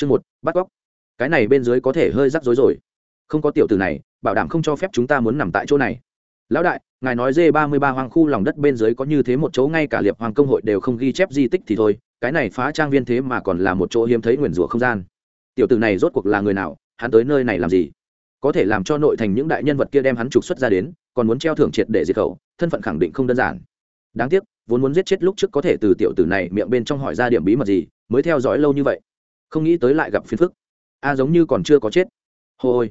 chương một, bắt cóc. Cái này bên dưới có thể hơi rắc rối rồi. Không có tiểu từ này, bảo đảm không cho phép chúng ta muốn nằm tại chỗ này. Lão đại, ngài nói dê ba mươi ba hoang khu lòng đất bên dưới có như thế một chỗ, ngay cả liệp hoàng công hội đều không ghi chép di tích thì thôi. Cái này phá trang viên thế mà còn là một chỗ hiếm thấy nguyền rủa không gian. Tiểu tử này rốt cuộc là người nào, hắn tới nơi này làm gì? Có thể làm cho nội thành những đại nhân vật kia đem hắn trục xuất ra đến, còn muốn treo thưởng triệt để diệt khẩu, thân phận khẳng định không đơn giản. Đáng tiếc, vốn muốn giết chết lúc trước có thể từ tiểu tử này miệng bên trong hỏi ra điểm bí mật gì, mới theo dõi lâu như vậy không nghĩ tới lại gặp phiền phức. A giống như còn chưa có chết. Hô ôi.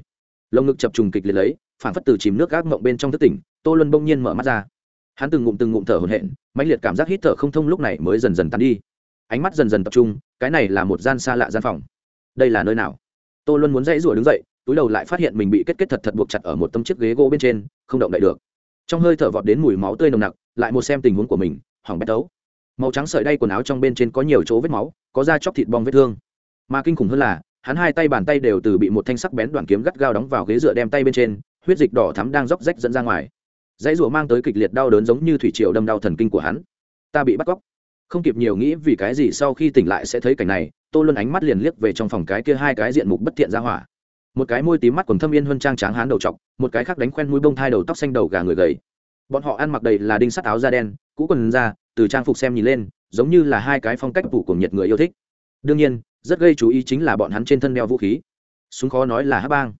Lồng ngực chập trùng kịch liệt lấy phản phất từ chìm nước gác mộng bên trong thất tỉnh, tô luân bỗng nhiên mở mắt ra. Hắn từng ngụm từng ngụm thở hổn hển, mãnh liệt cảm giác hít thở không thông lúc này mới dần dần tắn đi. Ánh mắt dần dần tập trung, cái này là một gian xa lạ gian phòng. Đây là nơi nào? Tô luân muốn dãy rủa đứng dậy, túi đầu lại phát hiện mình bị kết kết thật thật buộc chặt ở một tấm chiếc ghế gỗ bên trên, không động đậy được. Trong hơi thở vọt đến mùi máu tươi nồng nặc, lại một xem tình huống của mình hỏng bét tấu màu trắng sợi đay quần áo trong bên trên có nhiều chỗ vết máu, có da chóc thịt bong vết thương mà kinh khủng hơn là, hắn hai tay bàn tay đều từ bị một thanh sắc bén đoạn kiếm gắt gao đóng vào ghế dựa đem tay bên trên, huyết dịch đỏ thắm đang róc rách dẫn ra ngoài. Dãy rủa mang tới kịch liệt đau đớn giống như thủy triều đâm đau thần kinh của hắn. Ta bị bắt cóc. Không kịp nhiều nghĩ vì cái gì sau khi tỉnh lại sẽ thấy cảnh này tôi luôn ánh mắt liền liếc về trong phòng cái kia hai cái diện mục bất thiện ra hỏa. Một cái môi tím mắt quần thâm yên hơn trang tráng hán đầu t một cái khác đánh khoen mũi bông thai đầu tóc xanh đầu gà người gầy. Bọn họ ăn mặc đầy là đinh sắt áo da đen, cũ quần da từ trang phục xem nhìn lên, giống như là hai cái phong cách phủ cùng nhiệt người yêu thích. Đương nhiên rất gây chú ý chính là bọn hắn trên thân đeo vũ khí. Súng khó nói là hát bang.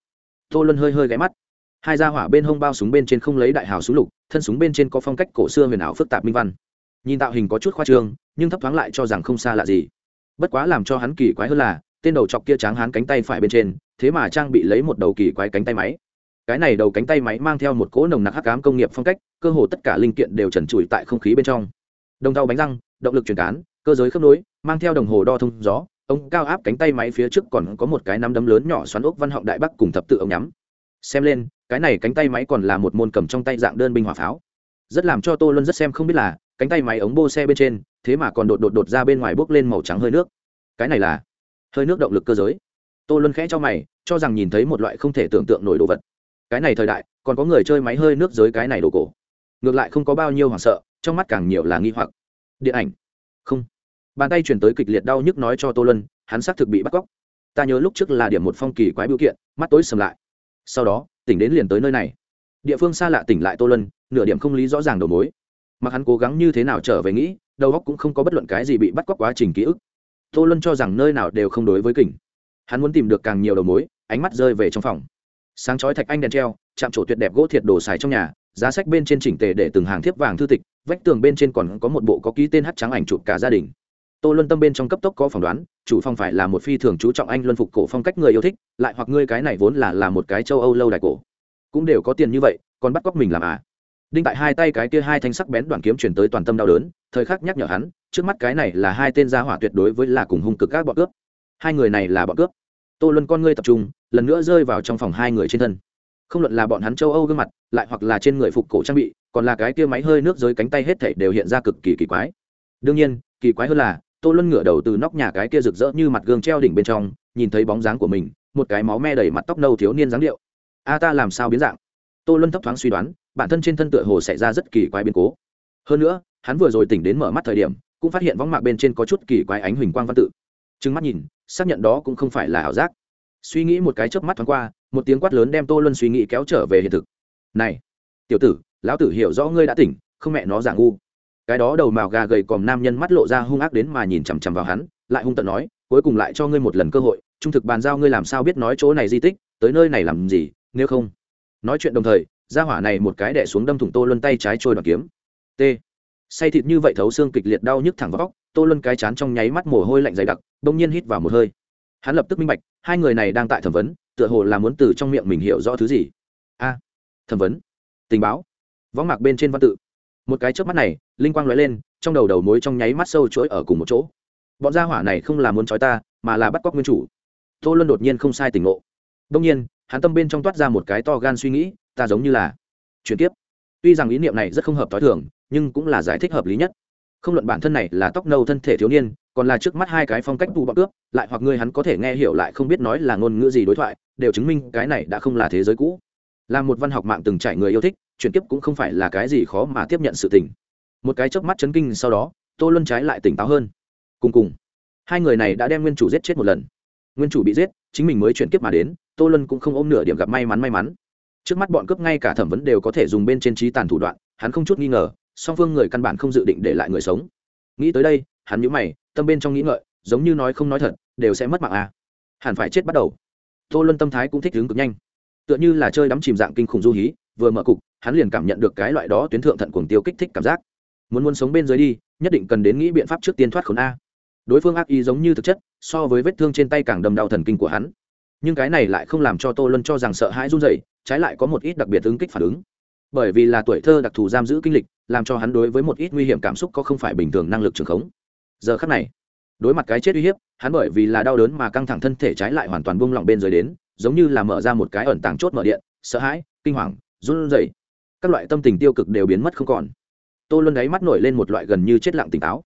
Tô luân hơi hơi ghé mắt. Hai da hỏa bên hông bao súng bên trên không lấy đại hào súng lục, thân súng bên trên có phong cách cổ xưa huyền ảo phức tạp minh văn. Nhìn tạo hình có chút khoa trương, nhưng thấp thoáng lại cho rằng không xa lạ gì. Bất quá làm cho hắn kỳ quái hơn là, tên đầu chọc kia tráng hắn cánh tay phải bên trên, thế mà trang bị lấy một đầu kỳ quái cánh tay máy. Cái này đầu cánh tay máy mang theo một cỗ nồng nặc hắc ám công nghiệp phong cách, cơ hồ tất cả linh kiện đều trần trụi tại không khí bên trong. Đồng tàu bánh răng, động lực truyền cán cơ giới khớp nối, mang theo đồng hồ đo thông gió ông cao áp cánh tay máy phía trước còn có một cái nắm đấm lớn nhỏ xoắn ốc văn họng đại bắc cùng thập tự ống nhắm. Xem lên, cái này cánh tay máy còn là một môn cầm trong tay dạng đơn binh hỏa pháo. Rất làm cho tô luân rất xem không biết là, cánh tay máy ống bô xe bên trên, thế mà còn đột đột đột ra bên ngoài bốc lên màu trắng hơi nước. Cái này là hơi nước động lực cơ giới. Tô luân khẽ cho mày, cho rằng nhìn thấy một loại không thể tưởng tượng nổi đồ vật. Cái này thời đại, còn có người chơi máy hơi nước giới cái này đồ cổ. Ngược lại không có bao nhiêu hoảng sợ, trong mắt càng nhiều là nghi hoặc. Điện ảnh. Không bàn tay chuyển tới kịch liệt đau nhức nói cho tô luân, hắn xác thực bị bắt cóc. Ta nhớ lúc trước là điểm một phong kỳ quái biểu kiện, mắt tối sầm lại. Sau đó, tỉnh đến liền tới nơi này. Địa phương xa lạ tỉnh lại tô luân, nửa điểm không lý rõ ràng đầu mối. Mặc hắn cố gắng như thế nào trở về nghĩ, đầu óc cũng không có bất luận cái gì bị bắt cóc quá trình ký ức. Tô luân cho rằng nơi nào đều không đối với kình. Hắn muốn tìm được càng nhiều đầu mối, ánh mắt rơi về trong phòng. Sáng chói thạch anh đèn treo, chạm trổ tuyệt đẹp gỗ thiệt đồ xài trong nhà, giá sách bên trên chỉnh tề để từng hàng thiếp vàng thư tịch, vách tường bên trên còn có một bộ có ký tên hát trắng ảnh chụp cả gia đình tô luân tâm bên trong cấp tốc có phỏng đoán, chủ phong phải là một phi thường chú trọng anh luân phục cổ phong cách người yêu thích, lại hoặc ngươi cái này vốn là là một cái châu âu lâu đài cổ. Cũng đều có tiền như vậy, còn bắt cóc mình làm à? Đinh tại hai tay cái kia hai thanh sắc bén đoạn kiếm chuyển tới toàn tâm đau đớn, thời khắc nhắc nhở hắn, trước mắt cái này là hai tên gia hỏa tuyệt đối với là cùng hung cực các bọn cướp. Hai người này là bọn cướp. Tô luân con ngươi tập trung, lần nữa rơi vào trong phòng hai người trên thân. Không luận là bọn hắn châu âu gương mặt, lại hoặc là trên người phục cổ trang bị, còn là cái kia máy hơi nước dưới cánh tay hết thảy đều hiện ra cực kỳ kỳ quái. Đương nhiên, kỳ quái hơn là tô luân ngửa đầu từ nóc nhà cái kia rực rỡ như mặt gương treo đỉnh bên trong, nhìn thấy bóng dáng của mình, một cái máu me đầy mặt tóc nâu thiếu niên dáng điệu. A ta làm sao biến dạng? Tô luân thấp thoáng suy đoán, bản thân trên thân tựa hồ xảy ra rất kỳ quái biến cố. Hơn nữa, hắn vừa rồi tỉnh đến mở mắt thời điểm, cũng phát hiện võng mạc bên trên có chút kỳ quái ánh huỳnh quang văn tự. Trừng mắt nhìn, xác nhận đó cũng không phải là ảo giác. Suy nghĩ một cái chớp mắt thoáng qua, một tiếng quát lớn đem tô luân suy nghĩ kéo trở về hiện thực. Này, tiểu tử, lão tử hiểu rõ ngươi đã tỉnh, không mẹ nó giả ngu cái đó đầu màu gà gầy còm nam nhân mắt lộ ra hung ác đến mà nhìn chằm chằm vào hắn, lại hung tận nói, cuối cùng lại cho ngươi một lần cơ hội, trung thực bàn giao ngươi làm sao biết nói chỗ này di tích, tới nơi này làm gì, nếu không? Nói chuyện đồng thời ra hỏa này một cái đẻ xuống đâm thủng tô luân tay trái trôi đoạn kiếm. T. Say thịt như vậy thấu xương kịch liệt đau nhức thẳng vào góc tô luân cái chán trong nháy mắt mồ hôi lạnh dày đặc, bỗng nhiên hít vào một hơi. Hắn lập tức minh bạch, hai người này đang tại thẩm vấn, tựa hồ là muốn từ trong miệng mình hiểu rõ thứ gì. A, thẩm vấn. Tình báo. Võng mạc bên trên văn tự một cái trước mắt này, linh quang lóe lên, trong đầu đầu mối trong nháy mắt sâu chuỗi ở cùng một chỗ. Bọn gia hỏa này không là muốn trói ta, mà là bắt cóc nguyên chủ. Tô luân đột nhiên không sai tỉnh ngộ. Đông nhiên, hắn tâm bên trong toát ra một cái to gan suy nghĩ, ta giống như là chuyển tiếp tuy rằng ý niệm này rất không hợp t h o i thường, nhưng cũng là giải thích hợp lý nhất. Không luận bản thân này là tóc nâu thân thể thiếu niên, còn là trước mắt hai cái phong cách tù bọc cướp, lại hoặc ngươi hắn có thể nghe hiểu lại không biết nói là ngôn ngữ gì đối thoại, đều chứng minh cái này đã không là thế giới cũ. Là một văn học mạng từng trải người yêu thích chuyển tiếp cũng không phải là cái gì khó mà tiếp nhận sự tình. Một cái chớp mắt chấn kinh sau đó, tô luân trái lại tỉnh táo hơn. Cùng cùng, hai người này đã đem nguyên chủ giết chết một lần. Nguyên chủ bị giết, chính mình mới chuyển kiếp mà đến, tô luân cũng không ôm nửa điểm gặp may mắn may mắn. Trước mắt bọn cướp ngay cả thẩm vấn đều có thể dùng bên trên trí tàn thủ đoạn, hắn không chút nghi ngờ, song phương người căn bản không dự định để lại người sống. Nghĩ tới đây, hắn nhíu mày, tâm bên trong nghĩ ngợi, giống như nói không nói thật, đều sẽ mất mạng à. Hẳn phải chết bắt đầu. Tô luân tâm thái cũng thích ứng cực nhanh. Tựa như là chơi đắm chìm dạng kinh khủng du hí vừa mở cục, hắn liền cảm nhận được cái loại đó tuyến thượng thận cuồng tiêu kích thích cảm giác. Muốn muốn sống bên dưới đi, nhất định cần đến nghĩ biện pháp trước tiên thoát khốn a. Đối phương ác ý giống như thực chất, so với vết thương trên tay càng đầm đau thần kinh của hắn. Nhưng cái này lại không làm cho tô luân cho rằng sợ hãi run dậy trái lại có một ít đặc biệt ứng kích phản ứng. Bởi vì là tuổi thơ đặc thù giam giữ kinh lịch, làm cho hắn đối với một ít nguy hiểm cảm xúc có không phải bình thường năng lực trường khống. Giờ khắc này, đối mặt cái chết uy hiếp, hắn bởi vì là đau đớn mà căng thẳng thân thể trái lại hoàn toàn buông lỏng bên dưới đến, giống như là mở ra một cái ẩn tàng chốt mở điện, sợ hãi, kinh hoàng run rẩy. Các loại tâm tình tiêu cực đều biến mất không còn. Tô luân đáy mắt nổi lên một loại gần như chết lặng tỉnh táo.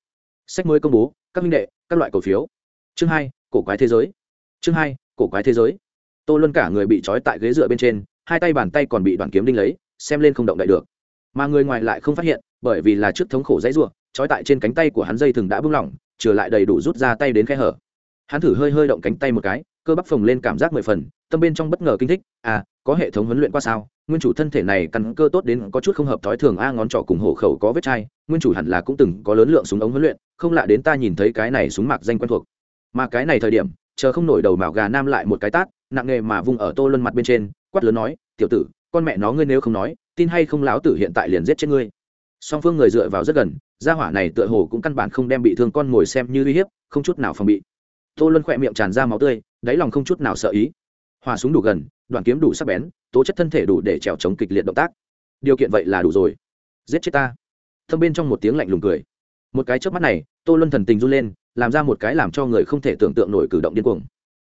Sách mới công bố, các minh đệ, các loại cổ phiếu. Chương hai, cổ quái thế giới. Chương hai, cổ quái thế giới. Tô luân cả người bị trói tại ghế dựa bên trên, hai tay bàn tay còn bị đoàn kiếm đinh lấy, xem lên không động đậy được. Mà người ngoài lại không phát hiện, bởi vì là trước thống khổ dãy ruộng trói tại trên cánh tay của hắn dây thừng đã bung lỏng, trở lại đầy đủ rút ra tay đến khe hở. Hắn thử hơi hơi động cánh tay một cái, cơ bắp phồng lên cảm giác mười phần, tâm bên trong bất ngờ kinh thích à có hệ thống huấn luyện qua sao? Nguyên chủ thân thể này căn cơ tốt đến có chút không hợp thói thường a, ngón trỏ cùng hổ khẩu có vết chai. Nguyên chủ hẳn là cũng từng có lớn lượng súng ống huấn luyện, không lạ đến ta nhìn thấy cái này súng mạc danh quen thuộc. Mà cái này thời điểm, chờ không nổi đầu mạo gà nam lại một cái tát, nặng nghề mà vung ở tô luân mặt bên trên, quát lớn nói, tiểu tử, con mẹ nó ngươi nếu không nói, tin hay không láo tử hiện tại liền giết chết ngươi. Song phương người dựa vào rất gần, gia hỏa này tựa hồ cũng căn bản không đem bị thương con ngồi xem như uy hiếp, không chút nào phòng bị. Tô luân khỏe miệng tràn ra máu tươi, đáy lòng không chút nào sợ ý. Hỏa súng đủ gần đoàn kiếm đủ sắc bén, tố chất thân thể đủ để trèo chống kịch liệt động tác. Điều kiện vậy là đủ rồi. Giết chết ta. Thâm bên trong một tiếng lạnh lùng cười. Một cái trước mắt này, tô luân thần tình run lên, làm ra một cái làm cho người không thể tưởng tượng nổi cử động điên cuồng.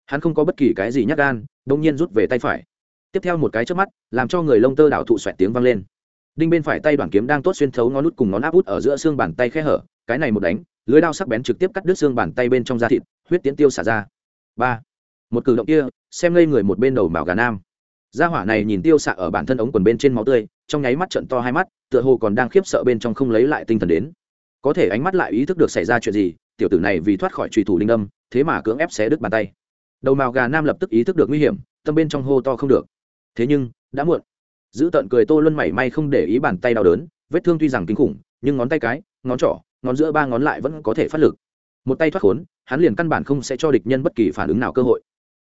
Hắn không có bất kỳ cái gì nhắc gan đông nhiên rút về tay phải. Tiếp theo một cái trước mắt, làm cho người lông tơ đảo thụ xoẹt tiếng vang lên. Đinh bên phải tay đoàn kiếm đang tốt xuyên thấu ngón nút cùng ngón áp út ở giữa xương bàn tay khe hở, cái này một đánh, lưới đao sắc bén trực tiếp cắt đứt xương bàn tay bên trong da thịt, huyết tiễn tiêu xả ra. Ba một cử động kia, xem ngây người một bên đầu bảo gà nam. Gia hỏa này nhìn tiêu xạ ở bản thân ống quần bên trên máu tươi, trong nháy mắt trận to hai mắt, tựa hồ còn đang khiếp sợ bên trong không lấy lại tinh thần đến. Có thể ánh mắt lại ý thức được xảy ra chuyện gì, tiểu tử này vì thoát khỏi trùy thủ linh âm, thế mà cưỡng ép xé đứt bàn tay. Đầu màu gà nam lập tức ý thức được nguy hiểm, tâm bên trong hô to không được. Thế nhưng, đã muộn. Giữ tận cười tô luân mảy may không để ý bàn tay đau đớn, vết thương tuy rằng kinh khủng, nhưng ngón tay cái, ngón trỏ, ngón giữa ba ngón lại vẫn có thể phát lực. Một tay thoát khốn, hắn liền căn bản không sẽ cho địch nhân bất kỳ phản ứng nào cơ hội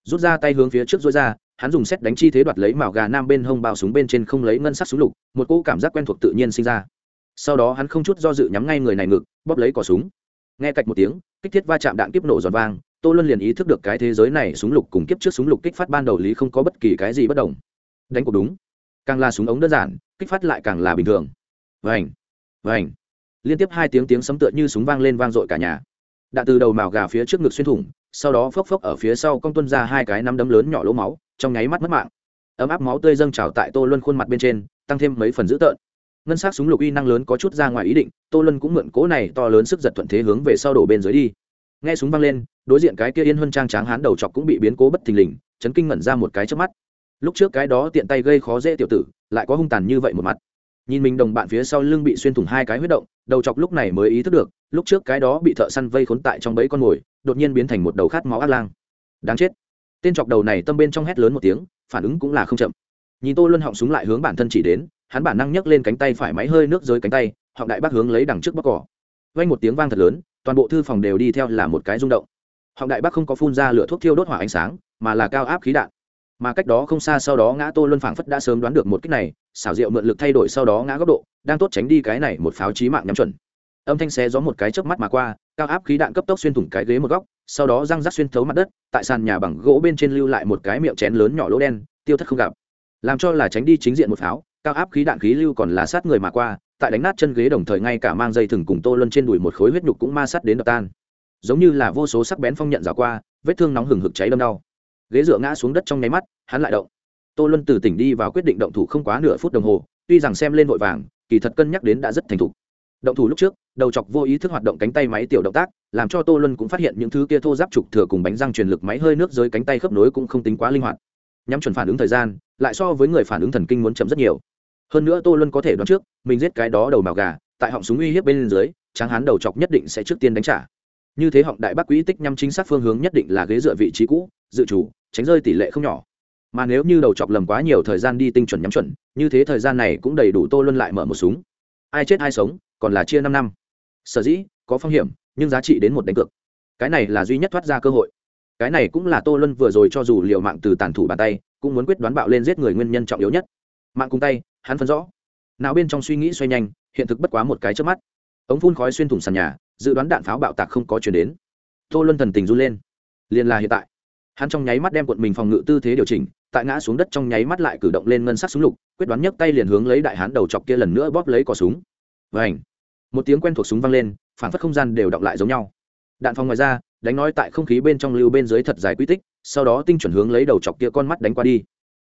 rút ra tay hướng phía trước rối ra, hắn dùng xét đánh chi thế đoạt lấy màu gà nam bên hông bao súng bên trên không lấy ngân sắc súng lục, một cỗ cảm giác quen thuộc tự nhiên sinh ra. Sau đó hắn không chút do dự nhắm ngay người này ngực, bóp lấy cỏ súng. Nghe cạch một tiếng, kích thiết va chạm đạn kiếp nổ giòn vang, tô luân liền ý thức được cái thế giới này súng lục cùng kiếp trước súng lục kích phát ban đầu lý không có bất kỳ cái gì bất đồng. Đánh cuộc đúng. Càng là súng ống đơn giản, kích phát lại càng là bình thường. Vành vành. Liên tiếp hai tiếng tiếng sấm tựa như súng vang lên vang dội cả nhà đạn từ đầu màu gà phía trước ngực xuyên thủng, sau đó phốc phốc ở phía sau cong tuân ra hai cái nắm đấm lớn nhỏ lỗ máu, trong nháy mắt mất mạng. Ấm áp máu tươi dâng trào tại tô luân khuôn mặt bên trên, tăng thêm mấy phần dữ tợn. Ngân s á c súng lục uy năng lớn có chút ra ngoài ý định, tô luân cũng mượn cố này to lớn sức giật thuận thế hướng về sau đổ bên dưới đi. Nghe súng vang lên, đối diện cái kia yên huân trang tráng hán đầu chọc cũng bị biến cố bất thình lình, chấn kinh ngẩn ra một cái trước mắt. Lúc trước cái đó tiện tay gây khó dễ tiểu tử, lại có hung tàn như vậy một mặt. Nhìn mình đồng bạn phía sau lưng bị xuyên thủng hai cái huyết động, đầu chọc lúc này mới ý thức được lúc trước cái đó bị thợ săn vây khốn tại trong bẫy con mồi, đột nhiên biến thành một đầu khát máu ác lang. Đáng chết. Tên chọc đầu này tâm bên trong hét lớn một tiếng, phản ứng cũng là không chậm. Nhìn tô luân họng súng lại hướng bản thân chỉ đến, hắn bản năng nhấc lên cánh tay phải máy hơi nước dưới cánh tay, họng đại bác hướng lấy đằng trước bóc cỏ. Vang một tiếng vang thật lớn, toàn bộ thư phòng đều đi theo là một cái rung động. Họng đại bác không có phun ra lửa thuốc thiêu đốt hỏa ánh sáng, mà là cao áp khí đạn. Mà cách đó không xa sau đó ngã tô luân phảng phất đã sớm đoán được một cách này, xảo diệu mượn lực thay đổi sau đó ngã góc độ, đang tốt tránh đi cái này một pháo chí mạng nhắm chuẩn âm thanh xé gió một cái chớp mắt mà qua, cao áp khí đạn cấp tốc xuyên thủng cái ghế một góc, sau đó răng rắc xuyên thấu mặt đất, tại sàn nhà bằng gỗ bên trên lưu lại một cái miệng chén lớn nhỏ lỗ đen, tiêu thất không gặp. Làm cho là tránh đi chính diện một pháo, cao áp khí đạn khí lưu còn là sát người mà qua, tại đánh nát chân ghế đồng thời ngay cả mang dây thừng cùng tô luân trên đùi một khối huyết nhục cũng ma sát đến đập tan. Giống như là vô số sắc bén phong nhận rào qua, vết thương nóng hừng hực cháy đâm đau. Ghế dựa ngã xuống đất trong nháy mắt, hắn lại động. Tô luân từ tỉnh đi vào quyết định động thủ không quá nửa phút đồng hồ, tuy rằng xem lên vội vàng, kỳ thật cân nhắc đến đã rất thành thục. Động thủ lúc trước đầu chọc vô ý thức hoạt động cánh tay máy tiểu động tác, làm cho tô luân cũng phát hiện những thứ kia thô giáp trục thừa cùng bánh răng truyền lực máy hơi nước dưới cánh tay khớp nối cũng không tính quá linh hoạt. Nhắm chuẩn phản ứng thời gian, lại so với người phản ứng thần kinh muốn chậm rất nhiều. Hơn nữa tô luân có thể đoán trước, mình giết cái đó đầu màu gà, tại họng súng uy hiếp bên dưới, tráng hán đầu chọc nhất định sẽ trước tiên đánh trả. Như thế họng đại bác quỹ tích nhằm chính xác phương hướng nhất định là ghế dựa vị trí cũ, dự chủ, tránh rơi tỷ lệ không nhỏ. Mà nếu như đầu chọc lầm quá nhiều thời gian đi tinh chuẩn nhắm chuẩn, như thế thời gian này cũng đầy đủ tô luân lại mở một súng. Ai chết ai sống, còn là chia năm năm sở dĩ có phong hiểm, nhưng giá trị đến một đánh cược. Cái này là duy nhất thoát ra cơ hội. Cái này cũng là tô luân vừa rồi cho dù liệu mạng từ tàn thủ bàn tay, cũng muốn quyết đoán bạo lên giết người nguyên nhân trọng yếu nhất. Mạng cùng tay, hắn phân rõ. Nào bên trong suy nghĩ xoay nhanh, hiện thực bất quá một cái trước mắt. Ống phun khói xuyên thủng sàn nhà, dự đoán đạn pháo bạo tạc không có chuyển đến. Tô luân thần tình run lên. Liền là hiện tại. Hắn trong nháy mắt đem cuộn mình phòng ngự tư thế điều chỉnh, tại ngã xuống đất trong nháy mắt lại cử động lên ngân sắc súng lục, quyết đoán nhấc tay liền hướng lấy đại hán đầu chọc kia lần nữa bóp lấy cò súng. Và ảnh một tiếng quen thuộc súng vang lên, phản phất không gian đều động lại giống nhau. Đạn phòng ngoài ra, đánh nói tại không khí bên trong lưu bên dưới thật dài quy tích, sau đó tinh chuẩn hướng lấy đầu chọc kia con mắt đánh qua đi.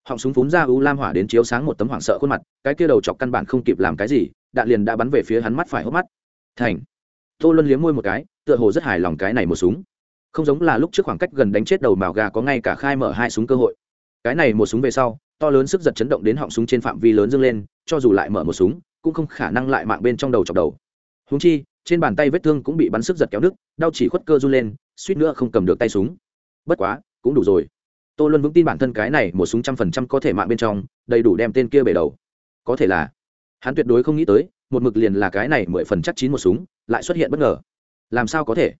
Họng súng phún ra u lam hỏa đến chiếu sáng một tấm hoảng sợ khuôn mặt, cái kia đầu chọc căn bản không kịp làm cái gì, đạn liền đã bắn về phía hắn mắt phải hốc mắt. Thành. Tô luân liếm môi một cái, tựa hồ rất hài lòng cái này một súng. Không giống là lúc trước khoảng cách gần đánh chết đầu mào gà có ngay cả khai mở hai súng cơ hội. Cái này một súng về sau, to lớn sức giật chấn động đến họng súng trên phạm vi lớn dâng lên, cho dù lại mở một súng, cũng không khả năng lại mạng bên trong đầu chọc đầu húng chi, trên bàn tay vết thương cũng bị bắn sức giật kéo đứt đau chỉ khuất cơ run lên, suýt nữa không cầm được tay súng. Bất quá, cũng đủ rồi. Tô luân vững tin bản thân cái này một súng trăm phần trăm có thể mạng bên trong, đầy đủ đem tên kia bể đầu. Có thể là, hắn tuyệt đối không nghĩ tới, một mực liền là cái này mười phần chắc chín một súng, lại xuất hiện bất ngờ. Làm sao có thể?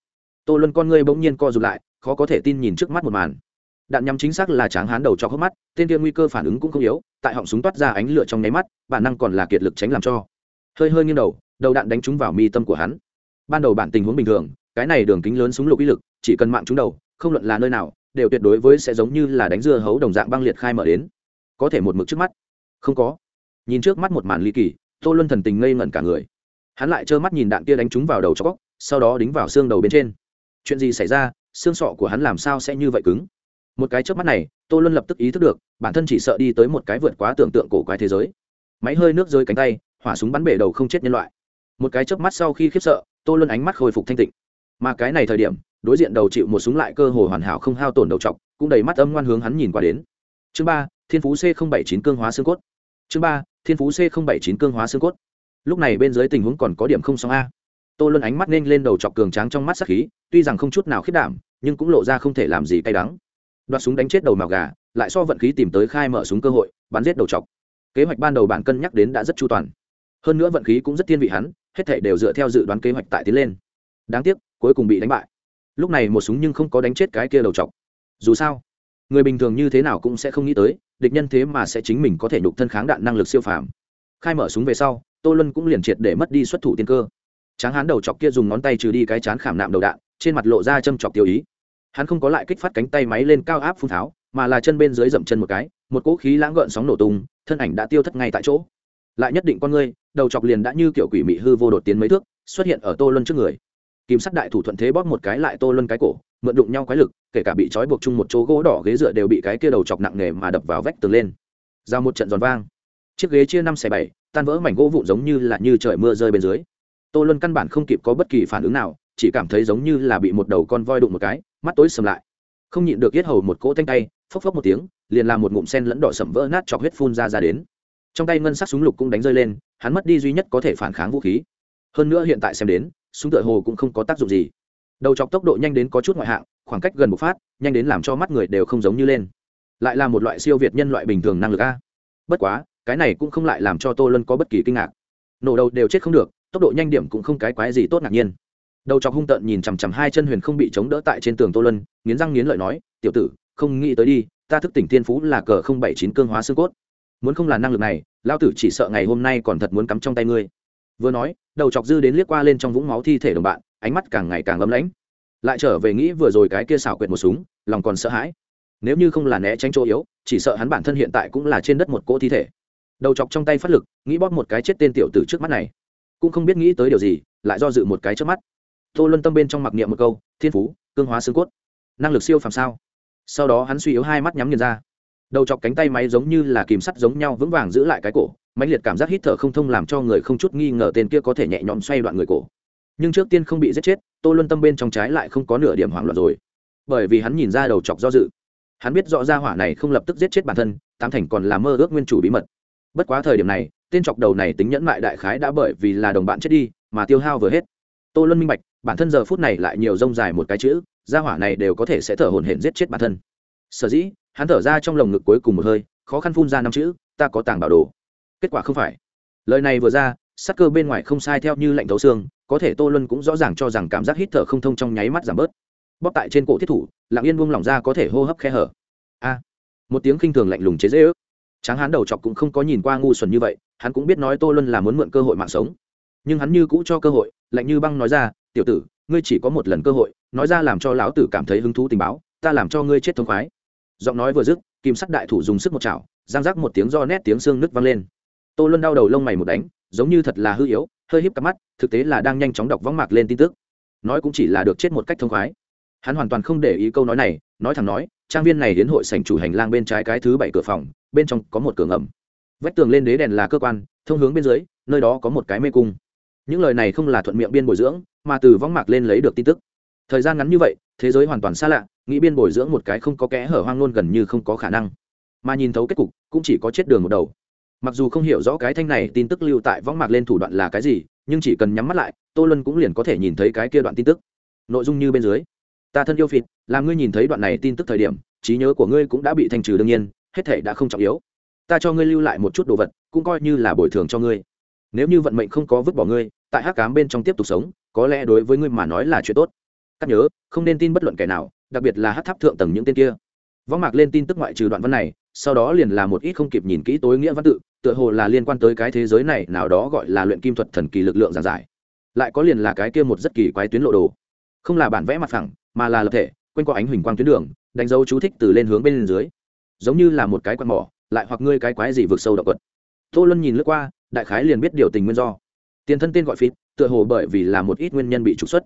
Tô luân con ngươi bỗng nhiên co rụt lại, khó có thể tin nhìn trước mắt một màn. Đạn nhắm chính xác là tráng hán đầu cho hốc mắt, tên kia nguy cơ phản ứng cũng không yếu, tại họng súng toát ra ánh lửa trong nháy mắt, bản năng còn là kiệt lực tránh làm cho. Hơi hơi nghiêng đầu đầu đạn đánh trúng vào mi tâm của hắn. Ban đầu bản tình huống bình thường, cái này đường kính lớn súng lục uy lực, chỉ cần mạng trúng đầu, không luận là nơi nào, đều tuyệt đối với sẽ giống như là đánh dưa hấu đồng dạng băng liệt khai mở đến. Có thể một mực trước mắt? Không có. Nhìn trước mắt một màn ly kỳ, tô luân thần tình ngây ngẩn cả người. Hắn lại trơ mắt nhìn đạn kia đánh trúng vào đầu cho góc sau đó đính vào xương đầu bên trên. Chuyện gì xảy ra? Xương sọ của hắn làm sao sẽ như vậy cứng? Một cái trước mắt này, tô luân lập tức ý thức được, bản thân chỉ sợ đi tới một cái vượt quá tưởng tượng cổ quái thế giới. Máy hơi nước rơi cánh tay, hỏa súng bắn bể đầu không chết nhân loại một cái chớp mắt sau khi khiếp sợ, tô luân ánh mắt khôi phục thanh tịnh. Mà cái này thời điểm, đối diện đầu chịu một súng lại cơ hồ hoàn hảo không hao tổn đầu chọc, cũng đầy mắt âm ngoan hướng hắn nhìn qua đến. Chương ba, thiên phú c bảy chín cương hóa xương cốt. Chương ba, thiên phú c bảy chín cương hóa xương cốt. Lúc này bên dưới tình huống còn có điểm không xong a. Tô luân ánh mắt nên lên đầu chọc cường tráng trong mắt sắc khí, tuy rằng không chút nào khiết đảm, nhưng cũng lộ ra không thể làm gì cay đắng. Đoạt súng đánh chết đầu màu gà, lại so vận khí tìm tới khai mở súng cơ hội, bắn giết đầu chọc. Kế hoạch ban đầu bạn cân nhắc đến đã rất chu toàn. Hơn nữa vận khí cũng rất thiên vị hắn hết thảy đều dựa theo dự đoán kế hoạch tại tiến lên. Đáng tiếc, cuối cùng bị đánh bại. Lúc này một súng nhưng không có đánh chết cái kia đầu chọc. Dù sao, người bình thường như thế nào cũng sẽ không nghĩ tới, địch nhân thế mà sẽ chính mình có thể nhục thân kháng đạn năng lực siêu phàm. Khai mở súng về sau, tô luân cũng liền triệt để mất đi xuất thủ tiên cơ. Tráng hán đầu chọc kia dùng ngón tay trừ đi cái chán khảm nạm đầu đạn, trên mặt lộ ra châm chọc tiêu ý. Hắn không có lại kích phát cánh tay máy lên cao áp phun tháo, mà là chân bên dưới dậm chân một cái, một cỗ khí lãng gợn sóng nổ tung, thân ảnh đã tiêu thất ngay tại chỗ lại nhất định con ngươi, đầu chọc liền đã như kiểu quỷ mị hư vô đột tiến mấy thước, xuất hiện ở tô luân trước người. Kim sắt đại thủ thuận thế bóp một cái lại tô luân cái cổ, mượn đụng nhau quái lực, kể cả bị trói buộc chung một chỗ gỗ đỏ ghế dựa đều bị cái kia đầu chọc nặng nề mà đập vào vách tường lên. Ra một trận giòn vang. Chiếc ghế chia năm xẻ bảy, tan vỡ mảnh gỗ vụn giống như là như trời mưa rơi bên dưới. Tô luân căn bản không kịp có bất kỳ phản ứng nào, chỉ cảm thấy giống như là bị một đầu con voi đụng một cái, mắt tối sầm lại. Không nhịn được yết hầu một cỗ thanh tay, phốc phốc một tiếng, liền làm một ngụm sen lẫn đỏ sầm vỡ nát chọc huyết phun ra ra đến trong tay ngân sắc súng lục cũng đánh rơi lên, hắn mất đi duy nhất có thể phản kháng vũ khí. Hơn nữa hiện tại xem đến, súng tựa hồ cũng không có tác dụng gì. Đầu chọc tốc độ nhanh đến có chút ngoại hạng, khoảng cách gần bộc phát, nhanh đến làm cho mắt người đều không giống như lên. Lại là một loại siêu việt nhân loại bình thường năng lực a. Bất quá, cái này cũng không lại làm cho tô lân có bất kỳ kinh ngạc. Nổ đầu đều chết không được, tốc độ nhanh điểm cũng không cái quái gì tốt ngạc nhiên. Đầu chọc hung tợn nhìn chằm chằm hai chân huyền không bị chống đỡ tại trên tường tô lân nghiến răng nghiến lợi nói, tiểu tử, không nghĩ tới đi, ta thức tỉnh tiên phú là cờ không bảy chín cương hóa xương cốt muốn không là năng lực này lao tử chỉ sợ ngày hôm nay còn thật muốn cắm trong tay ngươi. Vừa nói, đầu chọc dư đến liếc qua lên trong vũng máu thi thể đồng bạn, ánh mắt càng ngày càng ấm lãnh. Lại trở về nghĩ vừa rồi cái kia xảo quyệt một súng, lòng còn sợ hãi. Nếu như không là né tránh chỗ yếu, chỉ sợ hắn bản thân hiện tại cũng là trên đất một cỗ thi thể. Đầu chọc trong tay phát lực, nghĩ bóp một cái chết tên tiểu tử trước mắt này. Cũng không biết nghĩ tới điều gì, lại do dự một cái trước mắt. Tô luân tâm bên trong mặc niệm một câu, thiên phú, cương hóa xương cốt. Năng lực siêu phàm sao? Sau đó hắn suy yếu hai mắt nhắm nghiền ra đầu chọc cánh tay máy giống như là kìm sắt giống nhau vững vàng giữ lại cái cổ, mãnh liệt cảm giác hít thở không thông làm cho người không chút nghi ngờ tên kia có thể nhẹ nhõm xoay đoạn người cổ. Nhưng trước tiên không bị giết chết, tô luân tâm bên trong trái lại không có nửa điểm hoảng loạn rồi. Bởi vì hắn nhìn ra đầu chọc do dự. Hắn biết rõ ra hỏa này không lập tức giết chết bản thân tam thành còn là mơ ước nguyên chủ bí mật. Bất quá thời điểm này, tên chọc đầu này tính nhẫn mại đại khái đã bởi vì là đồng bạn chết đi, mà tiêu hao vừa hết. Tô luân minh bạch, bản thân giờ phút này lại nhiều rông dài một cái chữ ra hỏa này đều có thể sẽ thở hổn hển giết chết bản thân. Sở dĩ hắn thở ra trong lồng ngực cuối cùng một hơi, khó khăn phun ra năm chữ, ta có tàng bảo đồ. Kết quả không phải. Lời này vừa ra sắc cơ bên ngoài không sai theo như lệnh thấu xương, có thể tô luân cũng rõ ràng cho rằng cảm giác hít thở không thông trong nháy mắt giảm bớt. Bóp tại trên cổ thiết thủ, lặng yên buông lỏng ra có thể hô hấp khe hở. A! Một tiếng khinh thường lạnh lùng chế dễ ước. Tráng hắn đầu chọc cũng không có nhìn qua ngu xuẩn như vậy, hắn cũng biết nói tô luân là muốn mượn cơ hội mạng sống. Nhưng hắn như cũ cho cơ hội, lạnh như băng nói ra, tiểu tử, ngươi chỉ có một lần cơ hội, nói ra làm cho lão tử cảm thấy hứng thú tình báo, ta làm cho ngươi chết thống khoái giọng nói vừa dứt, kim sắt đại thủ dùng sức một chảo, giang rác một tiếng do nét tiếng xương nứt vang lên. Tô luân đau đầu lông mày một đánh, giống như thật là hư yếu, hơi híp cặp mắt, thực tế là đang nhanh chóng đọc võng mạc lên tin tức. Nói cũng chỉ là được chết một cách thông khoái. Hắn hoàn toàn không để ý câu nói này, nói thẳng nói, trang viên này đến hội sảnh chủ hành lang bên trái cái thứ bảy cửa phòng, bên trong có một cửa ngầm. Vách tường lên đế đèn là cơ quan, thông hướng bên dưới, nơi đó có một cái mê cung. Những lời này không là thuận miệng biên bồi dưỡng, mà từ võng mạc lên lấy được tin tức. Thời gian ngắn như vậy thế giới hoàn toàn xa lạ, nghĩ biên bồi dưỡng một cái không có kẽ hở hoang luôn gần như không có khả năng. Mà nhìn thấu kết cục, cũng chỉ có chết đường một đầu. Mặc dù không hiểu rõ cái thanh này tin tức lưu tại võng mạc lên thủ đoạn là cái gì, nhưng chỉ cần nhắm mắt lại, tô lân cũng liền có thể nhìn thấy cái kia đoạn tin tức. Nội dung như bên dưới. Ta thân yêu phịt, làm ngươi nhìn thấy đoạn này tin tức thời điểm, trí nhớ của ngươi cũng đã bị thanh trừ đương nhiên, hết thể đã không trọng yếu. Ta cho ngươi lưu lại một chút đồ vật, cũng coi như là bồi thường cho ngươi. Nếu như vận mệnh không có vứt bỏ ngươi, tại hát cám bên trong tiếp tục sống, có lẽ đối với ngươi mà nói là chuyện tốt cắt nhớ, không nên tin bất luận kẻ nào, đặc biệt là hát tháp thượng tầng những tên kia. Võng mạc lên tin tức ngoại trừ đoạn văn này, sau đó liền là một ít không kịp nhìn kỹ tối nghĩa văn tự, tựa hồ là liên quan tới cái thế giới này, nào đó gọi là luyện kim thuật thần kỳ lực lượng giản giải. Lại có liền là cái kia một rất kỳ quái tuyến lộ đồ. Không là bản vẽ mặt phẳng, mà là lập thể, quanh qua ánh huỳnh quang tuyến đường, đánh dấu chú thích từ lên hướng bên dưới. Giống như là một cái quạt mỏ, lại hoặc ngươi cái quái gì vượt sâu động quật tô luân nhìn lướt qua, đại khái liền biết điều tình nguyên do. Tiền thân tên gọi phít tựa hồ bởi vì là một ít nguyên nhân bị trục xuất.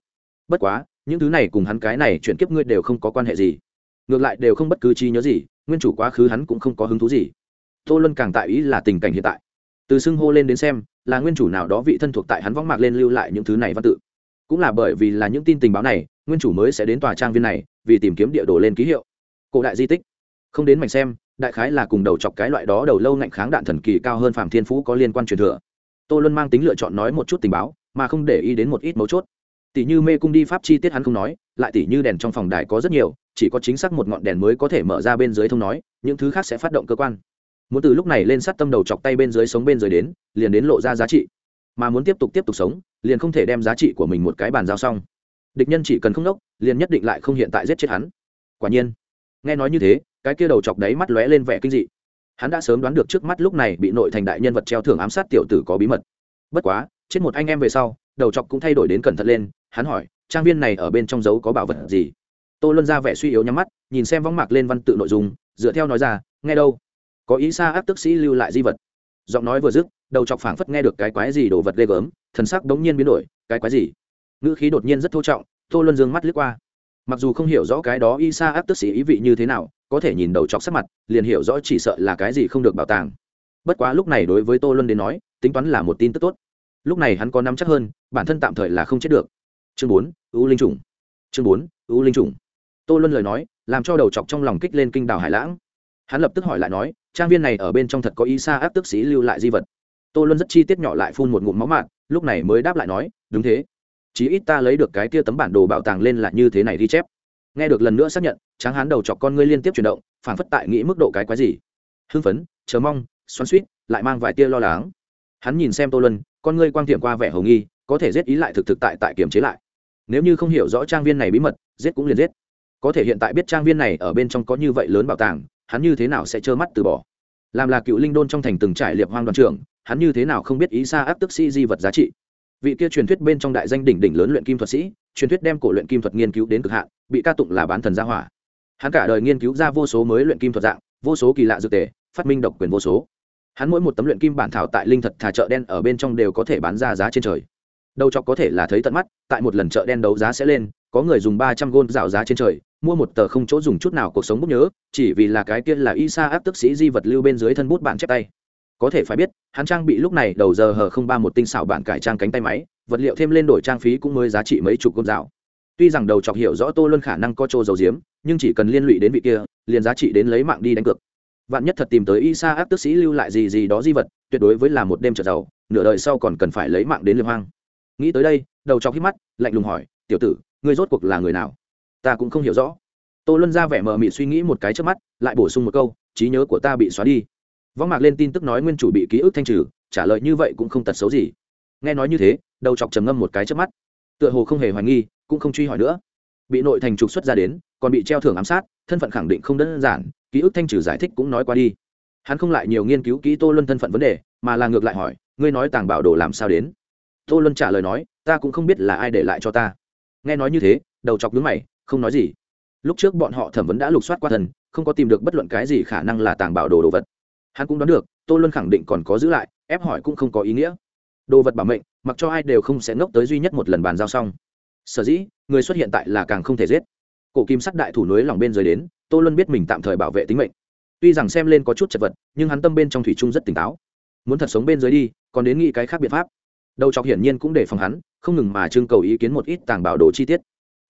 Bất quá những thứ này cùng hắn cái này chuyển kiếp ngươi đều không có quan hệ gì. Ngược lại đều không bất cứ chi nhớ gì, nguyên chủ quá khứ hắn cũng không có hứng thú gì. Tô luân càng tại ý là tình cảnh hiện tại. Từ xưng hô lên đến xem, là nguyên chủ nào đó vị thân thuộc tại hắn võng mạc lên lưu lại những thứ này văn tự. Cũng là bởi vì là những tin tình báo này, nguyên chủ mới sẽ đến tòa trang viên này, vì tìm kiếm địa đồ lên ký hiệu. Cổ đại di tích. Không đến mảnh xem, đại khái là cùng đầu chọc cái loại đó đầu lâu ngạnh kháng đạn thần kỳ cao hơn phạm thiên phú có liên quan truyền thừa. Tô luân mang tính lựa chọn nói một chút tình báo, mà không để ý đến một ít mấu chốt tỷ như mê cung đi pháp chi tiết hắn không nói, lại tỷ như đèn trong phòng đài có rất nhiều, chỉ có chính xác một ngọn đèn mới có thể mở ra bên dưới thông nói, những thứ khác sẽ phát động cơ quan. Muốn từ lúc này lên sát tâm đầu chọc tay bên dưới sống bên dưới đến, liền đến lộ ra giá trị. Mà muốn tiếp tục tiếp tục sống, liền không thể đem giá trị của mình một cái bàn giao xong. Địch nhân chỉ cần không đốc liền nhất định lại không hiện tại giết chết hắn. Quả nhiên, nghe nói như thế, cái kia đầu chọc đấy mắt lóe lên vẻ kinh dị. Hắn đã sớm đoán được trước mắt lúc này bị nội thành đại nhân vật treo thưởng ám sát tiểu tử có bí mật. Bất quá, chết một anh em về sau đầu chọc cũng thay đổi đến cẩn thận lên, hắn hỏi, trang viên này ở bên trong dấu có bảo vật gì? Tô luân ra vẻ suy yếu nhắm mắt, nhìn xem võng mạc lên văn tự nội dung, dựa theo nói ra, nghe đâu? Có ý xa áp tức sĩ lưu lại di vật. Giọng nói vừa dứt, đầu chọc phảng phất nghe được cái quái gì đồ vật ghê gớm, thần sắc đống nhiên biến đổi, cái quái gì? Ngữ khí đột nhiên rất thô trọng, tô luân dương mắt lướt qua. Mặc dù không hiểu rõ cái đó y sa áp tức sĩ ý vị như thế nào, có thể nhìn đầu chọc sắc mặt, liền hiểu rõ chỉ sợ là cái gì không được bảo tàng. Bất quá lúc này đối với tô luân đến nói, tính toán là một tin tức tốt lúc này hắn có nắm chắc hơn, bản thân tạm thời là không chết được. Chương bốn, ưu linh trùng. Chương bốn, ưu linh trùng. Tô luân lời nói, làm cho đầu chọc trong lòng kích lên kinh đảo hải lãng. Hắn lập tức hỏi lại nói, trang viên này ở bên trong thật có y sa áp tức sĩ lưu lại di vật. Tô luân rất chi tiết nhỏ lại phun một ngụm máu mạn lúc này mới đáp lại nói, đúng thế. Chí ít ta lấy được cái kia tấm bản đồ bảo tàng lên là như thế này ghi chép. Nghe được lần nữa xác nhận, tráng hán đầu chọc con ngươi liên tiếp chuyển động, phản phất tại nghĩ mức độ cái quái gì. Hưng phấn, chờ mong, xoắn suýt lại mang vài tia lo lắng. Hắn nhìn xem tô luân con ngươi quang tiệm qua vẻ hồng nghi, có thể giết ý lại thực thực tại tại kiềm chế lại. Nếu như không hiểu rõ trang viên này bí mật, giết cũng liền giết. Có thể hiện tại biết trang viên này ở bên trong có như vậy lớn bảo tàng, hắn như thế nào sẽ trơ mắt từ bỏ? Làm là cựu linh đôn trong thành từng trải liệp hoang đoàn trưởng, hắn như thế nào không biết ý xa áp tức sĩ di vật giá trị? Vị kia truyền thuyết bên trong đại danh đỉnh đỉnh lớn luyện kim thuật sĩ, truyền thuyết đem cổ luyện kim thuật nghiên cứu đến cực hạn, bị ca tụng là bán thần gia hỏa. Hắn cả đời nghiên cứu ra vô số mới luyện kim thuật dạng, vô số kỳ lạ dược tề, phát minh độc quyền vô số hắn mỗi một tấm luyện kim bản thảo tại linh thật thà chợ đen ở bên trong đều có thể bán ra giá trên trời. Đầu chọc có thể là thấy tận mắt, tại một lần chợ đen đấu giá sẽ lên, có người dùng ba trăm gôn rào giá trên trời, mua một tờ không chỗ dùng chút nào cuộc sống bút nhớ, chỉ vì là cái kia là y sa áp tức sĩ di vật lưu bên dưới thân bút bản chép tay. Có thể phải biết, hắn trang bị lúc này đầu giờ hờ không ba một tinh xảo bản cải trang cánh tay máy, vật liệu thêm lên đổi trang phí cũng mới giá trị mấy chục gôn rào. Tuy rằng đầu chọc hiểu rõ tô luân khả năng có chỗ dầu diếm nhưng chỉ cần liên lụy đến vị kia, liền giá trị đến lấy mạng đi đánh cược vạn nhất thật tìm tới y sa ác tức sĩ lưu lại gì gì đó di vật, tuyệt đối với là một đêm trở giàu, nửa đời sau còn cần phải lấy mạng đến liêm hoang. Nghĩ tới đây, đầu chọc hít mắt, lạnh lùng hỏi, tiểu tử, ngươi rốt cuộc là người nào? Ta cũng không hiểu rõ. Tô luân ra vẻ mờ mị suy nghĩ một cái trước mắt, lại bổ sung một câu, trí nhớ của ta bị xóa đi. Võng mạc lên tin tức nói nguyên chủ bị ký ức thanh trừ, trả lời như vậy cũng không tật xấu gì. Nghe nói như thế, đầu chọc trầm ngâm một cái trước mắt. Tựa hồ không hề hoài nghi, cũng không truy hỏi nữa. Bị nội thành trục xuất ra đến còn bị treo thưởng ám sát, thân phận khẳng định không đơn giản, ký ức thanh trừ giải thích cũng nói qua đi. Hắn không lại nhiều nghiên cứu kỹ tô luân thân phận vấn đề, mà là ngược lại hỏi, ngươi nói tàng bảo đồ làm sao đến? Tô luân trả lời nói, ta cũng không biết là ai để lại cho ta. Nghe nói như thế, đầu chọc nhướng mày, không nói gì. Lúc trước bọn họ thẩm vấn đã lục soát qua thần, không có tìm được bất luận cái gì khả năng là tàng bảo đồ đồ vật. Hắn cũng đoán được, tô luân khẳng định còn có giữ lại, ép hỏi cũng không có ý nghĩa. Đồ vật bảo mệnh, mặc cho ai đều không sẽ ngốc tới duy nhất một lần bàn giao xong. Sở dĩ, người xuất hiện tại là càng không thể giết cổ kim sắt đại thủ núi lòng bên dưới đến tô luân biết mình tạm thời bảo vệ tính mệnh. Tuy rằng xem lên có chút chật vật nhưng hắn tâm bên trong thủy chung rất tỉnh táo. Muốn thật sống bên dưới đi còn đến nghĩ cái khác biện pháp. Đầu chọc hiển nhiên cũng để phòng hắn không ngừng mà trưng cầu ý kiến một ít tàng bảo đồ chi tiết.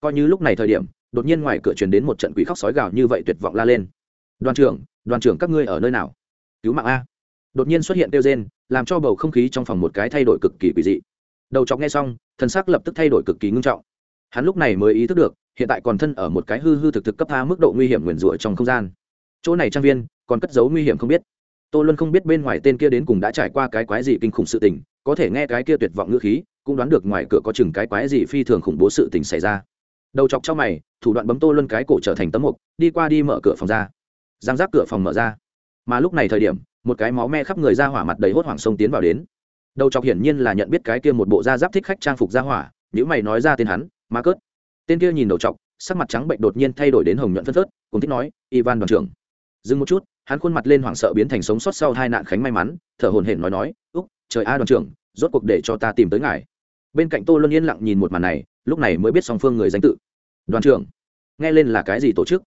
Coi như lúc này thời điểm đột nhiên ngoài cửa truyền đến một trận quỷ khóc sói gào như vậy tuyệt vọng la lên. Đoàn trưởng đoàn trưởng các ngươi ở nơi nào? Cứu mạng a. Đột nhiên xuất hiện tiêu gen, làm cho bầu không khí trong phòng một cái thay đổi cực kỳ quỷ dị. Đầu chọc nghe xong thân xác lập tức thay đổi cực kỳ ngưng trọng. Hắn lúc này mới ý thức được hiện tại còn thân ở một cái hư hư thực thực cấp tha mức độ nguy hiểm nguyền rủa trong không gian. Chỗ này trang viên còn cất giấu nguy hiểm không biết. Tô luân không biết bên ngoài tên kia đến cùng đã trải qua cái quái gì kinh khủng sự tình, có thể nghe cái kia tuyệt vọng ngữ khí, cũng đoán được ngoài cửa có chừng cái quái gì phi thường khủng bố sự tình xảy ra. Đầu chọc trong mày, thủ đoạn bấm tô luân cái cổ trở thành tấm mục, đi qua đi mở cửa phòng ra. Giang giác cửa phòng mở ra. Mà lúc này thời điểm, một cái máu me khắp người ra hỏa mặt đầy hốt hoảng sông tiến vào đến. Đầu chọc hiển nhiên là nhận biết cái kia một bộ da giáp thích khách trang phục ra hỏa nếu mày nói ra tên hắn, ma cớt tên kia nhìn đầu chọc, sắc mặt trắng bệnh đột nhiên thay đổi đến hồng nhuận phân phớt, cùng thích nói, ivan đoàn trưởng. Dừng một chút, hắn khuôn mặt lên hoảng sợ biến thành sống sót sau hai nạn khánh may mắn, thở hồn hển nói nói, úc, trời a, đoàn trưởng, rốt cuộc để cho ta tìm tới ngài. Bên cạnh tô luân yên lặng nhìn một màn này, lúc này mới biết song phương người danh tự. Đoàn trưởng, nghe lên là cái gì tổ chức?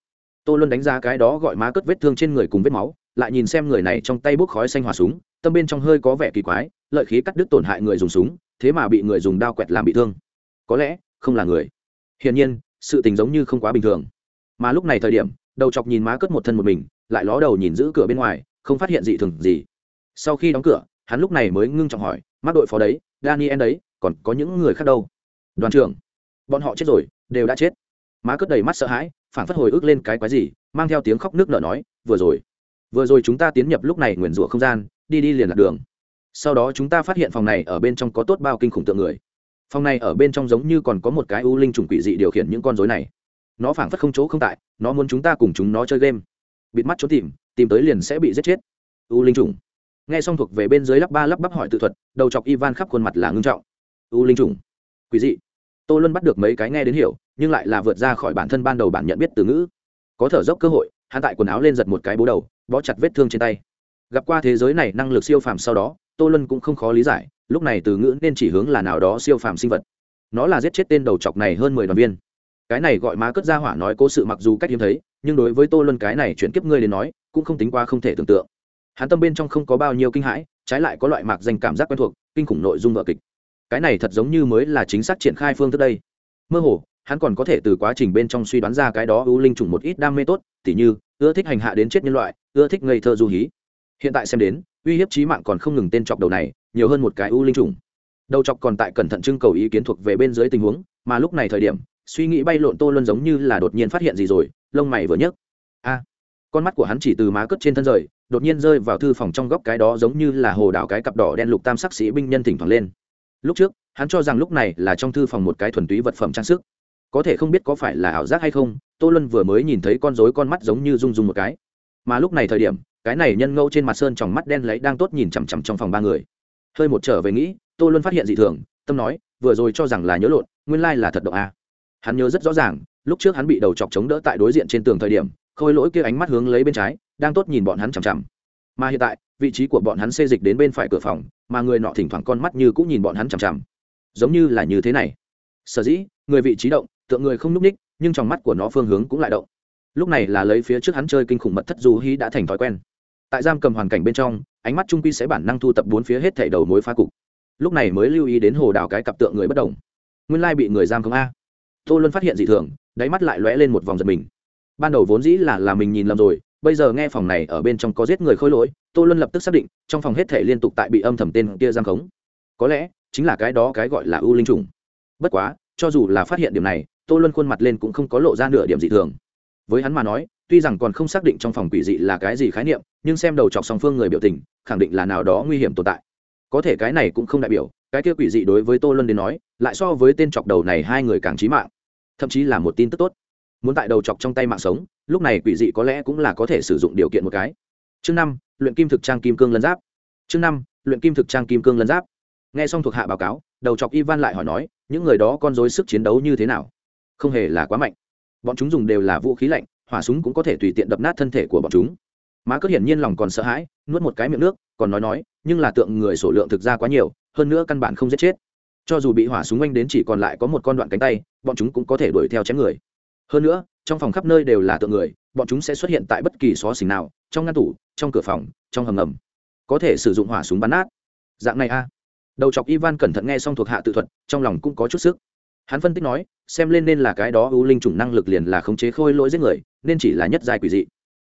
Tô luân đánh giá cái đó gọi má cất vết thương trên người cùng vết máu, lại nhìn xem người này trong tay bốc khói xanh hỏa súng, tâm bên trong hơi có vẻ kỳ quái, lợi khí cắt đứt tổn hại người dùng súng, thế mà bị người dùng đao quẹt làm bị thương. Có lẽ không là người hiển nhiên, sự tình giống như không quá bình thường. Mà lúc này thời điểm, đầu chọc nhìn má cất một thân một mình, lại ló đầu nhìn giữ cửa bên ngoài, không phát hiện gì thường gì. Sau khi đóng cửa, hắn lúc này mới ngưng trọng hỏi mắt đội phó đấy, daniel đấy, còn có những người khác đâu? Đoàn trưởng. Bọn họ chết rồi, đều đã chết. Má cất đầy mắt sợ hãi phản phất hồi ức lên cái quái gì, mang theo tiếng khóc nước nở nói, vừa rồi vừa rồi chúng ta tiến nhập lúc này nguyền rủa không gian, đi đi liền lạc đường. Sau đó chúng ta phát hiện phòng này ở bên trong có tốt bao kinh khủng tượng người phòng này ở bên trong giống như còn có một cái u linh trùng quỷ dị điều khiển những con dối này. Nó phảng phất không chỗ không tại, nó muốn chúng ta cùng chúng nó chơi game. Bịt mắt trốn tìm tìm tới liền sẽ bị giết chết. U linh trùng. Nghe xong thuộc về bên dưới lắp ba lắp bắp hỏi tự thuật, đầu chọc ivan khắp khuôn mặt là ngưng trọng. U linh trùng. Quỷ dị. Tôi luôn bắt được mấy cái nghe đến hiểu, nhưng lại là vượt ra khỏi bản thân ban đầu bản nhận biết từ ngữ. Có thở dốc cơ hội, hắn tại quần áo lên giật một cái bố đầu, bó chặt vết thương trên tay. Gặp qua thế giới này năng lực siêu phàm sau đó, tô luân cũng không khó lý giải lúc này từ ngữ nên chỉ hướng là nào đó siêu phàm sinh vật. Nó là giết chết tên đầu chọc này hơn mười đoàn viên. Cái này gọi má cất ra hỏa nói cố sự mặc dù cách hiếm thấy, nhưng đối với tô luân cái này chuyển kiếp ngươi đến nói, cũng không tính qua không thể tưởng tượng. Hắn tâm bên trong không có bao nhiêu kinh hãi, trái lại có loại mạc danh cảm giác quen thuộc, kinh khủng nội dung vợ kịch. Cái này thật giống như mới là chính xác triển khai phương thức đây. Mơ hồ, hắn còn có thể từ quá trình bên trong suy đoán ra cái đó ưu linh trùng một ít đam mê tốt, tỉ như, ưa thích hành hạ đến chết nhân loại, ưa thích ngây thơ du hí hiện tại xem đến, uy hiếp trí mạng còn không ngừng tên chọc đầu này, nhiều hơn một cái ưu linh trùng. Đầu chọc còn tại cẩn thận trưng cầu ý kiến thuộc về bên dưới tình huống, mà lúc này thời điểm, suy nghĩ bay lộn tô luân giống như là đột nhiên phát hiện gì rồi, lông mày vừa nhấc. A! Con mắt của hắn chỉ từ má cất trên thân rời, đột nhiên rơi vào thư phòng trong góc cái đó giống như là hồ đảo cái cặp đỏ đen lục tam sắc sĩ binh nhân thỉnh thoảng lên. Lúc trước, hắn cho rằng lúc này là trong thư phòng một cái thuần túy vật phẩm trang sức. Có thể không biết có phải là ảo giác hay không, tô luân vừa mới nhìn thấy con rối con mắt giống như rung rung một cái. Mà lúc này thời điểm cái này nhân ngẫu trên mặt sơn tròng mắt đen lấy đang tốt nhìn chằm chằm trong phòng ba người. Hơi một trở về nghĩ, tô luân phát hiện dị thường, tâm nói, vừa rồi cho rằng là nhớ lộn, nguyên lai là thật động a. Hắn nhớ rất rõ ràng, lúc trước hắn bị đầu chọc chống đỡ tại đối diện trên tường thời điểm, khôi lỗi kia ánh mắt hướng lấy bên trái, đang tốt nhìn bọn hắn chằm chằm. Mà hiện tại, vị trí của bọn hắn xê dịch đến bên phải cửa phòng, mà người nọ thỉnh thoảng con mắt như cũng nhìn bọn hắn chằm chằm. Giống như là như thế này. Sở dĩ, người vị trí động, tượng người không n ú c ních, nhưng trong mắt của nó phương hướng cũng lại động. Lúc này là lấy phía trước hắn chơi kinh khủng mật thất du hí đã thành thói quen tại giam cầm hoàn cảnh bên trong, ánh mắt trung quy sẽ bản năng thu tập bốn phía hết thảy đầu mối phá cục. Lúc này mới lưu ý đến hồ đào cái cặp tượng người bất đồng nguyên lai bị người giam không a. Tô luân phát hiện dị thường, đáy mắt lại lóe lên một vòng giật mình. Ban đầu vốn dĩ là là mình nhìn lầm rồi, bây giờ nghe phòng này ở bên trong có giết người khôi lỗi, tô luân lập tức xác định, trong phòng hết thể liên tục tại bị âm thầm tên kia giam khống. Có lẽ, chính là cái đó cái gọi là u linh trùng. Bất quá, cho dù là phát hiện điểm này, tô luân khuôn mặt lên cũng không có lộ ra nửa điểm dị thường. Với hắn mà nói tuy rằng còn không xác định trong phòng quỷ dị là cái gì khái niệm, nhưng xem đầu chọc song phương người biểu tình, khẳng định là nào đó nguy hiểm tồn tại. Có thể cái này cũng không đại biểu, cái kia quỷ dị đối với tô luân đến nói, lại so với tên chọc đầu này hai người càng trí mạng, thậm chí là một tin tức tốt. Muốn tại đầu chọc trong tay mạng sống, lúc này quỷ dị có lẽ cũng là có thể sử dụng điều kiện một cái. Chương năm, luyện kim thực trang kim cương lân giáp. Chương năm, luyện kim thực trang kim cương lân giáp. Nghe xong thuộc hạ báo cáo, đầu chọc ivan lại hỏi nói, những người đó con dối sức chiến đấu như thế nào? Không hề là quá mạnh. Bọn chúng dùng đều là vũ khí lạnh hỏa súng cũng có thể tùy tiện đập nát thân thể của bọn chúng. Má cất hiển nhiên lòng còn sợ hãi, nuốt một cái miệng nước, còn nói nói, nhưng là tượng người sổ lượng thực ra quá nhiều, hơn nữa căn bản không giết chết. Cho dù bị hỏa súng oanh đến chỉ còn lại có một con đoạn cánh tay, bọn chúng cũng có thể đuổi theo chém người. Hơn nữa, trong phòng khắp nơi đều là tượng người, bọn chúng sẽ xuất hiện tại bất kỳ xó xỉnh nào, trong ngăn tủ, trong cửa phòng, trong hầm ngầm. Có thể sử dụng hỏa súng bắn nát. Dạng này a. Đầu chọc ivan cẩn thận nghe xong thuộc hạ tự thuật, trong lòng cũng có chút sức hắn phân tích nói, xem lên nên là cái đó ưu linh chủng năng lực liền là khống chế khôi lỗi giết người, nên chỉ là nhất giai quỷ dị.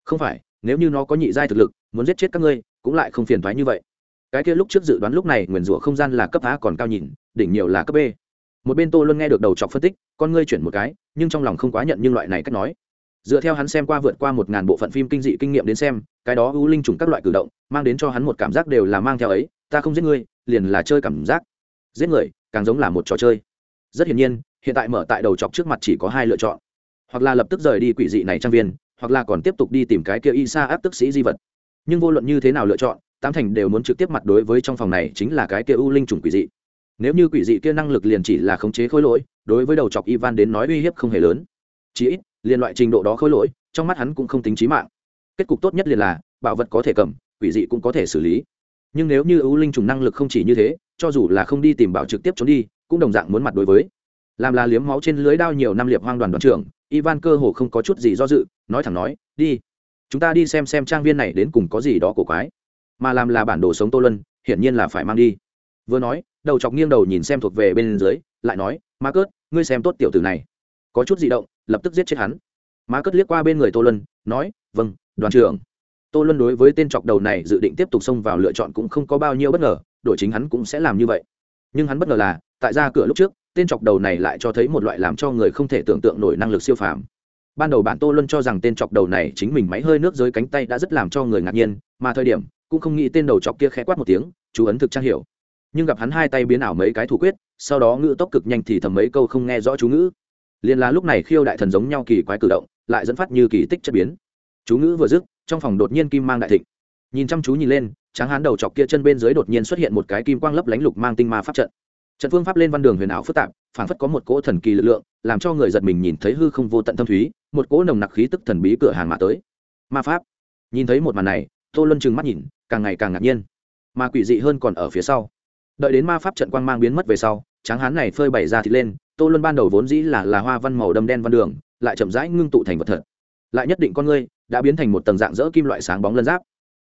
Không phải, nếu như nó có nhị giai thực lực, muốn giết chết các ngươi, cũng lại không phiền thoái như vậy. Cái kia lúc trước dự đoán lúc này nguyền rủa không gian là cấp a còn cao nhìn, đỉnh nhiều là cấp b. Một bên tô luôn nghe được đầu chọc phân tích, con ngươi chuyển một cái, nhưng trong lòng không quá nhận nhưng loại này cách nói. Dựa theo hắn xem qua vượt qua một ngàn bộ phận phim kinh dị kinh nghiệm đến xem, cái đó ưu linh trùng các loại cử động, mang đến cho hắn một cảm giác đều là mang theo ấy, ta không giết ngươi, liền là chơi cảm giác. Giết người, càng giống là một trò chơi rất hiển nhiên, hiện tại mở tại đầu chọc trước mặt chỉ có hai lựa chọn. Hoặc là lập tức rời đi quỷ dị này trang viên, hoặc là còn tiếp tục đi tìm cái kia y sa áp tức sĩ di vật. Nhưng vô luận như thế nào lựa chọn, tám thành đều muốn trực tiếp mặt đối với trong phòng này chính là cái kia u linh trùng quỷ dị. Nếu như quỷ dị kia năng lực liền chỉ là khống chế khối lỗi, đối với đầu chọc ivan đến nói uy hiếp không hề lớn. Chí ít, liền loại trình độ đó khối lỗi, trong mắt hắn cũng không tính trí mạng. Kết cục tốt nhất liền là, bảo vật có thể cầm, quỷ dị cũng có thể xử lý. Nhưng nếu như ưu linh trùng năng lực không chỉ như thế, cho dù là không đi tìm bảo trực tiếp trốn đi cũng đồng dạng muốn mặt đối với. Làm là liếm máu trên lưới đao nhiều năm liệp hoang đoàn đoàn trưởng, ivan cơ hồ không có chút gì do dự, nói thẳng nói, đi, chúng ta đi xem xem trang viên này đến cùng có gì đó cổ quái. Mà làm là bản đồ sống tô lân hiển nhiên là phải mang đi. Vừa nói, đầu chọc nghiêng đầu nhìn xem thuộc về bên dưới, lại nói Ma cớt, ngươi xem tốt tiểu tử này. Có chút di động, lập tức giết chết hắn. Ma cớt liếc qua bên người tô lân nói vâng đoàn trưởng. Tô lân đối với tên chọc đầu này dự định tiếp tục xông vào lựa chọn cũng không có bao nhiêu bất ngờ đội chính hắn cũng sẽ làm như vậy. Nhưng hắn bất ngờ là tại ra cửa lúc trước, tên chọc đầu này lại cho thấy một loại làm cho người không thể tưởng tượng nổi năng lực siêu phàm. Ban đầu bạn tô luân cho rằng tên chọc đầu này chính mình máy hơi nước dưới cánh tay đã rất làm cho người ngạc nhiên, mà thời điểm, cũng không nghĩ tên đầu chọc kia khẽ quát một tiếng, chú ấn thực trang hiểu nhưng gặp hắn hai tay biến ảo mấy cái thủ quyết, sau đó ngữ tốc cực nhanh thì thầm mấy câu không nghe rõ chú ngữ. Liền là lúc này khiêu đại thần giống nhau kỳ quái cử động, lại dẫn phát như kỳ tích chất biến. Chú ngữ vừa dứt, trong phòng đột nhiên kim mang đại thịnh. Nhìn chăm chú nhìn lên, tráng hán đầu chọc kia chân bên dưới đột nhiên xuất hiện một cái kim quang lấp lánh lục mang tinh ma pháp trận trận phương pháp lên văn đường huyền ảo phức tạp phản phất có một cỗ thần kỳ lực lượng, làm cho người giật mình nhìn thấy hư không vô tận thâm thúy, một cỗ nồng nặc khí tức thần bí cửa hàng mà tới. Ma pháp. Nhìn thấy một màn này, tô luân trừng mắt nhìn, càng ngày càng ngạc nhiên. Mà quỷ dị hơn còn ở phía sau. Đợi đến ma pháp trận quang mang biến mất về sau, tráng hán này phơi bày ra thịt lên, tô luân ban đầu vốn dĩ là là hoa văn màu đâm đen văn đường, lại chậm rãi ngưng tụ thành vật thật. Lại nhất định con ngươi đã biến thành một tầng dạng dỡ kim loại sáng bóng lân giáp.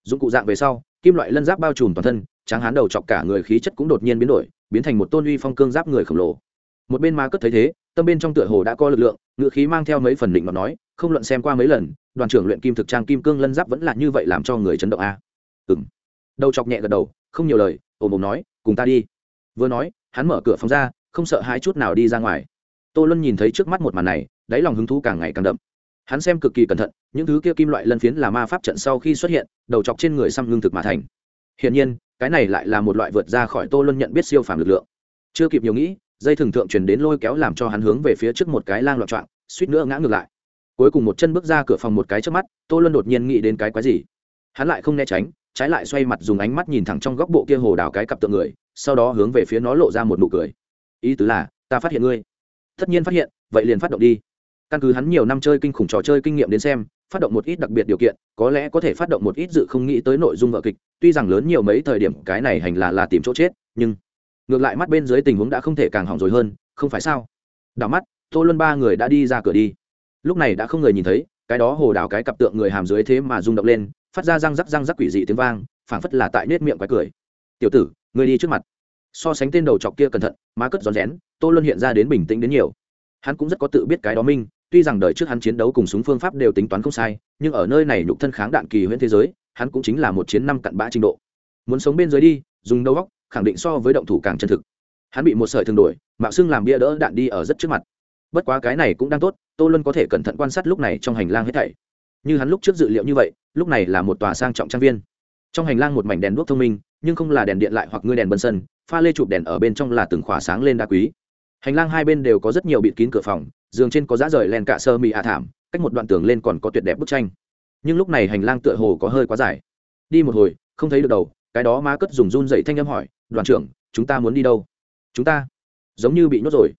Dụng cụ dạng về sau, kim loại lân giáp bao trùm toàn thân, tráng hán đầu chọc cả người khí chất cũng đột nhiên biến đổi biến thành một tôn uy phong cương giáp người khổng lồ. Một bên ma cất thấy thế, tâm bên trong tựa hồ đã có lực lượng ngự khí mang theo mấy phần định mà nói, không luận xem qua mấy lần, đoàn trưởng luyện kim thực trang kim cương lân giáp vẫn là như vậy làm cho người chấn động a. Ừ m đầu chọc nhẹ gật đầu, không nhiều lời, ồ mồm nói, cùng ta đi. Vừa nói, hắn mở cửa phòng ra, không sợ hai chút nào đi ra ngoài. Tô luân nhìn thấy trước mắt một màn này, đáy lòng hứng thú càng ngày càng đậm. Hắn xem cực kỳ cẩn thận, những thứ kia kim loại lân phiến là ma pháp trận sau khi xuất hiện, đầu chọc trên người xăm lương thực mà thành. Hiển nhiên cái này lại là một loại vượt ra khỏi tô luân nhận biết siêu phàm lực lượng. Chưa kịp nhiều nghĩ, dây thừng thượng truyền đến lôi kéo làm cho hắn hướng về phía trước một cái lang loạn trọng, suýt nữa ngã ngược lại. Cuối cùng một chân bước ra cửa phòng một cái trước mắt, tô luân đột nhiên nghĩ đến cái quái gì? Hắn lại không né tránh, trái lại xoay mặt dùng ánh mắt nhìn thẳng trong góc bộ kia hồ đào cái cặp tượng người, sau đó hướng về phía nó lộ ra một nụ cười. Ý tứ là, ta phát hiện ngươi. Tất nhiên phát hiện, vậy liền phát động đi. Căn cứ hắn nhiều năm chơi kinh khủng trò chơi kinh nghiệm đến xem phát động một ít đặc biệt điều kiện, có lẽ có thể phát động một ít dự không nghĩ tới nội dung vợ kịch, tuy rằng lớn nhiều mấy thời điểm cái này hành là là tìm chỗ chết, nhưng ngược lại mắt bên dưới tình huống đã không thể càng hỏng rồi hơn, không phải sao? Đảo mắt, tô luân ba người đã đi ra cửa đi. Lúc này đã không người nhìn thấy, cái đó hồ đào cái cặp tượng người hàm dưới thế mà rung động lên, phát ra răng rắc răng rắc quỷ dị tiếng vang, phảng phất là tại nết miệng quái cười. Tiểu tử người đi trước mặt. So sánh tên đầu chọc kia cẩn thận, má cất rón rén, tô luân hiện ra đến bình tĩnh đến nhiều. Hắn cũng rất có tự biết cái đó minh tuy rằng đời trước hắn chiến đấu cùng súng phương pháp đều tính toán không sai, nhưng ở nơi này nhục thân kháng đạn kỳ huyễn thế giới, hắn cũng chính là một chiến năm cặn bã trình độ. Muốn sống bên dưới đi, dùng đầu góc khẳng định so với động thủ càng chân thực. Hắn bị một sợi thường đổi, mạo xưng làm bia đỡ đạn đi ở rất trước mặt. Bất quá cái này cũng đang tốt, tô luân có thể cẩn thận quan sát lúc này trong hành lang hết thảy. Như hắn lúc trước dự liệu như vậy, lúc này là một tòa sang trọng trang viên. Trong hành lang một mảnh đèn đuốc thông minh, nhưng không là đèn điện lại hoặc ngươi đèn bân sân, pha lê chụp đèn ở bên trong là từng khỏa sáng lên đá quý. Hành lang hai bên đều có rất nhiều bịt kín cửa phòng giường trên có giá rời len cả sơ mì hạ thảm, cách một đoạn tường lên còn có tuyệt đẹp bức tranh. Nhưng lúc này hành lang tựa hồ có hơi quá dài. Đi một hồi, không thấy được đầu, cái đó má cất dùng run dậy thanh âm hỏi, đoàn trưởng, chúng ta muốn đi đâu? Chúng ta. Giống như bị nhốt rồi.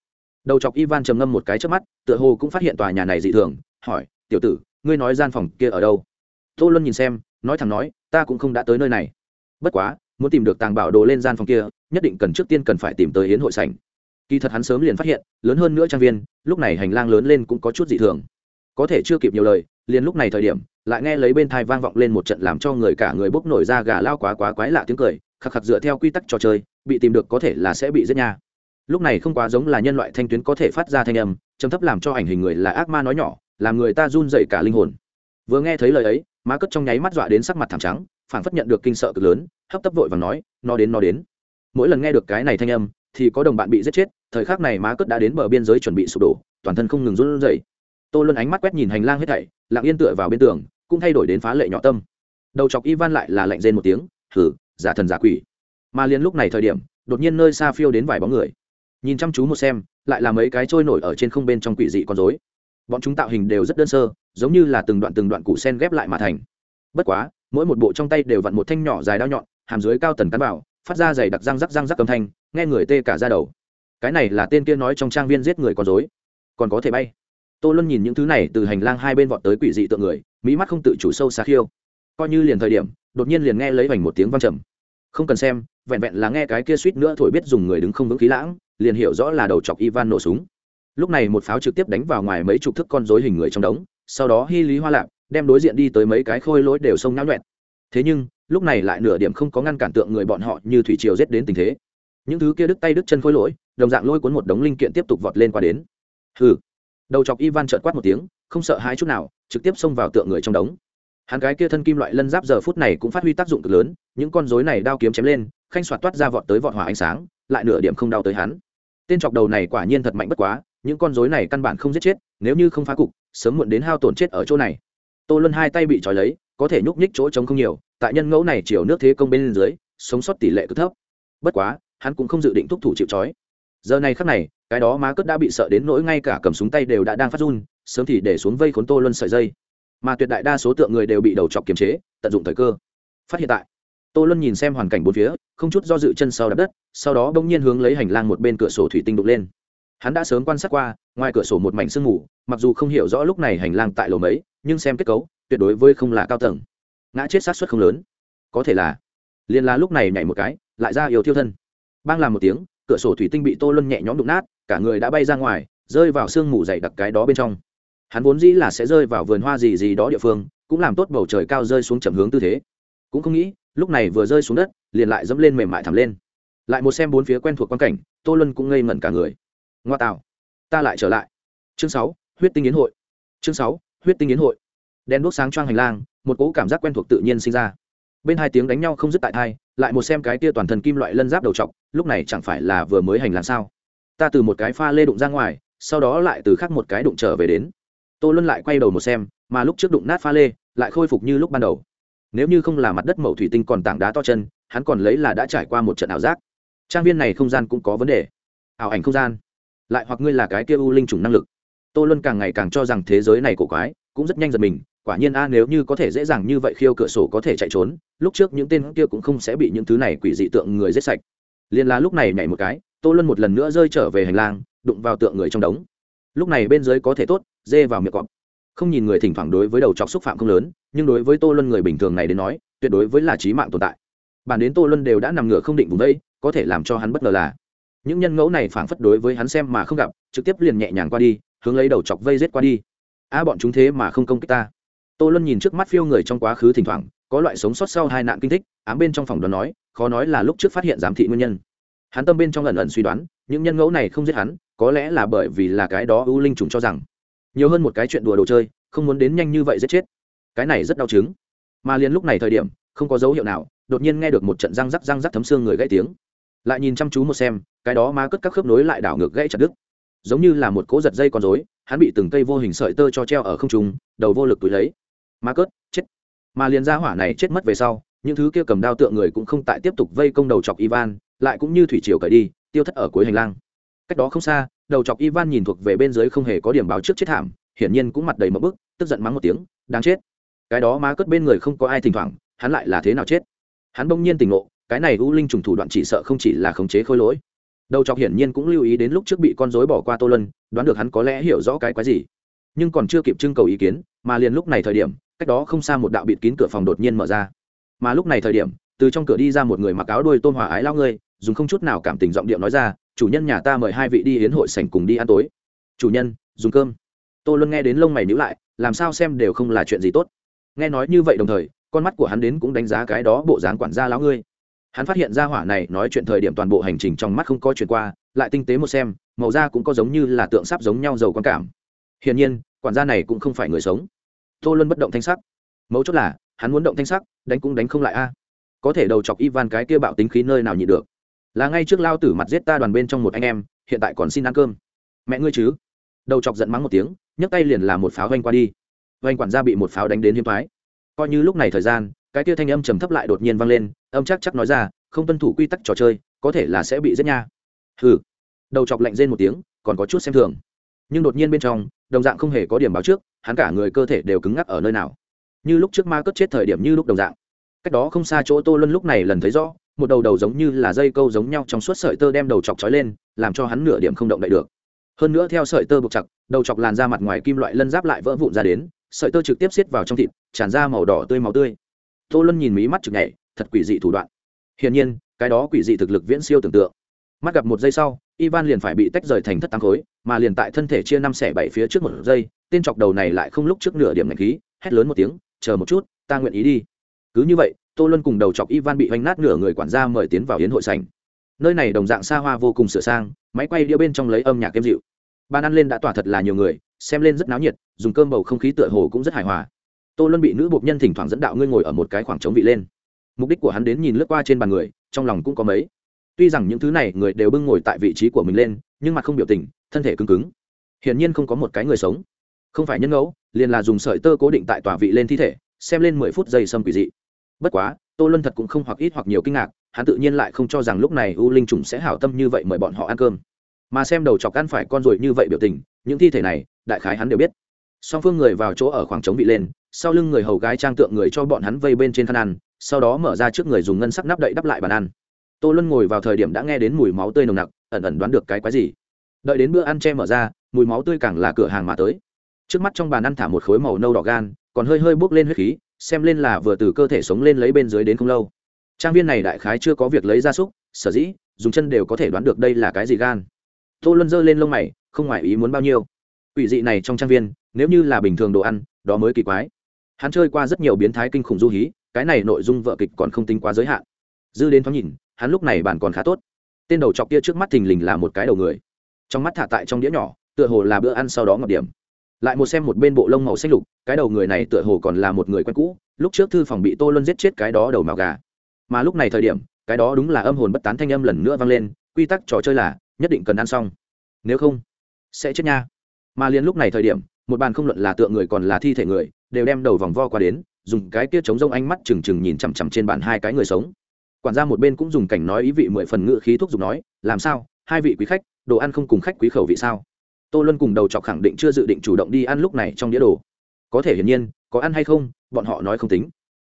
Đầu chọc ivan trầm ngâm một cái trước mắt, tựa hồ cũng phát hiện tòa nhà này dị thường, hỏi, tiểu tử, ngươi nói gian phòng kia ở đâu? Tô luân nhìn xem, nói thẳng nói, ta cũng không đã tới nơi này. Bất quá, muốn tìm được tàng bảo đồ lên gian phòng kia, nhất định cần trước tiên cần phải tìm tới hiến hội sảnh kỳ thật hắn sớm liền phát hiện, lớn hơn nữa trang viên, lúc này hành lang lớn lên cũng có chút dị thường. Có thể chưa kịp nhiều lời, liền lúc này thời điểm, lại nghe lấy bên thai vang vọng lên một trận làm cho người cả người bốc nổi ra gà lao quá quá quái lạ tiếng cười, khắc khắc dựa theo quy tắc trò chơi, bị tìm được có thể là sẽ bị giết nha. Lúc này không quá giống là nhân loại thanh tuyến có thể phát ra thanh âm chấm thấp làm cho ảnh hình người là ác ma nói nhỏ, làm người ta run dậy cả linh hồn. Vừa nghe thấy lời ấy, má cất trong nháy mắt dọa đến sắc mặt thảm trắng, phảng phất nhận được kinh sợ cực lớn, hấp tấp vội và nói, nó đến nó đến. Mỗi lần nghe được cái này thanh âm thì có đồng bạn bị giết chết, thời khắc này má cất đã đến bờ biên giới chuẩn bị sụp đổ, toàn thân không ngừng run rẩy. Tô luân ánh mắt quét nhìn hành lang hết thảy, lặng yên tựa vào bên tường, cũng thay đổi đến phá lệ nhỏ tâm. Đầu chọc ivan lại là lạnh rên một tiếng thử giả thần giả quỷ. Mà liền lúc này thời điểm, đột nhiên nơi xa phiêu đến vài bóng người. Nhìn chăm chú một xem, lại là mấy cái trôi nổi ở trên không bên trong quỷ dị con dối bọn chúng tạo hình đều rất đơn sơ, giống như là từng đoạn từng đoạn củ sen ghép lại mà thành. Bất quá, mỗi một bộ trong tay đều vặn một thanh nhỏ dài đao nhọn, hàm dưới cao tần cắn bảo phát ra dày đặc răng rắc răng rắc âm thanh nghe người tê cả ra đầu. Cái này là tên kia nói trong trang viên giết người con dối còn có thể bay. Tô luân nhìn những thứ này từ hành lang hai bên vọt tới quỷ dị tượng người mỹ mắt không tự chủ sâu xa khiêu. Coi như liền thời điểm, đột nhiên liền nghe lấy vành một tiếng văng trầm. Không cần xem, vẹn vẹn là nghe cái kia suýt nữa thổi biết dùng người đứng không vững khí lãng, liền hiểu rõ là đầu chọc ivan nổ súng. Lúc này một pháo trực tiếp đánh vào ngoài mấy chục thức con dối hình người trong đống, sau đó hy lý hoa lạp, đem đối diện đi tới mấy cái khôi lỗi đều sông nhão nhuẹn. Thế nhưng, lúc này lại nửa điểm không có ngăn cản tượng người bọn họ như thủy triều giết đến tình thế những thứ kia đứt tay đứt chân khôi lỗi, đồng dạng lôi cuốn một đống linh kiện tiếp tục vọt lên qua đến. Hừ. Đầu chọc ivan trợt quát một tiếng, không sợ hãi chút nào, trực tiếp xông vào tượng người trong đống. Hắn cái kia thân kim loại lân giáp giờ phút này cũng phát huy tác dụng cực lớn, những con rối này đao kiếm chém lên, khanh soạt toát ra vọt tới vọt hỏa ánh sáng, lại nửa điểm không đau tới hắn. Tên chọc đầu này quả nhiên thật mạnh bất quá, những con rối này căn bản không giết chết, nếu như không phá cục, sớm muộn đến hao tổn chết ở chỗ này. Tô luân hai tay bị trói lấy, có thể nhúc nhích chỗ trống không nhiều, tại nhân ngẫu này chiều nước thế công bên dưới, sống sót tỷ lệ cực thấp. Bất quá hắn cũng không dự định thúc thủ chịu trói. Giờ này khắc này, cái đó má cất đã bị sợ đến nỗi ngay cả cầm súng tay đều đã đang phát run, sớm thì để xuống vây khốn tô luân sợi dây. Mà tuyệt đại đa số tượng người đều bị đầu chọc kiềm chế, tận dụng thời cơ. Phát hiện tại, tô luân nhìn xem hoàn cảnh bốn phía, không chút do dự chân sau đập đất, sau đó bỗng nhiên hướng lấy hành lang một bên cửa sổ thủy tinh đục lên. Hắn đã sớm quan sát qua, ngoài cửa sổ một mảnh sương mù, mặc dù không hiểu rõ lúc này hành lang tại lầu mấy, nhưng xem kết cấu, tuyệt đối với không là cao tầng. Ngã chết sát xuất không lớn. Có thể là, liền la lúc này nhảy một cái, lại ra yêu thiêu thân bang làm một tiếng, cửa sổ thủy tinh bị tô luân nhẹ nhõm đụng nát, cả người đã bay ra ngoài, rơi vào sương mù dày đặc cái đó bên trong. Hắn vốn dĩ là sẽ rơi vào vườn hoa gì gì đó địa phương, cũng làm tốt bầu trời cao rơi xuống chậm hướng tư thế. Cũng không nghĩ, lúc này vừa rơi xuống đất, liền lại dẫm lên mềm mại thẳm lên. Lại một xem bốn phía quen thuộc quan cảnh, tô luân cũng ngây ngẩn cả người. Ngoa tạo. Ta lại trở lại. Chương sáu, huyết tinh yến hội. Chương sáu, huyết tinh yến hội. Đèn đuốc sáng choang hành lang, một cỗ cảm giác quen thuộc tự nhiên sinh ra. Bên hai tiếng đánh nhau không dứt tại thai lại một xem cái tia toàn thân kim loại lân giáp đầu t lúc này chẳng phải là vừa mới hành làm sao ta từ một cái pha lê đụng ra ngoài sau đó lại từ khác một cái đụng trở về đến tô luân lại quay đầu một xem mà lúc trước đụng nát pha lê lại khôi phục như lúc ban đầu nếu như không là mặt đất màu thủy tinh còn tảng đá to chân hắn còn lấy là đã trải qua một trận ảo giác trang viên này không gian cũng có vấn đề ảo ảnh không gian lại hoặc ngươi là cái kia u linh chủng năng lực tô luân càng ngày càng cho rằng thế giới này cổ quái cũng rất nhanh giật mình quả nhiên a, nếu như có thể dễ dàng như vậy khiêu cửa sổ có thể chạy trốn, lúc trước những tên kia cũng không sẽ bị những thứ này quỷ dị tượng người giết sạch. Liên la lúc này nhảy một cái, tô luân một lần nữa rơi trở về hành lang, đụng vào tượng người trong đống. Lúc này bên dưới có thể tốt, dê vào miệng cọp. Không nhìn người thỉnh thoảng đối với đầu chọc xúc phạm không lớn, nhưng đối với tô luân người bình thường này đến nói, tuyệt đối với là trí mạng tồn tại. Bản đến tô luân đều đã nằm ngửa không định vùng đây, có thể làm cho hắn bất ngờ là, những nhân ngẫu này phảng phất đối với hắn xem mà không gặp, trực tiếp liền nhẹ nhàng qua đi, hướng lấy đầu chọc vây rết qua đi. A, bọn chúng thế mà không công kích ta tô luân nhìn trước mắt phiêu người trong quá khứ thỉnh thoảng, có loại sống sót sau hai nạn kinh thích, ám bên trong phòng đoán nói, khó nói là lúc trước phát hiện giám thị nguyên nhân. Hắn tâm bên trong lần ẩn suy đoán, những nhân ngẫu này không giết hắn, có lẽ là bởi vì là cái đó ưu linh trùng cho rằng, nhiều hơn một cái chuyện đùa đồ chơi, không muốn đến nhanh như vậy giết chết. Cái này rất đau chứng. Mà liền lúc này thời điểm, không có dấu hiệu nào, đột nhiên nghe được một trận răng rắc răng rắc thấm xương người gãy tiếng. Lại nhìn chăm chú một xem, cái đó má cất các khớp nối lại đảo ngược gãy chặt đứt. Giống như là một cố giật dây con rối, hắn bị từng cây vô hình sợi tơ cho treo ở không trung, đầu vô lực túi lấy ma cớt, chết. Mà liền ra hỏa này chết mất về sau, những thứ kia cầm đao tượng người cũng không tại tiếp tục vây công đầu chọc ivan, lại cũng như thủy triều cởi đi, tiêu thất ở cuối hành lang. Cách đó không xa, đầu chọc ivan nhìn thuộc về bên dưới không hề có điểm báo trước chết thảm, hiển nhiên cũng mặt đầy mỡ bức, tức giận mắng một tiếng, đáng chết. Cái đó má cất bên người không có ai thỉnh thoảng, hắn lại là thế nào chết? Hắn bỗng nhiên tỉnh ngộ, cái này u linh trùng thủ đoạn chỉ sợ không chỉ là khống chế khôi lỗi. Đầu chọc hiển nhiên cũng lưu ý đến lúc trước bị con rối bỏ qua tô lân đoán được hắn có lẽ hiểu rõ cái quái gì. Nhưng còn chưa kịp trưng cầu ý kiến, mà liền lúc này thời điểm cách đó không xa một đạo bịt kín cửa phòng đột nhiên mở ra. Mà lúc này thời điểm, từ trong cửa đi ra một người mặc áo đôi tôn hòa ái lao ngươi, dùng không chút nào cảm tình giọng điệu nói ra, chủ nhân nhà ta mời hai vị đi hiến hội sảnh cùng đi ăn tối. Chủ nhân, dùng cơm. Tô luân nghe đến lông mày nhữ lại, làm sao xem đều không là chuyện gì tốt. Nghe nói như vậy đồng thời, con mắt của hắn đến cũng đánh giá cái đó bộ dáng quản gia lão ngươi. Hắn phát hiện ra hỏa này nói chuyện thời điểm toàn bộ hành trình trong mắt không có chuyện qua, lại tinh tế một xem, màu da cũng có giống như là tượng sắp giống nhau giàu quan cảm. Hiển nhiên, quản gia này cũng không phải người sống tô luân bất động thanh sắc. Mấu chốt là, hắn muốn động thanh sắc, đánh cũng đánh không lại a. Có thể đầu chọc ivan cái kia bạo tính khí nơi nào nhịn được. Là ngay trước lao tử mặt giết ta đoàn bên trong một anh em, hiện tại còn xin ăn cơm. Mẹ ngươi chứ? Đầu chọc giận mắng một tiếng, nhấc tay liền làm một pháo vanh qua đi. Vanh quản gia bị một pháo đánh đến hiếm thoái coi như lúc này thời gian, cái kia thanh âm trầm thấp lại đột nhiên vang lên, âm chắc chắc nói ra, không tuân thủ quy tắc trò chơi, có thể là sẽ bị giết nha. Hừ. Đầu chọc lạnh rên một tiếng, còn có chút xem thường. Nhưng đột nhiên bên trong, đồng dạng không hề có điểm báo trước hắn cả người cơ thể đều cứng ngắc ở nơi nào. Như lúc trước ma cất chết thời điểm như lúc đồng dạng. Cách đó không xa chỗ tô luân lúc này lần thấy rõ, một đầu đầu giống như là dây câu giống nhau trong suốt sợi tơ đem đầu chọc trói lên, làm cho hắn nửa điểm không động đậy được. Hơn nữa theo sợi tơ buộc chặt, đầu chọc làn ra mặt ngoài kim loại lân giáp lại vỡ vụn ra đến, sợi tơ trực tiếp xiết vào trong thịt, tràn ra màu đỏ tươi máu tươi. Tô luân nhìn mí mắt chực nhảy, thật quỷ dị thủ đoạn. Hiển nhiên, cái đó quỷ dị thực lực viễn siêu tưởng tượng mắt gặp một giây sau, ivan liền phải bị tách rời thành thất tăng khối, mà liền tại thân thể chia năm xẻ bảy phía trước một giây, tên chọc đầu này lại không lúc trước nửa điểm ngạch khí, hét lớn một tiếng, chờ một chút, ta nguyện ý đi. Cứ như vậy, tô luân cùng đầu chọc ivan bị hoành nát nửa người quản gia mời tiến vào yến hội sảnh. Nơi này đồng dạng xa hoa vô cùng sửa sang, máy quay đĩa bên trong lấy âm nhạc êm dịu. Bàn ăn lên đã tỏa thật là nhiều người, xem lên rất náo nhiệt, dùng cơm bầu không khí tựa hồ cũng rất hài hòa. Tô luân bị nữ bộc nhân thỉnh thoảng dẫn đạo ngươi ngồi ở một cái khoảng trống vị lên. Mục đích của hắn đến nhìn lướt qua trên bàn người, trong lòng cũng có mấy tuy rằng những thứ này người đều bưng ngồi tại vị trí của mình lên, nhưng mặt không biểu tình, thân thể cứng cứng. Hiển nhiên không có một cái người sống. Không phải nhân ngẫu, liền là dùng sợi tơ cố định tại tòa vị lên thi thể, xem lên mười phút giây xâm quỷ dị. Bất quá, tô luân thật cũng không hoặc ít hoặc nhiều kinh ngạc, hắn tự nhiên lại không cho rằng lúc này u linh trùng sẽ hảo tâm như vậy mời bọn họ ăn cơm. Mà xem đầu chọc ăn phải con ruồi như vậy biểu tình, những thi thể này, đại khái hắn đều biết. Song phương người vào chỗ ở khoảng trống vị lên, sau lưng người hầu gái trang tượng người cho bọn hắn vây bên trên khăn ăn, sau đó mở ra trước người dùng ngân sắc nắp đậy đắp lại bàn ăn tô luân ngồi vào thời điểm đã nghe đến mùi máu tươi nồng nặc, ẩn ẩn đoán được cái quái gì. Đợi đến bữa ăn che mở ra, mùi máu tươi càng là cửa hàng mà tới. Trước mắt trong bàn ăn thả một khối màu nâu đỏ gan, còn hơi hơi bốc lên huyết khí, xem lên là vừa từ cơ thể sống lên lấy bên dưới đến không lâu. Trang viên này đại khái chưa có việc lấy r a súc, sở dĩ, dùng chân đều có thể đoán được đây là cái gì gan. Tô luân giơ lên lông mày, không ngoài ý muốn bao nhiêu. Quỷ dị này trong trang viên, nếu như là bình thường đồ ăn, đó mới kỳ quái. Hắn chơi qua rất nhiều biến thái kinh khủng du hí, cái này nội dung vợ kịch còn không tính quá giới hạn. Dư đến thoáng nhìn hắn lúc này bàn còn khá tốt. Tên đầu chọc kia trước mắt thình lình là một cái đầu người. Trong mắt thả tại trong đĩa nhỏ, tựa hồ là bữa ăn sau đó ngọc điểm. Lại một xem một bên bộ lông màu xanh lục, cái đầu người này tựa hồ còn là một người quen cũ, lúc trước thư phòng bị tô luân giết chết cái đó đầu màu gà. Mà lúc này thời điểm, cái đó đúng là âm hồn bất tán thanh âm lần nữa vang lên, quy tắc trò chơi là, nhất định cần ăn xong. Nếu không, sẽ chết nha. Mà liền lúc này thời điểm, một bàn không luận là tượng người còn là thi thể người, đều đem đầu vòng vo qua đến, dùng cái kia chống rông ánh mắt trừng trừng nhìn chằm chằm trên bàn hai cái người sống quản gia một bên cũng dùng cảnh nói ý vị mười phần ngự khí thuốc dùng nói, làm sao? Hai vị quý khách, đồ ăn không cùng khách quý khẩu vị sao? Tô luân cùng đầu chọc khẳng định chưa dự định chủ động đi ăn lúc này trong đĩa đồ. Có thể hiển nhiên, có ăn hay không, bọn họ nói không tính.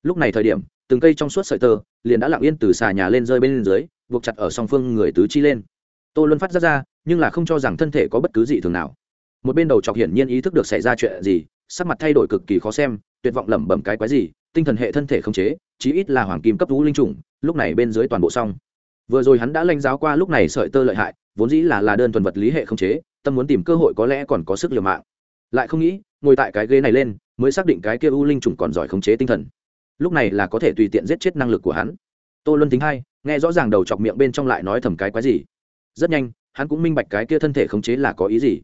Lúc này thời điểm, từng cây trong suốt sợi tơ liền đã lặng yên từ xà nhà lên rơi bên dưới, buộc chặt ở song phương người tứ chi lên. Tô luân phát ra ra, nhưng là không cho rằng thân thể có bất cứ gì thường nào. Một bên đầu chọc hiển nhiên ý thức được xảy ra chuyện gì, sắc mặt thay đổi cực kỳ khó xem, tuyệt vọng lẩm bẩm cái quái gì tinh thần hệ thân thể không chế, chí ít là hoàng kim cấp vũ linh trùng lúc này bên dưới toàn bộ xong. Vừa rồi hắn đã lãnh giáo qua lúc này sợi tơ lợi hại, vốn dĩ là là đơn thuần vật lý hệ không chế, tâm muốn tìm cơ hội có lẽ còn có sức liều mạng. Lại không nghĩ, ngồi tại cái ghế này lên, mới xác định cái kia u linh trùng còn giỏi khống chế tinh thần. Lúc này là có thể tùy tiện giết chết năng lực của hắn. Tô luân tính hai, nghe rõ ràng đầu chọc miệng bên trong lại nói thầm cái quái gì? Rất nhanh, hắn cũng minh bạch cái kia thân thể khống chế là có ý gì.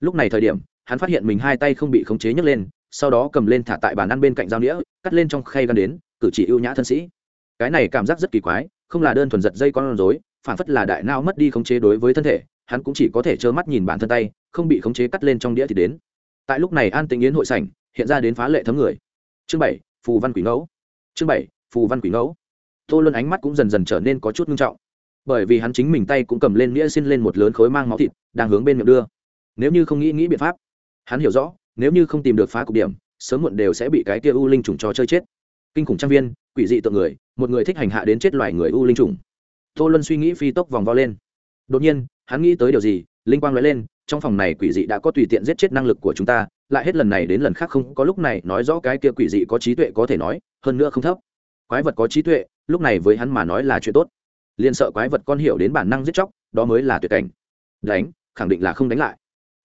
Lúc này thời điểm, hắn phát hiện mình hai tay không bị khống chế nhấc lên sau đó cầm lên thả tại bàn ăn bên cạnh dao đĩa cắt lên trong khay gan đến, cử chỉ ưu nhã thân sĩ. Cái này cảm giác rất kỳ quái, không là đơn thuần giật dây con rối, phản phất là đại não mất đi khống chế đối với thân thể, hắn cũng chỉ có thể trơ mắt nhìn bản thân tay, không bị khống chế cắt lên trong đĩa thì đến. Tại lúc này an tĩnh yến hội sảnh, hiện ra đến phá lệ thấm người. Chương bảy, phù văn quỷ ngẫu. Chương bảy, phù văn quỷ ngẫu. Tô luân ánh mắt cũng dần dần trở nên có chút nghiêm trọng. Bởi vì hắn chính mình tay cũng cầm lên nghĩa xin lên một lớn khối mang máu thịt, đang hướng bên miệng đưa. Nếu như không nghĩ nghĩ biện pháp, hắn hiểu rõ nếu như không tìm được phá cục điểm, sớm muộn đều sẽ bị cái kia u linh trùng cho chơi chết. Kinh khủng trang viên, quỷ dị tượng người, một người thích hành hạ đến chết loài người u linh trùng tô luân suy nghĩ phi tốc vòng vo lên. Đột nhiên, hắn nghĩ tới điều gì, linh quang nói lên, trong phòng này quỷ dị đã có tùy tiện giết chết năng lực của chúng ta, lại hết lần này đến lần khác không có lúc này nói rõ cái kia quỷ dị có trí tuệ có thể nói, hơn nữa không thấp. Quái vật có trí tuệ, lúc này với hắn mà nói là chuyện tốt. Liền sợ quái vật con hiểu đến bản năng giết chóc, đó mới là tuyệt cảnh. Đánh, khẳng định là không đánh lại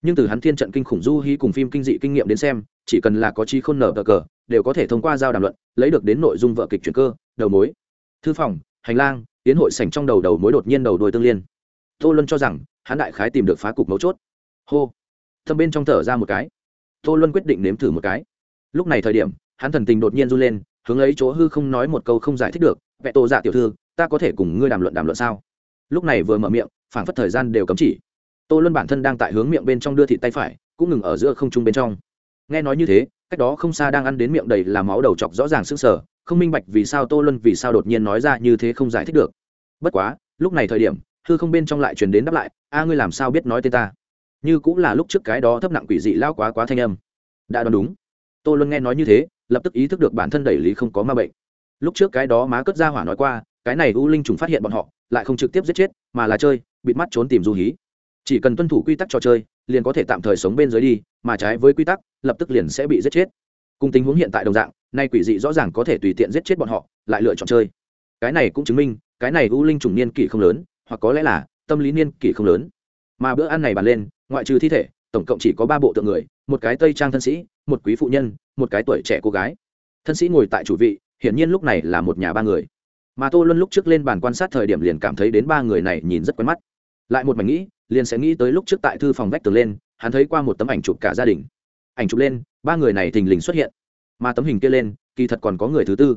nhưng từ hắn thiên trận kinh khủng du hí cùng phim kinh dị kinh nghiệm đến xem, chỉ cần là có chi khôn nở cờ cờ, đều có thể thông qua giao đàm luận, lấy được đến nội dung vợ kịch chuyển cơ, đầu mối. Thư phòng, hành lang tiến hội sảnh trong đầu đầu mối đột nhiên đầu đuôi tương liên. Tô luân cho rằng, hắn đại khái tìm được phá cục mấu chốt. Hô. Thâm bên trong thở ra một cái. Tô luân quyết định nếm thử một cái. Lúc này thời điểm, hắn thần tình đột nhiên run lên, hướng lấy chỗ hư không nói một câu không giải thích được, vẽ tô dạ tiểu thư, ta có thể cùng ngươi đàm luận đàm luận sao? Lúc này vừa mở miệng, phảng phất thời gian đều cấm chỉ tô luân bản thân đang tại hướng miệng bên trong đưa thịt tay phải, cũng ngừng ở giữa không trung bên trong. Nghe nói như thế, cách đó không xa đang ăn đến miệng đầy là máu đầu chọc rõ ràng s ư n g sở không minh bạch vì sao tô luân vì sao đột nhiên nói ra như thế không giải thích được. Bất quá, lúc này thời điểm, hư không bên trong lại truyền đến đáp lại, a, ngươi làm sao biết nói tên ta? Như cũng là lúc trước cái đó thấp nặng quỷ dị lao quá quá thanh âm. Đã đoán đúng. Tô luân nghe nói như thế, lập tức ý thức được bản thân đẩy lý không có ma bệnh. Lúc trước cái đó má cất ra hỏa nói qua, cái này u linh trùng phát hiện bọn họ, lại không trực tiếp giết chết, mà là chơi, bịt mắt trốn tìm du hí chỉ cần tuân thủ quy tắc trò chơi, liền có thể tạm thời sống bên dưới đi, mà trái với quy tắc, lập tức liền sẽ bị giết chết. Cùng tình huống hiện tại đồng dạng, nay quỷ dị rõ ràng có thể tùy tiện giết chết bọn họ, lại lựa chọn chơi. Cái này cũng chứng minh, cái này u linh trùng niên kỷ không lớn, hoặc có lẽ là, tâm lý niên kỷ không lớn. Mà bữa ăn này bàn lên, ngoại trừ thi thể, tổng cộng chỉ có ba bộ tượng người, một cái tây trang thân sĩ, một quý phụ nhân, một cái tuổi trẻ cô gái. Thân sĩ ngồi tại chủ vị, hiển nhiên lúc này là một nhà ba người. Mà tô luân lúc trước lên bàn quan sát thời điểm liền cảm thấy đến ba người này nhìn rất quen mắt. Lại một mảnh nghĩ liền sẽ nghĩ tới lúc trước tại thư phòng vách tường lên, hắn thấy qua một tấm ảnh chụp cả gia đình. Ảnh chụp lên, ba người này thình lình xuất hiện. Mà tấm hình kia lên, kỳ thật còn có người thứ tư.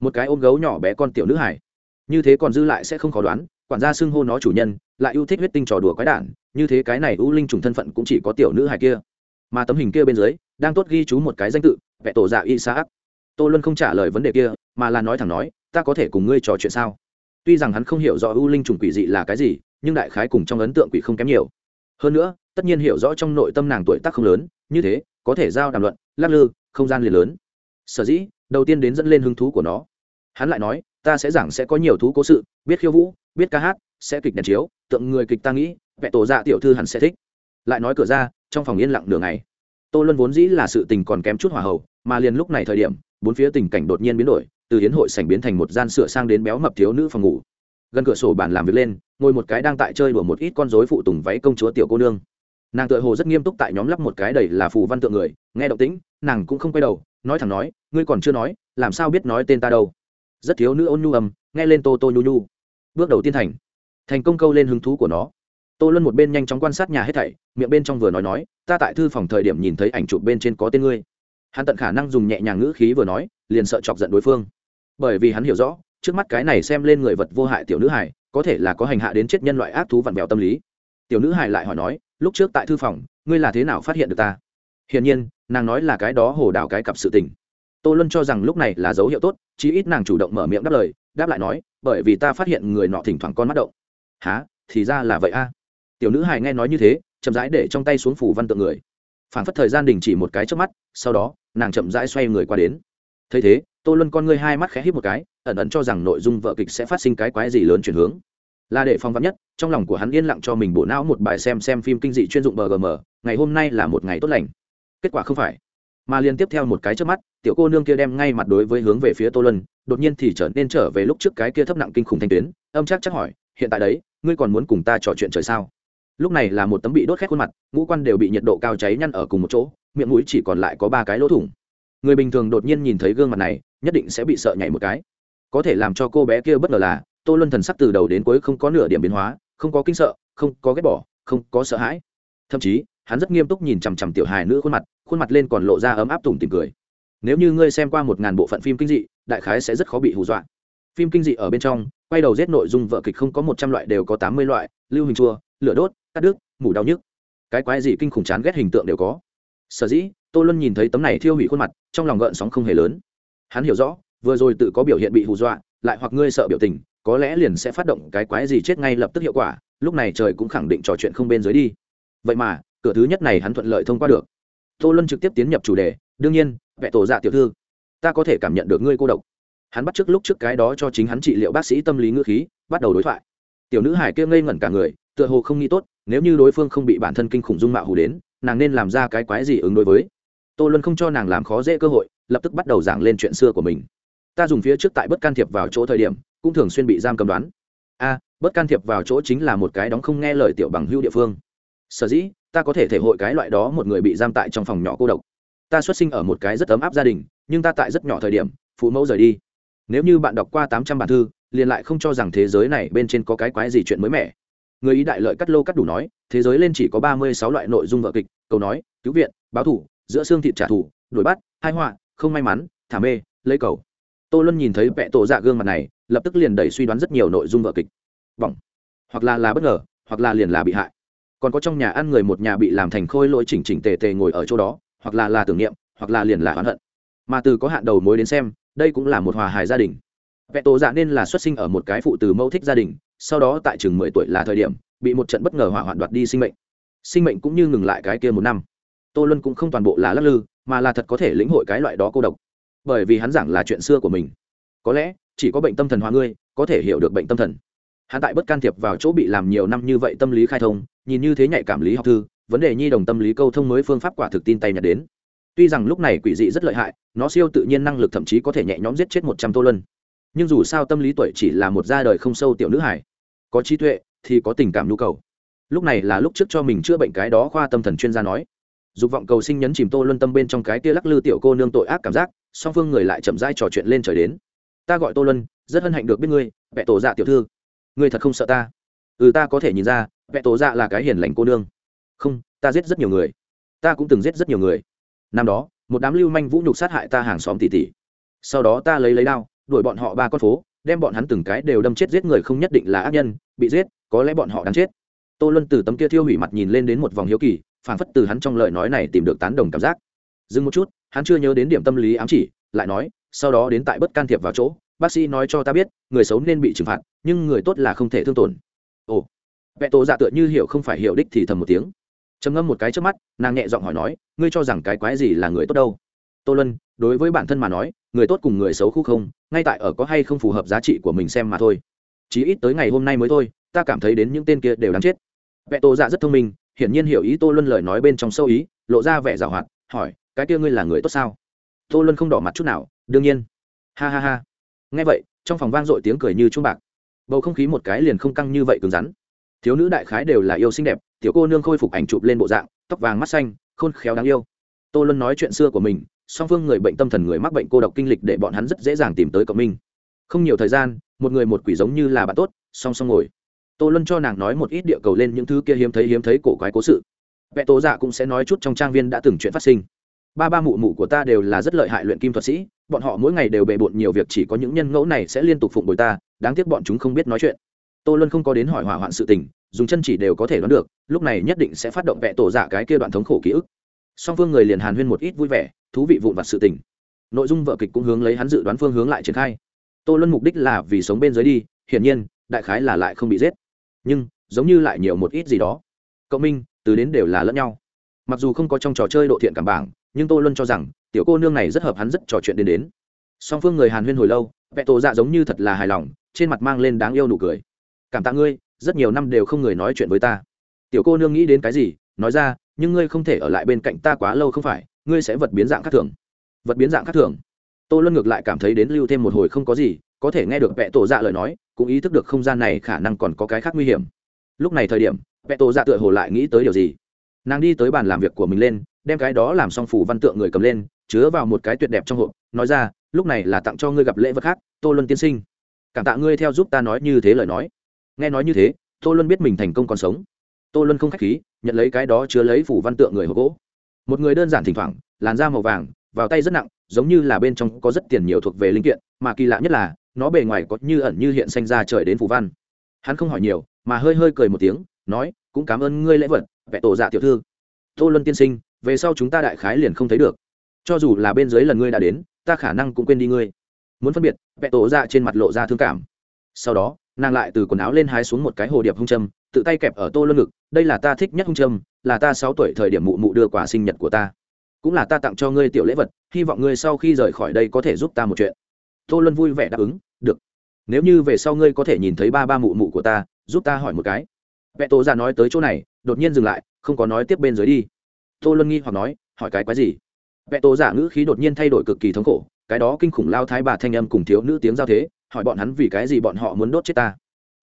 Một cái ôm gấu nhỏ bé con tiểu nữ hải. Như thế còn dư lại sẽ không khó đoán, quản gia xưng hô nó chủ nhân, lại yêu thích huyết tinh trò đùa quái đản, như thế cái này ưu linh trùng thân phận cũng chỉ có tiểu nữ hải kia. Mà tấm hình kia bên dưới, đang tốt ghi chú một cái danh tự vẽ tổ dạ y sa tô luân không trả lời vấn đề kia, mà là nói thẳng nói, ta có thể cùng ngươi trò chuyện sao? Tuy rằng hắn không hiểu rõ ưu linh trùng quỷ dị là cái gì nhưng đại khái cùng trong ấn tượng quỷ không kém nhiều. Hơn nữa, tất nhiên hiểu rõ trong nội tâm nàng tuổi tác không lớn, như thế, có thể giao đàm luận, lắc lư, không gian liền lớn. Sở dĩ, đầu tiên đến dẫn lên hứng thú của nó. Hắn lại nói, ta sẽ giảng sẽ có nhiều thú cố sự, biết khiêu vũ, biết ca hát, sẽ kịch đèn chiếu, tượng người kịch ta nghĩ, vẽ tổ dạ tiểu thư hẳn sẽ thích. Lại nói cửa ra, trong phòng yên lặng nửa ngày. tô luân vốn dĩ là sự tình còn kém chút hòa hậu, mà liền lúc này thời điểm, bốn phía tình cảnh đột nhiên biến đổi, từ hiến hội sảnh biến thành một gian sửa sang đến béo mập thiếu nữ phòng ngủ gần cửa sổ bàn làm việc lên, ngồi một cái đang tại chơi đùa một ít con rối phụ tùng váy công chúa tiểu cô nương. Nàng tựa hồ rất nghiêm túc tại nhóm lắp một cái đầy là phù văn tượng người, nghe động tĩnh, nàng cũng không quay đầu, nói thẳng nói, ngươi còn chưa nói, làm sao biết nói tên ta đâu? Rất thiếu nữ ôn nhu âm, nghe lên tô tô nhu nhu. Bước đầu tiên thành. Thành công câu lên hứng thú của nó. Tô luân một bên nhanh chóng quan sát nhà hết thảy, miệng bên trong vừa nói nói, ta tại thư phòng thời điểm nhìn thấy ảnh chụp bên trên có tên ngươi. Hắn tận khả năng dùng nhẹ nhàng ngữ khí vừa nói, liền sợ chọc giận đối phương. Bởi vì hắn hiểu rõ trước mắt cái này xem lên người vật vô hại tiểu nữ hải có thể là có hành hạ đến chết nhân loại ác thú vặn vẹo tâm lý. Tiểu nữ hải lại hỏi nói, lúc trước tại thư phòng, ngươi là thế nào phát hiện được ta? Hiển nhiên, nàng nói là cái đó hồ đào cái cặp sự tình. Tô luân cho rằng lúc này là dấu hiệu tốt, chí ít nàng chủ động mở miệng đáp lời, đáp lại nói, bởi vì ta phát hiện người nọ thỉnh thoảng con mắt động. Há thì ra là vậy a. Tiểu nữ hải nghe nói như thế, chậm rãi để trong tay xuống phủ văn tượng người. Phảng phất thời gian đình chỉ một cái trước mắt, sau đó, nàng chậm rãi xoay người qua đến. Thấy thế, tô luân con ngươi hai mắt khẽ hít một cái ẩn ẩn cho rằng nội dung vợ kịch sẽ phát sinh cái quái gì lớn chuyển hướng. Là để phong vắn nhất, trong lòng của hắn yên lặng cho mình bộ não một bài xem xem phim kinh dị chuyên dụng bgm ngày hôm nay là một ngày tốt lành. Kết quả không phải. Mà liên tiếp theo một cái trước mắt, tiểu cô nương kia đem ngay mặt đối với hướng về phía tô luân, đột nhiên thì trở nên trở về lúc trước cái kia thấp nặng kinh khủng thanh tuyến, âm chắc chắc hỏi, hiện tại đấy, ngươi còn muốn cùng ta trò chuyện trời sao? Lúc này là một tấm bị đốt khét khuôn mặt, ngũ quan đều bị nhiệt độ cao cháy nhăn ở cùng một chỗ, miệng mũi chỉ còn lại có ba cái lỗ thủng. Người bình thường đột nhiên nhìn thấy gương mặt này, nhất định sẽ bị sợ nhảy một cái có thể làm cho cô bé kia bất ngờ là, tô luân thần sắc từ đầu đến cuối không có nửa điểm biến hóa, không có kinh sợ, không có ghét bỏ, không có sợ hãi. Thậm chí, hắn rất nghiêm túc nhìn chằm chằm tiểu hài nữ khuôn mặt khuôn mặt lên còn lộ ra ấm áp tủm tìm cười. Nếu như ngươi xem qua một ngàn bộ phận phim kinh dị, đại khái sẽ rất khó bị hù dọa. Phim kinh dị ở bên trong, quay đầu giết nội dung vợ kịch không có một trăm loại đều có tám mươi loại, lưu hình chua, lửa đốt, cắt đứt, mủ đau nhức. Cái quái gì kinh khủng chán ghét hình tượng đều có. Sở dĩ, tô luân nhìn thấy tấm này thiêu hủy khuôn mặt, trong lòng gợn sóng không hề lớn. Hắn hiểu rõ vừa rồi tự có biểu hiện bị hù dọa, lại hoặc ngươi sợ biểu tình, có lẽ liền sẽ phát động cái quái gì chết ngay lập tức hiệu quả, lúc này trời cũng khẳng định trò chuyện không bên dưới đi. Vậy mà, cửa thứ nhất này hắn thuận lợi thông qua được. Tô luân trực tiếp tiến nhập chủ đề, đương nhiên vẹ tổ dạ tiểu thư, ta có thể cảm nhận được ngươi cô độc. Hắn bắt trước lúc trước cái đó cho chính hắn trị liệu bác sĩ tâm lý ngữ khí, bắt đầu đối thoại. Tiểu nữ hải kia ngây ngẩn cả người, tựa hồ không nghĩ tốt, nếu như đối phương không bị bản thân kinh khủng dung mạo hù đến, nàng nên làm ra cái quái gì ứng đối với. Tô luân không cho nàng làm khó dễ cơ hội, lập tức bắt đầu giảng lên chuyện xưa của mình ta dùng phía trước tại bất can thiệp vào chỗ thời điểm, cũng thường xuyên bị giam cầm đoán. A, bất can thiệp vào chỗ chính là một cái đóng không nghe lời tiểu bằng hưu địa phương. Sở dĩ, ta có thể thể hội cái loại đó một người bị giam tại trong phòng nhỏ cô độc. Ta xuất sinh ở một cái rất ấm áp gia đình, nhưng ta tại rất nhỏ thời điểm, phụ mẫu rời đi. Nếu như bạn đọc qua tám trăm bản thư, liền lại không cho rằng thế giới này bên trên có cái quái gì chuyện mới mẻ. Người ý đại lợi cắt lô cắt đủ nói, thế giới lên chỉ có ba mươi sáu loại nội dung vợ kịch cầu nói, cứu viện, báo thủ, giữa xương thịt trả thù, đuổi bắt hai họa, không may mắn, thả mê, lấy cầu tô luân nhìn thấy vẽ tổ dạ gương mặt này, lập tức liền đẩy suy đoán rất nhiều nội dung vợ kịch. Vòng hoặc là là bất ngờ, hoặc là liền là bị hại. Còn có trong nhà ăn người một nhà bị làm thành khôi lỗi chỉnh chỉnh tề tề ngồi ở chỗ đó, hoặc là là tưởng niệm, hoặc là liền là oán hận. Mà từ có hạn đầu mối đến xem, đây cũng là một hòa hài gia đình. Vẽ tổ dạ nên là xuất sinh ở một cái phụ từ mẫu thích gia đình, sau đó tại chừng mười tuổi là thời điểm, bị một trận bất ngờ hỏa hoạn đoạt đi sinh mệnh. Sinh mệnh cũng như ngừng lại cái kia một năm. Tô luân cũng không toàn bộ là lắc lư, mà là thật có thể lĩnh hội cái loại đó cô độc bởi vì hắn giảng là chuyện xưa của mình. Có lẽ, chỉ có bệnh tâm thần hóa ngươi, có thể hiểu được bệnh tâm thần. Hắn tại bất can thiệp vào chỗ bị làm nhiều năm như vậy tâm lý khai thông, nhìn như thế nhạy cảm lý học thư, vấn đề nhi đồng tâm lý câu thông mới phương pháp quả thực tin tay nhật đến. Tuy rằng lúc này quỷ dị rất lợi hại, nó siêu tự nhiên năng lực thậm chí có thể nhẹ nhõm giết chết một trăm tô luân. Nhưng dù sao tâm lý tuổi chỉ là một gia đời không sâu tiểu nữ hải có trí tuệ thì có tình cảm nhu cầu. Lúc này là lúc trước cho mình chữa bệnh cái đó khoa tâm thần chuyên gia nói dục vọng cầu sinh nhấn chìm tô luân tâm bên trong cái tia lắc lư tiểu cô nương tội ác cảm giác, song phương người lại chậm rãi trò chuyện lên trời đến. Ta gọi tô luân, rất hân hạnh được biết ngươi, vẹ tổ dạ tiểu thư. Ngươi thật không sợ ta? Ừ ta có thể nhìn ra, vẹ tổ dạ là cái hiền lành cô nương. Không, ta giết rất nhiều người. Ta cũng từng giết rất nhiều người. Năm đó, một đám lưu manh vũ nhục sát hại ta hàng xóm tỷ tỷ. Sau đó ta lấy lấy đao, đuổi bọn họ ba con phố, đem bọn hắn từng cái đều đâm chết giết người không nhất định là ác nhân, bị giết, có lẽ bọn họ đáng chết. Tô luân từ tấm kia thiêu hủy mặt nhìn lên đến một vòng hiếu kỳ phản phất từ hắn trong lời nói này tìm được tán đồng cảm giác. Dừng một chút, hắn chưa nhớ đến điểm tâm lý ám chỉ, lại nói, sau đó đến tại bất can thiệp vào chỗ, bác sĩ nói cho ta biết, người xấu nên bị trừng phạt, nhưng người tốt là không thể thương tổn. Ồ. Vẹ tổ dạ tựa như hiểu không phải hiểu đích thì thầm một tiếng. Trầm ngâm một cái trước mắt, nàng nhẹ giọng hỏi nói, ngươi cho rằng cái quái gì là người tốt đâu? Tô lân đối với bản thân mà nói, người tốt cùng người xấu khu không, ngay tại ở có hay không phù hợp giá trị của mình xem mà thôi. Chí ít tới ngày hôm nay mới thôi, ta cảm thấy đến những tên kia đều đáng chết. Vẹ tổ dạ rất thông minh hiển nhiên hiểu ý tô luân lời nói bên trong sâu ý, lộ ra vẻ giảo hoạt, hỏi, cái kia ngươi là người tốt sao? Tô luân không đỏ mặt chút nào, đương nhiên. Ha ha ha. Nghe vậy, trong phòng vang dội tiếng cười như chuông bạc. Bầu không khí một cái liền không căng như vậy cứng rắn. Thiếu nữ đại khái đều là yêu xinh đẹp, tiểu cô nương khôi phục ảnh chụp lên bộ dạng, tóc vàng mắt xanh, khôn khéo đáng yêu. Tô luân nói chuyện xưa của mình, song phương người bệnh tâm thần người mắc bệnh cô độc kinh lịch để bọn hắn rất dễ dàng tìm tới cộng minh. Không nhiều thời gian, một người một quỷ giống như là bạn tốt, song song ngồi tô luân cho nàng nói một ít địa cầu lên những thứ kia hiếm thấy hiếm thấy cổ quái cố sự. Vẽ tố dạ cũng sẽ nói chút trong trang viên đã từng chuyện phát sinh. Ba ba mụ mụ của ta đều là rất lợi hại luyện kim thuật sĩ, bọn họ mỗi ngày đều bề bộn nhiều việc chỉ có những nhân ngẫu này sẽ liên tục phụng bồi ta, đáng tiếc bọn chúng không biết nói chuyện. Tô luân không có đến hỏi hỏa hoạn sự tình, dùng chân chỉ đều có thể đoán được, lúc này nhất định sẽ phát động vẽ tổ dạ cái kia đoạn thống khổ ký ức. Song phương người liền hàn huyên một ít vui vẻ, thú vị vụn vặt sự tình. Nội dung vợ kịch cũng hướng lấy hắn dự đoán phương hướng lại triển khai. Tô luân mục đích là vì sống bên dưới đi, hiển nhiên, đại khái là lại không bị giết nhưng giống như lại nhiều một ít gì đó. Cộng minh, từ đến đều là lẫn nhau. Mặc dù không có trong trò chơi độ thiện cảm bảng, nhưng tôi luôn cho rằng, tiểu cô nương này rất hợp hắn rất trò chuyện đến đến. Song phương người hàn huyên hồi lâu vẹ tổ dạ giống như thật là hài lòng, trên mặt mang lên đáng yêu nụ cười. Cảm tạ ngươi, rất nhiều năm đều không người nói chuyện với ta. Tiểu cô nương nghĩ đến cái gì, nói ra, nhưng ngươi không thể ở lại bên cạnh ta quá lâu không phải, ngươi sẽ vật biến dạng khác thường. Vật biến dạng khác thường. Tôi luôn ngược lại cảm thấy đến lưu thêm một hồi không có gì có thể nghe được vẽ tổ dạ lời nói, cũng ý thức được không gian này khả năng còn có cái khác nguy hiểm. Lúc này thời điểm vẽ tổ dạ tựa hồ lại nghĩ tới điều gì. Nàng đi tới bàn làm việc của mình lên, đem cái đó làm xong phủ văn tượng người cầm lên, chứa vào một cái tuyệt đẹp trong hộp, nói ra, lúc này là tặng cho ngươi gặp lễ vật khác, tô luân tiên sinh. Cảm tạ ngươi theo giúp ta nói như thế lời nói. Nghe nói như thế, tô luân biết mình thành công còn sống. Tô luân không k h á c h khí, nhận lấy cái đó chứa lấy phủ văn tượng người hộp gỗ. Một người đơn giản thỉnh thoảng, làn da màu vàng, vào tay rất nặng, giống như là bên trong có rất tiền nhiều thuộc về linh kiện, mà kỳ lạ nhất là nó bề ngoài có như ẩn như hiện xanh ra trời đến phù văn. Hắn không hỏi nhiều, mà hơi hơi cười một tiếng, nói, cũng cảm ơn ngươi lễ vật vẽ tổ dạ tiểu thư. Tô luân tiên sinh, về sau chúng ta đại khái liền không thấy được. Cho dù là bên dưới lần ngươi đã đến, ta khả năng cũng quên đi ngươi. Muốn phân biệt vẽ tổ dạ trên mặt lộ ra thương cảm. Sau đó, nàng lại từ quần áo lên hái xuống một cái hồ điệp hung châm, tự tay kẹp ở tô luân ngực, đây là ta thích nhất hung châm, là ta sáu tuổi thời điểm mụ mụ đưa quả sinh nhật của ta. Cũng là ta tặng cho ngươi tiểu lễ vật, hy vọng ngươi sau khi rời khỏi đây có thể giúp ta một chuyện. Tô luân vui vẻ đáp ứng được. Nếu như về sau ngươi có thể nhìn thấy ba ba mụ mụ của ta, giúp ta hỏi một cái. Vẹn tổ ra dạ nói tới chỗ này, đột nhiên dừng lại, không có nói tiếp bên dưới đi. Tô luân nghi hoặc nói, hỏi cái quái gì? Vẹn tổ giả dạ ngữ khí đột nhiên thay đổi cực kỳ thống khổ, cái đó kinh khủng lao thái bà thanh âm cùng thiếu nữ tiếng giao thế, hỏi bọn hắn vì cái gì bọn họ muốn đốt chết ta.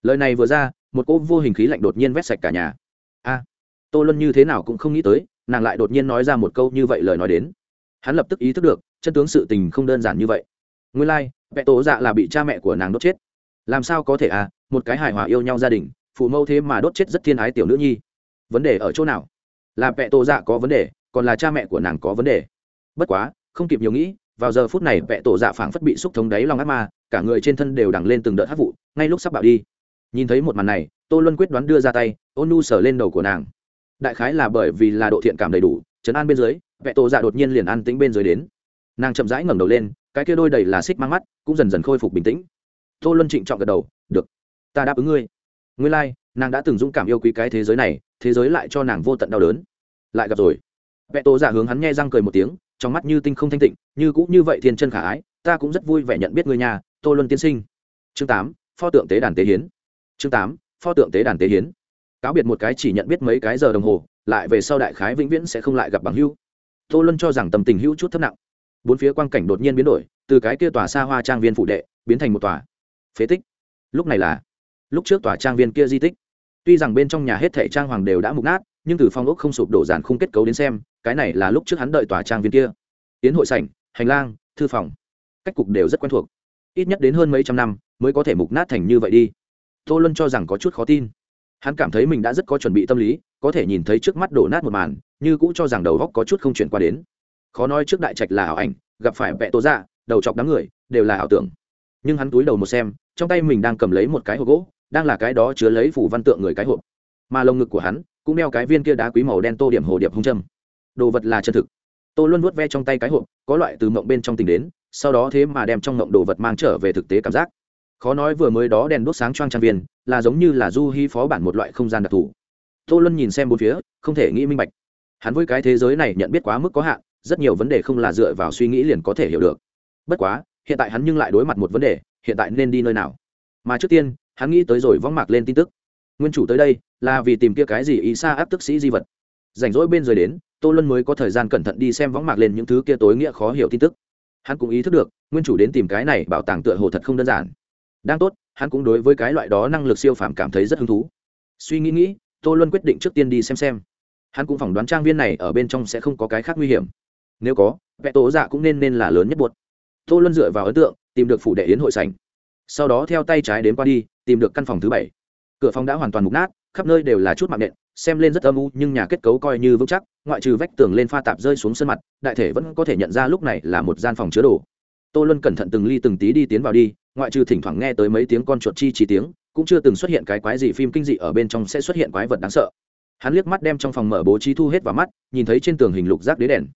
Lời này vừa ra, một cô vô hình khí lạnh đột nhiên vét sạch cả nhà. A, tô luân như thế nào cũng không nghĩ tới, nàng lại đột nhiên nói ra một câu như vậy lời nói đến. Hắn lập tức ý thức được, chân tướng sự tình không đơn giản như vậy nguyên lai, vẹ tổ dạ là bị cha mẹ của nàng đốt chết. Làm sao có thể à một cái hài hòa yêu nhau gia đình phụ mâu thế mà đốt chết rất thiên ái tiểu nữ nhi. Vấn đề ở chỗ nào? Là vẹ tổ dạ có vấn đề còn là cha mẹ của nàng có vấn đề? Bất quá không kịp nhiều nghĩ vào giờ phút này vẹ tổ dạ phảng phất bị xúc thống đáy lòng ác ma cả người trên thân đều đằng lên từng đợt hát vụ ngay lúc sắp bạo đi. Nhìn thấy một màn này tô luân quyết đoán đưa ra tay ôn nu sờ lên đầu của nàng. Đại khái là bởi vì là độ thiện cảm đầy đủ chấn an bên dưới vẹ tổ dạ đột nhiên liền an tĩnh bên dưới đến. Nàng chậm rãi ngẩng đầu lên cái kia đôi đầy là xích mang mắt cũng dần dần khôi phục bình tĩnh. Tô luân trịnh trọng gật đầu được ta đáp ứng ngươi. Ngươi lai、like, nàng đã từng dũng cảm yêu quý cái thế giới này thế giới lại cho nàng vô tận đau đớn. Lại gặp rồi. Vẽ tổ giả hướng hắn nghe răng cười một tiếng trong mắt như tinh không thanh tịnh như cũng như vậy thiên chân khả ái ta cũng rất vui vẻ nhận biết người nhà tô luân tiên sinh. Chương tám pho tượng tế đàn tế hiến. Chương tám pho tượng tế đàn tế hiến. Cáo biệt một cái chỉ nhận biết mấy cái giờ đồng hồ lại về sau đại khái vĩnh viễn sẽ không lại gặp bằng hữu. Tô luân cho rằng tầm tình hữu chút thấp nặng bốn phía quang cảnh đột nhiên biến đổi, từ cái kia tòa xa hoa trang viên phụ đệ, biến thành một tòa phế tích. Lúc này là, lúc trước tòa trang viên kia di tích. Tuy rằng bên trong nhà hết thệ trang hoàng đều đã mục nát, nhưng từ phong ốc không sụp đổ dàn khung kết cấu đến xem, cái này là lúc trước hắn đợi tòa trang viên kia. Tiến hội sảnh, hành lang, thư phòng, cách cục đều rất quen thuộc. Ít nhất đến hơn mấy trăm năm mới có thể mục nát thành như vậy đi. Tô luân cho rằng có chút khó tin. Hắn cảm thấy mình đã rất có chuẩn bị tâm lý, có thể nhìn thấy trước mắt đổ nát một màn, như cũ cho rằng đầu góc có chút không chuyển qua đến khó nói trước đại trạch là ảo ảnh, gặp phải vẽ tố dạ đầu chọc đám người, đều là ảo tưởng. Nhưng hắn túi đầu một xem, trong tay mình đang cầm lấy một cái hộp gỗ, đang là cái đó chứa lấy phủ văn tượng người cái hộp. Mà lồng ngực của hắn, cũng đeo cái viên kia đá quý màu đen tô điểm hồ điệp hung châm. Đồ vật là chân thực. Tô luôn vuốt ve trong tay cái hộp, có loại từ mộng bên trong tình đến, sau đó thế mà đem trong mộng đồ vật mang trở về thực tế cảm giác. Khó nói vừa mới đó đèn đốt sáng choang trang viên, là giống như là du hy phó bản một loại không gian đặc thù. Tô luân nhìn xem bốn phía, không thể nghĩ minh bạch. Hắn với cái thế giới này nhận biết quá mức có hạn rất nhiều vấn đề không là dựa vào suy nghĩ liền có thể hiểu được. Bất quá, hiện tại hắn nhưng lại đối mặt một vấn đề, hiện tại nên đi nơi nào? Mà trước tiên, hắn nghĩ tới rồi vong mạc lên tin tức. Nguyên chủ tới đây, là vì tìm kia cái gì ý xa áp tức sĩ di vật. Rảnh rỗi bên dưới đến, tô luân mới có thời gian cẩn thận đi xem võng mạc lên những thứ kia tối nghĩa khó hiểu tin tức. Hắn cũng ý thức được, nguyên chủ đến tìm cái này bảo tàng tựa hồ thật không đơn giản. Đang tốt, hắn cũng đối với cái loại đó năng lực siêu phàm cảm thấy rất hứng thú. Suy nghĩ nghĩ, tô luân quyết định trước tiên đi xem xem. Hắn cũng phỏng đoán trang viên này ở bên trong sẽ không có cái khác nguy hiểm nếu có, vẽ tố dạ cũng nên nên là lớn nhất buột tô luân dựa vào ấn tượng, tìm được phủ đệ yến hội sảnh. Sau đó theo tay trái đến qua đi, tìm được căn phòng thứ bảy. Cửa phòng đã hoàn toàn mục nát, khắp nơi đều là chút mạng nện, xem lên rất âm u, nhưng nhà kết cấu coi như vững chắc, ngoại trừ vách tường lên pha tạp rơi xuống sân mặt, đại thể vẫn có thể nhận ra lúc này là một gian phòng chứa đồ. Tô luân cẩn thận từng ly từng tí đi tiến vào đi, ngoại trừ thỉnh thoảng nghe tới mấy tiếng con chuột chi chi tiếng, cũng chưa từng xuất hiện cái quái gì phim kinh dị ở bên trong sẽ xuất hiện quái vật đáng sợ. Hắn liếc mắt đem trong phòng mở bố trí thu hết vào mắt, nhìn thấy trên tường hình lục rác đế đèn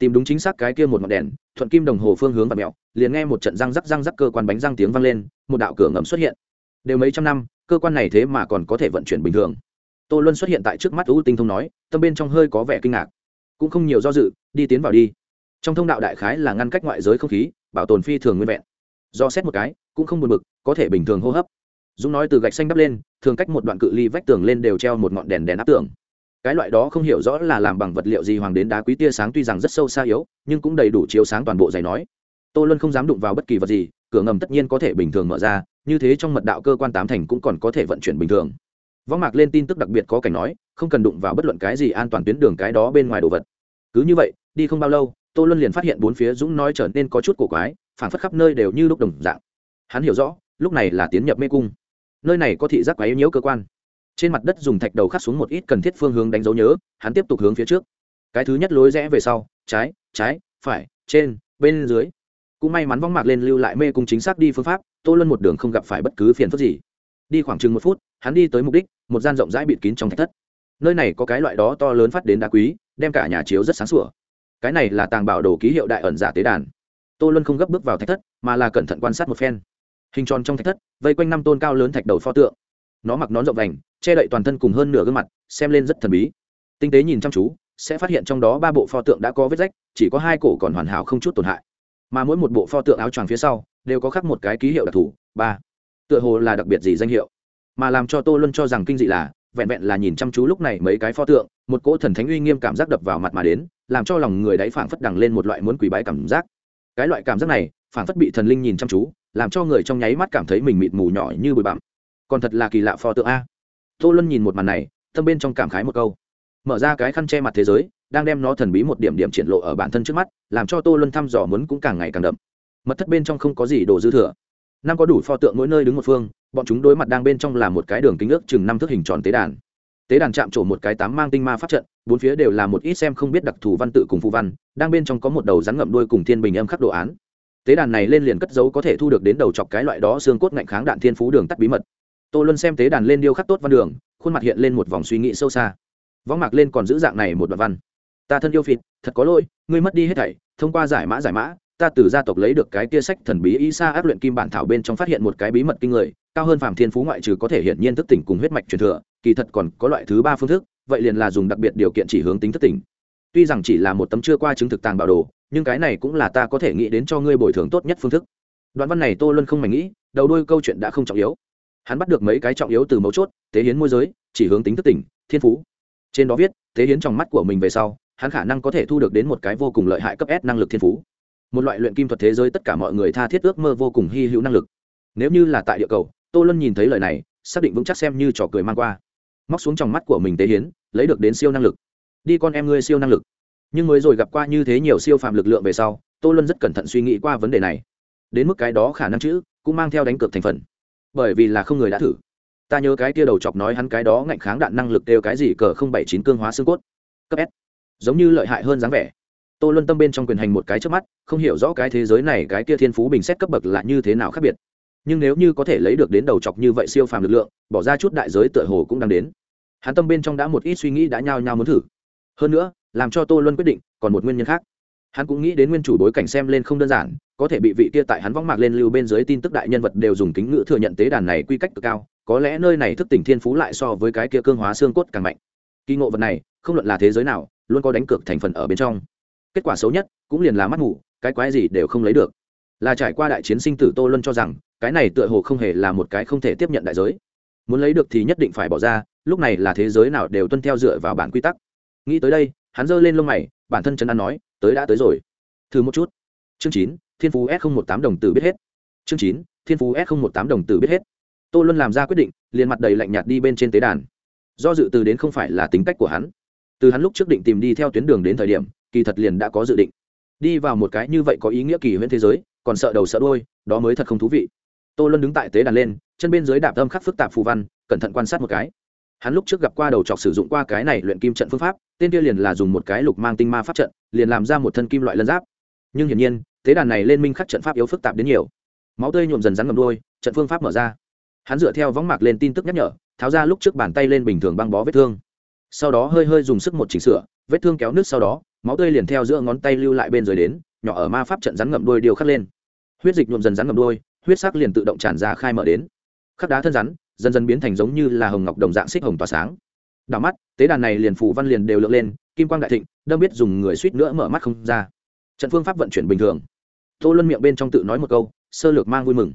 tìm đúng chính xác cái kia một ngọn đèn, thuận kim đồng hồ phương hướng và mẹo, liền nghe một trận răng rắc răng rắc cơ quan bánh răng tiếng vang lên, một đạo cửa ngầm xuất hiện. Đều mấy trăm năm, cơ quan này thế mà còn có thể vận chuyển bình thường. Tô luân xuất hiện tại trước mắt u tinh thông nói, tâm bên trong hơi có vẻ kinh ngạc. Cũng không nhiều do dự, đi tiến vào đi. Trong thông đạo đại khái là ngăn cách ngoại giới không khí, bảo tồn phi thường nguyên vẹn. Do xét một cái, cũng không buồn bực, có thể bình thường hô hấp. Dũng nói từ gạch xanh đắp lên, thường cách một đoạn cự ly vách tường lên đều treo một ngọn đèn đèn áp tường cái loại đó không hiểu rõ là làm bằng vật liệu gì hoàng đến đá quý tia sáng tuy rằng rất sâu xa yếu, nhưng cũng đầy đủ chiếu sáng toàn bộ giày nói. Tô luân không dám đụng vào bất kỳ vật gì, cửa ngầm tất nhiên có thể bình thường mở ra, như thế trong mật đạo cơ quan tám thành cũng còn có thể vận chuyển bình thường. Võng mạc lên tin tức đặc biệt có cảnh nói, không cần đụng vào bất luận cái gì an toàn tuyến đường cái đó bên ngoài đồ vật. Cứ như vậy, đi không bao lâu, tô luân liền phát hiện bốn phía dũng nói trở nên có chút cổ quái phản phất khắp nơi đều như lúc đồng dạng. Hắn hiểu rõ, lúc này là tiến nhập mê cung. Nơi này có thị giác quái nhiễu cơ quan trên mặt đất dùng thạch đầu khắc xuống một ít cần thiết phương hướng đánh dấu nhớ, hắn tiếp tục hướng phía trước. Cái thứ nhất lối rẽ về sau, trái trái, phải, trên, bên dưới. Cũng may mắn vong mạc lên lưu lại mê cung chính xác đi phương pháp, tô luân một đường không gặp phải bất cứ phiền phức gì. Đi khoảng chừng một phút, hắn đi tới mục đích, một gian rộng rãi bịt kín trong thạch thất. Nơi này có cái loại đó to lớn phát đến đá quý, đem cả nhà chiếu rất sáng sủa. Cái này là tàng bảo đồ ký hiệu đại ẩn giả tế đàn. Tô luân không gấp bước vào thạch thất, mà là cẩn thận quan sát một phen. Hình tròn trong thạch thất, vây quanh năm tôn cao lớn thạch đầu pho tượng nó mặc nón rộng vành, che đậy toàn thân cùng hơn nửa gương mặt, xem lên rất thần bí. Tinh tế nhìn chăm chú, sẽ phát hiện trong đó ba bộ pho tượng đã có vết rách, chỉ có hai cổ còn hoàn hảo không chút tổn hại. Mà mỗi một bộ pho tượng áo choàng phía sau, đều có khắc một cái ký hiệu đặc thù, ba. Tựa hồ là đặc biệt gì danh hiệu. Mà làm cho tô luân cho rằng kinh dị là, vẹn vẹn là nhìn chăm chú lúc này mấy cái pho tượng, một cỗ thần thánh uy nghiêm cảm giác đập vào mặt mà đến, làm cho lòng người đáy phảng phất đằng lên một loại muốn quỳ bái cảm giác. Cái loại cảm giác này, phảng phất bị thần linh nhìn chăm chú, làm cho người trong nháy mắt cảm thấy mình mịt mù nhỏ như bụi bặm còn thật là kỳ lạ pho tượng a. Tô luân nhìn một màn này, tâm bên trong cảm khái một câu. Mở ra cái khăn che mặt thế giới, đang đem nó thần bí một điểm điểm triển lộ ở bản thân trước mắt, làm cho tô luân thăm dò muốn cũng càng ngày càng đậm. Mật thất bên trong không có gì đồ dư thừa. Năm có đủ pho tượng mỗi nơi đứng một phương, bọn chúng đối mặt đang bên trong là một cái đường kính ước chừng năm thước hình tròn tế đàn. Tế đàn chạm trổ một cái tám mang tinh ma pháp trận, bốn phía đều là một ít xem không biết đặc thù văn tự cùng phù văn, đang bên trong có một đầu rắn ngậm đuôi cùng thiên bình âm khắc đồ án. Tế đàn này lên liền cất dấu có thể thu được đến đầu chọc cái loại đó xương cốt ngạnh kháng đạn thiên phú đường tắt bí mật tô luân xem tế đàn lên điêu khắc tốt văn đường, khuôn mặt hiện lên một vòng suy nghĩ sâu xa. Võng mạc lên còn giữ dạng này một đoạn văn. Ta thân yêu phịt, thật có lỗi, ngươi mất đi hết thảy, thông qua giải mã giải mã, ta từ gia tộc lấy được cái kia sách thần bí y sa áp luyện kim bản thảo bên trong phát hiện một cái bí mật kinh người, cao hơn phàm thiên phú ngoại trừ có thể hiện nhiên thức tỉnh cùng huyết mạch truyền thừa, kỳ thật còn có loại thứ ba phương thức, vậy liền là dùng đặc biệt điều kiện chỉ hướng tính thức tỉnh. Tuy rằng chỉ là một tấm chưa qua chứng thực tàng bảo đồ, nhưng cái này cũng là ta có thể nghĩ đến cho ngươi bồi thường tốt nhất phương thức. Đoạn văn này tô luân không mảnh nghĩ, đầu đôi câu chuyện đã không trọng yếu hắn bắt được mấy cái trọng yếu từ mấu chốt, tế hiến môi giới, chỉ hướng tính thức tỉnh, thiên phú. Trên đó viết, tế hiến trong mắt của mình về sau, hắn khả năng có thể thu được đến một cái vô cùng lợi hại cấp s năng lực thiên phú. Một loại luyện kim thuật thế giới tất cả mọi người tha thiết ước mơ vô cùng hy hữu năng lực. Nếu như là tại địa cầu, tô luân nhìn thấy lời này, xác định vững chắc xem như trò cười mang qua. Móc xuống trong mắt của mình tế hiến, lấy được đến siêu năng lực. Đi con em ngươi siêu năng lực. Nhưng mới rồi gặp qua như thế nhiều siêu phạm lực lượng về sau, tô luân rất cẩn thận suy nghĩ qua vấn đề này. Đến mức cái đó khả năng chữ, cũng mang theo đánh cược thành phần bởi vì là không người đã thử. Ta nhớ cái kia đầu chọc nói hắn cái đó ngạnh kháng đạn năng lực đều cái gì cờ không bảy chín cương hóa xương cốt. Cấp s. Giống như lợi hại hơn dáng vẻ. Tô luân tâm bên trong quyền hành một cái trước mắt, không hiểu rõ cái thế giới này cái kia thiên phú bình xét cấp bậc là như thế nào khác biệt. Nhưng nếu như có thể lấy được đến đầu chọc như vậy siêu phàm lực lượng, bỏ ra chút đại giới tựa hồ cũng đang đến. Hắn tâm bên trong đã một ít suy nghĩ đã nhao nhao muốn thử. Hơn nữa, làm cho tô luân quyết định, còn một nguyên nhân khác. Hắn cũng nghĩ đến nguyên chủ bối cảnh xem lên không đơn giản có thể bị vị kia tại hắn võng mạc lên lưu bên dưới tin tức đại nhân vật đều dùng kính ngữ thừa nhận tế đàn này quy cách cực cao, có lẽ nơi này thức tỉnh thiên phú lại so với cái kia cương hóa xương cốt càng mạnh. Kỳ ngộ vật này, không luận là thế giới nào, luôn có đánh cược thành phần ở bên trong. Kết quả xấu nhất, cũng liền là mắt ngủ cái quái gì đều không lấy được. Là trải qua đại chiến sinh tử tô luân cho rằng, cái này tựa hồ không hề là một cái không thể tiếp nhận đại giới. Muốn lấy được thì nhất định phải bỏ ra, lúc này là thế giới nào đều tuân theo dựa vào bản quy tắc. Nghĩ tới đây, hắn giơ lên lông mày, bản thân trấn an nói, tới đã tới rồi. Thử một chút. Chương chín thiên phú s một tám đồng tử biết hết. Chương chín, thiên phú s một tám đồng tử biết hết. Tô luân làm ra quyết định, liền mặt đầy lạnh nhạt đi bên trên tế đàn. Do dự từ đến không phải là tính cách của hắn. Từ hắn lúc trước định tìm đi theo tuyến đường đến thời điểm, kỳ thật liền đã có dự định. Đi vào một cái như vậy có ý nghĩa kỳ huyễn thế giới, còn sợ đầu sợ đôi đó mới thật không thú vị. Tô luân đứng tại tế đàn lên, chân bên dưới đạp âm khắc phức tạp phù văn, cẩn thận quan sát một cái. Hắn lúc trước gặp qua đầu chọc sử dụng qua cái này luyện kim trận phương pháp, tên kia liền là dùng một cái lục mang tinh ma pháp trận, liền làm ra một thân kim loại lân giáp. Nhưng hiển nhiên tế đàn này lên minh khắc trận pháp yếu phức tạp đến nhiều. Máu tươi nhuộm dần rắn ngầm đôi trận phương pháp mở ra. Hắn dựa theo võng mạc lên tin tức nhắc nhở, tháo ra lúc trước bàn tay lên bình thường băng bó vết thương. Sau đó hơi hơi dùng sức một chỉnh sửa, vết thương kéo nước sau đó, máu tươi liền theo giữa ngón tay lưu lại bên dưới đến, nhỏ ở ma pháp trận rắn ngậm đôi điều khắc lên. Huyết dịch nhuộm dần rắn ngậm đôi huyết sắc liền tự động tràn ra khai mở đến. Khắc đá thân rắn, dần dần biến thành giống như là hồng ngọc đồng dạng xích hồng tỏa sáng. Đảo mắt tế đàn này liền phủ văn liền đều lượng lên, kim quang đại thịnh, đâm biết dùng người suýt nữa mở mắt không ra trận phương pháp vận chuyển bình thường. Tô luân miệng bên trong tự nói một câu, sơ lược mang vui mừng.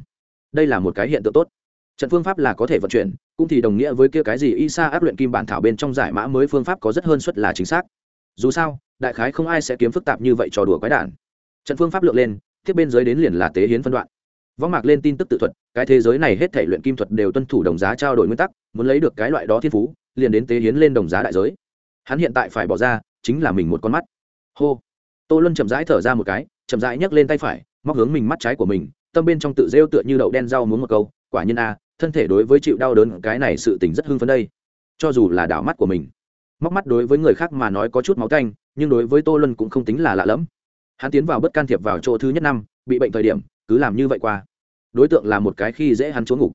Đây là một cái hiện tượng tốt. Trận phương pháp là có thể vận chuyển, cũng thì đồng nghĩa với kia cái gì y sa áp luyện kim bản thảo bên trong giải mã mới phương pháp có rất hơn suất là chính xác. Dù sao, đại khái không ai sẽ kiếm phức tạp như vậy trò đùa quái đản. Trận phương pháp lượng lên, tiếp bên dưới đến liền là tế hiến phân đoạn. Võng mạc lên tin tức tự thuật, cái thế giới này hết thể luyện kim thuật đều tuân thủ đồng giá trao đổi nguyên tắc, muốn lấy được cái loại đó thiên phú, liền đến tế hiến lên đồng giá đại giới. Hắn hiện tại phải bỏ ra, chính là mình một con mắt. Hô tô luân chậm rãi thở ra một cái, chậm rãi nhấc lên tay phải, móc hướng mình mắt trái của mình, tâm bên trong tự rêu tựa như đậu đen rau muốn một câu, quả nhiên a, thân thể đối với chịu đau đớn, cái này sự tình rất hưng phấn đây. Cho dù là đảo mắt của mình, móc mắt đối với người khác mà nói có chút máu canh nhưng đối với tô luân cũng không tính là lạ lẫm. Hắn tiến vào bất can thiệp vào chỗ thứ nhất năm, bị bệnh thời điểm, cứ làm như vậy qua. Đối tượng là một cái khi dễ hắn trốn ngục.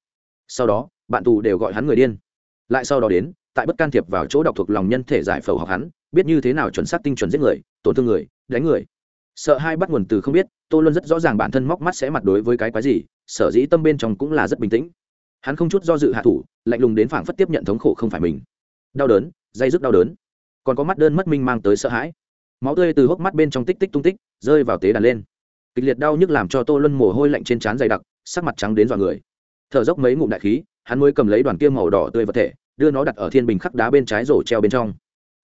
Sau đó, bạn tù đều gọi hắn người điên. Lại sau đó đến, tại bất can thiệp vào chỗ đọc thuộc lòng nhân thể giải phẫu học hắn biết như thế nào chuẩn xác tinh chuẩn giết người, tổn thương người, đánh người. Sợ hai bắt nguồn từ không biết, tô luân rất rõ ràng bản thân móc mắt sẽ mặt đối với cái quái gì, sở dĩ tâm bên trong cũng là rất bình tĩnh. Hắn không chút do dự hạ thủ, lạnh lùng đến phảng phất tiếp nhận thống khổ không phải mình. Đau đớn, dây dứt đau đớn. Còn có mắt đơn mất minh mang tới sợ hãi. Máu tươi từ hốc mắt bên trong tích tích tung tích, rơi vào tế đàn lên. Kịch liệt đau nhức làm cho tô luân mồ hôi lạnh trên trán dày đặc, sắc mặt trắng đến dọa người. Thở dốc mấy ngụm đại khí, hắn mới cầm lấy đoàn kia màu đỏ tươi vật thể, đưa nó đặt ở thiên bình khắc đá bên trái rổ treo bên trong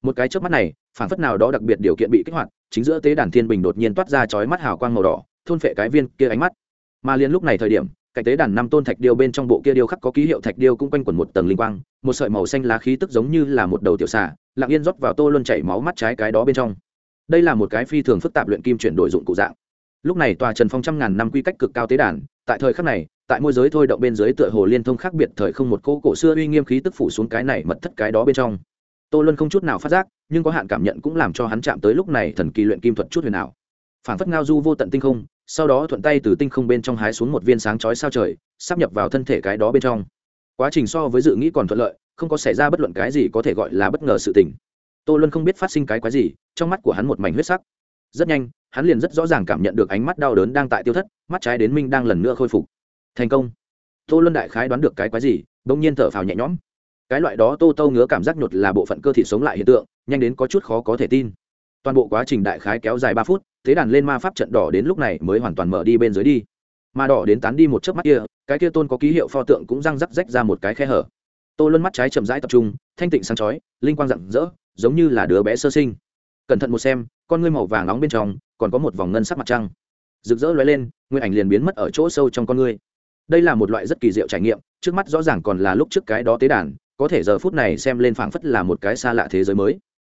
một cái trước mắt này phản phất nào đó đặc biệt điều kiện bị kích hoạt, chính giữa tế đàn thiên bình đột nhiên toát ra chói mắt hào quang màu đỏ, thôn phệ cái viên kia ánh mắt. Mà liền lúc này thời điểm cạnh tế đàn năm tôn thạch điêu bên trong bộ kia điêu khắc có ký hiệu thạch điêu cũng quanh quẩn một tầng linh quang, một sợi màu xanh lá khí tức giống như là một đầu tiểu xà, lặng yên rót vào tô luân chảy máu mắt trái cái đó bên trong. Đây là một cái phi thường phức tạp luyện kim chuyển đổi dụng cụ dạng. Lúc này tòa trần phong trăm ngàn năm quy cách cực cao tế đàn, tại thời khắc này, tại môi giới thôi động bên dưới tựa hồ liên thông khác biệt thời không một cô cổ xưa uy nghiêm khí tức phủ xuống cái này mật thất cái đó bên trong tô luân không chút nào phát giác, nhưng có hạn cảm nhận cũng làm cho hắn chạm tới lúc này thần kỳ luyện kim thuật chút huyền ảo. Phản phất ngao du vô tận tinh không, sau đó thuận tay từ tinh không bên trong hái xuống một viên sáng chói sao trời, sắp nhập vào thân thể cái đó bên trong. Quá trình so với dự nghĩ còn thuận lợi, không có xảy ra bất luận cái gì có thể gọi là bất ngờ sự tình. Tô luân không biết phát sinh cái quái gì, trong mắt của hắn một mảnh huyết sắc. Rất nhanh, hắn liền rất rõ ràng cảm nhận được ánh mắt đau đớn đang tại tiêu thất, mắt trái đến minh đang lần nữa khôi phục. Thành công. Tô luân đại khái đoán được cái quái gì, bỗng nhiên thở phào nhẹ nhõm cái loại đó tô tô ngứa cảm giác nhột là bộ phận cơ thịt sống lại hiện tượng, nhanh đến có chút khó có thể tin. Toàn bộ quá trình đại khái kéo dài ba phút, thế đàn lên ma pháp trận đỏ đến lúc này mới hoàn toàn mở đi bên dưới đi. Ma đỏ đến tán đi một chớp mắt kia, cái kia tôn có ký hiệu pho tượng cũng răng rắc rách ra một cái khe hở. Tô luân mắt trái chậm rãi tập trung, thanh tịnh sáng chói, linh quang rạng rỡ, giống như là đứa bé sơ sinh. Cẩn thận một xem, con ngươi màu vàng nóng bên trong, còn có một vòng ngân sắc mặt trăng. Rực rỡ lóe lên, nguyên ảnh liền biến mất ở chỗ sâu trong con ngươi. Đây là một loại rất kỳ diệu trải nghiệm, trước mắt rõ ràng còn là lúc trước cái đó tế đàn có thể giờ phút này xem lên phảng phất là một cái xa lạ thế giới mới.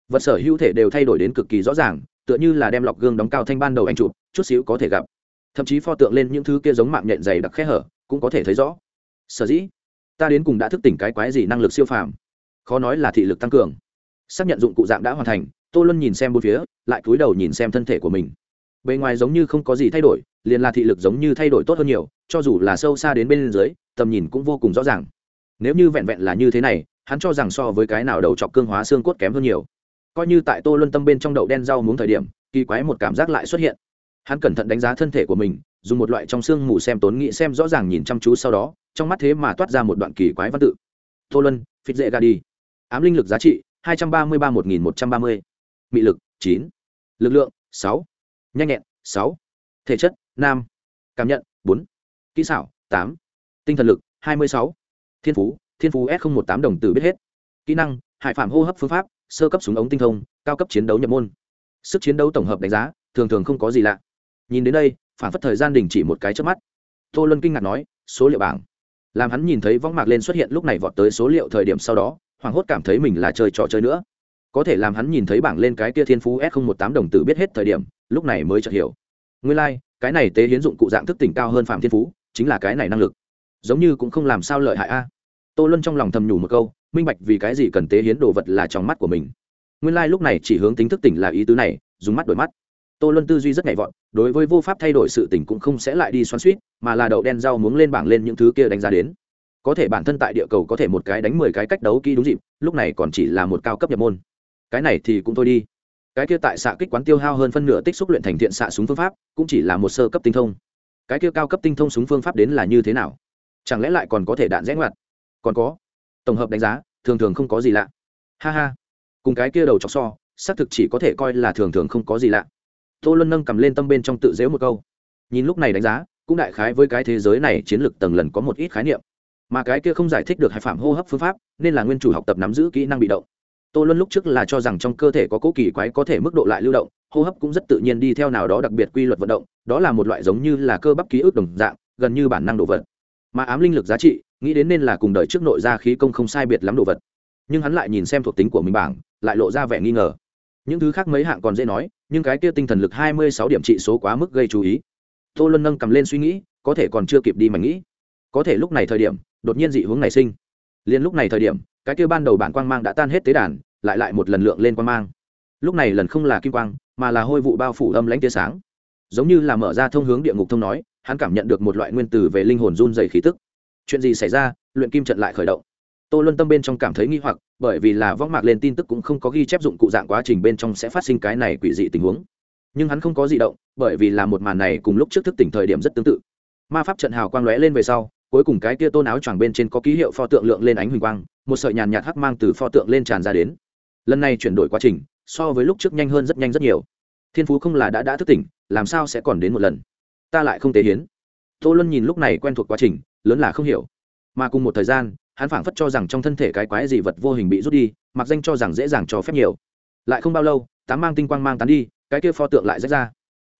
Vật sở hữu thể đều thay đổi đến cực kỳ rõ ràng, tựa như là đem lọc gương đóng cao thanh ban đầu anh chụp, chút xíu có thể gặp. Thậm chí pho tượng lên những thứ kia giống mạng nhện dày đặc khe hở, cũng có thể thấy rõ. Sở dĩ, ta đến cùng đã thức tỉnh cái quái gì năng lực siêu phàm? Khó nói là thị lực tăng cường. Xác nhận dụng cụ dạng đã hoàn thành, tô luân nhìn xem bốn phía, lại cúi đầu nhìn xem thân thể của mình. Bề ngoài giống như không có gì thay đổi, liền là thị lực giống như thay đổi tốt hơn nhiều, cho dù là sâu xa đến bên dưới, tầm nhìn cũng vô cùng rõ ràng nếu như vẹn vẹn là như thế này, hắn cho rằng so với cái nào đầu chọc cương hóa xương cốt kém hơn nhiều. Coi như tại tô luân tâm bên trong đậu đen rau muốn thời điểm, kỳ quái một cảm giác lại xuất hiện. Hắn cẩn thận đánh giá thân thể của mình, dùng một loại trong xương mù xem tốn nghĩ xem rõ ràng nhìn chăm chú sau đó, trong mắt thế mà toát ra một đoạn kỳ quái văn tự. Tô luân phít dễ ga đi. Ám linh lực giá trị, hai trăm ba mươi ba một nghìn một trăm ba mươi. Mị lực, chín. Lực lượng, sáu. Nhanh nhẹn, sáu. Thể chất nam cảm nhận, bốn. Kỹ xảo, tám. Tinh thần lực, hai mươi sáu thiên phú thiên phú s một tám đồng tử biết hết. Kỹ năng hải phạm hô hấp phương pháp sơ cấp súng ống tinh thông cao cấp chiến đấu nhập môn. Sức chiến đấu tổng hợp đánh giá thường thường không có gì lạ. Nhìn đến đây phản phất thời gian đình chỉ một cái trước mắt. Tô luân kinh ngạc nói số liệu bảng. Làm hắn nhìn thấy võng mạc lên xuất hiện lúc này vọt tới số liệu thời điểm sau đó hoàng hốt cảm thấy mình là chơi trò chơi nữa. Có thể làm hắn nhìn thấy bảng lên cái kia thiên phú s một tám đồng tử biết hết thời điểm lúc này mới chợt hiểu. Nguyên lai、like, cái này tế hiến dụng cụ dạng thức tỉnh cao hơn phạm thiên phú chính là cái này năng lực. Giống như cũng không làm sao lợi hại a tô luân trong lòng thầm nhủ một câu, minh bạch vì cái gì cần tế hiến đồ vật là trong mắt của mình. Nguyên lai、like、lúc này chỉ hướng tính thức tỉnh là ý tứ này, dùng mắt đổi mắt. Tô luân tư duy rất nhảy vọt, đối với vô pháp thay đổi sự tỉnh cũng không sẽ lại đi xoắn suýt mà là đậu đen rau muống lên bảng lên những thứ kia đánh giá đến. Có thể bản thân tại địa cầu có thể một cái đánh mười cái cách đấu kỹ đúng dịp, lúc này còn chỉ là một cao cấp nhập môn. Cái này thì cũng thôi đi. Cái kia tại xạ kích quán tiêu hao hơn phân nửa tích xúc luyện thành thiện xạ súng phương pháp, cũng chỉ là một sơ cấp tinh thông. Cái kia cao cấp tinh thông súng phương pháp đến là như thế nào? Chẳng lẽ lại còn có thể đạn rẽ ngoặt? Còn có. Tổng hợp đánh giá, thường thường không có gì lạ. Ha ha. Cùng cái kia đầu chọc so, xác thực chỉ có thể coi là thường thường không có gì lạ. Tô luân nâng cầm lên tâm bên trong tự dễu một câu. Nhìn lúc này đánh giá, cũng đại khái với cái thế giới này chiến lược tầng lần có một ít khái niệm. Mà cái kia không giải thích được hải phạm hô hấp phương pháp, nên là nguyên chủ học tập nắm giữ kỹ năng bị động. Tô luân lúc trước là cho rằng trong cơ thể có cố kỳ quái có thể mức độ lại lưu động, hô hấp cũng rất tự nhiên đi theo nào đó đặc biệt quy luật vận động, đó là một loại giống như là cơ bắp ký ức đồng dạng, gần như bản năng đồ vật. Mà ám linh lực giá trị nghĩ đến nên là cùng đời trước nội ra khí công không sai biệt lắm đồ vật. Nhưng hắn lại nhìn xem thuộc tính của mình bảng, lại lộ ra vẻ nghi ngờ. Những thứ khác mấy hạng còn dễ nói, nhưng cái kia tinh thần lực hai mươi sáu điểm trị số quá mức gây chú ý. Tô luân nâng cầm lên suy nghĩ, có thể còn chưa kịp đi mà nghĩ. Có thể lúc này thời điểm, đột nhiên dị hướng nảy sinh. Liền lúc này thời điểm, cái kia ban đầu bản quang mang đã tan hết tế đàn, lại lại một lần lượng lên quang mang. Lúc này lần không là kim quang, mà là hôi vụ bao phủ âm lãnh tia sáng. Giống như là mở ra thông hướng địa ngục thông nói, hắn cảm nhận được một loại nguyên tử về linh hồn run dày khí tức chuyện gì xảy ra, luyện kim trận lại khởi động. Tô luân tâm bên trong cảm thấy nghi hoặc, bởi vì là vóc mạc lên tin tức cũng không có ghi chép dụng cụ dạng quá trình bên trong sẽ phát sinh cái này quỷ dị tình huống. Nhưng hắn không có di động, bởi vì là một màn này cùng lúc trước thức tỉnh thời điểm rất tương tự. Ma pháp trận hào quang lóe lên về sau, cuối cùng cái kia tôn áo choàng bên trên có ký hiệu pho tượng lượng lên ánh huỳnh quang, một sợi nhàn nhạt hắc mang từ pho tượng lên tràn ra đến. Lần này chuyển đổi quá trình, so với lúc trước nhanh hơn rất nhanh rất nhiều. Thiên phú không là đã đã thức tỉnh, làm sao sẽ còn đến một lần? Ta lại không tế hiến. Tô luân nhìn lúc này quen thuộc quá trình lớn là không hiểu. Mà cùng một thời gian, hắn phảng phất cho rằng trong thân thể cái quái gì vật vô hình bị rút đi, mặc danh cho rằng dễ dàng cho phép nhiều. Lại không bao lâu, tám mang tinh quang mang tán đi, cái kia pho tượng lại rách ra.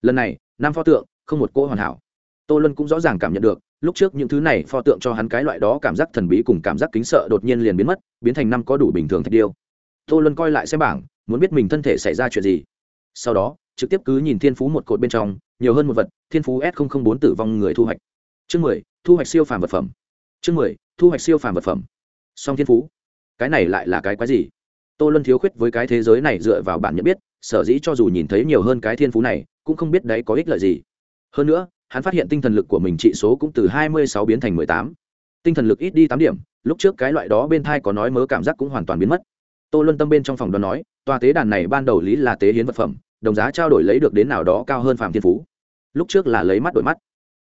Lần này, năm pho tượng, không một cỗ hoàn hảo. Tô luân cũng rõ ràng cảm nhận được, lúc trước những thứ này pho tượng cho hắn cái loại đó cảm giác thần bí cùng cảm giác kính sợ đột nhiên liền biến mất, biến thành năm có đủ bình thường thạch điêu. Tô luân coi lại xem bảng, muốn biết mình thân thể xảy ra chuyện gì. Sau đó, trực tiếp cứ nhìn thiên phú một cột bên trong, nhiều hơn một vật, thiên phú s bốn tử vong người thu hoạch. Chương mười thu hoạch siêu phàm vật phẩm. Chương mười, thu hoạch siêu phàm vật phẩm. Song thiên phú. Cái này lại là cái quái gì? Tô luân thiếu khuyết với cái thế giới này dựa vào bản nhận biết, sở dĩ cho dù nhìn thấy nhiều hơn cái thiên phú này, cũng không biết đấy có ích lợi gì. Hơn nữa, hắn phát hiện tinh thần lực của mình trị số cũng từ hai mươi sáu biến thành mười tám. Tinh thần lực ít đi tám điểm, lúc trước cái loại đó bên thai có nói mớ cảm giác cũng hoàn toàn biến mất. Tô luân tâm bên trong phòng đoán nói, tòa tế đàn này ban đầu lý là tế hiến vật phẩm, đồng giá trao đổi lấy được đến nào đó cao hơn phạm thiên phú. Lúc trước là lấy mắt đổi mắt.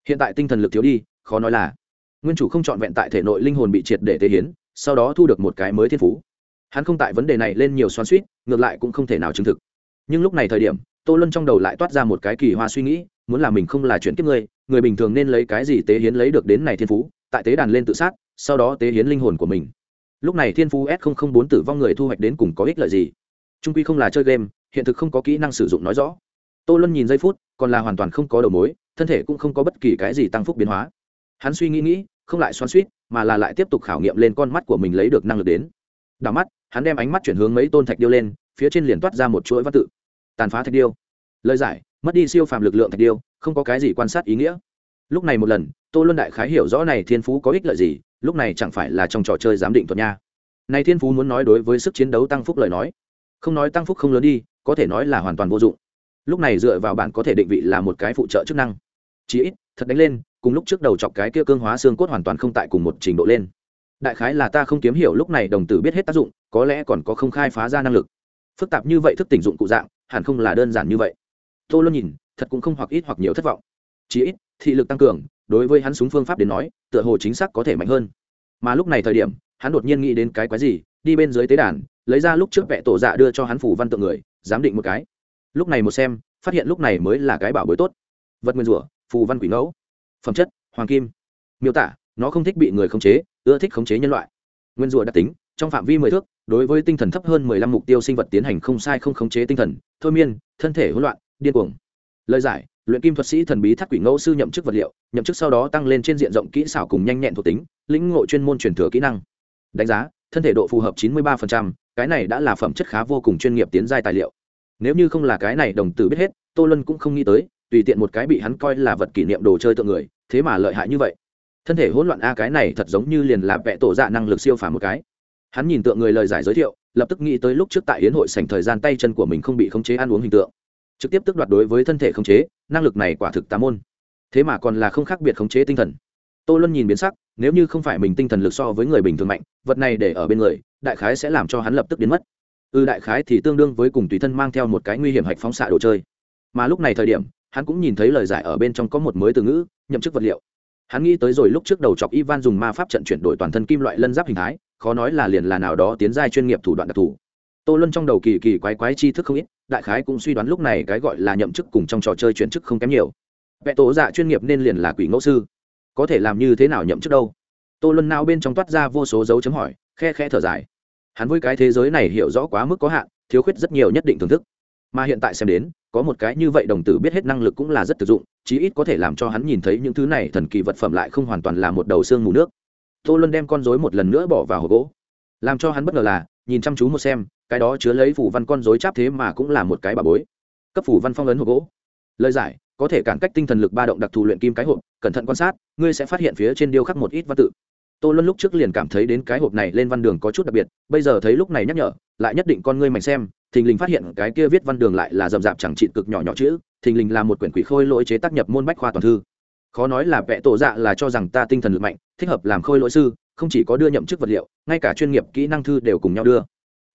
Hiện tại tinh thần lực thiếu đi khó nói là, nguyên chủ không c h ọ n vẹn tại thể nội linh hồn bị triệt để tế hiến, sau đó thu được một cái mới thiên phú. Hắn không tại vấn đề này lên nhiều xoắn suýt ngược lại cũng không thể nào chứng thực. Nhưng lúc này thời điểm, tô luân trong đầu lại toát ra một cái kỳ hoa suy nghĩ, muốn là mình không là chuyện kiếp người người bình thường nên lấy cái gì tế hiến lấy được đến này thiên phú, tại tế đàn lên tự sát, sau đó tế hiến linh hồn của mình. Lúc này thiên phú s bốn tử vong người thu hoạch đến cùng có ích lợi gì? Trung quy không là chơi game, hiện thực không có kỹ năng sử dụng nói rõ. Tô luân nhìn giây phút, còn là hoàn toàn không có đầu mối, thân thể cũng không có bất kỳ cái gì tăng phúc biến hóa hắn suy nghĩ nghĩ, không lại xoắn suýt mà là lại tiếp tục khảo nghiệm lên con mắt của mình lấy được năng lực đến. Đảo mắt, hắn đem ánh mắt chuyển hướng mấy tôn thạch điêu lên, phía trên liền toát ra một chuỗi văn tự. Tàn phá thạch điêu. Lời giải, mất đi siêu phàm lực lượng thạch điêu, không có cái gì quan sát ý nghĩa. Lúc này một lần, tô luân đại khái hiểu rõ này thiên phú có ích lợi gì, lúc này chẳng phải là trong trò chơi giám định thuật nha. Này thiên phú muốn nói đối với sức chiến đấu tăng phúc lời nói. Không nói tăng phúc không lớn đi, có thể nói là hoàn toàn vô dụng. Lúc này dựa vào bạn có thể định vị là một cái phụ trợ chức năng. Chí ít, thật đánh lên cùng lúc trước đầu chọc cái kia cương hóa xương cốt hoàn toàn không tại cùng một trình độ lên. Đại khái là ta không kiếm hiểu lúc này đồng tử biết hết tác dụng, có lẽ còn có không khai phá ra năng lực. Phức tạp như vậy thức tỉnh dụng cụ dạng, hẳn không là đơn giản như vậy. Tô luôn nhìn, thật cũng không hoặc ít hoặc nhiều thất vọng. Chí ít, thị lực tăng cường, đối với hắn súng phương pháp đến nói, tựa hồ chính xác có thể mạnh hơn. Mà lúc này thời điểm, hắn đột nhiên nghĩ đến cái quái gì, đi bên dưới tế đàn, lấy ra lúc trước vẽ tổ dạ đưa cho hắn phủ văn tượng người, giám định một cái. Lúc này một xem, phát hiện lúc này mới là cái bảo bối tốt. Vật nguyên rủa, phù văn quỷ ngẫu phẩm chất hoàng kim. Miêu tả nó không thích bị người khống chế ưa thích khống chế nhân loại. Nguyên rùa đặc tính trong phạm vi mười thước đối với tinh thần thấp hơn mười lăm mục tiêu sinh vật tiến hành không sai không khống chế tinh thần thôi miên thân thể hỗn loạn điên cuồng. Lời giải luyện kim thuật sĩ thần bí thác quỷ ngẫu sư nhậm chức vật liệu nhậm chức sau đó tăng lên trên diện rộng kỹ xảo cùng nhanh nhẹn thuộc tính lĩnh ngộ chuyên môn truyền thừa kỹ năng. Đánh giá thân thể độ phù hợp chín mươi 93%, cái này đã là phẩm chất khá vô cùng chuyên nghiệp tiến giai tài liệu. Nếu như không là cái này đồng tử biết hết tô lân cũng không nghĩ tới tùy tiện một cái bị hắn coi là vật kỷ niệm đồ chơi tượng người thế mà lợi hại như vậy. Thân thể hỗn loạn a cái này thật giống như liền là vẽ tổ dạ năng lực siêu phàm một cái. Hắn nhìn tượng người lời giải giới thiệu lập tức nghĩ tới lúc trước tại hiến hội sảnh thời gian tay chân của mình không bị khống chế ăn uống hình tượng. Trực tiếp tức đoạt đối với thân thể khống chế năng lực này quả thực tám môn. Thế mà còn là không khác biệt khống chế tinh thần. Tô luân nhìn biến sắc nếu như không phải mình tinh thần lực so với người bình thường mạnh vật này để ở bên người đại khái sẽ làm cho hắn lập tức biến mất. Ư ừ, đại khái thì tương đương với cùng tùy thân mang theo một cái nguy hiểm hạch phóng xạ đồ chơi. Mà lúc này thời điểm hắn cũng nhìn thấy lời giải ở bên trong có một mới từ ngữ, nhậm chức vật liệu. Hắn nghĩ tới rồi lúc trước đầu chọc ivan dùng ma pháp trận chuyển đổi toàn thân kim loại lân giáp hình thái, khó nói là liền là nào đó tiến giai chuyên nghiệp thủ đoạn đặc thù. Tô luân trong đầu kỳ kỳ quái quái chi thức không ít, đại khái cũng suy đoán lúc này cái gọi là nhậm chức cùng trong trò chơi chuyển chức không kém nhiều. Vẽ tổ dạ chuyên nghiệp nên liền là quỷ ngẫu sư. Có thể làm như thế nào nhậm chức đâu? Tô luân nào bên trong toát ra vô số dấu chấm hỏi, khe khe thở dài. Hắn với cái thế giới này hiểu rõ quá mức có hạn, thiếu khuyết rất nhiều nhất định thưởng thức mà hiện tại xem đến, có một cái như vậy đồng tử biết hết năng lực cũng là rất thực dụng, chí ít có thể làm cho hắn nhìn thấy những thứ này thần kỳ vật phẩm lại không hoàn toàn là một đầu xương mù nước. Tô luân đem con dối một lần nữa bỏ vào hộp gỗ. Làm cho hắn bất ngờ là, nhìn chăm chú một xem, cái đó chứa lấy phủ văn con dối cháp thế mà cũng là một cái bà bối. Cấp phủ văn phong ấn hộp gỗ. Lời giải, có thể cản cách tinh thần lực ba động đặc thù luyện kim cái hộp, cẩn thận quan sát, ngươi sẽ phát hiện phía trên điêu khắc một ít văn tự tô luân lúc trước liền cảm thấy đến cái hộp này lên văn đường có chút đặc biệt, bây giờ thấy lúc này nhắc nhở, lại nhất định con ngươi mảnh xem, thình lình phát hiện cái kia viết văn đường lại là rậm rạp chẳng trị cực nhỏ nhỏ chữ, thình lình là một quyển quỷ khôi lỗi chế tác nhập môn bách khoa toàn thư. Khó nói là vẽ tổ dạ là cho rằng ta tinh thần lực mạnh, thích hợp làm khôi lỗi sư, không chỉ có đưa nhậm chức vật liệu, ngay cả chuyên nghiệp kỹ năng thư đều cùng nhau đưa.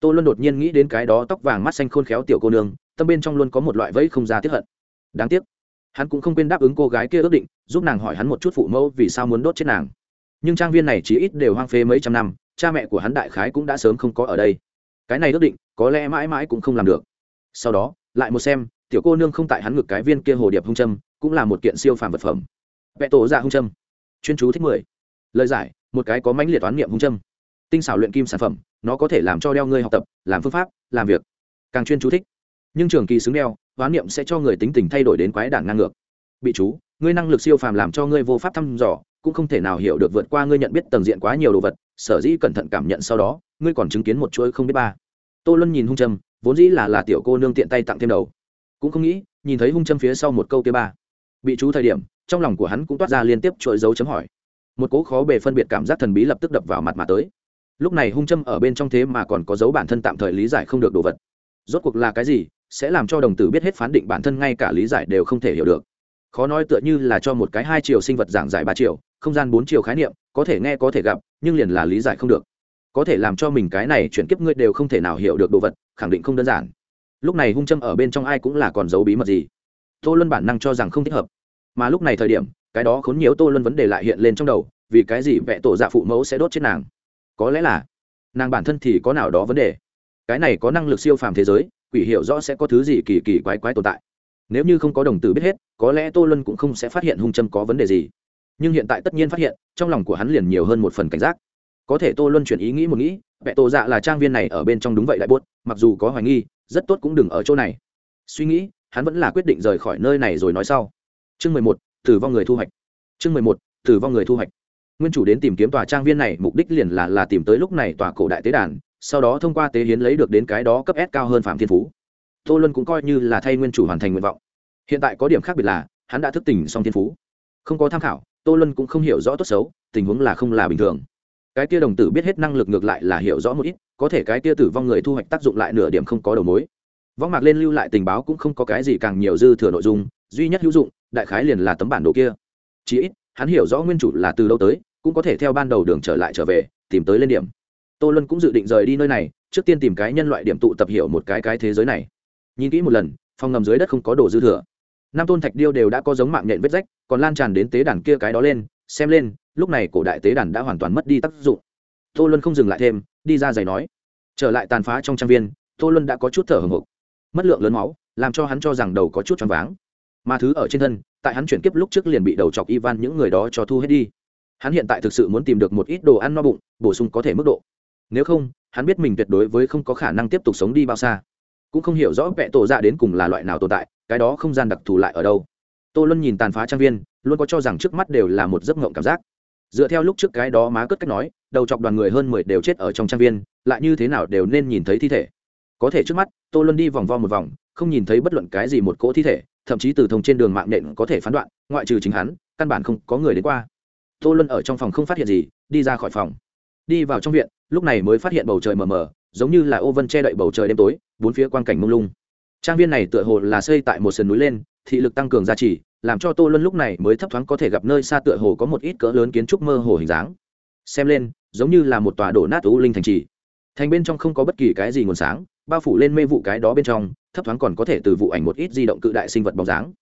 Tô luân đột nhiên nghĩ đến cái đó tóc vàng mắt xanh khôn khéo tiểu cô nương, tâm bên trong luôn có một loại vẫy không ra tiếp hận. Đáng tiếc, hắn cũng không quên đáp ứng cô gái kia ước định, giúp nàng hỏi hắn một chút phụ mẫu vì sao muốn đốt chết nàng nhưng trang viên này chỉ ít đều hoang phế mấy trăm năm, cha mẹ của hắn đại khái cũng đã sớm không có ở đây. Cái này ước định, có lẽ mãi mãi cũng không làm được. Sau đó, lại một xem, tiểu cô nương không tại hắn ngực cái viên kia hồ điệp hung trâm cũng là một kiện siêu phàm vật phẩm. Vẽ tổ ra hung trâm chuyên chú thích mười. Lời giải, một cái có mãnh liệt toán niệm hung trâm tinh xảo luyện kim sản phẩm, nó có thể làm cho đeo ngươi học tập, làm phương pháp, làm việc. Càng chuyên chú thích. Nhưng trường kỳ xứng đeo hoán niệm sẽ cho người tính tình thay đổi đến quái đản ngang ngược. Bị chú, ngươi năng lực siêu phàm làm cho ngươi vô pháp thăm dò cũng không thể nào hiểu được vượt qua ngươi nhận biết tầng diện quá nhiều đồ vật, sở dĩ cẩn thận cảm nhận sau đó, ngươi còn chứng kiến một chuỗi không biết ba. Tô luân nhìn hung châm, vốn dĩ là là tiểu cô nương tiện tay tặng thêm đầu. Cũng không nghĩ, nhìn thấy hung châm phía sau một câu kia ba, bị chú thời điểm, trong lòng của hắn cũng toát ra liên tiếp chuỗi dấu chấm hỏi. Một cố khó bề phân biệt cảm giác thần bí lập tức đập vào mặt mà tới. Lúc này hung châm ở bên trong thế mà còn có dấu bản thân tạm thời lý giải không được đồ vật. Rốt cuộc là cái gì, sẽ làm cho đồng tử biết hết phán định bản thân ngay cả lý giải đều không thể hiểu được. Khó nói tựa như là cho một cái hai chiều sinh vật giảng giải ba chiều không gian bốn chiều khái niệm, có thể nghe, có thể gặp, nhưng liền là lý giải không được. Có thể làm cho mình cái này chuyển kiếp ngươi đều không thể nào hiểu được đồ vật, khẳng định không đơn giản. Lúc này hung châm ở bên trong ai cũng là còn giấu bí mật gì. Tô luân bản năng cho rằng không thích hợp. Mà lúc này thời điểm, cái đó khốn nhiều tô luân vấn đề lại hiện lên trong đầu, vì cái gì vẽ tổ dạ phụ mẫu sẽ đốt chết nàng? Có lẽ là, nàng bản thân thì có nào đó vấn đề. Cái này có năng lực siêu phàm thế giới, quỷ hiểu rõ sẽ có thứ gì kỳ kỳ quái quái tồn tại. Nếu như không có đồng tử biết hết, có lẽ tô luân cũng không sẽ phát hiện hung châm có vấn đề gì nhưng hiện tại tất nhiên phát hiện, trong lòng của hắn liền nhiều hơn một phần cảnh giác. Có thể tô luân chuyển ý nghĩ một nghĩ vẽ tổ dạ là trang viên này ở bên trong đúng vậy đại bốt mặc dù có hoài nghi, rất tốt cũng đừng ở chỗ này. Suy nghĩ, hắn vẫn là quyết định rời khỏi nơi này rồi nói sau. Chương mười một, tử vong người thu hoạch. Chương mười một, tử vong người thu hoạch. Nguyên chủ đến tìm kiếm tòa trang viên này, mục đích liền là là tìm tới lúc này tòa cổ đại tế đàn, sau đó thông qua tế hiến lấy được đến cái đó cấp s cao hơn phạm thiên phú. Tô luân cũng coi như là thay nguyên chủ hoàn thành nguyện vọng. Hiện tại có điểm khác biệt là, hắn đã thức tỉnh xong thiên phú. Không có tham khảo tô luân cũng không hiểu rõ tốt xấu, tình huống là không là bình thường. Cái kia đồng tử biết hết năng lực ngược lại là hiểu rõ một ít, có thể cái kia tử vong người thu hoạch tác dụng lại nửa điểm không có đầu mối. Võng mạc lên lưu lại tình báo cũng không có cái gì càng nhiều dư thừa nội dung, duy nhất hữu dụng, đại khái liền là tấm bản đồ kia. Chỉ ít, hắn hiểu rõ nguyên chủ là từ đâu tới, cũng có thể theo ban đầu đường trở lại trở về, tìm tới lên điểm. Tô luân cũng dự định rời đi nơi này, trước tiên tìm cái nhân loại điểm tụ tập hiểu một cái cái thế giới này. Nhìn kỹ một lần, phòng ngầm dưới đất không có đồ dư thừa năm tôn thạch điêu đều đã có giống mạng nhện vết rách, còn lan tràn đến tế đàn kia cái đó lên, xem lên, lúc này cổ đại tế đàn đã hoàn toàn mất đi tác dụng. Tô luân không dừng lại thêm, đi ra giày nói. Trở lại tàn phá trong trang viên, tô luân đã có chút thở hồng hộc. Mất lượng lớn máu, làm cho hắn cho rằng đầu có chút choáng váng. Mà thứ ở trên thân, tại hắn chuyển kiếp lúc trước liền bị đầu chọc ivan những người đó cho thu hết đi. Hắn hiện tại thực sự muốn tìm được một ít đồ ăn no bụng, bổ sung có thể mức độ. Nếu không, hắn biết mình tuyệt đối với không có khả năng tiếp tục sống đi bao xa. Cũng không hiểu rõ vẹ tổ dạ đến cùng là loại nào tồn tại cái đó không gian đặc thù lại ở đâu? Tô luân nhìn tàn phá trang viên, luôn có cho rằng trước mắt đều là một giấc ngộng cảm giác. Dựa theo lúc trước cái đó má cất cách nói, đầu chọc đoàn người hơn mười đều chết ở trong trang viên, lại như thế nào đều nên nhìn thấy thi thể. Có thể trước mắt, tô luân đi vòng vo một vòng, không nhìn thấy bất luận cái gì một cỗ thi thể, thậm chí từ thông trên đường mạng nện có thể phán đoạn ngoại trừ chính hắn, căn bản không có người đến qua. Tô luân ở trong phòng không phát hiện gì, đi ra khỏi phòng. Đi vào trong viện, lúc này mới phát hiện bầu trời mờ mờ, giống như là ô vân che đậy bầu trời đêm tối, bốn phía quang cảnh mông lung trang viên này tựa hồ là xây tại một sườn núi lên, thị lực tăng cường gia trì, làm cho tô luân lúc này mới thấp thoáng có thể gặp nơi xa tựa hồ có một ít cỡ lớn kiến trúc mơ hồ hình dáng. Xem lên, giống như là một tòa đổ nát u linh thành trì. Thành bên trong không có bất kỳ cái gì nguồn sáng, bao phủ lên mê vụ cái đó bên trong, thấp thoáng còn có thể từ vụ ảnh một ít di động cự đại sinh vật bóng dáng.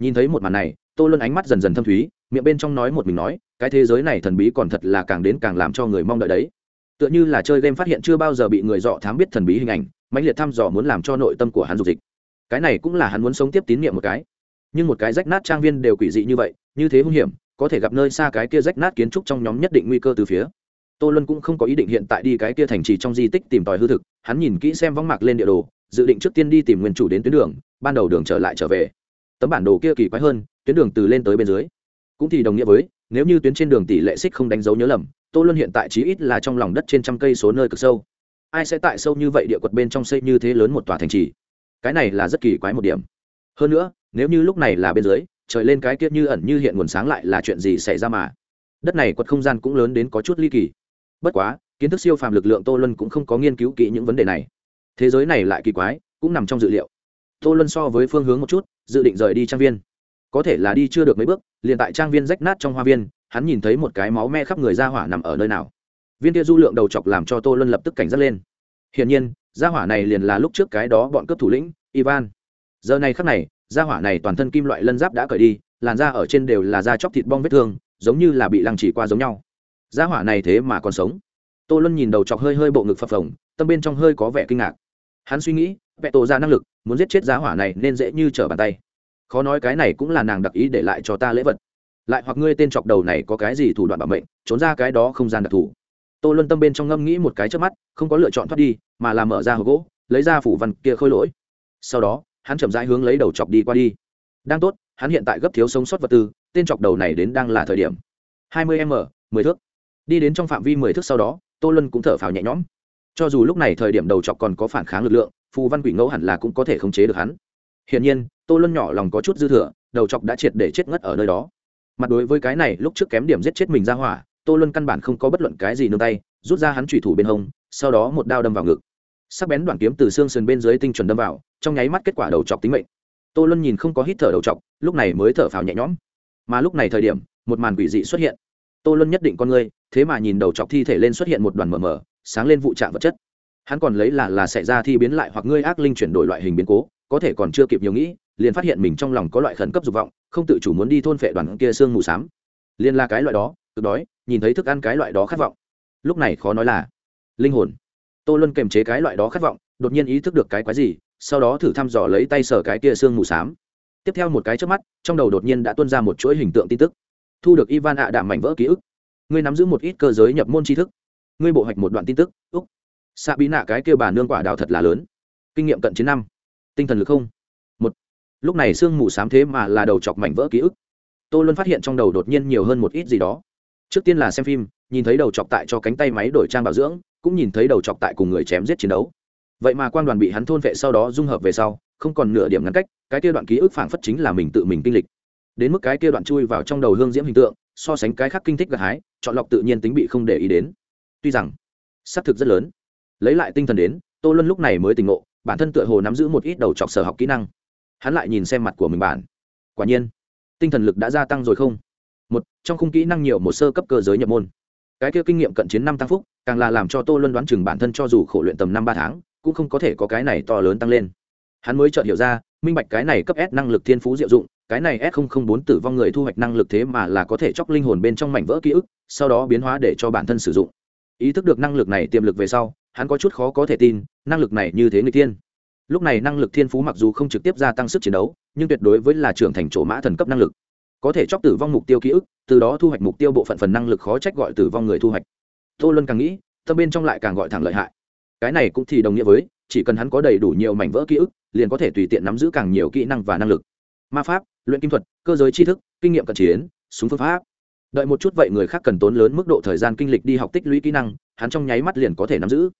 Nhìn thấy một màn này, tô luân ánh mắt dần dần thâm thúy, miệng bên trong nói một mình nói, cái thế giới này thần bí còn thật là càng đến càng làm cho người mong đợi đấy. Tựa như là chơi game phát hiện chưa bao giờ bị người dọ thám biết thần bí hình ảnh mãnh liệt thăm dò muốn làm cho nội tâm của hắn dục dịch. Cái này cũng là hắn muốn sống tiếp tín nhiệm một cái. Nhưng một cái rách nát trang viên đều quỷ dị như vậy, như thế hung hiểm, có thể gặp nơi xa cái kia rách nát kiến trúc trong nhóm nhất định nguy cơ từ phía. Tô luân cũng không có ý định hiện tại đi cái kia thành trì trong di tích tìm tòi hư thực, hắn nhìn kỹ xem vắng mạc lên địa đồ, dự định trước tiên đi tìm nguyên chủ đến tuyến đường, ban đầu đường trở lại trở về. Tấm bản đồ kia kỳ quái hơn, tuyến đường từ lên tới bên dưới. Cũng thì đồng nghĩa với, nếu như tuyến trên đường tỷ lệ xích không đánh dấu nhớ lầm, tô luân hiện tại chí ít là trong lòng đất trên trăm cây số nơi cực sâu ai sẽ tại sâu như vậy địa quật bên trong xây như thế lớn một tòa thành trì? Cái này là rất kỳ quái một điểm. Hơn nữa, nếu như lúc này là bên dưới, trời lên cái kiết như ẩn như hiện nguồn sáng lại là chuyện gì xảy ra mà? Đất này quật không gian cũng lớn đến có chút ly kỳ. Bất quá, kiến thức siêu phàm lực lượng tô luân cũng không có nghiên cứu kỹ những vấn đề này. Thế giới này lại kỳ quái, cũng nằm trong dự liệu. Tô luân so với phương hướng một chút, dự định rời đi trang viên. Có thể là đi chưa được mấy bước, liền tại trang viên rách nát trong hoa viên, hắn nhìn thấy một cái máu me khắp người ra hỏa nằm ở nơi nào viên kia du lượng đầu chọc làm cho tô luân lập tức cảnh giác lên. Hiển nhiên, gia hỏa này liền là lúc trước cái đó bọn cướp thủ lĩnh, ivan. Giờ này khắc này, gia hỏa này toàn thân kim loại lân giáp đã cởi đi, làn da ở trên đều là da chóc thịt bong vết thương, giống như là bị lăng chỉ qua giống nhau. Gia hỏa này thế mà còn sống. Tô luân nhìn đầu chọc hơi hơi bộ ngực phập phồng, tâm bên trong hơi có vẻ kinh ngạc. Hắn suy nghĩ vẹ tổ ra năng lực, muốn giết chết gia hỏa này nên dễ như trở bàn tay. Khó nói cái này cũng là nàng đặc ý để lại cho ta lễ vật. Lại hoặc ngươi tên chọc đầu này có cái gì thủ đoạn bảo mệnh, trốn ra cái đó không gian đặc thù tô luân tâm bên trong ngâm nghĩ một cái trước mắt, không có lựa chọn thoát đi, mà là mở ra hộp gỗ, lấy ra phủ văn kia khôi lỗi. Sau đó, hắn chậm rãi hướng lấy đầu chọc đi qua đi. Đang tốt, hắn hiện tại gấp thiếu sống sót vật tư, tên chọc đầu này đến đang là thời điểm. Hai mươi m, mười thước. Đi đến trong phạm vi mười thước sau đó, tô luân cũng thở phào nhẹ nhõm. Cho dù lúc này thời điểm đầu chọc còn có phản kháng lực lượng, phù văn quỷ ngẫu hẳn là cũng có thể khống chế được hắn. Hiển nhiên, tô luân nhỏ lòng có chút dư thừa, đầu chọc đã triệt để chết ngất ở nơi đó. Mặt đối với cái này, lúc trước kém điểm giết chết mình ra hỏa tô luân căn bản không có bất luận cái gì nương tay, rút ra hắn thủy thủ bên hông, sau đó một đao đâm vào ngực. Sắc bén đoạn kiếm từ xương sườn bên dưới tinh chuẩn đâm vào, trong nháy mắt kết quả đầu chọc tính mệnh. Tô luân nhìn không có hít thở đầu chọc, lúc này mới thở phào nhẹ nhõm. Mà lúc này thời điểm, một màn quỷ dị xuất hiện. Tô luân nhất định con người, thế mà nhìn đầu chọc thi thể lên xuất hiện một đoàn mờ mờ, sáng lên vụ trạng vật chất. Hắn còn lấy là là xảy ra thi biến lại hoặc ngươi ác linh chuyển đổi loại hình biến cố, có thể còn chưa kịp nhiều nghĩ, liền phát hiện mình trong lòng có loại khẩn cấp dục vọng, không tự chủ muốn đi thôn phệ đoàn kia xương mù xám liên liền là cái loại đó cực đói, nhìn thấy thức ăn cái loại đó khát vọng. Lúc này khó nói là, linh hồn. Tô luân kềm chế cái loại đó khát vọng, đột nhiên ý thức được cái quái gì, sau đó thử thăm dò lấy tay sờ cái kia xương mù s á m tiếp theo một cái trước mắt, trong đầu đột nhiên đã tuân ra một chuỗi hình tượng tin tức. Thu được ivan ạ à đạm mảnh vỡ ký ức. Ngươi nắm giữ một ít cơ giới nhập môn tri thức. Ngươi bộ hoạch một đoạn tin tức, úc. Xạ bí nạ cái kia bà nương quả đào thật là lớn. Kinh nghiệm cận chiến năm. Tinh thần lực không. Một. Lúc này sương mù s á m thế mà là đầu chọc mảnh vỡ ký ức. Tôi luôn phát hiện trong đầu đột nhiên nhiều hơn một ít gì đó trước tiên là xem phim, nhìn thấy đầu chọc tại cho cánh tay máy đổi trang bảo dưỡng, cũng nhìn thấy đầu chọc tại cùng người chém giết chiến đấu. Vậy mà quan đoàn bị hắn thôn vệ sau đó dung hợp về sau, không còn nửa điểm ngắn cách, cái kia đoạn ký ức phảng phất chính là mình tự mình kinh lịch. Đến mức cái kia đoạn chui vào trong đầu hương diễm hình tượng, so sánh cái khác kinh thích gặt hái, chọn lọc tự nhiên tính bị không để ý đến. Tuy rằng, xác thực rất lớn. Lấy lại tinh thần đến, tô luân lúc này mới tỉnh ngộ, bản thân tựa hồ nắm giữ một ít đầu chọc sở học kỹ năng. Hắn lại nhìn xem mặt của mình bản. Quả nhiên, tinh thần lực đã gia tăng rồi không? Một, trong khung kỹ năng nhiều một sơ cấp cơ giới nhập môn. Cái kia kinh nghiệm cận chiến năm tăng phúc, càng là làm cho tô luân đoán chừng bản thân cho dù khổ luyện tầm năm ba tháng, cũng không có thể có cái này to lớn tăng lên. Hắn mới chợt hiểu ra, minh bạch cái này cấp s năng lực thiên phú diệu dụng, cái này s bốn tử vong người thu hoạch năng lực thế mà là có thể chóc linh hồn bên trong mảnh vỡ ký ức, sau đó biến hóa để cho bản thân sử dụng. Ý thức được năng lực này tiềm lực về sau, hắn có chút khó có thể tin, năng lực này như thế người tiên lúc này năng lực thiên phú mặc dù không trực tiếp gia tăng sức chiến đấu, nhưng tuyệt đối với là trưởng thành chỗ mã thần cấp năng lực có thể chóc tử vong mục tiêu ký ức, từ đó thu hoạch mục tiêu bộ phận phần năng lực khó trách gọi tử vong người thu hoạch. Tô luân càng nghĩ, tâm bên trong lại càng gọi thẳng lợi hại. Cái này cũng thì đồng nghĩa với, chỉ cần hắn có đầy đủ nhiều mảnh vỡ ký ức, liền có thể tùy tiện nắm giữ càng nhiều kỹ năng và năng lực. Ma pháp, luyện kim thuật, cơ giới tri thức, kinh nghiệm cận chiến, súng phương pháp. Đợi một chút vậy người khác cần tốn lớn mức độ thời gian kinh lịch đi học tích lũy kỹ năng, hắn trong nháy mắt liền có thể nắm giữ.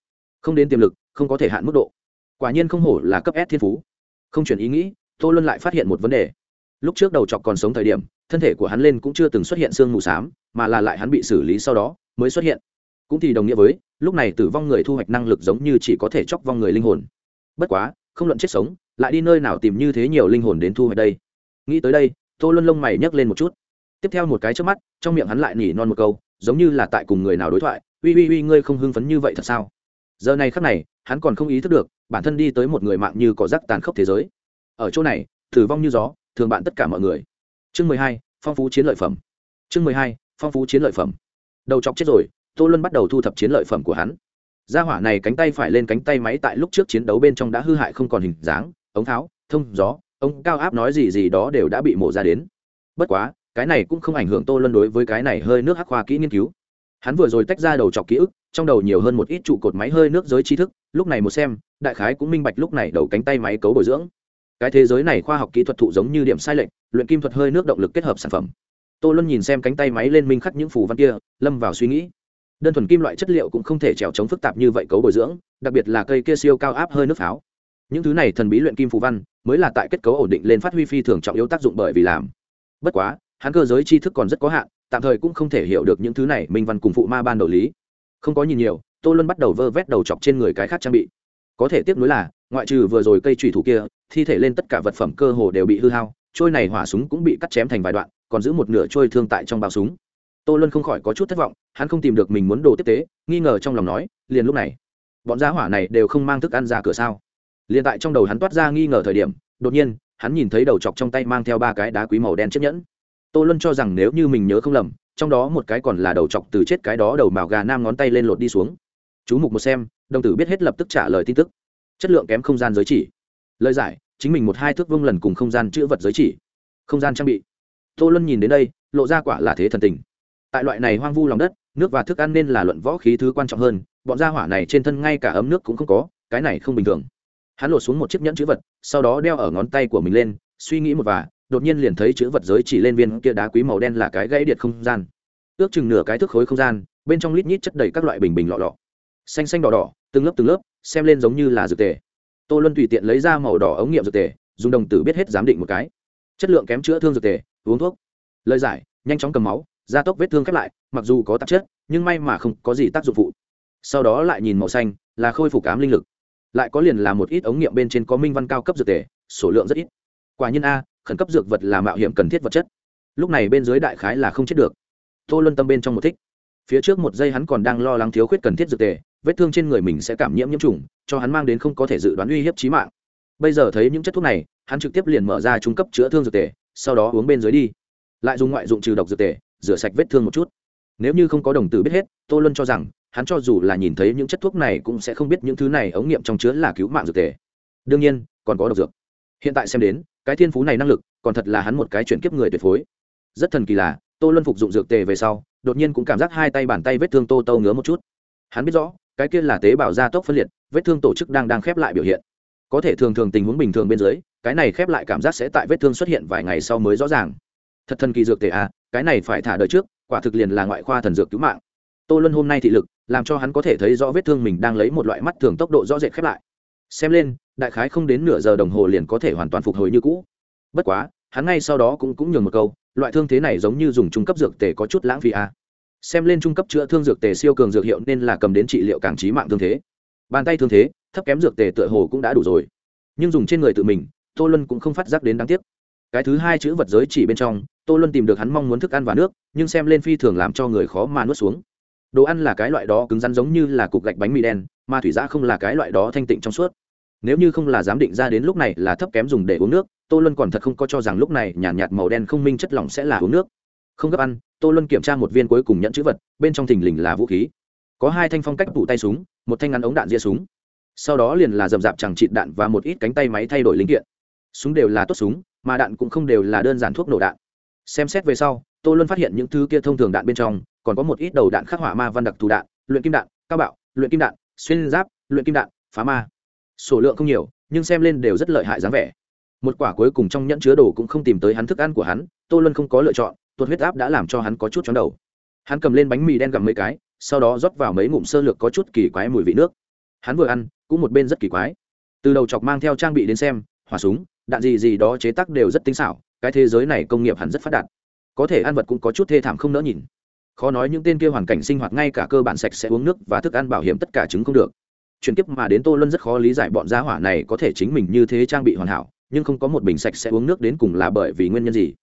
Không đến tiềm lực, không có thể hạn mức độ. Quả nhiên không hổ là cấp s thiên phú. Không chuyển ý nghĩ, tô luân lại phát hiện một vấn đề lúc trước đầu chọc còn sống thời điểm, thân thể của hắn lên cũng chưa từng xuất hiện sương mù s á m mà là lại hắn bị xử lý sau đó mới xuất hiện. Cũng thì đồng nghĩa với, lúc này tử vong người thu hoạch năng lực giống như chỉ có thể chóc vong người linh hồn. Bất quá, không luận chết sống, lại đi nơi nào tìm như thế nhiều linh hồn đến thu hoạch đây? Nghĩ tới đây, tô luân lông mày nhấc lên một chút. Tiếp theo một cái trước mắt, trong miệng hắn lại nỉ non một câu, giống như là tại cùng người nào đối thoại, uy uy uy, ngươi không hưng phấn như vậy thật sao? Giờ này khắc này, hắn còn không ý thức được, bản thân đi tới một người mạng như cỏ rác tàn khốc thế giới. Ở chỗ này, tử vong như gió thường bạn tất cả mọi người. Chương mười hai, phong phú chiến lợi phẩm. Chương mười hai, phong phú chiến lợi phẩm. Đầu chọc chết rồi, tô luân bắt đầu thu thập chiến lợi phẩm của hắn. Gia hỏa này cánh tay phải lên cánh tay máy tại lúc trước chiến đấu bên trong đã hư hại không còn hình dáng, ống tháo, thông gió, ống cao áp nói gì gì đó đều đã bị mổ ra đến. Bất quá, cái này cũng không ảnh hưởng tô luân đối với cái này hơi nước hắc khoa kỹ nghiên cứu. Hắn vừa rồi tách ra đầu chọc ký ức, trong đầu nhiều hơn một ít trụ cột máy hơi nước giới tri thức, lúc này một xem, đại khái cũng minh bạch lúc này đầu cánh tay máy cấu bồi dưỡng cái thế giới này khoa học kỹ thuật thụ giống như điểm sai lệch, luyện kim thuật hơi nước động lực kết hợp sản phẩm. Tô luân nhìn xem cánh tay máy lên minh khắc những phù văn kia, lâm vào suy nghĩ. Đơn thuần kim loại chất liệu cũng không thể trèo chống phức tạp như vậy cấu bồi dưỡng, đặc biệt là cây kia siêu cao áp hơi nước pháo. Những thứ này thần bí luyện kim phù văn, mới là tại kết cấu ổn định lên phát huy phi thường trọng yếu tác dụng bởi vì làm. Bất quá, hắn cơ giới tri thức còn rất có hạn, tạm thời cũng không thể hiểu được những thứ này minh văn cùng phụ ma ban đầu lý. Không có nhìn nhiều, tô luân bắt đầu vơ vét đầu chọc trên người cái khác trang bị. Có thể tiếp nối là, ngoại trừ vừa rồi cây thủy thủ kia thi thể lên tất cả vật phẩm cơ hồ đều bị hư hao, trôi này hỏa súng cũng bị cắt chém thành vài đoạn, còn giữ một nửa trôi thương tại trong bao súng. Tô luân không khỏi có chút thất vọng, hắn không tìm được mình muốn đồ tiếp tế, nghi ngờ trong lòng nói, liền lúc này, bọn giá hỏa này đều không mang thức ăn ra cửa sao? Liền tại trong đầu hắn toát ra nghi ngờ thời điểm, đột nhiên, hắn nhìn thấy đầu chọc trong tay mang theo ba cái đá quý màu đen chiếc nhẫn. Tô luân cho rằng nếu như mình nhớ không lầm, trong đó một cái còn là đầu chọc từ chết cái đó đầu màu gà nam ngón tay lên lột đi xuống. Chú mục một xem, đồng tử biết hết lập tức trả lời tin tức. Chất lượng kém không gian giới chỉ lời giải, chính mình một hai thước vông lần cùng không gian chữ vật giới chỉ, không gian trang bị. Tô luân nhìn đến đây, lộ ra quả là thế thần tình. Tại loại này hoang vu lòng đất, nước và thức ăn nên là luận võ khí thứ quan trọng hơn, bọn gia hỏa này trên thân ngay cả ấm nước cũng không có, cái này không bình thường. Hắn lột xuống một chiếc nhẫn chữ vật, sau đó đeo ở ngón tay của mình lên, suy nghĩ một và đột nhiên liền thấy chữ vật giới chỉ lên viên kia đá quý màu đen là cái gãy điện không gian. Ước chừng nửa cái thước khối không gian, bên trong lít nhít chất đầy các loại bình bình lọ lọ. Xanh xanh đỏ đỏ, từng lớp từng lớp, xem lên giống như là dược tề tô luân tùy tiện lấy ra màu đỏ ống nghiệm dược tề, dùng đồng tử biết hết giám định một cái. Chất lượng kém chữa thương dược tề, uống thuốc. Lời giải, nhanh chóng cầm máu, gia tốc vết thương khép lại, mặc dù có tạp chất, nhưng may mà không có gì tác dụng phụ. Sau đó lại nhìn màu xanh, là khôi phục cám linh lực. Lại có liền là một ít ống nghiệm bên trên có minh văn cao cấp dược tề, số lượng rất ít. Quả nhiên a, khẩn cấp dược vật là mạo hiểm cần thiết vật chất. Lúc này bên dưới đại khái là không chết được. Tô luân tâm bên trong một thích. Phía trước một giây hắn còn đang lo lắng thiếu khuyết cần thiết dược tề vết thương trên người mình sẽ cảm nhiễm nhiễm trùng, cho hắn mang đến không có thể dự đoán uy hiếp trí mạng. Bây giờ thấy những chất thuốc này, hắn trực tiếp liền mở ra trung cấp chữa thương dược tề, sau đó uống bên dưới đi. Lại dùng ngoại dụng trừ độc dược tề, rửa sạch vết thương một chút. Nếu như không có đồng tử biết hết, tô luân cho rằng, hắn cho dù là nhìn thấy những chất thuốc này cũng sẽ không biết những thứ này ống nghiệm trong chứa là cứu mạng dược tề. Đương nhiên, còn có độc dược. Hiện tại xem đến, cái thiên phú này năng lực, còn thật là hắn một cái chuyển kiếp người tuyệt phối. Rất thần kỳ là, tô luân phục dụng dược tề về sau, đột nhiên cũng cảm giác hai tay bàn tay vết thương tô tô ngứa một chút. Hắn biết rõ cái kia là tế bào gia tốc phân liệt, vết thương tổ chức đang đang khép lại biểu hiện. Có thể thường thường tình huống bình thường bên dưới, cái này khép lại cảm giác sẽ tại vết thương xuất hiện vài ngày sau mới rõ ràng. Thật thần kỳ dược tề à cái này phải thả đời trước, quả thực liền là ngoại khoa thần dược cứu mạng. Tô luân hôm nay thị lực, làm cho hắn có thể thấy rõ vết thương mình đang lấy một loại mắt thường tốc độ rõ rệt khép lại. Xem lên, đại khái không đến nửa giờ đồng hồ liền có thể hoàn toàn phục hồi như cũ. Bất quá, hắn ngay sau đó cũng cũng nhường một câu, loại thương thế này giống như dùng trung cấp dược tề có chút lãng phí à xem lên trung cấp chữa thương dược tề siêu cường dược hiệu nên là cầm đến trị liệu càng trí mạng thương thế. Bàn tay thương thế thấp kém dược tề tựa hồ cũng đã đủ rồi. Nhưng dùng trên người tự mình tô luân cũng không phát giác đến đáng tiếc. Cái thứ hai chữ vật giới chỉ bên trong tô luân tìm được hắn mong muốn thức ăn và nước nhưng xem lên phi thường làm cho người khó mà nuốt xuống. Đồ ăn là cái loại đó cứng rắn giống như là cục gạch bánh mì đen mà thủy giã không là cái loại đó thanh tịnh trong suốt. Nếu như không là giám định ra đến lúc này là thấp kém dùng để uống nước tô luân còn thật không có cho rằng lúc này nhàn nhạt, nhạt màu đen không minh chất lỏng sẽ là uống nước không gấp ăn, tô luân kiểm tra một viên cuối cùng nhận chữ vật, bên trong thình lình là vũ khí. Có hai thanh phong cách tủ tay súng, một thanh ngắn ống đạn ria súng. Sau đó liền là dầm dạp chẳng trịt đạn và một ít cánh tay máy thay đổi linh kiện. Súng đều là tốt súng, mà đạn cũng không đều là đơn giản thuốc nổ đạn. Xem xét về sau, tô luân phát hiện những thứ kia thông thường đạn bên trong, còn có một ít đầu đạn khắc họa ma văn đặc thù đạn, luyện kim đạn, cao bạo, luyện kim đạn, xuyên giáp, luyện kim đạn, phá ma. Số lượng không nhiều, nhưng xem lên đều rất lợi hại dáng vẻ. Một quả cuối cùng trong nhẫn chứa đồ cũng không tìm tới hắn thức ăn của hắn, tô luân không có lựa chọn tuột huyết áp đã làm cho hắn có chút chóng đầu. Hắn cầm lên bánh mì đen gặm mấy cái, sau đó rót vào mấy ngụm sơ lược có chút kỳ quái mùi vị nước. Hắn vừa ăn, cũng một bên rất kỳ quái. Từ đầu chọc mang theo trang bị đến xem, hỏa súng, đạn gì gì đó chế tác đều rất tinh xảo, cái thế giới này công nghiệp hẳn rất phát đạt. Có thể ăn vật cũng có chút thê thảm không nỡ nhìn. Khó nói những tên kia hoàn cảnh sinh hoạt ngay cả cơ bản sạch sẽ uống nước và thức ăn bảo hiểm tất cả chứng không được. Chuyển tiếp mà đến tô luân rất khó lý giải bọn gia hỏa này có thể chính mình như thế trang bị hoàn hảo, nhưng không có một bình sạch sẽ uống nước đến cùng là bởi vì nguyên nhân gì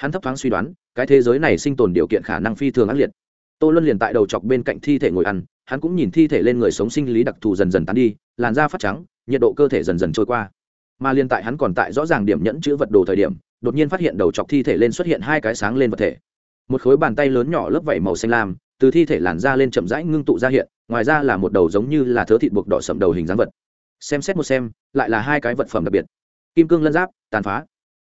hắn thấp thoáng suy đoán, cái thế giới này sinh tồn điều kiện khả năng phi thường ác liệt. Tô luân liền tại đầu chọc bên cạnh thi thể ngồi ăn, hắn cũng nhìn thi thể lên người sống sinh lý đặc thù dần dần tán đi, làn da phát trắng, nhiệt độ cơ thể dần dần trôi qua. Mà liên tại hắn còn tại rõ ràng điểm nhẫn chữ vật đồ thời điểm, đột nhiên phát hiện đầu chọc thi thể lên xuất hiện hai cái sáng lên vật thể. Một khối bàn tay lớn nhỏ lớp vảy màu xanh lam, từ thi thể làn da lên chậm rãi ngưng tụ ra hiện, ngoài ra là một đầu giống như là thớ thịt buộc đỏ sậm đầu hình dáng vật. Xem xét một xem, lại là hai cái vật phẩm đặc biệt. Kim cương lân giáp, tàn phá.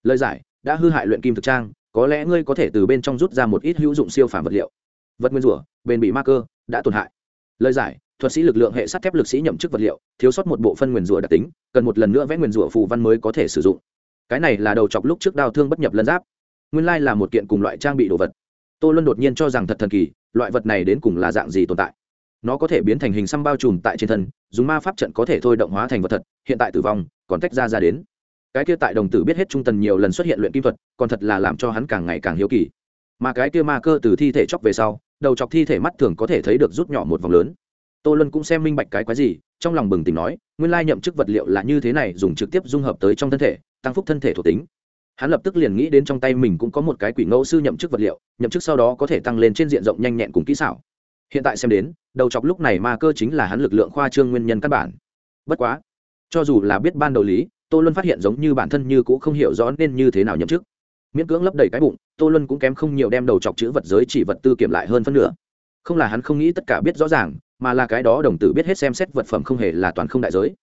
Lời giải đã hư hại luyện kim thực trang, có lẽ ngươi có thể từ bên trong rút ra một ít hữu dụng siêu phản vật liệu. Vật nguyên rủa, bền bị ma cơ đã tổn hại. Lời giải, thuật sĩ lực lượng hệ sắt thép lực sĩ nhậm chức vật liệu, thiếu sót một bộ phân nguyên rủa đặc tính, cần một lần nữa vẽ nguyên rủa phù văn mới có thể sử dụng. Cái này là đầu chọc lúc trước đau thương bất nhập lân giáp. Nguyên lai là một kiện cùng loại trang bị đồ vật. Tô luân đột nhiên cho rằng thật thần kỳ, loại vật này đến cùng là dạng gì tồn tại? Nó có thể biến thành hình xăm bao trùm tại trên thân, dùng ma pháp trận có thể thôi động hóa thành vật thật, hiện tại tử vong, còn tách ra ra đến cái kia tại đồng tử biết hết trung tần nhiều lần xuất hiện luyện kim thuật, còn thật là làm cho hắn càng ngày càng hiếu kỳ. Mà cái kia ma cơ từ thi thể chóc về sau, đầu chọc thi thể mắt thường có thể thấy được rút nhỏ một vòng lớn. Tô luân cũng xem minh bạch cái quái gì, trong lòng bừng tỉnh nói, nguyên lai nhậm chức vật liệu là như thế này, dùng trực tiếp dung hợp tới trong thân thể, tăng phúc thân thể thuộc tính. Hắn lập tức liền nghĩ đến trong tay mình cũng có một cái quỷ ngẫu sư nhậm chức vật liệu, nhậm chức sau đó có thể tăng lên trên diện rộng nhanh nhẹn cùng kỹ xảo. Hiện tại xem đến, đầu chọc lúc này ma cơ chính là hắn lực lượng khoa trương nguyên nhân căn bản. Bất quá, cho dù là biết ban đầu lý tô luân phát hiện giống như bản thân như cũng không hiểu rõ nên như thế nào nhậm chức. Miễn cưỡng lấp đầy cái bụng, tô luân cũng kém không nhiều đem đầu chọc chữ vật giới chỉ vật tư kiểm lại hơn phân nửa. Không là hắn không nghĩ tất cả biết rõ ràng, mà là cái đó đồng tử biết hết xem xét vật phẩm không hề là toàn không đại giới.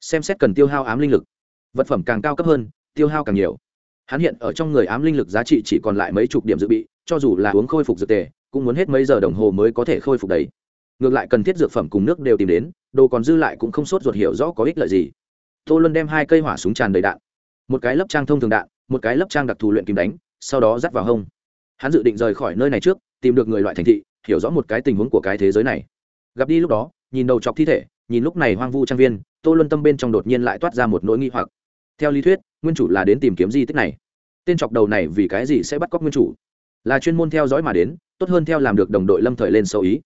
Xem xét cần tiêu hao ám linh lực. Vật phẩm càng cao cấp hơn, tiêu hao càng nhiều. Hắn hiện ở trong người ám linh lực giá trị chỉ còn lại mấy chục điểm dự bị, cho dù là uống khôi phục dược tề, cũng muốn hết mấy giờ đồng hồ mới có thể khôi phục đấy ngược lại cần thiết dược phẩm cùng nước đều tìm đến, đồ còn dư lại cũng không sốt ruột hiểu rõ có ích lợi gì tô luân đem hai cây hỏa súng tràn đầy đạn. Một cái lấp trang thông thường đạn, một cái lấp trang đặc thù luyện kim đánh, sau đó dắt vào hông. Hắn dự định rời khỏi nơi này trước, tìm được người loại thành thị, hiểu rõ một cái tình huống của cái thế giới này. Gặp đi lúc đó, nhìn đầu chọc thi thể, nhìn lúc này hoang vu trang viên, tô luân tâm bên trong đột nhiên lại toát ra một nỗi nghi hoặc. Theo lý thuyết, nguyên chủ là đến tìm kiếm di tích này. Tên chọc đầu này vì cái gì sẽ bắt cóc nguyên chủ? Là chuyên môn theo dõi mà đến, tốt hơn theo làm được đồng đội lâm thời lên sâu ý.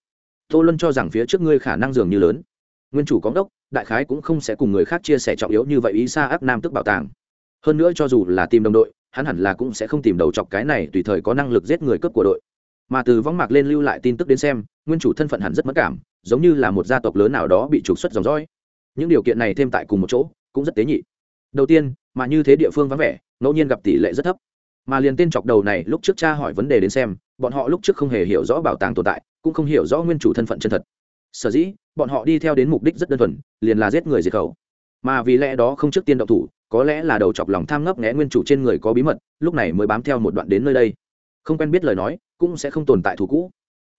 Tô luân cho rằng phía trước ngươi khả năng dường như lớn nguyên chủ có đốc đại khái cũng không sẽ cùng người khác chia sẻ trọng yếu như vậy ý xa áp nam tức bảo tàng. Hơn nữa cho dù là tìm đồng đội, hắn hẳn là cũng sẽ không tìm đầu chọc cái này tùy thời có năng lực giết người cướp của đội. Mà từ võng mạc lên lưu lại tin tức đến xem, nguyên chủ thân phận hẳn rất mất cảm, giống như là một gia tộc lớn nào đó bị trục xuất dòng dõi. Những điều kiện này thêm tại cùng một chỗ, cũng rất tế nhị. Đầu tiên, mà như thế địa phương vắng vẻ, ngẫu nhiên gặp tỷ lệ rất thấp. Mà liền tên chọc đầu này lúc trước cha hỏi vấn đề đến xem, bọn họ lúc trước không hề hiểu rõ bảo tàng tồn tại, cũng không hiểu rõ nguyên chủ thân phận chân thật. Sở dĩ bọn họ đi theo đến mục đích rất đơn thuần, liền là giết người diệt khẩu. Mà vì lẽ đó không trước tiên động thủ, có lẽ là đầu chọc lòng tham ngấp nghẽ nguyên chủ trên người có bí mật, lúc này mới bám theo một đoạn đến nơi đây. Không quen biết lời nói, cũng sẽ không tồn tại thủ cũ.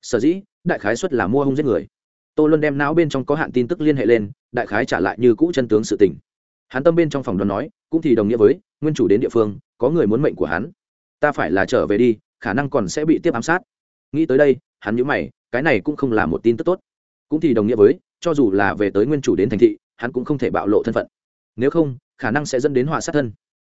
Sở dĩ, đại khái xuất là mua hung giết người. Tô luân đem não bên trong có hạn tin tức liên hệ lên, đại khái trả lại như cũ chân tướng sự tình. Hắn tâm bên trong phòng đoán nói, cũng thì đồng nghĩa với, nguyên chủ đến địa phương, có người muốn mệnh của hắn. Ta phải là trở về đi, khả năng còn sẽ bị tiếp ám sát. Nghĩ tới đây, hắn nhữ mày, cái này cũng không là một tin tức tốt cũng thì đồng nghĩa với, cho dù là về tới nguyên chủ đến thành thị, hắn cũng không thể bạo lộ thân phận. Nếu không, khả năng sẽ dẫn đến họa sát thân.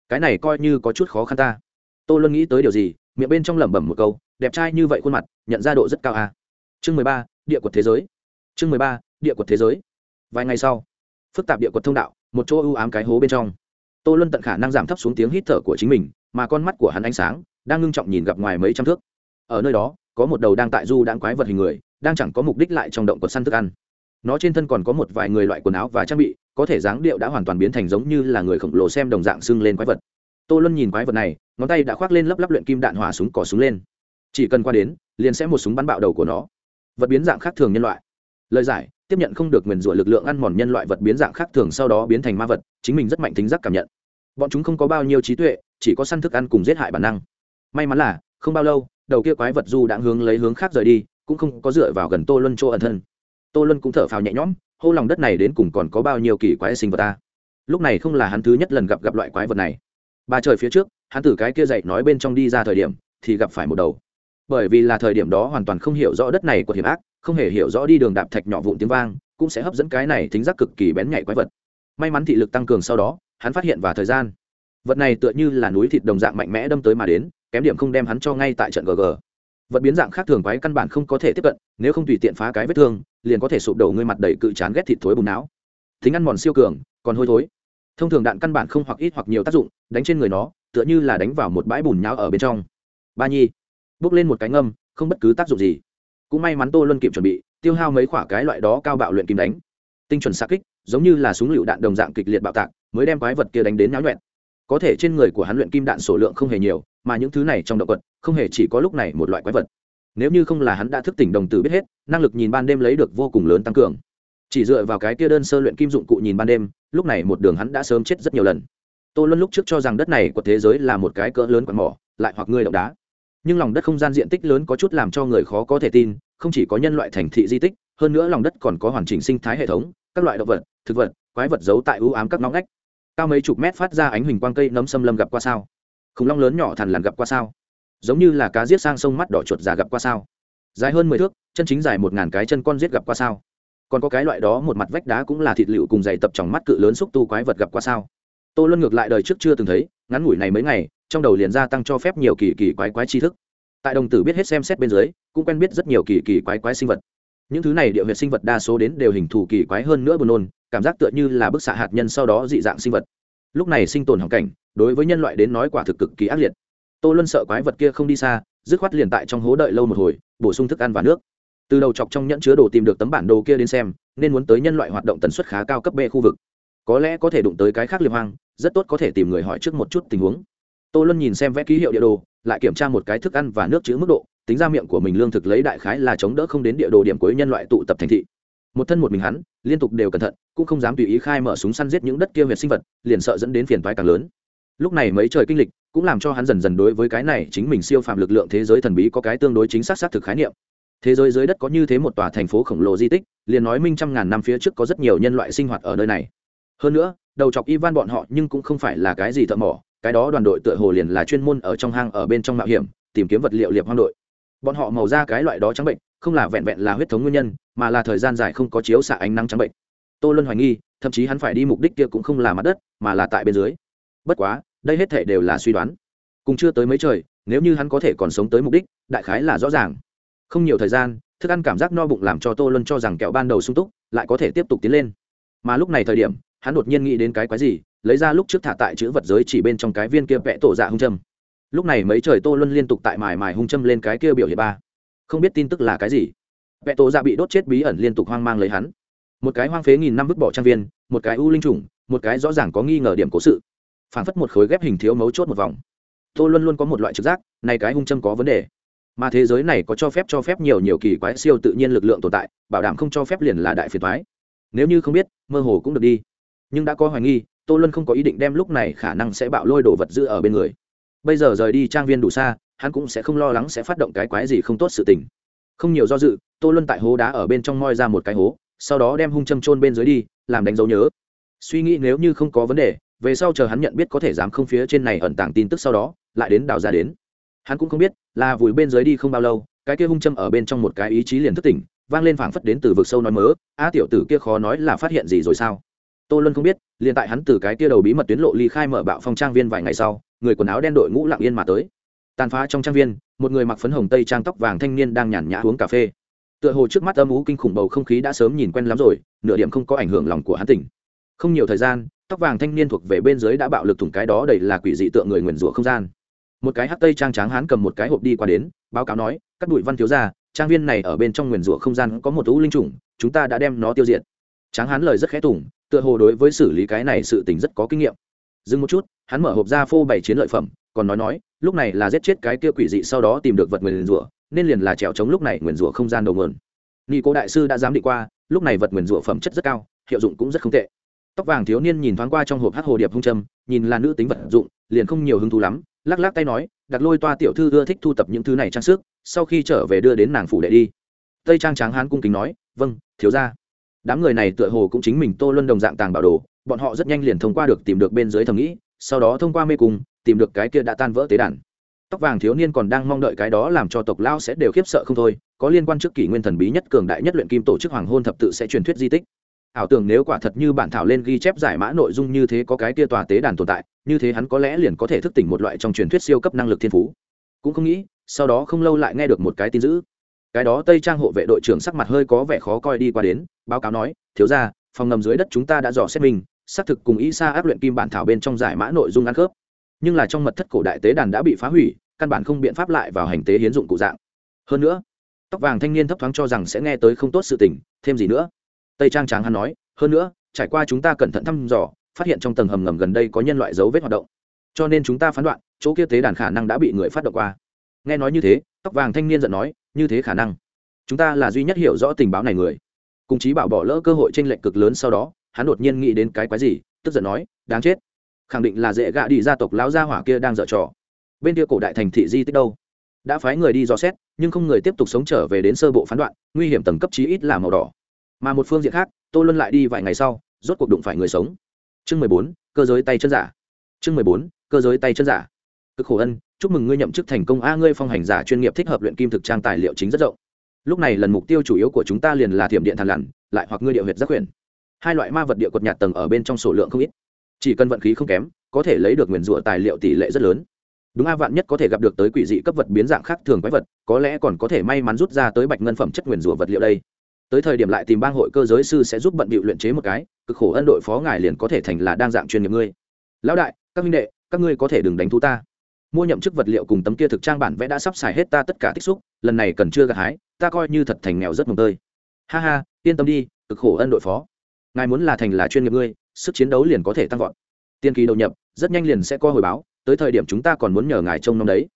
Cái này coi như có chút khó khăn ta. Tôi luôn nghĩ tới điều gì, miệng bên trong lẩm bẩm một câu, đẹp trai như vậy khuôn mặt, nhận ra độ rất cao à. chương mười ba, địa quật thế giới. Chương mười ba, địa quật thế giới. Vài ngày sau, phức tạp địa quật thông đạo, một chỗ ưu ám cái hố bên trong. Tô luân tận khả năng giảm thấp xuống tiếng hít thở của chính mình, mà con mắt của hắn ánh sáng, đang ngưng trọng nhìn gặp ngoài mấy trăm thước. Ở nơi đó, có một đầu đang tại du đang quái vật hình người đang chẳng có mục đích lại trong động quật săn thức ăn. Nó trên thân còn có một vài người loại quần áo và trang bị, có thể dáng điệu đã hoàn toàn biến thành giống như là người khổng lồ xem đồng dạng sưng lên quái vật. Tô luân nhìn quái vật này, ngón tay đã khoác lên lấp lắp luyện kim đạn hỏa súng cỏ súng lên. Chỉ cần qua đến, liền sẽ một súng bắn bạo đầu của nó. Vật biến dạng khác thường nhân loại. Lời giải, tiếp nhận không được nguyền rủa lực lượng ăn mòn nhân loại vật biến dạng khác thường sau đó biến thành ma vật, chính mình rất mạnh tính giác cảm nhận. Bọn chúng không có bao nhiêu trí tuệ, chỉ có săn thức ăn cùng giết hại bản năng. May mắn là, không bao lâu, đầu kia quái vật du đã hướng lấy hướng khác rời đi cũng không có dựa vào gần tô luân chỗ ẩn thân. Tô luân cũng thở phào nhẹ nhõm, hô lòng đất này đến cùng còn có bao nhiêu kỳ quái sinh vật ta? Lúc này không là hắn thứ nhất lần gặp gặp loại quái vật này. Ba trời phía trước, hắn từ cái kia dậy nói bên trong đi ra thời điểm, thì gặp phải một đầu. Bởi vì là thời điểm đó hoàn toàn không hiểu rõ đất này của hiểm ác, không hề hiểu rõ đi đường đạp thạch nhỏ vụn tiếng vang, cũng sẽ hấp dẫn cái này tính giác cực kỳ bén nhạy quái vật. May mắn thị lực tăng cường sau đó, hắn phát hiện và thời gian. Vật này tựa như là núi thịt đồng dạng mạnh mẽ đâm tới mà đến, kém điểm không đem hắn cho ngay tại trận gg vật biến dạng khác thường quái căn bản không có thể tiếp cận, nếu không tùy tiện phá cái vết thương, liền có thể sụp đổ ngươi mặt đầy cự chán ghét thịt thối bùn não. Thính ăn mòn siêu cường, còn hôi thối. Thông thường đạn căn bản không hoặc ít hoặc nhiều tác dụng, đánh trên người nó, tựa như là đánh vào một bãi bùn nhão ở bên trong. Ba nhi, bước lên một cái ngâm, không bất cứ tác dụng gì. Cũng may mắn tô luân kịp chuẩn bị, tiêu hao mấy khoả cái loại đó cao bạo luyện kim đánh. Tinh chuẩn xa kích, giống như là súng lựu đạn đồng dạng kịch liệt bạo tạc, mới đem quái vật kia đánh đến náo nhuẹn. Có thể trên người của hắn luyện kim đạn số lượng không hề nhiều mà những thứ này trong động vật không hề chỉ có lúc này một loại quái vật. Nếu như không là hắn đã thức tỉnh đồng tử biết hết, năng lực nhìn ban đêm lấy được vô cùng lớn tăng cường. Chỉ dựa vào cái kia đơn sơ luyện kim dụng cụ nhìn ban đêm, lúc này một đường hắn đã sớm chết rất nhiều lần. Tô luân lúc trước cho rằng đất này của thế giới là một cái cỡ lớn quạt mỏ, lại hoặc ngươi động đá. Nhưng lòng đất không gian diện tích lớn có chút làm cho người khó có thể tin, không chỉ có nhân loại thành thị di tích, hơn nữa lòng đất còn có hoàn chỉnh sinh thái hệ thống, các loại động vật, thực vật, quái vật giấu tại ưu ám các ngõ ngách. Cao mấy chục mét phát ra ánh huỳnh quang cây nấm xâm lâm gặp qua sao? Khủng long lớn nhỏ thằn lằn gặp qua sao? Giống như là cá giết sang sông mắt đỏ chuột già gặp qua sao? Dài hơn mười thước, chân chính dài một ngàn cái chân con giết gặp qua sao? Còn có cái loại đó một mặt vách đá cũng là thịt liệu cùng dày tập tròng mắt cự lớn xúc tu quái vật gặp qua sao? Tô luân ngược lại đời trước chưa từng thấy, ngắn ngủi này mấy ngày, trong đầu liền gia tăng cho phép nhiều kỳ kỳ quái quái tri thức. Tại đồng tử biết hết xem xét bên dưới, cũng quen biết rất nhiều kỳ kỳ quái quái sinh vật. Những thứ này địa huyệt sinh vật đa số đến đều hình thù kỳ quái hơn nữa buồn nôn, cảm giác tựa như là bức xạ hạt nhân sau đó dị dạng sinh vật lúc này sinh tồn hoàn cảnh, đối với nhân loại đến nói quả thực cực kỳ ác liệt. Tô luân sợ quái vật kia không đi xa, dứt khoát liền tại trong hố đợi lâu một hồi, bổ sung thức ăn và nước. Từ đầu chọc trong nhẫn chứa đồ tìm được tấm bản đồ kia đến xem, nên muốn tới nhân loại hoạt động tần suất khá cao cấp b khu vực. Có lẽ có thể đụng tới cái khác liệp hoang, rất tốt có thể tìm người hỏi trước một chút tình huống. Tô luân nhìn xem vẽ ký hiệu địa đồ, lại kiểm tra một cái thức ăn và nước chữ mức độ, tính ra miệng của mình lương thực lấy đại khái là chống đỡ không đến địa đồ điểm cuối nhân loại tụ tập thành thị một thân một mình hắn, liên tục đều cẩn thận, cũng không dám tùy ý khai mở súng săn giết những đất kia huyệt sinh vật, liền sợ dẫn đến phiền toái càng lớn. Lúc này mấy trời kinh lịch, cũng làm cho hắn dần dần đối với cái này chính mình siêu phàm lực lượng thế giới thần bí có cái tương đối chính xác xác thực khái niệm. Thế giới dưới đất có như thế một tòa thành phố khổng lồ di tích, liền nói minh trăm ngàn năm phía trước có rất nhiều nhân loại sinh hoạt ở nơi này. Hơn nữa, đầu chọc ivan bọn họ nhưng cũng không phải là cái gì thợ mỏ, cái đó đoàn đội tựa hồ liền là chuyên môn ở trong hang ở bên trong mạo hiểm, tìm kiếm vật liệu liệp hoang đội. Bọn họ màu ra cái loại đó trắng bệnh không là vẹn vẹn là huyết thống nguyên nhân, mà là thời gian dài không có chiếu xạ ánh nắng trắng bệnh. Tô luân hoài nghi, thậm chí hắn phải đi mục đích kia cũng không là mặt đất, mà là tại bên dưới. Bất quá, đây hết thể đều là suy đoán. Cùng chưa tới mấy trời, nếu như hắn có thể còn sống tới mục đích, đại khái là rõ ràng. Không nhiều thời gian, thức ăn cảm giác no bụng làm cho tô luân cho rằng kẹo ban đầu sung túc, lại có thể tiếp tục tiến lên. Mà lúc này thời điểm, hắn đột nhiên nghĩ đến cái quái gì, lấy ra lúc trước thả tại chữ vật giới chỉ bên trong cái viên kia vẽ tổ dạ hung châm. Lúc này mấy trời tô luân liên tục tại mài mài hung châm lên cái kia biểu hiện ba không biết tin tức là cái gì. Vẽ tổ dạ bị đốt chết bí ẩn liên tục hoang mang lấy hắn. Một cái hoang phế nghìn năm vứt bỏ trang viên, một cái u linh trùng, một cái rõ ràng có nghi ngờ điểm cố sự. Phản phất một khối ghép hình thiếu mấu chốt một vòng. Tôi luôn luôn có một loại trực giác, này cái hung châm có vấn đề. Mà thế giới này có cho phép cho phép nhiều nhiều kỳ quái siêu tự nhiên lực lượng tồn tại, bảo đảm không cho phép liền là đại phiền thoái nếu như không biết, mơ hồ cũng được đi. Nhưng đã có hoài nghi tôi luôn không có ý định đem lúc này khả năng sẽ bạo lôi đồ vật giữ ở bên người. Bây giờ rời đi trang viên đủ xa hắn cũng sẽ không lo lắng sẽ phát động cái quái gì không tốt sự tình. Không nhiều do dự, tô luân tại hố đá ở bên trong moi ra một cái hố, sau đó đem hung châm trôn bên dưới đi, làm đánh dấu nhớ. Suy nghĩ nếu như không có vấn đề, về sau chờ hắn nhận biết có thể dám không phía trên này ẩn tàng tin tức sau đó, lại đến đào ra đến. Hắn cũng không biết, là vùi bên dưới đi không bao lâu, cái kia hung châm ở bên trong một cái ý chí liền thức tỉnh, vang lên phảng phất đến từ vực sâu nói mớ, a tiểu tử kia khó nói là phát hiện gì rồi sao? Tô luân không biết, liền tại hắn từ cái kia đầu bí mật tuyến lộ ly khai mở bạo phong trang viên vài ngày sau, người quần áo đen đội ngũ lặng yên mà tới tàn phá trong trang viên, một người mặc phấn hồng tây trang tóc vàng thanh niên đang nhàn nhã uống cà phê. Tựa hồ trước mắt âm ú kinh khủng bầu không khí đã sớm nhìn quen lắm rồi, nửa điểm không có ảnh hưởng lòng của hắn tỉnh. Không nhiều thời gian, tóc vàng thanh niên thuộc về bên dưới đã bạo lực thủng cái đó đầy là quỷ dị tượng người nguyền rủa không gian. Một cái hắc tây trang tráng hắn cầm một cái hộp đi qua đến, báo cáo nói các bụi văn thiếu ra trang viên này ở bên trong nguyền rủa không gian có một ú linh chủng, chúng ta đã đem nó tiêu diệt. Tráng hắn lời rất khẽ tủng tựa hồ đối với xử lý cái này sự tình rất có kinh nghiệm. Dừng một chút, hắn mở hộp ra phô bày chiến lợi phẩm, còn nói nói lúc này là giết chết cái kia quỷ dị sau đó tìm được vật nguyền rủa, nên liền là trèo chống lúc này nguyền rủa không gian đầu nguồn. Nghi cố đại sư đã dám định qua, lúc này vật nguyền rủa phẩm chất rất cao, hiệu dụng cũng rất không tệ. Tóc vàng thiếu niên nhìn thoáng qua trong hộp hát hồ điệp hung trâm nhìn là nữ tính vật dụng, liền không nhiều hứng thú lắm, lắc lắc tay nói, đặt lôi toa tiểu thư ưa thích thu tập những thứ này trang sức, sau khi trở về đưa đến nàng phủ đệ đi. Tây trang tráng hán cung kính nói vâng thiếu ra đám người này tựa hồ cũng chính mình tô luân đồng dạng tàng bảo đồ, bọn họ rất nhanh liền thông qua được tìm được bên dưới thầm nghĩ, sau đó thông qua mê cung tìm được cái kia đã tan vỡ tế đàn. Tóc vàng thiếu niên còn đang mong đợi cái đó làm cho tộc lao sẽ đều khiếp sợ không thôi, có liên quan trước kỷ nguyên thần bí nhất cường đại nhất luyện kim tổ chức hoàng hôn thập tự sẽ truyền thuyết di tích. Ảo tưởng nếu quả thật như bản thảo lên ghi chép giải mã nội dung như thế có cái kia tòa tế đàn tồn tại, như thế hắn có lẽ liền có thể thức tỉnh một loại trong truyền thuyết siêu cấp năng lực thiên phú. Cũng không nghĩ, sau đó không lâu lại nghe được một cái tin dữ. Cái đó tây trang hộ vệ đội trưởng sắc mặt hơi có vẻ khó coi đi qua đến, báo cáo nói, thiếu ra phòng ngầm dưới đất chúng ta đã dò xét mình, xác thực cùng ý xa áp luyện kim bản thảo bên trong giải mã nội dung ăn khớp nhưng là trong mật thất cổ đại tế đàn đã bị phá hủy, căn bản không biện pháp lại vào hành tế hiến dụng cụ dạng. Hơn nữa, tóc vàng thanh niên thấp thoáng cho rằng sẽ nghe tới không tốt sự tình, thêm gì nữa. Tây trang tráng hắn nói, hơn nữa, trải qua chúng ta cẩn thận thăm dò, phát hiện trong tầng hầm ngầm gần đây có nhân loại dấu vết hoạt động. Cho nên chúng ta phán đoạn, chỗ kia tế đàn khả năng đã bị người phát động qua. Nghe nói như thế, tóc vàng thanh niên giận nói, như thế khả năng. Chúng ta là duy nhất hiểu rõ tình báo này người. Cùng chí bảo bỏ lỡ cơ hội tranh lệch cực lớn sau đó, hắn đột nhiên nghĩ đến cái quái gì, tức giận nói, đáng chết khẳng định là dễ gạ đi gia tộc lão gia hỏa kia đang dở trò. Bên kia cổ đại thành thị di tích đâu? Đã phái người đi dò xét, nhưng không người tiếp tục sống trở về đến sơ bộ phán đoạn, nguy hiểm tầng cấp chí ít là màu đỏ. Mà một phương diện khác, tô luân lại đi vài ngày sau, rốt cuộc đụng phải người sống. Chương mười bốn, cơ giới tay chân giả. Chương mười bốn, cơ giới tay chân giả. Cực khổ ân, chúc mừng ngươi nhậm chức thành công. A, ngươi phong hành giả chuyên nghiệp thích hợp luyện kim thực trang tài liệu chính rất rộng. Lúc này lần mục tiêu chủ yếu của chúng ta liền là thiểm điện thàn lằn lại hoặc ngươi địa huyệt giác quyển hai loại ma vật địa cột nhạt tầng ở bên trong số lượng không ít chỉ cần vận khí không kém, có thể lấy được nguyền rủa tài liệu tỷ lệ rất lớn. Đúng a vạn nhất có thể gặp được tới quỷ dị cấp vật biến dạng khác thường quái vật, có lẽ còn có thể may mắn rút ra tới bạch ngân phẩm chất nguyền rủa vật liệu đây. Tới thời điểm lại tìm bang hội cơ giới sư sẽ giúp bận bịu luyện chế một cái, cực khổ ân đội phó ngài liền có thể thành là đang dạng chuyên nghiệp ngươi. Lão đại, các minh đệ, các ngươi có thể đừng đánh thú ta. Mua nhậm chức vật liệu cùng tấm kia thực trang bản vẽ đã sắp xài hết ta tất cả tích xúc, lần này cần chưa gặt hái, ta coi như thật thành nghèo rất mồng tơi. Ha ha, yên tâm đi, cực khổ ân đội phó. Ngài muốn là thành là chuyên nghiệp ngươi sức chiến đấu liền có thể tăng vọt. Tiên kỳ đầu nhập, rất nhanh liền sẽ có hồi báo, tới thời điểm chúng ta còn muốn nhờ ngài trông nom đấy.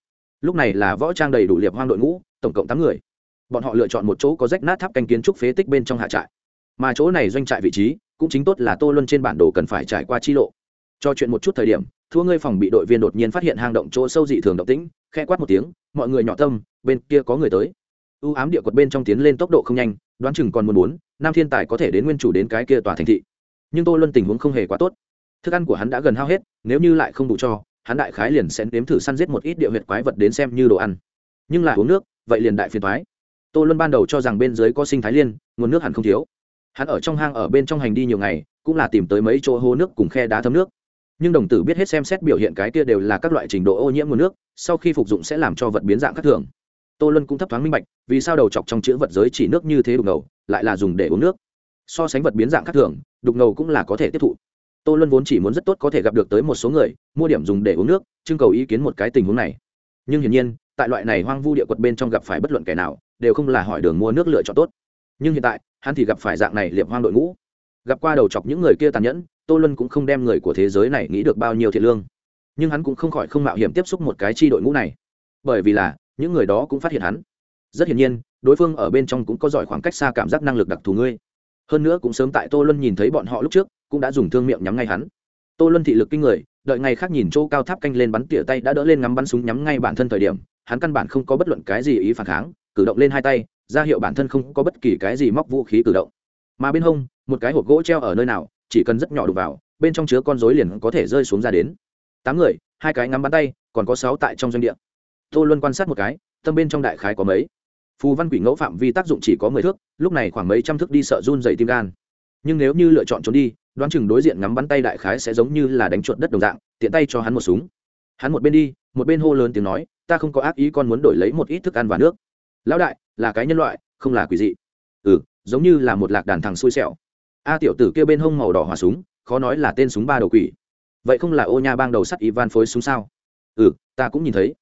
Lúc này là võ trang đầy đủ liệp hoang đội ngũ, tổng cộng tám người. Bọn họ lựa chọn một chỗ có rách nát tháp canh kiến trúc phế tích bên trong hạ trại. Mà chỗ này doanh trại vị trí, cũng chính tốt là tô luân trên bản đồ cần phải trải qua chi lộ. Cho chuyện một chút thời điểm, thua ngươi phòng bị đội viên đột nhiên phát hiện hang động chỗ sâu dị thường động tĩnh khe quát một tiếng, mọi người nhỏ tâm, bên kia có người tới. Ưu ám địa quật bên trong tiến lên tốc độ không nhanh, đoán chừng còn muốn muốn, nam thiên tài có thể đến nguyên chủ đến cái kia tòa thành thị nhưng tô luân tình huống không hề quá tốt. Thức ăn của hắn đã gần hao hết, nếu như lại không đủ cho, hắn đại khái liền sẽ nếm thử săn giết một ít địa huyệt quái vật đến xem như đồ ăn. Nhưng lại uống nước, vậy liền đại phiền thoái tô luân ban đầu cho rằng bên dưới có sinh thái liên, nguồn nước hẳn không thiếu. Hắn ở trong hang ở bên trong hành đi nhiều ngày, cũng là tìm tới mấy chỗ hô nước cùng khe đá thấm nước. Nhưng đồng tử biết hết xem xét biểu hiện cái kia đều là các loại trình độ ô nhiễm nguồn nước, sau khi phục dụng sẽ làm cho vật biến dạng khác thường. Tô luân cũng thấp thoáng minh bạch, vì sao đầu chọc trong chữ vật giới chỉ nước như thế đục ngầu, lại là dùng để uống nước so sánh vật biến dạng khác thường, đục ngầu cũng là có thể tiếp thụ. Tô luân vốn chỉ muốn rất tốt có thể gặp được tới một số người, mua điểm dùng để uống nước, trưng cầu ý kiến một cái tình huống này. Nhưng hiển nhiên, tại loại này hoang vu địa quật bên trong gặp phải bất luận kẻ nào, đều không là hỏi đường mua nước lựa chọn tốt. Nhưng hiện tại, hắn thì gặp phải dạng này liệp hoang đội ngũ. Gặp qua đầu chọc những người kia tàn nhẫn, tô luân cũng không đem người của thế giới này nghĩ được bao nhiêu thiện lương. Nhưng hắn cũng không khỏi không mạo hiểm tiếp xúc một cái chi đội ngũ này. Bởi vì là, những người đó cũng phát hiện hắn. Rất hiển nhiên, đối phương ở bên trong cũng có giỏi khoảng cách xa cảm giác năng lực đặc thù ngươi hơn nữa cũng sớm tại tô luân nhìn thấy bọn họ lúc trước, cũng đã dùng thương miệng nhắm ngay hắn. Tô luân thị lực kinh người, đợi ngày khác nhìn chỗ cao tháp canh lên bắn tỉa tay đã đỡ lên ngắm bắn súng nhắm ngay bản thân thời điểm, hắn căn bản không có bất luận cái gì ý phản kháng, cử động lên hai tay, ra hiệu bản thân không có bất kỳ cái gì móc vũ khí cử động. Mà bên hông, một cái hộp gỗ treo ở nơi nào, chỉ cần rất nhỏ đục vào, bên trong chứa con rối liền có thể rơi xuống ra đến. Tám người, hai cái ngắm bắn tay, còn có sáu tại trong doanh địa. Tô luân quan sát một cái, tâm bên trong đại khái có mấy? Phù văn quỷ ngẫu phạm vi tác dụng chỉ có mười thước, lúc này khoảng mấy trăm thước đi sợ run dày tim gan. Nhưng nếu như lựa chọn trốn đi, đoán chừng đối diện ngắm bắn tay đại khái sẽ giống như là đánh chuột đất đồng dạng, tiện tay cho hắn một súng. Hắn một bên đi, một bên hô lớn tiếng nói, ta không có ác ý, con muốn đổi lấy một ít thức ăn và nước. Lão đại, là cái nhân loại, không là quỷ dị. Ừ giống như là một lạc đàn thằng xui xẻo. A tiểu tử kêu bên hông màu đỏ hỏa súng, khó nói là tên súng ba đầu quỷ. Vậy không là ô nha bang đầu sắt ivan phối súng sao? Ừ ta cũng nhìn thấy.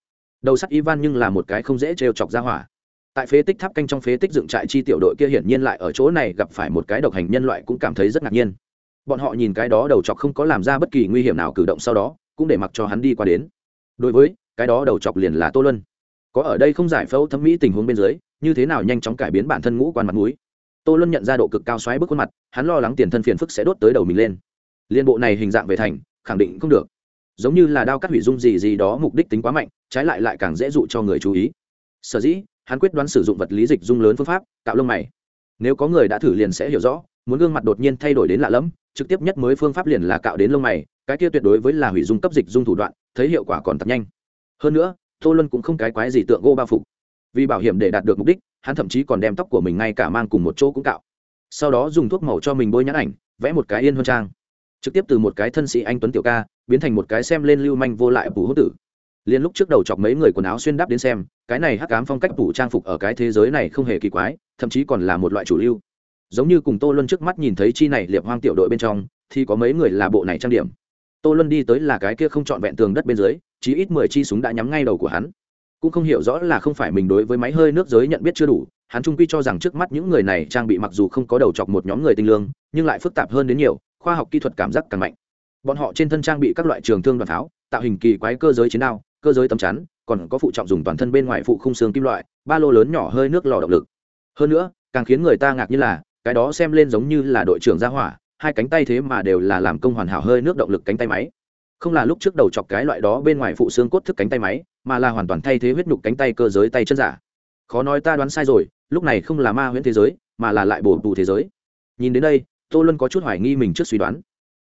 Đầu sắt ivan nhưng là một cái không dễ trêu chọc ra hỏa tại phế tích tháp canh trong phế tích dựng trại chi tiểu đội kia hiển nhiên lại ở chỗ này gặp phải một cái độc hành nhân loại cũng cảm thấy rất ngạc nhiên. Bọn họ nhìn cái đó đầu chọc không có làm ra bất kỳ nguy hiểm nào cử động sau đó, cũng để mặc cho hắn đi qua đến. Đối với, cái đó đầu chọc liền là tô luân. Có ở đây không giải phẫu thẩm mỹ tình huống bên dưới, như thế nào nhanh chóng cải biến bản thân ngũ quan mặt mũi? Tô luân nhận ra độ cực cao xoáy bức khuôn mặt, hắn lo lắng tiền thân phiền phức sẽ đốt tới đầu mình lên. Liên bộ này hình dạng về thành, khẳng định không được. Giống như là đao cắt hủy dung gì gì đó mục đích tính quá mạnh, trái lại lại càng dễ dụ cho người chú ý. Sở dĩ hắn quyết đoán sử dụng vật lý dịch dung lớn phương pháp, cạo lông mày. Nếu có người đã thử liền sẽ hiểu rõ, muốn gương mặt đột nhiên thay đổi đến lạ lẫm, trực tiếp nhất mới phương pháp liền là cạo đến lông mày, cái kia tuyệt đối với là hủy dung cấp dịch dung thủ đoạn, thấy hiệu quả còn tập nhanh. Hơn nữa, tô luân cũng không cái quái gì tượng gô bao phục vì bảo hiểm để đạt được mục đích, hắn thậm chí còn đem tóc của mình ngay cả mang cùng một chỗ cũng cạo. Sau đó dùng thuốc màu cho mình bôi nhãn ảnh, vẽ một cái yên hơn trang. Trực tiếp từ một cái thân sĩ anh tuấn tiểu ca, biến thành một cái xem lên lưu manh vô lại bù hốt tử liền lúc trước đầu chọc mấy người quần áo xuyên đắp đến xem, cái này hắc cám phong cách phủ trang phục ở cái thế giới này không hề kỳ quái, thậm chí còn là một loại chủ lưu. Giống như cùng tô luân trước mắt nhìn thấy chi này liệp hoang tiểu đội bên trong, thì có mấy người là bộ này trang điểm. Tô luân đi tới là cái kia không trọn vẹn tường đất bên dưới, chí ít mười chi súng đã nhắm ngay đầu của hắn. Cũng không hiểu rõ là không phải mình đối với máy hơi nước giới nhận biết chưa đủ, hắn trung quy cho rằng trước mắt những người này trang bị mặc dù không có đầu chọc một nhóm người tinh lương, nhưng lại phức tạp hơn đến nhiều, khoa học kỹ thuật cảm giác càng mạnh. Bọn họ trên thân trang bị các loại trường thương đoàn pháo, tạo hình kỳ quái cơ giới chiến đao cơ giới tấm chắn, còn có phụ trọng dùng toàn thân bên ngoài phụ khung xương kim loại, ba lô lớn nhỏ hơi nước lò động lực. Hơn nữa, càng khiến người ta ngạc như là, cái đó xem lên giống như là đội trưởng gia hỏa, hai cánh tay thế mà đều là làm công hoàn hảo hơi nước động lực cánh tay máy. Không là lúc trước đầu chọc cái loại đó bên ngoài phụ xương cốt thức cánh tay máy, mà là hoàn toàn thay thế huyết nhục cánh tay cơ giới tay chân giả. Khó nói ta đoán sai rồi, lúc này không là ma huyễn thế giới, mà là lại bổ bù thế giới. Nhìn đến đây, tô luân có chút hoài nghi mình trước suy đoán.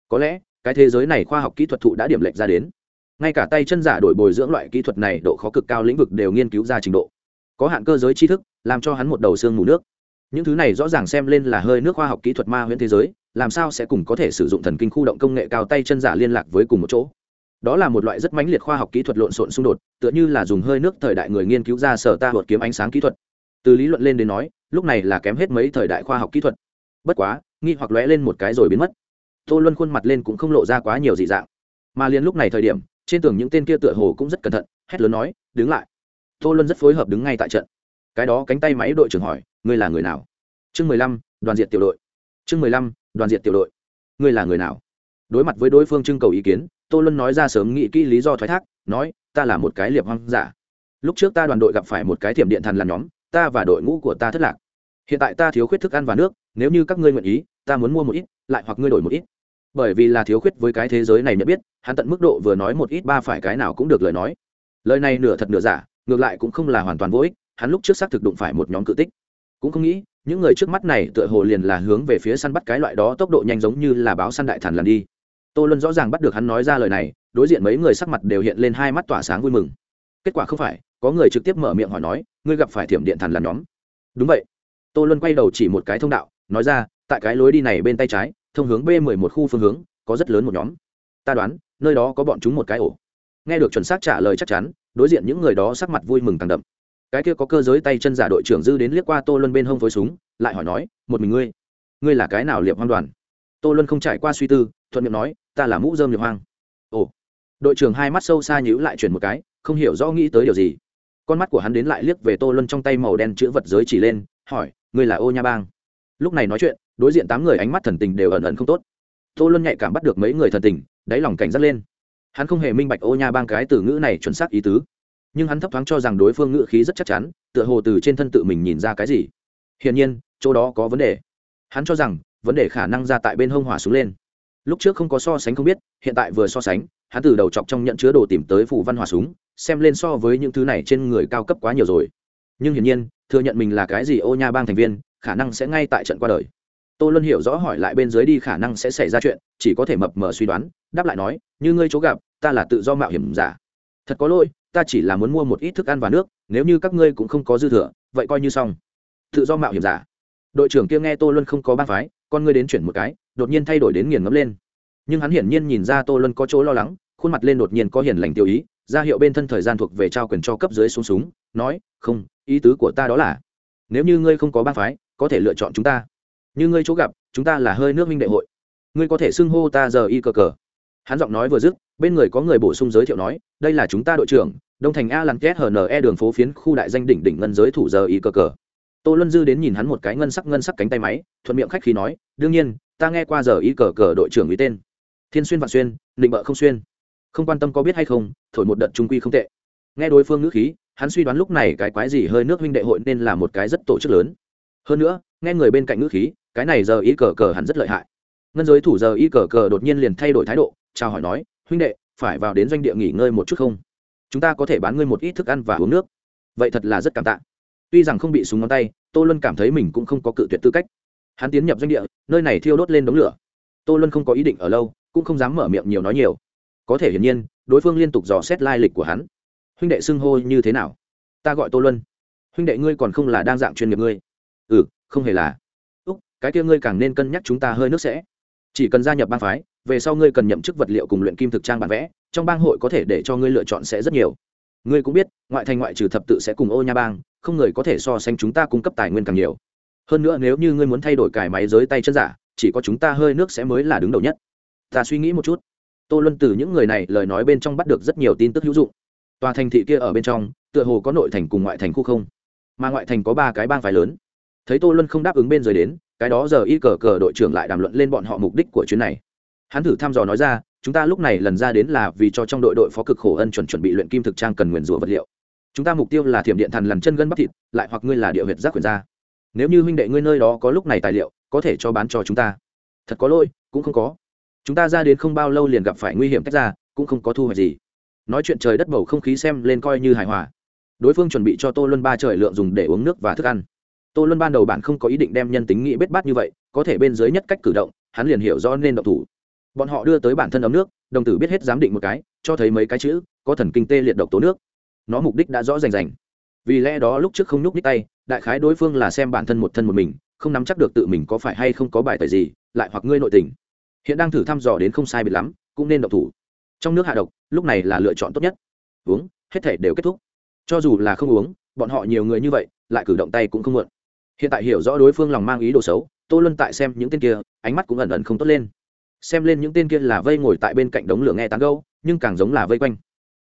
Có lẽ, cái thế giới này khoa học kỹ thuật thụ đã điểm lệch ra đến ngay cả tay chân giả đổi bồi dưỡng loại kỹ thuật này, độ khó cực cao lĩnh vực đều nghiên cứu ra trình độ. Có hạn cơ giới tri thức, làm cho hắn một đầu xương mù nước. Những thứ này rõ ràng xem lên là hơi nước khoa học kỹ thuật ma huyễn thế giới, làm sao sẽ cùng có thể sử dụng thần kinh khu động công nghệ cao tay chân giả liên lạc với cùng một chỗ? Đó là một loại rất mãnh liệt khoa học kỹ thuật lộn xộn xung đột, tựa như là dùng hơi nước thời đại người nghiên cứu ra sở ta hột kiếm ánh sáng kỹ thuật. Từ lý luận lên đến nói, lúc này là kém hết mấy thời đại khoa học kỹ thuật. Bất quá, nghi hoặc lóe lên một cái rồi biến mất. Tô luân khuôn mặt lên cũng không lộ ra quá nhiều dị dạng. Mà liền lúc này thời điểm trên tường những tên kia tựa hồ cũng rất cẩn thận, hét lớn nói, đứng lại. Tô luân rất phối hợp đứng ngay tại trận. Cái đó cánh tay máy đội trưởng hỏi, ngươi là người nào? Chương mười lăm, đoàn diện tiểu đội. Chương mười lăm, đoàn diện tiểu đội. Ngươi là người nào? Đối mặt với đối phương trưng cầu ý kiến, tô luân nói ra sớm nghĩ kỹ lý do thoái thác, nói, ta là một cái liệp hoang giả. Lúc trước ta đoàn đội gặp phải một cái thiểm điện thần làm nhóm, ta và đội ngũ của ta thất lạc. Hiện tại ta thiếu khuyết thức ăn và nước, nếu như các ngươi nguyện ý, ta muốn mua một ít, lại hoặc ngươi đổi một ít bởi vì là thiếu khuyết với cái thế giới này nhận biết, hắn tận mức độ vừa nói một ít ba phải cái nào cũng được lời nói. Lời này nửa thật nửa giả, ngược lại cũng không là hoàn toàn vô ích, hắn lúc trước xác thực đụng phải một nhóm cự tích. Cũng không nghĩ, những người trước mắt này tựa hồ liền là hướng về phía săn bắt cái loại đó tốc độ nhanh giống như là báo săn đại thần lần đi. Tô luân rõ ràng bắt được hắn nói ra lời này, đối diện mấy người sắc mặt đều hiện lên hai mắt tỏa sáng vui mừng. Kết quả không phải, có người trực tiếp mở miệng hỏi nói, ngươi gặp phải thiểm điện thần là nhóm? Đúng vậy. Tô luân quay đầu chỉ một cái thông đạo, nói ra, tại cái lối đi này bên tay trái thông hướng b mười một khu phương hướng, có rất lớn một nhóm. Ta đoán, nơi đó có bọn chúng một cái ổ. Nghe được chuẩn xác trả lời chắc chắn, đối diện những người đó sắc mặt vui mừng càng đậm. Cái kia có cơ giới tay chân giả đội trưởng dư đến liếc qua tô luân bên hông với súng, lại hỏi nói, một mình ngươi ngươi là cái nào liệp hoang đoàn? Tô luân không trải qua suy tư, thuận miệng nói, ta là mũ dơm liệp hoang. Ồ. Đội trưởng hai mắt sâu xa nhíu lại chuyển một cái, không hiểu rõ nghĩ tới điều gì. Con mắt của hắn đến lại liếc về tô luân trong tay màu đen chữ vật giới chỉ lên, hỏi, ngươi là ô nha bang? Lúc này nói chuyện, đối diện tám người ánh mắt thần tình đều ẩn ẩn không tốt. Tô luân nhạy cảm bắt được mấy người thần tình, đáy lòng cảnh giác lên. Hắn không hề minh bạch ô nha bang cái từ ngữ này chuẩn xác ý tứ. Nhưng hắn thấp thoáng cho rằng đối phương ngữ khí rất chắc chắn, tựa hồ từ trên thân tự mình nhìn ra cái gì. Hiển nhiên, chỗ đó có vấn đề. Hắn cho rằng, vấn đề khả năng ra tại bên hông hỏa xuống lên. Lúc trước không có so sánh không biết, hiện tại vừa so sánh, hắn từ đầu chọc trong nhận chứa đồ tìm tới phủ văn hỏa súng, xem lên so với những thứ này trên người cao cấp quá nhiều rồi. Nhưng hiển nhiên, thừa nhận mình là cái gì ô nha bang thành viên khả năng sẽ ngay tại trận qua đời. Tô luân hiểu rõ hỏi lại bên dưới đi khả năng sẽ xảy ra chuyện, chỉ có thể mập mờ suy đoán, đáp lại nói, như ngươi chỗ gặp, ta là tự do mạo hiểm giả. Thật có lỗi, ta chỉ là muốn mua một ít thức ăn và nước, nếu như các ngươi cũng không có dư thừa, vậy coi như xong. Tự do mạo hiểm giả? Đội trưởng kia nghe tô luân không có ba phái, con ngươi đến chuyển một cái, đột nhiên thay đổi đến nghiền ngấm lên. Nhưng hắn hiển nhiên nhìn ra tô luân có chỗ lo lắng, khuôn mặt lên đột nhiên có hiền lành tiêu ý, ra hiệu bên thân thời gian thuộc về trao quyền cho cấp dưới xuống súng, nói, không, ý tứ của ta đó là, nếu như ngươi không có ba phái có thể lựa chọn chúng ta. Như ngươi chỗ gặp, chúng ta là hơi nước minh đệ hội. Ngươi có thể xưng hô ta giờ y cờ cờ. Hắn giọng nói vừa dứt, bên người có người bổ sung giới thiệu nói, đây là chúng ta đội trưởng, đông thành a lăng két hne đường phố phiến khu đại danh đỉnh đỉnh ngân giới thủ giờ y cờ cờ. Tô luân dư đến nhìn hắn một cái ngân sắc ngân sắc cánh tay máy, thuận miệng khách khí nói, đương nhiên, ta nghe qua giờ y cờ cờ đội trưởng ý tên. Thiên xuyên vạn xuyên định bợ không xuyên. Không quan tâm có biết hay không, thổi một đợt trung quy không tệ. Nghe đối phương ngữ khí, hắn suy đoán lúc này cái quái gì hơi nước huynh đệ hội nên là một cái rất tổ chức lớn hơn nữa, nghe người bên cạnh ngữ khí, cái này giờ y cờ cờ hẳn rất lợi hại. Ngân giới thủ giờ y cờ cờ đột nhiên liền thay đổi thái độ, chào hỏi nói, huynh đệ, phải vào đến doanh địa nghỉ ngơi một chút không? Chúng ta có thể bán ngươi một ít thức ăn và uống nước. Vậy thật là rất cảm tạ. Tuy rằng không bị súng ngón tay, tô luân cảm thấy mình cũng không có cự tuyệt tư cách. Hắn tiến nhập doanh địa, nơi này thiêu đốt lên đống lửa. Tô luân không có ý định ở lâu, cũng không dám mở miệng nhiều nói nhiều. Có thể hiển nhiên, đối phương liên tục dò xét lai lịch của hắn. Huynh đệ xưng hô như thế nào? Ta gọi tô luân. Huynh đệ ngươi còn không là đang dạng chuyên nghiệp ngươi ừ không hề là. Úc, cái kia ngươi càng nên cân nhắc chúng ta hơi nước sẽ. Chỉ cần gia nhập bang phái, về sau ngươi cần nhậm chức vật liệu cùng luyện kim thực trang bản vẽ, trong bang hội có thể để cho ngươi lựa chọn sẽ rất nhiều. Ngươi cũng biết, ngoại thành ngoại trừ thập tự sẽ cùng ô nha bang, không người có thể so sánh chúng ta cung cấp tài nguyên càng nhiều. Hơn nữa nếu như ngươi muốn thay đổi cải máy dưới tay chân giả, chỉ có chúng ta hơi nước sẽ mới là đứng đầu nhất. Ta suy nghĩ một chút. Tô luân từ những người này lời nói bên trong bắt được rất nhiều tin tức hữu dụng. Tòa thành thị kia ở bên trong, tựa hồ có nội thành cùng ngoại thành khu không? Mà ngoại thành có ba cái bang phái lớn thấy tô luân không đáp ứng bên dưới đến, cái đó giờ y cờ cờ đội trưởng lại đàm luận lên bọn họ mục đích của chuyến này. Hắn thử thăm dò nói ra, chúng ta lúc này lần ra đến là vì cho trong đội đội phó cực khổ ân chuẩn chuẩn bị luyện kim thực trang cần nguyền rủa vật liệu. Chúng ta mục tiêu là thiểm điện thần lằn chân gân bắp thịt, lại hoặc ngươi là địa huyệt giác quyền gia nếu như huynh đệ ngươi nơi đó có lúc này tài liệu, có thể cho bán cho chúng ta. Thật có lỗi, cũng không có. Chúng ta ra đến không bao lâu liền gặp phải nguy hiểm tách ra, cũng không có thu hoạch gì. Nói chuyện trời đất bầu không khí xem lên coi như hài hòa. Đối phương chuẩn bị cho tô luân ba trời lượng dùng để uống nước và thức ăn tô luân ban đầu bạn không có ý định đem nhân tính nghĩ bết bát như vậy, có thể bên dưới nhất cách cử động, hắn liền hiểu rõ nên động thủ. Bọn họ đưa tới bản thân ấm nước, đồng tử biết hết giám định một cái, cho thấy mấy cái chữ, có thần kinh tê liệt độc tố nước. Nó mục đích đã rõ rành rành. Vì lẽ đó lúc trước không nhúc nhích tay, đại khái đối phương là xem bản thân một thân một mình, không nắm chắc được tự mình có phải hay không có bài tời gì, lại hoặc ngươi nội tình. Hiện đang thử thăm dò đến không sai biệt lắm, cũng nên độc thủ. Trong nước hạ độc, lúc này là lựa chọn tốt nhất. Uống, hết thể đều kết thúc. Cho dù là không uống, bọn họ nhiều người như vậy, lại cử động tay cũng không muộn hiện tại hiểu rõ đối phương lòng mang ý đồ xấu, tô luân tại xem những tên kia, ánh mắt cũng ẩn ẩn không tốt lên. Xem lên những tên kia là vây ngồi tại bên cạnh đống lửa nghe tán gâu nhưng càng giống là vây quanh.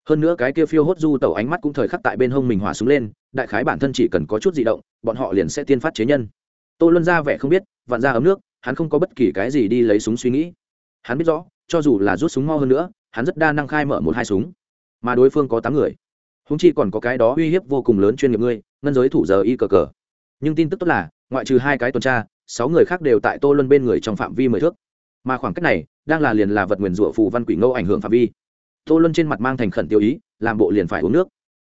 Hơn nữa cái kia phiêu hốt du tẩu ánh mắt cũng thời khắc tại bên hông mình hỏa súng lên, đại khái bản thân chỉ cần có chút di động, bọn họ liền sẽ tiên phát chế nhân. Tô luân ra vẻ không biết, vặn ra ấm nước, hắn không có bất kỳ cái gì đi lấy súng suy nghĩ. Hắn biết rõ, cho dù là rút súng mo hơn nữa, hắn rất đa năng khai mở một hai súng. Mà đối phương có tám người. Húng chi còn có cái đó uy hiếp vô cùng lớn chuyên nghiệp ngươi, ngân giới thủ giờ y cờ cờ nhưng tin tức tốt là, ngoại trừ hai cái tuần tra, sáu người khác đều tại tô luân bên người trong phạm vi mười thước. Mà khoảng cách này, đang là liền là vật nguyền rủa phù văn quỷ ngâu ảnh hưởng phạm vi. Tô luân trên mặt mang thành khẩn tiêu ý, làm bộ liền phải uống nước.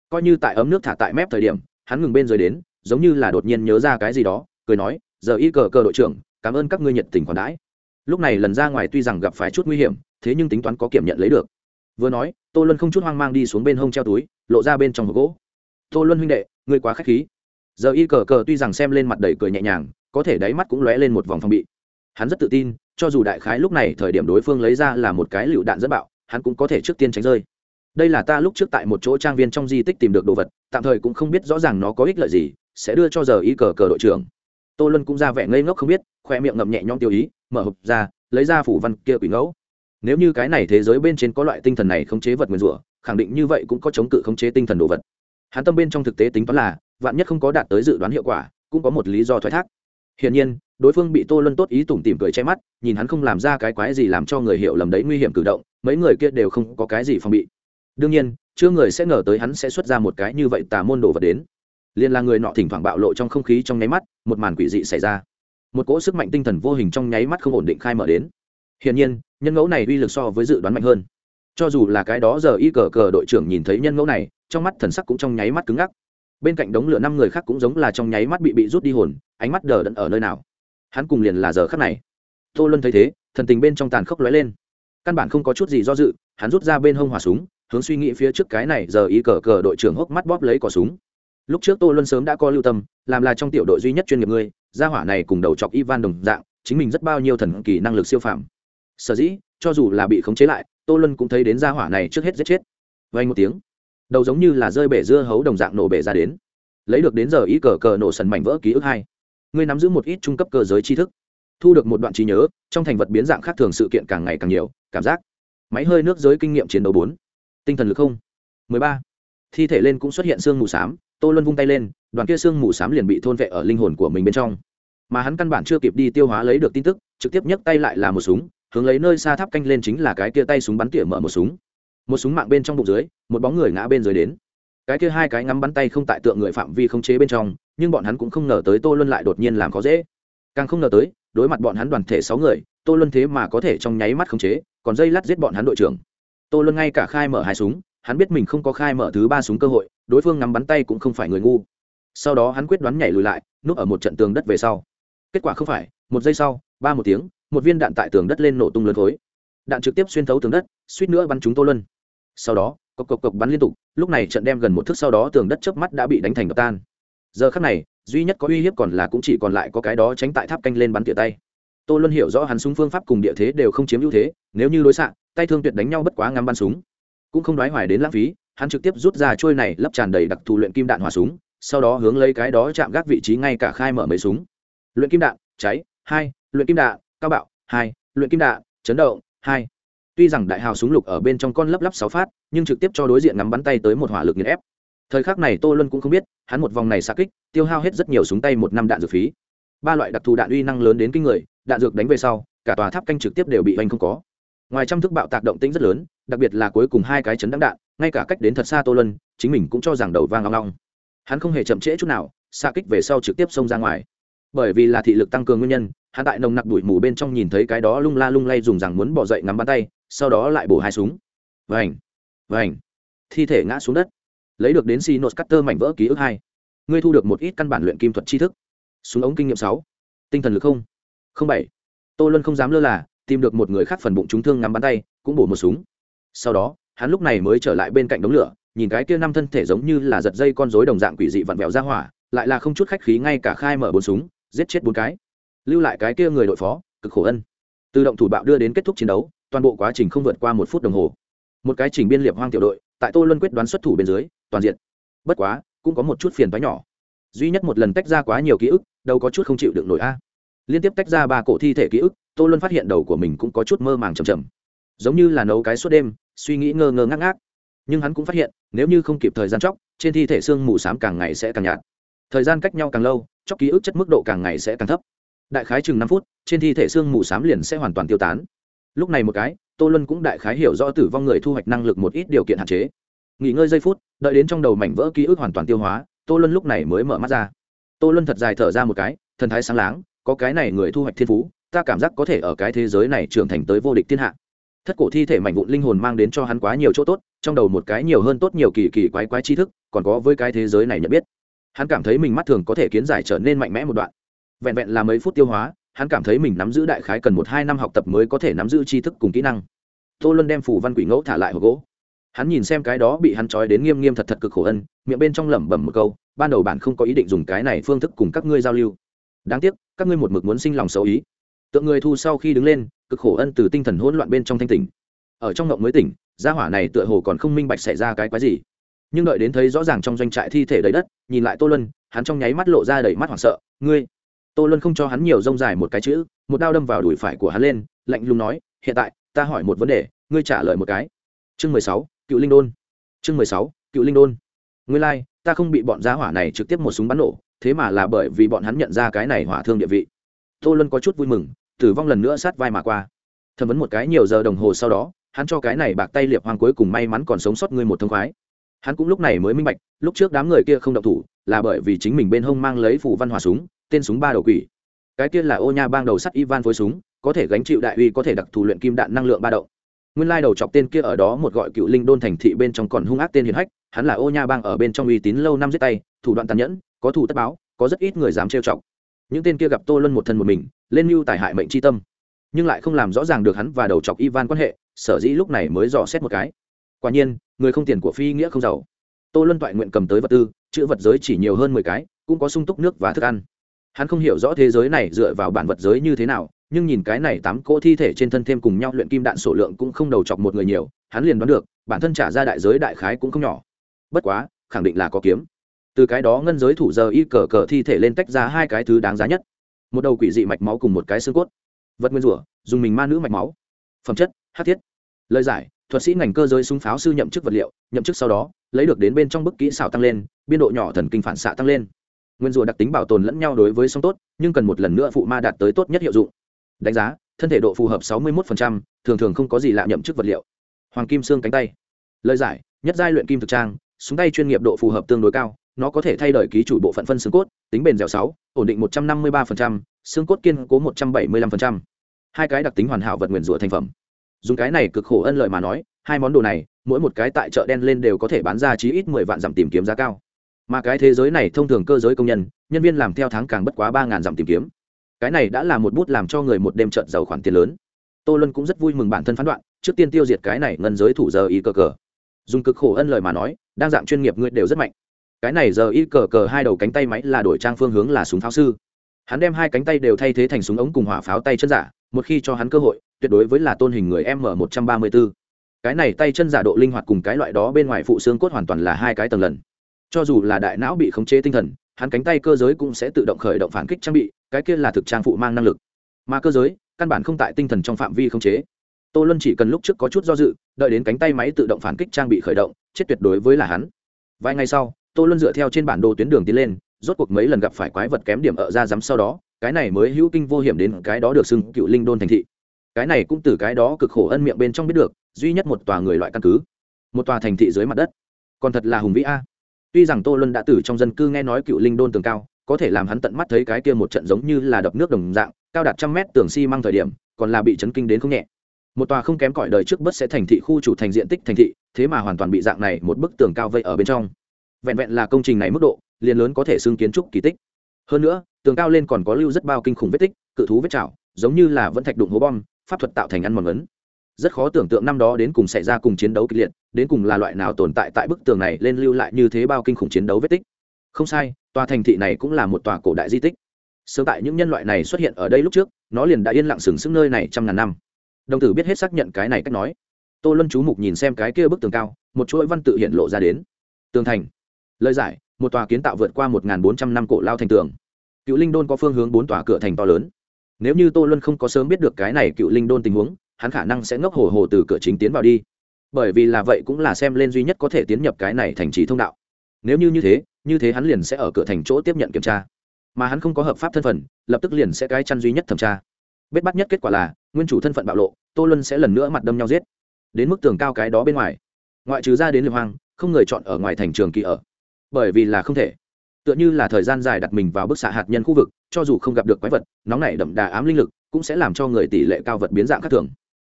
Coi như tại ấm nước thả tại mép thời điểm, hắn ngừng bên dưới đến, giống như là đột nhiên nhớ ra cái gì đó, cười nói, giờ y cờ cờ đội trưởng, cảm ơn các ngươi nhiệt tình còn đãi. Lúc này lần ra ngoài tuy rằng gặp phải chút nguy hiểm, thế nhưng tính toán có kiểm nhận lấy được. Vừa nói, tô luân không chút hoang mang đi xuống bên hông treo túi, lộ ra bên trong hộp gỗ. Tô luân huynh đệ, ngươi quá k h á c h khí giờ y cờ cờ tuy rằng xem lên mặt đầy cười nhẹ nhàng, có thể đáy mắt cũng lóe lên một vòng phong bị. Hắn rất tự tin, cho dù đại khái lúc này thời điểm đối phương lấy ra là một cái lựu đạn dẫn bạo, hắn cũng có thể trước tiên tránh rơi. Đây là ta lúc trước tại một chỗ trang viên trong di tích tìm được đồ vật, tạm thời cũng không biết rõ ràng nó có ích lợi gì, sẽ đưa cho giờ y cờ cờ đội trưởng. Tô luân cũng ra vẻ ngây ngốc không biết, khoe miệng ngậm nhẹ nhõm tiêu ý, mở hộp ra, lấy ra phủ văn kia quỷ ngẫu. Nếu như cái này thế giới bên trên có loại tinh thần này khống chế vật nguyên rủa, khẳng định như vậy cũng có chống cự khống chế tinh thần đồ vật. Hắn tâm bên trong thực tế tính toán là vạn nhất không có đạt tới dự đoán hiệu quả, cũng có một lý do thoái thác. Hiển nhiên, đối phương bị tô luân tốt ý tủm tìm cười che mắt, nhìn hắn không làm ra cái quái gì làm cho người hiểu lầm đấy nguy hiểm cử động, mấy người kia đều không có cái gì phòng bị. Đương nhiên, chưa người sẽ ngờ tới hắn sẽ xuất ra một cái như vậy tà môn đồ vật đến. Liên là người nọ thỉnh thoảng bạo lộ trong không khí trong nháy mắt, một màn quỷ dị xảy ra. Một cỗ sức mạnh tinh thần vô hình trong nháy mắt không ổn định khai mở đến. Hiển nhiên, nhân ngẫu này uy lực so với dự đoán mạnh hơn. Cho dù là cái đó giờ y cờ cờ đội trưởng nhìn thấy nhân ngẫu này, trong mắt thần sắc cũng trong nháy mắt cứng ngắc bên cạnh đống lửa năm người khác cũng giống là trong nháy mắt bị bị rút đi hồn, ánh mắt đờ đẫn ở nơi nào. Hắn cùng liền là giờ khắc này. Tô luân thấy thế, thần tình bên trong tàn khốc lóe lên. Căn bản không có chút gì do dự, hắn rút ra bên hông hỏa súng, hướng suy nghĩ phía trước cái này giờ ý cờ cờ đội trưởng hốc mắt bóp lấy cỏ súng. Lúc trước tô luân sớm đã có lưu tâm, làm là trong tiểu đội duy nhất chuyên nghiệp ngươi gia hỏa này cùng đầu chọc ivan đồng dạng, chính mình rất bao nhiêu thần kỳ năng lực siêu phàm. Sở dĩ, cho dù là bị khống chế lại, tô luân cũng thấy đến gia hỏa này trước hết giết chết. Vay một tiếng đầu giống như là rơi bể dưa hấu đồng dạng nổ bể ra đến. Lấy được đến giờ ý cờ cờ nổ sần mảnh vỡ ký ức hai. Ngươi nắm giữ một ít trung cấp cơ giới tri thức. Thu được một đoạn trí nhớ, trong thành vật biến dạng khác thường sự kiện càng ngày càng nhiều, cảm giác. Máy hơi nước giới kinh nghiệm chiến đấu bốn. Tinh thần lực không. Mười ba. Thi thể lên cũng xuất hiện sương mù s á m tô luân vung tay lên, đoàn kia sương mù s á m liền bị thôn vệ ở linh hồn của mình bên trong. Mà hắn căn bản chưa kịp đi tiêu hóa lấy được tin tức, trực tiếp nhấc tay lại là một súng, hướng lấy nơi xa tháp canh lên chính là cái kia tay súng bắn tỉa mở một súng một súng mạng bên trong bụng dưới, một bóng người ngã bên dưới đến. Cái kia hai cái ngắm bắn tay không tại tượng người phạm vi không chế bên trong, nhưng bọn hắn cũng không ngờ tới tô luân lại đột nhiên làm khó dễ. Càng không ngờ tới, đối mặt bọn hắn đoàn thể sáu người, tô luân thế mà có thể trong nháy mắt khống chế, còn dây lát giết bọn hắn đội trưởng. Tô luân ngay cả khai mở hai súng, hắn biết mình không có khai mở thứ ba súng cơ hội, đối phương ngắm bắn tay cũng không phải người ngu. Sau đó hắn quyết đoán nhảy lùi lại, núp ở một trận tường đất về sau. Kết quả không phải, một giây sau, ba một tiếng, một viên đạn tại tường đất lên nổ tung lớn khối. Đạn trực tiếp xuyên thấu tường đất, suýt nữa bắn chúng tô luân sau đó, cộc cộc cộc bắn liên tục, lúc này trận đem gần một thước sau đó tường đất chớp mắt đã bị đánh thành đập tan. Giờ khắc này, duy nhất có uy hiếp còn là cũng chỉ còn lại có cái đó tránh tại tháp canh lên bắn tỉa tay. Tôi luân hiểu rõ hắn súng phương pháp cùng địa thế đều không chiếm ưu thế, nếu như đối xạ, tay thương tuyệt đánh nhau bất quá ngắm bắn súng. Cũng không đoái hoài đến lãng phí, hắn trực tiếp rút ra trôi này lấp tràn đầy đặc thù luyện kim đạn hỏa súng, sau đó hướng lấy cái đó chạm gác vị trí ngay cả khai mở mấy súng. Luyện kim đạn, cháy, hai, luyện kim đạn, cao bạo, hai, luyện kim đạn, chấn động, hai tuy rằng đại hào súng lục ở bên trong con lấp lắp sáu phát, nhưng trực tiếp cho đối diện ngắm bắn tay tới một hỏa lực nghiền ép. Thời khắc này tô luân cũng không biết, hắn một vòng này xa kích, tiêu hao hết rất nhiều súng tay một năm đạn dược phí. Ba loại đặc thù đạn uy năng lớn đến kinh người, đạn dược đánh về sau, cả tòa tháp canh trực tiếp đều bị oanh không có. Ngoài trăm thức bạo tạc động tĩnh rất lớn, đặc biệt là cuối cùng hai cái chấn đắng đạn, ngay cả cách đến thật xa tô luân, chính mình cũng cho rằng đầu vang long long. Hắn không hề chậm trễ chút nào xa kích về sau trực tiếp xông ra ngoài. Bởi vì là thị lực tăng cường nguyên nhân hắn tại nồng nặc đuổi mù bên trong nhìn thấy cái đó lung la lung lay dùng rằng muốn bỏ dậy ngắm bắn tay, sau đó lại bổ hai súng. Vành vành. Thi thể ngã xuống đất. Lấy được đến xi cutter mảnh vỡ ký ức hai. Ngươi thu được một ít căn bản luyện kim thuật tri thức. Súng ống kinh nghiệm sáu. Tinh thần lực không. Không bảy. Tô luân không dám lơ là, tìm được một người khác phần bụng trúng thương ngắm bắn tay, cũng bổ một súng. Sau đó, hắn lúc này mới trở lại bên cạnh đống lửa, nhìn cái kia năm thân thể giống như là giật dây con rối đồng dạng quỷ dị vặn vẹo ra hỏa, lại là không chút khách khí ngay cả khai mở bốn súng, giết chết bốn cái lưu lại cái kia người đội phó, cực khổ ân. Tự động thủ bạo đưa đến kết thúc chiến đấu, toàn bộ quá trình không vượt qua một phút đồng hồ. Một cái chỉnh biên liệp hoang tiểu đội, tại tô luân quyết đoán xuất thủ bên dưới, toàn diện. Bất quá, cũng có một chút phiền thoái nhỏ. Duy nhất một lần tách ra quá nhiều ký ức, đâu có chút không chịu được nổi a. Liên tiếp tách ra ba cổ thi thể ký ức, tô luân phát hiện đầu của mình cũng có chút mơ màng chầm chầm giống như là nấu cái suốt đêm, suy nghĩ ngơ ngơ ngác ngác. Nhưng hắn cũng phát hiện, nếu như không kịp thời gian chóc, trên thi thể xương mù s á m càng ngày sẽ càng nhạt. Thời gian cách nhau càng lâu, chóc ký ức chất mức độ càng ngày sẽ càng thấp đại khái chừng năm phút, trên thi thể xương mù s á m liền sẽ hoàn toàn tiêu tán. Lúc này một cái, tô luân cũng đại khái hiểu rõ tử vong người thu hoạch năng lực một ít điều kiện hạn chế. Nghỉ ngơi giây phút, đợi đến trong đầu mảnh vỡ ký ức hoàn toàn tiêu hóa, tô luân lúc này mới mở mắt ra. Tô luân thật dài thở ra một cái, thần thái sáng láng, có cái này người thu hoạch thiên phú, ta cảm giác có thể ở cái thế giới này trưởng thành tới vô địch thiên hạ. Thất cổ thi thể mảnh vụn linh hồn mang đến cho hắn quá nhiều chỗ tốt, trong đầu một cái nhiều hơn tốt nhiều kỳ kỳ quái quái tri thức, còn có với cái thế giới này nhận biết. Hắn cảm thấy mình mắt thường có thể kiến giải trở nên mạnh mẽ một đoạn vẹn vẹn là mấy phút tiêu hóa, hắn cảm thấy mình nắm giữ đại khái cần một hai năm học tập mới có thể nắm giữ tri thức cùng kỹ năng. Tô luân đem phủ văn quỷ ngẫu thả lại hộp gỗ. Hắn nhìn xem cái đó bị hắn trói đến nghiêm nghiêm thật thật cực khổ ân, miệng bên trong lẩm bẩm một câu, ban đầu bạn không có ý định dùng cái này phương thức cùng các ngươi giao lưu. Đáng tiếc, các ngươi một mực muốn sinh lòng xấu ý. Tượng người thu sau khi đứng lên, cực khổ ân từ tinh thần hỗn loạn bên trong thanh tỉnh. Ở trong ngộng mới tỉnh, gia hỏa này tựa hồ còn không minh bạch xảy ra cái quái gì. Nhưng đợi đến thấy rõ ràng trong doanh trại thi thể đầy đất, nhìn lại tô luân, hắn trong nháy mắt lộ ra đầy mắt hoảng sợ. Ngươi tô luân không cho hắn nhiều rông dài một cái chữ một đao đâm vào đùi phải của hắn lên lạnh lùng nói hiện tại ta hỏi một vấn đề ngươi trả lời một cái. Chương mười sáu cựu linh đôn. Chương mười sáu cựu linh đôn. Ngươi lai、like, ta không bị bọn giá hỏa này trực tiếp một súng bắn nổ thế mà là bởi vì bọn hắn nhận ra cái này hỏa thương địa vị. Tô luân có chút vui mừng tử vong lần nữa sát vai mà qua. Thẩm vấn một cái nhiều giờ đồng hồ sau đó hắn cho cái này bạc tay liệp hoang cuối cùng may mắn còn sống sót ngươi một thông khoái. Hắn cũng lúc này mới minh bạch lúc trước đám người kia không động thủ là bởi vì chính mình bên hông mang lấy phủ văn hòa súng tên súng ba đầu quỷ. Cái kia là ô nha bang đầu sắt ivan phối súng, có thể gánh chịu đại uy, có thể đặc thù luyện kim đạn năng lượng ba động. Nguyên lai đầu chọc tên kia ở đó một gọi cựu linh đôn thành thị bên trong còn hung ác tên hiền hách, hắn là ô nha bang ở bên trong uy tín lâu năm giết tay, thủ đoạn tàn nhẫn, có thủ tất báo, có rất ít người dám trêu chọc. Những tên kia gặp tô luân một thân một mình, lên mưu tài hại mệnh c tâm. Nhưng lại không làm rõ ràng được hắn và đầu chọc ivan quan hệ, sở dĩ lúc này mới dò xét một cái. Quả nhiên, người không tiền của phi nghĩa không giàu. Tô luân toại nguyện cầm tới vật tư, chữ vật giới chỉ nhiều hơn mười cái, cũng có sung túc nước và thức ăn hắn không hiểu rõ thế giới này dựa vào bản vật giới như thế nào, nhưng nhìn cái này tám cỗ thi thể trên thân thêm cùng nhau luyện kim đạn sổ lượng cũng không đầu chọc một người nhiều, hắn liền đoán được, bản thân trả ra đại giới đại khái cũng không nhỏ. Bất quá, khẳng định là có kiếm. Từ cái đó ngân giới thủ giờ y cờ cờ thi thể lên tách ra hai cái thứ đáng giá nhất. Một đầu quỷ dị mạch máu cùng một cái xương cốt. Vật nguyên rủa, dùng mình ma nữ mạch máu. Phẩm chất, hát thiết. Lời giải, thuật sĩ ngành cơ giới súng pháo sư nhậm chức vật liệu, nhậm chức sau đó, lấy được đến bên trong bức kỹ xảo tăng lên, biên độ nhỏ thần kinh phản xạ tăng lên nguyên rùa đặc tính bảo tồn lẫn nhau đối với song tốt nhưng cần một lần nữa phụ ma đạt tới tốt nhất hiệu dụng. Đánh giá thân thể độ phù hợp 61%, thường thường không có gì lạ nhậm chức vật liệu. Hoàng kim xương cánh tay. Lời giải nhất giai luyện kim thực trang súng tay chuyên nghiệp độ phù hợp tương đối cao nó có thể thay đổi ký chủ bộ phận phân xương cốt tính bền dẻo sáu ổn định 153%, xương cốt kiên cố 175%. hai cái đặc tính hoàn hảo vật nguyên rủa thành phẩm. Dùng cái này cực khổ ân lợi mà nói hai món đồ này mỗi một cái tại chợ đen lên đều có thể bán ra chí ít mười vạn giảm tìm kiếm giá cao mà cái thế giới này thông thường cơ giới công nhân nhân viên làm theo tháng càng bất quá ba ngàn dặm tìm kiếm. Cái này đã là một bút làm cho người một đêm trợt giàu khoản tiền lớn. Tô luân cũng rất vui mừng bản thân phán đoạn trước tiên tiêu diệt cái này ngân giới thủ giờ y cờ cờ. Dùng cực khổ ân lời mà nói đang dạng chuyên nghiệp ngươi đều rất mạnh. Cái này giờ y cờ cờ hai đầu cánh tay máy là đổi trang phương hướng là súng pháo sư. Hắn đem hai cánh tay đều thay thế thành súng ống cùng hỏa pháo tay chân giả, một khi cho hắn cơ hội, tuyệt đối với là tôn hình người m một trăm ba mươi b ố cái này tay chân giả độ linh hoạt cùng cái loại đó bên ngoài phụ xương cốt hoàn toàn là hai cái tầng lần cho dù là đại não bị khống chế tinh thần, hắn cánh tay cơ giới cũng sẽ tự động khởi động phản kích trang bị, cái kia là thực trang phụ mang năng lực. Mà cơ giới, căn bản không tại tinh thần trong phạm vi khống chế. Tô luân chỉ cần lúc trước có chút do dự, đợi đến cánh tay máy tự động phản kích trang bị khởi động, chết tuyệt đối với là hắn. Vài ngày sau, tô luân dựa theo trên bản đồ tuyến đường tiến lên, rốt cuộc mấy lần gặp phải quái vật kém điểm ở ra dám sau đó, cái này mới hữu kinh vô hiểm đến cái đó được xưng cựu linh đôn thành thị. Cái này cũng từ cái đó cực khổ ân miệng bên trong biết được, duy nhất một tòa người loại căn cứ. Một tòa thành thị dưới mặt đất. Còn thật là hùng vĩ a tuy rằng tô luân đã từ trong dân cư nghe nói cựu linh đôn tường cao, có thể làm hắn tận mắt thấy cái kia một trận giống như là đập nước đồng dạng, cao đạt trăm mét tường xi、si、măng thời điểm, còn là bị chấn kinh đến không nhẹ. Một tòa không kém cỏi đời trước bất sẽ thành thị khu chủ thành diện tích thành thị, thế mà hoàn toàn bị dạng này một bức tường cao vây ở bên trong. Vẹn vẹn là công trình này mức độ, liền lớn có thể xưng kiến trúc kỳ tích. Hơn nữa, tường cao lên còn có lưu rất bao kinh khủng vết tích, cự thú vết chảo, giống như là vẫn thạch đụng hố bom, pháp thuật tạo thành ăn mòn ấn rất khó tưởng tượng năm đó đến cùng xảy ra cùng chiến đấu kịch liệt, đến cùng là loại nào tồn tại tại bức tường này lên lưu lại như thế bao kinh khủng chiến đấu vết tích. Không sai, tòa thành thị này cũng là một tòa cổ đại di tích. Sớm tại những nhân loại này xuất hiện ở đây lúc trước, nó liền đã yên lặng sừng sững nơi này trăm ngàn năm. Đồng tử biết hết xác nhận cái này cách nói. Tô luân chú mục nhìn xem cái kia bức tường cao, một chuỗi văn tự hiện lộ ra đến. Tường thành. Lời giải, một tòa kiến tạo vượt qua một bốn trăm năm cổ lao thành tường. Cựu linh đôn có phương hướng bốn tòa cửa thành to lớn. Nếu như tô luân không có sớm biết được cái này cựu linh đôn tình huống hắn khả năng sẽ ngốc hồ hồ từ cửa chính tiến vào đi. Bởi vì là vậy cũng là xem lên duy nhất có thể tiến nhập cái này thành trì thông đạo. Nếu như như thế như thế hắn liền sẽ ở cửa thành chỗ tiếp nhận kiểm tra. Mà hắn không có hợp pháp thân phận, lập tức liền sẽ cái chăn duy nhất thẩm tra. Bết bắt nhất kết quả là, nguyên chủ thân phận bạo lộ, tô luân sẽ lần nữa mặt đâm nhau giết. Đến mức tường cao cái đó bên ngoài. Ngoại trừ ra đến liệp hoang, không người chọn ở ngoài thành trường kỳ ở. Bởi vì là không thể. Tựa như là thời gian dài đặt mình vào bức xạ hạt nhân khu vực, cho dù không gặp được quái vật, nóng nảy đậm đà ám linh lực, cũng sẽ làm cho người tỷ lệ cao vật biến dạng khác thường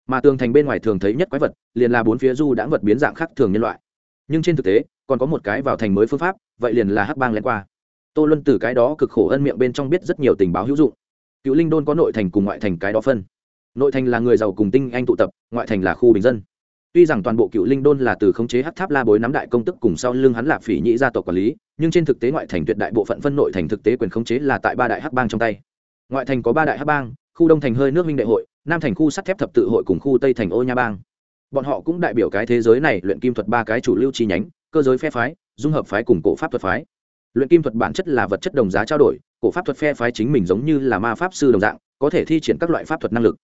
mà tường thành bên ngoài thường thấy nhất quái vật, liền là bốn phía du đã vật biến dạng khác thường nhân loại. Nhưng trên thực tế, còn có một cái vào thành mới phương pháp, vậy liền là hắc bang lén qua. Tô luân từ cái đó cực khổ ân miệng bên trong biết rất nhiều tình báo hữu dụng. Cựu linh đôn có nội thành cùng ngoại thành cái đó phân. Nội thành là người giàu cùng tinh anh tụ tập, ngoại thành là khu bình dân. Tuy rằng toàn bộ cựu linh đôn là từ khống chế hát tháp la bối nắm đại công tức cùng sau lưng hắn lạp phỉ nhĩ gia tộc quản lý, nhưng trên thực tế ngoại thành tuyệt đại bộ phận phân nội thành thực tế quyền khống chế là tại ba đại hắc bang trong tay. Ngoại thành có ba đại hắc bang, khu đông thành hơi nước minh đại hội nam thành khu sắt thép thập tự hội cùng khu tây thành ô nha bang. Bọn họ cũng đại biểu cái thế giới này luyện kim thuật ba cái chủ lưu chi nhánh, cơ giới phe phái, dung hợp phái cùng cổ pháp thuật phái. Luyện kim thuật bản chất là vật chất đồng giá trao đổi, cổ pháp thuật phe phái chính mình giống như là ma pháp sư đồng dạng, có thể thi triển các loại pháp thuật năng lực.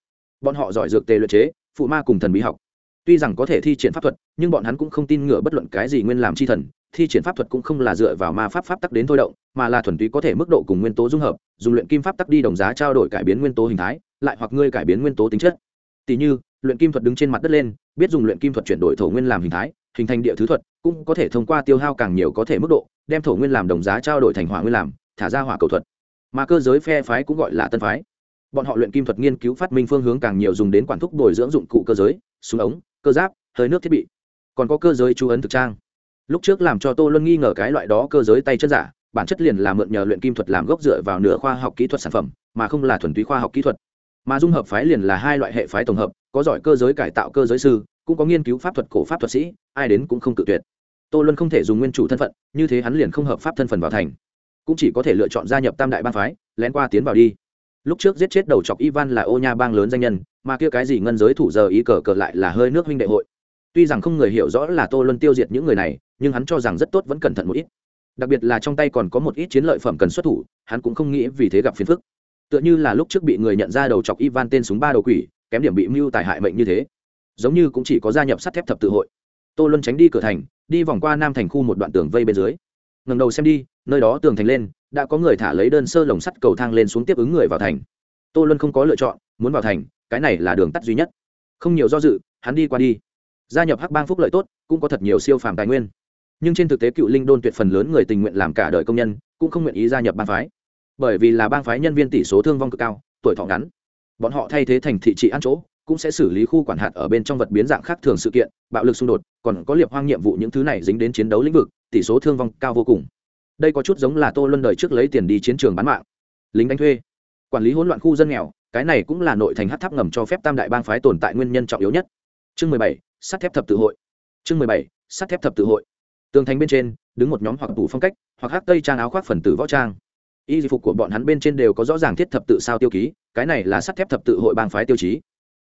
Bọn họ giỏi dược tề luyện chế, phụ ma cùng thần bí học. Tuy rằng có thể thi triển pháp thuật, nhưng bọn hắn cũng không tin ngựa bất luận cái gì nguyên làm chi thần, thi triển pháp thuật cũng không là dựa vào ma pháp pháp tắc đến thôi động, mà là thuần túy có thể mức độ cùng nguyên tố dung hợp, dùng luyện kim pháp tắc đi đồng giá trao đổi cải biến nguyên tố hình thái lại hoặc ngươi cải biến nguyên tố tính chất. Tỷ như, luyện kim thuật đứng trên mặt đất lên, biết dùng luyện kim thuật chuyển đổi thổ nguyên làm hình thái, hình thành địa thứ thuật, cũng có thể thông qua tiêu hao càng nhiều có thể mức độ, đem thổ nguyên làm đồng giá trao đổi thành hỏa nguyên làm, thả ra hỏa cầu thuật. Mà cơ giới phe phái cũng gọi là tân phái. Bọn họ luyện kim thuật nghiên cứu phát minh phương hướng càng nhiều dùng đến quản thúc bồi dưỡng dụng cụ cơ giới, súng ống, cơ giáp, hơi nước thiết bị. Còn có cơ giới chú ấn thực trang. Lúc trước làm cho tô luân nghi ngờ cái loại đó cơ giới tay chân giả, bản chất liền là mượn nhờ luyện kim thuật làm gốc dựa vào nửa khoa học kỹ thuật sản phẩm, mà không là thuần túy khoa học kỹ thuật mà dung hợp phái liền là hai loại hệ phái tổng hợp, có giỏi cơ giới cải tạo cơ giới sư, cũng có nghiên cứu pháp thuật cổ pháp thuật sĩ, ai đến cũng không cự tuyệt. Tô luân không thể dùng nguyên chủ thân phận, như thế hắn liền không hợp pháp thân phận vào thành. Cũng chỉ có thể lựa chọn gia nhập tam đại bang phái, lén qua tiến vào đi. Lúc trước giết chết đầu chọc ivan là ô nha bang lớn danh nhân, mà kia cái gì ngân giới thủ giờ ý cờ cờ lại là hơi nước huynh đệ hội. Tuy rằng không người hiểu rõ là tô luân tiêu diệt những người này, nhưng hắn cho rằng rất tốt vẫn cẩn thận một ít. Đặc biệt là trong tay còn có một ít chiến lợi phẩm cần xuất thủ, hắn cũng không nghĩ vì thế gặp phiền phức tựa như là lúc trước bị người nhận ra đầu chọc ivan tên súng ba đầu quỷ, kém điểm bị mưu tài hại mệnh như thế. Giống như cũng chỉ có gia nhập sắt thép thập tự hội. Tô luân tránh đi cửa thành, đi vòng qua nam thành khu một đoạn tường vây bên dưới. Ngầm đầu xem đi, nơi đó tường thành lên, đã có người thả lấy đơn sơ lồng sắt cầu thang lên xuống tiếp ứng người vào thành. Tô luân không có lựa chọn, muốn vào thành, cái này là đường tắt duy nhất. Không nhiều do dự, hắn đi qua đi. Gia nhập hắc bang phúc lợi tốt, cũng có thật nhiều siêu phàm tài nguyên. Nhưng trên thực tế cựu linh đôn tuyệt phần lớn người tình nguyện làm cả đời công nhân, cũng không nguyện ý gia nhập bang phái bởi vì là bang phái nhân viên tỷ số thương vong cực cao, tuổi thọ ngắn. Bọn họ thay thế thành thị trị ăn chỗ, cũng sẽ xử lý khu quản hạt ở bên trong vật biến dạng khác thường sự kiện, bạo lực xung đột, còn có liệp hoang nhiệm vụ những thứ này dính đến chiến đấu lĩnh vực, tỷ số thương vong cao vô cùng. Đây có chút giống là tô luân đời trước lấy tiền đi chiến trường bán mạng. Lính đánh thuê, quản lý hỗn loạn khu dân nghèo, cái này cũng là nội thành hát tháp ngầm cho phép tam đại bang phái tồn tại nguyên nhân trọng yếu nhất. Chương mười bảy, sắt thép thập tự hội. Chương mười bảy, sắt thép thập tự hội. Tường thành bên trên, đứng một nhóm hoặc tủ phong cách, hoặc hát tây trang áo khoác phần tử võ trang y phục của bọn hắn bên trên đều có rõ ràng thiết thập tự sao tiêu ký, cái này là sắt thép thập tự hội bang phái tiêu chí.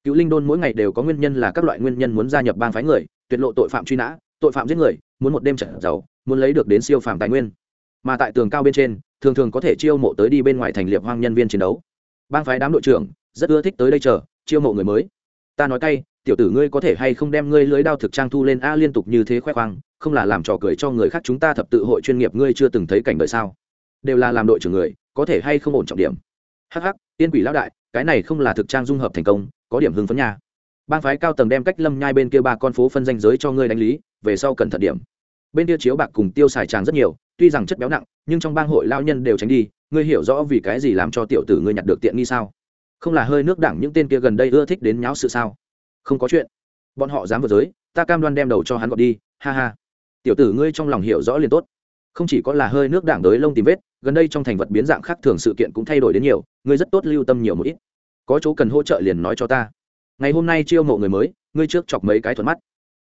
Cựu linh đôn mỗi ngày đều có nguyên nhân là các loại nguyên nhân muốn gia nhập bang phái người, tuyệt lộ tội phạm truy nã, tội phạm giết người, muốn một đêm trận giàu, muốn lấy được đến siêu phàm tài nguyên. Mà tại tường cao bên trên, thường thường có thể chiêu mộ tới đi bên ngoài thành liệp hoang nhân viên chiến đấu. Bang phái đám đội trưởng, rất ưa thích tới đây chờ, chiêu mộ người mới. Ta nói cay, tiểu tử ngươi có thể hay không đem ngươi lưới đao thực trang thu lên a liên tục như thế khoe khoang, không là làm trò cười cho người khác chúng ta thập tự hội chuyên nghiệp ngươi chưa từng thấy cảnh đời sao? Đều là làm đội trưởng người, có thể hay không ổn trọng điểm. Hh tiên quỷ lão đại, cái này không là thực trang dung hợp thành công, có điểm hưng phấn nha. Bang phái cao tầng đem cách lâm nhai bên kia ba con phố phân danh giới cho ngươi đánh lý, về sau cẩn thận điểm. Bên kia chiếu bạc cùng tiêu xài tràn rất nhiều, tuy rằng chất béo nặng, nhưng trong bang hội lao nhân đều tránh đi, ngươi hiểu rõ vì cái gì làm cho tiểu tử ngươi nhặt được tiện nghi sao? Không là hơi nước đảng những tên kia gần đây ưa thích đến nháo sự sao? Không có chuyện. Bọn họ dám vượt giới, ta cam đoan đem đầu cho hắn gọt đi, ha ha. Tiểu tử ngươi trong lòng hiểu rõ liền tốt. Không chỉ có là hơi nước đảng đới lông tìm vết gần đây trong thành vật biến dạng khác thường sự kiện cũng thay đổi đến nhiều, ngươi rất tốt lưu tâm nhiều một ít. Có chỗ cần hỗ trợ liền nói cho ta. Ngày hôm nay chiêu mộ người mới, ngươi trước chọc mấy cái thuận mắt.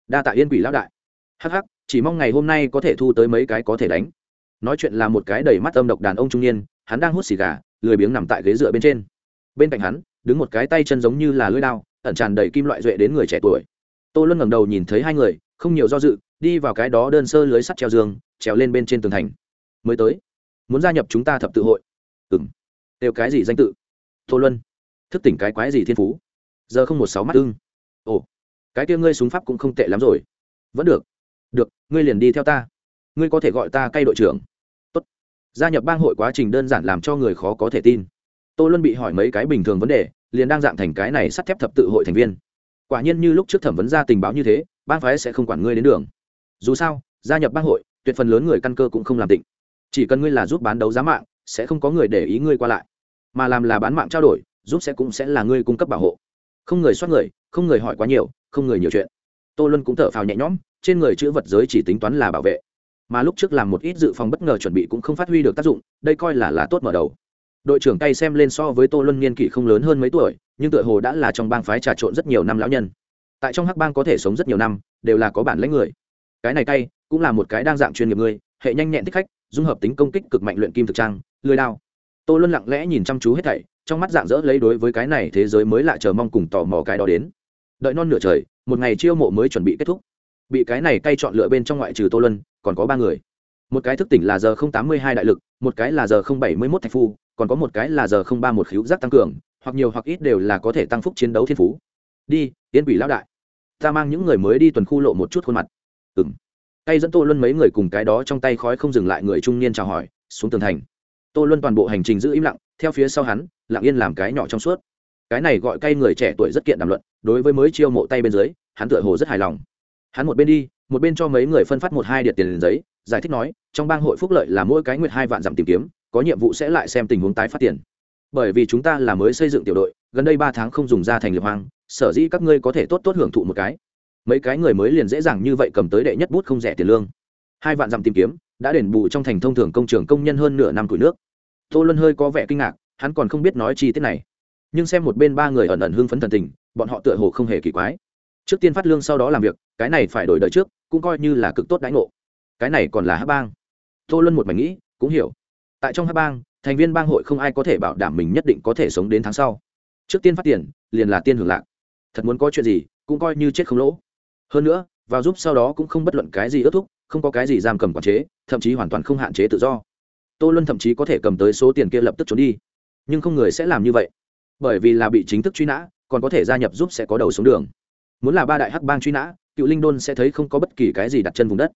Đa tạ yên quỷ lão đại. Hắc hắc, chỉ mong ngày hôm nay có thể thu tới mấy cái có thể đánh. Nói chuyện là một cái đầy mắt âm độc đàn ông trung niên, hắn đang hút xì gà, lười biếng nằm tại ghế dựa bên trên. Bên cạnh hắn, đứng một cái tay chân giống như là lưỡi đao, ẩn tràn đầy kim loại duệ đến người trẻ tuổi. Tô luân ngẩng đầu nhìn thấy hai người, không nhiều do dự, đi vào cái đó đơn sơ lưới sắt treo giường, trèo lên bên trên tường thành. Mới tới muốn gia nhập chúng ta thập tự hội. Ừ m đều cái gì danh tự? Tô luân. Thức tỉnh cái quái gì thiên phú? Giờ không một sáu mắt ưng. Ồ. Cái kia ngươi súng pháp cũng không tệ lắm rồi. Vẫn được. Được, ngươi liền đi theo ta. Ngươi có thể gọi ta cay đội trưởng. Tốt. gia nhập bang hội quá trình đơn giản làm cho người khó có thể tin. Tô luân bị hỏi mấy cái bình thường vấn đề, liền đang dạng thành cái này sắt thép thập tự hội thành viên. Quả nhiên như lúc trước thẩm vấn ra tình báo như thế, bang phái sẽ không quản ngươi đến đường. Dù sao, gia nhập bang hội, tuyệt phần lớn người căn cơ cũng không làm tịnh chỉ cần ngươi là giúp bán đấu giá mạng, sẽ không có người để ý ngươi qua lại. Mà làm là bán mạng trao đổi, giúp sẽ cũng sẽ là ngươi cung cấp bảo hộ. Không người soát người, không người hỏi quá nhiều, không người nhiều chuyện. Tô luân cũng thở phào nhẹ nhõm, trên người chữ vật giới chỉ tính toán là bảo vệ. Mà lúc trước làm một ít dự phòng bất ngờ chuẩn bị cũng không phát huy được tác dụng, đây coi là là tốt mở đầu. Đội trưởng tay xem lên so với tô luân niên kỷ không lớn hơn mấy tuổi, nhưng tựa hồ đã là trong bang phái trà trộn rất nhiều năm lão nhân. Tại trong hắc bang có thể sống rất nhiều năm, đều là có bản lãnh người. Cái này tay cũng là một cái đang dạng chuyên nghiệp người, hệ nhanh nhẹn thích khách dung hợp tính công kích cực mạnh luyện kim thực trang, lười đao. Tô luân lặng lẽ nhìn chăm chú hết thảy, trong mắt dạng dỡ lấy đối với cái này thế giới mới lạ chờ mong cùng tò mò cái đó đến. Đợi non nửa trời, một ngày chiêu mộ mới chuẩn bị kết thúc. Bị cái này cay chọn lựa bên trong ngoại trừ tô luân, còn có ba người. Một cái thức tỉnh là giờ không tám mươi hai đại lực, một cái là giờ không bảy mươi mốt thạch phu, còn có một cái là giờ không ba một khíu giác tăng cường, hoặc nhiều hoặc ít đều là có thể tăng phúc chiến đấu thiên phú. Đi yên quỷ lão đại. Ta mang những người mới đi tuần khu lộ một chút khuôn mặt. Ừng tay dẫn tô luân mấy người cùng cái đó trong tay khói không dừng lại người trung niên chào hỏi, xuống tường thành. Tô luân toàn bộ hành trình giữ im lặng, theo phía sau hắn, lặng yên làm cái nhỏ trong suốt. Cái này gọi cay người trẻ tuổi rất kiện đàm luận, đối với mới chiêu mộ tay bên dưới, hắn tựa hồ rất hài lòng. Hắn một bên đi, một bên cho mấy người phân phát một hai điện tiền giấy, giải thích nói, trong bang hội phúc lợi là mỗi cái nguyệt hai vạn giảm tìm kiếm, có nhiệm vụ sẽ lại xem tình huống tái phát tiền. Bởi vì chúng ta là mới xây dựng tiểu đội, gần đây ba tháng không dùng ra thành liệp hoang, sở dĩ các ngươi có thể tốt tốt hưởng thụ một cái mấy cái người mới liền dễ dàng như vậy cầm tới đệ nhất bút không rẻ tiền lương. Hai vạn dặm tìm kiếm, đã đền bù trong thành thông thường công trường công nhân hơn nửa năm tuổi nước. Tô luân hơi có vẻ kinh ngạc, hắn còn không biết nói chi tiết này. Nhưng xem một bên ba người ẩn ẩn hưng phấn thần tình, bọn họ tựa hồ không hề kỳ quái. Trước tiên phát lương sau đó làm việc, cái này phải đổi đời trước, cũng coi như là cực tốt đãi ngộ. Cái này còn là hát bang. Tô luân một mảnh nghĩ, cũng hiểu. Tại trong hát bang, thành viên bang hội không ai có thể bảo đảm mình nhất định có thể sống đến tháng sau. Trước tiên phát tiền, liền là tiên hưởng lạc. Thật muốn có chuyện gì, cũng coi như chết không lỗ hơn nữa, vào giúp sau đó cũng không bất luận cái gì ước thúc, không có cái gì giam cầm quản chế, thậm chí hoàn toàn không hạn chế tự do. Tô luân thậm chí có thể cầm tới số tiền kia lập tức trốn đi. Nhưng không người sẽ làm như vậy. Bởi vì là bị chính thức truy nã, còn có thể gia nhập giúp sẽ có đầu xuống đường. Muốn là ba đại hắc bang truy nã, cựu linh đôn sẽ thấy không có bất kỳ cái gì đặt chân vùng đất.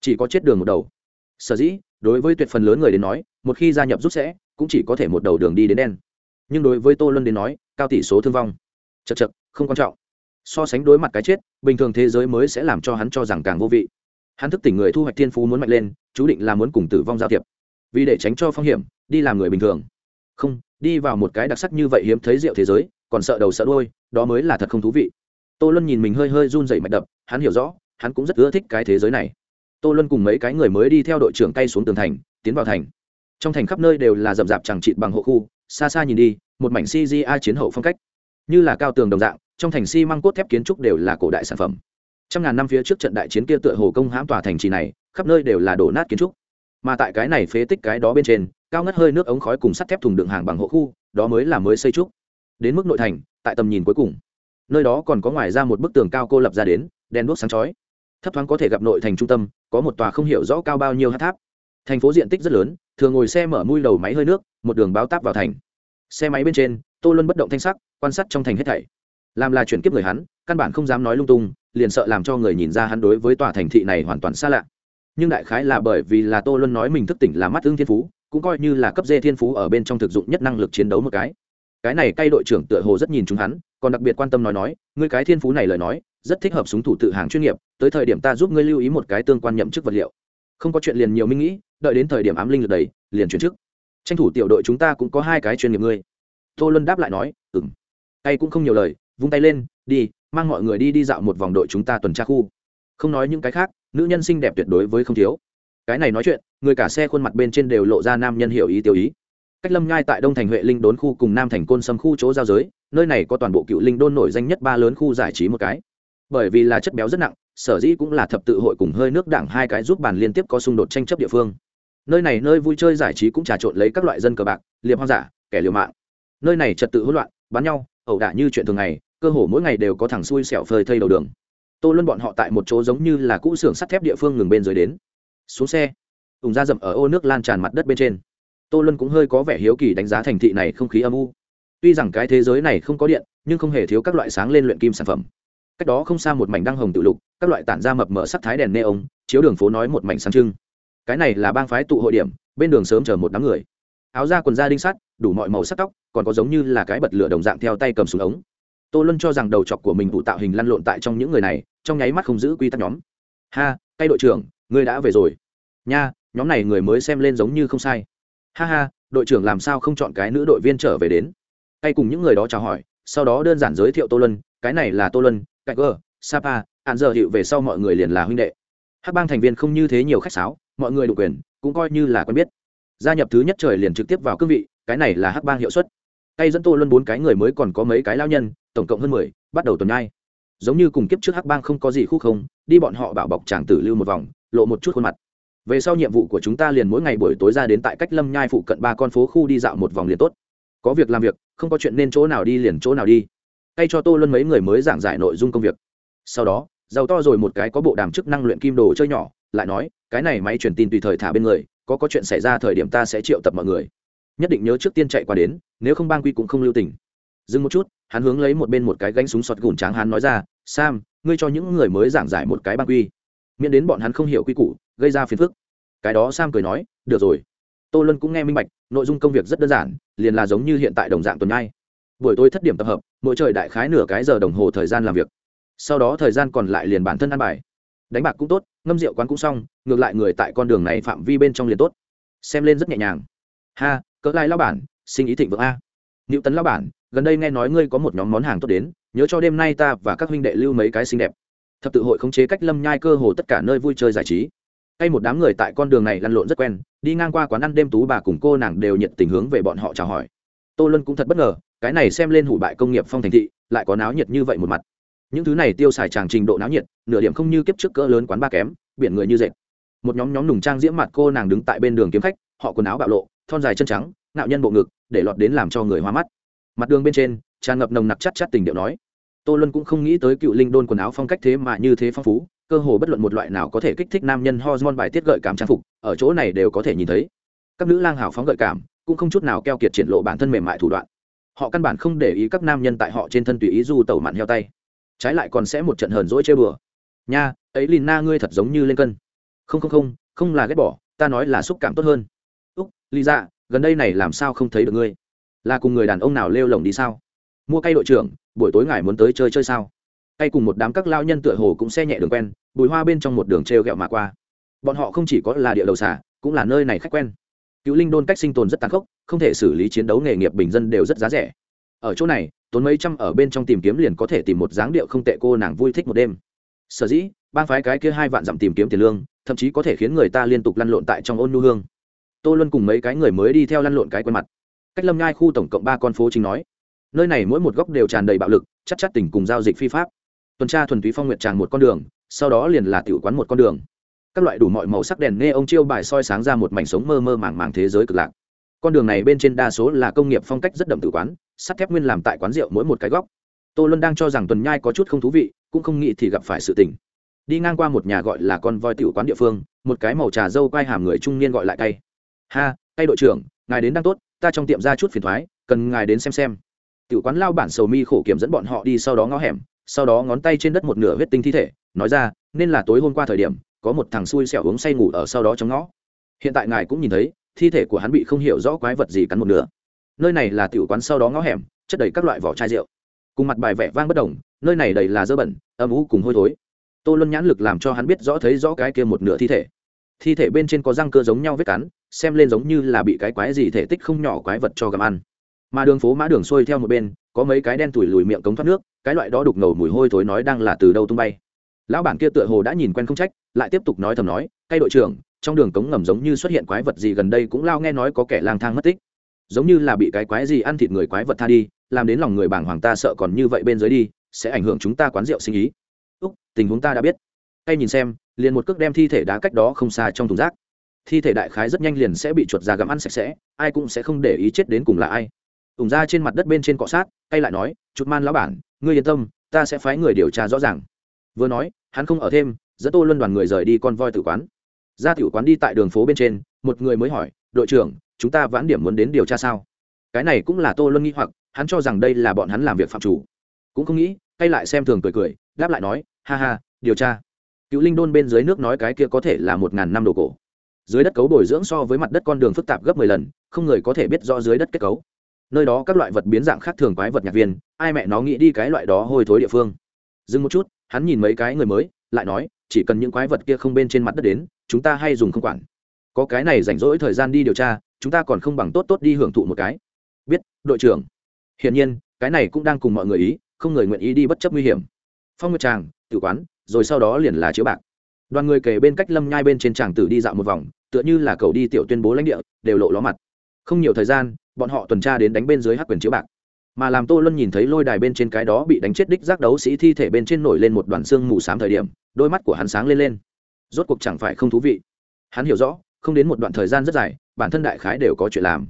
Chỉ có chết đường một đầu. Sở dĩ, đối với tuyệt phần lớn người đến nói, một khi gia nhập giúp sẽ, cũng chỉ có thể một đầu đường đi đến đen. Nhưng đối với tô luân đến nói, cao tỷ số thương vong. Chật chật không quan trọng so sánh đối mặt cái chết, bình thường thế giới mới sẽ làm cho hắn cho rằng càng vô vị. Hắn thức tỉnh người thu hoạch thiên phú muốn mạnh lên, chú định là muốn cùng tử vong giao thiệp. Vì để tránh cho phong hiểm, đi làm người bình thường. Không, đi vào một cái đặc sắc như vậy hiếm thấy rượu thế giới, còn sợ đầu sợ đôi đó mới là thật không thú vị. Tô luân nhìn mình hơi hơi run dậy mạch đập, hắn hiểu rõ, hắn cũng rất ưa thích cái thế giới này. Tô luân cùng mấy cái người mới đi theo đội trưởng tay xuống tường thành, tiến vào thành. Trong thành khắp nơi đều là rậm rạp chẳng trịt bằng hộ khu, xa xa nhìn đi, một mảnh cgi chiến hậu phong cách. Như là cao tường đồng dạng trong thành xi măng cốt thép kiến trúc đều là cổ đại sản phẩm. Trăm ngàn năm phía trước trận đại chiến kia tựa hồ công hãm tòa thành trì này, khắp nơi đều là đổ nát kiến trúc. Mà tại cái này phế tích cái đó bên trên, cao ngất hơi nước ống khói cùng sắt thép thùng đựng hàng bằng hộ khu, đó mới là mới xây trúc. Đến mức nội thành, tại tầm nhìn cuối cùng. Nơi đó còn có ngoài ra một bức tường cao cô lập ra đến, đèn đuốc sáng chói. Thấp thoáng có thể gặp nội thành trung tâm, có một tòa không hiểu rõ cao bao nhiêu hát tháp. Thành phố diện tích rất lớn, thường ngồi xe mở mui đầu máy hơi nước, một đường báo táp vào thành. Xe máy bên trên, tô luân bất động thanh sắc, quan sát trong thành hết thảy làm là chuyển kiếp người hắn, căn bản không dám nói lung tung, liền sợ làm cho người nhìn ra hắn đối với tòa thành thị này hoàn toàn xa lạ. Nhưng đại khái là bởi vì là tô luân nói mình thức tỉnh là mắt ương thiên phú, cũng coi như là cấp dê thiên phú ở bên trong thực dụng nhất năng lực chiến đấu một cái. Cái này cay đội trưởng tựa hồ rất nhìn chúng hắn, còn đặc biệt quan tâm nói nói, ngươi cái thiên phú này lời nói, rất thích hợp súng thủ tự hàng chuyên nghiệp, tới thời điểm ta giúp ngươi lưu ý một cái tương quan nhậm chức vật liệu. Không có chuyện liền nhiều minh nghĩ, đợi đến thời điểm ám linh lượt đầy, liền chuyển chức. Tranh thủ tiểu đội chúng ta cũng có hai cái chuyên nghiệp ngươi. Tô luân đáp lại nói ừng tay cũng không nhiều lời vung tay lên đi mang mọi người đi đi dạo một vòng đội chúng ta tuần tra khu. Không nói những cái khác nữ nhân xinh đẹp tuyệt đối với không thiếu. Cái này nói chuyện người cả xe khuôn mặt bên trên đều lộ ra nam nhân hiểu ý tiêu ý. Cách lâm ngai tại đông thành huệ linh đốn khu cùng nam thành côn sâm khu chỗ giao giới nơi này có toàn bộ cựu linh đôn nổi danh nhất ba lớn khu giải trí một cái. Bởi vì là chất béo rất nặng sở dĩ cũng là thập tự hội cùng hơi nước đảng hai cái giúp bàn liên tiếp có xung đột tranh chấp địa phương. Nơi này nơi vui chơi giải trí cũng trà trộn lấy các loại dân cờ bạc liệp hoang dã, kẻ liều mạng. Nơi này trật tự hỗn loạn bắn nhau ẩu đả như chuyện thường ngày, cơ hồ mỗi ngày đều có thằng xui xẻo phơi thây đầu đường. Tô luân bọn họ tại một chỗ giống như là cũ xưởng sắt thép địa phương ngừng bên dưới đến. Xuống xe ủng ra dậm ở ô nước lan tràn mặt đất bên trên. Tô luân cũng hơi có vẻ hiếu kỳ đánh giá thành thị này không khí âm u. Tuy rằng cái thế giới này không có điện, nhưng không hề thiếu các loại sáng lên luyện kim sản phẩm. Cách đó không xa một mảnh đăng hồng tự lục, các loại tản ra mập mở sắc thái đèn neon, chiếu đường phố nói một mảnh sáng trưng. Cái này là bang phái tụ hội điểm, bên đường sớm chờ một đám người. Áo da quần da đinh sắt đủ mọi màu sắc tóc, còn có giống như là cái bật lửa đồng dạng theo tay cầm súng ống. Tô luân cho rằng đầu chọc của mình vụ tạo hình lăn lộn tại trong những người này, trong nháy mắt không giữ quy tắc nhóm. Ha cây đội trưởng, ngươi đã về rồi. Nha, nhóm này người mới xem lên giống như không sai. Ha ha, đội trưởng làm sao không chọn cái nữ đội viên trở về đến? Cây cùng những người đó chào hỏi, sau đó đơn giản giới thiệu tô luân, cái này là tô luân cạnh gờ, sapa, hạn giờ hiệu về sau mọi người liền là huynh đệ. Hắc bang thành viên không như thế nhiều khách sáo, mọi người đủ quyền, cũng coi như là quen biết. Gia nhập thứ nhất trời liền trực tiếp vào cương vị cái này là hắc bang hiệu suất. Tay dẫn tô luân bốn cái người mới còn có mấy cái lao nhân, tổng cộng hơn mười, bắt đầu tuần nhai. Giống như cùng kiếp trước hắc bang không có gì khúc không, đi bọn họ bảo bọc chàng tử lưu một vòng, lộ một chút khuôn mặt. Về sau nhiệm vụ của chúng ta liền mỗi ngày buổi tối ra đến tại cách lâm nhai phụ cận ba con phố khu đi dạo một vòng liền tốt. Có việc làm việc, không có chuyện nên chỗ nào đi liền chỗ nào đi. Tay cho tô luân mấy người mới giảng giải nội dung công việc. Sau đó, giàu to rồi một cái có bộ đàm chức năng luyện kim đồ chơi nhỏ, lại nói, cái này máy truyền tin tùy thời thả bên người, có có chuyện xảy ra thời điểm ta sẽ triệu tập mọi người nhất định nhớ trước tiên chạy qua đến, nếu không bang quy cũng không lưu tình. Dừng một chút, hắn hướng lấy một bên một cái gánh súng sọt gùn tráng hắn nói ra, sam, ngươi cho những người mới giảng giải một cái bang quy. Miễn đến bọn hắn không hiểu quy củ, gây ra phiền phức. Cái đó sam cười nói, được rồi. Tô lân cũng nghe minh bạch, nội dung công việc rất đơn giản, liền là giống như hiện tại đồng dạng tuần nhai buổi tối thất điểm tập hợp, mỗi trời đại khái nửa cái giờ đồng hồ thời gian làm việc. Sau đó thời gian còn lại liền bản thân ăn bài. Đánh bạc cũng tốt, ngâm rượu quán cũng xong, ngược lại người tại con đường này phạm vi bên trong liền tốt. Xem lên rất nhẹ nhàng. Ha cỡ lai lao bản sinh ý thịnh vượng a. Nữ tấn lao bản, gần đây nghe nói ngươi có một nhóm món hàng tốt đến, nhớ cho đêm nay ta và các huynh đệ lưu mấy cái xinh đẹp. Thập tự hội khống chế cách lâm nhai cơ hồ tất cả nơi vui chơi giải trí. Hay một đám người tại con đường này lăn lộn rất quen, đi ngang qua quán ăn đêm tú bà cùng cô nàng đều nhiệt tình hướng về bọn họ chào hỏi. Tô luân cũng thật bất ngờ, cái này xem lên hủ bại công nghiệp phong thành thị, lại có náo nhiệt như vậy một mặt. Những thứ này tiêu xài tràng trình độ náo nhiệt, nửa điểm không như kiếp trước cỡ lớn quán ba kém, biển người như dệt. Một nhóm nhóm nùng trang diễm mặt cô nàng đứng tại bên đường kiếm khách, họ quần áo bạo lộ thon dài chân trắng nạo nhân bộ ngực, để lọt đến làm cho người hoa mắt. Mặt đường bên trên, tràn ngập nồng nặc chắt chắt tình điệu nói. Tô luân cũng không nghĩ tới cựu linh đôn quần áo phong cách thế mà như thế phong phú, cơ hồ bất luận một loại nào có thể kích thích nam nhân hormone bài tiết gợi cảm trang phục, ở chỗ này đều có thể nhìn thấy. Các nữ lang hào phóng gợi cảm, cũng không chút nào keo kiệt triển lộ bản thân mềm mại thủ đoạn. Họ căn bản không để ý các nam nhân tại họ trên thân tùy ý du tẩu mặn heo tay. Trái lại còn sẽ một trận hờn dỗi chơi bừa. Nha, ấy lìn na ngươi thật giống như lên cân. Không không không không là ghét bỏ, ta nói là xúc cảm tốt hơn lý dạ gần đây này làm sao không thấy được ngươi? Là cùng người đàn ông nào lêu lồng đi sao? Mua cây đội trưởng, buổi tối ngài muốn tới chơi chơi sao? Cây cùng một đám các lao nhân tựa hồ cũng xe nhẹ đường quen, bùi hoa bên trong một đường t r e o g ẹ o mà qua. Bọn họ không chỉ có là địa đầu xả cũng là nơi này khách quen. Cựu linh đôn cách sinh tồn rất tàn khốc, không thể xử lý chiến đấu nghề nghiệp bình dân đều rất giá rẻ. Ở chỗ này, tốn mấy trăm ở bên trong tìm kiếm liền có thể tìm một dáng điệu không tệ cô nàng vui thích một đêm. Sở dĩ ban phái cái kia hai vạn dặm tìm kiếm tiền lương, thậm chí có thể khiến người ta liên tục lăn lộn tại trong ôn nu hương tô luân cùng mấy cái người mới đi theo lăn lộn cái quen mặt. Cách lâm ngai khu tổng cộng ba con phố chính nói, nơi này mỗi một góc đều tràn đầy bạo lực, chắc chắc tình cùng giao dịch phi pháp. Tuần tra thuần túy phong nguyệt tràn một con đường, sau đó liền là tiểu quán một con đường. Các loại đủ mọi màu sắc đèn nghe ông chiêu bài soi sáng ra một mảnh sống mơ mơ màng màng thế giới cực lạc. Con đường này bên trên đa số là công nghiệp phong cách rất đậm tử quán, sắt thép nguyên làm tại quán rượu mỗi một cái góc. Tô luân đang cho rằng tuần nhai có chút không thú vị, cũng không nghĩ thì gặp phải sự tình. Đi ngang qua một nhà gọi là con voi tiểu quán địa phương, một cái màu trà dâu quai hàm người trung niên gọi lại tay ha, tay đội trưởng, ngài đến đang tốt, ta trong tiệm ra chút phiền thoái, cần ngài đến xem xem. Tiểu quán lao bản sầu mi khổ kiểm dẫn bọn họ đi sau đó ngó hẻm, sau đó ngón tay trên đất một nửa huyết tinh thi thể, nói ra, nên là tối hôm qua thời điểm, có một thằng xui xẻo uống say ngủ ở sau đó trong ngõ. Hiện tại ngài cũng nhìn thấy, thi thể của hắn bị không hiểu rõ quái vật gì cắn một nửa. Nơi này là tiểu quán sau đó ngõ hẻm, chất đầy các loại vỏ chai rượu. Cùng mặt bài vẻ vang bất đồng, nơi này đầy là dơ bẩn, âm ú cùng hôi thối. Tô luân nhãn lực làm cho hắn biết rõ thấy rõ cái kia một nửa thi thể. Thi thể bên trên có răng cơ giống nhau vết cắn xem lên giống như là bị cái quái gì thể tích không nhỏ quái vật cho gặm ăn. Mà đường phố mã đường xuôi theo một bên, có mấy cái đen tủi lùi miệng cống thoát nước, cái loại đó đục ngầu mùi hôi thối nói đang là từ đâu tung bay. Lão bản kia tựa hồ đã nhìn quen không trách, lại tiếp tục nói thầm nói, cây đội trưởng, trong đường cống ngầm giống như xuất hiện quái vật gì gần đây cũng lao nghe nói có kẻ lang thang mất tích. Giống như là bị cái quái gì ăn thịt người quái vật tha đi, làm đến lòng người bảng hoàng ta sợ còn như vậy bên dưới đi, sẽ ảnh hưởng chúng ta quán rượu sinh ý. Úc, tình huống ta đã biết. Hay nhìn xem, liền một cước đem thi thể đá cách đó không xa trong thùng rác thi thể đại khái rất nhanh liền sẽ bị chuột già gặm ăn sạch sẽ, ai cũng sẽ không để ý chết đến cùng là ai. Ủng ra trên mặt đất bên trên cọ sát, cay lại nói chút man lão bản, ngươi yên tâm, ta sẽ phái người điều tra rõ ràng. Vừa nói, hắn không ở thêm, dẫn tô luân đoàn người rời đi con voi tử quán. Ra tiểu quán đi tại đường phố bên trên, một người mới hỏi, đội trưởng, chúng ta vãn điểm muốn đến điều tra sao? Cái này cũng là tô luân nghĩ hoặc, hắn cho rằng đây là bọn hắn làm việc phạm chủ. Cũng không nghĩ, cay lại xem thường cười cười, đáp lại nói, ha ha, điều tra. Cựu linh đôn bên dưới nước nói cái kia có thể là một ngàn năm đồ cổ dưới đất cấu bồi dưỡng so với mặt đất con đường phức tạp gấp mười lần, không người có thể biết rõ dưới đất kết cấu. Nơi đó các loại vật biến dạng khác thường quái vật nhạc viên, ai mẹ nó nghĩ đi cái loại đó hôi thối địa phương. Dừng một chút, hắn nhìn mấy cái người mới, lại nói, chỉ cần những quái vật kia không bên trên mặt đất đến, chúng ta hay dùng không quản. Có cái này rảnh rỗi thời gian đi điều tra, chúng ta còn không bằng tốt tốt đi hưởng thụ một cái. Biết, đội trưởng. Hiển nhiên, cái này cũng đang cùng mọi người ý, không người nguyện ý đi bất chấp nguy hiểm. Phong nguyệt tràng tự quán, rồi sau đó liền là chiếu bạc đoàn người kể bên cách lâm nhai bên trên tràng tử đi dạo một vòng, tựa như là cầu đi tiểu tuyên bố lãnh địa, đều lộ ló mặt. Không nhiều thời gian, bọn họ tuần tra đến đánh bên dưới hắc quyền chiếu bạc. Mà làm tô luân nhìn thấy lôi đài bên trên cái đó bị đánh chết đích giác đấu sĩ thi thể bên trên nổi lên một đoàn xương mù s á m thời điểm, đôi mắt của hắn sáng lên lên. Rốt cuộc chẳng phải không thú vị. Hắn hiểu rõ, không đến một đoạn thời gian rất dài, bản thân đại khái đều có chuyện làm.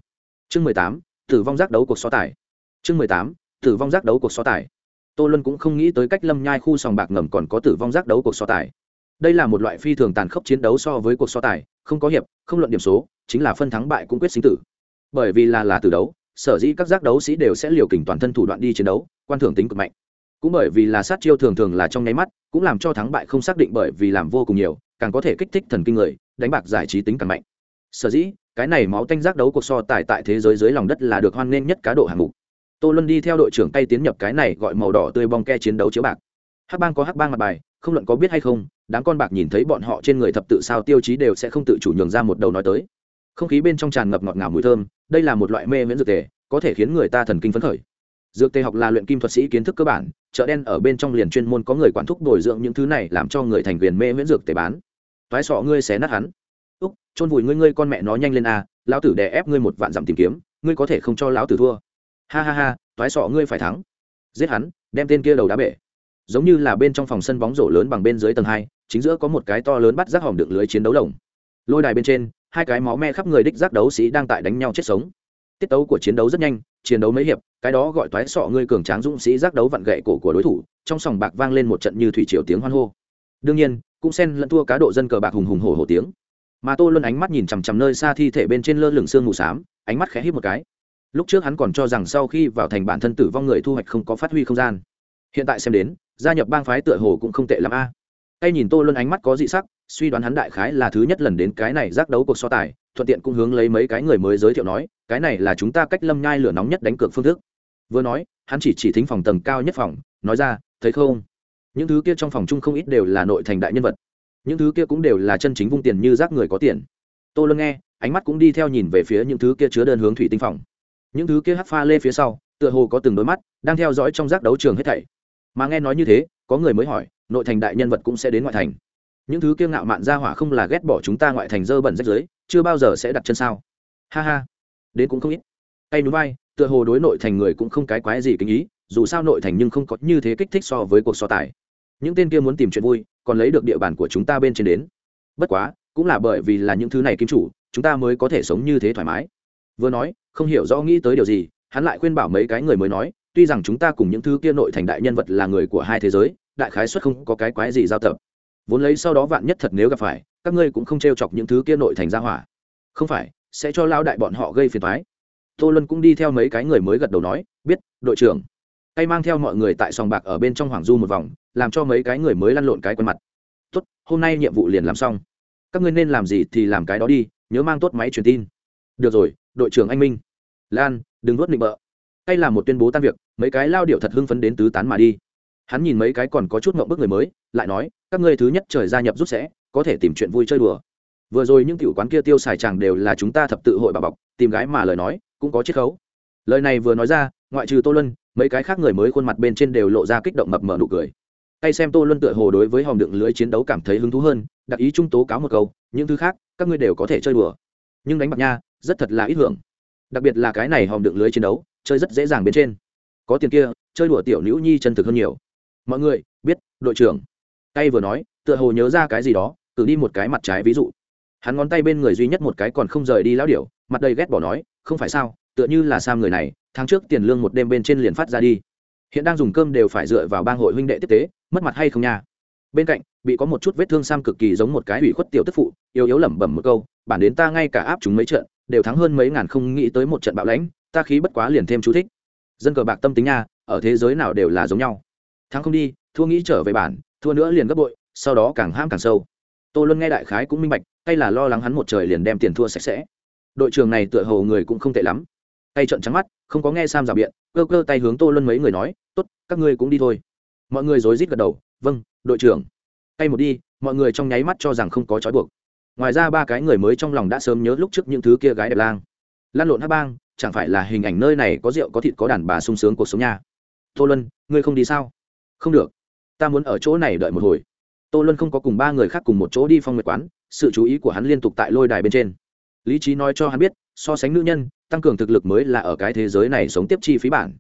Chương mười tám, tử vong giác đấu cuộc so tài. Chương mười tám, tử vong giác đấu cuộc so tài. Tô luân cũng không nghĩ tới cách lâm nhai khu sòng bạc ngầm còn có tử vong giác đấu cuộc so tài đây là một loại phi thường tàn khốc chiến đấu so với cuộc so tài, không có hiệp, không luận điểm số, chính là phân thắng bại cũng quyết sinh tử. Bởi vì là là từ đấu, sở dĩ các giác đấu sĩ đều sẽ liều kỉnh toàn thân thủ đoạn đi chiến đấu, quan thưởng tính cực mạnh. Cũng bởi vì là sát chiêu thường thường là trong nháy mắt, cũng làm cho thắng bại không xác định bởi vì làm vô cùng nhiều, càng có thể kích thích thần kinh người, đánh bạc giải trí tính càng mạnh. Sở dĩ, cái này máu tanh giác đấu cuộc so tài tại thế giới dưới lòng đất là được hoan nghênh nhất cá độ hạng mục. Tô luân đi theo đội trưởng tay tiến nhập cái này gọi màu đỏ tươi bong ke chiến đấu chiếu bạc. Hắc bang có hắc bang mặt bài không luận có biết hay không, đám con bạc nhìn thấy bọn họ trên người thập tự sao tiêu chí đều sẽ không tự chủ nhường ra một đầu nói tới. Không khí bên trong tràn ngập ngọt ngào mùi thơm, đây là một loại mê miễn dược tề, có thể khiến người ta thần kinh phấn khởi. Dược tề học là luyện kim thuật sĩ kiến thức cơ bản, chợ đen ở bên trong liền chuyên môn có người quản thúc bồi dưỡng những thứ này làm cho người thành quyền mê miễn dược tề bán. Toái sọ ngươi xé nát hắn. Úc, chôn vùi ngươi ngươi con mẹ nó nhanh lên a, lão tử đè ép ngươi một vạn dặm tìm kiếm, ngươi có thể không cho lão tử thua. Ha ha ha, toái sọ ngươi phải thắng. Giết hắn, đem tên kia đầu đá bể giống như là bên trong phòng sân bóng rổ lớn bằng bên dưới tầng hai, chính giữa có một cái to lớn bắt rác hòm đựng lưới chiến đấu lồng. lôi đài bên trên, hai cái máu me khắp người đích giác đấu sĩ đang tại đánh nhau chết sống. Tiết tấu của chiến đấu rất nhanh, chiến đấu mấy hiệp, cái đó gọi toái sọ ngươi cường tráng dũng sĩ giác đấu vặn gậy cổ của đối thủ, trong sòng bạc vang lên một trận như thủy triều tiếng hoan hô. Đương nhiên, cũng xen lẫn thua cá độ dân cờ bạc hùng hùng hổ hổ tiếng. Mà tô luân ánh mắt nhìn chằm chằm nơi xa thi thể bên trên lơ lửng xương mù xám, ánh mắt khẽ hít một cái. Lúc trước hắn còn cho rằng sau khi vào thành bản thân tử vong người thu hoạch không có phát huy không gian. Hiện tại xem đến gia nhập bang phái tựa hồ cũng không tệ lắm a. Tay nhìn tô luân ánh mắt có dị sắc, suy đoán hắn đại khái là thứ nhất lần đến cái này giác đấu cuộc so tài, thuận tiện cũng hướng lấy mấy cái người mới giới thiệu nói, cái này là chúng ta cách lâm nhai lửa nóng nhất đánh cược phương thức. Vừa nói, hắn chỉ chỉ thính phòng tầng cao nhất phòng, nói ra, thấy không? Những thứ kia trong phòng chung không ít đều là nội thành đại nhân vật. Những thứ kia cũng đều là chân chính vung tiền như rác người có tiền. Tô luân nghe, ánh mắt cũng đi theo nhìn về phía những thứ kia chứa đơn hướng thủy tinh phòng. Những thứ kia hắt pha lê phía sau, tựa hồ có từng đôi mắt, đang theo dõi trong giác đấu trường hết thảy mà nghe nói như thế, có người mới hỏi, nội thành đại nhân vật cũng sẽ đến ngoại thành. Những thứ kiêng ngạo mạn ra hỏa không là ghét bỏ chúng ta ngoại thành dơ bẩn rách rưới, chưa bao giờ sẽ đặt chân sao. Ha ha, đến cũng không ít. Tay núi vai, tựa hồ đối nội thành người cũng không cái quái gì kính ý, dù sao nội thành nhưng không có như thế kích thích so với cuộc so tài. Những tên kia muốn tìm chuyện vui, còn lấy được địa bàn của chúng ta bên trên đến. Bất quá, cũng là bởi vì là những thứ này kim chủ, chúng ta mới có thể sống như thế thoải mái. Vừa nói, không hiểu rõ nghĩ tới điều gì, hắn lại khuyên bảo mấy cái người mới nói tuy rằng chúng ta cùng những thứ kia nội thành đại nhân vật là người của hai thế giới, đại khái xuất không có cái quái gì giao tập. Vốn lấy sau đó vạn nhất thật nếu gặp phải, các ngươi cũng không t r e o chọc những thứ kia nội thành ra hỏa. Không phải, sẽ cho lao đại bọn họ gây phiền thoái tô luân cũng đi theo mấy cái người mới gật đầu nói, biết, đội trưởng. Tay mang theo mọi người tại sòng bạc ở bên trong hoàng du một vòng, làm cho mấy cái người mới lăn lộn cái quần mặt. Tốt, hôm nay nhiệm vụ liền làm xong. Các ngươi nên làm gì thì làm cái đó đi, nhớ mang tốt máy truyền tin. Được rồi, đội trưởng anh minh. Lan, đừng nuốt nịnh bợ. Tay là một tuyên bố tan việc mấy cái lao điệu thật hưng phấn đến tứ tán mà đi. Hắn nhìn mấy cái còn có chút ngộng bức người mới, lại nói, các ngươi thứ nhất trời gia nhập rút sẽ, có thể tìm chuyện vui chơi đùa. Vừa rồi những tiểu quán kia tiêu xài chàng đều là chúng ta thập tự hội bà bọc, tìm gái mà lời nói, cũng có chiết khấu. Lời này vừa nói ra, ngoại trừ tô luân, mấy cái khác người mới khuôn mặt bên trên đều lộ ra kích động mập mở nụ cười. Tay xem tô luân tựa hồ đối với hòm đựng lưới chiến đấu cảm thấy hứng thú hơn đặc ý trung tố cáo một câu, những thứ khác, các ngươi đều có thể chơi đùa. Nhưng đánh bạc nha, rất thật là ít hưởng. Đặc biệt là cái này hòm đựng lưới chiến đấu, chơi rất dễ dàng bên trên có tiền kia, chơi đùa tiểu nữ nhi chân thực hơn nhiều. Mọi người, biết, đội trưởng. Tay vừa nói, tựa hồ nhớ ra cái gì đó, cử đi một cái mặt trái ví dụ. Hắn ngón tay bên người duy nhất một cái còn không rời đi lão điểu, mặt đầy ghét bỏ nói, không phải sao, tựa như là sam người này, tháng trước tiền lương một đêm bên trên liền phát ra đi. Hiện đang dùng cơm đều phải dựa vào bang hội huynh đệ tiếp tế, mất mặt hay không nha? Bên cạnh, bị có một chút vết thương sam cực kỳ giống một cái ủy khuất tiểu tức phụ, yếu yếu lẩm bẩm một câu, bản đến ta ngay cả áp chúng mấy trận, đều thắng hơn mấy ngàn không nghĩ tới một trận bạo lãnh, ta khí bất quá liền thêm chú thích dân cờ bạc tâm tính nha, ở thế giới nào đều là giống nhau. Thắng không đi, thua nghĩ trở về bản, thua nữa liền gấp bội, sau đó càng ham càng sâu. Tô luân nghe đại khái cũng minh bạch hay là lo lắng hắn một trời liền đem tiền thua sạch sẽ. Đội trưởng này tựa hồ người cũng không tệ lắm. Tay trận trắng mắt, không có nghe sam rào biện, cơ cơ tay hướng tô luân mấy người nói t ố t các ngươi cũng đi thôi. Mọi người rối rít gật đầu vâng đội trưởng. Tay một đi. Mọi người trong nháy mắt cho rằng không có trói buộc. Ngoài ra ba cái người mới trong lòng đã sớm nhớ lúc trước những thứ kia gái đẹp lang. Lan lộn hát bang chẳng phải là hình ảnh nơi này có rượu có thịt có đàn bà sung sướng cuộc sống nha? tô luân, ngươi không đi sao? Không được. Ta muốn ở chỗ này đợi một hồi. Tô luân không có cùng ba người khác cùng một chỗ đi phong nguyệt quán, sự chú ý của hắn liên tục tại lôi đài bên trên. Lý trí nói cho hắn biết, so sánh nữ nhân, tăng cường thực lực mới là ở cái thế giới này sống tiếp chi phí bản.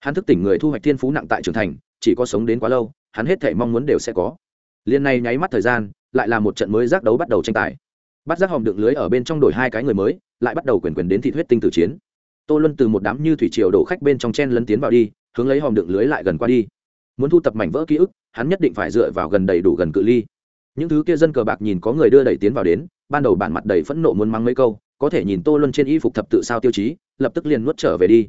Hắn thức tỉnh người thu hoạch thiên phú nặng tại trưởng thành, chỉ có sống đến quá lâu, hắn hết thể mong muốn đều sẽ có. Liên này nháy mắt thời gian, lại là một trận mới giác đấu bắt đầu tranh tài. Bắt giác hòm đựng lưới ở bên trong đổi hai cái người mới, lại bắt đầu quyền quyền đến thị huyết tinh tử chiến tô luân từ một đám như thủy triều đổ khách bên trong chen lấn tiến vào đi, hướng lấy hòm đựng lưới lại gần qua đi. Muốn thu tập mảnh vỡ ký ức, hắn nhất định phải dựa vào gần đầy đủ gần cự ly. Những thứ kia dân cờ bạc nhìn có người đưa đẩy tiến vào đến, ban đầu bản mặt đầy phẫn nộ muốn mắng mấy câu, có thể nhìn tô luân trên y phục thập tự sao tiêu chí, lập tức liền nuốt trở về đi.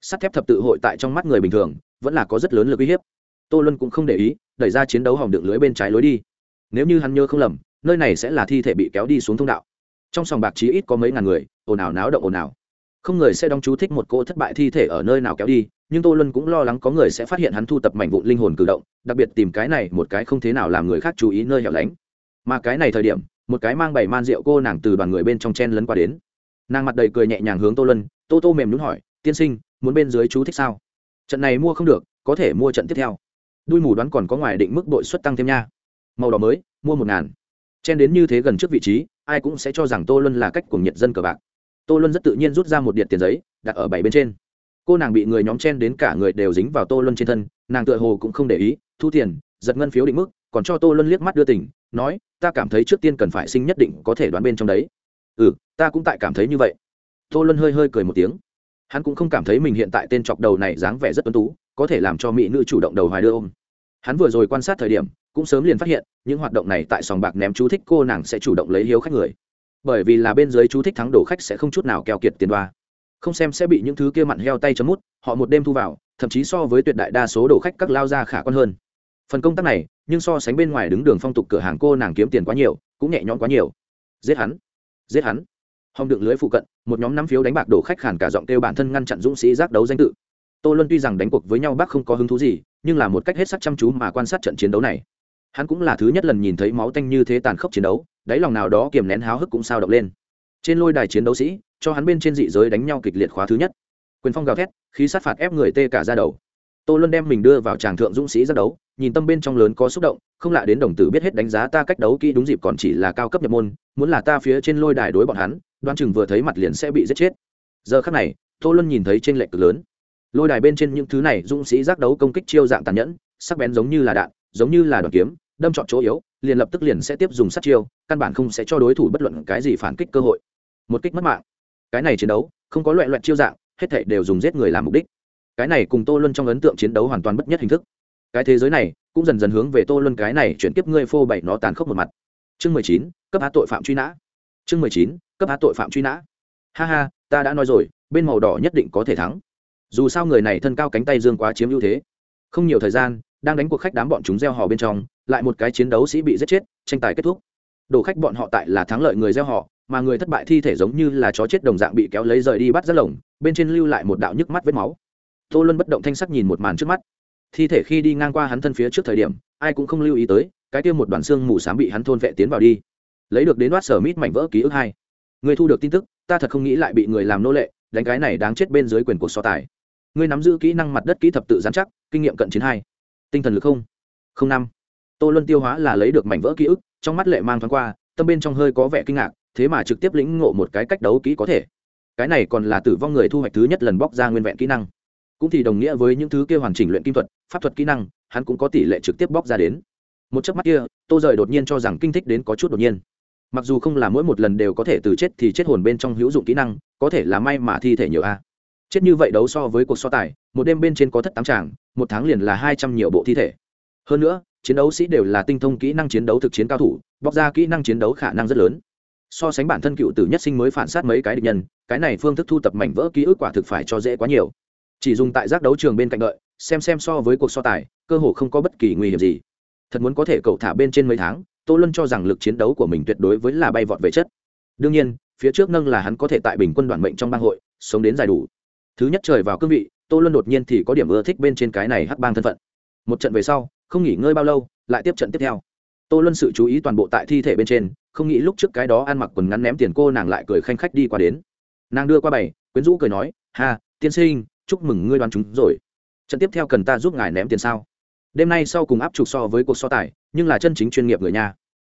Sắt thép thập tự hội tại trong mắt người bình thường, vẫn là có rất lớn lực uy hiếp. Tô luân cũng không để ý, đẩy ra chiến đấu hỏng đựng lưới bên trái lối đi. Nếu như hắn nhớ không lầm, nơi này sẽ là thi thể bị kéo đi xuống thông đạo. Trong sòng bạc chí ít có mấy ngàn người, ồn ào náo động ồn ào không người sẽ đóng chú thích một cô thất bại thi thể ở nơi nào kéo đi, nhưng tô luân cũng lo lắng có người sẽ phát hiện hắn thu tập mảnh vụn linh hồn cử động, đặc biệt tìm cái này một cái không thế nào làm người khác chú ý nơi hẻo lánh. Mà cái này thời điểm, một cái mang bảy man rượu cô nàng từ đoàn người bên trong chen lấn qua đến. Nàng mặt đầy cười nhẹ nhàng hướng tô luân, tô tô mềm nhún hỏi, tiên sinh, muốn bên dưới chú thích sao? Trận này mua không được, có thể mua trận tiếp theo. Đuôi mù đoán còn có ngoài định mức bội suất tăng thêm nha. Màu đỏ mới, mua một ngàn. Chen đến như thế gần trước vị trí, ai cũng sẽ cho rằng tô luân là cách của nhiệt dân cờ bạc tô luân rất tự nhiên rút ra một điện tiền giấy, đặt ở bảy bên trên. Cô nàng bị người nhóm chen đến cả người đều dính vào tô luân trên thân, nàng tựa hồ cũng không để ý, thu tiền, giật ngân phiếu định mức, còn cho tô luân liếc mắt đưa tỉnh nói, ta cảm thấy trước tiên cần phải sinh nhất định có thể đoán bên trong đấy. Ừ ta cũng tại cảm thấy như vậy. Tô luân hơi hơi cười một tiếng. Hắn cũng không cảm thấy mình hiện tại tên chọc đầu này dáng vẻ rất tuấn tú, có thể làm cho mỹ nữ chủ động đầu hoài đưa ôm. Hắn vừa rồi quan sát thời điểm, cũng sớm liền phát hiện, những hoạt động này tại sòng bạc ném chú thích cô nàng sẽ chủ động lấy hiếu khách người bởi vì là bên dưới chú thích thắng đổ khách sẽ không chút nào keo kiệt tiền đoa. Không xem sẽ bị những thứ kia mặn heo tay chấm mút, họ một đêm thu vào, thậm chí so với tuyệt đại đa số đồ khách các lao ra khả quan hơn. Phần công tác này, nhưng so sánh bên ngoài đứng đường phong tục cửa hàng cô nàng kiếm tiền quá nhiều, cũng nhẹ nhõm quá nhiều. Giết hắn giết hắn. Hòng đựng lưới phụ cận, một nhóm năm phiếu đánh bạc đổ khách khản cả giọng kêu bản thân ngăn chặn dũng sĩ giác đấu danh tự. Tô luân tuy rằng đánh cuộc với nhau bác không có hứng thú gì, nhưng là một cách hết sắc chăm chú mà quan sát trận chiến đấu này hắn cũng là thứ nhất lần nhìn thấy máu tanh như thế tàn khốc chiến đấu, đáy lòng nào đó kiềm nén háo hức cũng sao động lên. Trên lôi đài chiến đấu sĩ, cho hắn bên trên dị giới đánh nhau kịch liệt khóa thứ nhất. Quyền phong gào thét, khí sát phạt ép người tê cả ra đầu. Tô luân đem mình đưa vào tràng thượng dũng sĩ ra đấu, nhìn tâm bên trong lớn có xúc động, không lạ đến đồng tử biết hết đánh giá ta cách đấu kỹ đúng dịp còn chỉ là cao cấp nhập môn, muốn là ta phía trên lôi đài đối bọn hắn đoan chừng vừa thấy mặt liền sẽ bị giết chết. Giờ khắc này, tô luân nhìn thấy trên lệch cực lớn. Lôi đài bên trên những thứ này dũng sĩ giác đấu công kích chiêu dạng tàn nhẫn, sắc bén giống như là đạn giống như là đoàn kiếm, đâm chọn chỗ yếu, liền lập tức liền sẽ tiếp dùng sát chiêu, căn bản không sẽ cho đối thủ bất luận cái gì phản kích cơ hội. Một kích mất mạng. Cái này chiến đấu, không có loại loại chiêu dạng, hết thảy đều dùng giết người làm mục đích. Cái này cùng tô luân trong ấn tượng chiến đấu hoàn toàn bất nhất hình thức. Cái thế giới này, cũng dần dần hướng về tô luân cái này chuyển tiếp ngươi phô bày nó tàn khốc một mặt. Chương mười chín, cấp á tội phạm truy nã. Chương mười chín, cấp á tội phạm truy nã. Ha ha, ta đã nói rồi, bên màu đỏ nhất định có thể thắng. Dù sao người này thân cao cánh tay dương quá chiếm ưu thế. Không nhiều thời gian đang đánh cuộc khách đám bọn chúng gieo hò bên trong, lại một cái chiến đấu sĩ bị giết chết, tranh tài kết thúc. Đồ khách bọn họ tại là thắng lợi người gieo họ mà người thất bại thi thể giống như là chó chết đồng dạng bị kéo lấy rời đi bắt rất lồng, bên trên lưu lại một đạo nhức mắt vết máu. Tô luân bất động thanh sắc nhìn một màn trước mắt. Thi thể khi đi ngang qua hắn thân phía trước thời điểm, ai cũng không lưu ý tới, cái kia một đoàn xương mù xám bị hắn thôn vệ tiến vào đi. Lấy được đến đoát sở mít mảnh vỡ ký ức hai. Người thu được tin tức, ta thật không nghĩ lại bị người làm nô lệ, đánh cái này đáng chết bên dưới quyền cuộc so tài. Ngươi nắm giữ kỹ năng mặt đất kỹ thập tự giám chắc, kinh nghiệm cận chiến hai tinh thần lực không? Không năm. Tô luân tiêu hóa là lấy được mảnh vỡ ký ức, trong mắt lệ mang thoáng qua, tâm bên trong hơi có vẻ kinh ngạc, thế mà trực tiếp lĩnh ngộ một cái cách đấu kỹ có thể. Cái này còn là tử vong người thu hoạch thứ nhất lần bóc ra nguyên vẹn kỹ năng. Cũng thì đồng nghĩa với những thứ kia hoàn chỉnh luyện kim thuật, pháp thuật kỹ năng, hắn cũng có tỷ lệ trực tiếp bóc ra đến. Một chớp mắt kia, tô rời đột nhiên cho rằng kinh thích đến có chút đột nhiên. Mặc dù không là mỗi một lần đều có thể từ chết thì chết hồn bên trong hữu dụng kỹ năng, có thể là may mà thi thể nhiều a. Chết như vậy đấu so với cuộc so tài, một đêm bên trên có thất tám tràng một tháng liền là hai trăm nhiều bộ thi thể. Hơn nữa, chiến đấu sĩ đều là tinh thông kỹ năng chiến đấu thực chiến cao thủ, bóc ra kỹ năng chiến đấu khả năng rất lớn. So sánh bản thân cựu tử nhất sinh mới phản sát mấy cái địch nhân, cái này phương thức thu tập mảnh vỡ ký ức quả thực phải cho dễ quá nhiều. Chỉ dùng tại giác đấu trường bên cạnh đợi, xem xem so với cuộc so tài, cơ hồ không có bất kỳ nguy hiểm gì. Thật muốn có thể cậu thả bên trên mấy tháng, tô luân cho rằng lực chiến đấu của mình tuyệt đối với là bay vọt về chất. Đương nhiên, phía trước nâng là hắn có thể tại bình quân đoàn mệnh trong bang hội, sống đến dài đủ. Thứ nhất trời vào cương vị tô luân đột nhiên thì có điểm ưa thích bên trên cái này hắc bang thân phận. Một trận về sau không nghỉ ngơi bao lâu lại tiếp trận tiếp theo. Tô luân sự chú ý toàn bộ tại thi thể bên trên không nghĩ lúc trước cái đó ăn mặc quần ngắn ném tiền cô nàng lại cười khanh khách đi qua đến. Nàng đưa qua bảy, quyến rũ cười nói ha tiên sinh chúc mừng ngươi đoán chúng rồi. Trận tiếp theo cần ta giúp ngài ném tiền sao? Đêm nay sau cùng áp trục so với cuộc so tài nhưng là chân chính chuyên nghiệp người nha.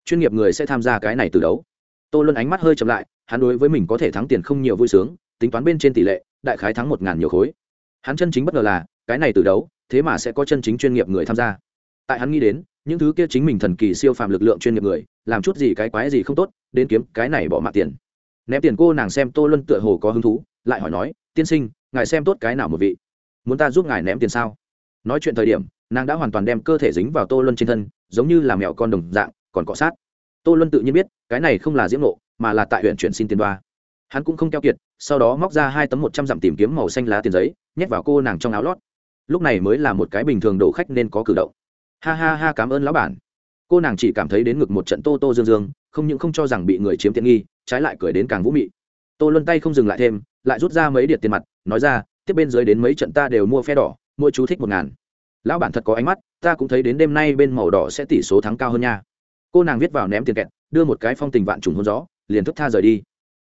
Chuyên nghiệp người sẽ tham gia cái này từ đấu. Tô luân ánh mắt hơi chậm lại hắn đối với mình có thể thắng tiền không nhiều vui sướng tính toán bên trên tỷ lệ đại khái thắng một ngàn nhiều khối hắn chân chính bất ngờ là, cái này từ đấu, thế mà sẽ có chân chính chuyên nghiệp người tham gia. Tại hắn nghĩ đến, những thứ kia chính mình thần kỳ siêu phàm lực lượng chuyên nghiệp người, làm chút gì cái quái gì không tốt, đến kiếm cái này bỏ mạng tiền. Ném tiền cô nàng xem tô luân tựa hồ có hứng thú, lại hỏi nói, tiên sinh, ngài xem tốt cái nào một vị? Muốn ta giúp ngài ném tiền sao? Nói chuyện thời điểm, nàng đã hoàn toàn đem cơ thể dính vào tô luân trên thân, giống như là mẹo con đồng dạng, còn cọ sát. Tô luân tự nhiên biết, cái này không là diễm nộ, mà là tại huyện chuyển xin tiền đoa. Hắn cũng không keo kiệt, sau đó móc ra hai tấm một trăm dặm tìm kiếm màu xanh lá tiền giấy nhét vào cô nàng trong áo lót. Lúc này mới là một cái bình thường đổ khách nên có cử động. Ha ha ha, cảm ơn lão bản. Cô nàng chỉ cảm thấy đến ngực một trận tô tô dương dương, không những không cho rằng bị người chiếm tiện nghi, trái lại cười đến càng vũ mị. Tô luân tay không dừng lại thêm, lại rút ra mấy điện tiền mặt, nói ra, tiếp bên dưới đến mấy trận ta đều mua phe đỏ, mỗi chú thích một ngàn. Lão bản thật có ánh mắt, ta cũng thấy đến đêm nay bên màu đỏ sẽ tỷ số thắng cao hơn nha. Cô nàng viết vào ném tiền kẹt, đưa một cái phong tình vạn trùng hôn gió, liền thức tha rời đi.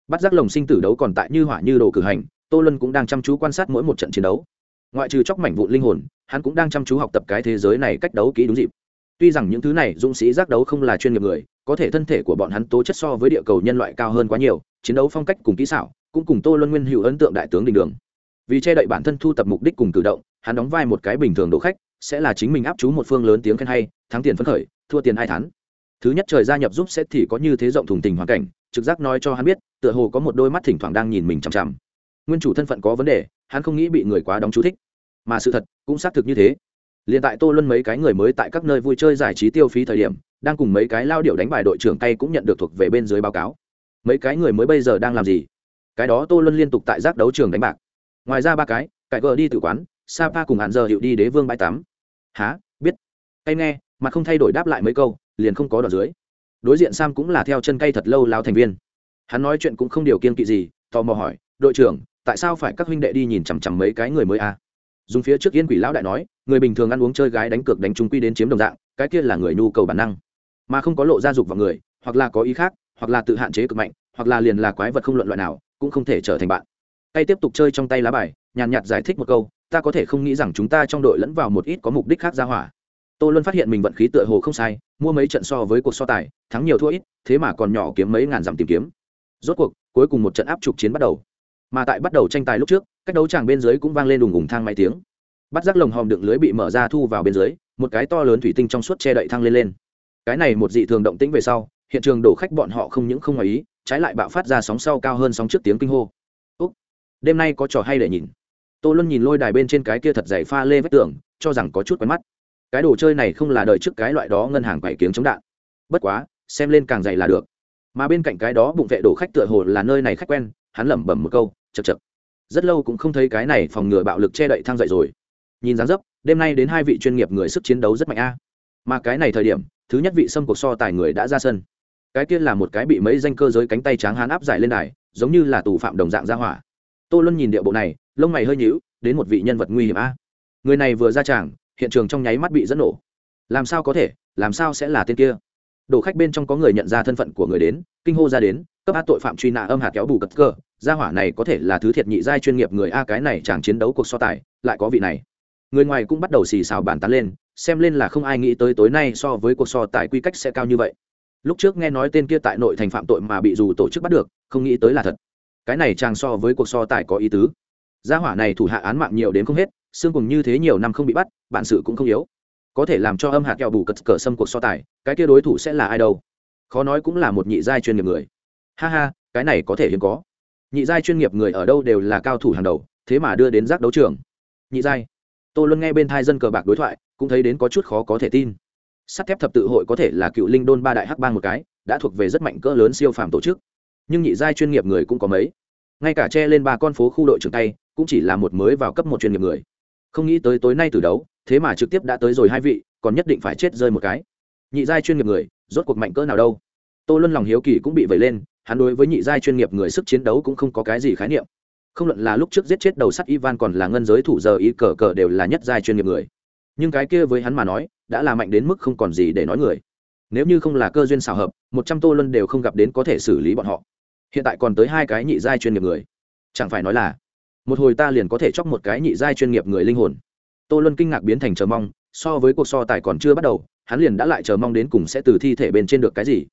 Bắt giác lồng sinh tử đấu còn tại như hỏa như đồ cử hành tô luân cũng đang chăm chú quan sát mỗi một trận chiến đấu. Ngoại trừ chóc mảnh vụn linh hồn, hắn cũng đang chăm chú học tập cái thế giới này cách đấu kỹ đúng dịp. Tuy rằng những thứ này dũng sĩ giác đấu không là chuyên nghiệp người, có thể thân thể của bọn hắn tố chất so với địa cầu nhân loại cao hơn quá nhiều, chiến đấu phong cách cùng kỹ xảo cũng cùng tô luân nguyên hữu ấn tượng đại tướng đình đường. Vì che đậy bản thân thu tập mục đích cùng cử động, hắn đóng vai một cái bình thường đỗ khách, sẽ là chính mình áp chú một phương lớn tiếng khen hay, thắng tiền phấn khởi, thua tiền hai tháng thứ nhất trời gia nhập giúp sẽ thì có như thế rộng thùng tình hoàn cảnh, trực giác nói cho hắn biết, tựa hồ có một đôi mắt thỉnh thoảng đang nhìn mình chằm chằm nguyên chủ thân phận có vấn đề, hắn không nghĩ bị người quá đóng chú thích. Mà sự thật cũng xác thực như thế. Liền tại tô luân mấy cái người mới tại các nơi vui chơi giải trí tiêu phí thời điểm, đang cùng mấy cái lao điệu đánh bài đội trưởng tay cũng nhận được thuộc về bên dưới báo cáo. Mấy cái người mới bây giờ đang làm gì? Cái đó tô luân liên tục tại giác đấu trường đánh bạc. Ngoài ra ba cái, cải vợ đi tự quán, sapa cùng hạn giờ hiệu đi đế vương bãi tắm. Há biết. Tay nghe, mà không thay đổi đáp lại mấy câu, liền không có đoạn dưới. Đối diện sam cũng là theo chân cây thật lâu lao thành viên. Hắn nói chuyện cũng không điều kiên kỵ gì, tò mò hỏi, đội trưởng tại sao phải các huynh đệ đi nhìn chằm chằm mấy cái người mới à? dùng phía trước yên quỷ lão đại nói, người bình thường ăn uống chơi gái đánh cược đánh trung quy đến chiếm đồng dạng, cái kia là người nhu cầu bản năng. Mà không có lộ gia dục vào người, hoặc là có ý khác, hoặc là tự hạn chế cực mạnh, hoặc là liền là quái vật không luận loại nào, cũng không thể trở thành bạn. Tay tiếp tục chơi trong tay lá bài, nhàn nhạt giải thích một câu, ta có thể không nghĩ rằng chúng ta trong đội lẫn vào một ít có mục đích khác ra hỏa. Tô luân phát hiện mình vận khí tựa hồ không sai, mua mấy trận so với cuộc so tài, thắng nhiều thua ít, thế mà còn nhỏ kiếm mấy ngàn dặm tìm kiếm. Rốt cuộc, cuối cùng một trận áp trục chiến bắt đầu mà tại bắt đầu tranh tài lúc trước, cách đấu tràng bên dưới cũng vang lên đùng ùng thang máy tiếng. Bắt rác lồng hòm đựng lưới bị mở ra thu vào bên dưới, một cái to lớn thủy tinh trong suốt che đậy thang lên lên. Cái này một dị thường động tĩnh về sau, hiện trường đổ khách bọn họ không những không ngoài ý, trái lại bạo phát ra sóng sau cao hơn sóng trước tiếng kinh hô. Úc, đêm nay có trò hay để nhìn. Tô luân nhìn lôi đài bên trên cái kia thật dày pha lê vách tường, cho rằng có chút quen mắt. Cái đồ chơi này không là đời trước cái loại đó ngân hàng quậy kiếng chống đạn. Bất quá, xem lên càng dày là được. Mà bên cạnh cái đó bụng vệ đổ khách tựa hồ là nơi này khách quen hắn lẩm bẩm một câu chật chật rất lâu cũng không thấy cái này phòng ngừa bạo lực che đậy thang dậy rồi. Nhìn dáng dấp, đêm nay đến hai vị chuyên nghiệp người sức chiến đấu rất mạnh a. Mà cái này thời điểm, thứ nhất vị xâm cuộc so tài người đã ra sân. Cái kia là một cái bị mấy danh cơ giới cánh tay tráng hán áp giải lên đài, giống như là tù phạm đồng dạng ra hỏa. Tô luân nhìn điệu bộ này, lông mày hơi nhíu, đến một vị nhân vật nguy hiểm a. Người này vừa ra tràng, hiện trường trong nháy mắt bị dẫn nổ. Làm sao có thể, làm sao sẽ là tên kia? Đồ khách bên trong có người nhận ra thân phận của người đến, kinh hô ra đến, cấp át tội phạm truy nã âm hạt kéo bù cất cơ gia hỏa này có thể là thứ thiệt nhị giai chuyên nghiệp người a, cái này chẳng chiến đấu cuộc so tài, lại có vị này. Người ngoài cũng bắt đầu xì xào bàn tán lên, xem lên là không ai nghĩ tới tối nay so với cuộc so tài quy cách sẽ cao như vậy. Lúc trước nghe nói tên kia tại nội thành phạm tội mà bị dù tổ chức bắt được, không nghĩ tới là thật. Cái này chàng so với cuộc so tài có ý tứ. Gia hỏa này thủ hạ án mạng nhiều đến không hết, xương cùng như thế nhiều năm không bị bắt, bản sự cũng không yếu. Có thể làm cho âm hạt kẹo bù cật cờ xâm cuộc so tài, cái kia đối thủ sẽ là ai đâu? Khó nói cũng là một nhị giai chuyên nghiệp người. Ha ha, cái này có thể hiếm có nhị giai chuyên nghiệp người ở đâu đều là cao thủ hàng đầu, thế mà đưa đến giác đấu trường. Nhị giai. Tô luân nghe bên thai dân cờ bạc đối thoại, cũng thấy đến có chút khó có thể tin. Sắt thép thập tự hội có thể là cựu linh đôn ba đại hắc bang một cái, đã thuộc về rất mạnh cỡ lớn siêu phàm tổ chức. Nhưng nhị giai chuyên nghiệp người cũng có mấy. Ngay cả che lên ba con phố khu đội trưởng tay, cũng chỉ là một mới vào cấp một chuyên nghiệp người. Không nghĩ tới tối nay từ đấu, thế mà trực tiếp đã tới rồi hai vị, còn nhất định phải chết rơi một cái. Nhị giai chuyên nghiệp người, rốt cuộc mạnh cỡ nào đâu? Tô luân lòng hiếu kỳ cũng bị vẩy lên hắn đối với nhị giai chuyên nghiệp người sức chiến đấu cũng không có cái gì khái niệm. Không luận là lúc trước giết chết đầu sắt ivan còn là ngân giới thủ giờ y cờ cờ đều là nhất giai chuyên nghiệp người. Nhưng cái kia với hắn mà nói, đã là mạnh đến mức không còn gì để nói người. Nếu như không là cơ duyên xảo hợp, một trăm tô luân đều không gặp đến có thể xử lý bọn họ. Hiện tại còn tới hai cái nhị giai chuyên nghiệp người. Chẳng phải nói là, một hồi ta liền có thể chóc một cái nhị giai chuyên nghiệp người linh hồn. Tô luân kinh ngạc biến thành chờ mong, so với cuộc so tài còn chưa bắt đầu, hắn liền đã lại chờ mong đến cùng sẽ từ thi thể bên trên được cái gì.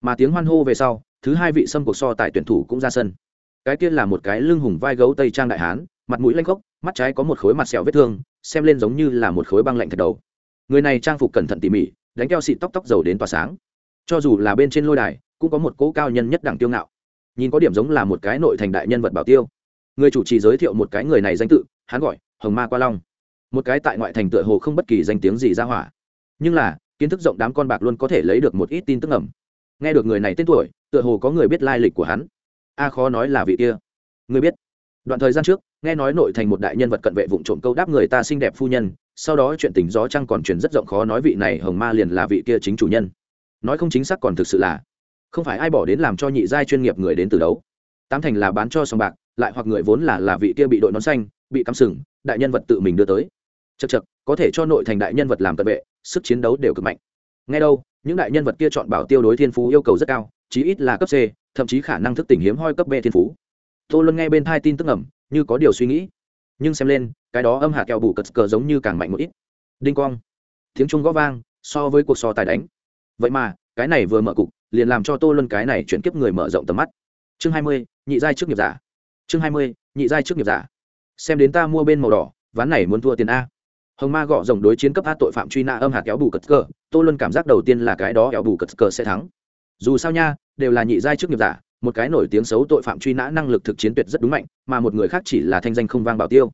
Mà tiếng hoan hô về sau thứ hai vị xâm cuộc so tài tuyển thủ cũng ra sân. Cái kia là một cái lưng hùng vai gấu tây trang đại hán, mặt mũi lanh gốc mắt trái có một khối mặt sẹo vết thương, xem lên giống như là một khối băng lạnh thật đầu. Người này trang phục cẩn thận tỉ mỉ, đánh keo xịt tóc tóc dầu đến tỏa sáng. Cho dù là bên trên lôi đài, cũng có một cỗ cao nhân nhất đẳng tiêu ngạo. Nhìn có điểm giống là một cái nội thành đại nhân vật bảo tiêu. Người chủ trì giới thiệu một cái người này danh tự, hắn gọi hồng ma qua long. Một cái tại ngoại thành tựa hồ không bất kỳ danh tiếng gì ra hỏa. Nhưng là, kiến thức rộng đám con bạc luôn có thể lấy được một ít tin tức ẩm nghe được người này tên tuổi, tựa hồ có người biết lai lịch của hắn. A khó nói là vị kia. Người biết. Đoạn thời gian trước, nghe nói nội thành một đại nhân vật cận vệ vụ trộm câu đáp người ta xinh đẹp phu nhân, sau đó chuyện tình gió trăng còn truyền rất rộng khó nói vị này hồng ma liền là vị kia chính chủ nhân. Nói không chính xác còn thực sự là, không phải ai bỏ đến làm cho nhị giai chuyên nghiệp người đến từ đấu tám thành là bán cho sòng bạc, lại hoặc người vốn là là vị kia bị đội nón xanh, bị cắm sừng, đại nhân vật tự mình đưa tới. Chật chật có thể cho nội thành đại nhân vật làm cận vệ, sức chiến đấu đều cực mạnh nghe đâu, những đại nhân vật kia chọn bảo tiêu đối thiên phú yêu cầu rất cao, chí ít là cấp c, thậm chí khả năng thức tỉnh hiếm hoi cấp b thiên phú. Tô luân nghe bên thai tin tức ẩm như có điều suy nghĩ. Nhưng xem lên, cái đó âm hạ kẹo bù cật cờ giống như càng mạnh một ít. Đinh quang. Tiếng trung gõ vang, so với cuộc so tài đánh. Vậy mà, cái này vừa mở cục, liền làm cho tô luân cái này chuyển kiếp người mở rộng tầm mắt. Chương hai mươi, nhị giai trước nghiệp giả. Chương hai mươi, nhị giai trước nghiệp giả. Xem đến ta mua bên màu đỏ, ván này muốn thua tiền a hồng ma gõ rồng đối chiến cấp a tội phạm truy nã âm hạt kéo bù cật cờ, tô luân cảm giác đầu tiên là cái đó kéo bù cật cờ sẽ thắng. Dù sao nha, đều là nhị giai trước nghiệp giả, một cái nổi tiếng xấu tội phạm truy nã năng lực thực chiến tuyệt rất đúng mạnh, mà một người khác chỉ là thanh danh không vang bảo tiêu.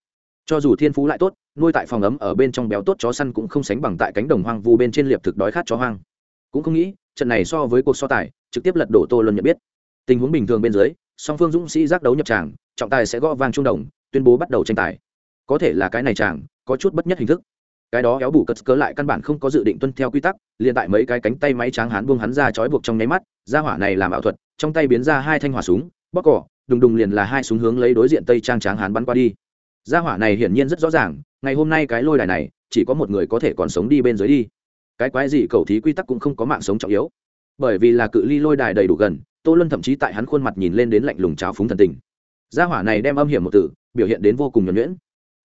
Cho dù thiên phú lại tốt, nuôi tại phòng ấm ở bên trong béo tốt chó săn cũng không sánh bằng tại cánh đồng hoang vu bên trên liệp thực đói khát chó hoang. Cũng không nghĩ, trận này so với cuộc so tài, trực tiếp lật đổ tô luân nhận biết. Tình huống bình thường bên dưới, song phương dũng sĩ giác đấu nhập tràng, trọng tài sẽ gõ vang trung đồng, tuyên bố bắt đầu tranh tài. Có thể là cái này chàng có chút bất nhất hình thức. Cái đó éo bù cất cớ lại căn bản không có dự định tuân theo quy tắc, liền tại mấy cái cánh tay máy tráng hán buông hắn ra trói buộc trong nháy mắt, ra hỏa này làm ảo thuật, trong tay biến ra hai thanh hỏa súng bóc cỏ đùng đùng liền là hai súng hướng lấy đối diện tây trang tráng hán bắn qua đi. Ra hỏa này hiển nhiên rất rõ ràng, ngày hôm nay cái lôi đài này, chỉ có một người có thể còn sống đi bên dưới đi. Cái quái gì cầu thí quy tắc cũng không có mạng sống trọng yếu. Bởi vì là cự ly lôi đài đầy đủ gần, tô luân thậm chí tại hắn khuôn mặt nhìn lên đến lạnh lùng cháo phúng thần tình. Gia hỏa này đem âm hiểm một tử biểu hiện đến vô cùng nhuẩn nhuyễn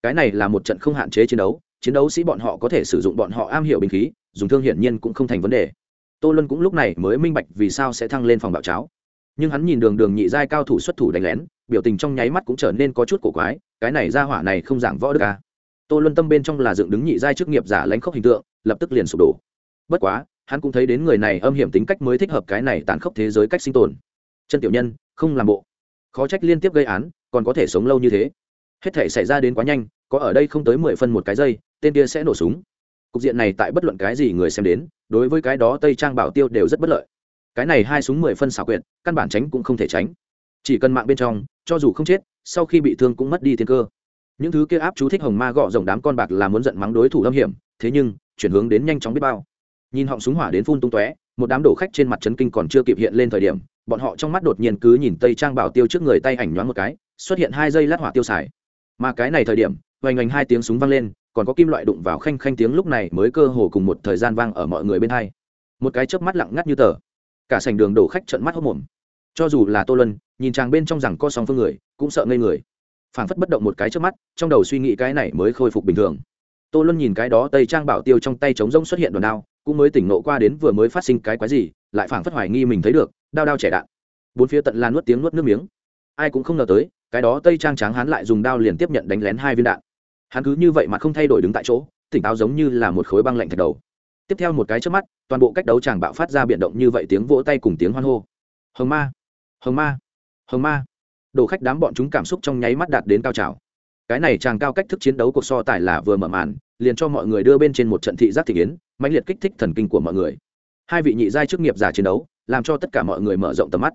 cái này là một trận không hạn chế chiến đấu chiến đấu sĩ bọn họ có thể sử dụng bọn họ am hiểu binh khí, dùng thương hiển nhiên cũng không thành vấn đề. Tô luân cũng lúc này mới minh bạch vì sao sẽ thăng lên phòng bạo cháo. Nhưng hắn nhìn đường đường nhị giai cao thủ xuất thủ đánh lén, biểu tình trong nháy mắt cũng trở nên có chút cổ quái, cái này ra hỏa này không giảng võ đức à. tô luân tâm bên trong là dựng đứng nhị giai chức nghiệp giả lánh khóc hình tượng, lập tức liền sụp đổ. Bất quá, hắn cũng thấy đến người này âm hiểm tính cách mới thích hợp cái này tàn khốc thế giới cách sinh tồn. Chân tiểu nhân, không làm bộ. Khó trách liên tiếp gây án, còn có thể sống lâu như thế hết thể xảy ra đến quá nhanh, có ở đây không tới mười phân một cái giây, tên kia sẽ nổ súng. Cục diện này tại bất luận cái gì người xem đến, đối với cái đó tây trang bảo tiêu đều rất bất lợi. Cái này hai súng mười phân xảo quyệt, căn bản tránh cũng không thể tránh. Chỉ cần mạng bên trong, cho dù không chết, sau khi bị thương cũng mất đi thiên cơ. Những thứ kia áp chú thích hồng ma gọ rồng đám con bạc là muốn giận mắng đối thủ lâm hiểm, thế nhưng, chuyển hướng đến nhanh chóng biết bao. Nhìn họng súng hỏa đến phun tung tóe, một đám đổ khách trên mặt trấn kinh còn chưa kịp hiện lên thời điểm, bọn họ trong mắt đột nhiên cứ nhìn tây trang bảo tiêu trước người tay ảnh nhoáng một cái, xuất hiện hai giây lát hỏa tiêu xài mà cái này thời điểm hoành hoành hai tiếng súng vang lên, còn có kim loại đụng vào khanh khanh tiếng lúc này mới cơ hồ cùng một thời gian vang ở mọi người bên hai. Một cái chớp mắt lặng ngắt như tờ. Cả sảnh đường đổ khách trận mắt hốc mồm. Cho dù là tô lân nhìn chàng bên trong rằng có song phương người, cũng sợ ngây người. Phảng phất bất động một cái trước mắt, trong đầu suy nghĩ cái này mới khôi phục bình thường. Tô lân nhìn cái đó tây trang bảo tiêu trong tay trống rông xuất hiện đòn đao, cũng mới tỉnh nộ qua đến vừa mới phát sinh cái quái gì, lại phảng phất hoài nghi mình thấy được, đao đao trẻ đạn. Bốn phía tận lan nuốt tiếng nuốt nước miếng ai cũng không ngờ tới, cái đó tây trang tráng hắn lại dùng đao liền tiếp nhận đánh lén hai viên đạn. Hắn cứ như vậy mà không thay đổi đứng tại chỗ, tỉnh táo giống như là một khối băng lạnh thạch đầu. Tiếp theo một cái trước mắt, toàn bộ cách đấu chàng bạo phát ra biện động như vậy tiếng vỗ tay cùng tiếng hoan hô. Hồng ma! Hồng ma! Hồng ma! Đồ khách đám bọn chúng cảm xúc trong nháy mắt đạt đến cao trào. Cái này chàng cao cách thức chiến đấu cuộc so tài là vừa mở màn, liền cho mọi người đưa bên trên một trận thị giác thị kiến, mãnh liệt kích thích thần kinh của mọi người. Hai vị nhị giai chức nghiệp giả chiến đấu, làm cho tất cả mọi người mở rộng tầm mắt.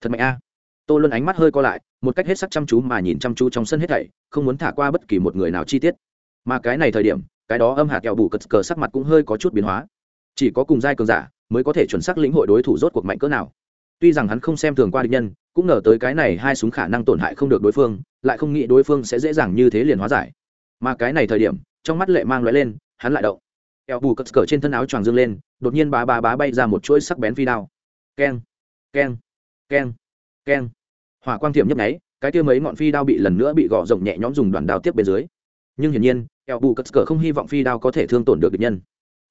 Thật mạnh a tô luân ánh mắt hơi co lại, một cách hết sắc chăm chú mà nhìn chăm chú trong sân hết thảy, không muốn thả qua bất kỳ một người nào chi tiết. Mà cái này thời điểm, cái đó âm hạt kẹo bù cật cờ sắc mặt cũng hơi có chút biến hóa. Chỉ có cùng giai cường giả mới có thể chuẩn xác lĩnh hội đối thủ rốt cuộc mạnh cỡ nào. Tuy rằng hắn không xem thường qua địch nhân, cũng ngờ tới cái này hai súng khả năng tổn hại không được đối phương, lại không nghĩ đối phương sẽ dễ dàng như thế liền hóa giải. Mà cái này thời điểm, trong mắt lệ mang loại lên, hắn lại động. Kẹo bù cất cờ trên thân áo choàng dương lên, đột nhiên bá bá bá bay ra một chuỗi sắc bén phi đao. Keng keng keng keng. Hỏa quang tiệm nhấp nháy, cái kia mấy ngọn phi đao bị lần nữa bị gọ rộng nhẹ nhõm dùng đoàn đao tiếp bên dưới. Nhưng hiển nhiên eo bù cất cờ không hy vọng phi đao có thể thương tổn được địch nhân.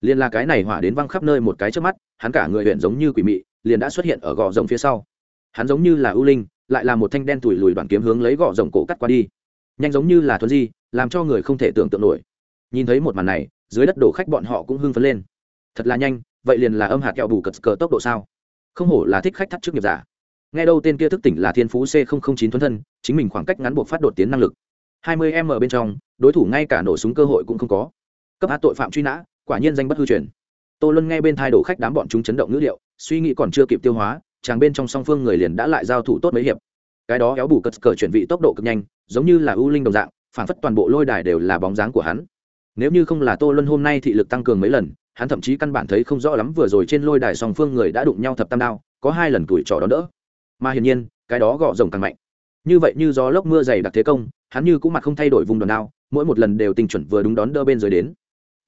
Liền là cái này hỏa đến văng khắp nơi một cái trước mắt, hắn cả người huyện giống như quỷ mị, liền đã xuất hiện ở gò rộng phía sau. Hắn giống như là ưu linh, lại là một thanh đen tủi lùi đoàn kiếm hướng lấy gò rộng cổ cắt qua đi. Nhanh giống như là thuấn di, làm cho người không thể tưởng tượng nổi. Nhìn thấy một màn này, dưới đất đổ khách bọn họ cũng hưng phấn lên. Thật là nhanh, vậy liền là âm hạt kẹo bù cật cờ tốc độ sao? Không hổ là thích khách thắt trước nghiệp giả nghe đâu tên kia thức tỉnh là thiên phú c chín thuần thân, chính mình khoảng cách ngắn buộc phát đột tiến năng lực. hai mươi m bên trong, đối thủ ngay cả nổ súng cơ hội cũng không có. Cấp hát tội phạm truy nã, quả nhiên danh bất hư truyền. Tô luân nghe bên thai đổ khách đám bọn chúng chấn động ngữ liệu, suy nghĩ còn chưa kịp tiêu hóa, chàng bên trong song phương người liền đã lại giao thủ tốt mấy hiệp. Cái đó kéo bù cất cờ chuyển vị tốc độ cực nhanh, giống như là ưu linh đồng dạng, phản phất toàn bộ lôi đài đều là bóng dáng của hắn. Nếu như không là tô luân hôm nay thị lực tăng cường mấy lần, hắn thậm chí căn bản thấy không rõ lắm vừa rồi trên lôi đài song phương người đã đụng nhau thập tam đao, có hai lần tuổi trò đó đỡ mà hiển nhiên, cái đó gõ rồng càng mạnh. Như vậy như gió lốc mưa dày đặc thế công, hắn như cũng mặt không thay đổi vùng đòn đao, mỗi một lần đều tình chuẩn vừa đúng đón đỡ bên dưới đến.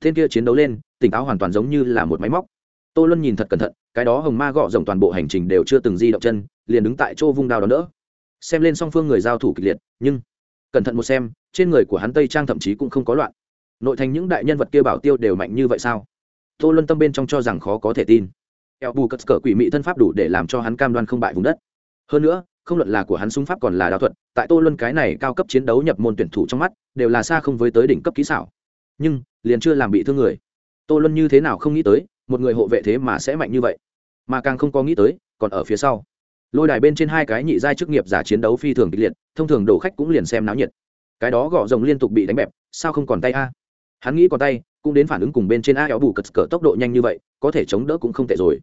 Tên kia chiến đấu lên, tỉnh táo hoàn toàn giống như là một máy móc. Tô luân nhìn thật cẩn thận, cái đó hồng ma gọ rồng toàn bộ hành trình đều chưa từng di động chân, liền đứng tại chỗ vung đao đón đỡ. Xem lên song phương người giao thủ kịch liệt, nhưng cẩn thận một xem, trên người của hắn tây trang thậm chí cũng không có loạn. Nội thành những đại nhân vật kia bảo tiêu đều mạnh như vậy sao? Tô luân tâm bên trong cho rằng khó có thể tin. Eo bù cất cờ quỷ mị thân pháp đủ để làm cho hắn cam đoan không bại vùng đất hơn nữa, không luận là của hắn súng pháp còn là đạo thuật, tại tô luân cái này cao cấp chiến đấu nhập môn tuyển thủ trong mắt, đều là xa không với tới đỉnh cấp kỹ xảo. Nhưng, liền chưa làm bị thương người. Tô luân như thế nào không nghĩ tới, một người hộ vệ thế mà sẽ mạnh như vậy. Mà càng không có nghĩ tới, còn ở phía sau. Lôi đài bên trên hai cái nhị giai chức nghiệp giả chiến đấu phi thường kịch liệt, thông thường đổ khách cũng liền xem náo nhiệt. Cái đó gõ rồng liên tục bị đánh bẹp, sao không còn tay a? Hắn nghĩ còn tay, cũng đến phản ứng cùng bên trên a éo bù cật cỡ tốc độ nhanh như vậy, có thể chống đỡ cũng không tệ rồi.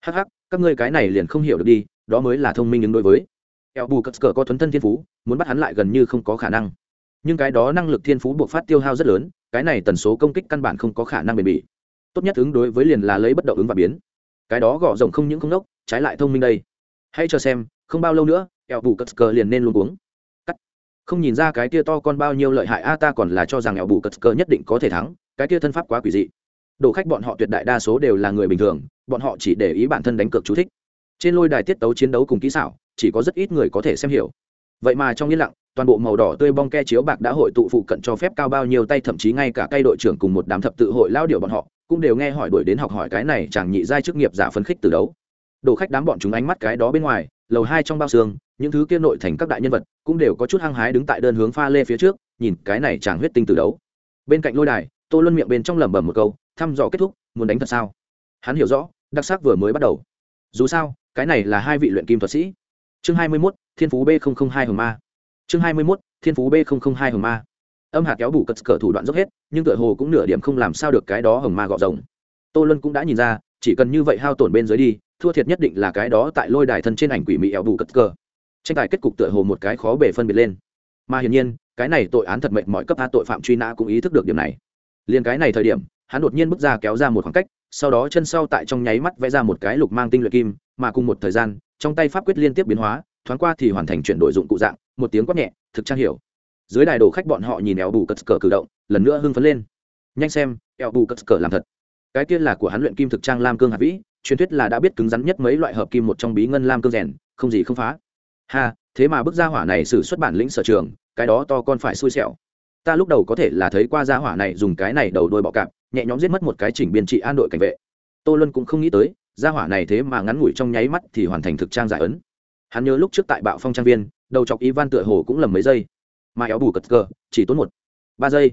Hắc hắc, các ngươi cái này liền không hiểu được đi đó mới là thông minh ứng đối với. Eo bù cất cờ có thuấn thân thiên phú, muốn bắt hắn lại gần như không có khả năng. Nhưng cái đó năng lực thiên phú buộc phát tiêu hao rất lớn, cái này tần số công kích căn bản không có khả năng bền bỉ. Tốt nhất ứng đối với liền là lấy bất động ứng và biến. Cái đó gõ rộng không những không đốc trái lại thông minh đây. Hãy cho xem, không bao lâu nữa eo bù cất cờ liền nên luôn uống cắt. Không nhìn ra cái kia to con bao nhiêu lợi hại, a, ta còn là cho rằng eo bù cất cờ nhất định có thể thắng, cái kia thân pháp quá quỷ dị. Đồ khách bọn họ tuyệt đại đa số đều là người bình thường, bọn họ chỉ để ý bản thân đánh cược chú thích trên lôi đài tiết tấu chiến đấu cùng kỹ xảo, chỉ có rất ít người có thể xem hiểu. Vậy mà trong yên lặng, toàn bộ màu đỏ tươi bong ke chiếu bạc đã hội tụ phụ cận cho phép cao bao nhiêu tay thậm chí ngay cả cây đội trưởng cùng một đám thập tự hội lao điệu bọn họ, cũng đều nghe hỏi đuổi đến học hỏi cái này chẳng nhị giai chức nghiệp giả phấn khích từ đấu. Đồ khách đám bọn chúng ánh mắt cái đó bên ngoài, lầu hai trong bao xương, những thứ kia nội thành các đại nhân vật cũng đều có chút hăng hái đứng tại đơn hướng pha lê phía trước, nhìn cái này chàng huyết tinh từ đấu. Bên cạnh lôi đài, tô luân miệng bên trong lẩm bẩm một câu, thăm dò kết thúc, muốn đánh thật sao? Hắn hiểu rõ, đặc sắc vừa mới bắt đầu. Dù sao cái này là hai vị luyện kim thuật sĩ. Chương hai mươi mốt, thiên phú b hai hồng ma. Chương hai mươi mốt, thiên phú b hai hồng ma. Âm hạt kéo bù cất cờ thủ đoạn dốc hết, nhưng tựa hồ cũng nửa điểm không làm sao được cái đó hồng ma gọ rồng tô luân cũng đã nhìn ra, chỉ cần như vậy hao tổn bên dưới đi, thua thiệt nhất định là cái đó tại lôi đài thân trên ảnh quỷ mỹ eo bù cất cờ. Tranh tài kết cục tựa hồ một cái khó bể phân biệt lên. Mà hiển nhiên, cái này tội án thật mệnh mọi cấp tha tội phạm truy nã cũng ý thức được điểm này. Liền cái này thời điểm hắn đột nhiên bước ra kéo ra một khoảng cách, sau đó chân sau tại trong nháy mắt vẽ ra một cái lục mang tinh luyện kim, mà cùng một thời gian, trong tay pháp quyết liên tiếp biến hóa, thoáng qua thì hoàn thành chuyển đổi dụng cụ dạng, một tiếng quát nhẹ, thực trang hiểu. Dưới đài đồ khách bọn họ nhìn eo bù cất cờ cử động, lần nữa hưng phấn lên. Nhanh xem, eo bù cất cờ làm thật. Cái kia là của hắn luyện kim thực trang lam cương hạt vĩ, truyền thuyết là đã biết cứng rắn nhất mấy loại hợp kim một trong bí ngân lam cương rèn, không gì không phá. Ha, thế mà bức gia hỏa này xử xuất bản lĩnh sở trường, cái đó to con phải xui xẻo. Ta lúc đầu có thể là thấy qua gia hỏa này dùng cái này đầu đôi bọ cạp nhẹ nhõm giết mất một cái chỉnh biên trị an đội cảnh vệ. Tô luân cũng không nghĩ tới, gia hỏa này thế mà ngắn ngủi trong nháy mắt thì hoàn thành thực trang giải ấn. Hắn nhớ lúc trước tại bạo phong trang viên, đầu chọc ivan tựa hồ cũng lầm mấy giây. Mà éo bù cất cờ, chỉ tốn một, ba giây.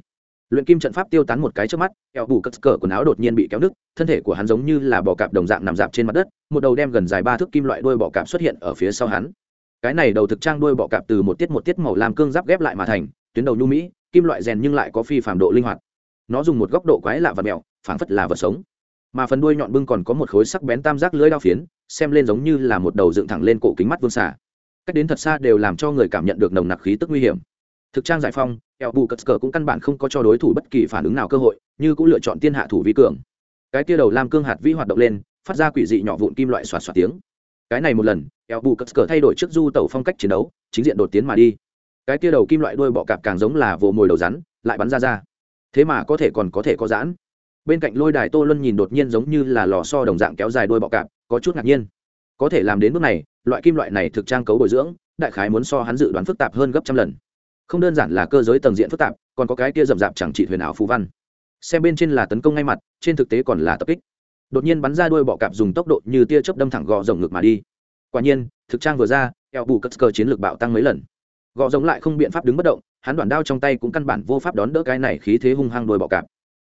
Luyện kim trận pháp tiêu tán một cái trước mắt éo bù cất cờ quần áo đột nhiên bị kéo nứt, thân thể của hắn giống như là bò cạp đồng dạng nằm dạp trên mặt đất, một đầu đem gần dài ba thước kim loại đuôi bọ cạp xuất hiện ở phía sau hắn. Cái này đầu thực trang đuôi bọ cạp từ một tiết một tiết màu làm cương giáp ghép lại mà thành, tuyến đầu nhu mỹ, kim loại rèn nhưng lại có phi phạm độ linh hoạt nó dùng một góc độ quái lạ và mẹo, phảng phất là vật sống. Mà phần đuôi nhọn bưng còn có một khối sắc bén tam giác lưỡi đao phiến, xem lên giống như là một đầu dựng thẳng lên cổ kính mắt vương xả cách đến thật xa đều làm cho người cảm nhận được nồng nặc khí tức nguy hiểm. Thực trang giải phong eo bù cất cờ cũng căn bản không có cho đối thủ bất kỳ phản ứng nào cơ hội, như cũng lựa chọn tiên hạ thủ vi cường. Cái kia đầu lam cương hạt vĩ hoạt động lên, phát ra quỷ dị nhỏ vụn kim loại xoạt xoạt tiếng. Cái này một lần, eo bù cất cờ thay đổi trước du tàu phong cách chiến đấu, chính diện đột tiến mà đi. Cái kia đầu kim loại đuôi bọ cạp càng giống là vồ mồi đầu rắn, lại bắn ra ra thế mà có thể còn có thể có giãn. Bên cạnh lôi đài tô luân nhìn đột nhiên giống như là lò so đồng dạng kéo dài đuôi bọ cạp, có chút ngạc nhiên. Có thể làm đến bước này, loại kim loại này thực trang cấu bồi dưỡng, đại khái muốn so hắn dự đoán phức tạp hơn gấp trăm lần. Không đơn giản là cơ giới tầng diện phức tạp, còn có cái kia rậm rạp chẳng trị huyền ảo phú văn. Xem bên trên là tấn công ngay mặt, trên thực tế còn là tập kích. Đột nhiên bắn ra đuôi bọ cạp dùng tốc độ như tia chớp đâm thẳng gò rồng ngực mà đi. Quả nhiên, thực trang vừa ra, eo bù cất cơ chiến lược bạo tăng mấy lần. Gò rồng lại không biện pháp đứng bất động hắn đoạn đao trong tay cũng căn bản vô pháp đón đỡ cái này khí thế hung hăng đuôi bọ cạp.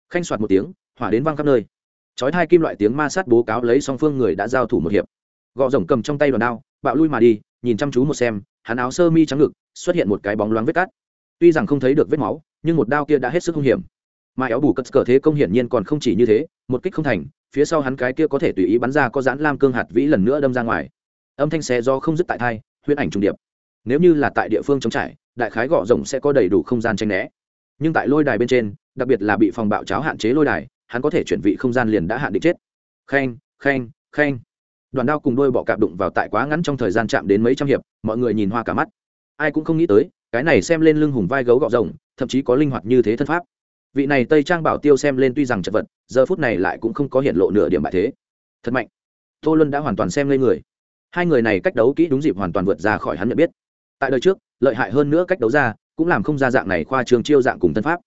Khanh soạt một tiếng, hỏa đến văng khắp nơi. Chói hai kim loại tiếng ma sát bố cáo lấy song phương người đã giao thủ một hiệp. Gò rồng cầm trong tay đoàn đao, bạo lui mà đi, nhìn chăm chú một xem, hắn áo sơ mi trắng ngực, xuất hiện một cái bóng loáng vết cắt. Tuy rằng không thấy được vết máu, nhưng một đao kia đã hết sức hung hiểm. Mà éo bù cất cờ thế công hiển nhiên còn không chỉ như thế, một kích không thành, phía sau hắn cái kia có thể tùy ý bắn ra có dãn lam cương hạt vĩ lần nữa đâm ra ngoài. Âm thanh xe do không dứt tại thai, huyễn ảnh trùng điệp. Nếu như là tại địa phương chống trải đại khái gọ rồng sẽ có đầy đủ không gian tranh né. Nhưng tại lôi đài bên trên, đặc biệt là bị phòng bạo cháo hạn chế lôi đài, hắn có thể chuyển vị không gian liền đã hạn định chết. Khen khen khen. Đoàn đao cùng đôi bọ cạp đụng vào tại quá ngắn trong thời gian chạm đến mấy trăm hiệp, mọi người nhìn hoa cả mắt. Ai cũng không nghĩ tới, cái này xem lên lưng hùng vai gấu gọ rồng thậm chí có linh hoạt như thế thân pháp. Vị này tây trang bảo tiêu xem lên tuy rằng chật vật, giờ phút này lại cũng không có hiện lộ nửa điểm bại thế. Thật mạnh. Tô luân đã hoàn toàn xem lên người. Hai người này cách đấu kỹ đúng dịp hoàn toàn vượt ra khỏi hắn nhận biết. Tại đời trước lợi hại hơn nữa cách đấu ra, cũng làm không ra dạng này khoa trường chiêu dạng cùng thân pháp.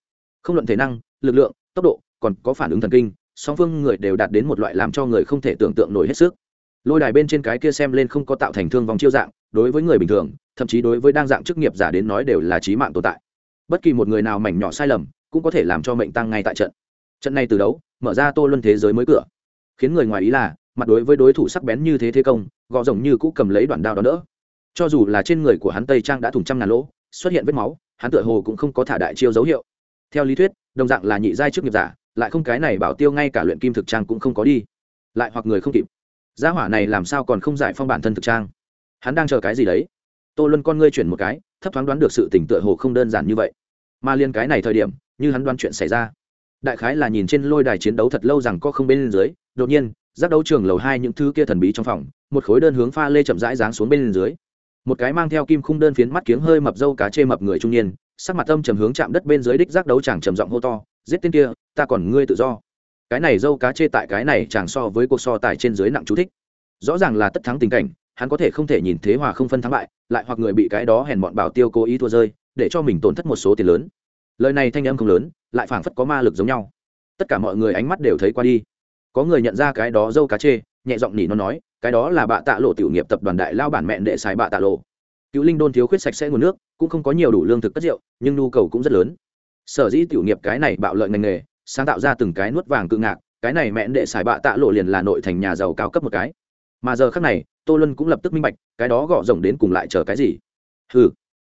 Không luận thể năng, lực lượng, tốc độ, còn có phản ứng thần kinh, song phương người đều đạt đến một loại làm cho người không thể tưởng tượng nổi hết sức. Lôi đài bên trên cái kia xem lên không có tạo thành thương vong chiêu dạng, đối với người bình thường, thậm chí đối với đang dạng chức nghiệp giả đến nói đều là trí mạng tồn tại. Bất kỳ một người nào mảnh nhỏ sai lầm, cũng có thể làm cho mệnh tăng ngay tại trận. Trận này từ đấu, mở ra tô luân thế giới mới cửa. Khiến người ngoài ý là, mặt đối với đối thủ sắc bén như thế thế công, gò rồng như cũ cầm lấy đoạn đao đó đỡ cho dù là trên người của hắn tây trang đã thủng trăm ngàn lỗ, xuất hiện vết máu, hắn tựa hồ cũng không có thả đại chiêu dấu hiệu. Theo lý thuyết, đồng dạng là nhị giai trước nghiệp giả, lại không cái này bảo tiêu ngay cả luyện kim thực trang cũng không có đi. Lại hoặc người không kịp. Gia hỏa này làm sao còn không giải phong bản thân thực trang? Hắn đang chờ cái gì đấy? Tô luân con ngươi chuyển một cái, thấp thoáng đoán được sự tỉnh tựa hồ không đơn giản như vậy. Mà liên cái này thời điểm, như hắn đoán chuyện xảy ra. Đại khái là nhìn trên lôi đài chiến đấu thật lâu rằng có không bên dưới, đột nhiên, giác đấu trường lầu hai những thứ kia thần bí trong phòng, một khối đơn hướng pha lê chậm rãi giáng xuống bên dưới một cái mang theo kim khung đơn phiến mắt kiếng hơi mập dâu cá chê mập người trung niên, sắc mặt âm trầm hướng chạm đất bên dưới đích giác đấu chàng trầm giọng hô to, giết tên kia, ta còn ngươi tự do. Cái này dâu cá chê tại cái này chàng so với cuộc so tài trên dưới nặng chú thích. Rõ ràng là tất thắng tình cảnh, hắn có thể không thể nhìn thế hòa không phân thắng bại, lại hoặc người bị cái đó hèn bọn bảo tiêu cố ý thua rơi, để cho mình tổn thất một số tiền lớn. Lời này thanh âm không lớn, lại phảng phất có ma lực giống nhau. Tất cả mọi người ánh mắt đều thấy qua đi. Có người nhận ra cái đó dâu cá chê, nhẹ giọng nhỉ nó nói cái đó là bạ tạ lộ tiểu nghiệp tập đoàn đại lao bản mẹ đệ xài bạ tạ lộ. Cựu linh đôn thiếu khuyết sạch sẽ nguồn nước, cũng không có nhiều đủ lương thực cất rượu, nhưng nhu cầu cũng rất lớn. Sở dĩ tiểu nghiệp cái này bạo lợi ngành nghề, sáng tạo ra từng cái nuốt vàng cự ngạc, cái này mẹ đệ xài bạ tạ lộ liền là nội thành nhà giàu cao cấp một cái. Mà giờ khác này, tô lân cũng lập tức minh bạch, cái đó gõ rồng đến cùng lại chờ cái gì. Hừ.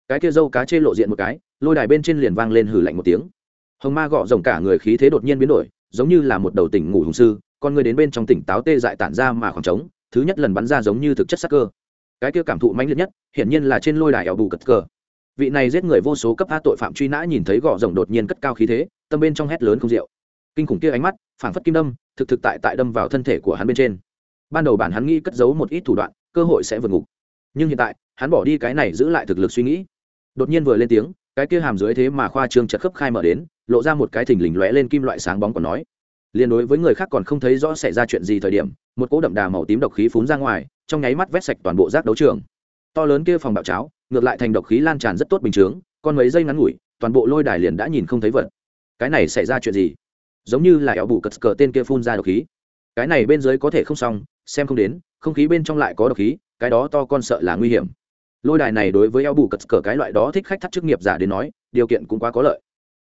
Cái kia dâu cá chê lộ diện một cái, lôi đài bên trên liền vang lên hử lạnh một tiếng. Hồng ma gõ rồng cả người khí thế đột nhiên biến đổi, giống như là một đầu tỉnh ngủ hùng sư, con người đến bên trong tỉnh táo tê dại tản ra mà khoảng trống thứ nhất lần bắn ra giống như thực chất sắc cơ. Cái kia cảm thụ mãnh liệt nhất, hiển nhiên là trên lôi đài ẻo bù cất cờ. Vị này giết người vô số cấp a tội phạm truy nã nhìn thấy gõ rồng đột nhiên cất cao khí thế, tâm bên trong hét lớn không rượu. Kinh khủng kia ánh mắt, phảng phất kim đâm, thực thực tại tại đâm vào thân thể của hắn bên trên. Ban đầu bản hắn nghĩ cất giấu một ít thủ đoạn, cơ hội sẽ vượt ngục. Nhưng hiện tại, hắn bỏ đi cái này giữ lại thực lực suy nghĩ. Đột nhiên vừa lên tiếng, cái kia hàm dưới thế mà khoa trương chật khớp khai mở đến, lộ ra một cái thình lình lóe lên kim loại sáng bóng còn nói liên đối với người khác còn không thấy rõ xảy ra chuyện gì thời điểm, một cỗ đậm đà màu tím độc khí phún ra ngoài, trong nháy mắt vét sạch toàn bộ rác đấu trường. To lớn kia phòng bạo cháo, ngược lại thành độc khí lan tràn rất tốt bình chướng còn mấy giây ngắn ngủi, toàn bộ lôi đài liền đã nhìn không thấy vật. Cái này xảy ra chuyện gì? Giống như là éo bù cật cờ tên kia phun ra độc khí. Cái này bên dưới có thể không xong, xem không đến, không khí bên trong lại có độc khí, cái đó to con sợ là nguy hiểm. Lôi đài này đối với eo bù cật cờ cái loại đó thích khách thắt chức nghiệp giả đến nói, điều kiện cũng quá có lợi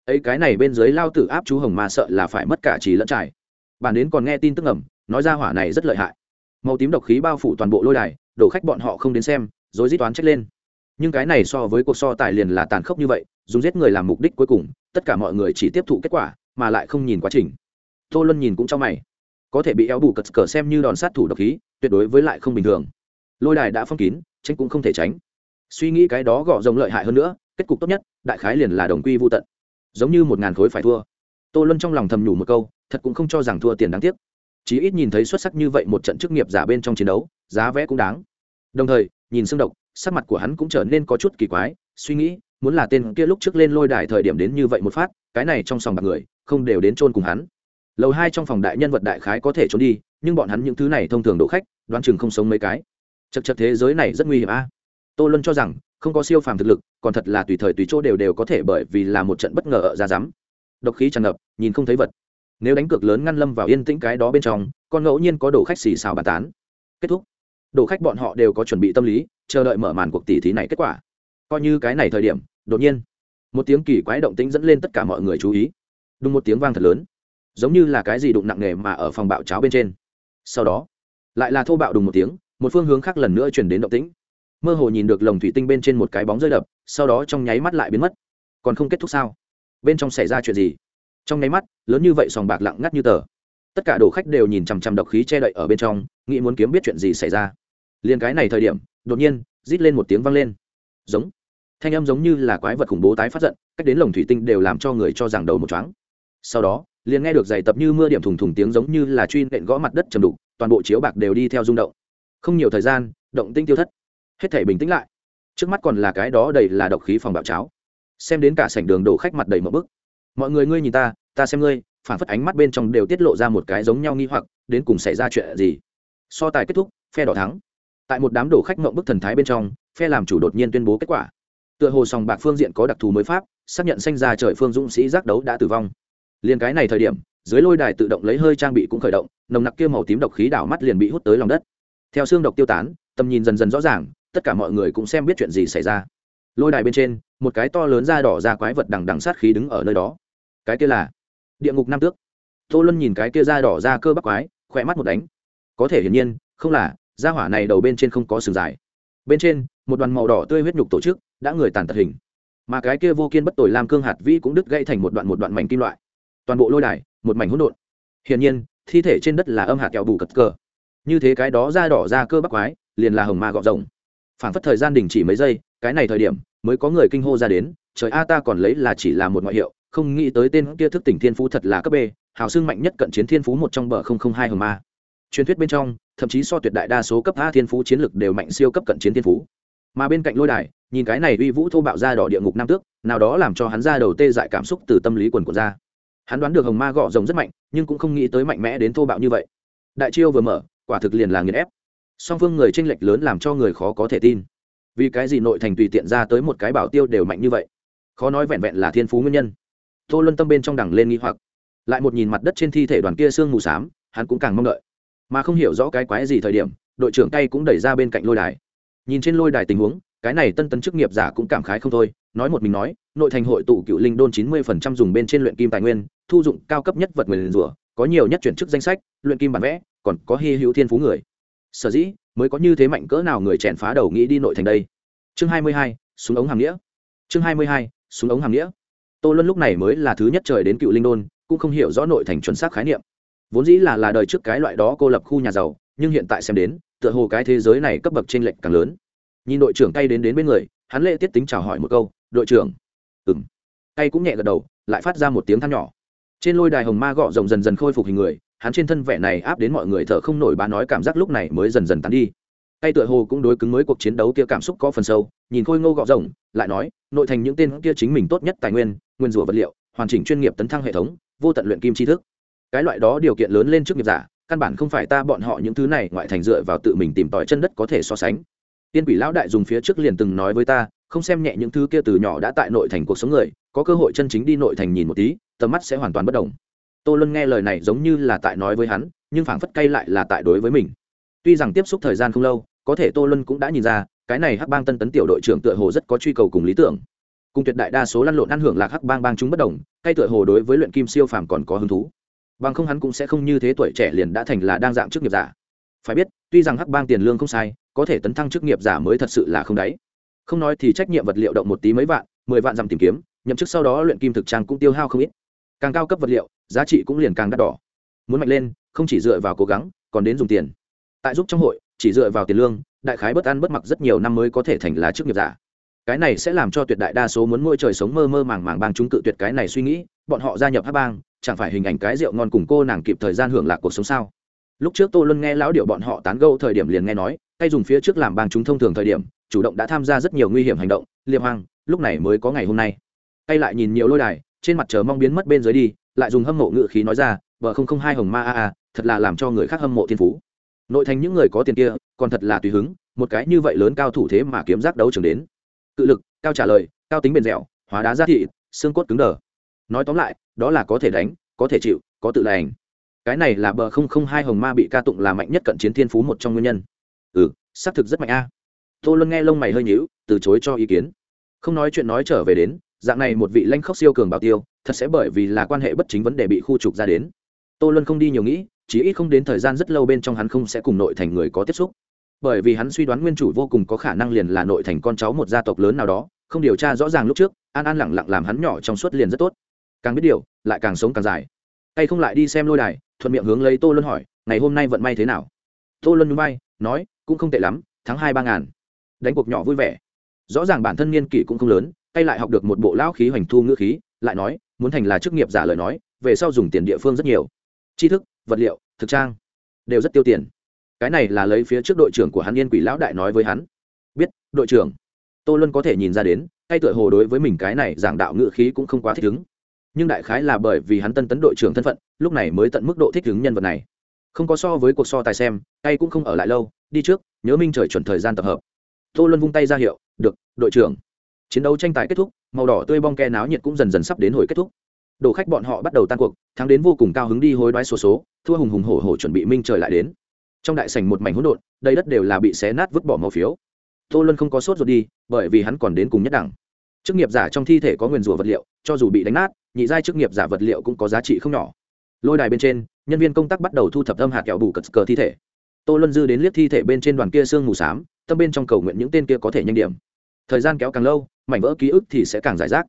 ấy cái này bên dưới lao tử áp chú hồng mà sợ là phải mất cả trì lẫn trải. Bản đến còn nghe tin tức ẩm nói ra hỏa này rất lợi hại. Màu tím độc khí bao phủ toàn bộ lôi đài, đổ khách bọn họ không đến xem, rồi di toán trách lên. Nhưng cái này so với cuộc so tài liền là tàn khốc như vậy, dùng giết người làm mục đích cuối cùng, tất cả mọi người chỉ tiếp thụ kết quả, mà lại không nhìn quá trình. Tô luân nhìn cũng trong mày. Có thể bị éo bù cật cờ xem như đòn sát thủ độc khí, tuyệt đối với lại không bình thường. Lôi đài đã phong kín, tránh cũng không thể tránh. Suy nghĩ cái đó gõ rồng lợi hại hơn nữa, kết cục tốt nhất, đại khái liền là đồng quy vô tận giống như một ngàn khối phải thua. Tô luân trong lòng thầm nhủ một câu, thật cũng không cho rằng thua tiền đáng tiếc. Chí ít nhìn thấy xuất sắc như vậy một trận chức nghiệp giả bên trong chiến đấu, giá vé cũng đáng. Đồng thời, nhìn xương độc, sắc mặt của hắn cũng trở nên có chút kỳ quái, suy nghĩ, muốn là tên kia lúc trước lên lôi đài thời điểm đến như vậy một phát, cái này trong sòng bạc người, không đều đến chôn cùng hắn. Lầu hai trong phòng đại nhân vật đại khái có thể trốn đi, nhưng bọn hắn những thứ này thông thường đổ khách, đoán chừng không sống mấy cái. Chật chật thế giới này rất nguy hiểm a. Tô luân cho rằng không có siêu phàm thực lực, còn thật là tùy thời tùy chỗ đều đều có thể bởi vì là một trận bất ngờ ở ra rắm độc khí tràn ngập, nhìn không thấy vật. Nếu đánh cược lớn ngăn lâm vào yên tĩnh cái đó bên trong còn ngẫu nhiên có đồ khách xì xào bàn tán. Kết thúc. Đồ khách bọn họ đều có chuẩn bị tâm lý, chờ đợi mở màn cuộc tỷ thí này kết quả. Coi như cái này thời điểm, đột nhiên, một tiếng kỳ quái động tĩnh dẫn lên tất cả mọi người chú ý. Đúng một tiếng vang thật lớn. Giống như là cái gì đụng nặng nề mà ở phòng bạo cháo bên trên. Sau đó, lại là thô bạo đùng một tiếng, một phương hướng khác lần nữa chuyển đến động tĩnh mơ hồ nhìn được lồng thủy tinh bên trên một cái bóng rơi đập, sau đó trong nháy mắt lại biến mất. Còn không kết thúc sao? Bên trong xảy ra chuyện gì? Trong nháy mắt, lớn như vậy sòng bạc lặng ngắt như tờ. Tất cả đồ khách đều nhìn chằm chằm độc khí che đậy ở bên trong, nghĩ muốn kiếm biết chuyện gì xảy ra. Liền cái này thời điểm, đột nhiên, rít lên một tiếng vang lên. Giống. Thanh âm giống như là quái vật khủng bố tái phát giận, cách đến lồng thủy tinh đều làm cho người cho rằng đầu một chóng sau đó, liền nghe được giày tập như mưa điểm thùng thùng tiếng giống như là truy nện gõ mặt đất trầm đục, toàn bộ chiếu bạc đều đi theo rung động. Không nhiều thời gian, động tinh tiêu thất hết thể bình tĩnh lại. Trước mắt còn là cái đó đầy là độc khí phòng bạo cháo. Xem đến cả sảnh đường đổ khách mặt đầy một bức. Mọi người ngươi nhìn ta ta xem ngươi, phản phất ánh mắt bên trong đều tiết lộ ra một cái giống nhau nghi hoặc, đến cùng xảy ra chuyện gì? So tài kết thúc, phe đỏ thắng. Tại một đám đổ khách mộng bức thần thái bên trong, phe làm chủ đột nhiên tuyên bố kết quả. Tựa hồ sòng bạc phương diện có đặc thù mới pháp, xác nhận sanh ra trời phương dũng sĩ giác đấu đã tử vong. Liền cái này thời điểm, dưới lôi đài tự động lấy hơi trang bị cũng khởi động, nồng nặc kia màu tím độc khí đảo mắt liền bị hút tới lòng đất. Theo xương độc tiêu tán, tầm nhìn dần dần rõ ràng tất cả mọi người cũng xem biết chuyện gì xảy ra. Lôi đài bên trên, một cái to lớn da đỏ ra quái vật đằng đằng sát khí đứng ở nơi đó. Cái kia là địa ngục nam tước. Tô luân nhìn cái kia da đỏ ra cơ bắp quái, khỏe mắt một đánh. Có thể hiển nhiên, không là da hỏa này đầu bên trên không có sừng dài. Bên trên, một đoàn màu đỏ tươi huyết nhục tổ chức đã người tàn tật hình. Mà cái kia vô kiên bất tội làm cương hạt vĩ cũng đứt gãy thành một đoạn một đoạn mảnh kim loại. Toàn bộ lôi đài, một mảnh hỗn độn. Hiển nhiên, thi thể trên đất là âm hạt kẹo bù cật cờ. Như thế cái đó da đỏ ra cơ bắp quái, liền là hồng ma gọt rồng phản phất thời gian đình chỉ mấy giây, cái này thời điểm mới có người kinh hô ra đến, trời a, ta còn lấy là chỉ là một ngoại hiệu, không nghĩ tới tên kia thức tỉnh thiên phú thật là cấp b, hào xưng mạnh nhất cận chiến thiên phú một trong bờ không không hai hồng ma truyền thuyết bên trong, thậm chí so tuyệt đại đa số cấp a thiên phú chiến lực đều mạnh siêu cấp cận chiến thiên phú. Mà bên cạnh lôi đài, nhìn cái này uy vũ thô bạo ra đỏ địa ngục nam tước, nào đó làm cho hắn ra đầu tê dại cảm xúc từ tâm lý quần của ra. Hắn đoán được hồng ma gọ rồng rất mạnh, nhưng cũng không nghĩ tới mạnh mẽ đến thô bạo như vậy. Đại chiêu vừa mở, quả thực liền là nghiền ép song phương người tranh lệch lớn làm cho người khó có thể tin. Vì cái gì nội thành tùy tiện ra tới một cái bảo tiêu đều mạnh như vậy? Khó nói vẹn vẹn là thiên phú nguyên nhân. Tô luân tâm bên trong đẳng lên nghi hoặc. Lại một nhìn mặt đất trên thi thể đoàn kia sương mù s á m hắn cũng càng mong đợi. Mà không hiểu rõ cái quái gì thời điểm, đội trưởng tay cũng đẩy ra bên cạnh lôi đài. Nhìn trên lôi đài tình huống, cái này tân tấn chức nghiệp giả cũng cảm khái không thôi, nói một mình nói, nội thành hội tụ cựu linh đôn chín mươi phần trăm dùng bên trên luyện kim tài nguyên, thu dụng cao cấp nhất vật nguyền rủa, có nhiều nhất chuyển chức danh sách, luyện kim bản vẽ, còn có hy hữu thiên phú người sở dĩ, mới có như thế mạnh cỡ nào người chèn phá đầu nghĩ đi nội thành đây? Chương hai mươi hai, súng ống hàm nghĩa. Chương hai mươi hai, súng ống hàm nghĩa. Tô luân lúc này mới là thứ nhất trời đến cựu linh đôn, cũng không hiểu rõ nội thành chuẩn xác khái niệm. Vốn dĩ là là đời trước cái loại đó cô lập khu nhà giàu, nhưng hiện tại xem đến, tựa hồ cái thế giới này cấp bậc trên lệch càng lớn. Nhìn đội trưởng cay đến đến bên người, hắn lệ tiết tính chào hỏi một câu, đội trưởng. Ừng cay cũng nhẹ gật đầu, lại phát ra một tiếng than nhỏ. Trên lôi đài hồng ma gọ rồng dần dần khôi phục hình người hắn trên thân vẻ này áp đến mọi người thở không nổi bá nói cảm giác lúc này mới dần dần tán đi. Tay tựa hồ cũng đối cứng mới cuộc chiến đấu kia cảm xúc có phần sâu, nhìn khôi ngô gọ rồng, lại nói, nội thành những tên kia chính mình tốt nhất tài nguyên nguyên rủa vật liệu, hoàn chỉnh chuyên nghiệp tấn thăng hệ thống, vô tận luyện kim tri thức. Cái loại đó điều kiện lớn lên trước nghiệp giả, căn bản không phải ta bọn họ những thứ này ngoại thành dựa vào tự mình tìm tòi chân đất có thể so sánh. Tiên quỷ lão đại dùng phía trước liền từng nói với ta, không xem nhẹ những thứ kia từ nhỏ đã tại nội thành cuộc sống người, có cơ hội chân chính đi nội thành nhìn một tí, tầm mắt sẽ hoàn toàn bất đồng tô luân nghe lời này giống như là tại nói với hắn, nhưng phảng phất cay lại là tại đối với mình. Tuy rằng tiếp xúc thời gian không lâu, có thể tô luân cũng đã nhìn ra, cái này hắc bang tân tấn tiểu đội trưởng tựa hồ rất có truy cầu cùng lý tưởng. Cùng tuyệt đại đa số lăn lộn ăn hưởng lạc hắc bang bang chúng bất đồng hay tựa hồ đối với luyện kim siêu phàm còn có hứng thú. Bằng không hắn cũng sẽ không như thế tuổi trẻ liền đã thành là đang dạng chức nghiệp giả. Phải biết, tuy rằng hắc bang tiền lương không sai, có thể tấn thăng chức nghiệp giả mới thật sự là không đáy. Không nói thì trách nhiệm vật liệu động một tí mấy vạn, mười vạn dặm tìm kiếm, nhậm chức sau đó luyện kim thực trang cũng tiêu hao không ít. Càng cao cấp vật liệu giá trị cũng liền càng đắt đỏ. Muốn mạnh lên, không chỉ dựa vào cố gắng, còn đến dùng tiền. Tại giúp trong hội, chỉ dựa vào tiền lương, đại khái bất ăn bất mặc rất nhiều năm mới có thể thành là chức nghiệp giả. Cái này sẽ làm cho tuyệt đại đa số muốn môi trời sống mơ mơ màng màng bang chúng cự tuyệt cái này suy nghĩ, bọn họ gia nhập hát bang, chẳng phải hình ảnh cái rượu ngon cùng cô nàng kịp thời gian hưởng lạc cuộc sống sao? Lúc trước tô luân nghe lão điệu bọn họ tán gâu thời điểm liền nghe nói, tay dùng phía trước làm bang chúng thông thường thời điểm, chủ động đã tham gia rất nhiều nguy hiểm hành động liệp hoang, lúc này mới có ngày hôm nay. Tay lại nhìn nhiều lôi đài trên mặt chờ mong biến mất bên dưới đi, lại dùng hâm mộ ngự khí nói ra vợ không không hai hồng ma a a, thật là làm cho người khác hâm mộ thiên phú. Nội thành những người có tiền kia, còn thật là tùy hứng, một cái như vậy lớn cao thủ thế mà kiếm giác đấu trường đến. Cự lực, cao trả lời, cao tính bền dẻo, hóa đá giá thị, xương cốt cứng đờ. Nói tóm lại, đó là có thể đánh, có thể chịu, có tự lành. Cái này là bờ không không hai hồng ma bị ca tụng là mạnh nhất cận chiến thiên phú một trong nguyên nhân. Ừ xác thực rất mạnh a. Tô luân nghe lông mày hơi nhíu, từ chối cho ý kiến. Không nói chuyện nói trở về đến dạng này một vị lãnh khốc siêu cường bảo tiêu, thật sẽ bởi vì là quan hệ bất chính vấn đề bị khu trục ra đến. Tô luân không đi nhiều nghĩ chỉ ít không đến thời gian rất lâu bên trong hắn không sẽ cùng nội thành người có tiếp xúc. Bởi vì hắn suy đoán nguyên chủ vô cùng có khả năng liền là nội thành con cháu một gia tộc lớn nào đó, không điều tra rõ ràng lúc trước, an an lẳng lặng làm hắn nhỏ trong suốt liền rất tốt. Càng biết điều, lại càng sống càng dài. Hay không lại đi xem lôi đài, thuận miệng hướng lấy tô luân hỏi, ngày hôm nay vận may thế nào? Tô luân núi bay nói, cũng không tệ lắm, tháng hai ba ngàn. Đánh cuộc nhỏ vui vẻ. Rõ ràng bản thân niên kỷ cũng không lớn hay lại học được một bộ lão khí hoành thu ngữ khí, lại nói, muốn thành là chức nghiệp giả lời nói, về sau dùng tiền địa phương rất nhiều. Tri thức, vật liệu, thực trang đều rất tiêu tiền. Cái này là lấy phía trước đội trưởng của hắn yên quỷ lão đại nói với hắn. Biết, đội trưởng, tô luân có thể nhìn ra đến hay tựa hồ đối với mình cái này giảng đạo ngữ khí cũng không quá thích ứng. Nhưng đại khái là bởi vì hắn tân tấn đội trưởng thân phận, lúc này mới tận mức độ thích ứng nhân vật này. Không có so với cuộc so tài xem hay cũng không ở lại lâu, đi trước, nhớ minh trời chuẩn thời gian tập hợp. Tô luân vung tay ra hiệu, được, đội trưởng chiến đấu tranh tài kết thúc, màu đỏ tươi bong ke náo nhiệt cũng dần dần sắp đến hồi kết thúc. Đồ khách bọn họ bắt đầu tan cuộc, thắng đến vô cùng cao hứng đi hối đoái số số, thua hùng hùng hổ hổ chuẩn bị minh trời lại đến. Trong đại sảnh một mảnh hỗn độn đây đất đều là bị xé nát vứt bỏ màu phiếu. Tô luân không có sốt rồi đi, bởi vì hắn còn đến cùng nhất đẳng. Chức nghiệp giả trong thi thể có nguyền rủa vật liệu, cho dù bị đánh nát, nhị giai chức nghiệp giả vật liệu cũng có giá trị không nhỏ. Lôi đài bên trên, nhân viên công tác bắt đầu thu thập âm hạt kẹo bù cật cờ thi thể. Tô luân dư đến liếc thi thể bên trên đoàn kia sương mù s á m tâm bên trong cầu nguyện những tên kia có thể nhanh điểm. Thời gian kéo càng lâu mảnh vỡ ký ức thì sẽ càng giải rác.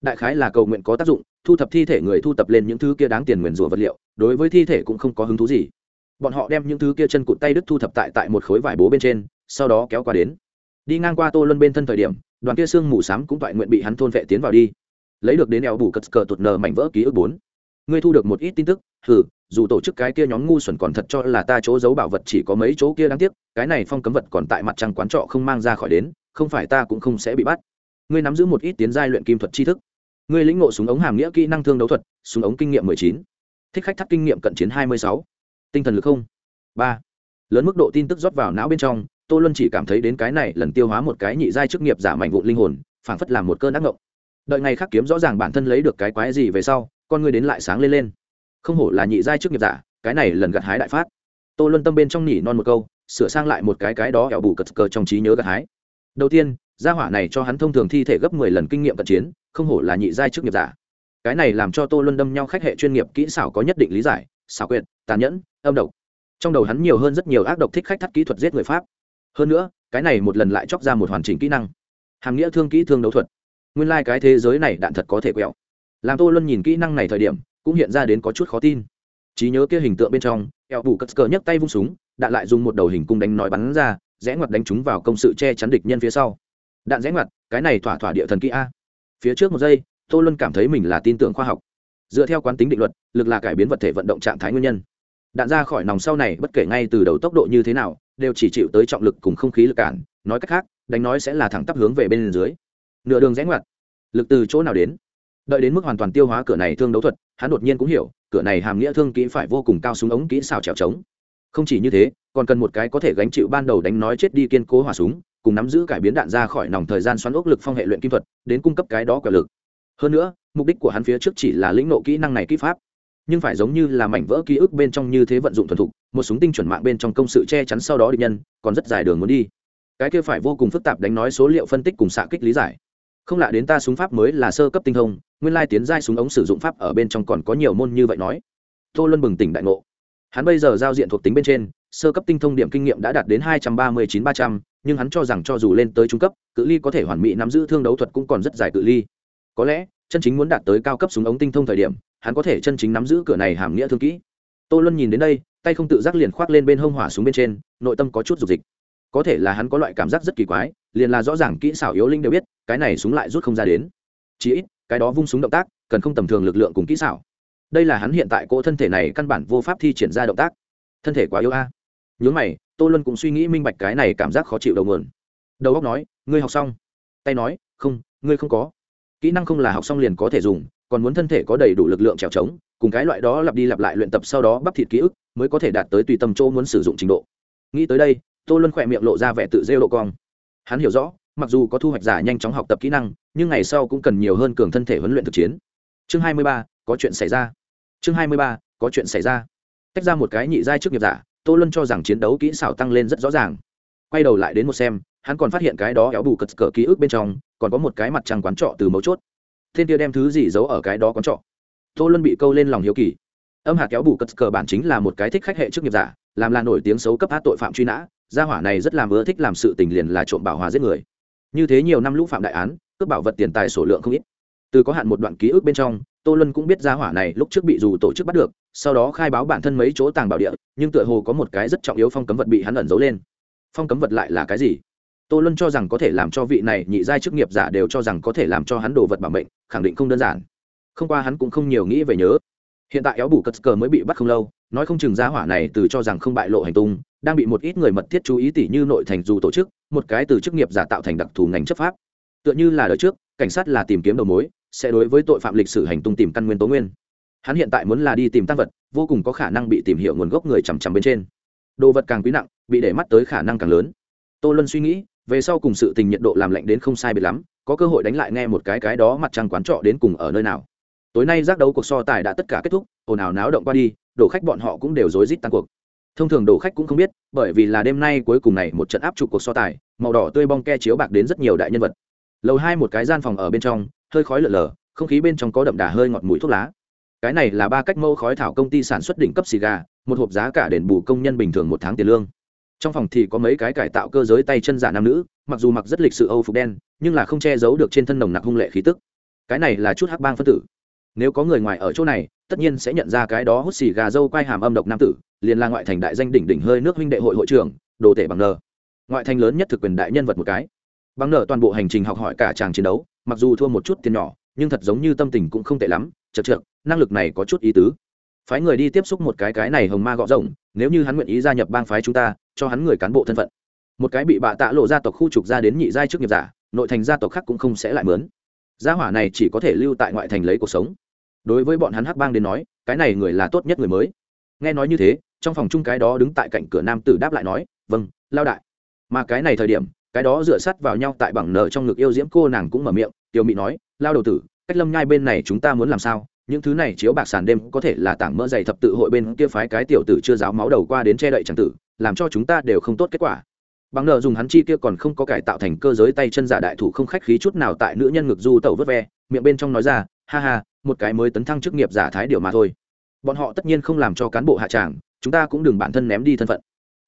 Đại khái là cầu nguyện có tác dụng thu thập thi thể người thu tập lên những thứ kia đáng tiền nguyền rủa vật liệu đối với thi thể cũng không có hứng thú gì. Bọn họ đem những thứ kia chân cụt tay đứt thu thập tại tại một khối vải bố bên trên sau đó kéo qua đến. Đi ngang qua tô luân bên thân thời điểm đoàn kia xương mù s á m cũng toại nguyện bị hắn thôn vệ tiến vào đi. Lấy được đến eo bù cất cờ tụt nờ mảnh vỡ ký ức bốn. Ngươi thu được một ít tin tức Ừ, dù tổ chức cái kia nhóm ngu xuẩn còn thật cho là ta chỗ giấu bảo vật chỉ có mấy chỗ kia đáng tiếc cái này phong cấm vật còn tại mặt trăng quán trọ không mang ra khỏi đến không phải ta cũng không sẽ bị bắt ngươi nắm giữ một ít tiến giai luyện kim thuật tri thức. Ngươi lĩnh ngộ súng ống hàm nghĩa kỹ năng thương đấu thuật, súng ống kinh nghiệm mười chín. Thích khách thắt kinh nghiệm cận chiến hai mươi sáu. Tinh thần lực không. Ba. Lớn mức độ tin tức rót vào não bên trong, tô luân chỉ cảm thấy đến cái này lần tiêu hóa một cái nhị giai chức nghiệp giả mảnh vụn linh hồn, phảng phất làm một cơn ác ngộng. Đợi ngày khác kiếm rõ ràng bản thân lấy được cái quái gì về sau, con ngươi đến lại sáng lên lên. Không hổ là nhị giai chức nghiệp giả, cái này lần gặt hái đại phát. Tô luân tâm bên trong nỉ non một câu, sửa sang lại một cái cái đó ẻo bù cật cờ trong trí nhớ gặt hái. Đầu tiên gia hỏa này cho hắn thông thường thi thể gấp mười lần kinh nghiệm cận chiến, không hổ là nhị giai chức nghiệp giả. Cái này làm cho tô luân đâm nhau khách hệ chuyên nghiệp kỹ xảo có nhất định lý giải, xảo quyệt, tàn nhẫn, âm độc. Trong đầu hắn nhiều hơn rất nhiều ác độc thích khách thắt kỹ thuật giết người pháp. Hơn nữa, cái này một lần lại chóc ra một hoàn chỉnh kỹ năng. Hàm nghĩa thương kỹ thương đấu thuật. Nguyên lai、like、cái thế giới này đạn thật có thể quẹo. Làm tô luân nhìn kỹ năng này thời điểm, cũng hiện ra đến có chút khó tin. Trí nhớ kia hình tượng bên trong, eo bù cất cờ nhấc tay vung súng, đạn lại dùng một đầu hình cung đánh nói bắn ra, rẽ ngoặt đánh chúng vào công sự che chắn địch nhân phía sau đạn rẽ ngoặt, cái này thỏa thỏa địa thần kỹ a. Phía trước một giây, tô luân cảm thấy mình là tin tưởng khoa học. Dựa theo quán tính định luật, lực là cải biến vật thể vận động trạng thái nguyên nhân. Đạn ra khỏi nòng sau này, bất kể ngay từ đầu tốc độ như thế nào, đều chỉ chịu tới trọng lực cùng không khí lực cản, nói cách khác, đánh nói sẽ là thẳng tắp hướng về bên dưới. Nửa đường rẽ ngoặt. Lực từ chỗ nào đến? Đợi đến mức hoàn toàn tiêu hóa cửa này thương đấu thuật, hắn đột nhiên cũng hiểu, cửa này hàm nghĩa thương kỹ phải vô cùng cao súng ống kỹ xào trèo trống. Không chỉ như thế, còn cần một cái có thể gánh chịu ban đầu đánh nói chết đi kiên cố hỏa súng cùng nắm giữ cải biến đạn ra khỏi nòng thời gian xoắn ốc lực phong hệ luyện kim thuật, đến cung cấp cái đó quả lực. Hơn nữa, mục đích của hắn phía trước chỉ là lĩnh nộ kỹ năng này kỹ pháp. Nhưng phải giống như là mảnh vỡ ký ức bên trong như thế vận dụng thuần thục, một súng tinh chuẩn mạng bên trong công sự che chắn sau đó địch nhân, còn rất dài đường muốn đi. Cái kia phải vô cùng phức tạp đánh nói số liệu phân tích cùng xạ kích lý giải. Không lạ đến ta súng pháp mới là sơ cấp tinh thông nguyên lai tiến giai súng ống sử dụng pháp ở bên trong còn có nhiều môn như vậy nói. Tô luân bừng tỉnh đại ngộ. Hắn bây giờ giao diện thuộc tính bên trên, sơ cấp tinh thông điểm kinh nghiệm đã đạt đến hai trăm ba mươi chín ba trăm nhưng hắn cho rằng cho dù lên tới trung cấp, cự ly có thể hoàn mỹ nắm giữ thương đấu thuật cũng còn rất dài cự ly. Có lẽ, chân chính muốn đạt tới cao cấp súng ống tinh thông thời điểm, hắn có thể chân chính nắm giữ cửa này hàm nghĩa thương kỹ. Tô luân nhìn đến đây, tay không tự giác liền khoác lên bên hông hỏa súng bên trên, nội tâm có chút dục dịch. Có thể là hắn có loại cảm giác rất kỳ quái, liền là rõ ràng kỹ xảo yếu linh đều biết, cái này súng lại rút không ra đến. Chỉ ít, cái đó vung súng động tác, cần không tầm thường lực lượng cùng kỹ xảo. Đây là hắn hiện tại cỗ thân thể này căn bản vô pháp thi triển ra động tác. Thân thể quá yếu a. À. nhớ mày tô luân cũng suy nghĩ minh bạch cái này cảm giác khó chịu đầu nguồn. Đầu óc nói, ngươi học xong? Tay nói, không, ngươi không có. Kỹ năng không là học xong liền có thể dùng, còn muốn thân thể có đầy đủ lực lượng trèo trống, cùng cái loại đó lặp đi lặp lại luyện tập sau đó bắp thịt ký ức mới có thể đạt tới tùy tâm chỗ muốn sử dụng trình độ. Nghĩ tới đây, tô luân khỏe miệng lộ ra vẻ tự rêu độ cong. Hắn hiểu rõ, mặc dù có thu hoạch giả nhanh chóng học tập kỹ năng, nhưng ngày sau cũng cần nhiều hơn cường thân thể huấn luyện thực chiến. Chương hai mươi ba, có chuyện xảy ra. Chương hai mươi ba, có chuyện xảy ra. Tách ra một cái nhị giai trước nghiệp giả tô luân cho rằng chiến đấu kỹ xảo tăng lên rất rõ ràng. Quay đầu lại đến một xem, hắn còn phát hiện cái đó kéo bù cất cờ ký ức bên trong, còn có một cái mặt trăng quán trọ từ mấu chốt. Thiên kia đem thứ gì giấu ở cái đó quán trọ? Tô luân bị câu lên lòng hiếu kỳ. Âm hạt kéo bù cất cờ bản chính là một cái thích khách hệ chức nghiệp giả, làm là nổi tiếng xấu cấp hát tội phạm truy nã, gia hỏa này rất làm ưa thích làm sự tình liền là trộm bảo hòa giết người. Như thế nhiều năm lũ phạm đại án, cướp bảo vật tiền tài sổ lượng không ít. Từ có hạn một đoạn ký ức bên trong tô luân cũng biết gia hỏa này lúc trước bị dù tổ chức bắt được, sau đó khai báo bản thân mấy chỗ tàng bảo địa, nhưng tựa hồ có một cái rất trọng yếu phong cấm vật bị hắn ẩn giấu lên. Phong cấm vật lại là cái gì? Tô luân cho rằng có thể làm cho vị này nhị giai chức nghiệp giả đều cho rằng có thể làm cho hắn đồ vật bảo mệnh, khẳng định không đơn giản. Không qua hắn cũng không nhiều nghĩ về nhớ. Hiện tại éo bù cất cờ mới bị bắt không lâu, nói không chừng gia hỏa này từ cho rằng không bại lộ hành tung, đang bị một ít người mật thiết chú ý tỉ như nội thành dù tổ chức, một cái từ chức nghiệp giả tạo thành đặc thù ngành chấp pháp. Tựa như là đời trước, cảnh sát là tìm kiếm đầu mối sẽ đối với tội phạm lịch sử hành tung tìm căn nguyên tố nguyên. Hắn hiện tại muốn là đi tìm tăng vật, vô cùng có khả năng bị tìm hiểu nguồn gốc người chằm chằm bên trên. Đồ vật càng quý nặng, bị để mắt tới khả năng càng lớn. Tô luân suy nghĩ, về sau cùng sự tình nhiệt độ làm lạnh đến không sai biệt lắm, có cơ hội đánh lại nghe một cái cái đó mặt trăng quán trọ đến cùng ở nơi nào. Tối nay giác đấu cuộc so tài đã tất cả kết thúc, ồn ào náo động qua đi đổ khách bọn họ cũng đều rối rít tan cuộc. Thông thường đổ khách cũng không biết, bởi vì là đêm nay cuối cùng này một trận áp trụ cuộc so tài, màu đỏ tươi bong ke chiếu bạc đến rất nhiều đại nhân vật. Lầu hai một cái gian phòng ở bên trong hơi khói lở lở, không khí bên trong có đậm đà hơi ngọt mùi thuốc lá. Cái này là ba cách mẫu khói thảo công ty sản xuất đỉnh cấp xì gà, một hộp giá cả đền bù công nhân bình thường một tháng tiền lương. Trong phòng thì có mấy cái cải tạo cơ giới tay chân giả nam nữ, mặc dù mặc rất lịch sự âu phục đen, nhưng là không che giấu được trên thân nồng nặc hung lệ khí tức. Cái này là chút hắc bang phân tử. Nếu có người ngoài ở chỗ này, tất nhiên sẽ nhận ra cái đó hút xì gà dâu quai hàm âm độc nam tử, liền là ngoại thành đại danh đỉnh đỉnh hơi nước huynh đệ hội hội trưởng, đồ tể bằng nờ. Ngoại thành lớn nhất thực quyền đại nhân vật một cái. Bằng nờ toàn bộ hành trình học hỏi cả chàng chiến đấu mặc dù thua một chút tiền nhỏ, nhưng thật giống như tâm tình cũng không tệ lắm, chật trượt năng lực này có chút ý tứ. Phái người đi tiếp xúc một cái cái này hồng ma gọ rộng nếu như hắn nguyện ý gia nhập bang phái chúng ta, cho hắn người cán bộ thân phận. Một cái bị bạ tạ lộ gia tộc khu trục ra đến nhị giai trước nghiệp giả, nội thành gia tộc khác cũng không sẽ lại mướn. Gia hỏa này chỉ có thể lưu tại ngoại thành lấy cuộc sống. Đối với bọn hắn hắc bang đến nói, cái này người là tốt nhất người mới. Nghe nói như thế, trong phòng chung cái đó đứng tại cạnh cửa nam tử đáp lại nói vâng lao đại. Mà cái này thời điểm cái đó dựa sắt vào nhau tại bằng nợ trong ngực yêu diễm cô nàng cũng mở miệng, tiểu mị nói, lao đầu tử, cách lâm nhai bên này chúng ta muốn làm sao? Những thứ này chiếu bạc sàn đêm có thể là tảng mỡ dày thập tự hội bên kia phái cái tiểu tử chưa giáo máu đầu qua đến che đậy tràng tử, làm cho chúng ta đều không tốt kết quả. Bằng nợ dùng hắn chi kia còn không có cải tạo thành cơ giới tay chân giả đại thủ không khách khí chút nào tại nữ nhân ngực du tẩu vớt ve, miệng bên trong nói ra, ha ha, một cái mới tấn thăng chức nghiệp giả thái điều mà thôi. Bọn họ tất nhiên không làm cho cán bộ hạ tràng, chúng ta cũng đừng bản thân ném đi thân phận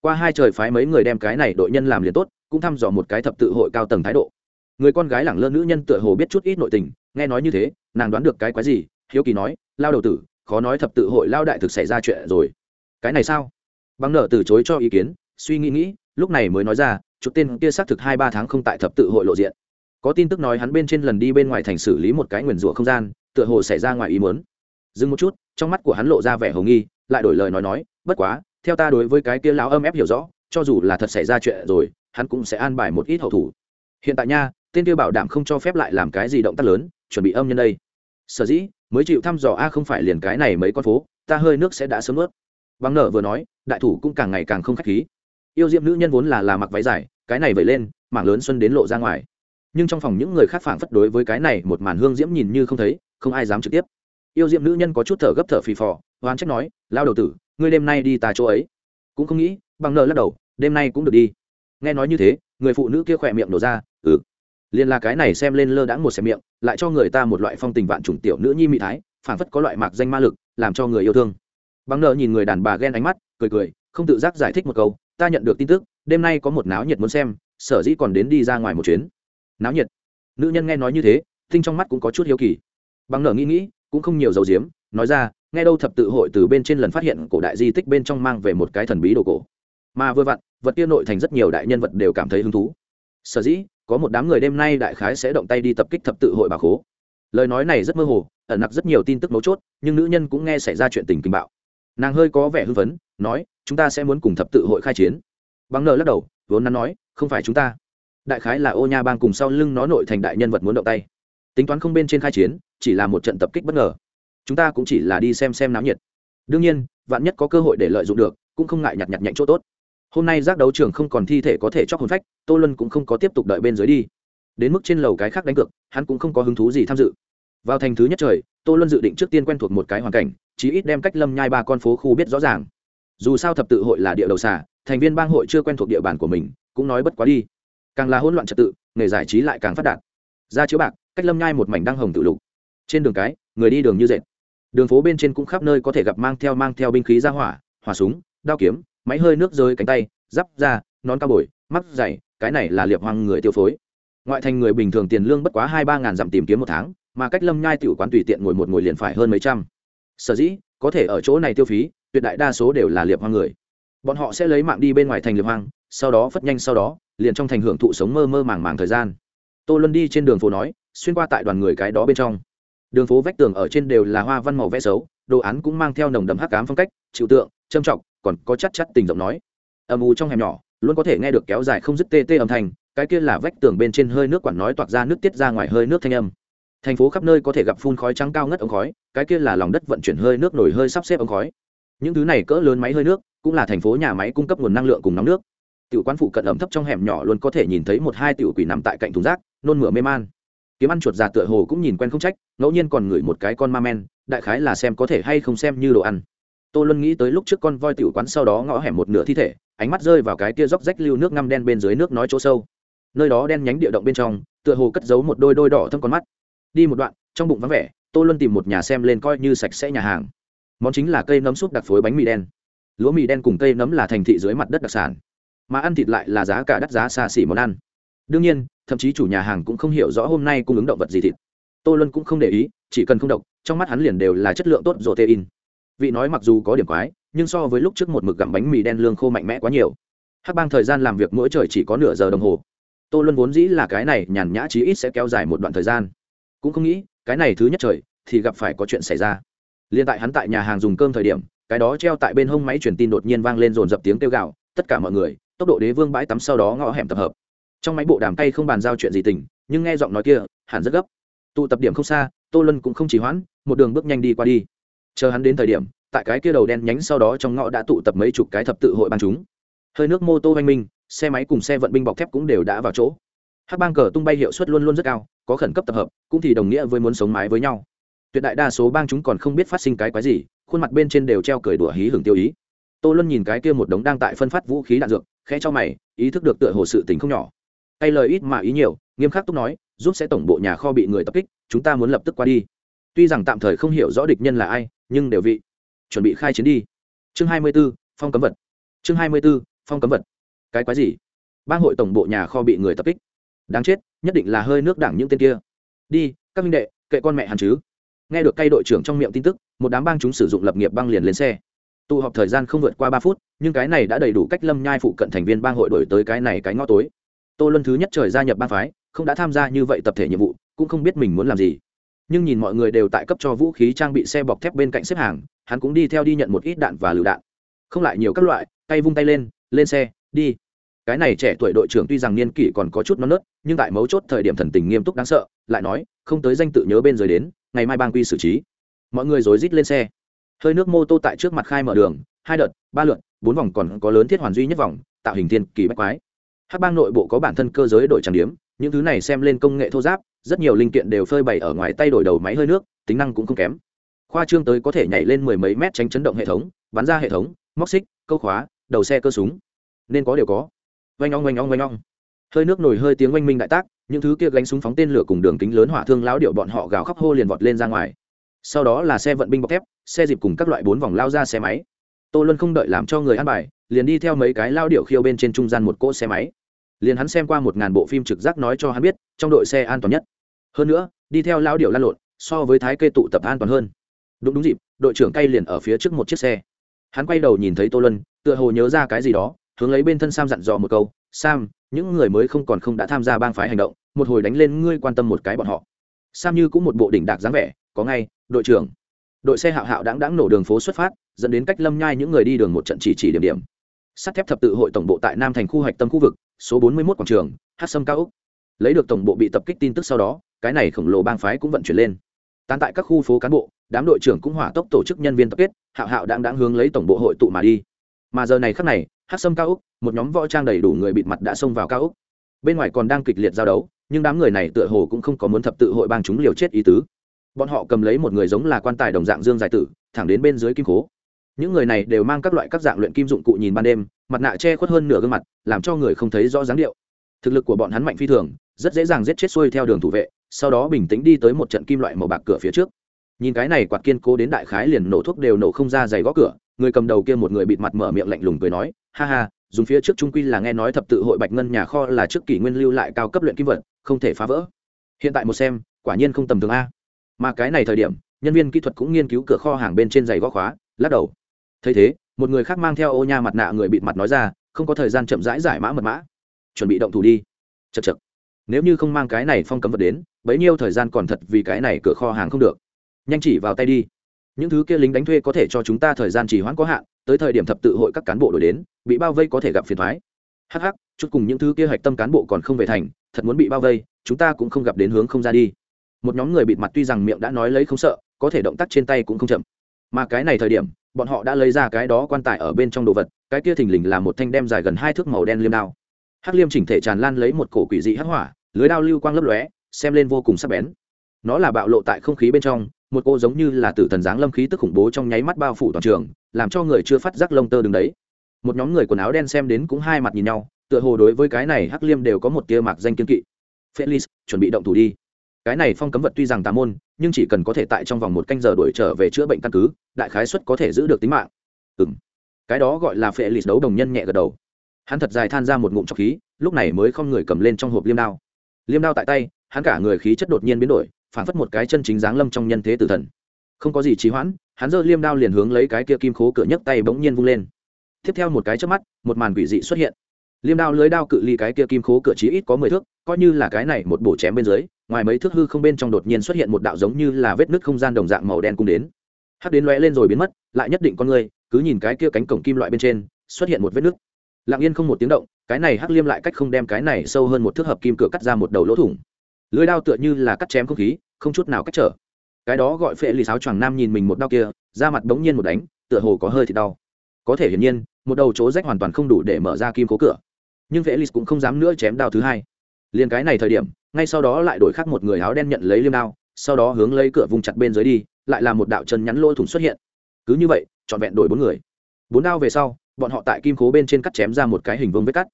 qua hai trời phái mấy người đem cái này đội nhân làm liền tốt, cũng thăm dò một cái thập tự hội cao tầng thái độ. Người con gái lẳng lơ nữ nhân tựa hồ biết chút ít nội tình, nghe nói như thế, nàng đoán được cái quái gì, hiếu kỳ nói, lao đầu tử, khó nói thập tự hội lao đại thực xảy ra chuyện rồi. Cái này sao? Bằng nở từ chối cho ý kiến, suy nghĩ nghĩ, lúc này mới nói ra, chút tên kia xác thực hai ba tháng không tại thập tự hội lộ diện. Có tin tức nói hắn bên trên lần đi bên ngoài thành xử lý một cái nguyền rủa không gian, tựa hồ xảy ra ngoài ý muốn. Dừng một chút, trong mắt của hắn lộ ra vẻ hồng nghi, lại đổi lời nói nói, bất quá theo ta đối với cái kia lão âm ép hiểu rõ, cho dù là thật xảy ra chuyện rồi, hắn cũng sẽ an bài một ít hậu thủ. Hiện tại nha, tên kia bảo đảm không cho phép lại làm cái gì động tác lớn, chuẩn bị âm nhân đây. Sở dĩ, mới chịu thăm dò a không phải liền cái này mấy con phố, ta hơi nước sẽ đã sớm ướt bằng nở vừa nói, đại thủ cũng càng ngày càng không khách khí. Yêu diệm nữ nhân vốn là là mặc váy dài, cái này vẩy lên, mảng lớn xuân đến lộ ra ngoài. Nhưng trong phòng những người khác phảng phất đối với cái này một màn hương diễm nhìn như không thấy, không ai dám trực tiếp. Yêu diệm nữ nhân có chút thở gấp thở phì phò hoán trách nói, lao đầu tử ngươi đêm nay đi tà chỗ ấy. Cũng không nghĩ, bằng nợ lắc đầu, đêm nay cũng được đi. Nghe nói như thế, người phụ nữ kia khỏe miệng nổ ra ừ. Liền là cái này xem lên lơ đãng một xe miệng, lại cho người ta một loại phong tình vạn chủng tiểu nữ nhi mỹ thái phản phất có loại mạc danh ma lực, làm cho người yêu thương. Bằng nợ nhìn người đàn bà ghen ánh mắt, cười cười, không tự giác giải thích một câu, ta nhận được tin tức, đêm nay có một náo nhiệt muốn xem, sở dĩ còn đến đi ra ngoài một chuyến. Náo nhiệt? Nữ nhân nghe nói như thế, tinh trong mắt cũng có chút hiếu kỳ. Bằng nở nghĩ nghĩ, cũng không nhiều dầu diếm, nói ra nghe đâu thập tự hội từ bên trên lần phát hiện cổ đại di tích bên trong mang về một cái thần bí đồ cổ. Mà vừa vặn, vật kia nội thành rất nhiều đại nhân vật đều cảm thấy hứng thú. Sở dĩ, có một đám người đêm nay đại khái sẽ động tay đi tập kích thập tự hội bà khố. Lời nói này rất mơ hồ, ẩn nặc rất nhiều tin tức mấu chốt, nhưng nữ nhân cũng nghe xảy ra chuyện tình kinh bạo. Nàng hơi có vẻ hưng phấn, nói, chúng ta sẽ muốn cùng thập tự hội khai chiến. Bằng nợ lắc đầu, vốn nắn nói, không phải chúng ta. Đại khái là ô nha bang cùng sau lưng nó nội thành đại nhân vật muốn động tay. Tính toán không bên trên khai chiến, chỉ là một trận tập kích bất ngờ chúng ta cũng chỉ là đi xem xem náo nhiệt. Đương nhiên, vạn nhất có cơ hội để lợi dụng được, cũng không ngại nhặt nhặt nhạnh chỗ tốt. Hôm nay giác đấu trường không còn thi thể có thể chóc hồn phách, tô lân cũng không có tiếp tục đợi bên dưới đi. Đến mức trên lầu cái khác đánh cược, hắn cũng không có hứng thú gì tham dự. Vào thành thứ nhất trời, tô lân dự định trước tiên quen thuộc một cái hoàn cảnh, chí ít đem cách lâm nhai ba con phố khu biết rõ ràng. Dù sao thập tự hội là địa đầu xả thành viên bang hội chưa quen thuộc địa bàn của mình, cũng nói bất quá đi. Càng là hỗn loạn trật tự, nghề giải trí lại càng phát đạt. Ra chiếu bạc, cách lâm nhai một mảnh đăng hồng tự lục. Trên đường cái, người đi đường như dệt đường phố bên trên cũng khắp nơi có thể gặp mang theo mang theo binh khí ra hỏa hỏa súng, đao kiếm, máy hơi nước rơi cánh tay, giáp da, nón cao bồi, mắt dày, cái này là liệp hoang người tiêu phối. Ngoại thành người bình thường tiền lương bất quá hai ba ngàn dặm tìm kiếm một tháng, mà cách lâm nhai tiểu quán tùy tiện ngồi một ngồi liền phải hơn mấy trăm. Sở dĩ, có thể ở chỗ này tiêu phí, tuyệt đại đa số đều là liệp hoang người. Bọn họ sẽ lấy mạng đi bên ngoài thành liệp hoang, sau đó phất nhanh sau đó, liền trong thành hưởng thụ sống mơ mơ màng màng thời gian. Tô luân đi trên đường phố nói, xuyên qua tại đoàn người cái đó bên trong đường phố vách tường ở trên đều là hoa văn màu vẽ xấu, đồ án cũng mang theo nồng đậm hắc cám phong cách chịu tượng trâm trọng còn có chắc chắc tình giọng nói. Âm u trong hẻm nhỏ, luôn có thể nghe được kéo dài không dứt tê tê âm thanh, cái kia là vách tường bên trên hơi nước quản nói toạc ra nước tiết ra ngoài hơi nước thanh âm. Thành phố khắp nơi có thể gặp phun khói trắng cao ngất ống khói, cái kia là lòng đất vận chuyển hơi nước nổi hơi sắp xếp ống khói. Những thứ này cỡ lớn máy hơi nước, cũng là thành phố nhà máy cung cấp nguồn năng lượng cùng nóng nước. Tiểu quán phụ cận ẩm thấp trong hẻm nhỏ luôn có thể nhìn thấy một hai tiểu quỷ nằm tại cạnh thùng rác, nôn mửa mê man kiếm ăn chuột già tựa hồ cũng nhìn quen không trách, ngẫu nhiên còn ngửi một cái con ma men, đại khái là xem có thể hay không xem như đồ ăn. Tô luân nghĩ tới lúc trước con voi tiểu quán sau đó ngõ hẻm một nửa thi thể, ánh mắt rơi vào cái kia róc rách lưu nước ngăm đen bên dưới nước nói chỗ sâu. Nơi đó đen nhánh địa động bên trong, tựa hồ cất giấu một đôi đôi đỏ thâm con mắt. Đi một đoạn, trong bụng vắng vẻ, tô luân tìm một nhà xem lên coi như sạch sẽ nhà hàng. Món chính là cây nấm súp đặc phối bánh mì đen. Lúa mì đen cùng cây nấm là thành thị dưới mặt đất đặc sản. Mà ăn thịt lại là giá cả đắt giá xa xỉ món ăn đương nhiên, thậm chí chủ nhà hàng cũng không hiểu rõ hôm nay cung ứng động vật gì thịt. Tô luân cũng không để ý, chỉ cần không độc, trong mắt hắn liền đều là chất lượng tốt rổ tê in vị nói mặc dù có điểm quái, nhưng so với lúc trước một mực gặm bánh mì đen lương khô mạnh mẽ quá nhiều. Hắc bang thời gian làm việc mỗi trời chỉ có nửa giờ đồng hồ. Tô luân vốn dĩ là cái này nhàn nhã chí ít sẽ kéo dài một đoạn thời gian. Cũng không nghĩ, cái này thứ nhất trời, thì gặp phải có chuyện xảy ra. Liên tại hắn tại nhà hàng dùng cơm thời điểm, cái đó treo tại bên hông máy truyền tin đột nhiên vang lên dồn dập tiếng kêu gạo tất cả mọi người, tốc độ đế vương bãi tắm sau đó ngõ hẻm tập hợp trong máy bộ đàm tay không bàn giao chuyện gì tình, nhưng nghe giọng nói kia, hẳn rất gấp. Tụ tập điểm không xa, tô lân cũng không chỉ hoãn, một đường bước nhanh đi qua đi. Chờ hắn đến thời điểm, tại cái kia đầu đen nhánh sau đó trong ngõ đã tụ tập mấy chục cái thập tự hội ban chúng. Hơi nước mô tô oanh minh, xe máy cùng xe vận binh bọc thép cũng đều đã vào chỗ. Hát bang cờ tung bay hiệu suất luôn luôn rất cao, có khẩn cấp tập hợp, cũng thì đồng nghĩa với muốn sống mái với nhau. Tuyệt đại đa số bang chúng còn không biết phát sinh cái quái gì, khuôn mặt bên trên đều treo cười đùa hí hưởng tiêu ý. Tô luân nhìn cái kia một đống đang tại phân phát vũ khí đạn dược, khẽ cho mày, ý thức được tựa hồ sự tình không nhỏ. Tay lời ít mà ý nhiều nghiêm khắc túc nói giúp sẽ tổng bộ nhà kho bị người tập kích chúng ta muốn lập tức qua đi. Tuy rằng tạm thời không hiểu rõ địch nhân là ai nhưng đều vị. Chuẩn bị khai chiến đi. Chương 24, phong cấm vật. Chương 24, phong cấm vật. Cái quái gì? Bang hội tổng bộ nhà kho bị người tập kích. Đáng chết nhất định là hơi nước đảng những tên kia. Đi các minh đệ kệ con mẹ hắn chứ. Nghe được cây đội trưởng trong miệng tin tức một đám bang chúng sử dụng lập nghiệp băng liền lên xe. Tụ họp thời gian không vượt qua ba phút nhưng cái này đã đầy đủ cách lâm nhai phụ cận thành viên bang hội đổi tới cái này cái ngõ tối tô luân thứ nhất trời gia nhập bang phái, không đã tham gia như vậy tập thể nhiệm vụ, cũng không biết mình muốn làm gì. Nhưng nhìn mọi người đều tại cấp cho vũ khí trang bị xe bọc thép bên cạnh xếp hàng, hắn cũng đi theo đi nhận một ít đạn và lựu đạn. Không lại nhiều các loại, tay vung tay lên lên xe, đi. Cái này trẻ tuổi đội trưởng tuy rằng niên kỷ còn có chút non nớt, nhưng tại mấu chốt thời điểm thần tình nghiêm túc đáng sợ, lại nói, không tới danh tự nhớ bên dưới đến, ngày mai bang quy xử trí. Mọi người rối rít lên xe. Hơi nước mô tô tại trước mặt khai mở đường, hai đợt, ba lượn bốn vòng còn có lớn thiết hoàn duy nhất vòng, tạo hình thiên kỳ bách quái hắc bang nội bộ có bản thân cơ giới đổi trang điếm những thứ này xem lên công nghệ thô giáp, rất nhiều linh kiện đều phơi bày ở ngoài tay đổi đầu máy hơi nước, tính năng cũng không kém. Khoa trương tới có thể nhảy lên mười mấy mét tránh chấn động hệ thống, bắn ra hệ thống, móc xích, câu khóa, đầu xe cơ súng. Nên có đều có. Oanh ong oanh ong oanh ong. Hơi nước nổi hơi tiếng oanh minh đại tác, những thứ kia gánh súng phóng tên lửa cùng đường kính lớn hỏa thương lão điệu bọn họ gào khóc hô liền vọt lên ra ngoài. Sau đó là xe vận binh bọc thép, xe dịp cùng các loại bốn vòng lao ra xe máy. Tô luân không đợi làm cho người ăn bài liền đi theo mấy cái lao điệu khiêu bên trên trung gian một cỗ xe máy. Liền hắn xem qua một ngàn bộ phim trực giác nói cho hắn biết, trong đội xe an toàn nhất. Hơn nữa, đi theo lao điệu lan lộn, so với thái kê tụ tập an toàn hơn. Đúng đúng dịp, đội trưởng cay liền ở phía trước một chiếc xe. Hắn quay đầu nhìn thấy tô lân tựa hồ nhớ ra cái gì đó, hướng lấy bên thân sam dặn dò một câu, sam, những người mới không còn không đã tham gia bang phái hành động, một hồi đánh lên ngươi quan tâm một cái bọn họ. Sam như cũng một bộ đỉnh đạc dáng vẻ, có ngay, đội trưởng. Đội xe hạo hạo đáng đáng nổ đường phố xuất phát, dẫn đến cách lâm nhai những người đi đường một trận chỉ chỉ điểm điểm sắt thép thập tự hội tổng bộ tại nam thành khu hạch tâm khu vực, số 41 quảng trường, hát sâm cao úc lấy được tổng bộ bị tập kích tin tức sau đó, cái này khổng lồ bang phái cũng vận chuyển lên. Tán tại các khu phố cán bộ, đám đội trưởng cũng hỏa tốc tổ chức nhân viên tập kết, hạo hạo đang đáng hướng lấy tổng bộ hội tụ mà đi. Mà giờ này khắc này, hát sâm cao úc một nhóm võ trang đầy đủ người bịt mặt đã xông vào cao úc bên ngoài còn đang kịch liệt giao đấu, nhưng đám người này tựa hồ cũng không có muốn thập tự hội bang chúng liều chết ý tứ. Bọn họ cầm lấy một người giống là quan tài đồng dạng dương dài tử, thẳng đến bên dưới kim cố những người này đều mang các loại các dạng luyện kim dụng cụ nhìn ban đêm, mặt nạ che khuất hơn nửa gương mặt, làm cho người không thấy rõ dáng điệu. Thực lực của bọn hắn mạnh phi thường, rất dễ dàng giết chết xuôi theo đường thủ vệ, sau đó bình tĩnh đi tới một trận kim loại màu bạc cửa phía trước. Nhìn cái này quạt kiên cố đến đại khái liền nổ thuốc đều nổ không ra giày gõ cửa, người cầm đầu kia một người bịt mặt mở miệng lạnh lùng cười nói, ha ha, dùng phía trước trung quy là nghe nói thập tự hội bạch ngân nhà kho là trước kỷ nguyên lưu lại cao cấp luyện kim vật, không thể phá vỡ. Hiện tại một xem, quả nhiên không tầm thường a. Mà cái này thời điểm, nhân viên kỹ thuật cũng nghiên cứu cửa kho hàng bên trên giày gõ khóa, lắc đầu thấy thế một người khác mang theo ô nha mặt nạ người bịt mặt nói ra không có thời gian chậm rãi giải mã mật mã. Chuẩn bị động thủ đi. Chật chật nếu như không mang cái này phong cấm vật đến bấy nhiêu thời gian còn thật vì cái này cửa kho hàng không được. Nhanh chỉ vào tay đi. Những thứ kia lính đánh thuê có thể cho chúng ta thời gian chỉ hoãn có hạn tới thời điểm thập tự hội các cán bộ đổi đến bị bao vây có thể gặp phiền thoái. Hắc, chút cùng những thứ kia hạch tâm cán bộ còn không về thành thật muốn bị bao vây chúng ta cũng không gặp đến hướng không ra đi. Một nhóm người bịt mặt tuy rằng miệng đã nói lấy không sợ có thể động tác trên tay cũng không chậm. Mà cái này thời điểm bọn họ đã lấy ra cái đó quan tài ở bên trong đồ vật, cái kia thình lình là một thanh đem dài gần hai thước màu đen liêm đao. Hắc liêm chỉnh thể tràn lan lấy một cổ quỷ dị hắc hỏa, lưới đao lưu quang lấp lóe, xem lên vô cùng sắc bén. Nó là bạo lộ tại không khí bên trong, một cô giống như là tử thần dáng lâm khí tức khủng bố trong nháy mắt bao phủ toàn trường, làm cho người chưa phát giác lông tơ đứng đấy. Một nhóm người quần áo đen xem đến cũng hai mặt nhìn nhau, tựa hồ đối với cái này hắc liêm đều có một tia mạc danh kiên kỵ. Felix chuẩn bị động thủ đi cái này phong cấm vật tuy rằng tà môn, nhưng chỉ cần có thể tại trong vòng một canh giờ đuổi trở về chữa bệnh căn cứ, đại khái suất có thể giữ được tính mạng. Ừng cái đó gọi là phệ lịt đấu đồng nhân nhẹ gật đầu. Hắn thật dài than ra một ngụm trọc khí, lúc này mới không người cầm lên trong hộp liêm đao. Liêm đao tại tay, hắn cả người khí chất đột nhiên biến đổi phản phất một cái chân chính dáng lâm trong nhân thế tử thần. Không có gì trì hoãn, hắn giơ liêm đao liền hướng lấy cái kia kim khố cửa nhấc tay bỗng nhiên vung lên. Tiếp theo một cái trước mắt, một màn quỷ dị xuất hiện. Liêm đao lưới đao cự ly cái kia kim khố cửa chí ít có mười thước, coi như là cái này một bổ chém bên dưới ngoài mấy thước hư không bên trong đột nhiên xuất hiện một đạo giống như là vết nứt không gian đồng dạng màu đen cung đến. Hắc đến lóe lên rồi biến mất, lại nhất định con người, cứ nhìn cái kia cánh cổng kim loại bên trên, xuất hiện một vết nứt. Lặng yên không một tiếng động, cái này hắc liêm lại cách không đem cái này sâu hơn một thước hợp kim cửa cắt ra một đầu lỗ thủng. Lưới đao tựa như là cắt chém không khí, không chút nào cách trở. Cái đó gọi phệ lì sáo choàng nam nhìn mình một đau kia, da mặt bỗng nhiên một đánh, tựa hồ có hơi thì đau. Có thể hiển nhiên, một đầu chỗ rách hoàn toàn không đủ để mở ra kim cố cửa. Nhưng phệ lì cũng không dám nữa chém đao thứ hai. Liền cái này thời điểm ngay sau đó lại đổi khác một người áo đen nhận lấy liêm đao, sau đó hướng lấy cửa vùng chặt bên dưới đi, lại là một đạo chân nhắn lỗ thủng xuất hiện. Cứ như vậy, trọn vẹn đổi bốn người. Bốn đao về sau, bọn họ tại kim khố bên trên cắt chém ra một cái hình vương vết cắt.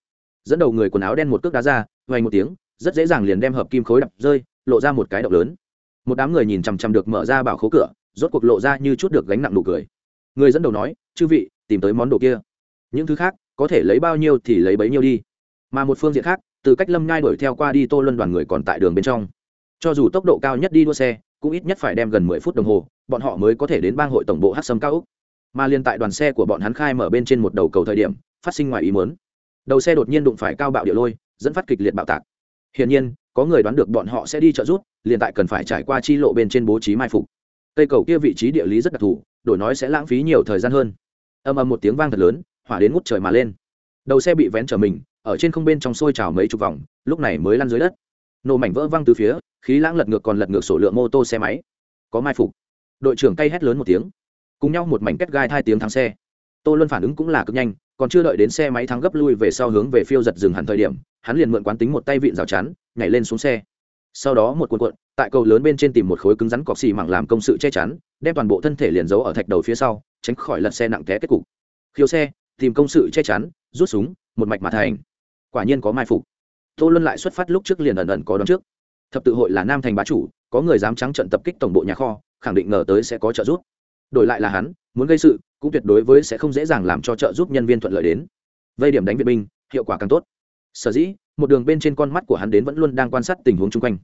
Dẫn đầu người quần áo đen một cước đá ra vay một tiếng, rất dễ dàng liền đem hợp kim khối đập rơi, lộ ra một cái động lớn. Một đám người nhìn chằm chằm được mở ra bảo khố cửa, rốt cuộc lộ ra như chút được gánh nặng nụ cười. Người dẫn đầu nói, chư vị, tìm tới món đồ kia. Những thứ khác, có thể lấy bao nhiêu thì lấy bấy nhiêu đi. Mà một phương diện khác từ cách lâm nhai đuổi theo qua đi tô luân đoàn người còn tại đường bên trong. Cho dù tốc độ cao nhất đi đua xe, cũng ít nhất phải đem gần mười phút đồng hồ, bọn họ mới có thể đến bang hội tổng bộ hát sâm cao úc. Mà liên tại đoàn xe của bọn hắn khai mở bên trên một đầu cầu thời điểm, phát sinh ngoài ý muốn. Đầu xe đột nhiên đụng phải cao bạo địa lôi, dẫn phát kịch liệt bạo tạc. Hiển nhiên, có người đoán được bọn họ sẽ đi trợ rút liền tại cần phải trải qua chi lộ bên trên bố trí mai phục. Cây cầu kia vị trí địa lý rất đặc thù, đổi nói sẽ lãng phí nhiều thời gian hơn. Âm âm một tiếng vang thật lớn, hỏa đến ngút trời mà lên. Đầu xe bị vén trở mình ở trên không bên trong sôi trào mấy chục vòng, lúc này mới lăn dưới đất. Nổ mảnh vỡ văng từ phía, khí lãng lật ngược còn lật ngược sổ lượng mô tô xe máy. Có mai phục. Đội trưởng cay hét lớn một tiếng. Cùng nhau một mảnh kết gai hai tiếng thắng xe. Tô luân phản ứng cũng là cực nhanh, còn chưa đợi đến xe máy thắng gấp lui về sau hướng về phiêu giật dừng hẳn thời điểm, hắn liền mượn quán tính một tay vịn rào chắn, nhảy lên xuống xe. Sau đó một cuộn cuộn, tại cầu lớn bên trên tìm một khối cứng rắn cọc xì mảng làm công sự che chắn, đem toàn bộ thân thể liền giấu ở thạch đầu phía sau, tránh khỏi lật xe nặng té kết cục. Khiêu xe, tìm công sự che chắn, rút súng, một mạch mà thành quả nhiên có mai phục. Tô luân lại xuất phát lúc trước liền ẩn ẩn có đón trước. Thập tự hội là nam thành bá chủ, có người dám trắng trận tập kích tổng bộ nhà kho, khẳng định ngờ tới sẽ có trợ giúp. Đổi lại là hắn, muốn gây sự, cũng tuyệt đối với sẽ không dễ dàng làm cho trợ giúp nhân viên thuận lợi đến. Vây điểm đánh viện binh, hiệu quả càng tốt. Sở dĩ, một đường bên trên con mắt của hắn đến vẫn luôn đang quan sát tình huống chung quanh.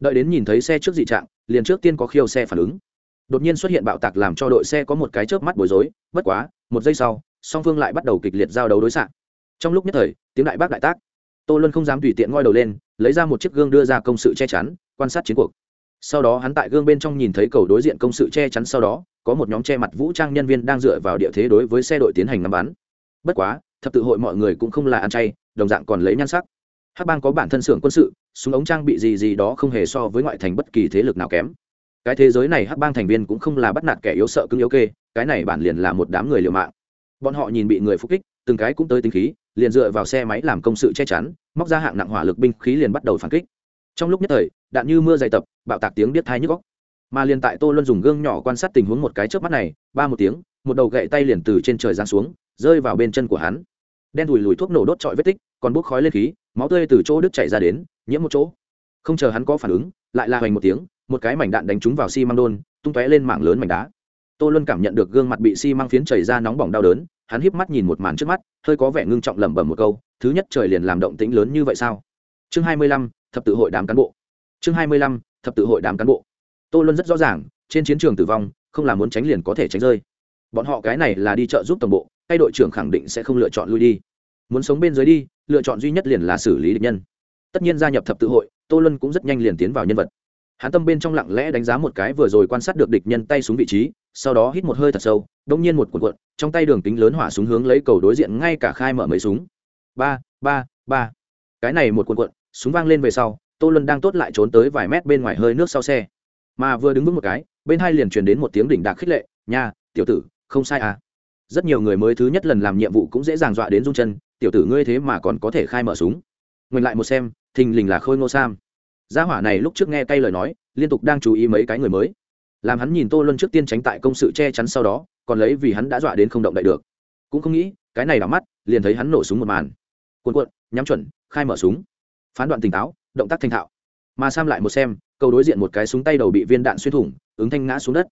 Đợi đến nhìn thấy xe trước dị trạng, liền trước tiên có khiêu xe phản ứng. Đột nhiên xuất hiện bạo tạc làm cho đội xe có một cái chớp mắt bối rối, bất quá, một giây sau, song phương lại bắt đầu kịch liệt giao đấu đối xạ trong lúc nhất thời, tiếng đại bác đại tác. Tô luân không dám tùy tiện ngoi đầu lên, lấy ra một chiếc gương đưa ra công sự che chắn, quan sát chiến cuộc. Sau đó hắn tại gương bên trong nhìn thấy cầu đối diện công sự che chắn sau đó, có một nhóm che mặt vũ trang nhân viên đang dựa vào địa thế đối với xe đội tiến hành ngắm bắn. Bất quá, thập tự hội mọi người cũng không là ăn chay, đồng dạng còn lấy nhan sắc. Hắc bang có bản thân xưởng quân sự, súng ống trang bị gì gì đó không hề so với ngoại thành bất kỳ thế lực nào kém. Cái thế giới này hắc bang thành viên cũng không là bắt nạt kẻ yếu sợ cứng yếu kê, cái này bản liền là một đám người liều mạng. Bọn họ nhìn bị người phục kích, từng cái cũng tới tính khí liền dựa vào xe máy làm công sự che chắn, móc ra hạng nặng hỏa lực binh khí liền bắt đầu phản kích. Trong lúc nhất thời, đạn như mưa dày tập, bạo tạc tiếng biết thai nhức góc mà liền tại tô luân dùng gương nhỏ quan sát tình huống một cái trước mắt này, ba một tiếng, một đầu gậy tay liền từ trên trời giáng xuống, rơi vào bên chân của hắn. Đen thùi lùi thuốc nổ đốt trọi vết tích, còn bốc khói lên khí, máu tươi từ chỗ đứt chảy ra đến, nhiễm một chỗ. Không chờ hắn có phản ứng, lại la hoành một tiếng, một cái mảnh đạn đánh trúng vào xi măng đôn, tung tóe lên mảng lớn mảnh đá. Tô luân cảm nhận được gương mặt bị xi măng phiến chảy ra nóng bỏng đau đớn hắn híp mắt nhìn một màn trước mắt, hơi có vẻ ngưng trọng lẩm bẩm một câu, thứ nhất, trời liền làm động tĩnh lớn như vậy sao? Chương hai mươi lăm, thập tự hội đám cán bộ. Chương hai mươi lăm, thập tự hội đám cán bộ. Tô luân rất rõ ràng, trên chiến trường tử vong, không là muốn tránh liền có thể tránh rơi. Bọn họ cái này là đi chợ giúp tổng bộ hay đội trưởng khẳng định sẽ không lựa chọn lui đi. Muốn sống bên dưới đi, lựa chọn duy nhất liền là xử lý địch nhân. Tất nhiên gia nhập thập tự hội, tô luân cũng rất nhanh liền tiến vào nhân vật. Hắn tâm bên trong lặng lẽ đánh giá một cái vừa rồi quan sát được địch nhân tay xuống vị trí sau đó hít một hơi thật sâu, đông nhiên một cuộn cuộn, trong tay đường kính lớn hỏa súng hướng lấy cầu đối diện ngay cả khai mở mấy súng. Ba ba ba. Cái này một cuộn cuộn, súng vang lên về sau, tô luân đang tốt lại trốn tới vài mét bên ngoài hơi nước sau xe. Mà vừa đứng vững một cái, bên hai liền truyền đến một tiếng đỉnh đạc khích lệ, nha, tiểu tử, không sai à. Rất nhiều người mới thứ nhất lần làm nhiệm vụ cũng dễ dàng dọa đến rung chân, tiểu tử ngươi thế mà còn có thể khai mở súng. Ngừng lại một xem, thình lình là khôi ngô sam. Gia hỏa này lúc trước nghe cay lời nói, liên tục đang chú ý mấy cái người mới làm hắn nhìn tô luân trước tiên tránh tại công sự che chắn sau đó, còn lấy vì hắn đã dọa đến không động đậy được. Cũng không nghĩ, cái này đỏ mắt, liền thấy hắn nổ súng một màn. Cuộn cuộn, nhắm chuẩn, khai mở súng. Phán đoạn tỉnh táo, động tác thanh thạo. Mà sam lại một xem, câu đối diện một cái súng tay đầu bị viên đạn xuyên thủng, ứng thanh ngã xuống đất.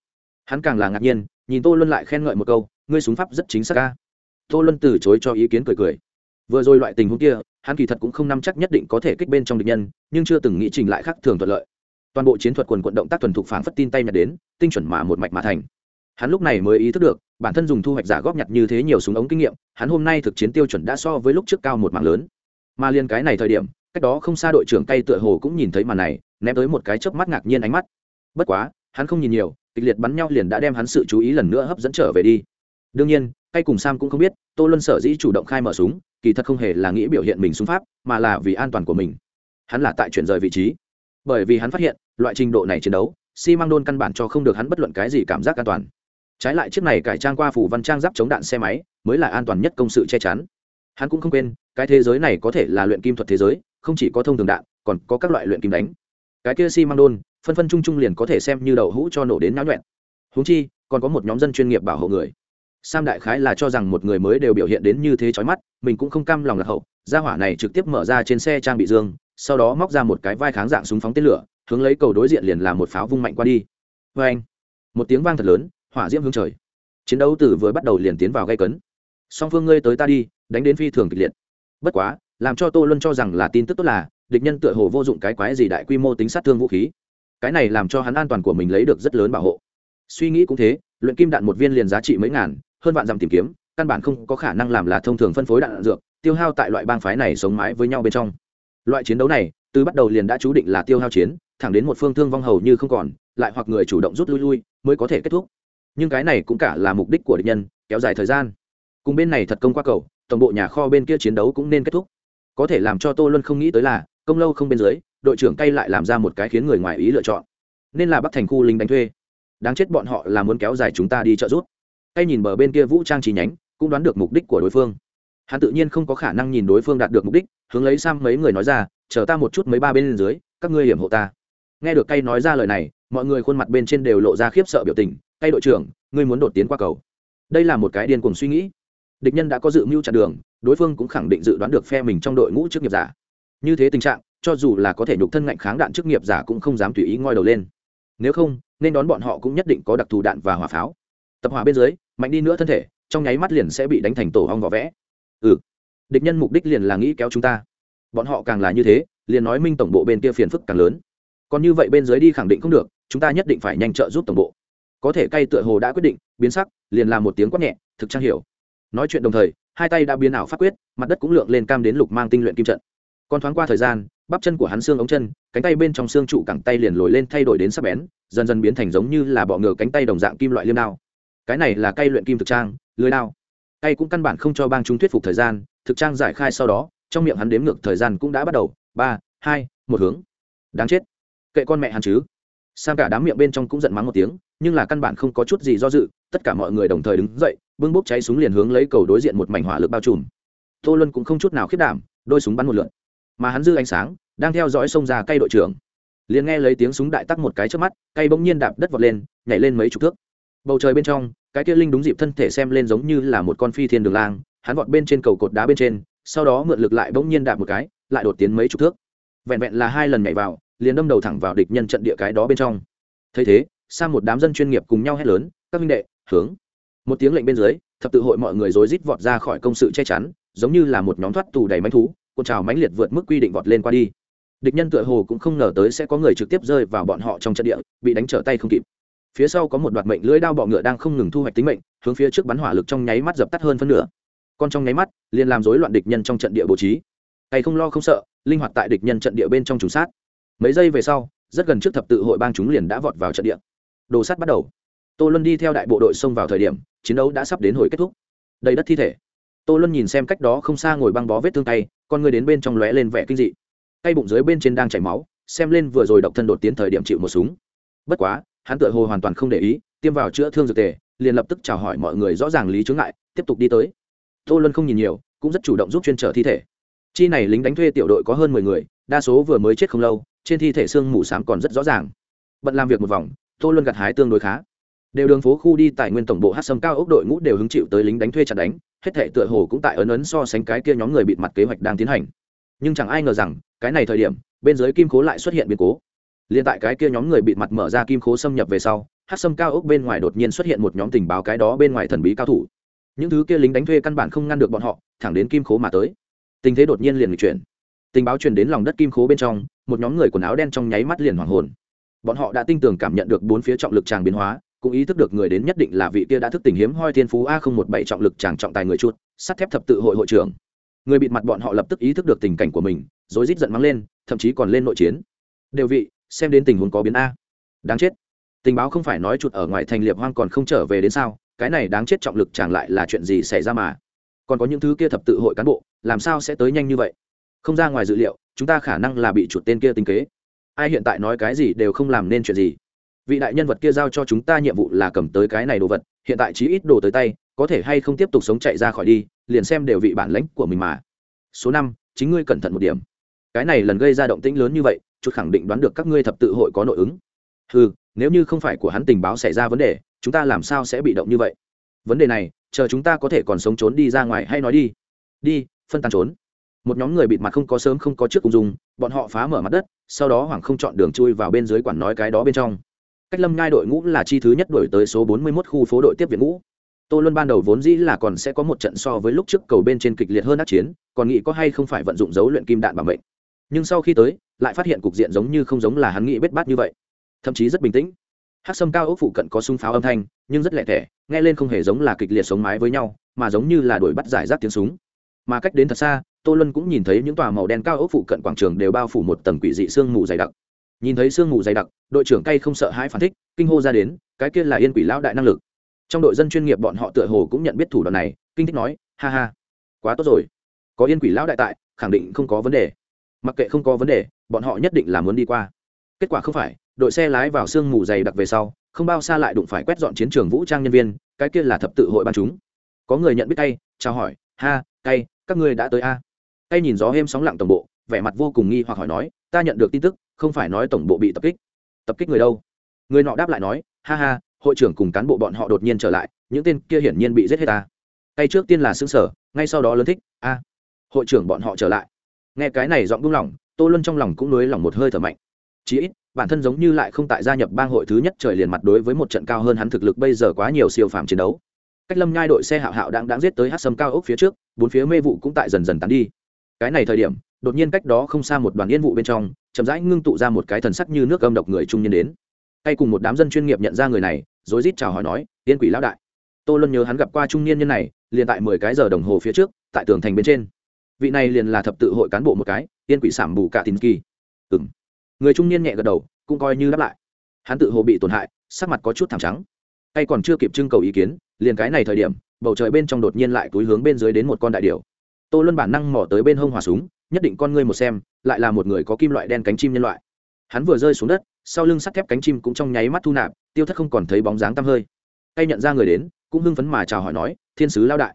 Hắn càng là ngạc nhiên, nhìn tô luân lại khen ngợi một câu, ngươi súng pháp rất chính xác ca tô luân từ chối cho ý kiến cười cười. Vừa rồi loại tình huống kia, hắn kỳ thật cũng không nắm chắc nhất định có thể kích bên trong địch nhân, nhưng chưa từng nghĩ trình lại khác thường thuận lợi toàn bộ chiến thuật quần quận động tác thuần thục phản phất tin tay nhặt đến, tinh chuẩn mà một mạch mà thành. Hắn lúc này mới ý thức được, bản thân dùng thu hoạch giả góp nhặt như thế nhiều súng ống kinh nghiệm, hắn hôm nay thực chiến tiêu chuẩn đã so với lúc trước cao một mạng lớn. Mà liên cái này thời điểm, cách đó không xa đội trưởng tay tựa hồ cũng nhìn thấy màn này, ném tới một cái chớp mắt ngạc nhiên ánh mắt. Bất quá, hắn không nhìn nhiều, kịch liệt bắn nhau liền đã đem hắn sự chú ý lần nữa hấp dẫn trở về đi. Đương nhiên, tay cùng sam cũng không biết, tô luân sở dĩ chủ động khai mở súng, kỳ thật không hề là nghĩ biểu hiện mình súng pháp, mà là vì an toàn của mình. Hắn là tại chuyển rời vị trí bởi vì hắn phát hiện, loại trình độ này chiến đấu xi măng đôn căn bản cho không được hắn bất luận cái gì cảm giác an toàn. Trái lại chiếc này cải trang qua phủ văn trang giáp chống đạn xe máy, mới là an toàn nhất công sự che chắn. Hắn cũng không quên, cái thế giới này có thể là luyện kim thuật thế giới, không chỉ có thông thường đạn, còn có các loại luyện kim đánh. Cái kia xi măng đôn phân phân chung chung liền có thể xem như đầu hũ cho nổ đến náo nhuẹn. Húng chi, còn có một nhóm dân chuyên nghiệp bảo hộ người. Sam đại khái là cho rằng một người mới đều biểu hiện đến như thế chói mắt, mình cũng không cam lòng là hậu. Gia hỏa này trực tiếp mở ra trên xe trang bị dương sau đó móc ra một cái vai kháng dạng súng phóng tên lửa hướng lấy cầu đối diện liền làm một pháo vung mạnh qua đi. Vê anh một tiếng vang thật lớn hỏa diễm hướng trời. Chiến đấu từ vừa bắt đầu liền tiến vào gây cấn. Song phương ngươi tới ta đi đánh đến phi thường kịch liệt. Bất quá làm cho tô luân cho rằng là tin tức tốt là địch nhân tựa hồ vô dụng cái quái gì đại quy mô tính sát thương vũ khí. Cái này làm cho hắn an toàn của mình lấy được rất lớn bảo hộ. Suy nghĩ cũng thế luyện kim đạn một viên liền giá trị mấy ngàn hơn vạn dặm tìm kiếm căn bản không có khả năng làm là thông thường phân phối đạn, đạn dược tiêu hao tại loại bang phái này sống mãi với nhau bên trong loại chiến đấu này, từ bắt đầu liền đã chú định là tiêu hao chiến, thẳng đến một phương thương vong hầu như không còn, lại hoặc người chủ động rút lui lui, mới có thể kết thúc. Nhưng cái này cũng cả là mục đích của địch nhân, kéo dài thời gian. Cùng bên này thật công qua cầu, tổng bộ nhà kho bên kia chiến đấu cũng nên kết thúc. Có thể làm cho tô luân không nghĩ tới là, công lâu không bên dưới, đội trưởng cay lại làm ra một cái khiến người ngoài ý lựa chọn. Nên là bắt thành khu lính đánh thuê. Đáng chết bọn họ là muốn kéo dài chúng ta đi trợ giúp. Cay nhìn bờ bên kia vũ trang trí nhánh, cũng đoán được mục đích của đối phương. Hắn tự nhiên không có khả năng nhìn đối phương đạt được mục đích hướng lấy sang mấy người nói ra, chờ ta một chút mấy ba bên dưới, các ngươi hiểm hộ ta. Nghe được cay nói ra lời này, mọi người khuôn mặt bên trên đều lộ ra khiếp sợ biểu tình, cay đội trưởng, ngươi muốn đột tiến qua cầu. Đây là một cái điên cuồng suy nghĩ. Địch nhân đã có dự mưu chặn đường, đối phương cũng khẳng định dự đoán được phe mình trong đội ngũ chức nghiệp giả. Như thế tình trạng, cho dù là có thể nhục thân ngạnh kháng đạn chức nghiệp giả cũng không dám tùy ý ngoi đầu lên. Nếu không, nên đón bọn họ cũng nhất định có đặc thù đạn và hỏa pháo. Tập hỏa bên dưới, mạnh đi nữa thân thể, trong nháy mắt liền sẽ bị đánh thành tổ hong vỏ vẽ. Ừ địch nhân mục đích liền là nghĩ kéo chúng ta. Bọn họ càng là như thế, liền nói minh tổng bộ bên kia phiền phức càng lớn. Còn như vậy bên dưới đi khẳng định không được, chúng ta nhất định phải nhanh trợ giúp tổng bộ. Có thể cay tựa hồ đã quyết định, biến sắc, liền làm một tiếng quát nhẹ, thực trang hiểu. Nói chuyện đồng thời, hai tay đã biến ảo phát quyết, mặt đất cũng lượng lên cam đến lục mang tinh luyện kim trận. Còn thoáng qua thời gian, bắp chân của hắn xương ống chân, cánh tay bên trong xương trụ cẳng tay liền lồi lên thay đổi đến sắc bén, dần dần biến thành giống như là bọ ngựa cánh tay đồng dạng kim loại liêm đao. Cái này là cây luyện kim thực trang, lưới đao. Cây cũng căn bản không cho bang chúng thuyết phục thời gian thực trang giải khai sau đó, trong miệng hắn đếm ngược thời gian cũng đã bắt đầu. Ba, hai, một hướng. Đáng chết. Kệ con mẹ hắn chứ. Sang cả đám miệng bên trong cũng giận mắng một tiếng, nhưng là căn bản không có chút gì do dự, tất cả mọi người đồng thời đứng dậy, bưng bốc cháy súng liền hướng lấy cầu đối diện một mảnh hỏa lực bao trùm. Tô luân cũng không chút nào khiết đảm, đôi súng bắn một lượn. Mà hắn dư ánh sáng, đang theo dõi sông ra cây đội trưởng. Liền nghe lấy tiếng súng đại tắc một cái trước mắt, cây bỗng nhiên đạp đất vọt lên, nhảy lên mấy chục thước. Bầu trời bên trong, cái kia linh đúng dịp thân thể xem lên giống như là một con phi thiên đường lang hắn vọt bên trên cầu cột đá bên trên, sau đó mượn lực lại bỗng nhiên đạp một cái, lại đột tiến mấy chục thước. Vẹn vẹn là hai lần nhảy vào, liền đâm đầu thẳng vào địch nhân trận địa cái đó bên trong. Thấy thế sang một đám dân chuyên nghiệp cùng nhau hét lớn, các minh đệ, hướng! Một tiếng lệnh bên dưới, thập tự hội mọi người rối rít vọt ra khỏi công sự che chắn, giống như là một nhóm thoát tù đầy mánh thú, cuộn trào mãnh liệt vượt mức quy định vọt lên qua đi. Địch nhân tựa hồ cũng không ngờ tới sẽ có người trực tiếp rơi vào bọn họ trong trận địa, bị đánh trở tay không kịp. Phía sau có một đoạt mệnh lưỡi đao bọ ngựa đang không ngừng thu hoạch tính mệnh, hướng phía trước bắn hỏa lực trong nháy mắt dập tắt hơn phân nửa con trong nháy mắt, liền làm rối loạn địch nhân trong trận địa bố trí. Tay không lo không sợ, linh hoạt tại địch nhân trận địa bên trong trùng sát. Mấy giây về sau, rất gần trước thập tự hội bang chúng liền đã vọt vào trận địa. Đồ sát bắt đầu. Tô luân đi theo đại bộ đội xông vào thời điểm, chiến đấu đã sắp đến hồi kết thúc. Đầy đất thi thể. Tô luân nhìn xem cách đó không xa ngồi băng bó vết thương tay, con người đến bên trong lóe lên vẻ kinh dị. Tay bụng dưới bên trên đang chảy máu, xem lên vừa rồi độc thân đột tiến thời điểm chịu một súng. Bất quá, hắn tựa hồ hoàn toàn không để ý, tiêm vào chữa thương dược tề, liền lập tức chào hỏi mọi người rõ ràng lý chướng ngại, tiếp tục đi tới tô luân không nhìn nhiều, cũng rất chủ động giúp chuyên trở thi thể. Chi này lính đánh thuê tiểu đội có hơn mười người, đa số vừa mới chết không lâu, trên thi thể xương mù s á m còn rất rõ ràng. Bận làm việc một vòng, tô luân gặt hái tương đối khá. Đều đường phố khu đi tài nguyên tổng bộ hát sâm cao ốc đội ngũ đều hứng chịu tới lính đánh thuê chặt đánh, hết thể tựa hồ cũng tại ấn ấn so sánh cái kia nhóm người bịt mặt kế hoạch đang tiến hành. Nhưng chẳng ai ngờ rằng, cái này thời điểm, bên dưới kim khố lại xuất hiện biến cố. Liền tại cái kia nhóm người bịt mặt mở ra kim khố xâm nhập về sau, hát sâm cao ốc bên ngoài đột nhiên xuất hiện một nhóm tình báo cái đó bên ngoài thần bí cao thủ những thứ kia lính đánh thuê căn bản không ngăn được bọn họ, thẳng đến kim khố mà tới. Tình thế đột nhiên liền lịch chuyển. Tình báo truyền đến lòng đất kim khố bên trong, một nhóm người quần áo đen trong nháy mắt liền hoàng hồn. Bọn họ đã tinh tường cảm nhận được bốn phía trọng lực tràng biến hóa, cũng ý thức được người đến nhất định là vị kia đã thức tỉnh hiếm hoi thiên phú a không một bảy trọng lực tràng trọng tài người chuột, sắt thép thập tự hội hội trưởng. Người bịt mặt bọn họ lập tức ý thức được tình cảnh của mình rồi rít giận mắng lên, thậm chí còn lên nội chiến. Đều vị, xem đến tình huống có biến a. Đáng chết. Tình báo không phải nói chuột ở ngoài thành liệp hoang còn không trở về đến sao? Cái này đáng chết trọng lực chẳng lại là chuyện gì xảy ra mà? Còn có những thứ kia thập tự hội cán bộ, làm sao sẽ tới nhanh như vậy? Không ra ngoài dự liệu, chúng ta khả năng là bị chuột tên kia tính kế. Ai hiện tại nói cái gì đều không làm nên chuyện gì. Vị đại nhân vật kia giao cho chúng ta nhiệm vụ là cầm tới cái này đồ vật, hiện tại chí ít đồ tới tay, có thể hay không tiếp tục sống chạy ra khỏi đi, liền xem đều vị bản lãnh của mình mà. Số năm, chính ngươi cẩn thận một điểm. Cái này lần gây ra động tĩnh lớn như vậy chút khẳng định đoán được các ngươi thập tự hội có nội ứng. Ừ nếu như không phải của hắn tình báo xảy ra vấn đề chúng ta làm sao sẽ bị động như vậy? Vấn đề này, chờ chúng ta có thể còn sống trốn đi ra ngoài hay nói đi. Đi, phân tán trốn. Một nhóm người bịt mặt không có sớm không có trước cùng dùng, bọn họ phá mở mặt đất, sau đó hoảng không chọn đường chui vào bên dưới quản nói cái đó bên trong. Cách lâm ngai đội ngũ là chi thứ nhất đổi tới số 41 khu phố đội tiếp viện ngũ. Tô luân ban đầu vốn dĩ là còn sẽ có một trận so với lúc trước cầu bên trên kịch liệt hơn ác chiến, còn nghĩ có hay không phải vận dụng dấu luyện kim đạn bảo mệnh. Nhưng sau khi tới, lại phát hiện cục diện giống như không giống là hắn nghĩ bết bát như vậy. Thậm chí rất bình tĩnh hát sâm cao ốc phụ cận có súng pháo âm thanh nhưng rất lẹ thẻ, nghe lên không hề giống là kịch liệt sống mái với nhau mà giống như là đuổi bắt giải rác tiếng súng. Mà cách đến thật xa tô luân cũng nhìn thấy những tòa màu đen cao ốc phụ cận quảng trường đều bao phủ một tầng quỷ dị sương mù dày đặc. Nhìn thấy sương mù dày đặc đội trưởng cay không sợ hãi phản thích kinh hô ra đến cái kia là yên quỷ lão đại năng lực. Trong đội dân chuyên nghiệp bọn họ tựa hồ cũng nhận biết thủ đoạn này kinh thích nói ha ha quá tốt rồi. Có yên quỷ lão đại tại khẳng định không có vấn đề. Mặc kệ không có vấn đề bọn họ nhất định là muốn đi qua kết quả không phải, đội xe lái vào sương mù dày đặc về sau, không bao xa lại đụng phải quét dọn chiến trường vũ trang nhân viên, cái kia là thập tự hội ban chúng. Có người nhận biết tay chào hỏi, ha tay các ngươi đã tới a? Tay nhìn gió êm sóng lặng tổng bộ, vẻ mặt vô cùng nghi hoặc hỏi nói, ta nhận được tin tức, không phải nói tổng bộ bị tập kích. Tập kích người đâu? Người nọ đáp lại nói, ha ha, hội trưởng cùng cán bộ bọn họ đột nhiên trở lại, những tên kia hiển nhiên bị giết hết ta. Tay trước tiên là xương sở ngay sau đó lớn thích, a, hội trưởng bọn họ trở lại. Nghe cái này giọng buông lỏng, tô luân trong lòng cũng nới lỏng một hơi thở mạnh chí ít, bản thân giống như lại không tại gia nhập bang hội thứ nhất trời liền mặt đối với một trận cao hơn hắn thực lực bây giờ quá nhiều siêu phàm chiến đấu. Cách lâm nhai đội xe hạo hạo đang đang giết tới hát sâm cao ốc phía trước, bốn phía mê vụ cũng tại dần dần tán đi. Cái này thời điểm, đột nhiên cách đó không xa một đoàn yên vụ bên trong, chậm rãi ngưng tụ ra một cái thần sắc như nước âm độc người trung nhân đến. Hay cùng một đám dân chuyên nghiệp nhận ra người này, rối rít chào hỏi nói, yên quỷ lão đại. Tô luân nhớ hắn gặp qua trung niên nhân này, liền tại mười cái giờ đồng hồ phía trước, tại tường thành bên trên. Vị này liền là thập tự hội cán bộ một cái, yên quỷ sảm bù cả tín kỳ. Ừng người trung niên nhẹ gật đầu, cũng coi như đáp lại. Hắn tự hồ bị tổn hại, sắc mặt có chút thảm trắng. Hay còn chưa kịp trưng cầu ý kiến, liền cái này thời điểm, bầu trời bên trong đột nhiên lại túi hướng bên dưới đến một con đại điểu. Tô luân bản năng mỏ tới bên hông hỏa súng, nhất định con ngươi một xem, lại là một người có kim loại đen cánh chim nhân loại. Hắn vừa rơi xuống đất, sau lưng sắt thép cánh chim cũng trong nháy mắt thu nạp, tiêu thất không còn thấy bóng dáng tăm hơi. Tay nhận ra người đến, cũng hưng phấn mà chào hỏi nói, thiên sứ lao đại.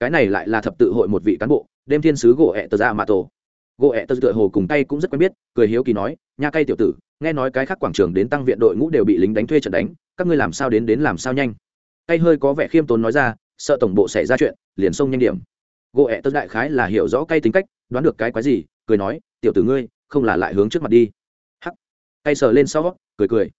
Cái này lại là thập tự hội một vị cán bộ, đêm thiên sứ gỗ ẹ tờ ra mà tổ gỗ ẹ tật tựa hồ cùng tay cũng rất quen biết, cười hiếu kỳ nói, nha cây tiểu tử, nghe nói cái khác quảng trường đến tăng viện đội ngũ đều bị lính đánh thuê trận đánh, các ngươi làm sao đến đến làm sao nhanh? Tay hơi có vẻ khiêm tốn nói ra, sợ tổng bộ xảy ra chuyện, liền xông nhanh điểm. Gỗ ẹ tật đại khái là hiểu rõ cây tính cách, đoán được cái quái gì, cười nói, tiểu tử ngươi, không là lại hướng trước mặt đi. Hắc. Tay sờ lên sau, cười cười.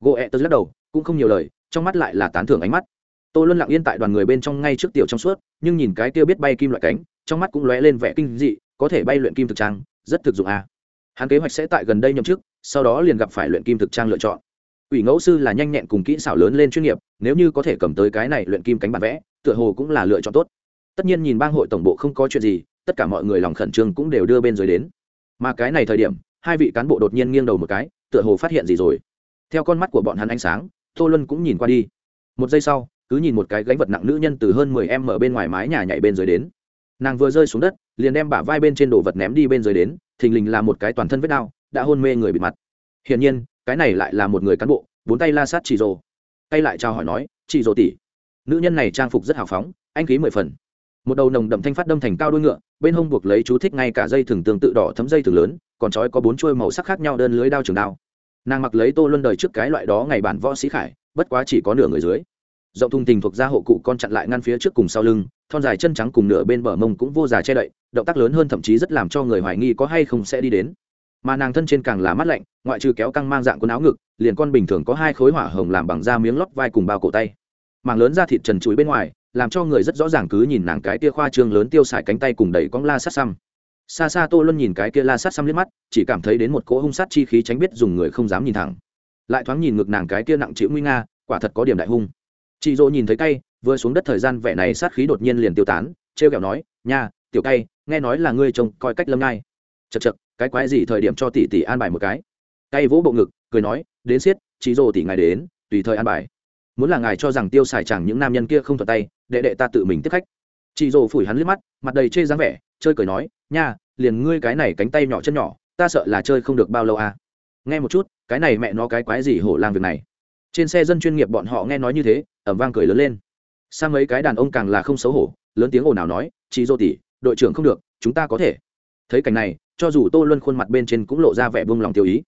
Gỗ ẹ tật lắc đầu, cũng không nhiều lời, trong mắt lại là tán thưởng ánh mắt. Tô luân lặng yên tại đoàn người bên trong ngay trước tiểu trong suốt, nhưng nhìn cái kia biết bay kim loại cánh, trong mắt cũng lóe lên vẻ kinh dị có thể bay luyện kim thực trang, rất thực dụng à. hắn kế hoạch sẽ tại gần đây nhậm chức, sau đó liền gặp phải luyện kim thực trang lựa chọn. Ủy ngẫu sư là nhanh nhẹn cùng kỹ xảo lớn lên chuyên nghiệp, nếu như có thể cầm tới cái này luyện kim cánh bản vẽ, tựa hồ cũng là lựa chọn tốt. Tất nhiên nhìn bang hội tổng bộ không có chuyện gì, tất cả mọi người lòng khẩn trương cũng đều đưa bên dưới đến. Mà cái này thời điểm, hai vị cán bộ đột nhiên nghiêng đầu một cái, tựa hồ phát hiện gì rồi. Theo con mắt của bọn hắn ánh sáng, tô luân cũng nhìn qua đi. Một giây sau, cứ nhìn một cái gánh vật nặng nữ nhân từ hơn mười em ở bên ngoài mái nhà nhảy bên dưới đến nàng vừa rơi xuống đất, liền đem bả vai bên trên đồ vật ném đi bên dưới đến, thình lình là một cái toàn thân vết đau, đã hôn mê người bị mặt. Hiển nhiên, cái này lại là một người cán bộ, bốn tay la sát chị rồ tay lại trao hỏi nói chị rồ tỷ, nữ nhân này trang phục rất hào phóng, anh khí mười phần. Một đầu nồng đậm thanh phát đâm thành cao đuôi ngựa, bên hông buộc lấy chú thích ngay cả dây thừng tương tự đỏ thấm dây thừng lớn, còn trói có bốn chuôi màu sắc khác nhau đơn lưới đao trường đao. Nàng mặc lấy tô luân đời trước cái loại đó ngày bản võ sĩ khải, bất quá chỉ có nửa người dưới rộng thùng tình thuộc ra hộ cụ con chặn lại ngăn phía trước cùng sau lưng, thon dài chân trắng cùng nửa bên bờ mông cũng vô già che đậy, động tác lớn hơn thậm chí rất làm cho người hoài nghi có hay không sẽ đi đến. Mà nàng thân trên càng là mát lạnh, ngoại trừ kéo căng mang dạng quần áo ngực, liền con bình thường có hai khối hỏa hồng làm bằng da miếng lót vai cùng bao cổ tay. Màng lớn da thịt trần chuối bên ngoài, làm cho người rất rõ ràng cứ nhìn nàng cái kia khoa trương lớn tiêu xài cánh tay cùng đẩy cong la sát xăm. Xa xa tô luân nhìn cái kia la sát xăm liếc mắt, chỉ cảm thấy đến một cỗ hung sát chi khí tránh biết dùng người không dám nhìn thẳng. Lại thoáng nhìn ngực nàng cái kia nặng chịu nguy nga, quả thật có điểm đại hung chị dỗ nhìn thấy cay, vừa xuống đất thời gian vẻ này sát khí đột nhiên liền tiêu tán, trêu kẹo nói, nha, tiểu cay, nghe nói là ngươi trông coi cách lâm ngai. Chật chật cái quái gì thời điểm cho tỷ tỷ an bài một cái? Cay vỗ bộ ngực, cười nói, đến siết chị dỗ tỷ ngài đến, tùy thời an bài. Muốn là ngài cho rằng tiêu xài chẳng những nam nhân kia không thuận tay, đệ đệ ta tự mình tiếp khách. Chị dỗ phủi hắn liếc mắt, mặt đầy chê dáng vẻ, chơi cười nói, nha, liền ngươi cái này cánh tay nhỏ chân nhỏ, ta sợ là chơi không được bao lâu à. Nghe một chút, cái này mẹ nó cái quái gì hổ lang việc này trên xe dân chuyên nghiệp bọn họ nghe nói như thế, ẩm vang cười lớn lên. Sang mấy cái đàn ông càng là không xấu hổ, lớn tiếng ồn ào nói, chị dô tỷ, đội trưởng không được, chúng ta có thể. Thấy cảnh này, cho dù tô luân khuôn mặt bên trên cũng lộ ra vẻ buông lòng tiêu ý.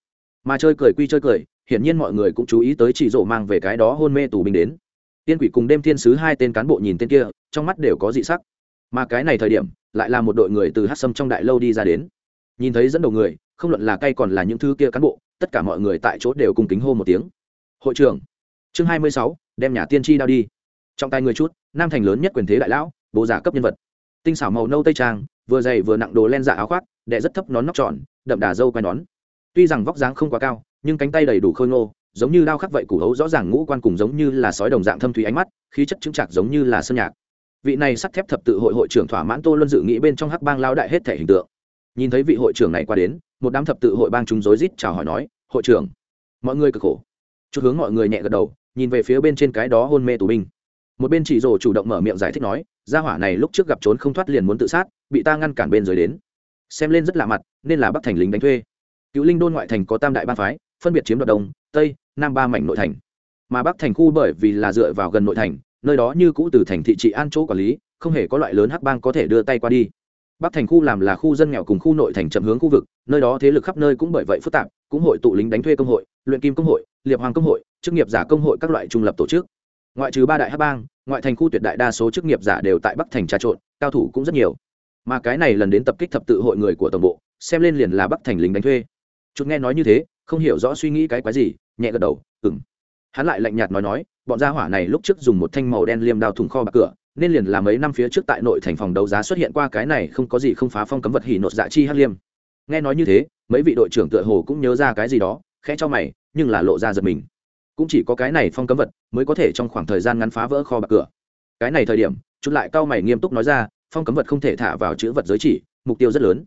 Mà chơi cười quy chơi cười, hiển nhiên mọi người cũng chú ý tới chị dỗ mang về cái đó hôn mê tù binh đến. Tiên quỷ cùng đêm thiên sứ hai tên cán bộ nhìn tên kia, trong mắt đều có dị sắc. Mà cái này thời điểm, lại là một đội người từ hát sâm trong đại lâu đi ra đến. Nhìn thấy dẫn đầu người, không luận là cay còn là những thứ kia cán bộ, tất cả mọi người tại chỗ đều cùng kính hô một tiếng hội trưởng, chương hai mươi sáu, đem nhà tiên tri đao đi. Trong tay người chút, nam thành lớn nhất quyền thế đại lão, bố giả cấp nhân vật. Tinh xảo màu nâu tây trang, vừa dày vừa nặng đồ len dạ áo khoác đệ rất thấp nón nóc tròn, đậm đà dâu quai nón. Tuy rằng vóc dáng không quá cao, nhưng cánh tay đầy đủ khôi ngô, giống như đao khắc vậy củ hấu rõ ràng ngũ quan cùng giống như là sói đồng dạng thâm thủy ánh mắt, khí chất chứng chạc giống như là sơn nhạc. Vị này sắt thép thập tự hội hội trưởng thỏa mãn tô luân dự nghĩ bên trong hắc bang lao đại hết thể hình tượng. Nhìn thấy vị hội trưởng này qua đến, một đám thập tự hội bang chúng rối rít chào hỏi nói, hội trưởng, mọi người cực khổ chút hướng mọi người nhẹ gật đầu, nhìn về phía bên trên cái đó hôn mê tù binh. Một bên chỉ rồ chủ động mở miệng giải thích nói, gia hỏa này lúc trước gặp trốn không thoát liền muốn tự sát, bị ta ngăn cản bên dưới đến. Xem lên rất lạ mặt, nên là bắc thành lính đánh thuê. Cựu linh đôn ngoại thành có tam đại ba phái, phân biệt chiếm đoạt đông, tây, nam ba mảnh nội thành. Mà bắc thành khu bởi vì là dựa vào gần nội thành, nơi đó như cũ từ thành thị trị an chỗ quản lý, không hề có loại lớn hắc bang có thể đưa tay qua đi bắc thành khu làm là khu dân nghèo cùng khu nội thành chậm hướng khu vực, nơi đó thế lực khắp nơi cũng bởi vậy phức tạp, cũng hội tụ lính đánh thuê công hội, luyện kim công hội, liệp hoàng công hội, chức nghiệp giả công hội các loại trung lập tổ chức. Ngoại trừ ba đại hát bang, ngoại thành khu tuyệt đại đa số chức nghiệp giả đều tại bắc thành trà trộn, cao thủ cũng rất nhiều. Mà cái này lần đến tập kích thập tự hội người của tổng bộ, xem lên liền là bắc thành lính đánh thuê. Chút nghe nói như thế, không hiểu rõ suy nghĩ cái quái gì, nhẹ gật đầu ừng hắn lại lạnh nhạt nói nói, bọn gia hỏa này lúc trước dùng một thanh màu đen liêm đao thùng kho bạc cửa nên liền là mấy năm phía trước tại nội thành phòng đấu giá xuất hiện qua cái này không có gì không phá phong cấm vật hỉ nột dạ chi hắc liêm. Nghe nói như thế, mấy vị đội trưởng tựa hồ cũng nhớ ra cái gì đó, khẽ cho mày, nhưng là lộ ra giật mình. Cũng chỉ có cái này phong cấm vật mới có thể trong khoảng thời gian ngắn phá vỡ kho bạc cửa. Cái này thời điểm, chút lại cao mày nghiêm túc nói ra, phong cấm vật không thể thả vào chữ vật giới chỉ, mục tiêu rất lớn.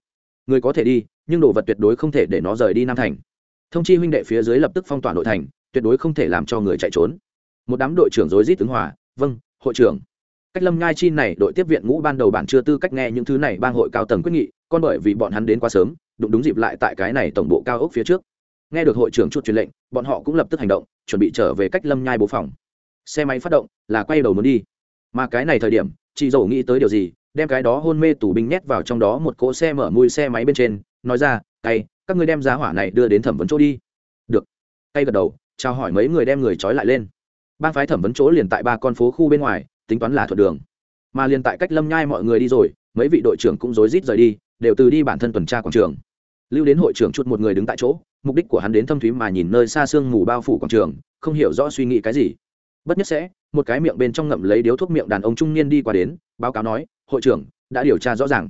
Người có thể đi, nhưng đồ vật tuyệt đối không thể để nó rời đi nam thành. Thông chi huynh đệ phía dưới lập tức phong tỏa nội thành, tuyệt đối không thể làm cho người chạy trốn. Một đám đội trưởng rối rít ứng hòa vâng hội trưởng cách lâm nhai chi này đội tiếp viện ngũ ban đầu bản chưa tư cách nghe những thứ này bang hội cao tầng quyết nghị con bởi vì bọn hắn đến quá sớm đụng đúng dịp lại tại cái này tổng bộ cao ốc phía trước. Nghe được hội trưởng chút truyền lệnh bọn họ cũng lập tức hành động chuẩn bị trở về cách lâm nhai bố phòng. Xe máy phát động là quay đầu muốn đi. Mà cái này thời điểm chị dầu nghĩ tới điều gì đem cái đó hôn mê tù binh nhét vào trong đó một cỗ xe mở mùi xe máy bên trên nói ra cay, các ngươi đem giá hỏa này đưa đến thẩm vấn chỗ đi. Được. Cay gật đầu chào hỏi mấy người đem người trói lại lên. Ban phái thẩm vấn chỗ liền tại ba con phố khu bên ngoài tính toán là thuận đường. Mà liền tại cách lâm nhai mọi người đi rồi, mấy vị đội trưởng cũng rối rít rời đi, đều từ đi bản thân tuần tra quảng trường. Lưu đến hội trưởng chút một người đứng tại chỗ, mục đích của hắn đến thâm thúy mà nhìn nơi xa sương mù bao phủ quảng trường, không hiểu rõ suy nghĩ cái gì. Bất nhất sẽ, một cái miệng bên trong ngậm lấy điếu thuốc miệng đàn ông trung niên đi qua đến, báo cáo nói, hội trưởng, đã điều tra rõ ràng.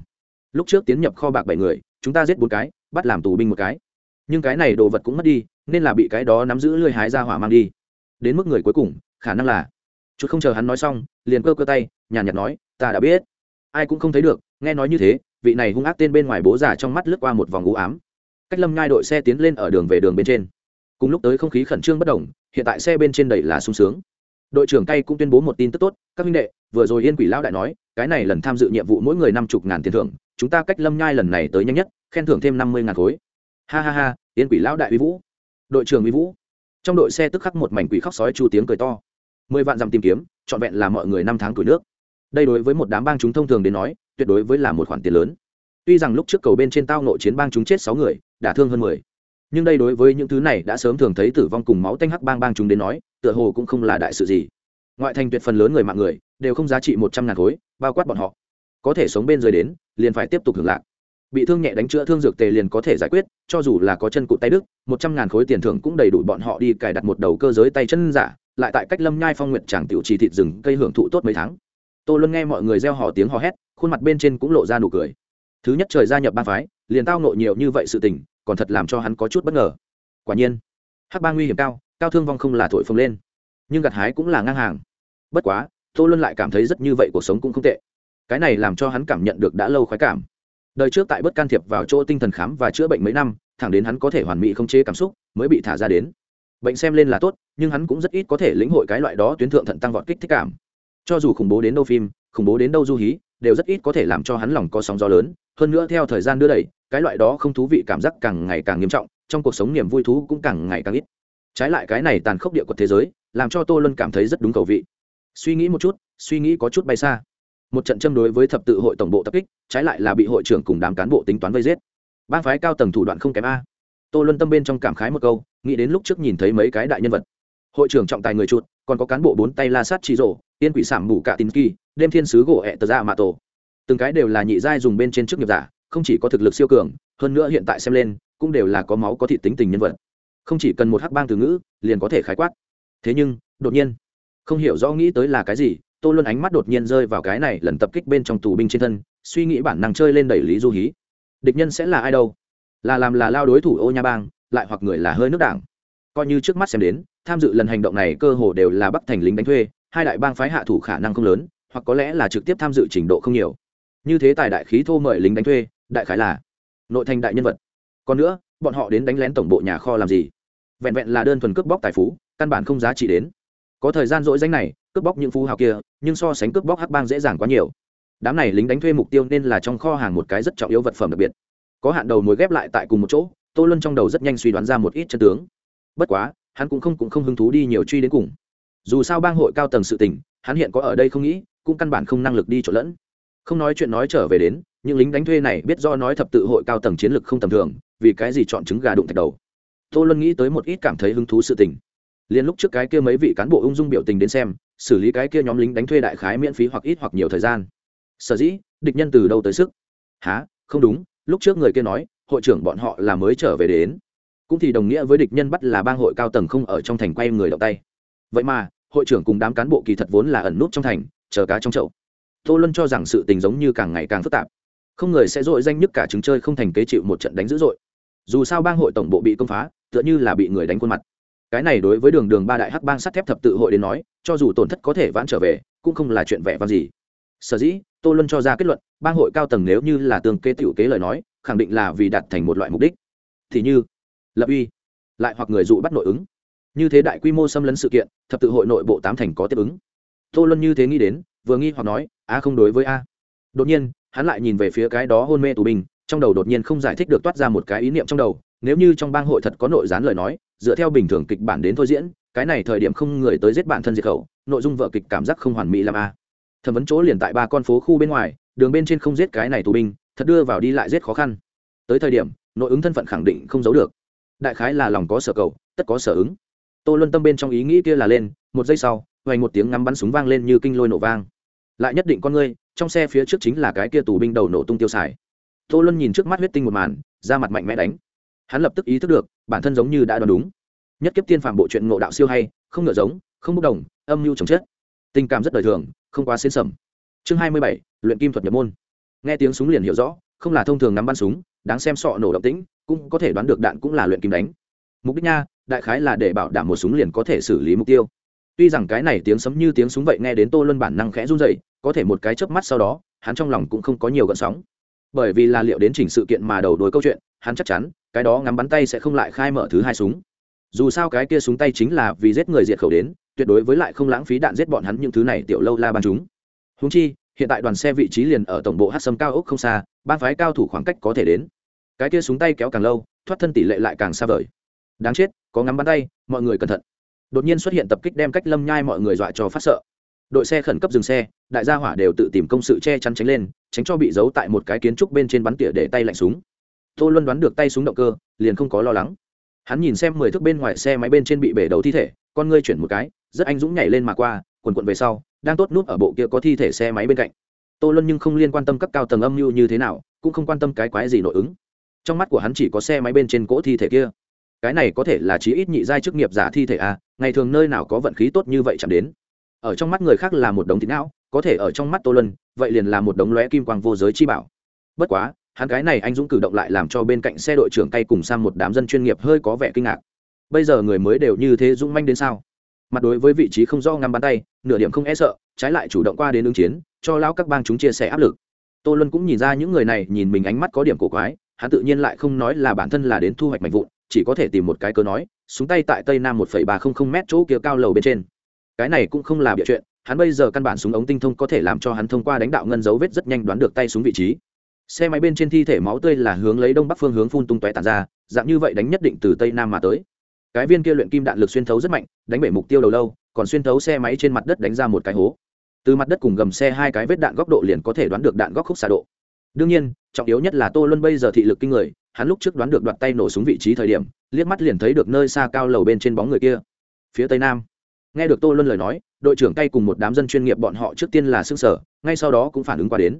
Lúc trước tiến nhập kho bạc bảy người, chúng ta giết bốn cái, bắt làm tù binh một cái. Nhưng cái này đồ vật cũng mất đi, nên là bị cái đó nắm giữ lưới hái ra hỏa mang đi. Đến mức người cuối cùng, khả năng là chút không chờ hắn nói xong, liền cơ cơ tay, nhàn nhạt nói, ta đã biết. Ai cũng không thấy được, nghe nói như thế, vị này hung ác tên bên ngoài bố già trong mắt lướt qua một vòng u ám. Cách lâm nhai đội xe tiến lên ở đường về đường bên trên. Cùng lúc tới không khí khẩn trương bất đồng, hiện tại xe bên trên đầy là sung sướng. Đội trưởng cay cũng tuyên bố một tin tức tốt, các minh đệ, vừa rồi yên quỷ lão đại nói, cái này lần tham dự nhiệm vụ mỗi người năm chục ngàn tiền thưởng, chúng ta cách lâm nhai lần này tới nhanh nhất, khen thưởng thêm năm mươi ngàn khối. Ha ha ha, yên quỷ lão đại uy vũ. Đội trưởng uy vũ. Trong đội xe tức khắc một mảnh quỷ khóc sói chu tiếng cười to mười vạn dặm tìm kiếm, trọn vẹn là mọi người năm tháng tuổi nước. Đây đối với một đám bang chúng thông thường đến nói, tuyệt đối với là một khoản tiền lớn. Tuy rằng lúc trước cầu bên trên tao nội chiến bang chúng chết sáu người, đả thương hơn mười. Nhưng đây đối với những thứ này đã sớm thường thấy tử vong cùng máu tanh hắc bang bang chúng đến nói, tựa hồ cũng không là đại sự gì. Ngoại thành tuyệt phần lớn người mạng người, đều không giá trị một trăm ngàn khối, bao quát bọn họ. Có thể sống bên dưới đến, liền phải tiếp tục hưởng lạc. Bị thương nhẹ đánh chữa thương dược tề liền có thể giải quyết, cho dù là có chân cụt tay đức một trăm ngàn khối tiền thưởng cũng đầy đủ bọn họ đi cài đặt một đầu cơ giới tay chân giả lại tại cách lâm nhai phong nguyện chẳng tiểu trì thịt rừng cây hưởng thụ tốt mấy tháng. Tô luân nghe mọi người gieo hò tiếng hò hét, khuôn mặt bên trên cũng lộ ra nụ cười. Thứ nhất trời gia nhập ba phái, liền tao nộ nhiều như vậy sự tình, còn thật làm cho hắn có chút bất ngờ. Quả nhiên, hắc ba nguy hiểm cao cao thương vong không là thổi phồng lên, nhưng gặt hái cũng là ngang hàng. Bất quá, tô luân lại cảm thấy rất như vậy cuộc sống cũng không tệ. Cái này làm cho hắn cảm nhận được đã lâu khoái cảm. Đời trước tại bất can thiệp vào chỗ tinh thần khám và chữa bệnh mấy năm, thẳng đến hắn có thể hoàn mỹ không chế cảm xúc, mới bị thả ra đến bệnh xem lên là tốt, nhưng hắn cũng rất ít có thể lĩnh hội cái loại đó tuyến thượng thận tăng vọt kích thích cảm. Cho dù khủng bố đến đâu phim, khủng bố đến đâu du hí, đều rất ít có thể làm cho hắn lòng có sóng gió lớn. Hơn nữa theo thời gian đưa đẩy, cái loại đó không thú vị cảm giác càng ngày càng nghiêm trọng, trong cuộc sống niềm vui thú cũng càng ngày càng ít. Trái lại cái này tàn khốc địa của thế giới, làm cho tô luân cảm thấy rất đúng cầu vị. Suy nghĩ một chút, suy nghĩ có chút bay xa. Một trận châm đối với thập tự hội tổng bộ tập kích, trái lại là bị hội trưởng cùng đám cán bộ tính toán vây giết. Bang phái cao tầng thủ đoạn không kém a tô luân tâm bên trong cảm khái một câu, nghĩ đến lúc trước nhìn thấy mấy cái đại nhân vật. Hội trưởng trọng tài người chuột, còn có cán bộ bốn tay la sát chi rổ tiên quỷ sảm mù cả tín kỳ, đêm thiên sứ gỗ ẹ tờ ra mạ tổ. Từng cái đều là nhị giai dùng bên trên chức nghiệp giả, không chỉ có thực lực siêu cường, hơn nữa hiện tại xem lên, cũng đều là có máu có thị tính tình nhân vật. Không chỉ cần một hắc bang từ ngữ, liền có thể khái quát. Thế nhưng, đột nhiên, không hiểu rõ nghĩ tới là cái gì, tô luân ánh mắt đột nhiên rơi vào cái này lần tập kích bên trong tù binh trên thân, suy nghĩ bản năng chơi lên đẩy lý du hí. Địch nhân sẽ là ai đâu? Là làm là lao đối thủ ô nha bang, lại hoặc người là hơi nước đảng. Coi như trước mắt xem đến, tham dự lần hành động này cơ hồ đều là bắc thành lính đánh thuê, hai đại bang phái hạ thủ khả năng không lớn, hoặc có lẽ là trực tiếp tham dự trình độ không nhiều. Như thế tài đại khí thô mời lính đánh thuê, đại khái là nội thành đại nhân vật. Còn nữa, bọn họ đến đánh lén tổng bộ nhà kho làm gì? Vẹn vẹn là đơn thuần cướp bóc tài phú, căn bản không giá trị đến. Có thời gian dỗi danh này, cướp bóc những phú hào kia, nhưng so sánh cướp bóc hắc bang dễ dàng quá nhiều. Đám này lính đánh thuê mục tiêu nên là trong kho hàng một cái rất trọng yếu vật phẩm đặc biệt có hạn đầu mối ghép lại tại cùng một chỗ, tô luân trong đầu rất nhanh suy đoán ra một ít chân tướng. Bất quá, hắn cũng không cũng không hứng thú đi nhiều truy đến cùng. Dù sao bang hội cao tầng sự tình, hắn hiện có ở đây không nghĩ, cũng căn bản không năng lực đi trộn lẫn. Không nói chuyện nói trở về đến, những lính đánh thuê này biết do nói thập tự hội cao tầng chiến lược không tầm thường, vì cái gì chọn trứng gà đụng thạch đầu. Tô luân nghĩ tới một ít cảm thấy hứng thú sự tình. Liền lúc trước cái kia mấy vị cán bộ ung dung biểu tình đến xem, xử lý cái kia nhóm lính đánh thuê đại khái miễn phí hoặc ít hoặc nhiều thời gian. Sở dĩ, địch nhân từ đâu tới sức? Há không đúng lúc trước người kia nói, hội trưởng bọn họ là mới trở về đến. Cũng thì đồng nghĩa với địch nhân bắt là bang hội cao tầng không ở trong thành quay người động tay. Vậy mà, hội trưởng cùng đám cán bộ kỳ thật vốn là ẩn nút trong thành, chờ cá trong chậu. Tô luân cho rằng sự tình giống như càng ngày càng phức tạp. Không người sẽ dội danh nhất cả trứng chơi không thành kế chịu một trận đánh dữ dội. Dù sao bang hội tổng bộ bị công phá, tựa như là bị người đánh khuôn mặt. Cái này đối với đường đường ba đại hắc bang sắt thép thập tự hội đến nói, cho dù tổn thất có thể vãn trở về, cũng không là chuyện vẻ vang gì. Sở dĩ tô luân cho ra kết luận, bang hội cao tầng nếu như là tương kế tiểu kế lời nói, khẳng định là vì đạt thành một loại mục đích. Thì như, lập uy, lại hoặc người dụ bắt nội ứng. Như thế đại quy mô xâm lấn sự kiện, thập tự hội nội bộ tám thành có tiếp ứng. Tô luân như thế nghĩ đến, vừa nghi hoặc nói, a, không đối với a. Đột nhiên, hắn lại nhìn về phía cái đó hôn mê tù binh, trong đầu đột nhiên không giải thích được toát ra một cái ý niệm trong đầu, nếu như trong bang hội thật có nội gián lời nói, dựa theo bình thường kịch bản đến thôi diễn, cái này thời điểm không người tới giết bản thân diệt khẩu, nội dung vợ kịch cảm giác không hoàn mỹ làm a thẩm vấn chỗ liền tại ba con phố khu bên ngoài, đường bên trên không giết cái này tù binh, thật đưa vào đi lại giết khó khăn. Tới thời điểm, nội ứng thân phận khẳng định không giấu được. Đại khái là lòng có sở cầu, tất có sở ứng. Tô luân tâm bên trong ý nghĩ kia là lên, một giây sau, hoành một tiếng ngắm bắn súng vang lên như kinh lôi nổ vang. Lại nhất định con ngươi, trong xe phía trước chính là cái kia tù binh đầu nổ tung tiêu xài. Tô luân nhìn trước mắt huyết tinh một màn ra mặt mạnh mẽ đánh. Hắn lập tức ý thức được, bản thân giống như đã đoán đúng. Nhất kiếp tiên phạm bộ truyện ngộ đạo siêu hay, không ngựa giống, không bốc đồng, âm mưu chồng chết. Tình cảm rất đời thường không quá xến sầm chương hai mươi bảy, luyện kim thuật nhập môn. Nghe tiếng súng liền hiểu rõ, không là thông thường nắm bắn súng, đáng xem sọ nổ động tĩnh, cũng có thể đoán được đạn cũng là luyện kim đánh. Mục đích nha, đại khái là để bảo đảm một súng liền có thể xử lý mục tiêu. Tuy rằng cái này tiếng sấm như tiếng súng vậy nghe đến tô luân bản năng khẽ run dậy có thể một cái chớp mắt sau đó, hắn trong lòng cũng không có nhiều gợn sóng. Bởi vì là liệu đến chỉnh sự kiện mà đầu đuôi câu chuyện, hắn chắc chắn, cái đó ngắm bắn tay sẽ không lại khai mở thứ hai súng. Dù sao cái kia súng tay chính là vì giết người diệt khẩu đến tuyệt đối với lại không lãng phí đạn giết bọn hắn những thứ này tiểu lâu la ban chúng. Húng chi, hiện tại đoàn xe vị trí liền ở tổng bộ hát sâm cao ốc không xa, ban phái cao thủ khoảng cách có thể đến. Cái kia súng tay kéo càng lâu, thoát thân tỷ lệ lại càng xa vời. Đáng chết, có ngắm bắn tay, mọi người cẩn thận. Đột nhiên xuất hiện tập kích đem cách lâm nhai mọi người dọa cho phát sợ. Đội xe khẩn cấp dừng xe, đại gia hỏa đều tự tìm công sự che chắn tránh lên, tránh cho bị giấu tại một cái kiến trúc bên trên bắn tỉa để tay lạnh súng. Tô luân đoán được tay súng động cơ, liền không có lo lắng. Hắn nhìn xem mười thước bên ngoài xe máy bên trên bị bể đầu thi thể, con ngươi chuyển một cái rất anh dũng nhảy lên mà qua quần quận về sau đang tốt nút ở bộ kia có thi thể xe máy bên cạnh. Tô luân nhưng không liên quan tâm các cao tầng âm mưu như thế nào cũng không quan tâm cái quái gì nội ứng. Trong mắt của hắn chỉ có xe máy bên trên cỗ thi thể kia. Cái này có thể là chí ít nhị giai chức nghiệp giả thi thể à, ngày thường nơi nào có vận khí tốt như vậy chẳng đến. Ở trong mắt người khác là một đống thịt não có thể ở trong mắt tô lân vậy liền là một đống lóe kim quang vô giới chi bảo. Bất quá hắn cái này anh dũng cử động lại làm cho bên cạnh xe đội trưởng tay cùng sang một đám dân chuyên nghiệp hơi có vẻ kinh ngạc. Bây giờ người mới đều như thế dũng manh đến sao? Mặt đối với vị trí không do ngắm bắn tay, nửa điểm không e sợ, trái lại chủ động qua đến ứng chiến, cho lão các bang chúng chia sẻ áp lực. Tô luân cũng nhìn ra những người này nhìn mình ánh mắt có điểm cổ quái, hắn tự nhiên lại không nói là bản thân là đến thu hoạch mạnh vụn, chỉ có thể tìm một cái cớ nói, súng tay tại tây nam một ba trăm linh m chỗ kia cao lầu bên trên. Cái này cũng không là bịa chuyện, hắn bây giờ căn bản súng ống tinh thông có thể làm cho hắn thông qua đánh đạo ngân dấu vết rất nhanh đoán được tay súng vị trí. Xe máy bên trên thi thể máu tươi là hướng lấy đông bắc phương hướng phun tung tóe tàn ra, dạng như vậy đánh nhất định từ tây nam mà tới cái viên kia luyện kim đạn lực xuyên thấu rất mạnh, đánh bể mục tiêu đầu lâu, còn xuyên thấu xe máy trên mặt đất đánh ra một cái hố. Từ mặt đất cùng gầm xe hai cái vết đạn góc độ liền có thể đoán được đạn góc khúc xạ độ. Đương nhiên, trọng yếu nhất là tô luân bây giờ thị lực kinh người, hắn lúc trước đoán được đoạt tay nổ súng vị trí thời điểm, liếc mắt liền thấy được nơi xa cao lầu bên trên bóng người kia. Phía tây nam. Nghe được tô luân lời nói, đội trưởng tay cùng một đám dân chuyên nghiệp bọn họ trước tiên là xương sở ngay sau đó cũng phản ứng qua đến.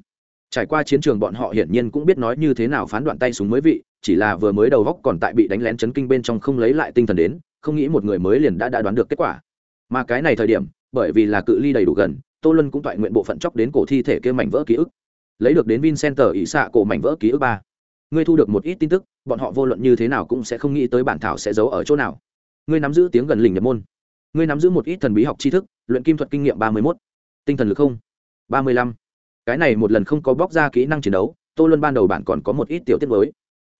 Trải qua chiến trường bọn họ hiển nhiên cũng biết nói như thế nào phán đoạn tay súng mới vị chỉ là vừa mới đầu góc còn tại bị đánh lén chấn kinh bên trong không lấy lại tinh thần đến, không nghĩ một người mới liền đã đã đoán được kết quả. Mà cái này thời điểm, bởi vì là cự ly đầy đủ gần, tô luân cũng toại nguyện bộ phận chóc đến cổ thi thể kia mảnh vỡ ký ức. Lấy được đến vincenter ỷ xạ cổ mảnh vỡ ký ức ba. Ngươi thu được một ít tin tức, bọn họ vô luận như thế nào cũng sẽ không nghĩ tới bản thảo sẽ giấu ở chỗ nào. Ngươi nắm giữ tiếng gần lình nhập môn. Ngươi nắm giữ một ít thần bí học tri thức, luyện kim thuật kinh nghiệm ba mươi mốt. Tinh thần lực không? ba mươi lăm. Cái này một lần không có bóc ra kỹ năng chiến đấu, tô luân ban đầu bạn còn có một ít tiểu tiết mới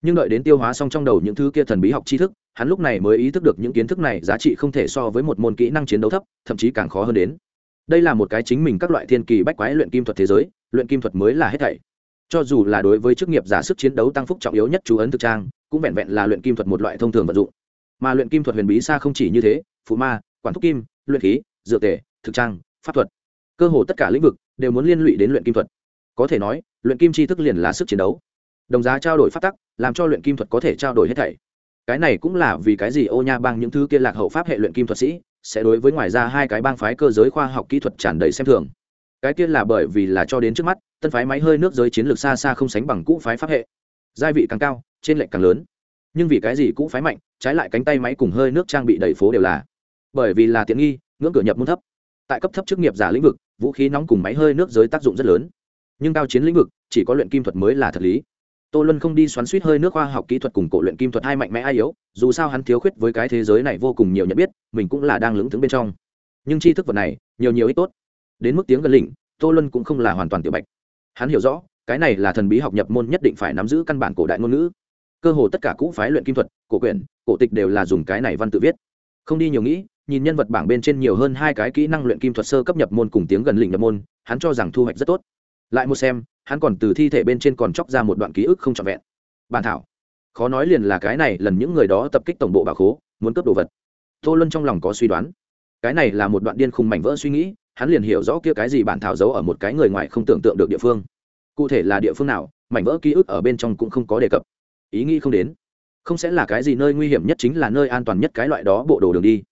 nhưng đợi đến tiêu hóa xong trong đầu những thứ kia thần bí học tri thức, hắn lúc này mới ý thức được những kiến thức này giá trị không thể so với một môn kỹ năng chiến đấu thấp, thậm chí càng khó hơn đến. Đây là một cái chính mình các loại thiên kỳ bách quái luyện kim thuật thế giới, luyện kim thuật mới là hết thảy. Cho dù là đối với chức nghiệp giả sức chiến đấu tăng phúc trọng yếu nhất chú ấn thực trang, cũng vẹn vẹn là luyện kim thuật một loại thông thường vận dụng. Mà luyện kim thuật huyền bí xa không chỉ như thế phụ ma, quản thúc kim, luyện khí dựa tể, thực trang, pháp thuật. Cơ hồ tất cả lĩnh vực đều muốn liên lụy đến luyện kim thuật. Có thể nói, luyện kim tri thức liền là sức chiến đấu đồng giá trao đổi phát tắc, làm cho luyện kim thuật có thể trao đổi hết thảy. Cái này cũng là vì cái gì ô nha bang những thứ kia lạc hậu pháp hệ luyện kim thuật sĩ sẽ đối với ngoài ra hai cái bang phái cơ giới khoa học kỹ thuật tràn đầy xem thường. Cái kia là bởi vì là cho đến trước mắt, tân phái máy hơi nước giới chiến lược xa xa không sánh bằng cũ phái pháp hệ. Gia vị càng cao, trên lệnh càng lớn. Nhưng vì cái gì cũ phái mạnh, trái lại cánh tay máy cùng hơi nước trang bị đầy phố đều là. Bởi vì là tiện nghi, ngưỡng cửa nhập môn thấp. Tại cấp thấp chức nghiệp giả lĩnh vực, vũ khí nóng cùng máy hơi nước giới tác dụng rất lớn. Nhưng cao chiến lĩnh vực, chỉ có luyện kim thuật mới là thật lý tô luân không đi xoắn suýt hơi nước khoa học kỹ thuật cùng cổ luyện kim thuật hai mạnh mẽ ai yếu, dù sao hắn thiếu khuyết với cái thế giới này vô cùng nhiều nhận biết, mình cũng là đang lững thững bên trong. Nhưng tri thức vật này, nhiều nhiều ít tốt. Đến mức tiếng gần lỉnh tô luân cũng không là hoàn toàn tiểu bạch. Hắn hiểu rõ, cái này là thần bí học nhập môn nhất định phải nắm giữ căn bản cổ đại ngôn ngữ. Cơ hồ tất cả cũ phái luyện kim thuật, cổ quyển, cổ tịch đều là dùng cái này văn tự viết. Không đi nhiều nghĩ, nhìn nhân vật bảng bên trên nhiều hơn hai cái kỹ năng luyện kim thuật sơ cấp nhập môn cùng tiếng gần lỉnh nhập môn, hắn cho rằng thu hoạch rất tốt. Lại một xem hắn còn từ thi thể bên trên còn chóc ra một đoạn ký ức không trọn vẹn. Bàn thảo. Khó nói liền là cái này, lần những người đó tập kích tổng bộ bà khố, muốn cướp đồ vật. Tô luân trong lòng có suy đoán. Cái này là một đoạn điên khùng mảnh vỡ suy nghĩ, hắn liền hiểu rõ kia cái gì bản thảo giấu ở một cái người ngoài không tưởng tượng được địa phương. Cụ thể là địa phương nào, mảnh vỡ ký ức ở bên trong cũng không có đề cập. Ý nghĩ không đến. Không sẽ là cái gì nơi nguy hiểm nhất chính là nơi an toàn nhất cái loại đó bộ đồ đường đi.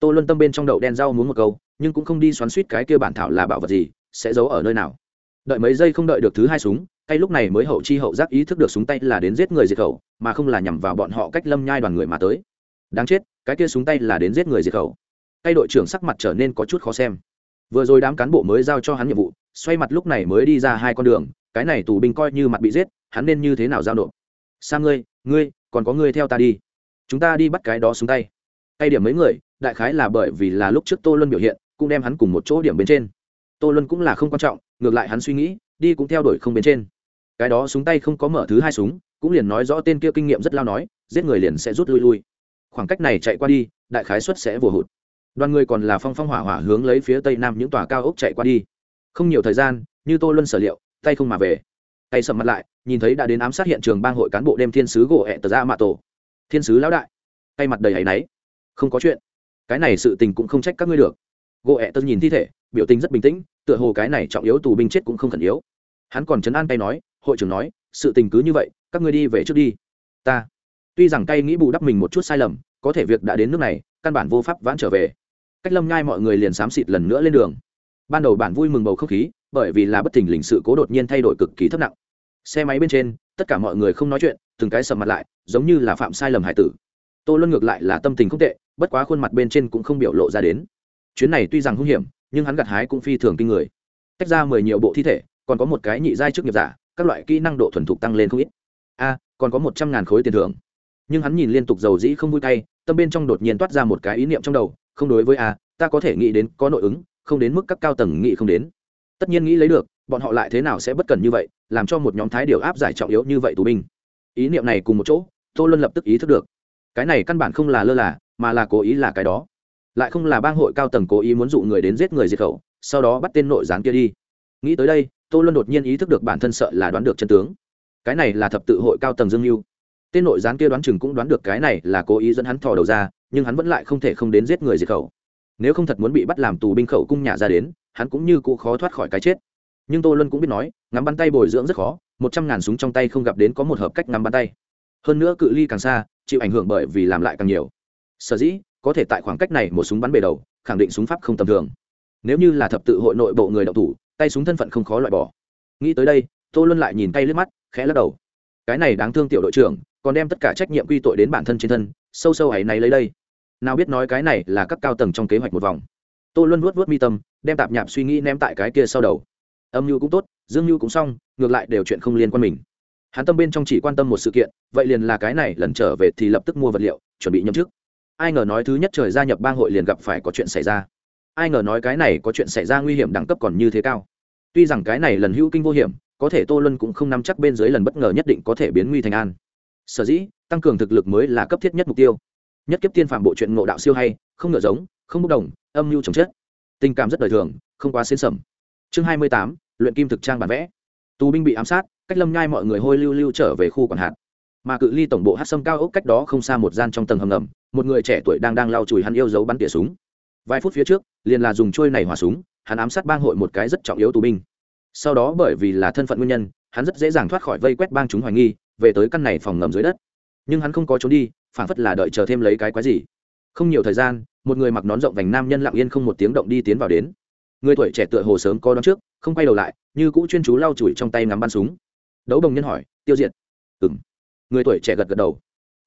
Tô luân tâm bên trong đậu đen rau muốn một câu, nhưng cũng không đi xoắn suýt cái kia bản thảo là bảo vật gì, sẽ giấu ở nơi nào đợi mấy giây không đợi được thứ hai súng, tay lúc này mới hậu chi hậu giác ý thức được súng tay là đến giết người diệt khẩu, mà không là nhằm vào bọn họ cách lâm nhai đoàn người mà tới. Đáng chết, cái kia súng tay là đến giết người diệt khẩu. Tay đội trưởng sắc mặt trở nên có chút khó xem. Vừa rồi đám cán bộ mới giao cho hắn nhiệm vụ, xoay mặt lúc này mới đi ra hai con đường, cái này tù binh coi như mặt bị giết, hắn nên như thế nào giao nộp? Sang ngươi ngươi, còn có ngươi theo ta đi. Chúng ta đi bắt cái đó xuống tay. Tay điểm mấy người, đại khái là bởi vì là lúc trước tô luân biểu hiện, cũng đem hắn cùng một chỗ điểm bên trên tô luân cũng là không quan trọng, ngược lại hắn suy nghĩ, đi cũng theo đuổi không bên trên. Cái đó súng tay không có mở thứ hai súng, cũng liền nói rõ tên kia kinh nghiệm rất lao nói, giết người liền sẽ rút lui lui. Khoảng cách này chạy qua đi, đại khái xuất sẽ vừa hụt. Đoàn người còn là phong phong hỏa hỏa hướng lấy phía tây nam những tòa cao ốc chạy qua đi. Không nhiều thời gian, như tô luân sở liệu, tay không mà về. Tay sầm mặt lại, nhìn thấy đã đến ám sát hiện trường bang hội cán bộ đem thiên sứ gỗ ẹ tờ ra mạ tổ. Thiên sứ lão đại. Tay mặt đầy áy náy. Không có chuyện. Cái này sự tình cũng không trách các ngươi được. Gỗ ẹ tớ nhìn thi thể biểu tình rất bình tĩnh, tựa hồ cái này trọng yếu tù binh chết cũng không khẩn yếu. Hắn còn chấn an tay nói, hội trưởng nói, sự tình cứ như vậy, các ngươi đi về trước đi. Ta. Tuy rằng tay nghĩ bù đắp mình một chút sai lầm, có thể việc đã đến nước này, căn bản vô pháp vãn trở về. Cách lâm nhai mọi người liền xám xịt lần nữa lên đường. Ban đầu bản vui mừng bầu không khí, bởi vì là bất thình lình sự cố đột nhiên thay đổi cực kỳ thấp nặng. Xe máy bên trên, tất cả mọi người không nói chuyện, từng cái sầm mặt lại, giống như là phạm sai lầm hải tử. Tô luân ngược lại là tâm tình không tệ, bất quá khuôn mặt bên trên cũng không biểu lộ ra đến. Chuyến này tuy rằng hung hiểm nhưng hắn gặt hái cũng phi thường kinh người. Tách ra mười nhiều bộ thi thể, còn có một cái nhị giai trước nghiệp giả, các loại kỹ năng độ thuần thục tăng lên không ít. A, còn có một trăm ngàn khối tiền thưởng. Nhưng hắn nhìn liên tục dầu dĩ không vui tay, tâm bên trong đột nhiên toát ra một cái ý niệm trong đầu, không đối với a, ta có thể nghĩ đến có nội ứng, không đến mức các cao tầng nghĩ không đến. Tất nhiên nghĩ lấy được, bọn họ lại thế nào sẽ bất cần như vậy, làm cho một nhóm thái điều áp giải trọng yếu như vậy tù binh. Ý niệm này cùng một chỗ, tô luân lập tức ý thức được. Cái này căn bản không là lơ là, mà là cố ý là cái đó lại không là bang hội cao tầng cố ý muốn dụ người đến giết người diệt khẩu, sau đó bắt tên nội gián kia đi. Nghĩ tới đây, tô luân đột nhiên ý thức được bản thân sợ là đoán được chân tướng. Cái này là thập tự hội cao tầng dương mưu tên nội gián kia đoán chừng cũng đoán được cái này là cố ý dẫn hắn thò đầu ra, nhưng hắn vẫn lại không thể không đến giết người diệt khẩu. Nếu không thật muốn bị bắt làm tù binh khẩu cung nhà ra đến, hắn cũng như cụ khó thoát khỏi cái chết. Nhưng tô luân cũng biết nói, ngắm bắn tay bồi dưỡng rất khó, một trăm ngàn súng trong tay không gặp đến có một hợp cách ngắm bắn tay. Hơn nữa cự ly càng xa, chịu ảnh hưởng bởi vì làm lại càng nhiều. Sở dĩ có thể tại khoảng cách này một súng bắn bề đầu, khẳng định súng pháp không tầm thường. Nếu như là thập tự hội nội bộ người đậu thủ, tay súng thân phận không khó loại bỏ. Nghĩ tới đây, tô luân lại nhìn tay lướt mắt, khẽ lắc đầu. Cái này đáng thương tiểu đội trưởng, còn đem tất cả trách nhiệm quy tội đến bản thân trên thân, sâu sâu ấy này lấy đây. Nào biết nói cái này là các cao tầng trong kế hoạch một vòng. Tô luân vuốt vuốt mi tâm, đem tạp nhạp suy nghĩ ném tại cái kia sau đầu. Âm mưu cũng tốt, dương mưu cũng xong, ngược lại đều chuyện không liên quan mình. Hắn tâm bên trong chỉ quan tâm một sự kiện, vậy liền là cái này, lần trở về thì lập tức mua vật liệu, chuẩn bị nhậm chức ai ngờ nói thứ nhất trời gia nhập bang hội liền gặp phải có chuyện xảy ra. Ai ngờ nói cái này có chuyện xảy ra nguy hiểm đẳng cấp còn như thế cao. Tuy rằng cái này lần hữu kinh vô hiểm, có thể tô luân cũng không nắm chắc bên dưới lần bất ngờ nhất định có thể biến nguy thành an. Sở dĩ, tăng cường thực lực mới là cấp thiết nhất mục tiêu. Nhất kiếp tiên phạm bộ chuyện ngộ đạo siêu hay, không ngựa giống, không bốc đồng, âm mưu chồng chết. Tình cảm rất đời thường, không quá xến sầm. Chương hai mươi tám, luyện kim thực trang bản vẽ. Tù binh bị ám sát, cách lâm nhai mọi người hôi lưu lưu trở về khu quản hạt mà cự ly tổng bộ hát sâm cao ốc cách đó không xa một gian trong tầng hầm ngầm, một người trẻ tuổi đang đang lau chùi hắn yêu dấu bắn tỉa súng. Vài phút phía trước, liền là dùng trôi này hòa súng, hắn ám sát bang hội một cái rất trọng yếu tù binh. Sau đó bởi vì là thân phận nguyên nhân, hắn rất dễ dàng thoát khỏi vây quét bang chúng hoài nghi, về tới căn này phòng ngầm dưới đất. Nhưng hắn không có trốn đi, phản phất là đợi chờ thêm lấy cái quái gì. Không nhiều thời gian, một người mặc nón rộng vành nam nhân lặng yên không một tiếng động đi tiến vào đến. Người tuổi trẻ tựa hồ sớm có đón trước, không quay đầu lại, như cũ chuyên chú lau chùi trong tay ngắm bắn súng. Đấu đồng nhân hỏi, tiêu diệt. Ừng người tuổi trẻ gật gật đầu.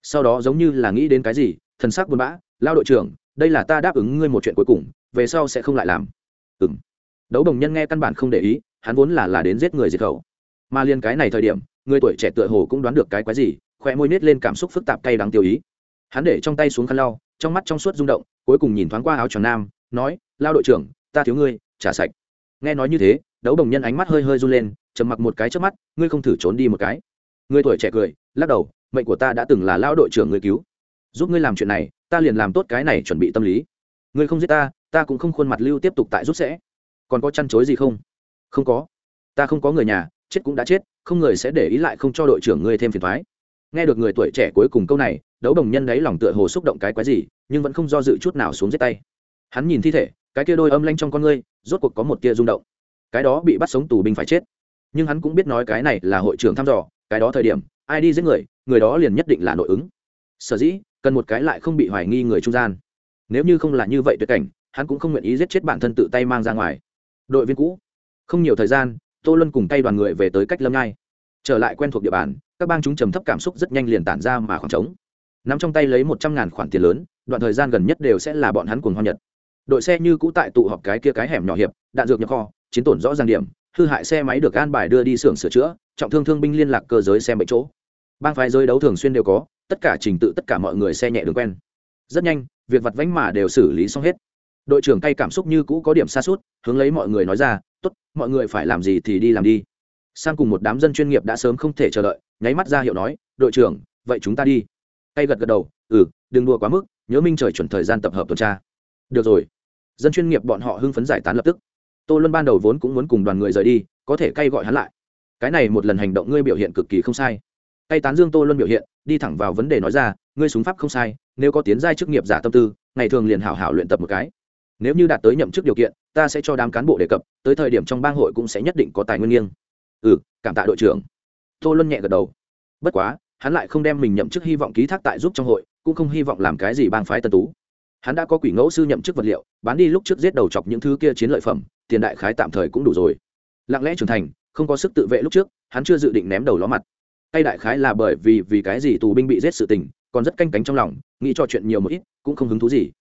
Sau đó giống như là nghĩ đến cái gì, thần sắc buồn bã, lao đội trưởng, đây là ta đáp ứng ngươi một chuyện cuối cùng, về sau sẽ không lại làm. Ừng đấu đồng nhân nghe căn bản không để ý, hắn vốn là là đến giết người diệt khẩu. Mà liên cái này thời điểm, người tuổi trẻ tựa hồ cũng đoán được cái quái gì khoe môi nết lên cảm xúc phức tạp cay đắng tiêu ý. Hắn để trong tay xuống khăn lau, trong mắt trong suốt rung động, cuối cùng nhìn thoáng qua áo tròn nam, nói, lao đội trưởng, ta thiếu ngươi, trả sạch. Nghe nói như thế, đấu đồng nhân ánh mắt hơi hơi run lên, trầm mặc một cái trước mắt, ngươi không thử trốn đi một cái người tuổi trẻ cười, lắc đầu, mệnh của ta đã từng là lao đội trưởng người cứu. Giúp ngươi làm chuyện này, ta liền làm tốt cái này chuẩn bị tâm lý. Ngươi không giết ta ta cũng không khuôn mặt lưu tiếp tục tại rút sẽ. Còn có chăn chối gì không? Không có. Ta không có người nhà, chết cũng đã chết, không người sẽ để ý lại không cho đội trưởng ngươi thêm phiền thoái nghe được người tuổi trẻ cuối cùng câu này, đấu đồng nhân đấy lòng tựa hồ xúc động cái quái gì, nhưng vẫn không do dự chút nào xuống giết tay. Hắn nhìn thi thể, cái kia đôi âm lanh trong con ngươi, rốt cuộc có một tia rung động. Cái đó bị bắt sống tù binh phải chết. Nhưng hắn cũng biết nói cái này là hội trưởng thăm dò cái đó thời điểm, ai đi giết người người đó liền nhất định là nội ứng. Sở dĩ, cần một cái lại không bị hoài nghi người trung gian. Nếu như không là như vậy tuyệt cảnh, hắn cũng không nguyện ý giết chết bản thân tự tay mang ra ngoài. Đội viên cũ, không nhiều thời gian, tô luân cùng tay đoàn người về tới cách lâm ngai trở lại quen thuộc địa bàn, các bang chúng trầm thấp cảm xúc rất nhanh liền tản ra mà khoảng trống. Nắm trong tay lấy một trăm ngàn khoản tiền lớn, đoạn thời gian gần nhất đều sẽ là bọn hắn cùng hoa nhật. Đội xe như cũ tại tụ họp cái kia cái hẻm nhỏ hiệp, đạn dược nhập kho, chiến tổn rõ ràng điểm hư hại xe máy được an bài đưa đi xưởng sửa chữa, trọng thương thương binh liên lạc cơ giới xe bệnh chỗ. Bang phái giới đấu thường xuyên đều có, tất cả trình tự tất cả mọi người xe nhẹ đường quen. Rất nhanh, việc vặt vánh mà đều xử lý xong hết. Đội trưởng cay cảm xúc như cũ có điểm xa suốt, hướng lấy mọi người nói ra, tốt, mọi người phải làm gì thì đi làm đi. Sang cùng một đám dân chuyên nghiệp đã sớm không thể chờ đợi, nháy mắt ra hiệu nói, đội trưởng, vậy chúng ta đi. Cay gật gật đầu ừ đừng đùa quá mức, nhớ minh trời chuẩn thời gian tập hợp tuần tra. Được rồi. Dân chuyên nghiệp bọn họ hưng phấn giải tán lập tức tô luân ban đầu vốn cũng muốn cùng đoàn người rời đi, có thể cay gọi hắn lại. Cái này một lần hành động ngươi biểu hiện cực kỳ không sai. Cay tán dương tô luân biểu hiện, đi thẳng vào vấn đề nói ra, ngươi súng pháp không sai, nếu có tiến giai chức nghiệp giả tâm tư, ngày thường liền hảo hảo luyện tập một cái. Nếu như đạt tới nhậm chức điều kiện, ta sẽ cho đám cán bộ đề cập, tới thời điểm trong bang hội cũng sẽ nhất định có tài nguyên nghiêng. Ừ cảm tạ đội trưởng. Tô luân nhẹ gật đầu. Bất quá, hắn lại không đem mình nhậm chức hy vọng ký thác tại giúp trong hội, cũng không hy vọng làm cái gì bang phái tân tú. Hắn đã có quỷ ngẫu sư nhậm chức vật liệu, bán đi lúc trước giết đầu chọc những thứ kia chiến lợi phẩm tiền đại khái tạm thời cũng đủ rồi. Lặng lẽ trưởng thành, không có sức tự vệ lúc trước, hắn chưa dự định ném đầu ló mặt. Tay đại khái là bởi vì vì cái gì tù binh bị giết sự tình, còn rất canh cánh trong lòng, nghĩ cho chuyện nhiều một ít, cũng không hứng thú gì.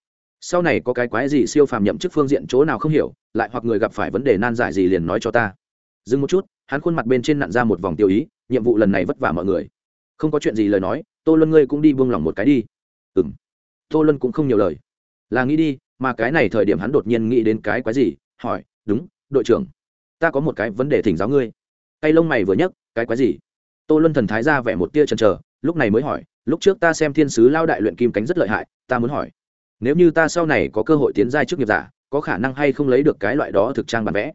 Sau này có cái quái gì siêu phàm nhậm chức phương diện chỗ nào không hiểu, lại hoặc người gặp phải vấn đề nan giải gì liền nói cho ta. Dừng một chút, hắn khuôn mặt bên trên nặn ra một vòng tiêu ý, nhiệm vụ lần này vất vả mọi người. Không có chuyện gì lời nói, tô luân ngươi cũng đi buông lỏng một cái đi. Ừ m tô luân cũng không nhiều lời. Là nghĩ đi, mà cái này thời điểm hắn đột nhiên nghĩ đến cái quái gì, hỏi đúng, đội trưởng, ta có một cái vấn đề thỉnh giáo ngươi. Tay lông mày vừa nhấc, cái quái gì? Tô luân thần thái ra vẻ một tia chần chờ, lúc này mới hỏi, lúc trước ta xem thiên sứ lao đại luyện kim cánh rất lợi hại, ta muốn hỏi, nếu như ta sau này có cơ hội tiến giai trước nghiệp giả, có khả năng hay không lấy được cái loại đó thực trang bản vẽ?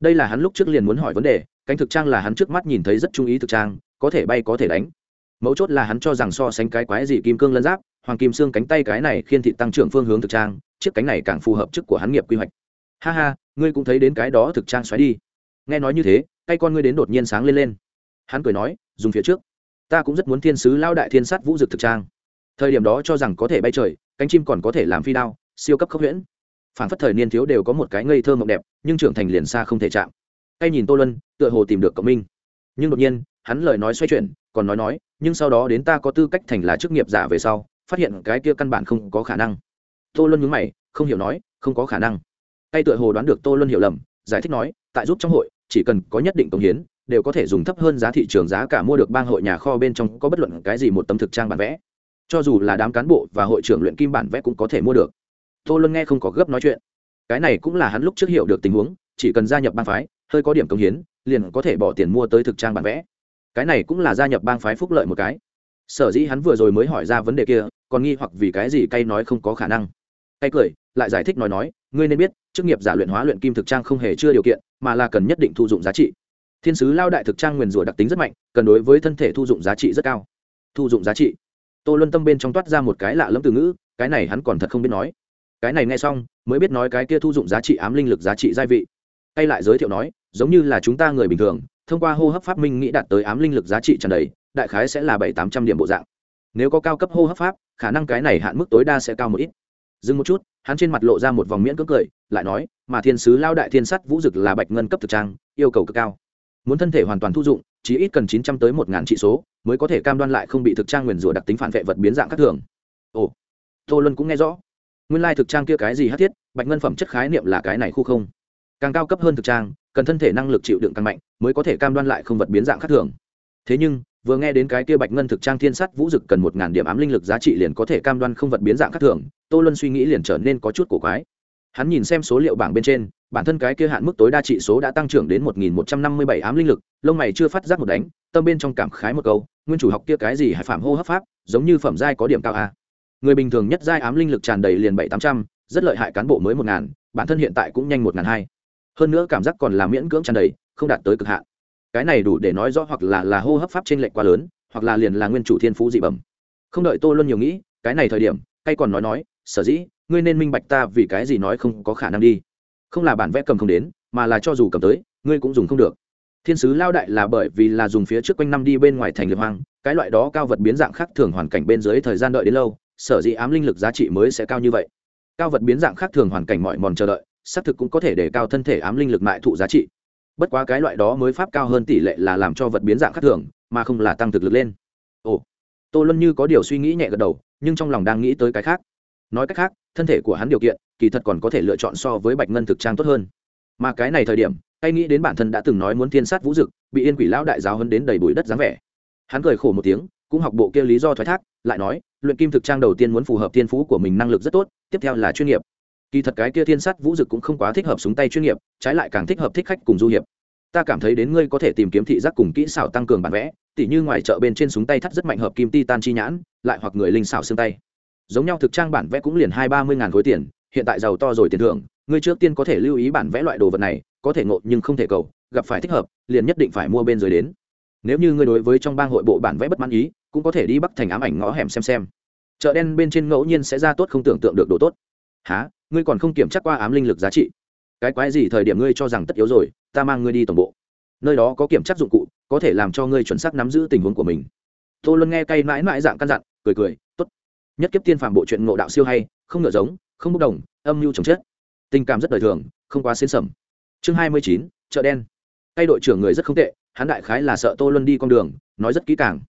Đây là hắn lúc trước liền muốn hỏi vấn đề, cánh thực trang là hắn trước mắt nhìn thấy rất trung ý thực trang, có thể bay có thể đánh. Mấu chốt là hắn cho rằng so sánh cái quái gì kim cương lân giáp, hoàng kim xương cánh tay cái này khiên thị tăng trưởng phương hướng thực trang, chiếc cánh này càng phù hợp chức của hắn nghiệp quy hoạch. Ha ha ngươi cũng thấy đến cái đó thực trang xoáy đi. Nghe nói như thế tay con ngươi đến đột nhiên sáng lên lên. Hắn cười nói, dùng phía trước. Ta cũng rất muốn thiên sứ lao đại thiên sát vũ dực thực trang. Thời điểm đó cho rằng có thể bay trời, cánh chim còn có thể làm phi đao, siêu cấp khốc huyễn. Phản phất thời niên thiếu đều có một cái ngây thơ mộng đẹp, nhưng trưởng thành liền xa không thể chạm. Tay nhìn tô lân tựa hồ tìm được cộng minh. Nhưng đột nhiên, hắn lời nói xoay chuyển, còn nói nói, nhưng sau đó đến ta có tư cách thành là chức nghiệp giả về sau, phát hiện cái kia căn bản không có khả năng. Tô luân nhúng mày, không hiểu nói, không có khả năng tay tựa hồ đoán được tô luân hiểu lầm, giải thích nói, tại giúp trong hội, chỉ cần có nhất định công hiến, đều có thể dùng thấp hơn giá thị trường giá cả mua được bang hội nhà kho bên trong có bất luận cái gì một tấm thực trang bản vẽ. Cho dù là đám cán bộ và hội trưởng luyện kim bản vẽ cũng có thể mua được. Tô luân nghe không có gấp nói chuyện. Cái này cũng là hắn lúc trước hiểu được tình huống, chỉ cần gia nhập bang phái, hơi có điểm công hiến, liền có thể bỏ tiền mua tới thực trang bản vẽ. Cái này cũng là gia nhập bang phái phúc lợi một cái. Sở dĩ hắn vừa rồi mới hỏi ra vấn đề kia, còn nghi hoặc vì cái gì cay nói không có khả năng. Cay cười, lại giải thích nói nói ngươi nên biết, chức nghiệp giả luyện hóa luyện kim thực trang không hề chưa điều kiện, mà là cần nhất định thu dụng giá trị. Thiên sứ lao đại thực trang nguyền rủa đặc tính rất mạnh, cần đối với thân thể thu dụng giá trị rất cao. Thu dụng giá trị. Tô luân tâm bên trong toát ra một cái lạ lẫm từ ngữ, cái này hắn còn thật không biết nói. Cái này nghe xong, mới biết nói cái kia thu dụng giá trị ám linh lực giá trị gia vị. Hay lại giới thiệu nói, giống như là chúng ta người bình thường, thông qua hô hấp pháp minh nghĩ đạt tới ám linh lực giá trị trần đầy, đại khái sẽ là bảy tám trăm điểm bộ dạng. Nếu có cao cấp hô hấp pháp, khả năng cái này hạn mức tối đa sẽ cao một ít dừng một chút, hắn trên mặt lộ ra một vòng miễn cưỡng cười, lại nói, mà thiên sứ lao đại thiên sắt vũ dực là bạch ngân cấp thực trang, yêu cầu cực cao. Muốn thân thể hoàn toàn thu dụng chỉ ít cần chín trăm tới một ngàn trị số, mới có thể cam đoan lại không bị thực trang nguyền rủa đặc tính phản vệ vật biến dạng khác thường. Ồ, tô luân cũng nghe rõ. Nguyên lai thực trang kia cái gì hát thiết, bạch ngân phẩm chất khái niệm là cái này khu không? Càng cao cấp hơn thực trang, cần thân thể năng lực chịu đựng càng mạnh, mới có thể cam đoan lại không vật biến dạng khác thường. Thế nhưng vừa nghe đến cái kia bạch ngân thực trang thiên sắt vũ dực cần một ngàn điểm ám linh lực giá trị liền có thể cam đoan không vật biến dạng khác thường, tô luân suy nghĩ liền trở nên có chút cổ quái. Hắn nhìn xem số liệu bảng bên trên, bản thân cái kia hạn mức tối đa trị số đã tăng trưởng đến một nghìn một trăm năm mươi bảy ám linh lực, lông mày chưa phát giác một đánh, tâm bên trong cảm khái một câu, nguyên chủ học kia cái gì hải phạm hô hấp pháp, giống như phẩm giai có điểm cao a. Người bình thường nhất giai ám linh lực tràn đầy liền bảy tám trăm, rất lợi hại cán bộ mới một ngàn, bản thân hiện tại cũng nhanh một ngàn hai. Hơn nữa cảm giác còn là miễn cưỡng tràn đầy, không đạt tới cực hạn cái này đủ để nói rõ hoặc là là hô hấp pháp trên lệnh quá lớn, hoặc là liền là nguyên chủ thiên phú dị bẩm. Không đợi tô luân nhiều nghĩ, cái này thời điểm, cay còn nói nói, sở dĩ, ngươi nên minh bạch ta vì cái gì nói không có khả năng đi. Không là bản vẽ cầm không đến, mà là cho dù cầm tới, ngươi cũng dùng không được. Thiên sứ lao đại là bởi vì là dùng phía trước quanh năm đi bên ngoài thành liệt hoang, cái loại đó cao vật biến dạng khác thường hoàn cảnh bên dưới thời gian đợi đến lâu, sở dĩ ám linh lực giá trị mới sẽ cao như vậy. Cao vật biến dạng khác thường hoàn cảnh mọi mòn chờ đợi, xác thực cũng có thể để cao thân thể ám linh lực mại thụ giá trị bất quá cái loại đó mới pháp cao hơn tỷ lệ là làm cho vật biến dạng khác thường, mà không là tăng thực lực lên. Ồ, tô luân như có điều suy nghĩ nhẹ gật đầu, nhưng trong lòng đang nghĩ tới cái khác. Nói cách khác, thân thể của hắn điều kiện, kỳ thật còn có thể lựa chọn so với bạch ngân thực trang tốt hơn. Mà cái này thời điểm hay nghĩ đến bản thân đã từng nói muốn thiên sát vũ dực, bị yên quỷ lão đại giáo hấn đến đầy bụi đất dáng vẻ. Hắn cười khổ một tiếng, cũng học bộ kia lý do thoái thác, lại nói, luyện kim thực trang đầu tiên muốn phù hợp thiên phú của mình năng lực rất tốt, tiếp theo là chuyên nghiệp kỳ thật cái kia thiên sát vũ dực cũng không quá thích hợp súng tay chuyên nghiệp, trái lại càng thích hợp thích khách cùng du hiệp. Ta cảm thấy đến ngươi có thể tìm kiếm thị giác cùng kỹ xảo tăng cường bản vẽ, tỉ như ngoài chợ bên trên súng tay thắt rất mạnh hợp kim ti tan chi nhãn, lại hoặc người linh xảo xương tay. Giống nhau thực trang bản vẽ cũng liền hai ba mươi ngàn khối tiền, hiện tại giàu to rồi tiền thưởng, ngươi trước tiên có thể lưu ý bản vẽ loại đồ vật này, có thể ngộ nhưng không thể cầu, gặp phải thích hợp, liền nhất định phải mua bên dưới đến. Nếu như ngươi đối với trong bang hội bộ bản vẽ bất mãn ý, cũng có thể đi bắc thành ám ảnh ngõ hẻm xem xem. Chợ đen bên trên ngẫu nhiên sẽ ra tốt không tưởng tượng được đồ tốt. Há ngươi còn không kiểm tra qua ám linh lực giá trị. Cái quái gì thời điểm ngươi cho rằng tất yếu rồi, ta mang ngươi đi tổng bộ. Nơi đó có kiểm tra dụng cụ, có thể làm cho ngươi chuẩn xác nắm giữ tình huống của mình. Tô luân nghe cay mãi mãi dạng căn dặn, cười cười t ố t nhất kiếp tiên phàm bộ chuyện ngộ đạo siêu hay, không ngựa giống, không bốc đồng, âm mưu chồng chết. Tình cảm rất đời thường, không quá xến sầm chương hai mươi chín, chợ đen. Cay đội trưởng người rất không tệ, hắn đại khái là sợ tô luân đi con đường, nói rất kỹ càng.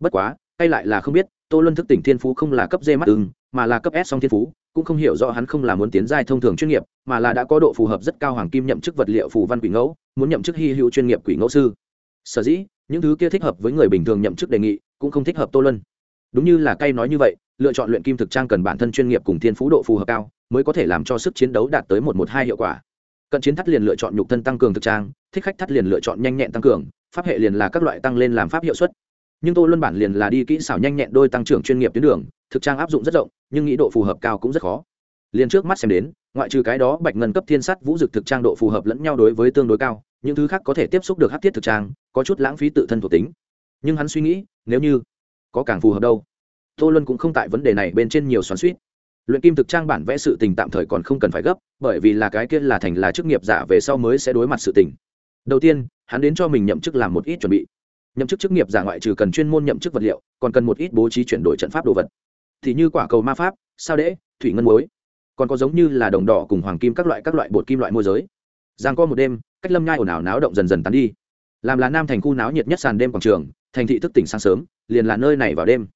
Bất quá, cay lại là không biết, tô luân thức tỉnh thiên phú không là cấp d mắt ưng, mà là cấp s song thiên phú cũng không hiểu rõ hắn không là muốn tiến giai thông thường chuyên nghiệp, mà là đã có độ phù hợp rất cao hoàng kim nhậm chức vật liệu phù văn quỷ ngẫu, muốn nhậm chức hi hữu chuyên nghiệp quỷ ngẫu sư. Sở dĩ, những thứ kia thích hợp với người bình thường nhậm chức đề nghị, cũng không thích hợp tô luân. Đúng như là cây nói như vậy, lựa chọn luyện kim thực trang cần bản thân chuyên nghiệp cùng thiên phú độ phù hợp cao, mới có thể làm cho sức chiến đấu đạt tới một một hai hiệu quả. Cận chiến thắt liền lựa chọn nhục thân tăng cường thực trang, thích khách thắt liền lựa chọn nhanh nhẹn tăng cường, pháp hệ liền là các loại tăng lên làm pháp hiệu suất. Nhưng tô luân bản liền là đi kỹ xảo nhanh nhẹn đôi tăng trưởng chuyên nghiệp tuyến đường thực trang áp dụng rất rộng, nhưng nghĩ độ phù hợp cao cũng rất khó. Liền trước mắt xem đến, ngoại trừ cái đó bạch ngân cấp thiên sắt vũ dực thực trang độ phù hợp lẫn nhau đối với tương đối cao, những thứ khác có thể tiếp xúc được hát thiết thực trang, có chút lãng phí tự thân thuộc tính. Nhưng hắn suy nghĩ, nếu như có càng phù hợp đâu? Tô luân cũng không tại vấn đề này bên trên nhiều xoắn suýt luyện kim thực trang bản vẽ sự tình tạm thời còn không cần phải gấp, bởi vì là cái kia là thành là chức nghiệp giả về sau mới sẽ đối mặt sự tình. Đầu tiên, hắn đến cho mình nhậm chức làm một ít chuẩn bị. Nhậm chức chức nghiệp giả ngoại trừ cần chuyên môn nhậm chức vật liệu, còn cần một ít bố trí chuyển đổi trận pháp đồ vật thì như quả cầu ma pháp, sao đễ, thủy ngân muối. Còn có giống như là đồng đỏ cùng hoàng kim các loại các loại bột kim loại môi giới. Giang co một đêm, cách lâm nhai ồn ào náo động dần dần tán đi. Làm là nam thành khu náo nhiệt nhất sàn đêm quảng trường, thành thị thức tỉnh sáng sớm, liền là nơi này vào đêm.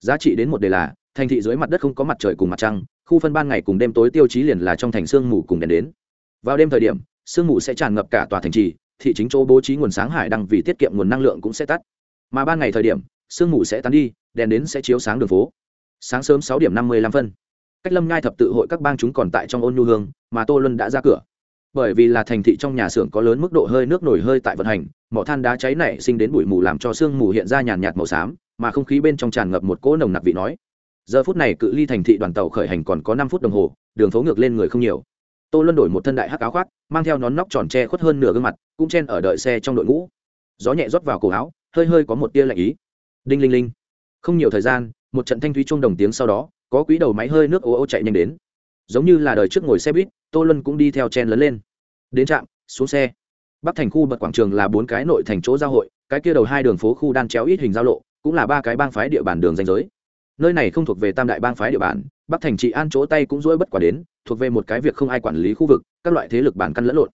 Giá trị đến một đề là, thành thị dưới mặt đất không có mặt trời cùng mặt trăng, khu phân ban ngày cùng đêm tối tiêu chí liền là trong thành sương mù cùng đèn đến. Vào đêm thời điểm, sương mù sẽ tràn ngập cả tòa thành trì, thị chính chỗ bố trí nguồn sáng hải đăng vì tiết kiệm nguồn năng lượng cũng sẽ tắt. Mà ban ngày thời điểm, sương mù sẽ tán đi, đèn đến sẽ chiếu sáng đường phố sáng sớm sáu điểm năm mươi lăm phân. Cách lâm ngai thập tự hội các bang chúng còn tại trong ôn nhu hương, mà tô luân đã ra cửa. Bởi vì là thành thị trong nhà xưởng có lớn mức độ hơi nước nổi hơi tại vận hành, mỏ than đá cháy nảy sinh đến bụi mù làm cho sương mù hiện ra nhàn nhạt màu xám, mà không khí bên trong tràn ngập một cỗ nồng nặc vị nói. Giờ phút này cự ly thành thị đoàn tàu khởi hành còn có năm phút đồng hồ, đường phố ngược lên người không nhiều. Tô luân đổi một thân đại hắc áo khoác, mang theo nón nóc tròn tre khuất hơn nửa gương mặt, cũng chen ở đợi xe trong đội ngũ. Gió nhẹ rót vào cổ áo, hơi hơi có một tia lạnh ý. Đinh linh linh. Không nhiều thời gian một trận thanh thúy chuông đồng tiếng sau đó, có quỹ đầu máy hơi nước ô ô chạy nhanh đến. Giống như là đời trước ngồi xe buýt, tô luân cũng đi theo chen lấn lên. Đến trạm, xuống xe. Bắc thành khu bật quảng trường là bốn cái nội thành chỗ giao hội, cái kia đầu hai đường phố khu đan chéo ít hình giao lộ, cũng là ba cái bang phái địa bàn đường danh giới. Nơi này không thuộc về tam đại bang phái địa bàn, bắc thành trị an chỗ tay cũng rỗi bất quả đến, thuộc về một cái việc không ai quản lý khu vực, các loại thế lực bản căn lẫn lộn.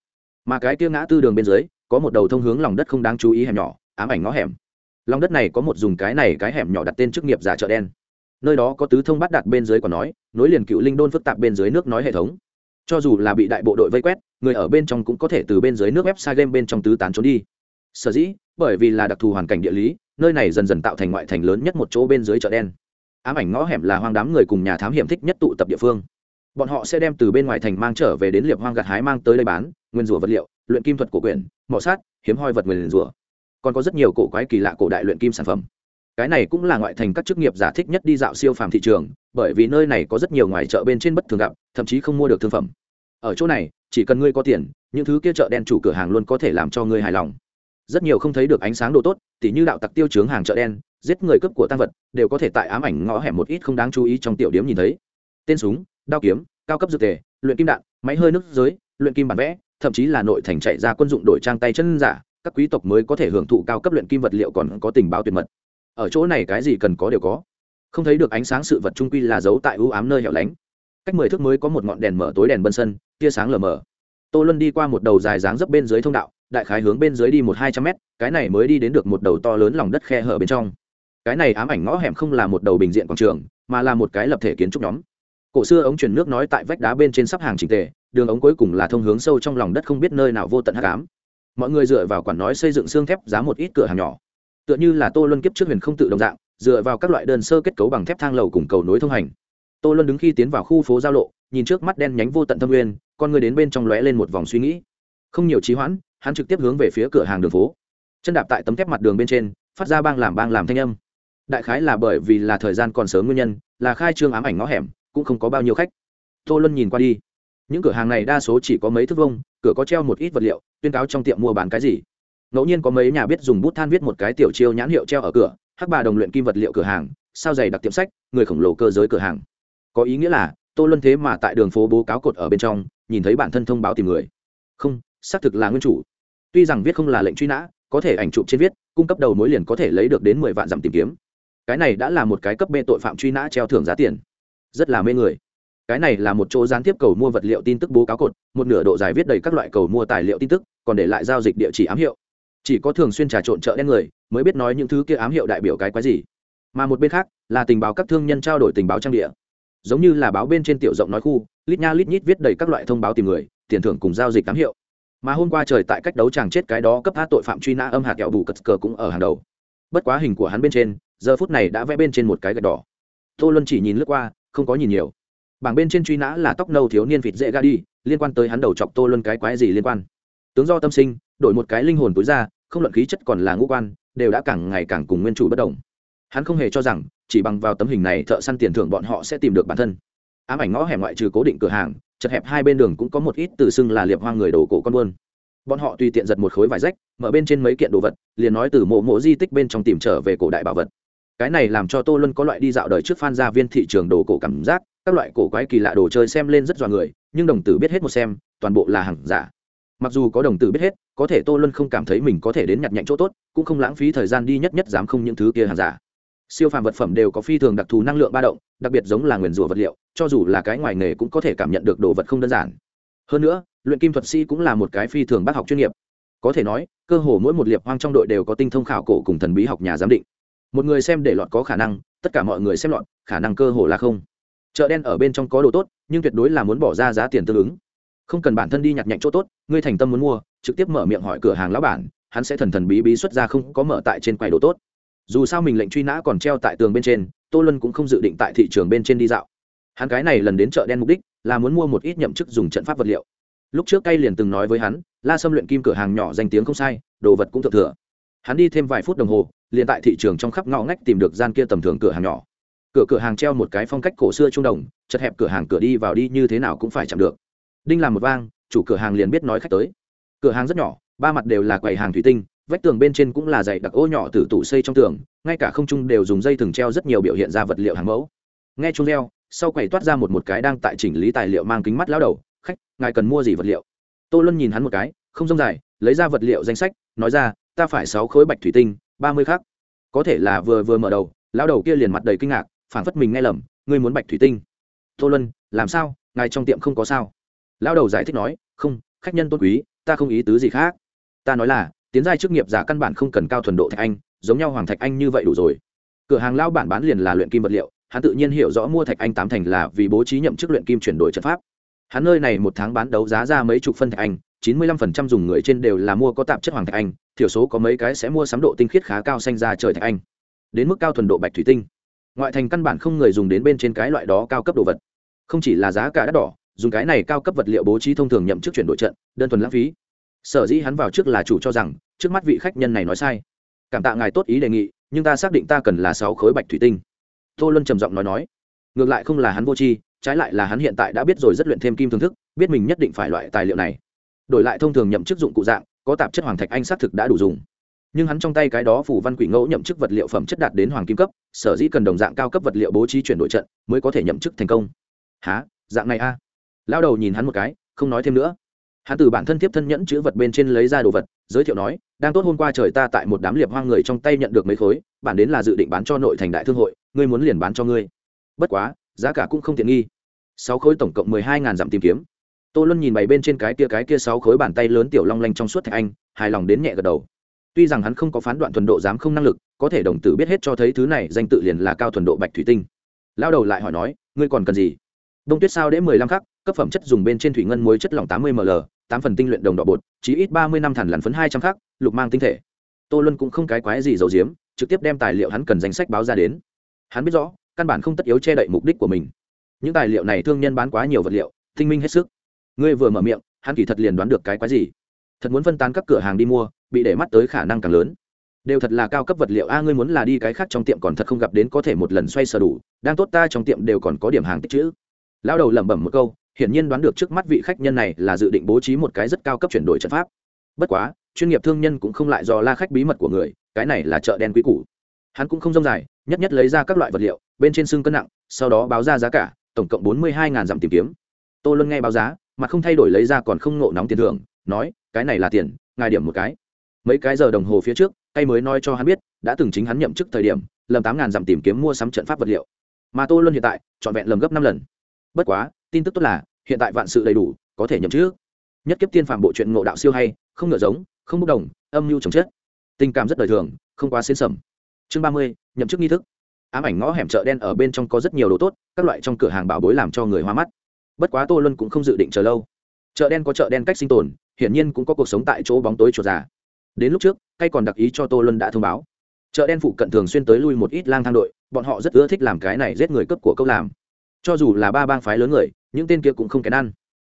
Mà cái kia ngã tư đường bên dưới, có một đầu thông hướng lòng đất không đáng chú ý hẻm nhỏ, ám ảnh ngõ hẻm lòng đất này có một dùng cái này cái hẻm nhỏ đặt tên chức nghiệp giả chợ đen. Nơi đó có tứ thông bắt đặt bên dưới còn nói, nối liền cựu linh đôn phức tạp bên dưới nước nói hệ thống. Cho dù là bị đại bộ đội vây quét, người ở bên trong cũng có thể từ bên dưới nước website game bên trong tứ tán trốn đi. Sở dĩ, bởi vì là đặc thù hoàn cảnh địa lý, nơi này dần dần tạo thành ngoại thành lớn nhất một chỗ bên dưới chợ đen. Ám ảnh ngõ hẻm là hoang đám người cùng nhà thám hiểm thích nhất tụ tập địa phương. Bọn họ sẽ đem từ bên ngoài thành mang trở về đến liệp hoang gặt hái mang tới đây bán, nguyên rủa vật liệu, luyện kim thuật của quyển mỏ sát, hiếm hoi vật nguyên rủa còn có rất nhiều cổ quái kỳ lạ cổ đại luyện kim sản phẩm. Cái này cũng là ngoại thành các chức nghiệp giả thích nhất đi dạo siêu phàm thị trường, bởi vì nơi này có rất nhiều ngoài chợ bên trên bất thường gặp, thậm chí không mua được thương phẩm. Ở chỗ này, chỉ cần ngươi có tiền, những thứ kia chợ đen chủ cửa hàng luôn có thể làm cho ngươi hài lòng. Rất nhiều không thấy được ánh sáng đồ tốt, tỉ như đạo tặc tiêu chướng hàng chợ đen, giết người cướp của tăng vật, đều có thể tại ám ảnh ngõ hẻm một ít không đáng chú ý trong tiểu điểm nhìn thấy. Tên súng, đao kiếm, cao cấp dược tề, luyện kim đạn, máy hơi nước giới, luyện kim bản vẽ, thậm chí là nội thành chạy ra quân dụng đổi trang tay chân giả các quý tộc mới có thể hưởng thụ cao cấp luyện kim vật liệu còn có tình báo tuyệt mật. Ở chỗ này cái gì cần có đều có. Không thấy được ánh sáng sự vật trung quy là giấu tại ưu ám nơi hẻo lánh. Cách mười thước mới có một ngọn đèn mở tối đèn bân sân, tia sáng lờ mờ. Tô luân đi qua một đầu dài dáng dấp bên dưới thông đạo, đại khái hướng bên dưới đi một hai trăm mét, cái này mới đi đến được một đầu to lớn lòng đất khe hở bên trong. Cái này ám ảnh ngõ hẻm không là một đầu bình diện quảng trường, mà là một cái lập thể kiến trúc nhóm. Cổ xưa ống truyền nước nói tại vách đá bên trên sắp hàng trình tề, đường ống cuối cùng là thông hướng sâu trong lòng đất không biết nơi nào vô tận hắc ám mọi người dựa vào quản nói xây dựng xương thép giá một ít cửa hàng nhỏ. Tựa như là tô luân kiếp trước huyền không tự động dạng, dựa vào các loại đơn sơ kết cấu bằng thép thang lầu cùng cầu nối thông hành. Tô luân đứng khi tiến vào khu phố giao lộ, nhìn trước mắt đen nhánh vô tận thâm nguyên, con người đến bên trong lóe lên một vòng suy nghĩ. Không nhiều trí hoãn, hắn trực tiếp hướng về phía cửa hàng đường phố. Chân đạp tại tấm thép mặt đường bên trên, phát ra bang làm bang làm thanh âm. Đại khái là bởi vì là thời gian còn sớm nguyên nhân, là khai trương ám ảnh ngõ hẻm, cũng không có bao nhiêu khách. Tô luân nhìn qua đi những cửa hàng này đa số chỉ có mấy thước vông cửa có treo một ít vật liệu, tuyên cáo trong tiệm mua bán cái gì. Ngẫu nhiên có mấy nhà biết dùng bút than viết một cái tiểu chiêu nhãn hiệu treo ở cửa, hắc bà đồng luyện kim vật liệu cửa hàng, sao dày đặc tiệm sách, người khổng lồ cơ giới cửa hàng. Có ý nghĩa là, tô luân thế mà tại đường phố bố cáo cột ở bên trong, nhìn thấy bản thân thông báo tìm người. Không, xác thực là nguyên chủ. Tuy rằng viết không là lệnh truy nã, có thể ảnh chụp trên viết, cung cấp đầu mối liền có thể lấy được đến mười vạn dặm tìm kiếm. Cái này đã là một cái cấp bê tội phạm truy nã treo thưởng giá tiền. Rất là mê người cái này là một chỗ gián tiếp cầu mua vật liệu tin tức bố cáo cột, một nửa độ dài viết đầy các loại cầu mua tài liệu tin tức, còn để lại giao dịch địa chỉ ám hiệu. Chỉ có thường xuyên trà trộn chợ đen người mới biết nói những thứ kia ám hiệu đại biểu cái quái gì. Mà một bên khác, là tình báo các thương nhân trao đổi tình báo trang địa. Giống như là báo bên trên tiểu rộng nói khu, lít nha lít nhít viết đầy các loại thông báo tìm người, tiền thưởng cùng giao dịch ám hiệu. Mà hôm qua trời tại cách đấu chàng chết cái đó cấp hát tội phạm truy nã âm hạt kẹo bù cất cờ cũng ở hàng đầu. Bất quá hình của hắn bên trên, giờ phút này đã vẽ bên trên một cái gạch đỏ. Tô luân chỉ nhìn lướt qua, không có nhìn nhiều bảng bên trên truy nã là tóc nâu thiếu niên vịt dễ ga đi, liên quan tới hắn đầu chọc tô luân cái quái gì liên quan. Tướng do tâm sinh, đổi một cái linh hồn tối ra, không luận khí chất còn là ngũ quan, đều đã càng ngày càng cùng nguyên chủ bất đồng. Hắn không hề cho rằng, chỉ bằng vào tấm hình này thợ săn tiền thưởng bọn họ sẽ tìm được bản thân. Ám ảnh ngõ hẻm ngoại trừ cố định cửa hàng, chật hẹp hai bên đường cũng có một ít từ xưng là liệp hoang người đồ cổ con buôn. Bọn họ tùy tiện giật một khối vải rách, mở bên trên mấy kiện đồ vật, liền nói từ mộ mộ di tích bên trong tìm trở về cổ đại bảo vật. Cái này làm cho tô luân có loại đi dạo đời trước phan gia viên thị trường đồ cổ cảm giác các loại cổ quái kỳ lạ đồ chơi xem lên rất dọa người, nhưng đồng tử biết hết một xem, toàn bộ là hàng giả. Mặc dù có đồng tử biết hết, có thể tô luân không cảm thấy mình có thể đến nhặt nhạnh chỗ tốt, cũng không lãng phí thời gian đi nhất nhất dám không những thứ kia hàng giả. Siêu phàm vật phẩm đều có phi thường đặc thù năng lượng ba động, đặc biệt giống là nguyền rủa vật liệu, cho dù là cái ngoài nghề cũng có thể cảm nhận được đồ vật không đơn giản. Hơn nữa, luyện kim thuật sĩ cũng là một cái phi thường bác học chuyên nghiệp. Có thể nói, cơ hồ mỗi một liệp hoang trong đội đều có tinh thông khảo cổ cùng thần bí học nhà giám định. Một người xem để lọt có khả năng, tất cả mọi người xem lọt, khả năng cơ hồ là không chợ đen ở bên trong có đồ tốt, nhưng tuyệt đối là muốn bỏ ra giá tiền tương ứng. Không cần bản thân đi nhặt nhạnh chỗ tốt, ngươi thành tâm muốn mua, trực tiếp mở miệng hỏi cửa hàng lão bản, hắn sẽ thần thần bí bí xuất ra không có mở tại trên quầy đồ tốt. Dù sao mình lệnh truy nã còn treo tại tường bên trên, tô luân cũng không dự định tại thị trường bên trên đi dạo. Hắn cái này lần đến chợ đen mục đích là muốn mua một ít nhậm chức dùng trận pháp vật liệu. Lúc trước Cay liền từng nói với hắn, la xâm luyện kim cửa hàng nhỏ danh tiếng không sai, đồ vật cũng thượng thừa. Hắn đi thêm vài phút đồng hồ, liền tại thị trường trong khắp ngõ ngách tìm được gian kia tầm thường cửa hàng nhỏ cửa cửa hàng treo một cái phong cách cổ xưa trung đồng, chật hẹp cửa hàng cửa đi vào đi như thế nào cũng phải chạm được. Đinh làm một vang, chủ cửa hàng liền biết nói khách tới. Cửa hàng rất nhỏ, ba mặt đều là quầy hàng thủy tinh, vách tường bên trên cũng là dày đặc ô nhỏ từ tủ xây trong tường, ngay cả không trung đều dùng dây thừng treo rất nhiều biểu hiện ra vật liệu hàng mẫu. Nghe chung reo, sau quầy toát ra một một cái đang tại chỉnh lý tài liệu mang kính mắt lao đầu, khách, ngài cần mua gì vật liệu? Tô luân nhìn hắn một cái, không rông dài, lấy ra vật liệu danh sách, nói ra, ta phải sáu khối bạch thủy tinh, ba mươi khác có thể là vừa vừa mở đầu lao đầu kia liền mặt đầy kinh ngạc phản phất mình nghe lầm, ngươi muốn bạch thủy tinh. Tô luân, làm sao? Ngài trong tiệm không có sao? Lao đầu giải thích nói, không, khách nhân tôn quý, ta không ý tứ gì khác. Ta nói là, tiến giai chức nghiệp giả căn bản không cần cao thuần độ thạch anh, giống nhau hoàng thạch anh như vậy đủ rồi. Cửa hàng lao bản bán liền là luyện kim vật liệu, hắn tự nhiên hiểu rõ mua thạch anh tám thành là vì bố trí nhậm chức luyện kim chuyển đổi trận pháp. Hắn nơi này một tháng bán đấu giá ra mấy chục phân thạch anh, chín mươi lăm phần trăm dùng người trên đều là mua có tạp chất hoàng thạch anh, thiểu số có mấy cái sẽ mua sắm độ tinh khiết khá cao xanh ra trời thạch anh. Đến mức cao thuần độ bạch thủy tinh ngoại thành căn bản không người dùng đến bên trên cái loại đó cao cấp đồ vật. Không chỉ là giá cả đắt đỏ, dùng cái này cao cấp vật liệu bố trí thông thường nhậm chức chuyển đổi trận, đơn thuần lãng phí. Sở dĩ hắn vào trước là chủ cho rằng, trước mắt vị khách nhân này nói sai. Cảm tạ ngài tốt ý đề nghị, nhưng ta xác định ta cần là sáu khối bạch thủy tinh. Tô luân trầm giọng nói nói. Ngược lại không là hắn vô tri, trái lại là hắn hiện tại đã biết rồi rất luyện thêm kim thương thức, biết mình nhất định phải loại tài liệu này. Đổi lại thông thường nhậm chức dụng cụ dạng, có tạp chất hoàng thạch anh xác thực đã đủ dùng nhưng hắn trong tay cái đó phủ văn quỷ ngẫu nhậm chức vật liệu phẩm chất đạt đến hoàng kim cấp, sở dĩ cần đồng dạng cao cấp vật liệu bố trí chuyển đổi trận mới có thể nhậm chức thành công. Há dạng này a à? lao đầu nhìn hắn một cái, không nói thêm nữa. Hắn từ bản thân tiếp thân nhẫn chữ vật bên trên lấy ra đồ vật, giới thiệu nói, đang tốt hôm qua trời ta tại một đám liệp hoang người trong tay nhận được mấy khối, bản đến là dự định bán cho nội thành đại thương hội, ngươi muốn liền bán cho ngươi. Bất quá, giá cả cũng không tiện nghi. Sáu khối tổng cộng mười hai ngàn dặm tìm kiếm. Tô luân nhìn bày bên trên cái kia cái kia sáu khối bàn tay lớn tiểu long lanh trong suốt thạch anh, hài lòng đến nhẹ gật đầu tuy rằng hắn không có phán đoạn thuần độ dám không năng lực, có thể đồng tử biết hết cho thấy thứ này danh tự liền là cao thuần độ bạch thủy tinh. Lao đầu lại hỏi nói, ngươi còn cần gì? Đông tuyết sao đễ mười lăm khắc, cấp phẩm chất dùng bên trên thủy ngân muối chất lỏng tám mươi ml, tám phần tinh luyện đồng đỏ bột, chí ít ba mươi năm thản làn phấn hai trăm khắc, lục mang tinh thể. Tô luân cũng không cái quái gì giấu giếm, trực tiếp đem tài liệu hắn cần danh sách báo ra đến. Hắn biết rõ, căn bản không tất yếu che đậy mục đích của mình. Những tài liệu này thương nhân bán quá nhiều vật liệu tinh minh hết sức. Ngươi vừa mở miệng, hắn kỳ thật liền đoán được cái quái gì. Thật muốn phân tán các cửa hàng đi mua bị để mắt tới khả năng càng lớn. Đều thật là cao cấp vật liệu. A, ngươi muốn là đi cái khác trong tiệm còn thật không gặp đến có thể một lần xoay sở đủ. Đang tốt ta trong tiệm đều còn có điểm hàng tích chữ. Lão đầu lẩm bẩm một câu, hiển nhiên đoán được trước mắt vị khách nhân này là dự định bố trí một cái rất cao cấp chuyển đổi trận pháp. Bất quá, chuyên nghiệp thương nhân cũng không lại do la khách bí mật của người, cái này là chợ đen quý cũ hắn cũng không rông dài, nhất nhất lấy ra các loại vật liệu, bên trên xương cân nặng, sau đó báo ra giá cả, tổng cộng bốn mươi hai dặm tìm kiếm. Tô luân nghe báo giá mà không thay đổi lấy ra còn không ngộ nóng tiền thưởng, nói, cái này là tiền, ngài điểm một cái mấy cái giờ đồng hồ phía trước tay mới nói cho hắn biết, đã từng chính hắn nhậm chức thời điểm, lầm tám ngàn dặm tìm kiếm mua sắm trận pháp vật liệu. Mà tô luân hiện tại, trọn vẹn lầm gấp năm lần. Bất quá, tin tức tốt là, hiện tại vạn sự đầy đủ, có thể nhậm chức. Nhất kiếp tiên phạm bộ truyện ngộ đạo siêu hay, không ngựa giống, không bốc đồng, âm mưu trồng chất tình cảm rất đời thường, không quá xến sầm chương ba mươi, nhậm chức nghi thức. Ám ảnh ngõ hẻm chợ đen ở bên trong có rất nhiều đồ tốt, các loại trong cửa hàng bảo bối làm cho người hoa mắt. Bất quá tô luân cũng không dự định chờ lâu. Chợ đen có chợ đen cách sinh tồn, hiển nhiên cũng có cuộc sống tại chỗ bóng tối chuột già đến lúc trước, cay còn đặc ý cho tô luân đã thông báo. Chợ đen phụ cận thường xuyên tới lui một ít lang thang đội, bọn họ rất ưa thích làm cái này giết người cấp của câu làm. Cho dù là ba bang phái lớn người, những tên kia cũng không kén ăn.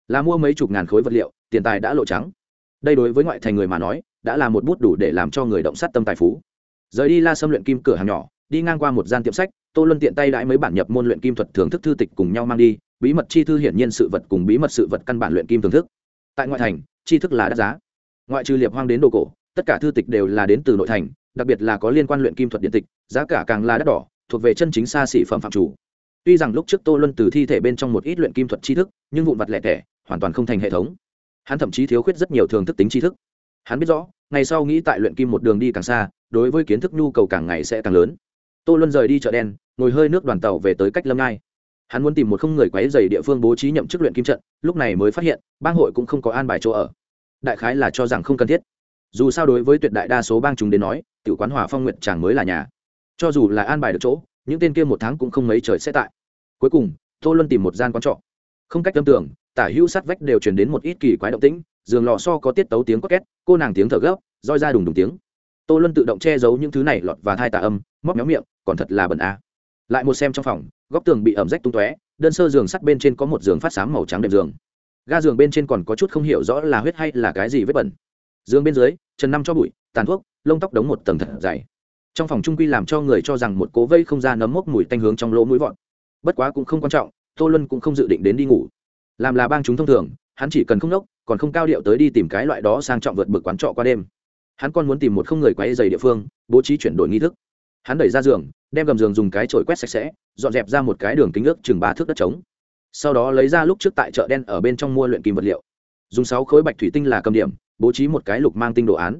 Là mua mấy chục ngàn khối vật liệu, tiền tài đã lộ trắng. Đây đối với ngoại thành người mà nói, đã là một bút đủ để làm cho người động sát tâm tài phú. Rời đi la xâm luyện kim cửa hàng nhỏ, đi ngang qua một gian tiệm sách, tô luân tiện tay đãi mấy bản nhập môn luyện kim thuật thưởng thức thư tịch cùng nhau mang đi, bí mật chi thư hiển nhiên sự vật cùng bí mật sự vật căn bản luyện kim thưởng thức. Tại ngoại thành, chi thức là đắt giá. Ngoại trừ liệp hoang đến đồ cổ tất cả thư tịch đều là đến từ nội thành, đặc biệt là có liên quan luyện kim thuật điện tịch, giá cả càng là đắt đỏ, thuộc về chân chính xa xỉ phẩm phạm chủ. Tuy rằng lúc trước tô luân từ thi thể bên trong một ít luyện kim thuật tri thức, nhưng vụn vặt lẻ tẻ, hoàn toàn không thành hệ thống. Hắn thậm chí thiếu khuyết rất nhiều thường thức tính tri thức. Hắn biết rõ, ngày sau nghĩ tại luyện kim một đường đi càng xa, đối với kiến thức nhu cầu càng ngày sẽ càng lớn. Tô luân rời đi chợ đen, ngồi hơi nước đoàn tàu về tới cách lâm ngai. Hắn muốn tìm một không người quấy dày địa phương bố trí nhậm chức luyện kim trận, lúc này mới phát hiện, bang hội cũng không có an bài chỗ ở. Đại khái là cho rằng không cần thiết dù sao đối với tuyệt đại đa số bang chúng đến nói, tiểu quán hòa phong nguyện chàng mới là nhà. Cho dù là an bài được chỗ, những tên kia một tháng cũng không mấy trời sẽ tại. Cuối cùng, tô luân tìm một gian quán trọ. Không cách tâm tưởng, tả hữu sát vách đều truyền đến một ít kỳ quái động tĩnh, giường lò so có tiết tấu tiếng có két, cô nàng tiếng thở gấp, roi ra đùng đùng tiếng. Tô luân tự động che giấu những thứ này lọt và thai tà âm, móc méo miệng, còn thật là bẩn á lại một xem trong phòng, góc tường bị ẩm rách tung tóe, đơn sơ giường sắt bên trên có một giường phát sáng màu trắng đệm giường. Ga giường bên trên còn có chút không hiểu rõ là huyết hay là cái gì vết bẩn dương bên dưới, trần năm cho bụi, tàn thuốc, lông tóc đống một tầng thật dày. Trong phòng trung quy làm cho người cho rằng một cố vây không ra nấm mốc mùi tanh hướng trong lỗ mũi vọt. Bất quá cũng không quan trọng, tô luân cũng không dự định đến đi ngủ. Làm là bang chúng thông thường, hắn chỉ cần không nốc, còn không cao điệu tới đi tìm cái loại đó sang trọng vượt bực quán trọ qua đêm. Hắn còn muốn tìm một không người quay dày địa phương, bố trí chuyển đổi nghi thức. Hắn đẩy ra giường, đem gầm giường dùng cái chổi quét sạch sẽ, dọn dẹp ra một cái đường kính ước chừng ba thước đất trống. Sau đó lấy ra lúc trước tại chợ đen ở bên trong mua luyện kim vật liệu dùng sáu khối bạch thủy tinh là cầm điểm, bố trí một cái lục mang tinh đồ án.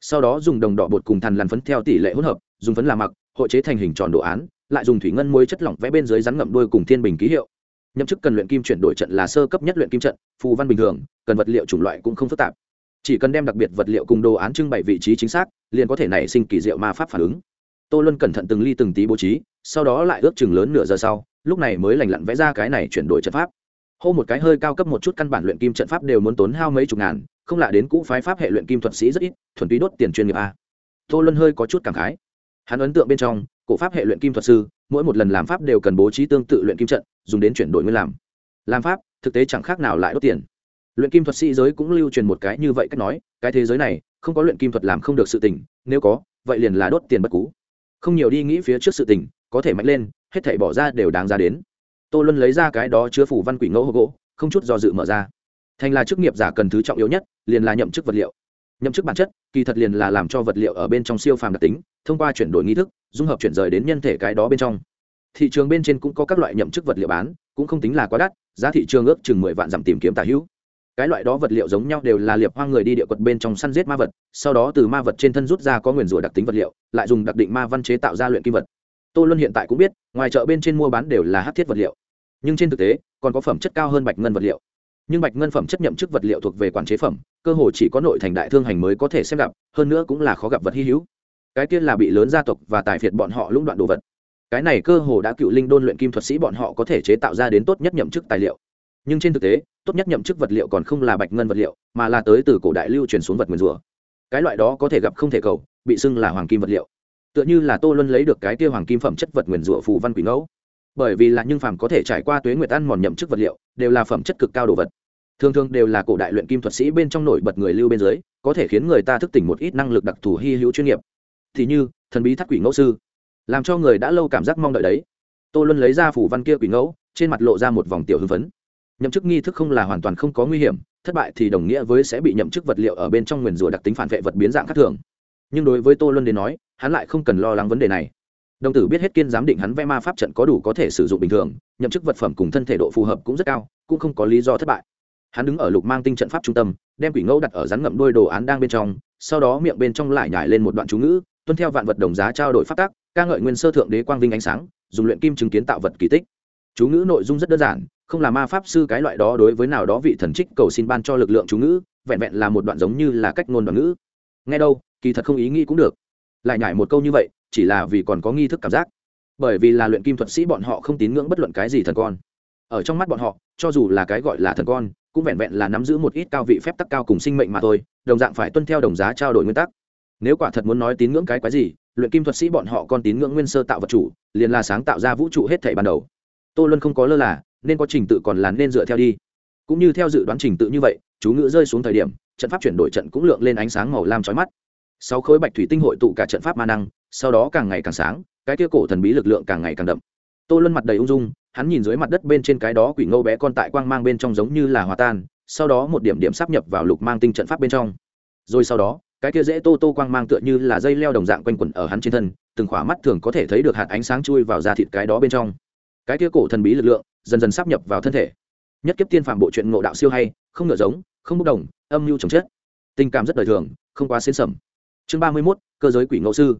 Sau đó dùng đồng đỏ bột cùng thằn lằn phấn theo tỷ lệ hỗn hợp, dùng phấn làm mặc, hội chế thành hình tròn đồ án, lại dùng thủy ngân muối chất lỏng vẽ bên dưới rắn ngậm đuôi cùng thiên bình ký hiệu. Nhậm chức cần luyện kim chuyển đổi trận là sơ cấp nhất luyện kim trận, phù văn bình thường, cần vật liệu chủng loại cũng không phức tạp. Chỉ cần đem đặc biệt vật liệu cùng đồ án trưng bày vị trí chính xác, liền có thể nảy sinh kỳ diệu ma pháp phản ứng. Tô luân cẩn thận từng ly từng tí bố trí, sau đó lại ước chừng lớn nửa giờ sau, lúc này mới lành lặn vẽ ra cái này chuyển đổi trận pháp hô một cái hơi cao cấp một chút căn bản luyện kim trận pháp đều muốn tốn hao mấy chục ngàn, không lạ đến cũ phái pháp hệ luyện kim thuật sĩ rất ít, thuần túy đốt tiền chuyên nghiệp a. Tô luân hơi có chút cảm khái. Hắn ấn tượng bên trong, cổ pháp hệ luyện kim thuật sư, mỗi một lần làm pháp đều cần bố trí tương tự luyện kim trận, dùng đến chuyển đổi nguyên làm. Làm pháp, thực tế chẳng khác nào lại đốt tiền. Luyện kim thuật sĩ giới cũng lưu truyền một cái như vậy cách nói, cái thế giới này, không có luyện kim thuật làm không được sự tình, nếu có, vậy liền là đốt tiền bất cú. Không nhiều đi nghĩ phía trước sự tình, có thể mạnh lên, hết thảy bỏ ra đều đáng ra đến tô luân lấy ra cái đó chứa phủ văn quỷ ngẫu hộp gỗ, không chút do dự mở ra. Thành là chức nghiệp giả cần thứ trọng yếu nhất, liền là nhậm chức vật liệu. Nhậm chức bản chất, kỳ thật liền là làm cho vật liệu ở bên trong siêu phàm đặc tính, thông qua chuyển đổi nghi thức, dung hợp chuyển rời đến nhân thể cái đó bên trong. Thị trường bên trên cũng có các loại nhậm chức vật liệu bán, cũng không tính là quá đắt, giá thị trường ước chừng mười vạn dặm tìm kiếm tả hữu. Cái loại đó vật liệu giống nhau đều là liệp hoang người đi địa quật bên trong săn giết ma vật, sau đó từ ma vật trên thân rút ra có nguyền rủa đặc tính vật liệu, lại dùng đặc định ma văn chế tạo ra luyện kim vật tô luân hiện tại cũng biết, ngoài chợ bên trên mua bán đều là hát thiết vật liệu. Nhưng trên thực tế, còn có phẩm chất cao hơn bạch ngân vật liệu. Nhưng bạch ngân phẩm chất nhậm chức vật liệu thuộc về quản chế phẩm, cơ hồ chỉ có nội thành đại thương hành mới có thể xem gặp, hơn nữa cũng là khó gặp vật hy hữu. Cái kia là bị lớn gia tộc và tài phiệt bọn họ lũng đoạn đồ vật. Cái này cơ hồ đã cựu linh đôn luyện kim thuật sĩ bọn họ có thể chế tạo ra đến tốt nhất nhậm chức tài liệu. Nhưng trên thực tế, tốt nhất nhậm chức vật liệu còn không là bạch ngân vật liệu, mà là tới từ cổ đại lưu truyền xuống vật nguyên rùa cái loại đó có thể gặp không thể cầu, bị xưng là hoàng kim vật liệu tựa như là tô luân lấy được cái kia hoàng kim phẩm chất vật nguyền rủa phù văn quỷ ngẫu. Bởi vì là nhưng phàm có thể trải qua tuế nguyệt ăn mòn nhậm chức vật liệu, đều là phẩm chất cực cao đồ vật. Thường thường đều là cổ đại luyện kim thuật sĩ bên trong nổi bật người lưu bên dưới, có thể khiến người ta thức tỉnh một ít năng lực đặc thù hy hữu chuyên nghiệp. Thì như, thần bí thắt quỷ ngẫu sư, làm cho người đã lâu cảm giác mong đợi đấy. Tô luân lấy ra phủ văn kia quỷ ngẫu, trên mặt lộ ra một vòng tiểu hưng phấn. Nhậm chức nghi thức không là hoàn toàn không có nguy hiểm, thất bại thì đồng nghĩa với sẽ bị nhậm chức vật liệu ở bên trong nguyền rùa đặc tính phản vệ vật biến dạng khác thường nhưng đối với tô luân đến nói, hắn lại không cần lo lắng vấn đề này. Đồng tử biết hết kiên giám định hắn vẽ ma pháp trận có đủ có thể sử dụng bình thường, nhậm chức vật phẩm cùng thân thể độ phù hợp cũng rất cao, cũng không có lý do thất bại. Hắn đứng ở lục mang tinh trận pháp trung tâm, đem quỷ ngẫu đặt ở rắn ngậm đôi đồ án đang bên trong, sau đó miệng bên trong lại nhải lên một đoạn chú ngữ, tuân theo vạn vật đồng giá trao đổi phát tác ca ngợi nguyên sơ thượng đế quang vinh ánh sáng, dùng luyện kim chứng kiến tạo vật kỳ tích. Chú ngữ nội dung rất đơn giản, không là ma pháp sư cái loại đó đối với nào đó vị thần trích cầu xin ban cho lực lượng chú ngữ, vẹn vẹn là một đoạn giống như là cách ngôn đoạn ngữ nghe đâu, kỳ thật không ý nghĩ cũng được. Lại nhải một câu như vậy, chỉ là vì còn có nghi thức cảm giác. Bởi vì là luyện kim thuật sĩ bọn họ không tín ngưỡng bất luận cái gì thần con. Ở trong mắt bọn họ, cho dù là cái gọi là thần con, cũng vẹn vẹn là nắm giữ một ít cao vị phép tắc cao cùng sinh mệnh mà thôi, đồng dạng phải tuân theo đồng giá trao đổi nguyên tắc. Nếu quả thật muốn nói tín ngưỡng cái quái gì, luyện kim thuật sĩ bọn họ còn tín ngưỡng nguyên sơ tạo vật chủ, liền là sáng tạo ra vũ trụ hết thảy ban đầu. Tô luân không có lơ là, nên có trình tự còn là nên dựa theo đi. Cũng như theo dự đoán trình tự như vậy chú ngữ rơi xuống thời điểm, trận pháp chuyển đổi trận cũng lượng lên ánh sáng màu lam chói mắt. Sáu khối bạch thủy tinh hội tụ cả trận pháp ma năng, sau đó càng ngày càng sáng, cái kia cổ thần bí lực lượng càng ngày càng đậm. Tô luân mặt đầy ung dung, hắn nhìn dưới mặt đất bên trên cái đó quỷ ngâu bé con tại quang mang bên trong giống như là hòa tan, sau đó một điểm điểm sắp nhập vào lục mang tinh trận pháp bên trong. Rồi sau đó, cái kia dễ tô tô quang mang tựa như là dây leo đồng dạng quanh quẩn ở hắn trên thân, từng khỏa mắt thường có thể thấy được hạt ánh sáng chui vào da thịt cái đó bên trong. Cái kia cổ thần bí lực lượng dần dần sắp nhập vào thân thể nhất kiếp tiên phạm bộ truyện ngộ đạo siêu hay, không ngựa giống, không bốc đồng, âm mưu chồng chết. Tình cảm rất đời thường, không quá xến sầm chương ba mươi mốt, cơ giới quỷ ngẫu sư.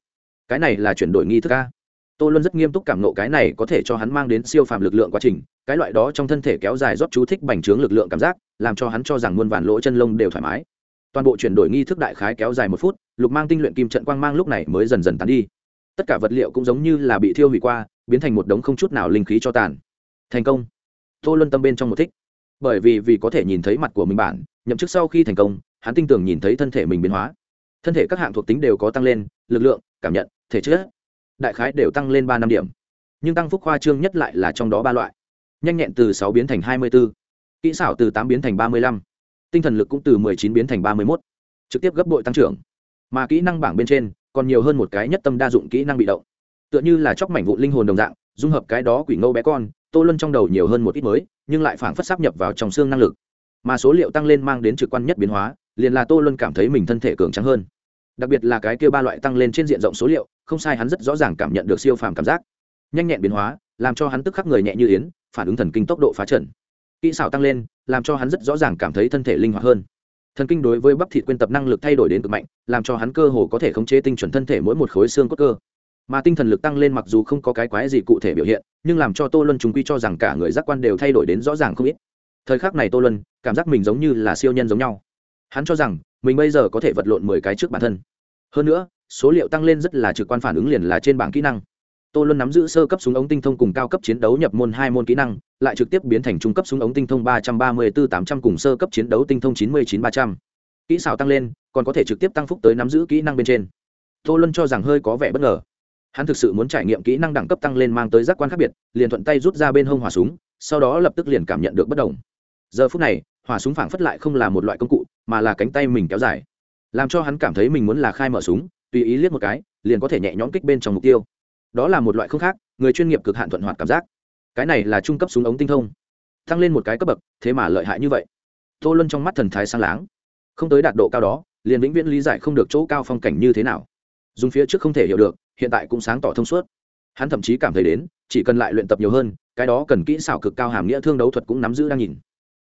Cái này là chuyển đổi nghi thức a. Tô luân rất nghiêm túc cảm nộ cái này có thể cho hắn mang đến siêu phàm lực lượng quá trình, cái loại đó trong thân thể kéo dài rót chú thích bành trướng lực lượng cảm giác, làm cho hắn cho rằng muôn vàn lỗ chân lông đều thoải mái. Toàn bộ chuyển đổi nghi thức đại khái kéo dài một phút, lục mang tinh luyện kim trận quang mang lúc này mới dần dần tán đi. Tất cả vật liệu cũng giống như là bị thiêu hủy qua, biến thành một đống không chút nào linh khí cho tàn. Thành công tô luân tâm bên trong một thích. Bởi vì vì có thể nhìn thấy mặt của mình bản, nhậm chức sau khi thành công, hắn tin tưởng nhìn thấy thân thể mình biến hóa. Thân thể các hạng thuộc tính đều có tăng lên, lực lượng, cảm nhận, thể chất, đại khái đều tăng lên ba năm điểm. Nhưng tăng phúc khoa trương nhất lại là trong đó ba loại. Nhanh nhẹn từ sáu biến thành hai mươi b ố kỹ xảo từ tám biến thành ba mươi lăm, tinh thần lực cũng từ mười chín biến thành ba mươi mốt, trực tiếp gấp bội tăng trưởng. Mà kỹ năng bảng bên trên, còn nhiều hơn một cái nhất tâm đa dụng kỹ năng bị động. Tựa như là chóc mảnh vụ linh hồn đồng dạng, dung hợp cái đó quỷ ngâu bé con tô luân trong đầu nhiều hơn một ít mới, nhưng lại phảng phất sắp nhập vào trong xương năng lực. Mà số liệu tăng lên mang đến trực quan nhất biến hóa, liền là tô luân cảm thấy mình thân thể cường trắng hơn. Đặc biệt là cái kia ba loại tăng lên trên diện rộng số liệu, không sai hắn rất rõ ràng cảm nhận được siêu phàm cảm giác. Nhanh nhẹn biến hóa, làm cho hắn tức khắc người nhẹ như yến, phản ứng thần kinh tốc độ phá trần. Kỹ xảo tăng lên, làm cho hắn rất rõ ràng cảm thấy thân thể linh hoạt hơn. Thần kinh đối với bắp thịt quyên tập năng lực thay đổi đến cực mạnh, làm cho hắn cơ hồ có thể khống chế tinh chuẩn thân thể mỗi một khối xương cốt cơ mà tinh thần lực tăng lên mặc dù không có cái quái gì cụ thể biểu hiện, nhưng làm cho tô luân chúng quy cho rằng cả người giác quan đều thay đổi đến rõ ràng không ít. Thời khắc này tô luân, cảm giác mình giống như là siêu nhân giống nhau. Hắn cho rằng, mình bây giờ có thể vật lộn mười cái trước bản thân. Hơn nữa, số liệu tăng lên rất là trực quan phản ứng liền là trên bảng kỹ năng. Tô luân nắm giữ sơ cấp súng ống tinh thông cùng cao cấp chiến đấu nhập môn hai môn kỹ năng, lại trực tiếp biến thành trung cấp súng ống tinh thông ba trăm ba mươi bốn tám trăm cùng sơ cấp chiến đấu tinh thông chín mươi chín ba trăm. Kỹ xảo tăng lên, còn có thể trực tiếp tăng phúc tới nắm giữ kỹ năng bên trên. Tô luân cho rằng hơi có vẻ bất ngờ hắn thực sự muốn trải nghiệm kỹ năng đẳng cấp tăng lên mang tới giác quan khác biệt, liền thuận tay rút ra bên hông hỏa súng, sau đó lập tức liền cảm nhận được bất đồng. Giờ phút này, hỏa súng phảng phất lại không là một loại công cụ, mà là cánh tay mình kéo dài. Làm cho hắn cảm thấy mình muốn là khai mở súng, tùy ý liếc một cái, liền có thể nhẹ nhõm kích bên trong mục tiêu. Đó là một loại không khác, người chuyên nghiệp cực hạn thuận hoạt cảm giác. Cái này là trung cấp súng ống tinh thông. Tăng lên một cái cấp bậc, thế mà lợi hại như vậy. Tô luân trong mắt thần thái sang láng. Không tới đạt độ cao đó, liền vĩnh viễn lý giải không được chỗ cao phong cảnh như thế nào. Dùng phía trước không thể hiểu được hiện tại cũng sáng tỏ thông suốt. Hắn thậm chí cảm thấy đến, chỉ cần lại luyện tập nhiều hơn, cái đó cần kỹ xảo cực cao hàm nghĩa thương đấu thuật cũng nắm giữ đang nhìn.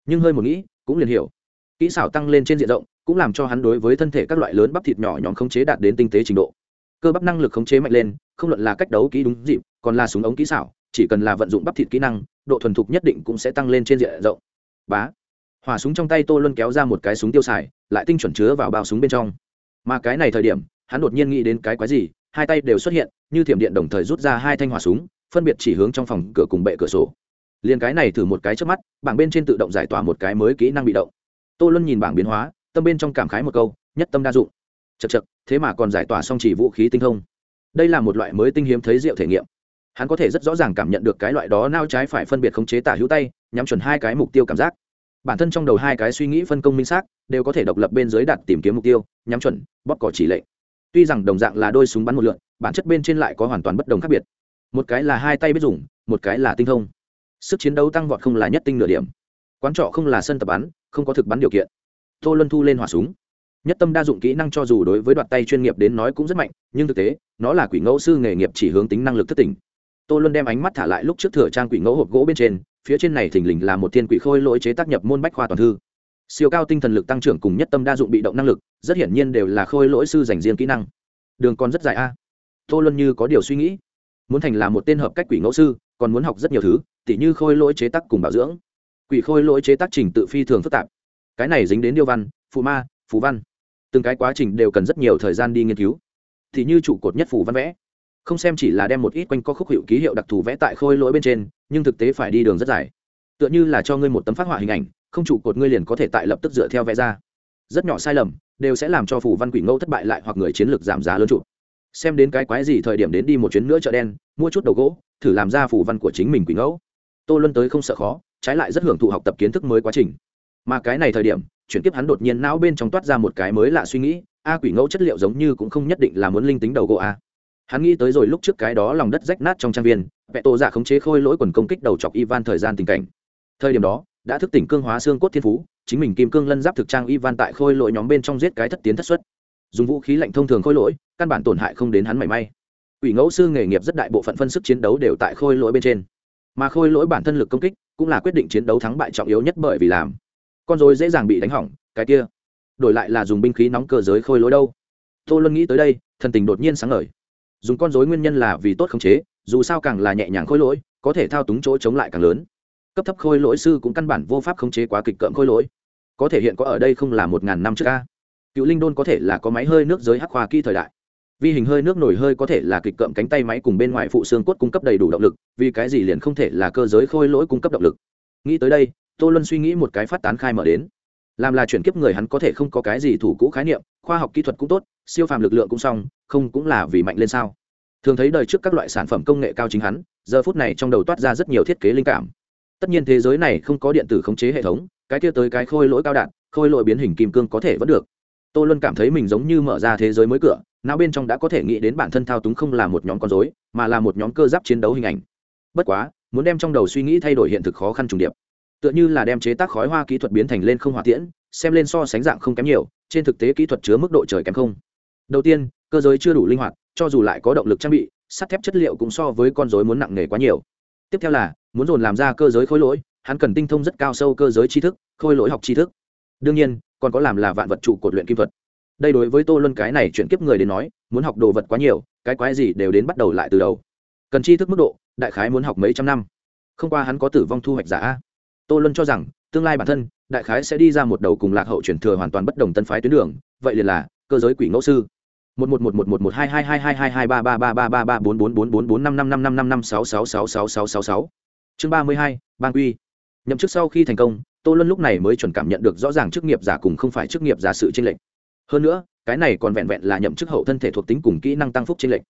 Nhưng hơi một nghĩ, cũng liền hiểu. Kỹ xảo tăng lên trên diện rộng, cũng làm cho hắn đối với thân thể các loại lớn bắp thịt nhỏ nhóm khống chế đạt đến tinh tế trình độ. Cơ bắp năng lực khống chế mạnh lên, không luận là cách đấu kỹ đúng dịp, còn là súng ống kỹ xảo, chỉ cần là vận dụng bắp thịt kỹ năng, độ thuần thục nhất định cũng sẽ tăng lên trên diện rộng. Bá. Hỏa súng trong tay tô luân kéo ra một cái súng tiêu xài, lại tinh chuẩn chứa vào bao súng bên trong. Mà cái này thời điểm, hắn đột nhiên nghĩ đến cái quái gì hai tay đều xuất hiện, như thiểm điện đồng thời rút ra hai thanh hỏa súng, phân biệt chỉ hướng trong phòng cửa cùng bệ cửa sổ. Liền cái này thử một cái trước mắt, bảng bên trên tự động giải tỏa một cái mới kỹ năng bị động. Tô luân nhìn bảng biến hóa, tâm bên trong cảm khái một câu, nhất tâm đa dụng. Chật chật thế mà còn giải tỏa xong chỉ vũ khí tinh thông. Đây là một loại mới tinh hiếm thấy rượu thể nghiệm. Hắn có thể rất rõ ràng cảm nhận được cái loại đó nao trái phải phân biệt khống chế tả hữu tay, nhắm chuẩn hai cái mục tiêu cảm giác. Bản thân trong đầu hai cái suy nghĩ phân công minh xác, đều có thể độc lập bên dưới đặt tìm kiếm mục tiêu, nhắm chuẩn, bóp cỏ chỉ lệnh tuy rằng đồng dạng là đôi súng bắn một lượn, bản chất bên trên lại có hoàn toàn bất đồng khác biệt. Một cái là hai tay biết dùng, một cái là tinh thông. Sức chiến đấu tăng vọt không là nhất tinh nửa điểm. Quán trọ không là sân tập bắn, không có thực bắn điều kiện. Tô luân thu lên hỏa súng. Nhất tâm đa dụng kỹ năng cho dù đối với đoạt tay chuyên nghiệp đến nói cũng rất mạnh, nhưng thực tế, nó là quỷ ngẫu sư nghề nghiệp chỉ hướng tính năng lực thất tình. tô luân đem ánh mắt thả lại lúc trước thừa trang quỷ ngẫu hộp gỗ bên trên, phía trên này thình lình là một thiên quỷ khôi lỗi chế tác nhập môn bách khoa toàn thư siêu cao tinh thần lực tăng trưởng cùng nhất tâm đa dụng bị động năng lực, rất hiển nhiên đều là khôi lỗi sư dành riêng kỹ năng. Đường còn rất dài a. Tô luân như có điều suy nghĩ. Muốn thành là một tên hợp cách quỷ ngẫu sư, còn muốn học rất nhiều thứ, tỉ như khôi lỗi chế tác cùng bảo dưỡng. Quỷ khôi lỗi chế tác trình tự phi thường phức tạp. Cái này dính đến điêu văn, phù ma, phù văn. Từng cái quá trình đều cần rất nhiều thời gian đi nghiên cứu. Thì như trụ cột nhất phù văn vẽ. Không xem chỉ là đem một ít quanh co khúc hiệu ký hiệu đặc thù vẽ tại khôi lỗi bên trên, nhưng thực tế phải đi đường rất dài. Tựa như là cho ngươi một tấm phát họa hình ảnh không trụ cột ngươi liền có thể tại lập tức dựa theo vẽ ra. Rất nhỏ sai lầm, đều sẽ làm cho phủ văn quỷ ngẫu thất bại lại hoặc người chiến lược giảm giá lớn trụ. Xem đến cái quái gì thời điểm đến đi một chuyến nữa chợ đen, mua chút đầu gỗ, thử làm ra phủ văn của chính mình quỷ ngẫu. Tô luân tới không sợ khó, trái lại rất hưởng thụ học tập kiến thức mới quá trình. Mà cái này thời điểm, chuyển tiếp hắn đột nhiên não bên trong toát ra một cái mới lạ suy nghĩ, a quỷ ngẫu chất liệu giống như cũng không nhất định là muốn linh tính đầu gỗ a. Hắn nghĩ tới rồi lúc trước cái đó lòng đất rách nát trong trang viên vẹ tổ dạ khống chế khôi lỗi quần công kích đầu chọc ivan thời gian tình cảnh. Thời điểm đó đã thức tỉnh cương hóa xương cốt thiên phú, chính mình kim cương lân giáp thực trang y van tại khôi lỗi nhóm bên trong giết cái thất tiến thất xuất. Dùng vũ khí lạnh thông thường khôi lỗi, căn bản tổn hại không đến hắn mảy may. Ủy ngẫu sư nghề nghiệp rất đại bộ phận phân sức chiến đấu đều tại khôi lỗi bên trên. Mà khôi lỗi bản thân lực công kích, cũng là quyết định chiến đấu thắng bại trọng yếu nhất bởi vì làm. Con dối dễ dàng bị đánh hỏng, cái kia. Đổi lại là dùng binh khí nóng cờ giới khôi lỗi đâu. Tô luân nghĩ tới đây, thần tình đột nhiên sáng ngời. Dùng con dối nguyên nhân là vì tốt khống chế, dù sao càng là nhẹ nhàng khôi lỗi, có thể thao túng chỗ chống lại càng lớn cấp thấp khôi lỗi sư cũng căn bản vô pháp khống chế quá kịch cỡm khôi lỗi. Có thể hiện có ở đây không là một ngàn năm trước ca cựu linh đôn có thể là có máy hơi nước giới hắc khoa kỹ thời đại. Vi hình hơi nước nổi hơi có thể là kịch cợm cánh tay máy cùng bên ngoài phụ xương cốt cung cấp đầy đủ động lực, vì cái gì liền không thể là cơ giới khôi lỗi cung cấp động lực? Nghĩ tới đây, tô luân suy nghĩ một cái phát tán khai mở đến. Làm là chuyển kiếp người hắn có thể không có cái gì thủ cũ khái niệm, khoa học kỹ thuật cũng tốt, siêu phàm lực lượng cũng xong, không cũng là vì mạnh lên sao? Thường thấy đời trước các loại sản phẩm công nghệ cao chính hắn, giờ phút này trong đầu toát ra rất nhiều thiết kế linh cảm tất nhiên thế giới này không có điện tử khống chế hệ thống, cái kia tới cái khôi lỗi cao đạn, khôi lỗi biến hình kim cương có thể vẫn được. Tôi luôn cảm thấy mình giống như mở ra thế giới mới cửa, não bên trong đã có thể nghĩ đến bản thân thao túng không là một nhóm con dối mà là một nhóm cơ giáp chiến đấu hình ảnh. Bất quá, muốn đem trong đầu suy nghĩ thay đổi hiện thực khó khăn trùng điệp. Tựa như là đem chế tác khói hoa kỹ thuật biến thành lên không hỏa tiễn, xem lên so sánh dạng không kém nhiều, trên thực tế kỹ thuật chứa mức độ trời kém không. Đầu tiên, cơ giới chưa đủ linh hoạt, cho dù lại có động lực trang bị, sắt thép chất liệu cũng so với con dối muốn nặng nề quá nhiều. Tiếp theo là muốn dồn làm ra cơ giới khối lỗi, hắn cần tinh thông rất cao sâu cơ giới tri thức, khôi lỗi học tri thức. Đương nhiên, còn có làm là vạn vật trụ cột luyện kim thuật. Đây đối với tô luân cái này chuyển kiếp người đến nói, muốn học đồ vật quá nhiều, cái quái gì đều đến bắt đầu lại từ đầu. Cần tri thức mức độ, đại khái muốn học mấy trăm năm. Không qua hắn có tử vong thu hoạch giả tô luân cho rằng, tương lai bản thân, đại khái sẽ đi ra một đầu cùng lạc hậu chuyển thừa hoàn toàn bất đồng tân phái tuyến đường, vậy liền là, cơ giới quỷ ngẫu sư. Một một một một một một hai hai hai hai hai hai ba ba ba ba ba ba bốn bốn bốn bốn bốn năm năm năm năm năm năm sáu sáu sáu sáu sáu sáu sáu chương ba mươi hai, bang quy. Nhậm chức sau khi thành công, tô luân lúc này mới chuẩn cảm nhận được rõ ràng chức nghiệp giả cùng không phải chức nghiệp giả sự tranh lệch. Hơn nữa, cái này còn vẹn vẹn là nhậm chức hậu thân thể thuộc tính cùng kỹ năng tăng phúc tranh lệch.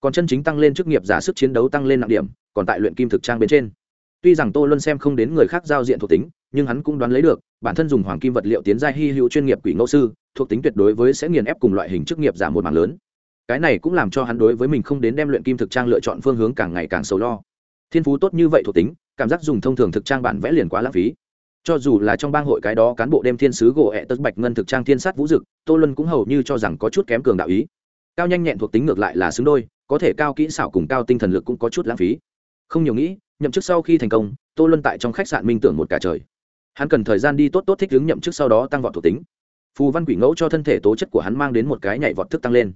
Còn chân chính tăng lên chức nghiệp giả sức chiến đấu tăng lên nặng điểm, còn tại luyện kim thực trang bên trên. Tuy rằng tô luân xem không đến người khác giao diện thuộc tính, nhưng hắn cũng đoán lấy được, bản thân dùng hoàng kim vật liệu tiến ra hy hữu chuyên nghiệp quỷ ngẫu sư, thuộc tính tuyệt đối với sẽ nghiền ép cùng loại hình chức nghiệp giả một mảng lớn. Cái này cũng làm cho hắn đối với mình không đến đem luyện kim thực trang lựa chọn phương hướng càng ngày càng sầu lo thiên phú tốt như vậy thuộc tính, cảm giác dùng thông thường thực trang bản vẽ liền quá lãng phí. Cho dù là trong bang hội cái đó cán bộ đem thiên sứ gỗ ẹ tất bạch ngân thực trang thiên sát vũ dực, tô luân cũng hầu như cho rằng có chút kém cường đạo ý. Cao nhanh nhẹn thuộc tính ngược lại là xứng đôi, có thể cao kỹ xảo cùng cao tinh thần lực cũng có chút lãng phí. Không nhiều nghĩ, nhậm chức sau khi thành công, tô luân tại trong khách sạn minh tưởng một cả trời. Hắn cần thời gian đi tốt tốt thích ứng nhậm chức sau đó tăng vọt thuộc tính. Phù văn quỷ ngẫu cho thân thể tố chất của hắn mang đến một cái nhảy vọt thức tăng lên.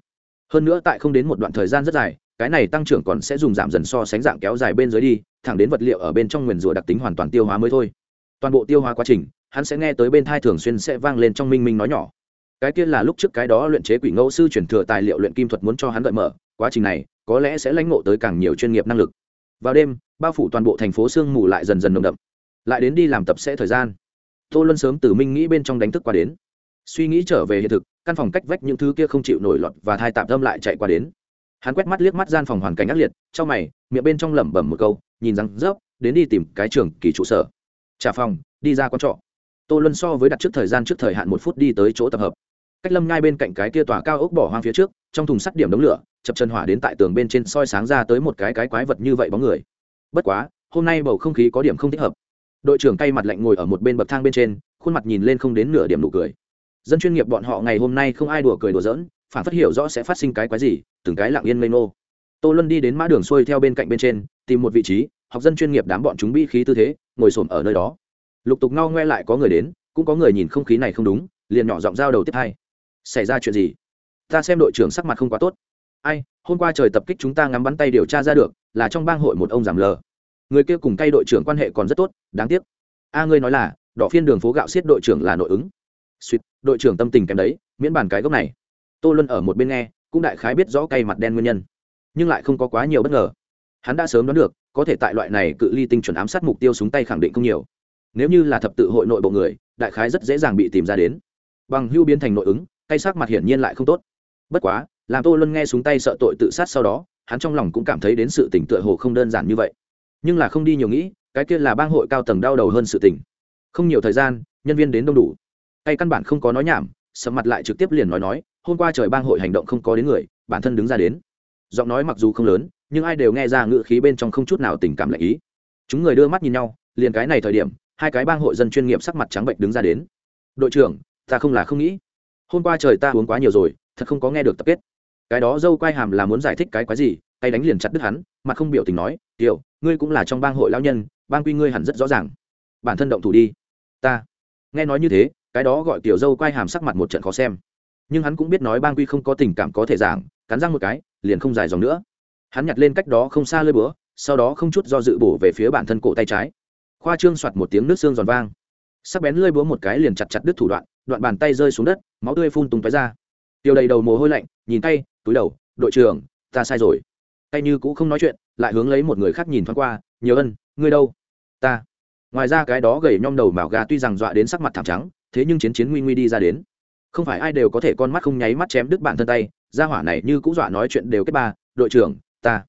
Hơn nữa tại không đến một đoạn thời gian rất dài cái này tăng trưởng còn sẽ dùng giảm dần so sánh dạng kéo dài bên dưới đi, thẳng đến vật liệu ở bên trong nguyền rủa đặc tính hoàn toàn tiêu hóa mới thôi. Toàn bộ tiêu hóa quá trình, hắn sẽ nghe tới bên thai thường xuyên sẽ vang lên trong minh minh nói nhỏ. Cái kia là lúc trước cái đó luyện chế quỷ ngẫu sư chuyển thừa tài liệu luyện kim thuật muốn cho hắn gợi mở, quá trình này, có lẽ sẽ lãnh ngộ tới càng nhiều chuyên nghiệp năng lực. Vào đêm, bao phủ toàn bộ thành phố sương mù lại dần dần nồng đậm. Lại đến đi làm tập sẽ thời gian. Tô luân sớm từ minh nghĩ bên trong đánh thức qua đến. Suy nghĩ trở về hiện thực, căn phòng cách vách những thứ kia không chịu nổi lọt và thai tạm tâm lại chạy qua đến hắn quét mắt liếc mắt gian phòng hoàn cảnh ác liệt trong mày, miệng bên trong lẩm bẩm một câu, nhìn răng rớp đến đi tìm cái trường kỳ trụ sở. Trả phòng, đi ra quán trọ. Tô luân so với đặt trước thời gian trước thời hạn một phút đi tới chỗ tập hợp. Cách lâm ngay bên cạnh cái kia tòa cao ốc bỏ hoang phía trước, trong thùng sắt điểm đống lửa, chập chân hỏa đến tại tường bên trên soi sáng ra tới một cái cái quái vật như vậy bóng người. Bất quá, hôm nay bầu không khí có điểm không thích hợp. Đội trưởng cay mặt lạnh ngồi ở một bên bậc thang bên trên, khuôn mặt nhìn lên không đến nửa điểm nụ cười. Dân chuyên nghiệp bọn họ ngày hôm nay không ai đùa cười đùa giỡn, phản phát hiểu rõ sẽ phát sinh cái quái gì từng cái lặng yên lây nô tô luân đi đến mã đường xuôi theo bên cạnh bên trên, tìm một vị trí, học dân chuyên nghiệp đám bọn chúng bị khí tư thế, ngồi xổm ở nơi đó. Lục tục ngao ngoe lại có người đến, cũng có người nhìn không khí này không đúng, liền nhỏ giọng giao đầu tiếp hai. Xảy ra chuyện gì? Ta xem đội trưởng sắc mặt không quá tốt. Ai, hôm qua trời tập kích chúng ta ngắm bắn tay điều tra ra được, là trong bang hội một ông giảm lờ. Người kia cùng tay đội trưởng quan hệ còn rất tốt, đáng tiếc. A ngươi nói là, đỏ phiên đường phố gạo xiết đội trưởng là nội ứng. Suýt, đội trưởng tâm tình kém đấy, miễn bàn cái gốc này. Tô luân ở một bên nghe cũng đại khái biết rõ cây mặt đen nguyên nhân, nhưng lại không có quá nhiều bất ngờ. Hắn đã sớm đoán được, có thể tại loại này cự ly tinh chuẩn ám sát mục tiêu súng tay khẳng định không nhiều. Nếu như là thập tự hội nội bộ người, đại khái rất dễ dàng bị tìm ra đến. Bằng hưu biến thành nội ứng cây sắc mặt hiển nhiên lại không tốt. Bất quá, làm tô luân nghe súng tay sợ tội tự sát sau đó, hắn trong lòng cũng cảm thấy đến sự tỉnh tựa hồ không đơn giản như vậy. Nhưng là không đi nhiều nghĩ, cái kia là bang hội cao tầng đau đầu hơn sự tỉnh. Không nhiều thời gian, nhân viên đến đông đủ. Cây căn bản không có nói nhảm sầm mặt lại trực tiếp liền nói nói, hôm qua trời bang hội hành động không có đến người, bản thân đứng ra đến. Giọng nói mặc dù không lớn, nhưng ai đều nghe ra ngự khí bên trong không chút nào tình cảm lạnh ý. Chúng người đưa mắt nhìn nhau, liền cái này thời điểm, hai cái bang hội dân chuyên nghiệp sắc mặt trắng bệnh đứng ra đến. Đội trưởng, ta không là không nghĩ. Hôm qua trời ta uống quá nhiều rồi, thật không có nghe được tập kết. Cái đó dâu quai hàm là muốn giải thích cái quái gì, tay đánh liền chặt đứt hắn, mặt không biểu tình nói, tiểu, ngươi cũng là trong bang hội lão nhân, bang quy ngươi hẳn rất rõ ràng. Bản thân động thủ đi. Ta. Nghe nói như thế cái đó gọi tiểu dâu quay hàm sắc mặt một trận khó xem. Nhưng hắn cũng biết nói bang quy không có tình cảm có thể giảng, cắn răng một cái, liền không dài dòng nữa. Hắn nhặt lên cách đó không xa lơi búa, sau đó không chút do dự bổ về phía bản thân cổ tay trái. Khoa trương soạt một tiếng nước xương giòn vang. Sắc bén lơi búa một cái liền chặt chặt đứt thủ đoạn đoạn bàn tay rơi xuống đất, máu tươi phun tung tói ra. Tiêu đầy đầu mồ hôi lạnh, nhìn tay, túi đầu, đội trưởng, ta sai rồi. Tay như cũng không nói chuyện, lại hướng lấy một người khác nhìn thoáng qua, nhiều ân, ngươi đâu? Ta. Ngoài ra cái đó gầy nhom đầu mảo gà tuy rằng dọa đến sắc mặt thảm trắng thế nhưng chiến chiến nguy nguy đi ra đến. Không phải ai đều có thể con mắt không nháy mắt chém đứt bản thân tay ra hỏa này như cũng dọa nói chuyện đều kết ba, đội trưởng, ta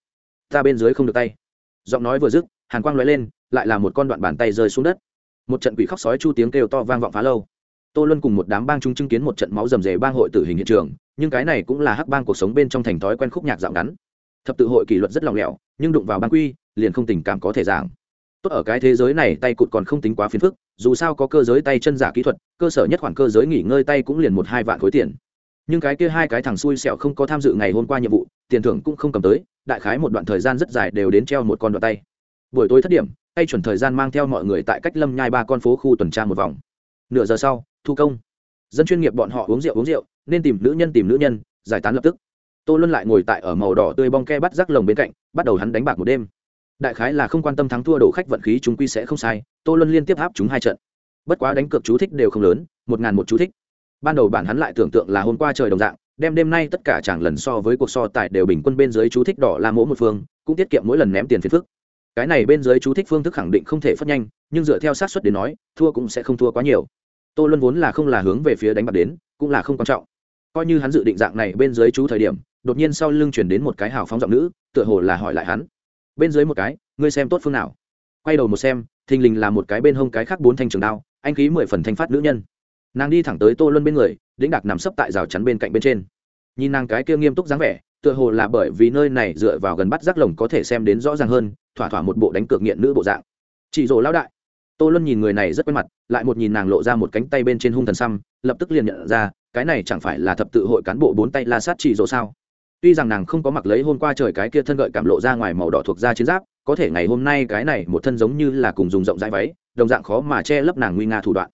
ta bên dưới không được tay. Giọng nói vừa dứt, hàn quang lóe lên, lại là một con đoạn bàn tay rơi xuống đất. Một trận quỷ khóc sói chu tiếng kêu to vang vọng phá lâu. Tô luân cùng một đám bang chúng chứng kiến một trận máu rầm rề bang hội tử hình hiện trường, nhưng cái này cũng là hắc bang cuộc sống bên trong thành thói quen khúc nhạc dạo ngắn. Thập tự hội kỷ luật rất lòng lẻo, nhưng đụng vào bang quy, liền không tình cảm có thể giảng tốt ở cái thế giới này tay cụt còn không tính quá phiền phức, dù sao có cơ giới tay chân giả kỹ thuật, cơ sở nhất khoản cơ giới nghỉ ngơi tay cũng liền một hai vạn khối tiền. Nhưng cái kia hai cái thằng xui xẹo không có tham dự ngày hôm qua nhiệm vụ, tiền thưởng cũng không cầm tới, đại khái một đoạn thời gian rất dài đều đến treo một con đoạn tay. Buổi tối thất điểm, tay chuẩn thời gian mang theo mọi người tại cách lâm nhai ba con phố khu tuần tra một vòng. Nửa giờ sau, thu công. Dân chuyên nghiệp bọn họ uống rượu uống rượu, nên tìm nữ nhân tìm nữ nhân, giải tán lập tức. Tô luân lại ngồi tại ở màu đỏ tươi bong ke bắt rác lồng bên cạnh, bắt đầu hắn đánh bạc một đêm đại khái là không quan tâm thắng thua đổ khách vận khí chúng quy sẽ không sai, tô luân liên tiếp áp chúng hai trận. Bất quá đánh cược chú thích đều không lớn, một ngàn một chú thích. Ban đầu bản hắn lại tưởng tượng là hôm qua trời đồng dạng, đem đêm nay tất cả chẳng lần so với cuộc so tài đều bình quân bên dưới chú thích đỏ la mỗ một phương, cũng tiết kiệm mỗi lần ném tiền phiền phức. Cái này bên dưới chú thích phương thức khẳng định không thể phát nhanh, nhưng dựa theo sát suất để nói, thua cũng sẽ không thua quá nhiều. Tô luân vốn là không là hướng về phía đánh bạc đến, cũng là không quan trọng. Coi như hắn dự định dạng này bên dưới chú thời điểm, đột nhiên sau lưng chuyển đến một cái hào phóng giọng nữ, tựa hồ là hỏi lại hắn bên dưới một cái, ngươi xem tốt phương nào. Quay đầu một xem, thình lình là một cái bên hông cái khác bốn thanh trường đao, anh khí mười phần thanh phát nữ nhân. Nàng đi thẳng tới tô luân bên người, đĩnh đạc nằm sấp tại rào chắn bên cạnh bên trên. Nhìn nàng cái kia nghiêm túc dáng vẻ, tựa hồ là bởi vì nơi này dựa vào gần bắt rác lồng có thể xem đến rõ ràng hơn, thỏa thỏa một bộ đánh cược nghiện nữ bộ dạng. Chị rồ lão đại. Tô luân nhìn người này rất quen mặt, lại một nhìn nàng lộ ra một cánh tay bên trên hung thần xăm, lập tức liền nhận ra, cái này chẳng phải là thập tự hội cán bộ bốn tay la sát chị rồ sao? Tuy rằng nàng không có mặc lấy hôm qua trời cái kia thân gợi cảm lộ ra ngoài màu đỏ thuộc da chiến giáp, có thể ngày hôm nay cái này một thân giống như là cùng dùng rộng rãi váy, đồng dạng khó mà che lấp nàng nguy nga thủ đoạn.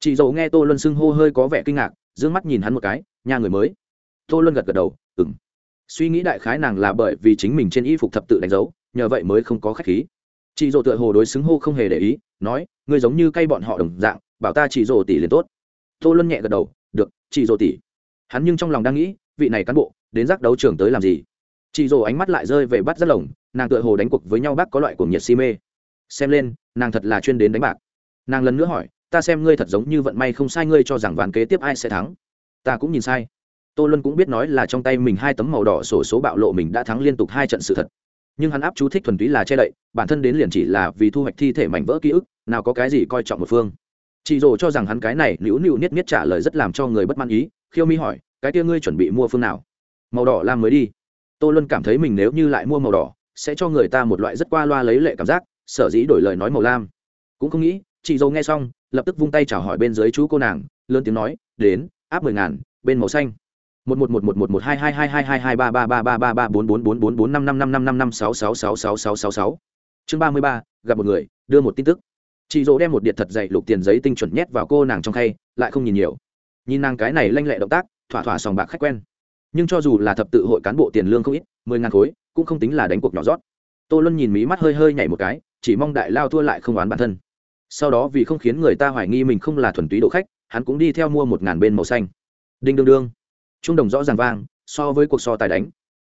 Chị dầu nghe tô luân xưng hô hơi có vẻ kinh ngạc d ư ơ n g mắt nhìn hắn một cái, nhà người mới. Tô luân gật gật đầu ừng suy nghĩ đại khái nàng là bởi vì chính mình trên y phục thập tự đánh dấu, nhờ vậy mới không có k h á c h khí. Chị dỗ tựa hồ đối xứng hô không hề để ý, nói người giống như cay bọn họ đồng dạng, bảo ta chị dỗ tỷ liền tốt. Tô luân nhẹ gật đầu, được, chị dỗ tỷ. Hắn nhưng trong lòng đang nghĩ, vị này cán bộ đến giác đấu trường tới làm gì? Chị rồ ánh mắt lại rơi về bắt rất lồng, nàng tựa hồ đánh cuộc với nhau bác có loại của nhiệt si mê. Xem lên, nàng thật là chuyên đến đánh bạc. Nàng lần nữa hỏi, ta xem ngươi thật giống như vận may không sai, ngươi cho rằng ván kế tiếp ai sẽ thắng? Ta cũng nhìn sai. Tô luân cũng biết nói là trong tay mình hai tấm màu đỏ sổ số bạo lộ mình đã thắng liên tục hai trận sự thật. Nhưng hắn áp chú thích thuần túy là che đậy, bản thân đến liền chỉ là vì thu hoạch thi thể mảnh vỡ ký ức, nào có cái gì coi trọng một phương. Chị rồ cho rằng hắn cái này nữu nữu niết niết trả lời rất làm cho người bất mãn ý, khiêu mi hỏi, cái kia ngươi chuẩn bị mua phương nào? Màu đỏ làm mới đi. Tô luân cảm thấy mình nếu như lại mua màu đỏ, sẽ cho người ta một loại rất qua loa lấy lệ cảm giác, sở dĩ đổi lời nói màu lam. Cũng không nghĩ, chị dâu nghe xong, lập tức vung tay chào hỏi bên dưới chú cô nàng, lớn tiếng nói, đến, áp mười ngàn, bên màu xanh. Một một một một một một hai hai hai hai hai hai ba ba ba ba ba ba bốn bốn bốn bốn bốn năm năm năm năm năm năm sáu sáu sáu sáu sáu sáu sáu. Chương ba mươi ba, gặp một người, đưa một tin tức. Chị dỗ đem một điện thật dày lục tiền giấy tinh chuẩn nhét vào cô nàng trong khay, lại không nhìn nhiều. Nhìn nàng cái này lanh lẹ động tác, thỏa thỏa sòng bạc khách quen nhưng cho dù là thập tự hội cán bộ tiền lương không ít, mười ngàn khối, cũng không tính là đánh cuộc nhỏ rót. Tô luân nhìn mí mắt hơi hơi nhảy một cái, chỉ mong đại lao thua lại không oán bản thân. Sau đó vì không khiến người ta hoài nghi mình không là thuần túy độ khách, hắn cũng đi theo mua một ngàn bên màu xanh. Đinh đương đương. Trung đồng rõ ràng vang, so với cuộc so tài đánh.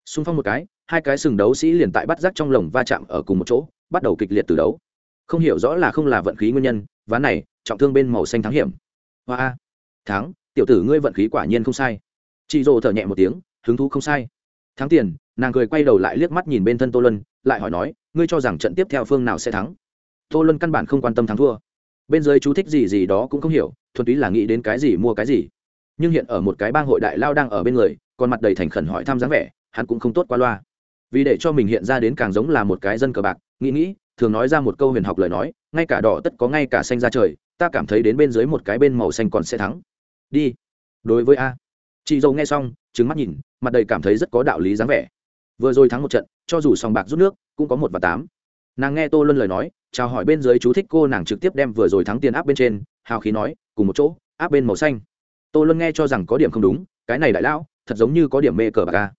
Xung phong một cái, hai cái sừng đấu sĩ liền tại bắt rác trong lồng va chạm ở cùng một chỗ, bắt đầu kịch liệt từ đấu. Không hiểu rõ là không là vận khí nguyên nhân, ván này, trọng thương bên màu xanh thắng hiểm. Hoa. Thắng, tiểu tử ngươi vận khí quả nhiên không sai chị rồ thở nhẹ một tiếng, hứng thú không sai. Thắng tiền, nàng cười quay đầu lại liếc mắt nhìn bên thân tô lân lại hỏi nói, ngươi cho rằng trận tiếp theo phương nào sẽ thắng? Tô luân căn bản không quan tâm thắng thua. Bên dưới chú thích gì gì đó cũng không hiểu, thuần túy là nghĩ đến cái gì mua cái gì. Nhưng hiện ở một cái bang hội đại lao đang ở bên người, còn mặt đầy thành khẩn hỏi thăm dáng vẻ, hắn cũng không tốt qua loa. Vì để cho mình hiện ra đến càng giống là một cái dân cờ bạc, nghĩ nghĩ, thường nói ra một câu huyền học lời nói, ngay cả đỏ tất có ngay cả xanh ra trời, ta cảm thấy đến bên dưới một cái bên màu xanh còn sẽ thắng. Đi, đối với a chị dâu nghe xong trứng mắt nhìn, mặt đầy cảm thấy rất có đạo lý dáng vẻ. Vừa rồi thắng một trận, cho dù sòng bạc rút nước, cũng có một và tám. Nàng nghe tô luân lời nói, chào hỏi bên dưới chú thích cô nàng trực tiếp đem vừa rồi thắng tiền áp bên trên, hào khí nói, cùng một chỗ, áp bên màu xanh. Tô luân nghe cho rằng có điểm không đúng, cái này đại lão, thật giống như có điểm mê cờ bạc à. ca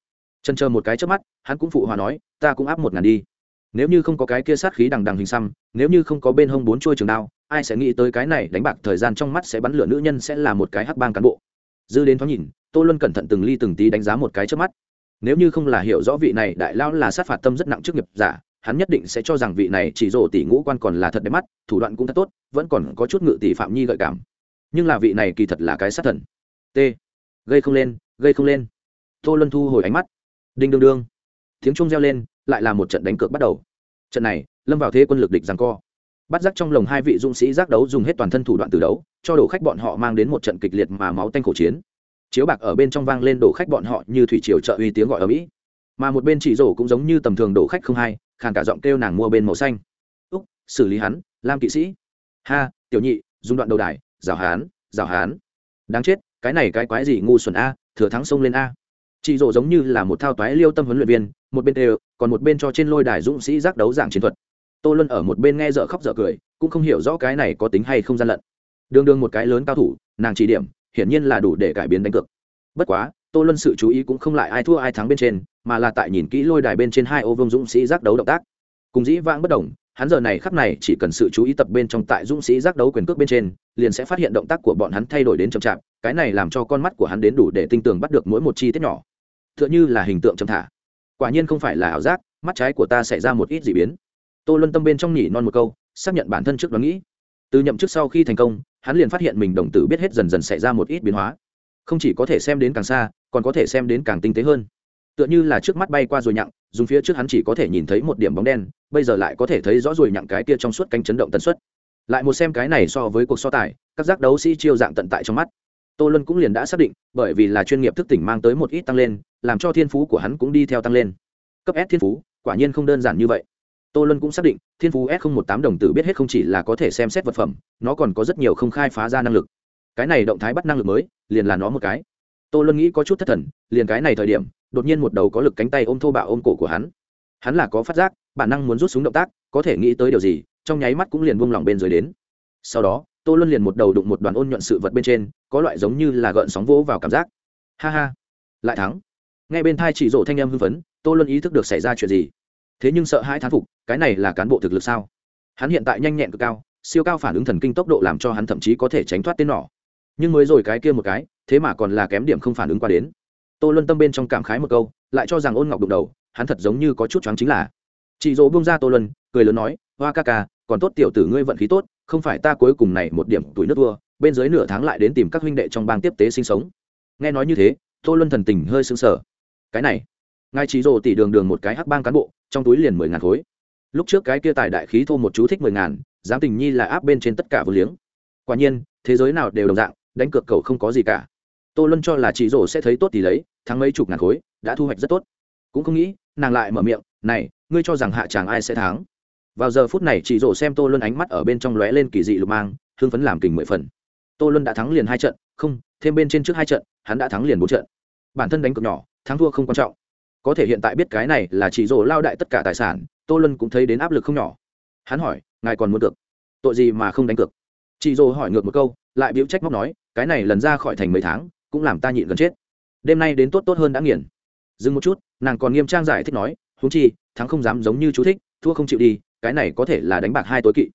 chân chờ một cái trước mắt, hắn cũng phụ hòa nói, ta cũng áp một ngàn đi. Nếu như không có cái kia sát khí đằng đằng hình xăm, nếu như không có bên hông bốn chuôi trường đao, ai sẽ nghĩ tới cái này đánh bạc thời gian trong mắt sẽ bắn lửa nữ nhân sẽ là một cái hắc bang cán bộ. Dư đến thoáng nhìn tô luân cẩn thận từng ly từng tí đánh giá một cái trước mắt. Nếu như không là hiểu rõ vị này đại lão là sát phạt tâm rất nặng trước nghiệp giả, hắn nhất định sẽ cho rằng vị này chỉ rổ tỷ ngũ quan còn là thật đẹp mắt, thủ đoạn cũng thật tốt, vẫn còn có chút ngự tỷ phạm nhi gợi cảm. Nhưng là vị này kỳ thật là cái sát thần. T. Gây không lên, gây không lên. Tô luân thu hồi ánh mắt. Đinh đương đương. Tiếng trung reo lên, lại là một trận đánh cược bắt đầu. Trận này, lâm vào thế quân lực địch rằng co. Bắt giác trong lồng hai vị dũng sĩ giác đấu dùng hết toàn thân thủ đoạn từ đấu, cho đồ khách bọn họ mang đến một trận kịch liệt mà máu tanh khổ chiến chiếu bạc ở bên trong vang lên đổ khách bọn họ như thủy triều trợ uy tiếng gọi ở mỹ. Mà một bên chỉ rổ cũng giống như tầm thường đổ khách không hay, khàn cả giọng kêu nàng mua bên màu xanh. Úc, xử lý hắn, lam kỵ sĩ. Ha, tiểu nhị, dùng đoạn đầu đài, rào hán rào hán. Đáng chết, cái này cái quái gì ngu xuẩn a, thừa thắng sông lên a. Chị rổ giống như là một thao toái liêu tâm huấn luyện viên, một bên đều, còn một bên cho trên lôi đài dũng sĩ giác đấu giảng chiến thuật. Tô luân ở một bên nghe dở khóc dở cười, cũng không hiểu rõ cái này có tính hay không gian lận. Đương đương một cái lớn cao thủ, nàng chỉ điểm hiển nhiên là đủ để cải biến đánh cược. Bất quá, tô luân sự chú ý cũng không lại ai thua ai thắng bên trên, mà là tại nhìn kỹ lôi đài bên trên hai ô vương dũng sĩ giác đấu động tác. Cùng dĩ vãng bất đồng, hắn giờ này khắp này chỉ cần sự chú ý tập bên trong tại dũng sĩ giác đấu quyền cước bên trên, liền sẽ phát hiện động tác của bọn hắn thay đổi đến chậm chạp, cái này làm cho con mắt của hắn đến đủ để tinh tường bắt được mỗi một chi tiết nhỏ. T h ư ợ n h ư là hình tượng chậm thả. Quả nhiên không phải là ảo giác, mắt trái của ta xảy ra một ít d ị biến. Tô luân tâm bên trong nhỉ non một câu, xác nhận bản thân trước đó nghĩ. Từ nhậm chức sau khi thành công hắn liền phát hiện mình đồng tử biết hết dần dần xảy ra một ít biến hóa. Không chỉ có thể xem đến càng xa, còn có thể xem đến càng tinh tế hơn. Tựa như là trước mắt bay qua rồi nhặng, dùng phía trước hắn chỉ có thể nhìn thấy một điểm bóng đen, bây giờ lại có thể thấy rõ rồi nhặng cái kia trong suốt cánh chấn động tần suất. Lại một xem cái này so với cuộc so tài, các giác đấu sĩ chiêu dạng tận tại trong mắt. Tô luân cũng liền đã xác định, bởi vì là chuyên nghiệp thức tỉnh mang tới một ít tăng lên, làm cho thiên phú của hắn cũng đi theo tăng lên. Cấp s thiên phú, quả nhiên không đơn giản như vậy. Tô luân cũng xác định thiên phú s một tám đồng tử biết hết không chỉ là có thể xem xét vật phẩm, nó còn có rất nhiều không khai phá ra năng lực. Cái này động thái bắt năng lực mới, liền là nó một cái. Tô luân nghĩ có chút thất thần, liền cái này thời điểm, đột nhiên một đầu có lực cánh tay ôm thô bạo ôm cổ của hắn. Hắn là có phát giác, bản năng muốn rút súng động tác, có thể nghĩ tới điều gì, trong nháy mắt cũng liền buông lỏng bên dưới đến. Sau đó, tô luân liền một đầu đụng một đoàn ôn nhuận sự vật bên trên, có loại giống như là gợn sóng vỗ vào cảm giác. Ha ha. Lại thắng. Ngay bên thai chỉ rộ thanh em hưng phấn, tô luân ý thức được xảy ra chuyện gì thế nhưng sợ hai thán phục, cái này là cán bộ thực lực sao? Hắn hiện tại nhanh nhẹn cực cao, siêu cao phản ứng thần kinh tốc độ làm cho hắn thậm chí có thể tránh thoát tên nỏ. Nhưng mới rồi cái kia một cái, thế mà còn là kém điểm không phản ứng qua đến. Tô luân tâm bên trong cảm khái một câu, lại cho rằng ôn ngọc đụng đầu, hắn thật giống như có chút choáng chính là. Chị dỗ buông ra tô luân, cười lớn nói, hoa ca ca, còn tốt tiểu tử ngươi vận khí tốt, không phải ta cuối cùng này một điểm tuổi nước thua, bên dưới nửa tháng lại đến tìm các huynh đệ trong bang tiếp tế sinh sống. Nghe nói như thế, tô luân thần tình hơi sững sờ. Cái này ngài chỉ rồ tỷ đường đường một cái hắc bang cán bộ, trong túi liền mười ngàn khối. Lúc trước cái kia tài đại khí thô một chú thích mười ngàn dám tình nhi là áp bên trên tất cả vô liếng. Quả nhiên, thế giới nào đều đồng dạng, đánh cược cầu không có gì cả. Tô luân cho là chị rổ sẽ thấy tốt thì lấy, thắng mấy chục ngàn khối, đã thu hoạch rất tốt. Cũng không nghĩ, nàng lại mở miệng, này, ngươi cho rằng hạ chàng ai sẽ thắng? Vào giờ phút này chị rổ xem tô luân ánh mắt ở bên trong lóe lên kỳ dị lục mang, hưng phấn làm kình mười phần. Tô luân đã thắng liền hai trận, không, thêm bên trên trước hai trận, hắn đã thắng liền bốn trận. Bản thân đánh cược nhỏ, thắng thua không quan trọng có thể hiện tại biết cái này là chỉ rổ lao đại tất cả tài sản, tô lân cũng thấy đến áp lực không nhỏ. Hắn hỏi, ngài còn muốn cược? Tội gì mà không đánh cược? Chị dô hỏi ngược một câu, lại biểu trách móc nói, cái này lần ra khỏi thành mấy tháng, cũng làm ta nhịn gần chết. Đêm nay đến tốt tốt hơn đã nghiền. Dừng một chút, nàng còn nghiêm trang giải thích nói húng chi, thắng không dám giống như chú thích, thua không chịu đi, cái này có thể là đánh bạc hai tối kỵ.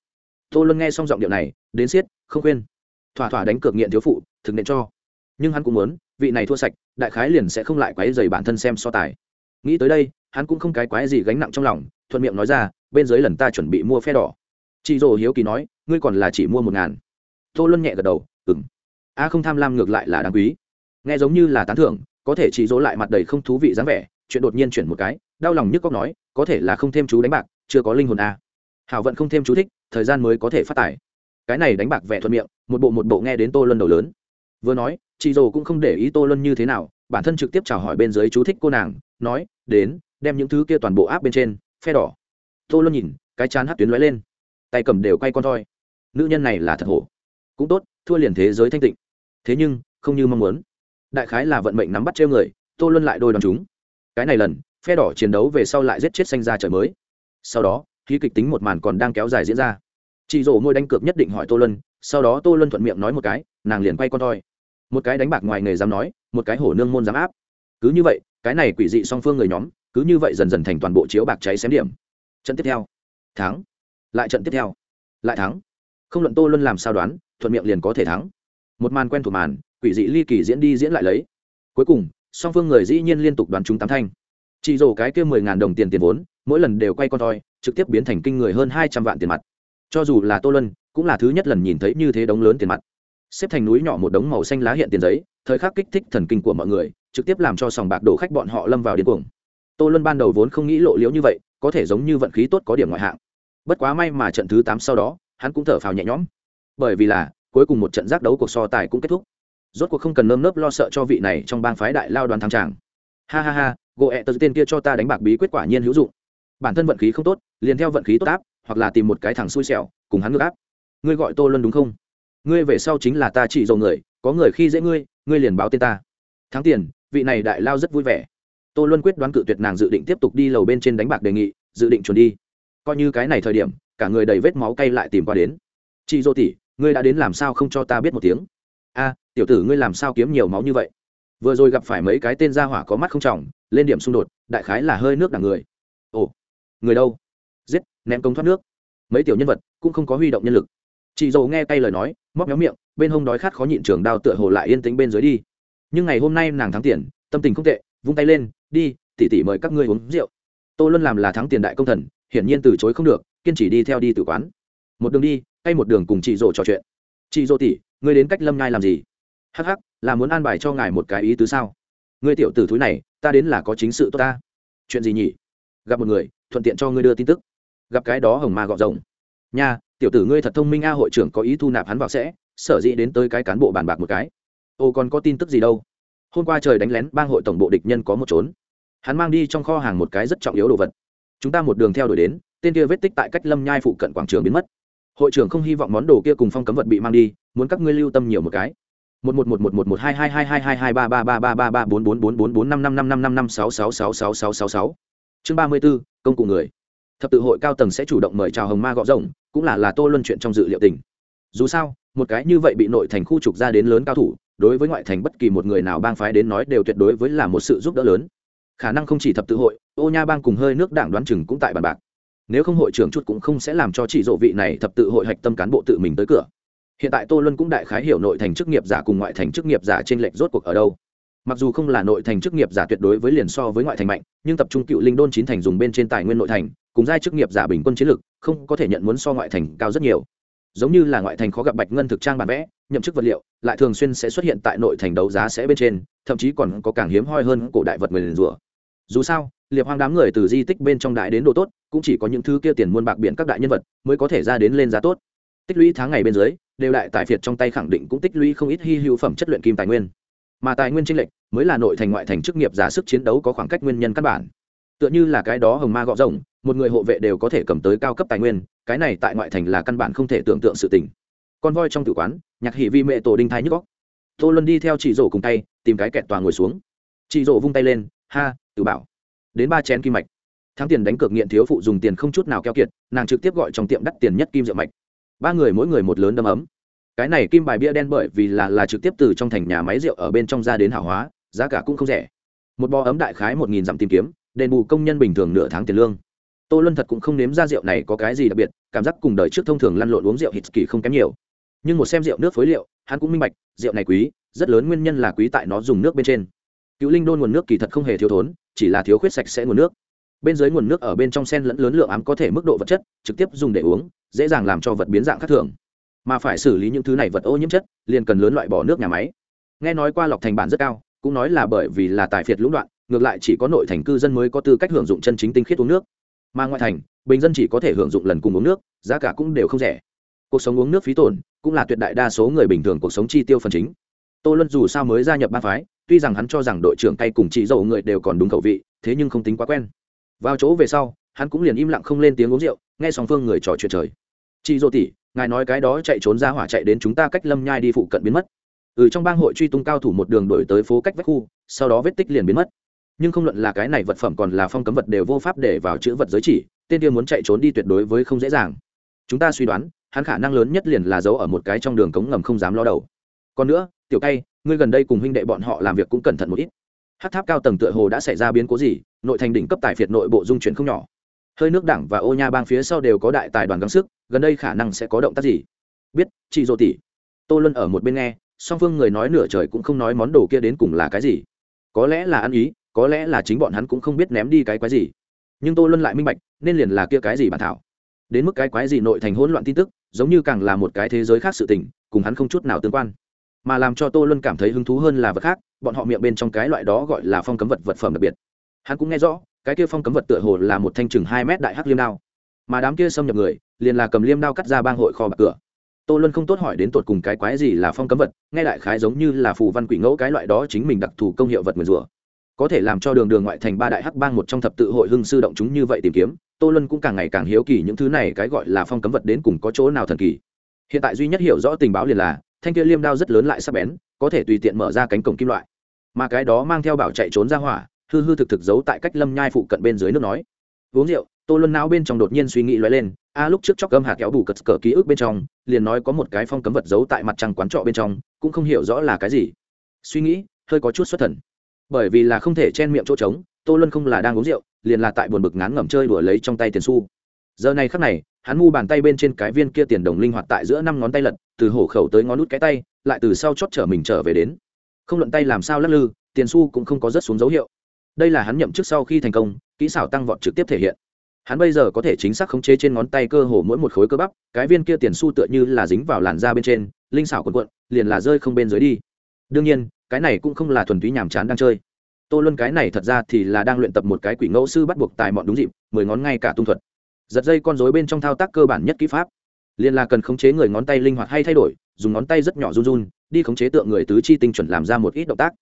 Tô luân nghe xong giọng điệu này, đến siết không khuyên. Thỏa thỏa đánh cược nghiện thiếu phụ, thực nên cho. Nhưng hắn cũng muốn, vị này thua sạch, đại khái liền sẽ không lại quáy dày bản thân xem so tài nghĩ tới đây, hắn cũng không cái quái gì gánh nặng trong lòng, thuận miệng nói ra, bên dưới lần ta chuẩn bị mua phe đỏ. Chị rồ hiếu kỳ nói, ngươi còn là chỉ mua một ngàn. Tô luân nhẹ gật đầu ừng a, không tham lam ngược lại là đáng quý. Nghe giống như là tán thưởng, có thể chị dỗ lại mặt đầy không thú vị dáng vẻ, chuyện đột nhiên chuyển một cái, đau lòng nhức cóc nói, có thể là không thêm chú đánh bạc, chưa có linh hồn a. Hảo vận không thêm chú thích, thời gian mới có thể phát tài cái này đánh bạc vẻ thuận miệng, một bộ một bộ nghe đến tô luân đầu lớn. Vừa nói chị dồ cũng không để ý tô luân như thế nào, bản thân trực tiếp chào hỏi bên dưới chú thích cô nàng, nói đến, đem những thứ kia toàn bộ áp bên trên, phe đỏ. Tô luân nhìn, cái chán hát tuyến lóe lên. Tay cầm đều quay con thoi. Nữ nhân này là thật hổ. Cũng tốt, thua liền thế giới thanh tịnh. Thế nhưng, không như mong muốn. Đại khái là vận mệnh nắm bắt treo người, tô luân lại đôi đòn chúng. Cái này lần, phe đỏ chiến đấu về sau lại giết chết xanh ra trời mới. Sau đó, khí kịch tính một màn còn đang kéo dài diễn ra. Chị rổ môi đánh cược nhất định hỏi tô luân, sau đó tô luân thuận miệng nói một cái, nàng liền quay con thoi. Một cái đánh bạc ngoài nghề dám nói, một cái hổ nương môn dám áp cứ như vậy cái này quỷ dị song phương người nhóm cứ như vậy dần dần thành toàn bộ chiếu bạc cháy xém điểm. Trận tiếp theo. Thắng. Lại trận tiếp theo. Lại thắng. Không luận tô luân làm sao đoán thuận miệng liền có thể thắng. Một màn quen thuộc màn quỷ dị ly kỳ diễn đi diễn lại lấy. Cuối cùng song phương người dĩ nhiên liên tục đoán chúng tám thanh. Chỉ rổ cái kia mười ngàn đồng tiền tiền vốn mỗi lần đều quay con toi, trực tiếp biến thành kinh người hơn hai trăm vạn tiền mặt. Cho dù là tô luân cũng là thứ nhất lần nhìn thấy như thế đống lớn tiền mặt. Xếp thành núi nhỏ một đống màu xanh lá hiện tiền giấy thời khắc kích thích thần kinh của mọi người trực tiếp làm cho sòng bạc đổ khách bọn họ lâm vào điên cuồng. Tô luân ban đầu vốn không nghĩ lộ liễu như vậy, có thể giống như vận khí tốt có điểm ngoại hạng. Bất quá may mà trận thứ tám sau đó, hắn cũng thở phào nhẹ nhõm. Bởi vì là, cuối cùng một trận giác đấu cuộc so tài cũng kết thúc. Rốt cuộc không cần nơm nớp lo sợ cho vị này trong bang phái đại lao đoàn thăng tràng. Ha ha ha gỗ ẹ tờ tên kia cho ta đánh bạc bí quyết quả nhiên hữu dụng. Bản thân vận khí không tốt, liền theo vận khí tốt áp, hoặc là tìm một cái thằng xui xẻo, cùng hắn ngược áp. Ngươi gọi tô luân đúng không? Ngươi về sau chính là ta chỉ dầu người, có người khi dễ ngươi ngươi liền báo tên ta. Thắng tiền vị này đại lao rất vui vẻ. Tô luân quyết đoán cự tuyệt nàng dự định tiếp tục đi lầu bên trên đánh bạc đề nghị, dự định chuẩn đi. Coi như cái này thời điểm, cả người đầy vết máu cay lại tìm qua đến. Chị dô tỷ, ngươi đã đến làm sao không cho ta biết một tiếng? A, tiểu tử ngươi làm sao kiếm nhiều máu như vậy? Vừa rồi gặp phải mấy cái tên gia hỏa có mắt không trọng, lên điểm xung đột, đại khái là hơi nước đằng người. Ồ, người đâu? Giết, ném công thoát nước. Mấy tiểu nhân vật cũng không có huy động nhân lực. Chị dầu nghe tay lời nói, móc méo miệng, bên hông đói khát khó nhịn trường đao tựa hồ lại yên tĩnh bên dưới đi nhưng ngày hôm nay nàng thắng tiền, tâm tình không tệ, vung tay lên, đi tỉ tỉ mời các ngươi uống rượu. Tô luân làm là thắng tiền đại công thần, hiển nhiên từ chối không được, kiên trì đi theo đi tử quán. Một đường đi hay một đường cùng chị rổ trò chuyện. Chị rổ tỷ, ngươi đến cách lâm nhai làm gì? Hắc hắc, là muốn an bài cho ngài một cái ý tứ sao? Ngươi tiểu tử thúi này, ta đến là có chính sự tốt ta. Chuyện gì nhỉ? Gặp một người, thuận tiện cho ngươi đưa tin tức. Gặp cái đó hồng ma gọt rồng. Nha, tiểu tử ngươi thật thông minh a, hội trưởng có ý thu nạp hắn vào sẽ, sở dĩ đến tới cái cán bộ bàn bạc một cái ô, còn có tin tức gì đâu? Hôm qua trời đánh lén, bang hội tổng bộ địch nhân có một trốn. Hắn mang đi trong kho hàng một cái rất trọng yếu đồ vật. Chúng ta một đường theo đuổi đến, tên kia vết tích tại cách lâm nhai phụ cận quảng trường biến mất. Hội trưởng không hy vọng món đồ kia cùng phong cấm vật bị mang đi, muốn các ngươi lưu tâm nhiều một cái. Một một một một một một hai hai hai hai hai hai ba ba ba ba ba ba bốn bốn bốn bốn bốn năm năm năm năm năm năm sáu sáu sáu sáu sáu sáu sáu. Chương ba mươi b công cụ người. Thập tự hội cao tầng sẽ chủ động mời chào hồng ma gọ rộng cũng là là tô luân chuyện trong dự liệu tình. Dù sao, một cái như vậy bị nội thành khu trục ra đến lớn cao thủ đối với ngoại thành bất kỳ một người nào bang phái đến nói đều tuyệt đối với là một sự giúp đỡ lớn. Khả năng không chỉ thập tự hội, ô nha bang cùng hơi nước đảng đoán chừng cũng tại bàn bạc. Nếu không hội trưởng chút cũng không sẽ làm cho chỉ dộ vị này thập tự hội hạch tâm cán bộ tự mình tới cửa. Hiện tại tô luân cũng đại khái hiểu nội thành chức nghiệp giả cùng ngoại thành chức nghiệp giả trên lệnh rốt cuộc ở đâu. Mặc dù không là nội thành chức nghiệp giả tuyệt đối với liền so với ngoại thành mạnh, nhưng tập trung cựu linh đôn chín thành dùng bên trên tài nguyên nội thành, cùng giai chức nghiệp giả bình quân chiến lược, không có thể nhận muốn so ngoại thành cao rất nhiều. Giống như là ngoại thành khó gặp bạch ngân thực trang bản vẽ nhậm chức vật liệu, lại thường xuyên sẽ xuất hiện tại nội thành đấu giá sẽ bên trên, thậm chí còn có càng hiếm hoi hơn cổ đại vật người liền rủa. Dù sao, liệp hoang đám người từ di tích bên trong đại đến đồ tốt, cũng chỉ có những thứ kia tiền muôn bạc biển các đại nhân vật mới có thể ra đến lên giá tốt. Tích lũy tháng ngày bên dưới, đều đại tài phiệt trong tay khẳng định cũng tích lũy không ít hy hữu phẩm chất luyện kim tài nguyên. Mà tài nguyên tranh lệch mới là nội thành ngoại thành chức nghiệp giả sức chiến đấu có khoảng cách nguyên nhân căn bản. Tựa như là cái đó hồng ma gọ rồng, một người hộ vệ đều có thể cầm tới cao cấp tài nguyên, cái này tại ngoại thành là căn bản không thể tưởng tượng sự tình. Con voi trong tử quán nhạc hỉ vi mẹ tổ đinh thái nhức góc. Tô luân đi theo chị rổ cùng tay, tìm cái kẹt tòa ngồi xuống. Chị rổ vung tay lên, ha, tự bảo. Đến ba chén kim mạch. Thắng tiền đánh cược nghiện thiếu phụ dùng tiền không chút nào keo kiệt, nàng trực tiếp gọi trong tiệm đắt tiền nhất kim rượu mạch. Ba người mỗi người một lớn đâm ấm. Cái này kim bài bia đen bởi vì là là trực tiếp từ trong thành nhà máy rượu ở bên trong ra đến hảo hóa, giá cả cũng không rẻ. Một bò ấm đại khái một nghìn dặm tìm kiếm, đền bù công nhân bình thường nửa tháng tiền lương. Tô luân thật cũng không nếm ra rượu này có cái gì đặc biệt, cảm giác cùng đời trước thông thường lăn lộn uống rượu hít kỳ không kém nhiều nhưng một xem rượu nước phối liệu, hắn cũng minh bạch, rượu này quý, rất lớn nguyên nhân là quý tại nó dùng nước bên trên. Cựu linh đôn nguồn nước kỳ thật không hề thiếu thốn, chỉ là thiếu khuyết sạch sẽ nguồn nước. Bên dưới nguồn nước ở bên trong sen lẫn lớn lượng ám có thể mức độ vật chất, trực tiếp dùng để uống, dễ dàng làm cho vật biến dạng khác thường. Mà phải xử lý những thứ này vật ô nhiễm chất, liền cần lớn loại bỏ nước nhà máy. Nghe nói qua lọc thành bản rất cao, cũng nói là bởi vì là tài phiệt lũng đoạn, ngược lại chỉ có nội thành cư dân mới có tư cách hưởng dụng chân chính tinh khiết uống nước. Mà ngoại thành, bình dân chỉ có thể hưởng dụng lần cùng uống nước, giá cả cũng đều không rẻ cuộc sống uống nước phí tổn cũng là tuyệt đại đa số người bình thường cuộc sống chi tiêu phần chính. Tô luân dù sao mới gia nhập ba phái, tuy rằng hắn cho rằng đội trưởng tay cùng chị dậu người đều còn đúng khẩu vị, thế nhưng không tính quá quen. Vào chỗ về sau, hắn cũng liền im lặng không lên tiếng uống rượu, nghe song phương người trò chuyện trời. Chị dỗ tỷ, ngài nói cái đó chạy trốn ra hỏa chạy đến chúng ta cách lâm nhai đi phụ cận biến mất. Ừ trong bang hội truy tung cao thủ một đường đổi tới phố cách vách khu, sau đó vết tích liền biến mất. Nhưng không luận là cái này vật phẩm còn là phong cấm vật đều vô pháp để vào chữ vật giới chỉ, tên kia muốn chạy trốn đi tuyệt đối với không dễ dàng. Chúng ta suy đoán hắn khả năng lớn nhất liền là giấu ở một cái trong đường cống ngầm không dám lo đầu. Còn nữa, tiểu cay, ngươi gần đây cùng huynh đệ bọn họ làm việc cũng cẩn thận một ít. Hát tháp cao tầng tựa hồ đã xảy ra biến cố gì, nội thành đỉnh cấp tài phiệt nội bộ dung chuyển không nhỏ. Hơi nước đảng và ô nha bang phía sau đều có đại tài đoàn gắng sức, gần đây khả năng sẽ có động tác gì? Biết, chị dô tỷ. Tô luân ở một bên nghe, song phương người nói nửa trời cũng không nói món đồ kia đến cùng là cái gì. Có lẽ là ăn ý, có lẽ là chính bọn hắn cũng không biết ném đi cái quái gì. Nhưng tô luân lại minh bạch, nên liền là kia cái gì bản thảo. Đến mức cái quái gì nội thành hỗn loạn tin tức giống như càng là một cái thế giới khác sự tình, cùng hắn không chút nào tương quan. Mà làm cho tô luân cảm thấy hứng thú hơn là vật khác, bọn họ miệng bên trong cái loại đó gọi là phong cấm vật vật phẩm đặc biệt. Hắn cũng nghe rõ, cái kia phong cấm vật tựa hồ là một thanh chừng hai mét đại hắc liêm đao. Mà đám kia xâm nhập người, liền là cầm liêm đao cắt ra bang hội kho bạc cửa. Tô luân không tốt hỏi đến tột cùng cái quái gì là phong cấm vật, nghe lại khái giống như là phù văn quỷ ngẫu cái loại đó chính mình đặc thù công hiệu vật nguyền rủa có thể làm cho đường đường ngoại thành ba đại hắc bang một trong thập tự hội hưng sư động chúng như vậy tìm kiếm, tô lân cũng càng ngày càng hiếu kỳ những thứ này cái gọi là phong cấm vật đến cùng có chỗ nào thần kỳ. Hiện tại duy nhất hiểu rõ tình báo liền là, thanh kia liêm đao rất lớn lại sắc bén, có thể tùy tiện mở ra cánh cổng kim loại. Mà cái đó mang theo bảo chạy trốn ra hỏa, hư hư thực thực giấu tại cách lâm nhai phụ cận bên dưới nước nói. Uống rượu, tô luân não bên trong đột nhiên suy nghĩ lóe lên, a, lúc trước chóc gâm hạt kéo bù cật cờ ký ức bên trong, liền nói có một cái phong cấm vật giấu tại mặt trăng quán trọ bên trong, cũng không hiểu rõ là cái gì. Suy nghĩ, hơi có chút xuất thần bởi vì là không thể chen miệng chỗ trống, tô luân không là đang uống rượu, liền là tại buồn bực ngán ngẩm chơi đùa lấy trong tay tiền xu. Giờ này khắc này, hắn mu bàn tay bên trên cái viên kia tiền đồng linh hoạt tại giữa năm ngón tay lật, từ hổ khẩu tới ngón nút cái tay, lại từ sau chót trở mình trở về đến. Không luận tay làm sao lắc lư, tiền xu cũng không có rất xuống dấu hiệu. Đây là hắn nhậm chức sau khi thành công, kỹ xảo tăng vọt trực tiếp thể hiện. Hắn bây giờ có thể chính xác khống chế trên ngón tay cơ hồ mỗi một khối cơ bắp, cái viên kia tiền su tựa như là dính vào làn da bên trên, linh xảo quần quận liền là rơi không bên dưới đi đương nhiên, cái này cũng không là thuần túy nhàm chán đang chơi. Tô luân cái này thật ra thì là đang luyện tập một cái quỷ ngẫu sư bắt buộc tài mọn đúng dịp, mười ngón ngay cả tung thuật. Giật dây con rối bên trong thao tác cơ bản nhất kỹ pháp. Liền là cần khống chế người ngón tay linh hoạt hay thay đổi, dùng ngón tay rất nhỏ run run, đi khống chế tượng người tứ chi tinh chuẩn làm ra một ít động tác.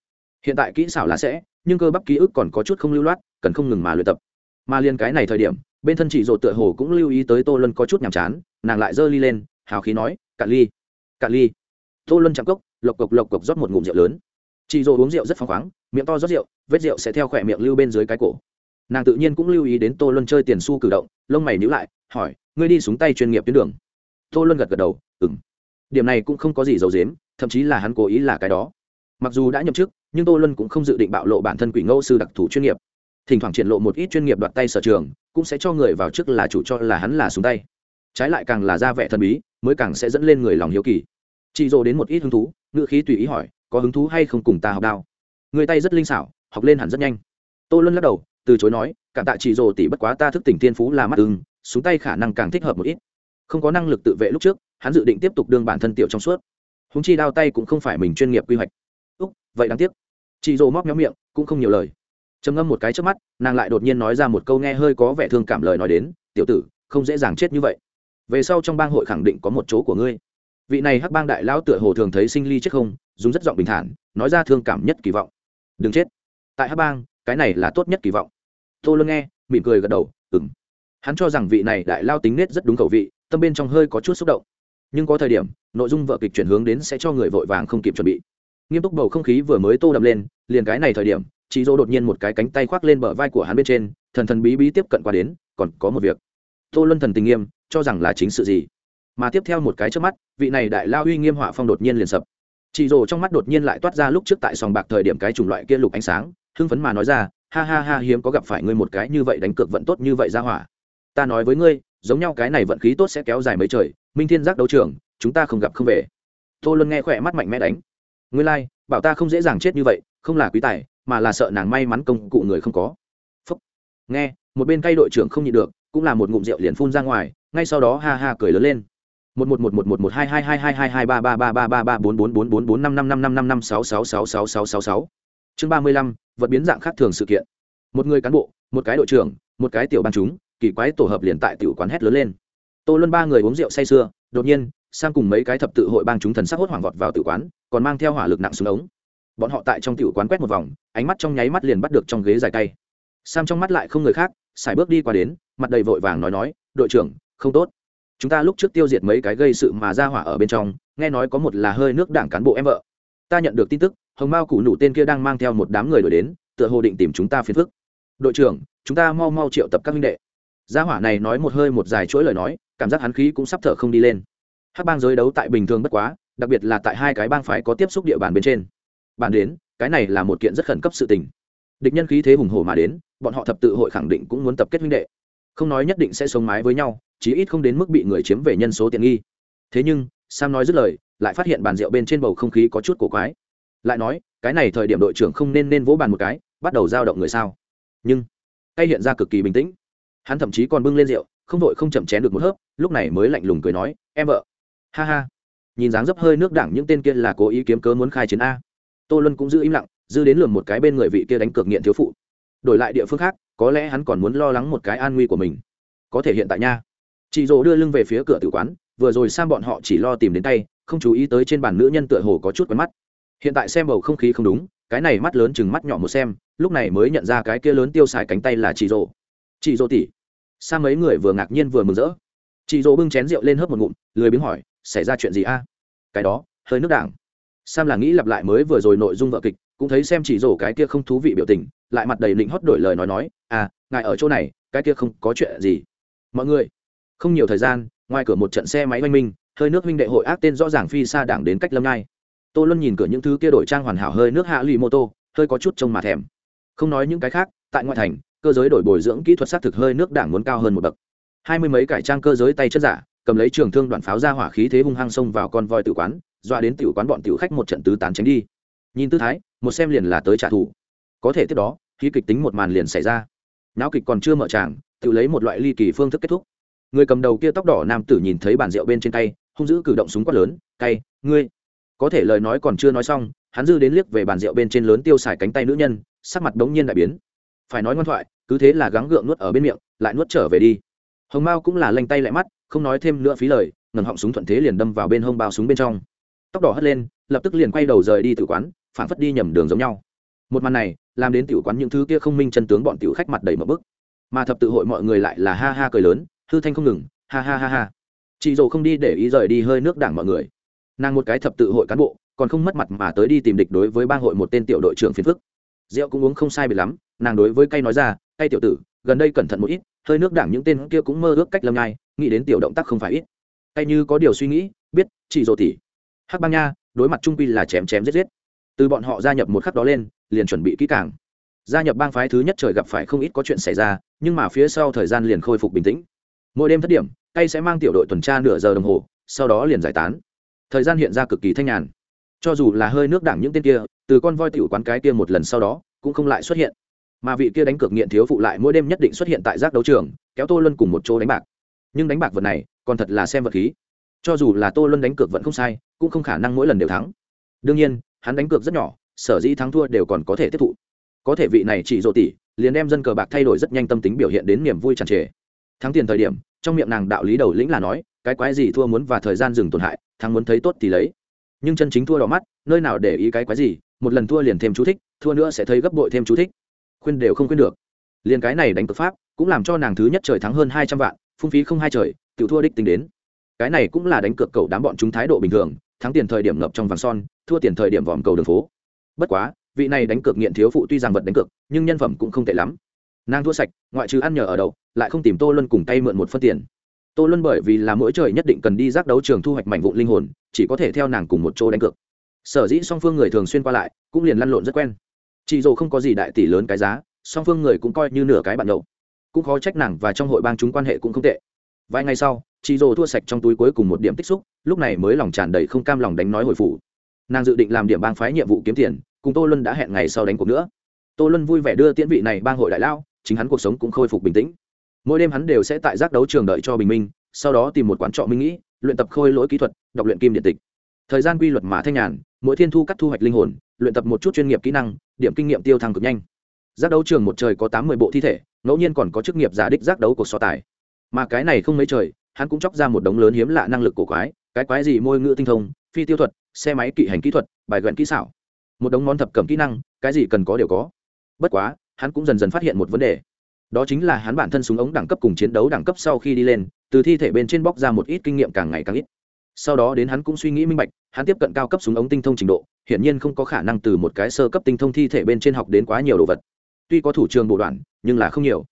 Hiện tại kỹ xảo là sẽ, nhưng cơ bắp ký ức còn có chút không lưu loát, cần không ngừng mà luyện tập. Mà liên cái này thời điểm, bên thân chị dỗ tựa hồ cũng lưu ý tới tô luân có chút nhàm chán, nàng lại giơ ly lên, hào khí nói, cạn ly cạn ly. Tô luân chạm cốc lộc cộc lộc cộc rót một ngụm rượu lớn. Chị dỗ uống rượu rất phăng khoáng, miệng to rót rượu, vết rượu sẽ theo khỏe miệng lưu bên dưới cái cổ. Nàng tự nhiên cũng lưu ý đến tô luân chơi tiền su cử động, lông mày nhữ lại, hỏi, ngươi đi xuống tay chuyên nghiệp tuyến đường. Tô luân gật gật đầu ừng điểm này cũng không có gì giấu dếm thậm chí là hắn cố ý là cái đó. Mặc dù đã nhậm chức, nhưng tô luân cũng không dự định bạo lộ bản thân quỷ ngẫu sư đặc thù chuyên nghiệp. Thỉnh thoảng triển lộ một ít chuyên nghiệp đoạt tay sở trường, cũng sẽ cho người vào trước là chủ cho là hắn là xuống tay. Trái lại càng là ra vẻ thần bí, mới càng sẽ dẫn lên người lòng hiếu kỳ. Chị dỗ đến một ít hứng thú ngựa khí tùy ý hỏi, có hứng thú hay không cùng ta học đao? Người tay rất linh xảo, học lên hẳn rất nhanh. Tô luân lắc đầu, từ chối nói, cảm tạ chị rồ tỷ bất quá ta thức tỉnh thiên phú là mắt ưng súng tay khả năng càng thích hợp một ít. Không có năng lực tự vệ lúc trước, hắn dự định tiếp tục đương bản thân tiểu trong suốt. Húng chi đao tay cũng không phải mình chuyên nghiệp quy hoạch. Úc, vậy đáng tiếc. Chị rồ móc nhóm miệng, cũng không nhiều lời. Trầm ngâm một cái trước mắt, nàng lại đột nhiên nói ra một câu nghe hơi có vẻ thương cảm lời nói đến, tiểu tử, không dễ dàng chết như vậy. Về sau trong bang hội khẳng định có một chỗ của ngươi vị này hắc bang đại lão tựa hồ thường thấy sinh ly chết không, dùng rất giọng bình thản, nói ra thương cảm nhất kỳ vọng. Đừng chết. Tại hắc bang, cái này là tốt nhất kỳ vọng. Tô luôn nghe, mỉm cười gật đầu ừng hắn cho rằng vị này đại lao tính nết rất đúng khẩu vị, tâm bên trong hơi có chút xúc động. Nhưng có thời điểm, nội dung vợ kịch chuyển hướng đến sẽ cho người vội vàng không kịp chuẩn bị. Nghiêm túc bầu không khí vừa mới tô đậm lên, liền cái này thời điểm, chị dỗ đột nhiên một cái cánh tay khoác lên bờ vai của hắn bên trên, thần thần bí bí tiếp cận qua đến, còn có một việc. Tô luân thần tình nghiêm, cho rằng là chính sự gì? Mà tiếp theo một cái trước mắt vị này đại lao uy nghiêm họa phong đột nhiên liền sập. Chị rồ trong mắt đột nhiên lại toát ra lúc trước tại sòng bạc thời điểm cái chủng loại kia lục ánh sáng hưng phấn mà nói ra ha ha ha hiếm có gặp phải ngươi một cái như vậy đánh cược vận tốt như vậy ra hỏa. Ta nói với ngươi giống nhau cái này vận khí tốt sẽ kéo dài mấy trời minh thiên giác đấu trường chúng ta không gặp không về. Tô luân nghe khỏe mắt mạnh mẽ đánh. Ngươi lai、like, bảo ta không dễ dàng chết như vậy không là quý tài mà là sợ nàng may mắn công cụ người không có. Phúc. nghe một bên cây đội trưởng không nhịn được cũng là một ngụm rượu liền phun ra ngoài ngay sau đó ha ha cười lớn lên một một một một một một hai hai hai hai hai hai ba ba ba ba ba ba bốn bốn bốn bốn bốn năm năm năm năm năm năm sáu sáu sáu sáu sáu sáu sáu chương ba mươi lăm vật biến dạng khác thường sự kiện một người cán bộ một cái đội trưởng một cái tiểu ban chúng kỳ quái tổ hợp liền tại tiểu quán hét lớn lên tô luân ba người uống rượu say sưa đột nhiên sang cùng mấy cái thập tự hội bang chúng thần sắc hốt hoảng vọt vào tiểu quán còn mang theo hỏa lực nặng xuống ống bọn họ tại trong tiểu quán quét một vòng ánh mắt trong nháy mắt liền bắt được trong ghế dài tay sam trong mắt lại không người khác xài bước đi qua đến mặt đầy vội vàng nói nói đội trưởng không tốt chúng ta lúc trước tiêu diệt mấy cái gây sự mà ra hỏa ở bên trong, nghe nói có một là hơi nước đảng cán bộ em vợ. Ta nhận được tin tức, hồng mao cụ nụ tên kia đang mang theo một đám người đổi đến, tựa hồ định tìm chúng ta phiền phức. Đội trưởng, chúng ta mau mau triệu tập các minh đệ. Gia hỏa này nói một hơi một dài chuỗi lời nói, cảm giác hắn khí cũng sắp thở không đi lên. Hắc bang giới đấu tại bình thường bất quá, đặc biệt là tại hai cái bang phái có tiếp xúc địa bàn bên trên. Bàn đến, cái này là một kiện rất khẩn cấp sự tình. Địch nhân khí thế hùng hổ mà đến, bọn họ thập tự hội khẳng định cũng muốn tập kết minh đệ không nói nhất định sẽ sống mái với nhau, chí ít không đến mức bị người chiếm về nhân số tiện nghi. Thế nhưng, sam nói dứt lời, lại phát hiện bàn rượu bên trên bầu không khí có chút cổ quái. Lại nói, cái này thời điểm đội trưởng không nên nên vỗ bàn một cái, bắt đầu giao động người sao. Nhưng, tay hiện ra cực kỳ bình tĩnh. Hắn thậm chí còn bưng lên rượu, không vội không chậm chén được một hớp, lúc này mới lạnh lùng cười nói, em vợ. Ha ha. Nhìn dáng dấp hơi nước đẳng những tên kia là cố ý kiếm cớ muốn khai chiến a. Tô luân cũng giữ im lặng dư đến lường một cái bên người vị kia đánh cược nghiện thiếu phụ. Đổi lại địa phương khác có lẽ hắn còn muốn lo lắng một cái an nguy của mình. Có thể hiện tại nha. Chị dỗ đưa lưng về phía cửa tử quán, vừa rồi sang bọn họ chỉ lo tìm đến tay, không chú ý tới trên bàn nữ nhân tựa hồ có chút quen mắt. Hiện tại xem bầu không khí không đúng, cái này mắt lớn chừng mắt nhỏ một xem, lúc này mới nhận ra cái kia lớn tiêu xài cánh tay là chị dỗ. Chị dỗ tỉ sa mấy người vừa ngạc nhiên vừa mừng rỡ. Chị dỗ bưng chén rượu lên hớp một ngụm, lười biếng hỏi, xảy ra chuyện gì a? Cái đó, hơi nước đảng. Sam là nghĩ lặp lại mới vừa rồi nội dung vợ kịch cũng thấy xem chỉ rổ cái kia không thú vị biểu tình, lại mặt đầy lịnh hót đổi lời nói nói à ngài ở chỗ này, cái kia không có chuyện gì. Mọi người, không nhiều thời gian, ngoài cửa một trận xe máy oanh minh, hơi nước huynh đệ hội ác tên rõ ràng phi xa đảng đến cách lâm ngai. Tô luân nhìn cửa những thứ kia đổi trang hoàn hảo hơi nước hạ lụy mô tô, hơi có chút trông mà thèm. Không nói những cái khác, tại ngoại thành, cơ giới đổi bồi dưỡng kỹ thuật xác thực hơi nước đảng muốn cao hơn một bậc. Hai mươi mấy cải trang cơ giới tay chất giả, cầm lấy trường thương đoạn pháo ra hỏa khí thế hung hăng xông vào con voi tự quán, dọa đến tiểu quán bọn tiểu khách một trận tứ tán tránh đi. Nhìn tư thái một xem liền là tới trả thù. Có thể tiếp đó, khí kịch tính một màn liền xảy ra. Náo kịch còn chưa mở tràng, tự lấy một loại ly kỳ phương thức kết thúc. Người cầm đầu kia tóc đỏ nam tử nhìn thấy bàn rượu bên trên tay, hung dữ cử động súng quát lớn, cay, ngươi. Có thể lời nói còn chưa nói xong, hắn dư đến liếc về bàn rượu bên trên lớn tiêu xài cánh tay nữ nhân, sắc mặt đống nhiên đại biến. Phải nói ngoan thoại, cứ thế là gắng gượng nuốt ở bên miệng, lại nuốt trở về đi. Hồng mao cũng là lanh tay lại mắt, không nói thêm nữa phí lời, ngẩng họng súng thuận thế liền đâm vào bên hông bao súng bên trong. Tóc đỏ hất lên, lập tức liền quay đầu rời đi từ quán phản phất đi nhầm đường giống nhau. Một màn này, làm đến tiểu quán những thứ kia không minh chân tướng bọn tiểu khách mặt đầy mở bức. Mà thập tự hội mọi người lại là ha ha cười lớn, hư thanh không ngừng, ha ha ha ha. Chị dồ không đi để ý rời đi hơi nước đảng mọi người. Nàng một cái thập tự hội cán bộ, còn không mất mặt mà tới đi tìm địch đối với bang hội một tên tiểu đội trưởng phiền phức. Rượu cũng uống không sai biệt lắm, nàng đối với cây nói ra cây tiểu tử, gần đây cẩn thận một ít, hơi nước đảng những tên kia cũng mơ ước cách lâm nhai, nghĩ đến tiểu động tác không phải ít. Cây như có điều suy nghĩ, biết, chị dồ tỉ hắc bang nha, đối mặt trung quy là chém chém giết giết từ bọn họ gia nhập một khắc đó lên, liền chuẩn bị kỹ càng. Gia nhập bang phái thứ nhất trời gặp phải không ít có chuyện xảy ra, nhưng mà phía sau thời gian liền khôi phục bình tĩnh. Mỗi đêm thất điểm tay sẽ mang tiểu đội tuần tra nửa giờ đồng hồ, sau đó liền giải tán. Thời gian hiện ra cực kỳ thanh nhàn. Cho dù là hơi nước đảng những tên kia, từ con voi tiểu quán cái kia một lần sau đó, cũng không lại xuất hiện. Mà vị kia đánh cược nghiện thiếu phụ lại mỗi đêm nhất định xuất hiện tại giác đấu trường, kéo tô luân cùng một chỗ đánh bạc. Nhưng đánh bạc vật này, còn thật là xem vật khí. Cho dù là tô luân đánh cược vẫn không sai, cũng không khả năng mỗi lần đều thắng. Đương nhiên hắn đánh cược rất nhỏ, sở dĩ thắng thua đều còn có thể tiếp thụ. Có thể vị này chỉ dỗ tỷ liền đem dân cờ bạc thay đổi rất nhanh tâm tính biểu hiện đến niềm vui tràn trề. Thắng tiền thời điểm, trong miệng nàng đạo lý đầu lĩnh là nói, cái quái gì thua muốn và thời gian dừng tổn hại, thắng muốn thấy tốt thì lấy. Nhưng chân chính thua đỏ mắt, nơi nào để ý cái quái gì, một lần thua liền thêm chú thích, thua nữa sẽ thấy gấp bội thêm chú thích. Khuyên đều không khuyên được. Liền cái này đánh cực pháp, cũng làm cho nàng thứ nhất trời thắng hơn hai trăm vạn, phung phí không hai trời tự thua đích tính đến. Cái này cũng là đánh cược cầu đám bọn chúng thái độ bình thường, thắng tiền thời điểm ngập trong vàng son thua tiền thời điểm vòm cầu đường phố. Bất quá, vị này đánh cược nghiện thiếu phụ tuy rằng vật đánh cược, nhưng nhân phẩm cũng không tệ lắm. Nàng thua sạch, ngoại trừ ăn nhờ ở đậu, lại không tìm tô luân cùng tay mượn một phân tiền. Tô luân bởi vì là mỗi trời nhất định cần đi giác đấu trường thu hoạch mảnh vụ linh hồn, chỉ có thể theo nàng cùng một chỗ đánh cược. Sở dĩ song phương người thường xuyên qua lại, cũng liền lăn lộn rất quen. Chị dồ không có gì đại tỷ lớn cái giá, song phương người cũng coi như nửa cái bạn nhậu. Cũng khó trách nàng và trong hội bang chúng quan hệ cũng không tệ. Vài ngày sau chị dồ thua sạch trong túi cuối cùng một điểm tích xúc, lúc này mới lòng tràn đầy không cam lòng đánh nói hồi phủ nàng dự định làm điểm bang phái nhiệm vụ kiếm tiền, cùng tô luân đã hẹn ngày sau đánh cuộc nữa. Tô luân vui vẻ đưa tiễn vị này bang hội đại lao, chính hắn cuộc sống cũng khôi phục bình tĩnh. Mỗi đêm hắn đều sẽ tại giác đấu trường đợi cho bình minh, sau đó tìm một quán trọ minh nghĩ, luyện tập khôi lỗi kỹ thuật, đọc luyện kim điện tịch. Thời gian quy luật mà thanh nhàn, mỗi thiên thu cắt thu hoạch linh hồn, luyện tập một chút chuyên nghiệp kỹ năng, điểm kinh nghiệm tiêu thăng cực nhanh. Giác đấu trường một trời có tám mươi bộ thi thể, ngẫu nhiên còn có chức nghiệp giả đích giác đấu cuộc so tài. Mà cái này không mấy trời, hắn cũng chóc ra một đống lớn hiếm lạ năng lực của quái, cái quái gì môi ngữ tinh thông, phi tiêu thuật xe máy kỵ hành kỹ thuật, bài gần kỹ xảo, một đống món thập cầm kỹ năng, cái gì cần có đều có. Bất quá, hắn cũng dần dần phát hiện một vấn đề. Đó chính là hắn bản thân súng ống đẳng cấp cùng chiến đấu đẳng cấp sau khi đi lên, từ thi thể bên trên bóc ra một ít kinh nghiệm càng ngày càng ít. Sau đó đến hắn cũng suy nghĩ minh bạch, hắn tiếp cận cao cấp súng ống tinh thông trình độ, hiển nhiên không có khả năng từ một cái sơ cấp tinh thông thi thể bên trên học đến quá nhiều đồ vật. Tuy có thủ trường bộ đoạn, nhưng là không nhiều.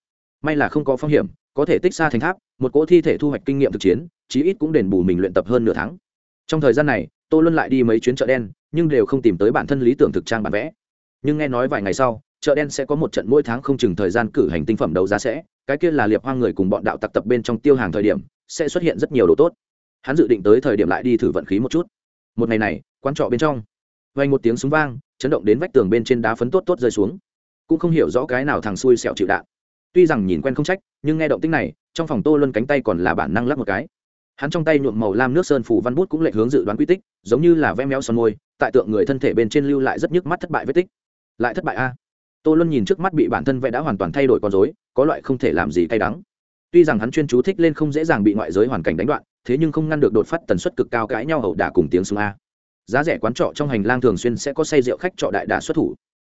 May là không có phong hiểm, có thể tích xa thành tháp, một cỗ thi thể thu hoạch kinh nghiệm thực chiến, chí ít cũng đền bù mình luyện tập hơn nửa tháng. Trong thời gian này tô luân lại đi mấy chuyến chợ đen, nhưng đều không tìm tới bản thân lý tưởng thực trang bản vẽ. Nhưng nghe nói vài ngày sau, chợ đen sẽ có một trận mỗi tháng không chừng thời gian cử hành tinh phẩm đấu giá sẽ, cái kia là liệp hoang người cùng bọn đạo tặc tập bên trong tiêu hàng thời điểm, sẽ xuất hiện rất nhiều đồ tốt. Hắn dự định tới thời điểm lại đi thử vận khí một chút. Một ngày này, quán trọ bên trong, vang một tiếng súng vang, chấn động đến vách tường bên trên đá phấn tốt tốt rơi xuống. Cũng không hiểu rõ cái nào thằng xui xẹo chịu đạn. Tuy rằng nhìn quen không trách, nhưng nghe động tích này, trong phòng tô luân cánh tay còn là bản năng lắc một cái hắn trong tay nhuộm màu lam nước sơn phủ văn bút cũng lệch hướng dự đoán quy tích, giống như là ve méo son môi, tại tượng người thân thể bên trên lưu lại rất nhức mắt thất bại vết tích. Lại thất bại a. Tô luân nhìn trước mắt bị bản thân vẽ đã hoàn toàn thay đổi con dối có loại không thể làm gì cay đắng. Tuy rằng hắn chuyên chú thích lên không dễ dàng bị ngoại giới hoàn cảnh đánh đoạn, thế nhưng không ngăn được đột phát tần suất cực cao cãi nhau ẩu đả cùng tiếng súng a. Giá rẻ quán trọ trong hành lang thường xuyên sẽ có say rượu khách trọ đại đà xuất thủ.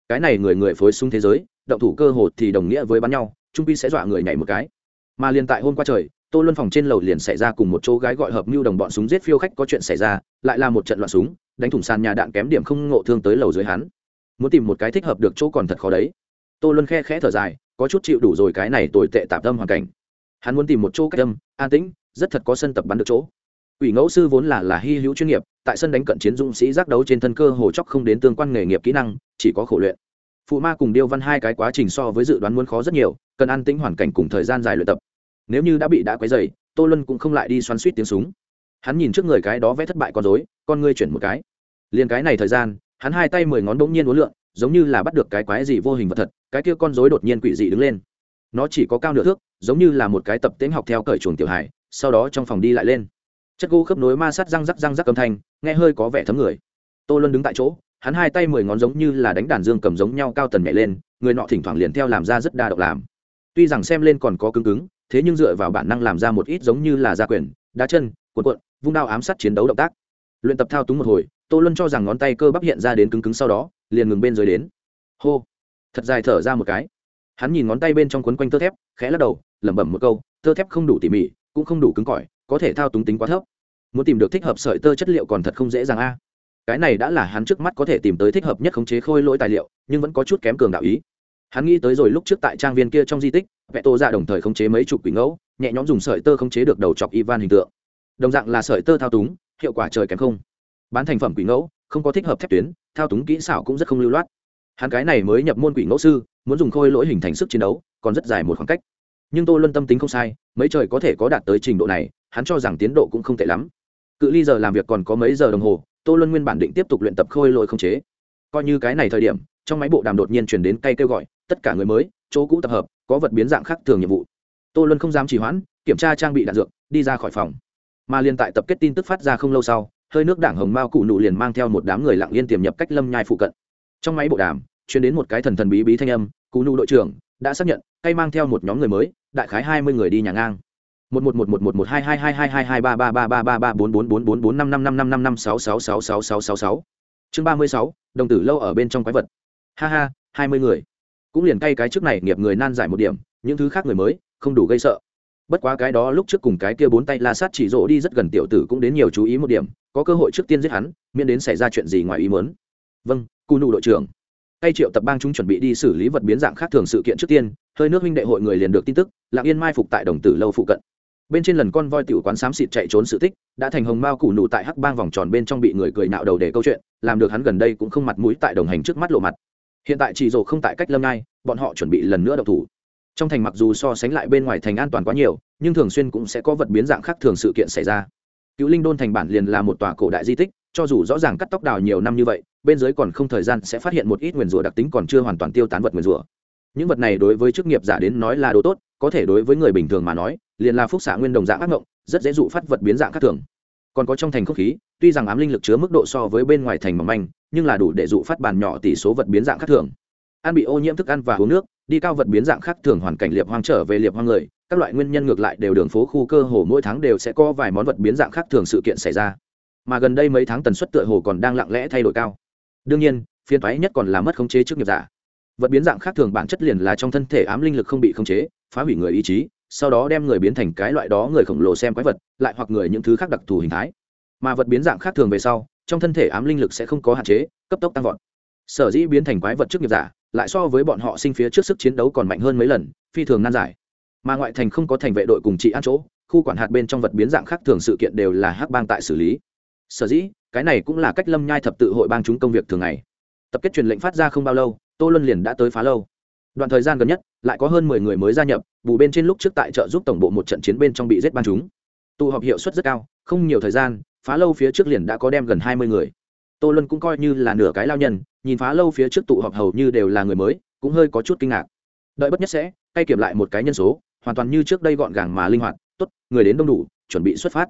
Cái này người người phối súng thế giới, động thủ cơ hồ thì đồng nghĩa với bắn nhau, trung pi sẽ dọa người nhảy một cái. Mà liền tại hôm qua trời tô luân phòng trên lầu liền xảy ra cùng một chỗ gái gọi hợp mưu đồng bọn súng giết phiêu khách có chuyện xảy ra, lại là một trận loạn súng, đánh thủng sàn nhà đạn kém điểm không ngộ thương tới lầu dưới hắn. Muốn tìm một cái thích hợp được chỗ còn thật khó đấy. Tô luân khe khẽ thở dài, có chút chịu đủ rồi cái này tồi tệ tạm tâm hoàn cảnh. Hắn muốn tìm một chỗ cách tâm an tĩnh, rất thật có sân tập bắn được chỗ. Ủy ngẫu sư vốn là là hy hữu chuyên nghiệp, tại sân đánh cận chiến dũng sĩ giác đấu trên thân cơ hồ chóc không đến tương quan nghề nghiệp kỹ năng, chỉ có khổ luyện. Phụ ma cùng điêu văn hai cái quá trình so với dự đoán muốn khó rất nhiều, cần an tĩnh hoàn cảnh cùng thời gian dài luyện tập nếu như đã bị đã quấy dày tô luân cũng không lại đi xoắn suýt tiếng súng. Hắn nhìn trước người cái đó vẽ thất bại con dối con ngươi chuyển một cái. Liền cái này thời gian, hắn hai tay mười ngón bỗng nhiên uốn lượn, giống như là bắt được cái quái gì vô hình vật thật, cái kia con dối đột nhiên quỷ dị đứng lên. Nó chỉ có cao nửa thước, giống như là một cái tập tễnh học theo cởi chuồng tiểu hải sau đó trong phòng đi lại lên. Chất gỗ khớp nối ma sát răng rắc răng rắc âm thanh, nghe hơi có vẻ thấm người. Tô luân đứng tại chỗ, hắn hai tay mười ngón giống như là đánh đàn dương cầm giống nhau cao tần nhảy lên, người nọ thỉnh thoảng liền theo làm ra rất đa động làm. Tuy rằng xem lên còn có cứng cứng thế nhưng dựa vào bản năng làm ra một ít giống như là gia quyền, đá chân, cuộn cuộn, vung đao ám sát chiến đấu động tác. Luyện tập thao túng một hồi, tô luân cho rằng ngón tay cơ bắp hiện ra đến cứng cứng sau đó, liền ngừng bên dưới đến. Hô. Thật dài thở ra một cái. Hắn nhìn ngón tay bên trong quấn quanh tơ thép, khẽ lắc đầu, lẩm bẩm một câu, tơ thép không đủ tỉ mỉ, cũng không đủ cứng cỏi, có thể thao túng tính quá thấp. Muốn tìm được thích hợp sợi tơ chất liệu còn thật không dễ dàng a. Cái này đã là hắn trước mắt có thể tìm tới thích hợp nhất khống chế khôi lỗi tài liệu, nhưng vẫn có chút kém cường đạo ý. Hắn nghĩ tới rồi lúc trước tại trang viên kia trong di tích vẽ tô ra đồng thời khống chế mấy chục quỷ ngẫu, nhẹ nhõm dùng sợi tơ khống chế được đầu chọc ivan hình tượng. Đồng dạng là sợi tơ thao túng, hiệu quả trời kém không. Bán thành phẩm quỷ ngẫu, không có thích hợp thép tuyến, thao túng kỹ xảo cũng rất không lưu loát. Hắn cái này mới nhập môn quỷ ngẫu sư, muốn dùng khôi lỗi hình thành sức chiến đấu, còn rất dài một khoảng cách. Nhưng tô luân tâm tính không sai, mấy trời có thể có đạt tới trình độ này, hắn cho rằng tiến độ cũng không tệ lắm. Cự ly giờ làm việc còn có mấy giờ đồng hồ, tô luân nguyên bản định tiếp tục luyện tập khôi lỗi không chế. Coi như cái này thời điểm, trong máy bộ đàm đột nhiên chuyển đến cây kêu gọi, tất cả người mới, chỗ cũ tập hợp có vật biến dạng khác thường nhiệm vụ. Tô luân không dám trì hoãn, kiểm tra trang bị đạn dược, đi ra khỏi phòng. Mà liên tại tập kết tin tức phát ra không lâu sau, hơi nước đảng hồng mao cụ nụ liền mang theo một đám người lặng yên tiềm nhập cách lâm nhai phụ cận. Trong máy bộ đàm chuyển đến một cái thần thần bí bí thanh âm, cụ nụ đội trưởng đã xác nhận cây mang theo một nhóm người mới, đại khái hai mươi người đi nhà ngang. Một một một một một một hai hai hai hai hai hai ba ba ba ba ba ba bốn bốn bốn bốn bốn năm năm năm năm năm năm sáu sáu sáu sáu sáu sáu sáu. Chương ba mươi sáu, đồng tử lâu ở bên trong quái vật. Ha ha, hai mươi người cũng liền cay cái trước này nghiệp người nan giải một điểm, những thứ khác người mới, không đủ gây sợ. Bất quá cái đó lúc trước cùng cái kia bốn tay la sát chỉ rộ đi rất gần tiểu tử cũng đến nhiều chú ý một điểm, có cơ hội trước tiên giết hắn, miễn đến xảy ra chuyện gì ngoài ý muốn. Vâng cù nụ đội trưởng. Tay triệu tập bang chúng chuẩn bị đi xử lý vật biến dạng khác thường sự kiện trước tiên, hơi nước huynh đệ hội người liền được tin tức, lạng yên mai phục tại đồng tử lâu phụ cận. Bên trên lần con voi tiểu quán xám xịt chạy trốn sự tích, đã thành hồng mao củ nụ tại hắc bang vòng tròn bên trong bị người cười nạo đầu để câu chuyện, làm được hắn gần đây cũng không mặt mũi tại đồng hành trước mắt lộ mặt hiện tại chỉ dồ không tại cách lâm ngai, bọn họ chuẩn bị lần nữa độc thủ. Trong thành mặc dù so sánh lại bên ngoài thành an toàn quá nhiều, nhưng thường xuyên cũng sẽ có vật biến dạng khác thường sự kiện xảy ra. Cựu linh đôn thành bản liền là một tòa cổ đại di tích, cho dù rõ ràng cắt tóc đào nhiều năm như vậy, bên dưới còn không thời gian sẽ phát hiện một ít nguyền rủa đặc tính còn chưa hoàn toàn tiêu tán vật nguyền rủa. Những vật này đối với chức nghiệp giả đến nói là đồ tốt, có thể đối với người bình thường mà nói, liền là phúc xạ nguyên đồng dạng ác ngộng, rất dễ dụ phát vật biến dạng khác thường còn có trong thành không khí, tuy rằng ám linh lực chứa mức độ so với bên ngoài thành mỏng manh, nhưng là đủ để dụ phát bàn nhỏ tỷ số vật biến dạng khác thường. Ăn bị ô nhiễm thức ăn và uống nước, đi cao vật biến dạng khác thường hoàn cảnh liệp hoang trở về liệp hoang người, các loại nguyên nhân ngược lại đều đường phố khu cơ hồ mỗi tháng đều sẽ có vài món vật biến dạng khác thường sự kiện xảy ra. Mà gần đây mấy tháng tần suất tựa hồ còn đang lặng lẽ thay đổi cao. Đương nhiên phiên thoái nhất còn là mất khống chế trước nghiệp giả. Vật biến dạng khác thường bản chất liền là trong thân thể ám linh lực không bị khống chế, phá hủy người ý chí sau đó đem người biến thành cái loại đó người khổng lồ xem quái vật, lại hoặc người những thứ khác đặc thù hình thái. Mà vật biến dạng khác thường về sau, trong thân thể ám linh lực sẽ không có hạn chế, cấp tốc tăng vọt. Sở dĩ biến thành quái vật trước nghiệp giả, lại so với bọn họ sinh phía trước sức chiến đấu còn mạnh hơn mấy lần, phi thường nan giải. Mà ngoại thành không có thành vệ đội cùng trị an chỗ, khu quản hạt bên trong vật biến dạng khác thường sự kiện đều là hắc bang tại xử lý. Sở dĩ, cái này cũng là cách lâm nhai thập tự hội bang chúng công việc thường ngày. Tập kết truyền lệnh phát ra không bao lâu, tô luân liền đã tới phá lâu đoạn thời gian gần nhất, lại có hơn mười người mới gia nhập, bù bên trên lúc trước tại trợ giúp tổng bộ một trận chiến bên trong bị giết ban chúng. Tụ họp hiệu suất rất cao, không nhiều thời gian, phá lâu phía trước liền đã có đem gần hai mươi người. Tô luân cũng coi như là nửa cái lao nhân, nhìn phá lâu phía trước tụ họp hầu như đều là người mới, cũng hơi có chút kinh ngạc. Đợi bất nhất sẽ tay kiểm lại một cái nhân số, hoàn toàn như trước đây gọn gàng mà linh hoạt, tốt, người đến đông đủ, chuẩn bị xuất phát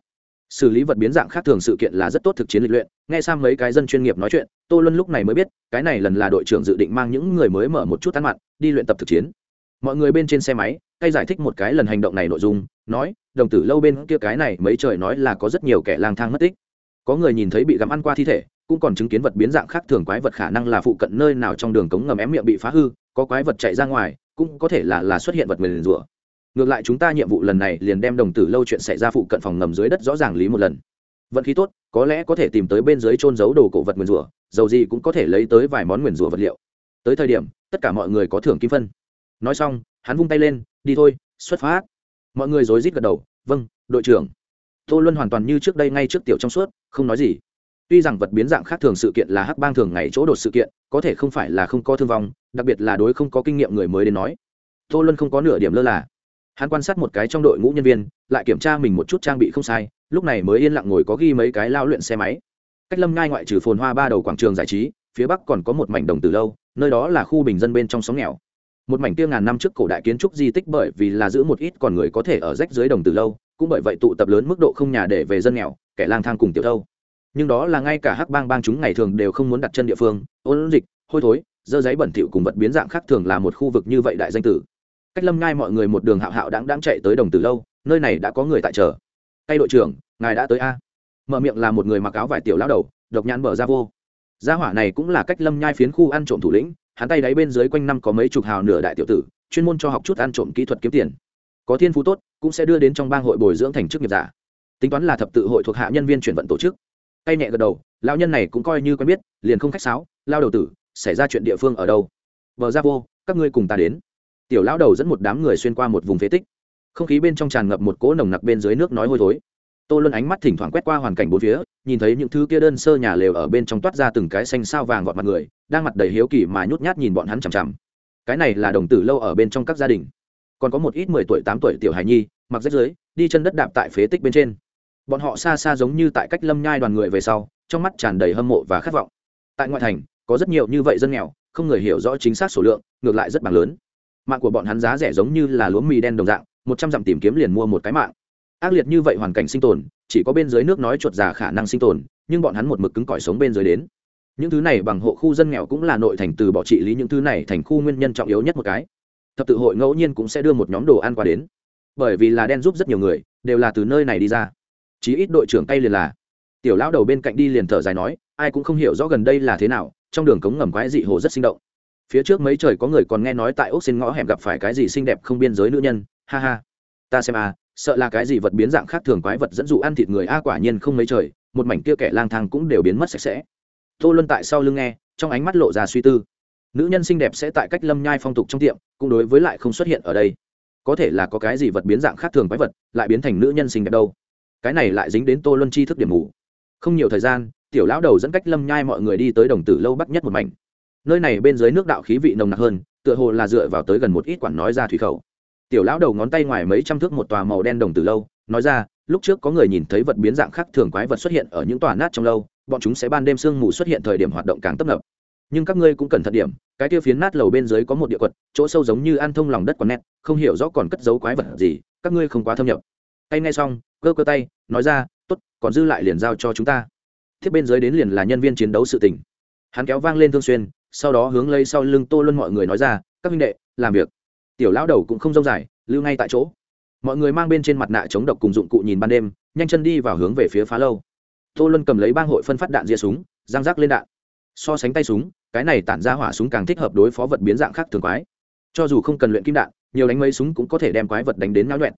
xử lý vật biến dạng khác thường sự kiện là rất tốt thực chiến lịch luyện. Nghe sang mấy cái dân chuyên nghiệp nói chuyện, tô luân lúc này mới biết, cái này lần là đội trưởng dự định mang những người mới mở một chút tán mặn, đi luyện tập thực chiến. Mọi người bên trên xe máy tay giải thích một cái lần hành động này nội dung, nói, đồng tử lâu bên kia cái này mấy trời nói là có rất nhiều kẻ lang thang mất tích. Có người nhìn thấy bị gặm ăn qua thi thể, cũng còn chứng kiến vật biến dạng khác thường quái vật khả năng là phụ cận nơi nào trong đường cống ngầm ém miệng bị phá hư, có quái vật chạy ra ngoài, cũng có thể là là xuất hiện vật nguyền rủa ngược lại chúng ta nhiệm vụ lần này liền đem đồng tử lâu chuyện xảy ra phụ cận phòng ngầm dưới đất rõ ràng lý một lần. Vận khí tốt, có lẽ có thể tìm tới bên dưới trôn giấu đồ cổ vật nguyền rủa, dầu gì cũng có thể lấy tới vài món nguyền rủa vật liệu. Tới thời điểm, tất cả mọi người có thưởng kim phân. Nói xong, hắn vung tay lên, đi thôi, xuất phát. Mọi người rối rít gật đầu vâng đội trưởng. Tô luân hoàn toàn như trước đây ngay trước tiểu trong suốt, không nói gì. Tuy rằng vật biến dạng khác thường sự kiện là hắc bang thường ngày chỗ đột sự kiện, có thể không phải là không có thương vong, đặc biệt là đối không có kinh nghiệm người mới đến nói. Tô luân không có nửa điểm lơ là hắn quan sát một cái trong đội ngũ nhân viên, lại kiểm tra mình một chút trang bị không sai, lúc này mới yên lặng ngồi có ghi mấy cái lao luyện xe máy. Cách lâm ngai ngoại trừ phồn hoa ba đầu quảng trường giải trí, phía bắc còn có một mảnh đồng từ lâu, nơi đó là khu bình dân bên trong sóng nghèo. Một mảnh kia ngàn năm trước cổ đại kiến trúc di tích bởi vì là giữ một ít còn người có thể ở rách dưới đồng từ lâu, cũng bởi vậy tụ tập lớn mức độ không nhà để về dân nghèo, kẻ lang thang cùng tiểu thâu. Nhưng đó là ngay cả hắc bang bang chúng ngày thường đều không muốn đặt chân địa phương, ôn dịch, hôi thối, dơ giấy bẩn thỉu cùng vật biến dạng khác thường là một khu vực như vậy đại danh tử cách lâm ngai mọi người một đường hạo hạo đáng đáng chạy tới đồng từ lâu, nơi này đã có người tại chờ. Tay đội trưởng, ngài đã tới a? Mở miệng là một người mặc áo vải tiểu lao đầu, độc nhãn mở ra vô. Gia hỏa này cũng là cách lâm nhai phiến khu ăn trộm thủ lĩnh, hắn tay đáy bên dưới quanh năm có mấy chục hào nửa đại tiểu tử, chuyên môn cho học chút ăn trộm kỹ thuật kiếm tiền. Có thiên phú tốt, cũng sẽ đưa đến trong bang hội bồi dưỡng thành chức nghiệp giả. Tính toán là thập tự hội thuộc hạ nhân viên chuyển vận tổ chức. Tay nhẹ gật đầu, lão nhân này cũng coi như quen biết, liền không khách sáo, lao đầu tử, xảy ra chuyện địa phương ở đâu? Vợ ra vô, các ngươi cùng ta đến tiểu lão đầu dẫn một đám người xuyên qua một vùng phế tích. Không khí bên trong tràn ngập một cỗ nồng nặc bên dưới nước nói hôi thối. Tô luân ánh mắt thỉnh thoảng quét qua hoàn cảnh bốn phía, nhìn thấy những thứ kia đơn sơ nhà lều ở bên trong toát ra từng cái xanh sao vàng vọt mặt người, đang mặt đầy hiếu kỳ mà nhút nhát nhìn bọn hắn chằm chằm. Cái này là đồng tử lâu ở bên trong các gia đình. Còn có một ít mười tuổi, tám tuổi tiểu hài nhi, mặc rách dưới đi chân đất đạp tại phế tích bên trên. Bọn họ xa xa giống như tại cách lâm nhai đoàn người về sau, trong mắt tràn đầy hâm mộ và khát vọng. Tại ngoại thành, có rất nhiều như vậy dân nghèo, không người hiểu rõ chính xác số lượng, ngược lại rất bằng lớn mạng của bọn hắn giá rẻ giống như là lúa mì đen đồng dạng, một trăm dặm tìm kiếm liền mua một cái mạng. Ác liệt như vậy hoàn cảnh sinh tồn, chỉ có bên dưới nước nói chuột già khả năng sinh tồn, nhưng bọn hắn một mực cứng cỏi sống bên dưới đến. Những thứ này bằng hộ khu dân nghèo cũng là nội thành từ bỏ trị lý những thứ này thành khu nguyên nhân trọng yếu nhất một cái. Thập tự hội ngẫu nhiên cũng sẽ đưa một nhóm đồ ăn qua đến. Bởi vì là đen giúp rất nhiều người, đều là từ nơi này đi ra. Chí ít đội trưởng tay liền là. Tiểu lão đầu bên cạnh đi liền thở dài nói, ai cũng không hiểu rõ gần đây là thế nào, trong đường cống ngầm quái dị hồ rất sinh động phía trước mấy trời có người còn nghe nói tại ốc xin ngõ hẻm gặp phải cái gì xinh đẹp không biên giới nữ nhân. Ha ha. Ta xem à sợ là cái gì vật biến dạng khác thường quái vật dẫn dụ ăn thịt người a, quả nhiên không mấy trời, một mảnh kia kẻ lang thang cũng đều biến mất sạch sẽ. Tô luân tại sau lưng nghe, trong ánh mắt lộ ra suy tư. Nữ nhân xinh đẹp sẽ tại cách lâm nhai phong tục trong tiệm, cũng đối với lại không xuất hiện ở đây. Có thể là có cái gì vật biến dạng khác thường quái vật, lại biến thành nữ nhân xinh đẹp đâu. Cái này lại dính đến tô luân chi thức điểm mù. Không nhiều thời gian, tiểu lão đầu dẫn cách lâm nhai mọi người đi tới đồng tử lâu bắc nhất một mảnh nơi này bên dưới nước đạo khí vị nồng nặc hơn, tựa hồ là dựa vào tới gần một ít quản nói ra thủy khẩu. Tiểu lão đầu ngón tay ngoài mấy trăm thước một tòa màu đen đồng từ lâu, nói ra, lúc trước có người nhìn thấy vật biến dạng khác thường quái vật xuất hiện ở những tòa nát trong lâu, bọn chúng sẽ ban đêm sương mù xuất hiện thời điểm hoạt động càng tấp nập. Nhưng các ngươi cũng cần thận điểm, cái kia phiến nát lầu bên dưới có một địa quật, chỗ sâu giống như ăn thông lòng đất còn nét không hiểu rõ còn cất giấu quái vật gì, các ngươi không quá thâm nhập. Tay ngay xong, cơ cơ tay, nói ra, tốt, còn dư lại liền giao cho chúng ta. Thiết bên dưới đến liền là nhân viên chiến đấu sự tình. Hắn kéo vang lên thương xuyên sau đó hướng lấy sau lưng tô luân mọi người nói ra, các huynh đệ, làm việc. Tiểu lão đầu cũng không rông dài, lưu ngay tại chỗ. Mọi người mang bên trên mặt nạ chống độc cùng dụng cụ nhìn ban đêm, nhanh chân đi vào hướng về phía phá lâu. Tô luân cầm lấy bang hội phân phát đạn ria súng giang rác lên đạn. So sánh tay súng, cái này tản ra hỏa súng càng thích hợp đối phó vật biến dạng khác thường quái. Cho dù không cần luyện kim đạn, nhiều đánh mấy súng cũng có thể đem quái vật đánh đến náo nhuẹn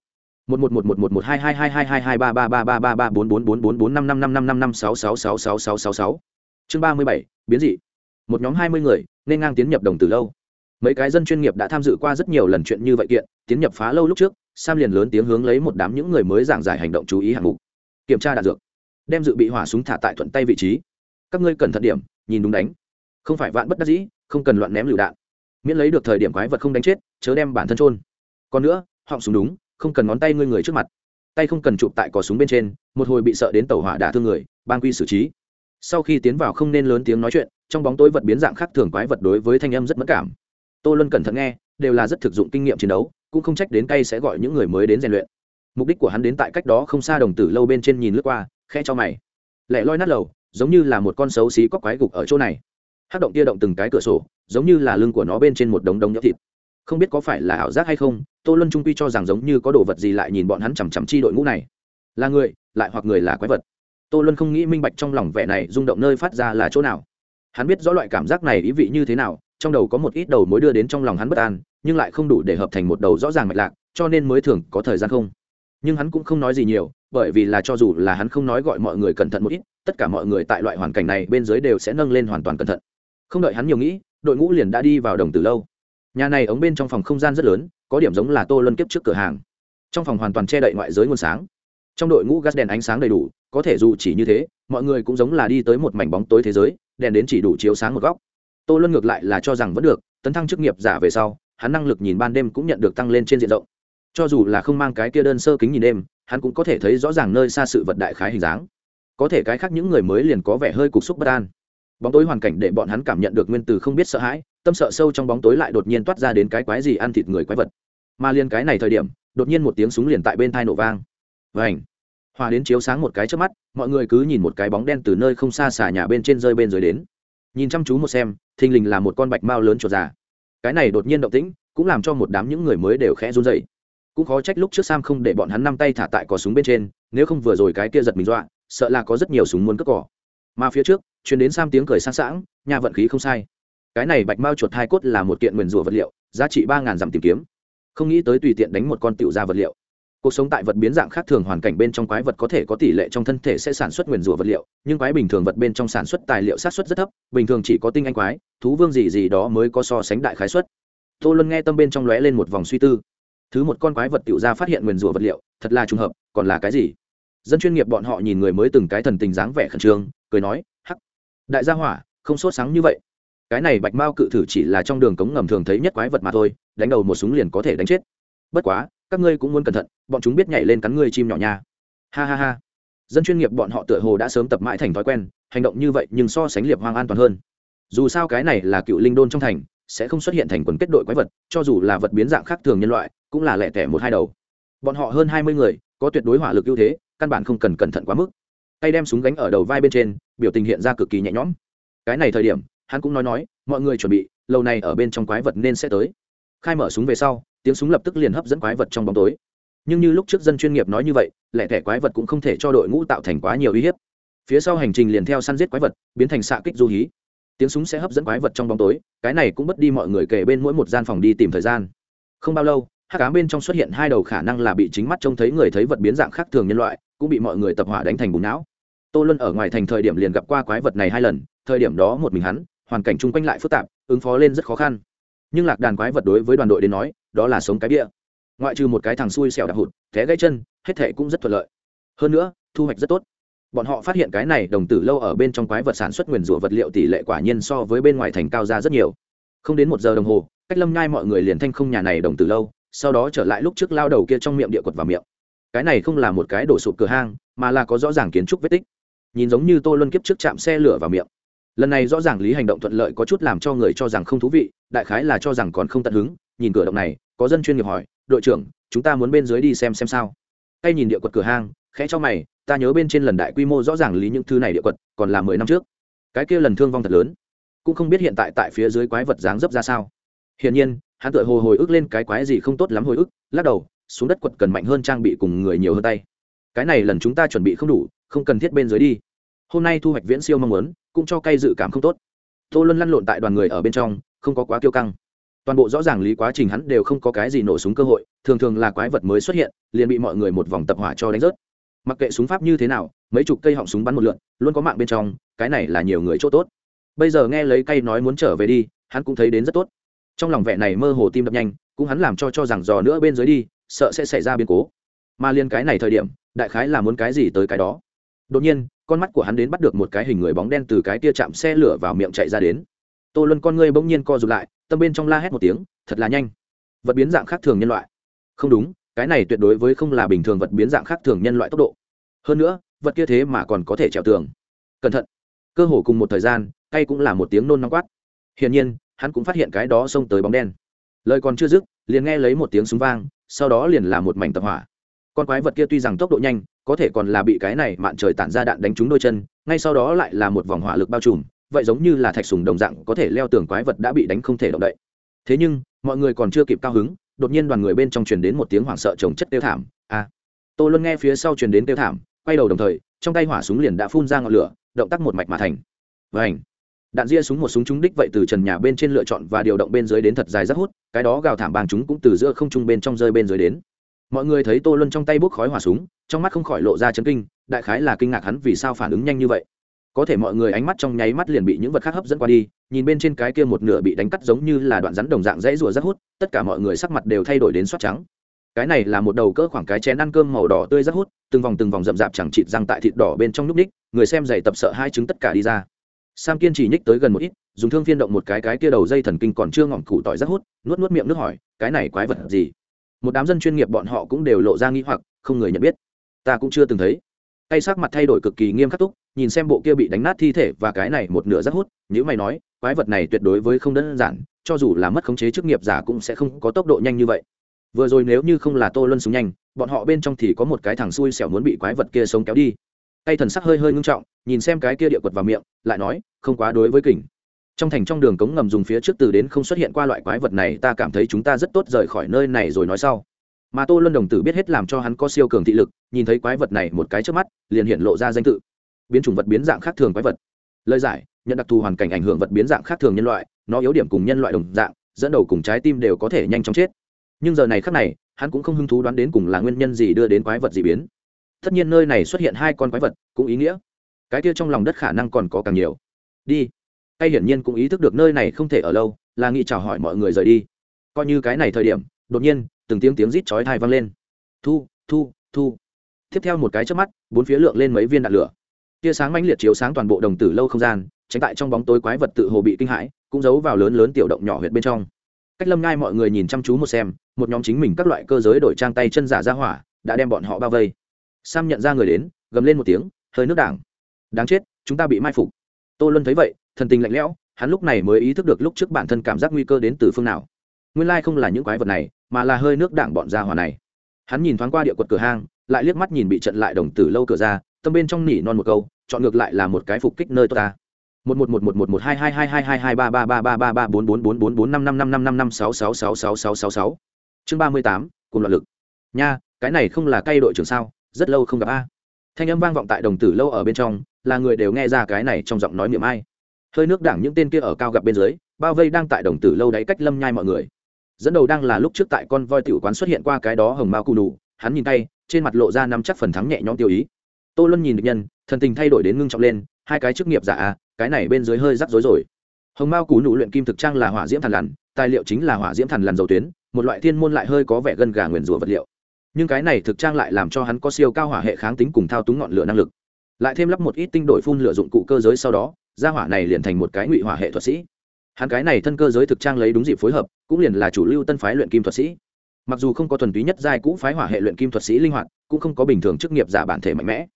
một một một một một một hai hai hai hai hai hai ba ba ba ba ba ba bốn bốn bốn bốn bốn năm năm năm năm năm năm sáu sáu sáu sáu sáu sáu sáu. Chương ba mươi bảy, biến dị một nhóm hai mươi người, nên ngang tiến nhập đồng từ lâu. Mấy cái dân chuyên nghiệp đã tham dự qua rất nhiều lần chuyện như vậy kiện, tiến nhập phá lâu lúc trước, sam liền lớn tiếng hướng lấy một đám những người mới giảng giải hành động chú ý hạng mục. Kiểm tra đạn dược. Đem dự bị hỏa súng thả tại thuận tay vị trí. Các ngươi cần thận điểm, nhìn đúng đánh. Không phải vạn bất đắc dĩ, không cần loạn ném lựu đạn. Miễn lấy được thời điểm quái vật không đánh chết, chớ đem bản thân trôn còn nữa, họng súng đúng, không cần ngón tay ngươi người trước mặt. Tay không cần chụp tại cò súng bên trên, một hồi bị sợ đến tàu hỏa đả thương người ban quy xử trí. Sau khi tiến vào không nên lớn tiếng nói chuyện trong bóng tối vật biến dạng khác thường quái vật đối với thanh âm rất mất cảm. Tô luân cẩn thận nghe, đều là rất thực dụng kinh nghiệm chiến đấu, cũng không trách đến cay sẽ gọi những người mới đến rèn luyện. Mục đích của hắn đến tại cách đó không xa đồng tử lâu bên trên nhìn lướt qua khe cho mày. Lẻ loi nát lầu, giống như là một con xấu xí có quái gục ở chỗ này. Hát động tia động từng cái cửa sổ, giống như là lưng của nó bên trên một đống đống nhỡ thịt. Không biết có phải là ảo giác hay không, tô luân trung quy cho rằng giống như có đồ vật gì lại nhìn bọn hắn chằm chằm chi đội ngũ này. Là người, lại hoặc người là quái vật. Tô luân không nghĩ minh bạch trong lòng vẻ này rung động nơi phát ra là chỗ nào hắn biết rõ loại cảm giác này ý vị như thế nào, trong đầu có một ít đầu mối đưa đến trong lòng hắn bất an, nhưng lại không đủ để hợp thành một đầu rõ ràng mạch lạc, cho nên mới thường có thời gian không. Nhưng hắn cũng không nói gì nhiều, bởi vì là cho dù là hắn không nói gọi mọi người cẩn thận một ít, tất cả mọi người tại loại hoàn cảnh này bên dưới đều sẽ nâng lên hoàn toàn cẩn thận. Không đợi hắn nhiều nghĩ, đội ngũ liền đã đi vào đồng từ lâu. Nhà này ống bên trong phòng không gian rất lớn, có điểm giống là tô luân kiếp trước cửa hàng. Trong phòng hoàn toàn che đậy ngoại giới nguồn sáng. Trong đội ngũ gas đèn ánh sáng đầy đủ, có thể dù chỉ như thế, mọi người cũng giống là đi tới một mảnh bóng tối thế giới đèn đến chỉ đủ chiếu sáng một góc. Tô luân ngược lại là cho rằng vẫn được, tấn thăng chức nghiệp giả về sau, hắn năng lực nhìn ban đêm cũng nhận được tăng lên trên diện rộng. Cho dù là không mang cái kia đơn sơ kính nhìn đêm, hắn cũng có thể thấy rõ ràng nơi xa sự vật đại khái hình dáng. Có thể cái khác những người mới liền có vẻ hơi cục xúc bất an. Bóng tối hoàn cảnh để bọn hắn cảm nhận được nguyên từ không biết sợ hãi, tâm sợ sâu trong bóng tối lại đột nhiên toát ra đến cái quái gì ăn thịt người quái vật. Mà liên cái này thời điểm, đột nhiên một tiếng súng liền tại bên thai nổ vang. Vảnh hòa đến chiếu sáng một cái trước mắt, mọi người cứ nhìn một cái bóng đen từ nơi không xa xả nhà bên trên rơi bên dưới đến. Nhìn chăm chú một xem, thình lình là một con bạch mao lớn chuột già. Cái này đột nhiên động tĩnh, cũng làm cho một đám những người mới đều khẽ run dậy cũng khó trách lúc trước sam không để bọn hắn năm tay thả tại cò súng bên trên, nếu không vừa rồi cái kia giật mình dọa, sợ là có rất nhiều súng muốn cất cỏ. Mà phía trước chuyến đến sam tiếng cười sáng sảng, nhà vận khí không sai. Cái này bạch mao chuột hai cốt là một kiện nguyền rủa vật liệu, giá trị ba ngàn dặm tìm kiếm. Không nghĩ tới tùy tiện đánh một con tiểu ra vật liệu cuộc sống tại vật biến dạng khác thường hoàn cảnh bên trong quái vật có thể có tỷ lệ trong thân thể sẽ sản xuất nguyền rủa vật liệu, nhưng quái bình thường vật bên trong sản xuất tài liệu sát xuất rất thấp, bình thường chỉ có tinh anh quái, thú vương gì gì đó mới có so sánh đại khái xuất tô luân nghe tâm bên trong lóe lên một vòng suy tư. Thứ một con quái vật tiểu ra phát hiện nguyền rủa vật liệu, thật là trùng hợp, còn là cái gì? Dân chuyên nghiệp bọn họ nhìn người mới từng cái thần tình dáng vẻ khẩn trương, cười nói, hắc, đại gia hỏa, không sốt sáng như vậy. Cái này bạch mao cự thử chỉ là trong đường cống ngầm thường thấy nhất quái vật mà thôi, đánh đầu một súng liền có thể đánh chết. Bất quá các ngươi cũng muốn cẩn thận, bọn chúng biết nhảy lên cắn ngươi chim nhỏ nha. Ha ha ha. Dân chuyên nghiệp bọn họ tựa hồ đã sớm tập mãi thành thói quen, hành động như vậy nhưng so sánh liệp hoang an toàn hơn. Dù sao cái này là cựu linh đôn trong thành, sẽ không xuất hiện thành quần kết đội quái vật, cho dù là vật biến dạng khác thường nhân loại, cũng là lẻ tẻ một hai đầu. Bọn họ hơn hai mươi người, có tuyệt đối hỏa lực ưu thế, căn bản không cần cẩn thận quá mức. Tay đem súng gánh ở đầu vai bên trên, biểu tình hiện ra cực kỳ nhẹ nhõm. Cái này thời điểm, hắn cũng nói nói, mọi người chuẩn bị lâu này ở bên trong quái vật nên sẽ tới. Khai mở súng về sau tiếng súng lập tức liền hấp dẫn quái vật trong bóng tối. Nhưng như lúc trước dân chuyên nghiệp nói như vậy, lẻ thẻ quái vật cũng không thể cho đội ngũ tạo thành quá nhiều uy hiếp. Phía sau hành trình liền theo săn giết quái vật, biến thành xạ kích du hí. Tiếng súng sẽ hấp dẫn quái vật trong bóng tối, cái này cũng mất đi mọi người kể bên mỗi một gian phòng đi tìm thời gian. Không bao lâu hát ám bên trong xuất hiện hai đầu khả năng là bị chính mắt trông thấy người thấy vật biến dạng khác thường nhân loại, cũng bị mọi người tập hỏa đánh thành bùn não. Tô luân ở ngoài thành thời điểm liền gặp qua quái vật này hai lần, thời điểm đó một mình hắn, hoàn cảnh chung quanh lại phức tạp, ứng phó lên rất khó khăn nhưng lạc đàn quái vật đối với đoàn đội đến nói, đó là sống cái bia. Ngoại trừ một cái thằng xui xẻo đạp hụt, té gãy chân, hết thệ cũng rất thuận lợi. Hơn nữa, thu hoạch rất tốt. Bọn họ phát hiện cái này đồng tử lâu ở bên trong quái vật sản xuất nguyền rủa vật liệu tỷ lệ quả nhiên so với bên ngoài thành cao ra rất nhiều. Không đến một giờ đồng hồ, cách lâm nhai mọi người liền thanh không nhà này đồng tử lâu, sau đó trở lại lúc trước lao đầu kia trong miệng địa quật vào miệng. Cái này không là một cái đổ sụp cửa hang, mà là có rõ ràng kiến trúc vết tích. Nhìn giống như tô luân kiếp trước chạm xe lửa vào miệng lần này rõ ràng lý hành động thuận lợi có chút làm cho người cho rằng không thú vị, đại khái là cho rằng còn không tận hứng, nhìn cửa động này, có dân chuyên nghiệp hỏi, đội trưởng, chúng ta muốn bên dưới đi xem xem sao? Tay nhìn địa quật cửa hang, khẽ cho mày, ta nhớ bên trên lần đại quy mô rõ ràng lý những thứ này địa quật, còn là mười năm trước. Cái kia lần thương vong thật lớn. Cũng không biết hiện tại tại phía dưới quái vật dáng dấp ra sao. Hiển nhiên, hắn tự hồ hồi ức lên cái quái gì không tốt lắm hồi ức, lắc đầu, xuống đất quật cần mạnh hơn trang bị cùng người nhiều hơn tay. Cái này lần chúng ta chuẩn bị không đủ, không cần thiết bên dưới đi. Hôm nay thu hoạch viễn siêu mong muốn cũng cho cây dự cảm không tốt. Tô luân lăn lộn tại đoàn người ở bên trong, không có quá kiêu căng. Toàn bộ rõ ràng lý quá trình hắn đều không có cái gì nổ súng cơ hội, thường thường là quái vật mới xuất hiện, liền bị mọi người một vòng tập hỏa cho đánh rớt. Mặc kệ súng pháp như thế nào, mấy chục cây họng súng bắn một lượn, luôn có mạng bên trong, cái này là nhiều người chỗ tốt. Bây giờ nghe lấy cây nói muốn trở về đi, hắn cũng thấy đến rất tốt. Trong lòng vẻ này mơ hồ tim đập nhanh, cũng hắn làm cho cho rằng dò nữa bên dưới đi, sợ sẽ xảy ra biến cố. Mà liên cái này thời điểm, đại khái là muốn cái gì tới cái đó. Đột nhiên con mắt của hắn đến bắt được một cái hình người bóng đen từ cái tia chạm xe lửa vào miệng chạy ra đến. Tô luân con ngươi bỗng nhiên co rụt lại, tâm bên trong la hét một tiếng, thật là nhanh. Vật biến dạng khác thường nhân loại. Không đúng, cái này tuyệt đối với không là bình thường vật biến dạng khác thường nhân loại tốc độ. Hơn nữa, vật kia thế mà còn có thể trèo tường. Cẩn thận. Cơ hồ cùng một thời gian, tay cũng là một tiếng nôn nóng quát. Hiển nhiên, hắn cũng phát hiện cái đó xông tới bóng đen. Lời còn chưa dứt, liền nghe lấy một tiếng súng vang, sau đó liền là một mảnh tập hỏa con quái vật kia tuy rằng tốc độ nhanh có thể còn là bị cái này mạn trời tản ra đạn đánh trúng đôi chân ngay sau đó lại là một vòng hỏa lực bao trùm vậy giống như là thạch sùng đồng dạng có thể leo tường quái vật đã bị đánh không thể động đậy. Thế nhưng mọi người còn chưa kịp cao hứng đột nhiên đoàn người bên trong truyền đến một tiếng hoảng sợ trồng chất tiêu thảm a! À, tô luân nghe phía sau truyền đến tiêu thảm quay đầu đồng thời trong tay hỏa súng liền đã phun ra ngọn lửa động tác một mạch mà thành. Và ảnh đạn ria súng một súng trúng đích vậy từ trần nhà bên trên lựa chọn và điều động bên dưới đến thật dài rất hút cái đó gào thảm bàn chúng cũng từ giữa không trung bên trong rơi bên dưới đến mọi người thấy tô luân trong tay bốc khói hỏa súng, trong mắt không khỏi lộ ra chấn kinh, đại khái là kinh ngạc hắn vì sao phản ứng nhanh như vậy. Có thể mọi người ánh mắt trong nháy mắt liền bị những vật khác hấp dẫn qua đi, nhìn bên trên cái kia một nửa bị đánh cắt giống như là đoạn rắn đồng dạng dãy rùa rất hút, tất cả mọi người sắc mặt đều thay đổi đến soát trắng. Cái này là một đầu cỡ khoảng cái chén ăn cơm màu đỏ tươi rất hút, từng vòng từng vòng rậm rạp chẳng chịt răng tại thịt đỏ bên trong núp ních, người xem giày tập sợ hai chứng tất cả đi ra. Sam kiên trì nhích tới gần một ít, dùng thương phiên động một cái cái kia đầu dây thần kinh còn chưa ngỏm củ tỏi rất hút, nuốt nuốt miệng nước hỏi, cái này quái vật gì? Một đám dân chuyên nghiệp bọn họ cũng đều lộ ra nghi hoặc, không người nhận biết. Ta cũng chưa từng thấy. Tay sắc mặt thay đổi cực kỳ nghiêm khắc túc, nhìn xem bộ kia bị đánh nát thi thể và cái này một nửa rất hút nếu mày nói, quái vật này tuyệt đối với không đơn giản, cho dù là mất khống chế chức nghiệp giả cũng sẽ không có tốc độ nhanh như vậy. Vừa rồi nếu như không là tô luân súng nhanh, bọn họ bên trong thì có một cái thằng xui xẻo muốn bị quái vật kia sống kéo đi. Tay thần sắc hơi hơi ngưng trọng, nhìn xem cái kia địa quật vào miệng, lại nói, không quá đối với kình trong thành trong đường cống ngầm dùng phía trước từ đến không xuất hiện qua loại quái vật này, ta cảm thấy chúng ta rất tốt rời khỏi nơi này rồi nói sau. Mà tô luân đồng tử biết hết làm cho hắn có siêu cường thị lực, nhìn thấy quái vật này một cái trước mắt, liền hiện lộ ra danh tự. Biến chủng vật biến dạng khác thường quái vật. Lời giải, nhận đặc thù hoàn cảnh ảnh hưởng vật biến dạng khác thường nhân loại, nó yếu điểm cùng nhân loại đồng dạng, dẫn đầu cùng trái tim đều có thể nhanh chóng chết. Nhưng giờ này khác này, hắn cũng không hứng thú đoán đến cùng là nguyên nhân gì đưa đến quái vật d ị biến. Tất nhiên nơi này xuất hiện hai con quái vật cũng ý nghĩa. Cái kia trong lòng đất khả năng còn có càng nhiều. Đi tay hiển nhiên cũng ý thức được nơi này không thể ở lâu, là nghị chào hỏi mọi người rời đi. Coi như cái này thời điểm, đột nhiên, từng tiếng tiếng rít chói thai vang lên. Thu thu thu. Tiếp theo một cái trước mắt, bốn phía lượng lên mấy viên đạn lửa. Tia sáng mãnh liệt chiếu sáng toàn bộ đồng tử lâu không gian, tránh tại trong bóng tối quái vật tự hồ bị kinh hãi, cũng giấu vào lớn lớn tiểu động nhỏ huyệt bên trong. Cách lâm ngai mọi người nhìn chăm chú một xem, một nhóm chính mình các loại cơ giới đổi trang tay chân giả ra hỏa, đã đem bọn họ bao vây. Sam nhận ra người đến, gầm lên một tiếng, hơi nước đảng. Đáng chết, chúng ta bị mai phục. Tô luân thấy vậy thần tình lạnh lẽo, hắn lúc này mới ý thức được lúc trước bản thân cảm giác nguy cơ đến từ phương nào. Nguyên lai không là những quái vật này, mà là hơi nước đảng bọn gia hỏa này. Hắn nhìn thoáng qua địa quật cửa hang, lại liếc mắt nhìn bị trận lại đồng tử lâu cửa ra, tâm bên trong nỉ non một câu, chọn ngược lại là một cái phục kích nơi tốt ta. Một một một một một một hai hai hai hai hai hai ba ba ba ba ba ba bốn bốn bốn bốn bốn năm năm năm năm năm năm sáu sáu sáu sáu sáu sáu sáu. Chương ba mươi tám, cùng loạn lực. Nha, cái này không là cây đội trưởng sao? Rất lâu không gặp a. Thanh âm vang vọng tại đồng tử lâu ở bên trong, là người đều nghe ra cái này trong giọng nói miệng ai hơi nước đảng những tên kia ở cao gặp bên dưới bao vây đang tại đồng tử lâu đáy cách lâm nhai mọi người. Dẫn đầu đang là lúc trước tại con voi tiểu quán xuất hiện qua cái đó hồng mao cù nụ hắn nhìn tay trên mặt lộ ra năm chắc phần thắng nhẹ nhõm tiêu ý. Tô luân nhìn được nhân thần tình thay đổi đến ngưng trọng lên hai cái chức nghiệp giả à, cái này bên dưới hơi rắc rối rồi. Hồng mao cù nụ luyện kim thực trang là hỏa diễm thần lằn tài liệu chính là hỏa diễm thần lằn dầu tuyến một loại thiên môn lại hơi có vẻ gân gà nguyền rủa vật liệu. Nhưng cái này thực trang lại làm cho hắn có siêu cao hỏa hệ kháng tính cùng thao túng ngọn lửa năng lực. Lại thêm lắp một ít tinh đổi phun lửa dụng cụ cơ giới sau đó gia hỏa này liền thành một cái ngụy hỏa hệ thuật sĩ. Hắn cái này thân cơ giới thực trang lấy đúng dịp phối hợp, cũng liền là chủ lưu tân phái luyện kim thuật sĩ. Mặc dù không có thuần túy nhất giai cũ phái hỏa hệ luyện kim thuật sĩ linh hoạt, cũng không có bình thường chức nghiệp giả bản thể mạnh mẽ.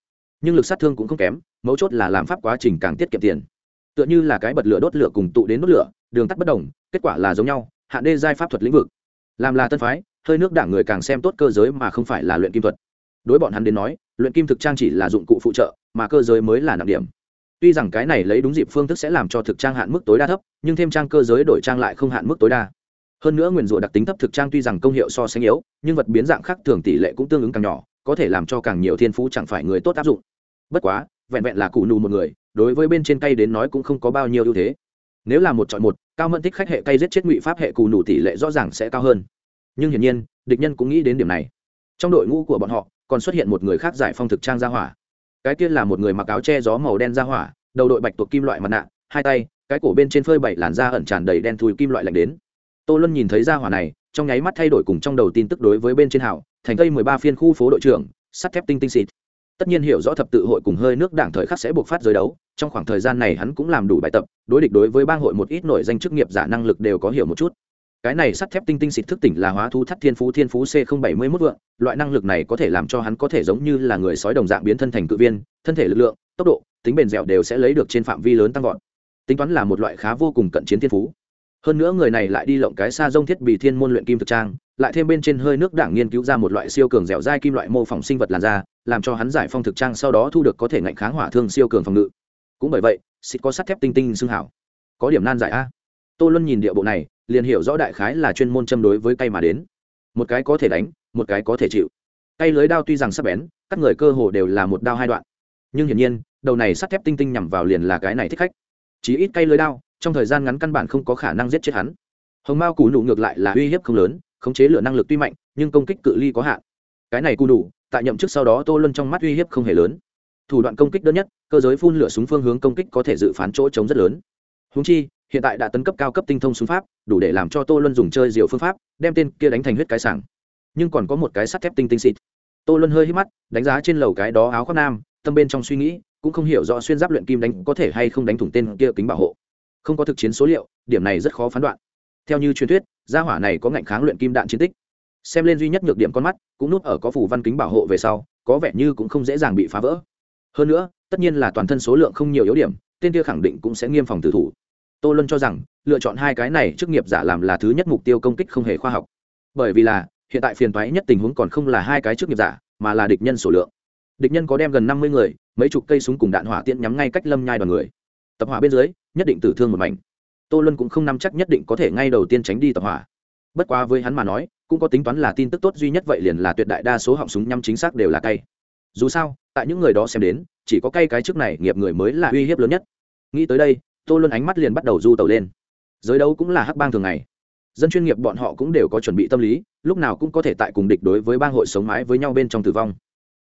Nhưng lực sát thương cũng không kém, mấu chốt là làm pháp quá trình càng tiết kiệm tiền. Tựa như là cái bật lửa đốt lửa cùng tụ đến đốt lửa, đường tắt bất đồng, kết quả là giống nhau, hạn đê giai pháp thuật lĩnh vực. Làm là tân phái, hơi nước đảng người càng xem tốt cơ giới mà không phải là luyện kim thuật. Đối bọn hắn đến nói, luyện kim thực trang chỉ là dụng cụ phụ trợ, mà cơ giới mới là nặng điểm tuy rằng cái này lấy đúng dịp phương thức sẽ làm cho thực trang hạn mức tối đa thấp, nhưng thêm trang cơ giới đổi trang lại không hạn mức tối đa. Hơn nữa nguyền rủa đặc tính thấp thực trang tuy rằng công hiệu so sánh yếu, nhưng vật biến dạng khác thường tỷ lệ cũng tương ứng càng nhỏ, có thể làm cho càng nhiều thiên phú chẳng phải người tốt áp dụng. Bất quá, vẹn vẹn là cụ nù một người, đối với bên trên cây đến nói cũng không có bao nhiêu ưu thế. Nếu là một chọn một, cao mẫn thích khách hệ cây giết chết ngụy pháp hệ cù nù tỷ lệ rõ ràng sẽ cao hơn. Nhưng hiển nhiên, địch nhân cũng nghĩ đến điểm này. Trong đội ngũ của bọn họ, còn xuất hiện một người khác giải phong thực trang gia hỏa cái kia là một người mặc áo che gió màu đen ra hỏa, đầu đội bạch tuộc kim loại mặt nạ, hai tay, cái cổ bên trên phơi bảy làn da ẩn tràn đầy đen thui kim loại lạnh đến. Tô luân nhìn thấy ra hỏa này, trong nháy mắt thay đổi cùng trong đầu tin tức đối với bên trên hảo, thành tây mười ba phiên khu phố đội trưởng, sắt thép tinh tinh xịt. Tất nhiên hiểu rõ thập tự hội cùng hơi nước đảng thời khắc sẽ buộc phát giới đấu, trong khoảng thời gian này hắn cũng làm đủ bài tập, đối địch đối với bang hội một ít nổi danh chức nghiệp giả năng lực đều có hiểu một chút cái này sắt thép tinh tinh xịt thức tỉnh là hóa thu thắt thiên phú thiên phú c không bảy mươi mốt vượng, loại năng lực này có thể làm cho hắn có thể giống như là người sói đồng dạng biến thân thành cự viên, thân thể lực lượng, tốc độ, tính bền dẻo đều sẽ lấy được trên phạm vi lớn tăng vọt. Tính toán là một loại khá vô cùng cận chiến thiên phú. Hơn nữa người này lại đi lộng cái xa dông thiết bị thiên môn luyện kim thực trang, lại thêm bên trên hơi nước đảng nghiên cứu ra một loại siêu cường dẻo dai kim loại mô phỏng sinh vật làn da, làm cho hắn giải phong thực trang sau đó thu được có thể ngạnh kháng hỏa thương siêu cường phòng ngự. Cũng bởi vậy, xịt có sắt thép tinh tinh xương hảo. Có điểm nan giải a. Tô luân nhìn địa bộ này liền hiểu rõ đại khái là chuyên môn châm đối với cây mà đến. Một cái có thể đánh, một cái có thể chịu. Cây lưới đao tuy rằng sắp bén, các người cơ hồ đều là một đao hai đoạn. Nhưng hiển nhiên, đầu này sắt thép tinh tinh nhằm vào liền là cái này thích khách. Chỉ ít cây lưới đao, trong thời gian ngắn căn bản không có khả năng giết chết hắn. Hồng mao cù nụ ngược lại là uy hiếp không lớn, khống chế lửa năng lực tuy mạnh, nhưng công kích cự ly có hạn. Cái này cù nụ, tại nhậm chức sau đó tô luân trong mắt uy hiếp không hề lớn. Thủ đoạn công kích đơn nhất, cơ giới phun lửa súng phương hướng công kích có thể dự phán chỗ chống rất lớn. Húng chi hiện tại đã tấn cấp cao cấp tinh thông súng pháp, đủ để làm cho tô luân dùng chơi diều phương pháp, đem tên kia đánh thành huyết cái sảng. Nhưng còn có một cái sắt thép tinh tinh xịt. Tô luân hơi hít mắt, đánh giá trên lầu cái đó áo khoác nam, tâm bên trong suy nghĩ, cũng không hiểu rõ xuyên giáp luyện kim đánh có thể hay không đánh thủng tên kia kính bảo hộ. Không có thực chiến số liệu, điểm này rất khó phán đoạn theo như truyền thuyết, gia hỏa này có ngạnh kháng luyện kim đạn chiến tích. Xem lên duy nhất nhược điểm con mắt, cũng núp ở có phủ văn kính bảo hộ về sau, có vẻ như cũng không dễ dàng bị phá vỡ. Hơn nữa, tất nhiên là toàn thân số lượng không nhiều yếu điểm, tên kia khẳng định cũng sẽ nghiêm phòng tử thủ tô luân cho rằng, lựa chọn hai cái này chức nghiệp giả làm là thứ nhất mục tiêu công kích không hề khoa học. Bởi vì là, hiện tại phiền toái nhất tình huống còn không là hai cái chức nghiệp giả, mà là địch nhân số lượng. Địch nhân có đem gần năm mươi người, mấy chục cây súng cùng đạn hỏa tiễn nhắm ngay cách lâm nhai đoàn người. Tập hỏa bên dưới, nhất định tử thương một mảnh. Tô luân cũng không nắm chắc nhất định có thể ngay đầu tiên tránh đi tập hỏa. Bất quá với hắn mà nói, cũng có tính toán là tin tức tốt duy nhất vậy liền là tuyệt đại đa số họng súng nhắm chính xác đều là cay. Dù sao, tại những người đó xem đến, chỉ có cay cái trước này nghiệp người mới là uy hiếp lớn nhất. Nghĩ tới đây tô luân ánh mắt liền bắt đầu du tàu lên. Giới đấu cũng là hắc bang thường ngày. Dân chuyên nghiệp bọn họ cũng đều có chuẩn bị tâm lý, lúc nào cũng có thể tại cùng địch đối với bang hội sống mái với nhau bên trong tử vong.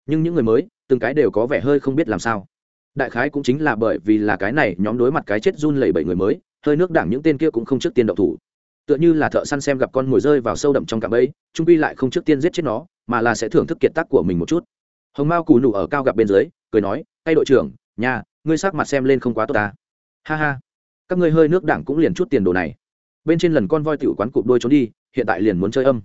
Nhưng những người mới, từng cái đều có vẻ hơi không biết làm sao. Đại khái cũng chính là bởi vì là cái này, nhóm đối mặt cái chết run lẩy bẩy người mới, hơi nước đảng những tên kia cũng không trước tiên động thủ. Tựa như là thợ săn xem gặp con mồi rơi vào sâu đậm trong cạm bẫy, trung quy lại không trước tiên giết chết nó, mà là sẽ thưởng thức kiệt tác của mình một chút. Hồng mao cù nụ ở cao gặp bên dưới, cười nói hay đội trưởng, nhà, ngươi sắc mặt xem lên không quá tốt ta ha ha. Các ngươi hơi nước đảng cũng liền chút tiền đồ này. Bên trên lần con voi tiểu quán cụp đôi trốn đi, hiện tại liền muốn chơi âm.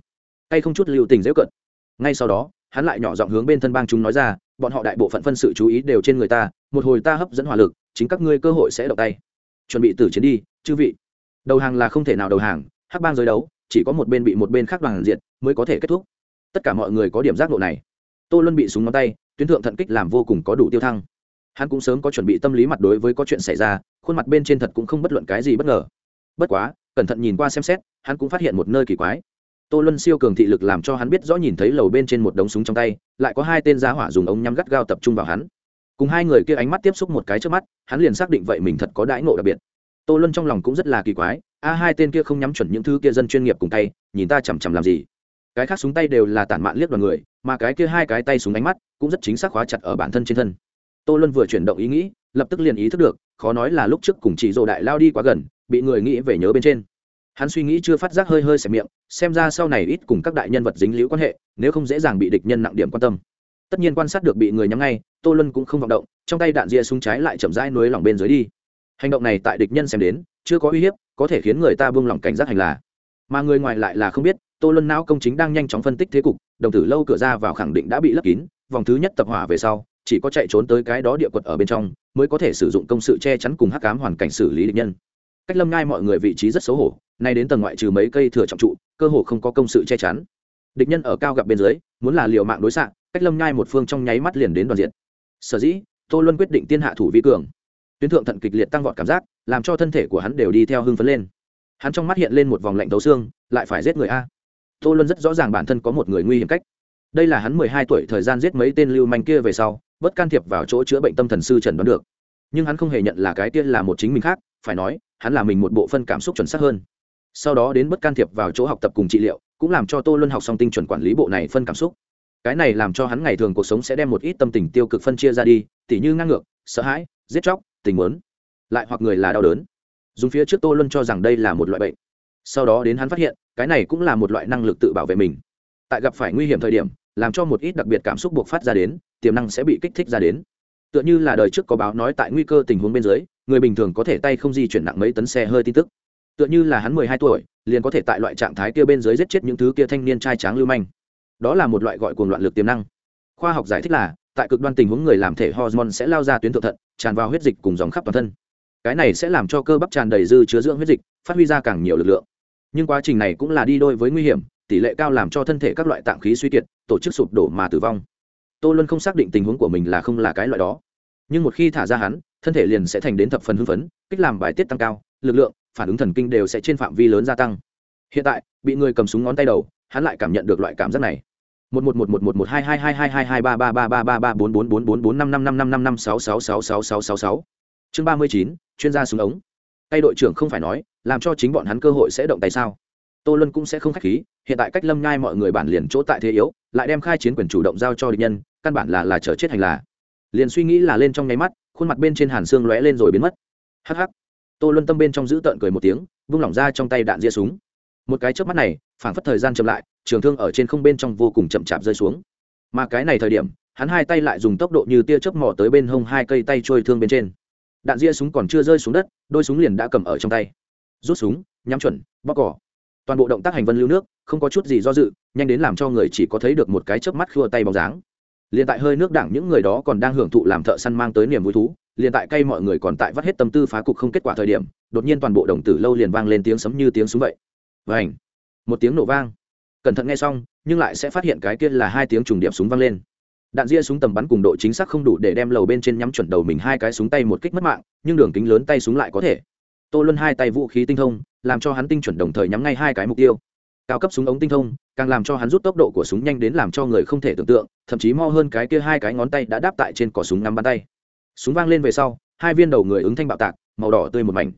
Hay không chút lưu tình dễ cận ngay sau đó, hắn lại nhỏ giọng hướng bên thân bang chúng nói ra, bọn họ đại bộ phận phân sự chú ý đều trên người ta, một hồi ta hấp dẫn hỏa lực, chính các ngươi cơ hội sẽ động tay. Chuẩn bị tử chiến đi, chư vị. Đầu hàng là không thể nào đầu hàng, hắc bang giới đấu, chỉ có một bên bị một bên khác đoàn diện mới có thể kết thúc. Tất cả mọi người có điểm giác độ này. Tô luân bị súng ngón tay, tuyến thượng thận kích làm vô cùng có đủ tiêu thăng hắn cũng sớm có chuẩn bị tâm lý mặt đối với có chuyện xảy ra, khuôn mặt bên trên thật cũng không bất luận cái gì bất ngờ. Bất quá, cẩn thận nhìn qua xem xét, hắn cũng phát hiện một nơi kỳ quái. Tô luân siêu cường thị lực làm cho hắn biết rõ nhìn thấy lầu bên trên một đống súng trong tay, lại có hai tên giá hỏa dùng ống nhắm gắt gao tập trung vào hắn. Cùng hai người kia ánh mắt tiếp xúc một cái trước mắt, hắn liền xác định vậy mình thật có đãi ngộ đặc biệt. Tô luân trong lòng cũng rất là kỳ quái, a, hai tên kia không nhắm chuẩn những thứ kia dân chuyên nghiệp cùng tay, nhìn ta chằm chằm làm gì? Cái khác súng tay đều là tản mạn liếc đoàn người, mà cái kia hai cái tay súng ánh mắt cũng rất chính xác khóa chặt ở bản thân trên thân tô luân vừa chuyển động ý nghĩ, lập tức liền ý thức được, khó nói là lúc trước cùng chị dỗ đại lao đi quá gần, bị người nghĩ về nhớ bên trên. Hắn suy nghĩ chưa phát giác hơi hơi xẻ miệng, xem ra sau này ít cùng các đại nhân vật dính liễu quan hệ, nếu không dễ dàng bị địch nhân nặng điểm quan tâm. Tất nhiên quan sát được bị người nhắm ngay, tô luân cũng không vọng động, trong tay đạn ria súng trái lại chậm rãi nối lòng bên dưới đi. Hành động này tại địch nhân xem đến, chưa có uy hiếp, có thể khiến người ta buông lỏng cảnh giác hành là. Mà người ngoài lại là không biết, tô luân não công chính đang nhanh chóng phân tích thế cục, đồng tử lâu cửa ra vào khẳng định đã bị lấp kín, vòng thứ nhất tập hỏa về sau chỉ có chạy trốn tới cái đó địa quật ở bên trong, mới có thể sử dụng công sự che chắn cùng hắc cám hoàn cảnh xử lý địch nhân. Cách lâm ngai mọi người vị trí rất xấu hổ, nay đến tầng ngoại trừ mấy cây thừa trọng trụ, cơ hồ không có công sự che chắn. Địch nhân ở cao gặp bên dưới, muốn là liều mạng đối xạ, cách lâm ngai một phương trong nháy mắt liền đến đoàn diện. Sở dĩ, tô luân quyết định tiên hạ thủ vi cường. Tuyến thượng thận kịch liệt tăng vọt cảm giác, làm cho thân thể của hắn đều đi theo hưng phấn lên. Hắn trong mắt hiện lên một vòng lạnh thấu xương, lại phải giết người a. Tô luân rất rõ ràng bản thân có một người nguy hiểm cách. Đây là hắn mười hai tuổi thời gian giết mấy tên lưu manh kia về sau bất can thiệp vào chỗ chữa bệnh tâm thần sư trần đoán được. Nhưng hắn không hề nhận là cái tiên là một chính mình khác, phải nói, hắn là mình một bộ phân cảm xúc chuẩn xác hơn. Sau đó đến bất can thiệp vào chỗ học tập cùng trị liệu, cũng làm cho tô luân học xong tinh chuẩn quản lý bộ này phân cảm xúc. Cái này làm cho hắn ngày thường cuộc sống sẽ đem một ít tâm tình tiêu cực phân chia ra đi, tỉ như ngang ngược, sợ hãi, giết chóc, tình muốn lại hoặc người là đau đớn. Dùng phía trước tô luân cho rằng đây là một loại bệnh. Sau đó đến hắn phát hiện, cái này cũng là một loại năng lực tự bảo vệ mình. Tại gặp phải nguy hiểm thời điểm, làm cho một ít đặc biệt cảm xúc buộc phát ra đến tiềm năng sẽ bị kích thích ra đến. Tựa như là đời trước có báo nói tại nguy cơ tình huống bên dưới, người bình thường có thể tay không di chuyển nặng mấy tấn xe hơi tin tức. Tựa như là hắn mười hai tuổi, liền có thể tại loại trạng thái kia bên dưới giết chết những thứ kia thanh niên trai tráng lưu manh. Đó là một loại gọi cuồng loạn lực tiềm năng. Khoa học giải thích là, tại cực đoan tình huống người làm thể hormone sẽ lao ra tuyến thượng thận, tràn vào huyết dịch cùng dòng khắp toàn thân. Cái này sẽ làm cho cơ bắp tràn đầy dư chứa dưỡng huyết dịch, phát huy ra càng nhiều lực lượng. Nhưng quá trình này cũng là đi đôi với nguy hiểm, tỷ lệ cao làm cho thân thể các loại tạng khí suy kiệt, tổ chức sụp đổ mà tử vong tô luân không xác định tình huống của mình là không là cái loại đó. Nhưng một khi thả ra hắn, thân thể liền sẽ thành đến thập phần hưng phấn, kích làm bài tiết tăng cao, lực lượng, phản ứng thần kinh đều sẽ trên phạm vi lớn gia tăng. Hiện tại, bị người cầm súng ngón tay đầu, hắn lại cảm nhận được loại cảm giác này. Một một một một một một hai hai hai hai hai hai ba ba ba ba ba ba bốn bốn bốn bốn bốn năm năm năm năm năm năm sáu sáu sáu sáu sáu sáu sáu. Chương ba mươi chín, chuyên gia súng ống. Tay đội trưởng không phải nói, làm cho chính bọn hắn cơ hội sẽ động tay sao? Tô luân cũng sẽ không k h á c h khí, hiện tại cách lâm nhai mọi người bản liền chỗ tại thế yếu, lại đem khai chiến quyền chủ động giao cho địch nhân căn bản là là chờ chết hành là. Liền suy nghĩ là lên trong nháy mắt, khuôn mặt bên trên hàn xương lóe lên rồi biến mất. Hắc hắc. Tô luân tâm bên trong giữ tợn cười một tiếng, vung lỏng ra trong tay đạn ria súng. Một cái chớp mắt này phản phất thời gian chậm lại, trường thương ở trên không bên trong vô cùng chậm chạp rơi xuống. Mà cái này thời điểm, hắn hai tay lại dùng tốc độ như tia chớp mò tới bên hông hai cây tay trôi thương bên trên. Đạn ria súng còn chưa rơi xuống đất, đôi súng liền đã cầm ở trong tay. Rút súng, nhắm chuẩn, bóc cỏ. Toàn bộ động tác hành vân lưu nước, không có chút gì do dự, nhanh đến làm cho người chỉ có thấy được một cái chớp mắt khua tay bóng dáng liền tại hơi nước đảng những người đó còn đang hưởng thụ làm thợ săn mang tới niềm vui thú liền tại cây mọi người còn tại vắt hết tâm tư phá cục không kết quả thời điểm, đột nhiên toàn bộ đồng tử lâu liền vang lên tiếng sấm như tiếng súng vậy. Vảnh một tiếng nổ vang. Cẩn thận nghe xong, nhưng lại sẽ phát hiện cái kia là hai tiếng trùng điệp súng vang lên. Đạn ria súng tầm bắn cùng độ chính xác không đủ để đem lầu bên trên nhắm chuẩn đầu mình hai cái súng tay một kích mất mạng, nhưng đường kính lớn tay súng lại có thể. Tô luân hai tay vũ khí tinh thông, làm cho hắn tinh chuẩn đồng thời nhắm ngay hai cái mục tiêu cao cấp súng ống tinh thông, càng làm cho hắn rút tốc độ của súng nhanh đến làm cho người không thể tưởng tượng, thậm chí mo hơn cái kia hai cái ngón tay đã đáp tại trên cỏ súng nắm bàn tay. Súng vang lên về sau, hai viên đầu người ứng thanh bạo tạc, màu đỏ tươi một mảnh.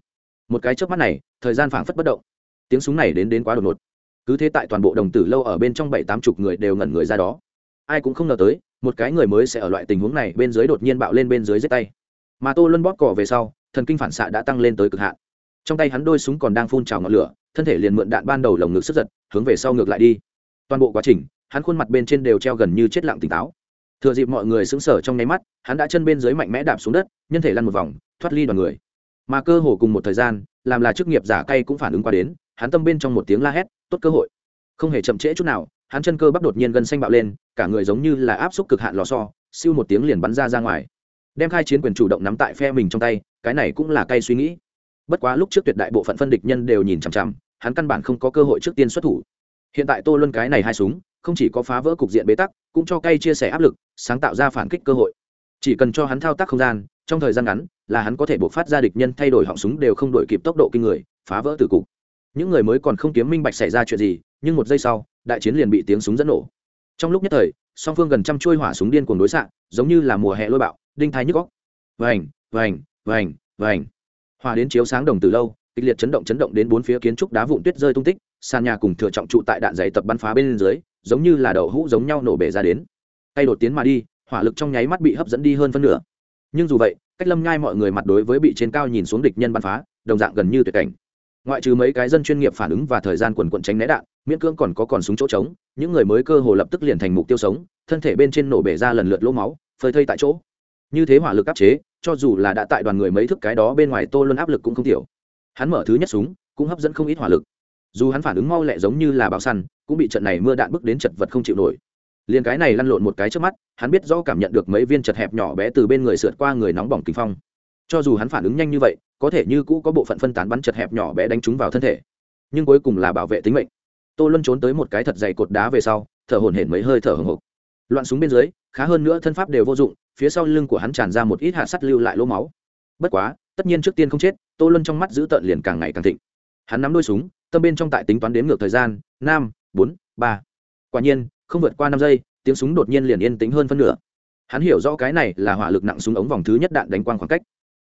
Một cái trước mắt này, thời gian phảng phất bất động. Tiếng súng này đến đến quá đột ngột. Cứ thế tại toàn bộ đồng tử lâu ở bên trong bảy tám chục người đều ngẩn người ra đó. Ai cũng không ngờ tới, một cái người mới sẽ ở loại tình huống này bên dưới đột nhiên bạo lên bên dưới giết tay. Mà tô luân bóp cỏ về sau, thần kinh phản xạ đã tăng lên tới cực hạn. Trong tay hắn đôi súng còn đang phun trào ngọn lửa thân thể liền mượn đạn ban đầu lồng ngực sức giật, hướng về sau ngược lại đi. Toàn bộ quá trình, hắn khuôn mặt bên trên đều treo gần như chết lặng tỉnh táo. Thừa dịp mọi người sững sờ trong nháy mắt, hắn đã chân bên dưới mạnh mẽ đạp xuống đất, nhân thể lăn một vòng, thoát ly đoàn người. Mà cơ hồ cùng một thời gian, làm là chức nghiệp giả cay cũng phản ứng qua đến, hắn tâm bên trong một tiếng la hét, tốt cơ hội. Không hề chậm trễ chút nào, hắn chân cơ bắp đột nhiên gần xanh bạo lên, cả người giống như là áp suất cực hạn lò so siêu một tiếng liền bắn ra ra ngoài. Đem khai chiến quyền chủ động nắm tại phe mình trong tay, cái này cũng là cay suy nghĩ. Bất quá lúc trước tuyệt đại bộ phận phân địch nhân đều nhìn chằm chằm hắn căn bản không có cơ hội trước tiên xuất thủ. Hiện tại tô luân cái này hai súng, không chỉ có phá vỡ cục diện bế tắc, cũng cho cay chia sẻ áp lực, sáng tạo ra phản kích cơ hội. Chỉ cần cho hắn thao tác không gian, trong thời gian ngắn, là hắn có thể buộc phát ra địch nhân thay đổi họng súng đều không đổi kịp tốc độ kinh người, phá vỡ từ cục. Những người mới còn không kiếm minh bạch xảy ra chuyện gì, nhưng một giây sau, đại chiến liền bị tiếng súng dẫn nổ. Trong lúc nhất thời, song phương gần trăm chuôi hỏa súng điên cuồng đối xạ, giống như là mùa hè lôi bạo, đinh thái nhức góc vành vành vành vành. Hòa đến chiếu sáng đồng từ lâu kịch liệt chấn động chấn động đến bốn phía kiến trúc đá vụn tuyết rơi tung tích, sàn nhà cùng thừa trọng trụ tại đạn dày tập bắn phá bên dưới, giống như là đậu hũ giống nhau nổ bể ra đến. Tay đột tiến mà đi, hỏa lực trong nháy mắt bị hấp dẫn đi hơn phân nửa. Nhưng dù vậy, cách lâm nhai mọi người mặt đối với bị trên cao nhìn xuống địch nhân bắn phá, đồng dạng gần như tuyệt cảnh. Ngoại trừ mấy cái dân chuyên nghiệp phản ứng và thời gian quần quận tránh né đạn, miễn cưỡng còn có còn súng chỗ trống, những người mới cơ hồ lập tức liền thành mục tiêu sống, thân thể bên trên nổ bể ra lần lượt lỗ máu, phơi thây tại chỗ. Như thế hỏa lực áp chế, cho dù là đã tại đoàn người mấy thức cái đó bên ngoài tô luân áp lực cũng không thiểu hắn mở thứ nhất súng, cũng hấp dẫn không ít hỏa lực. Dù hắn phản ứng mau lẹ giống như là báo săn, cũng bị trận này mưa đạn bức đến chật vật không chịu nổi. Liền cái này lăn lộn một cái trước mắt, hắn biết rõ cảm nhận được mấy viên chật hẹp nhỏ bé từ bên người sượt qua người nóng bỏng kinh phong. Cho dù hắn phản ứng nhanh như vậy, có thể như cũ có bộ phận phân tán bắn chật hẹp nhỏ bé đánh trúng vào thân thể. Nhưng cuối cùng là bảo vệ tính mệnh. Tô luân trốn tới một cái thật dày cột đá về sau, thở hổn hển mấy hơi thở hồng hộc. Loạn súng bên dưới, khá hơn nữa thân pháp đều vô dụng, phía sau lưng của hắn tràn ra một ít hạt sắt lưu lại lỗ máu. Bất quá tất nhiên trước tiên không chết, tô luân trong mắt giữ tợn liền càng ngày càng thịnh. Hắn nắm đôi súng, tâm bên trong tại tính toán đếm ngược thời gian, năm, bốn, ba. Quả nhiên, không vượt qua năm giây, tiếng súng đột nhiên liền yên tĩnh hơn phân nửa. Hắn hiểu rõ cái này là hỏa lực nặng súng ống vòng thứ nhất đạn đánh quang khoảng cách.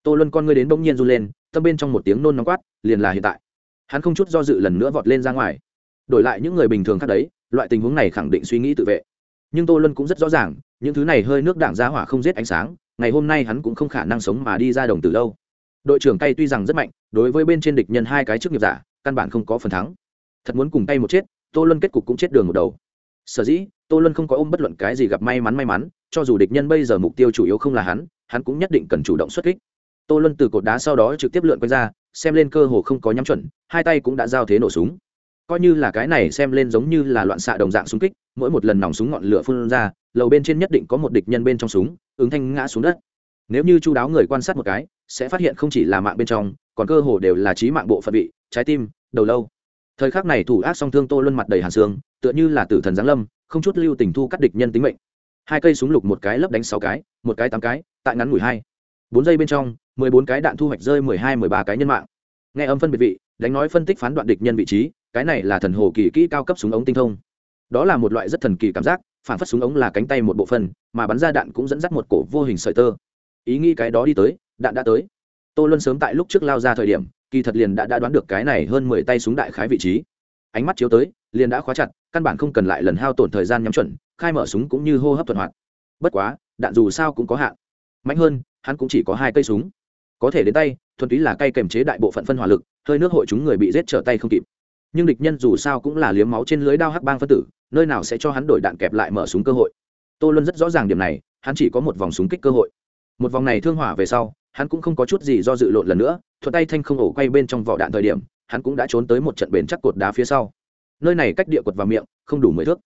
Tô luân con ngươi đến bỗng nhiên run lên, tâm bên trong một tiếng nôn nóng quát, liền là hiện tại. Hắn không chút do dự lần nữa vọt lên ra ngoài. Đổi lại những người bình thường khác đấy, loại tình huống này khẳng định suy nghĩ tự vệ. Nhưng tô luân cũng rất rõ ràng, những thứ này hơi nước đảng ra hỏa không giết ánh sáng, ngày hôm nay hắn cũng không khả năng sống mà đi ra đồng từ lâu đội trưởng tay tuy rằng rất mạnh, đối với bên trên địch nhân hai cái chức nghiệp giả, căn bản không có phần thắng. Thật muốn cùng tay một chết, tô luân kết cục cũng chết đường một đầu. Sở dĩ, tô luân không có ôm bất luận cái gì gặp may mắn may mắn, cho dù địch nhân bây giờ mục tiêu chủ yếu không là hắn hắn cũng nhất định cần chủ động xuất kích. Tô luân từ cột đá sau đó trực tiếp lượn quanh ra, xem lên cơ hồ không có nhắm chuẩn, hai tay cũng đã giao thế nổ súng. Coi như là cái này xem lên giống như là loạn xạ đồng dạng súng kích, mỗi một lần nòng súng ngọn lửa phun ra, lầu bên trên nhất định có một địch nhân bên trong súng, ứng thanh ngã xuống đất nếu như chú đáo người quan sát một cái, sẽ phát hiện không chỉ là mạng bên trong, còn cơ hồ đều là trí mạng bộ phận vị, trái tim, đầu lâu. Thời khắc này thủ ác song thương tô luân mặt đầy hàn xương, tựa như là tử thần giáng lâm, không chút lưu tình thu cắt địch nhân tính mệnh. Hai cây súng lục một cái lấp đánh sáu cái, một cái tám cái, tại ngắn mùi hai, bốn giây bên trong, mười bốn cái đạn thu hoạch rơi, mười hai, mười ba cái nhân mạng. Nghe âm phân biệt vị, đánh nói phân tích phán đoạn địch nhân vị trí, cái này là thần hồ kỳ kỹ cao cấp súng ống tinh thông. Đó là một loại rất thần kỳ cảm giác, phản phất súng ống là cánh tay một bộ phận, mà bắn ra đạn cũng dẫn dắt một cổ vô hình sợi tơ ý nghĩ cái đó đi tới đạn đã tới. Tô luân sớm tại lúc trước lao ra thời điểm kỳ thật liền đã, đã đoán được cái này hơn mười tay súng đại khái vị trí. Ánh mắt chiếu tới liền đã khóa chặt căn bản không cần lại lần hao tổn thời gian nhắm chuẩn khai mở súng cũng như hô hấp thuận hoạt. Bất quá đạn dù sao cũng có hạn. Mạnh hơn hắn cũng chỉ có hai cây súng. Có thể đến tay thuần túy là cây kềm chế đại bộ phận phân hỏa lực hơi nước hội chúng người bị giết trở tay không kịp. Nhưng địch nhân dù sao cũng là liếm máu trên lưới đao hắc bang phân tử nơi nào sẽ cho hắn đổi đạn kẹp lại mở súng cơ hội. Tô luân rất rõ ràng điểm này hắn chỉ có một vòng súng kích cơ hội một vòng này thương hỏa về sau, hắn cũng không có chút gì do dự lộn lần nữa, thuận tay thanh không ổ quay bên trong vỏ đạn thời điểm, hắn cũng đã trốn tới một trận bền chắc cột đá phía sau. Nơi này cách địa quật vào miệng, không đủ mười thước.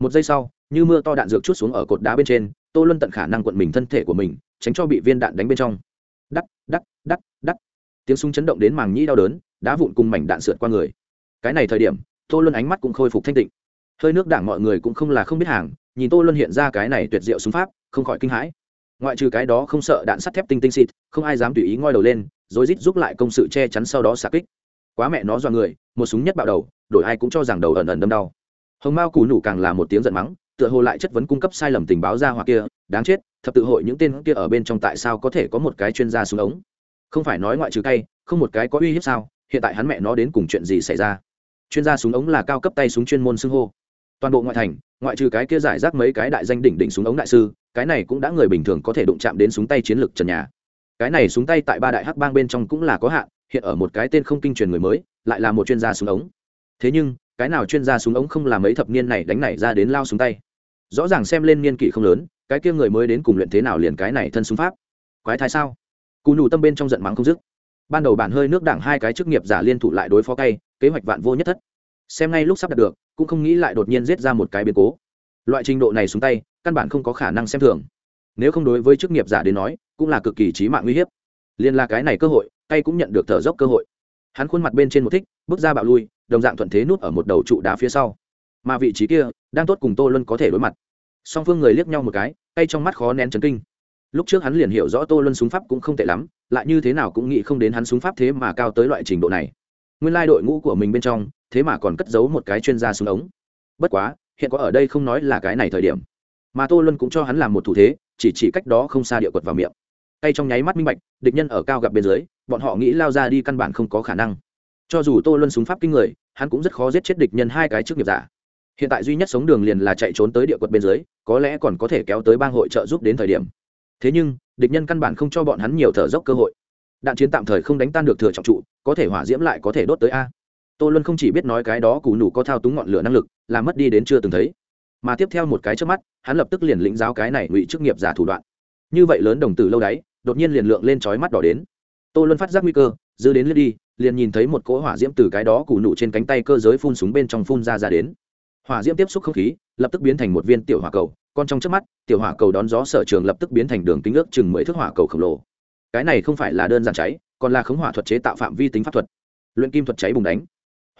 Một giây sau, như mưa to đạn dược chút xuống ở cột đá bên trên, tô luân tận khả năng quận mình thân thể của mình, tránh cho bị viên đạn đánh bên trong. Đắc đắc đắc đắc. Tiếng súng chấn động đến màng nhĩ đau đớn, đá vụn cùng mảnh đạn sượt qua người. Cái này thời điểm, tô luân ánh mắt cũng khôi phục thanh tịnh. Hơi nước đảng mọi người cũng không là không biết hàng, nhìn tô luân hiện ra cái này tuyệt diệu súng pháp, không khỏi kinh hãi ngoại trừ cái đó không sợ đạn sắt thép tinh tinh xịt, không ai dám tùy ý ngoi đầu lên, rồi rít giúp lại công sự che chắn sau đó xạ kích. Quá mẹ nó do người, một súng nhất bạo đầu, đổi ai cũng cho rằng đầu ẩn ẩn đâm đau. Hồng mao cù nủ càng là một tiếng giận mắng, tựa hồ lại chất vấn cung cấp sai lầm tình báo ra hoặc kia, đáng chết, thập tự hội những tên kia ở bên trong tại sao có thể có một cái chuyên gia súng ống? Không phải nói ngoại trừ cay, không một cái có uy hiếp sao, hiện tại hắn mẹ nó đến cùng chuyện gì xảy ra? Chuyên gia súng ống là cao cấp tay súng chuyên môn xưng hô. Toàn bộ ngoại thành, ngoại trừ cái kia giải rác mấy cái đại danh đỉnh đỉnh súng ống đại sư cái này cũng đã người bình thường có thể đụng chạm đến súng tay chiến lược trần nhà. Cái này súng tay tại ba đại hắc bang bên trong cũng là có hạn, hiện ở một cái tên không kinh truyền người mới, lại là một chuyên gia súng ống. Thế nhưng, cái nào chuyên gia súng ống không làm mấy thập niên này đánh này ra đến lao súng tay? Rõ ràng xem lên niên kỷ không lớn, cái kia người mới đến cùng luyện thế nào liền cái này thân súng pháp? Quái thai sao? Cù nù tâm bên trong giận mắng không dứt. Ban đầu bản hơi nước đảng hai cái chức nghiệp giả liên thủ lại đối phó cay, kế hoạch vạn vô nhất thất. Xem ngay lúc sắp đạt được, cũng không nghĩ lại đột nhiên giết ra một cái biến cố. Loại trình độ này xuống tay căn bản không có khả năng xem thường. Nếu không đối với chức nghiệp giả đến nói, cũng là cực kỳ trí mạng uy hiếp. Liên là cái này cơ hội tay cũng nhận được thở dốc cơ hội. Hắn khuôn mặt bên trên một thích, bước ra bạo lui, đồng dạng thuận thế nút ở một đầu trụ đá phía sau. Mà vị trí kia, đang tốt cùng tô luân có thể đối mặt. Song phương người liếc nhau một cái tay trong mắt khó nén chấn kinh. Lúc trước hắn liền hiểu rõ tô luân súng pháp cũng không tệ lắm, lại như thế nào cũng nghĩ không đến hắn súng pháp thế mà cao tới loại trình độ này. Nguyên lai đội ngũ của mình bên trong, thế mà còn cất giấu một cái chuyên gia súng ống. Bất quá, hiện có ở đây không nói là cái này thời điểm mà tô luân cũng cho hắn làm một thủ thế, chỉ chỉ cách đó không xa địa quật vào miệng. Tay trong nháy mắt minh bạch, địch nhân ở cao gặp bên dưới, bọn họ nghĩ lao ra đi căn bản không có khả năng. Cho dù tô luân súng pháp kinh người, hắn cũng rất khó giết chết địch nhân hai cái trước nghiệp giả. Hiện tại duy nhất sống đường liền là chạy trốn tới địa quật bên dưới, có lẽ còn có thể kéo tới bang hội trợ giúp đến thời điểm. Thế nhưng, địch nhân căn bản không cho bọn hắn nhiều thở dốc cơ hội. Đạn chiến tạm thời không đánh tan được thừa trọng trụ, có thể hỏa diễm lại có thể đốt tới a. Tô luân không chỉ biết nói cái đó cù nủ có thao túng ngọn lửa năng lực làm mất đi đến chưa từng thấy mà tiếp theo một cái trước mắt, hắn lập tức liền lĩnh giáo cái này ngụy chức nghiệp giả thủ đoạn. Như vậy lớn đồng tử lâu đáy, đột nhiên liền lượng lên trói mắt đỏ đến. Tô luân phát giác nguy cơ dư đến lướt đi, liền nhìn thấy một cỗ hỏa diễm từ cái đó cù nụ trên cánh tay cơ giới phun súng bên trong phun ra ra đến. Hỏa diễm tiếp xúc không khí, lập tức biến thành một viên tiểu hỏa cầu còn trong trước mắt, tiểu hỏa cầu đón gió sở trường lập tức biến thành đường kính ước chừng mười thước hỏa cầu khổng lồ. Cái này không phải là đơn giản cháy, còn là khống hỏa thuật chế tạo phạm vi tính pháp thuật. Luyện kim thuật cháy bùng đánh.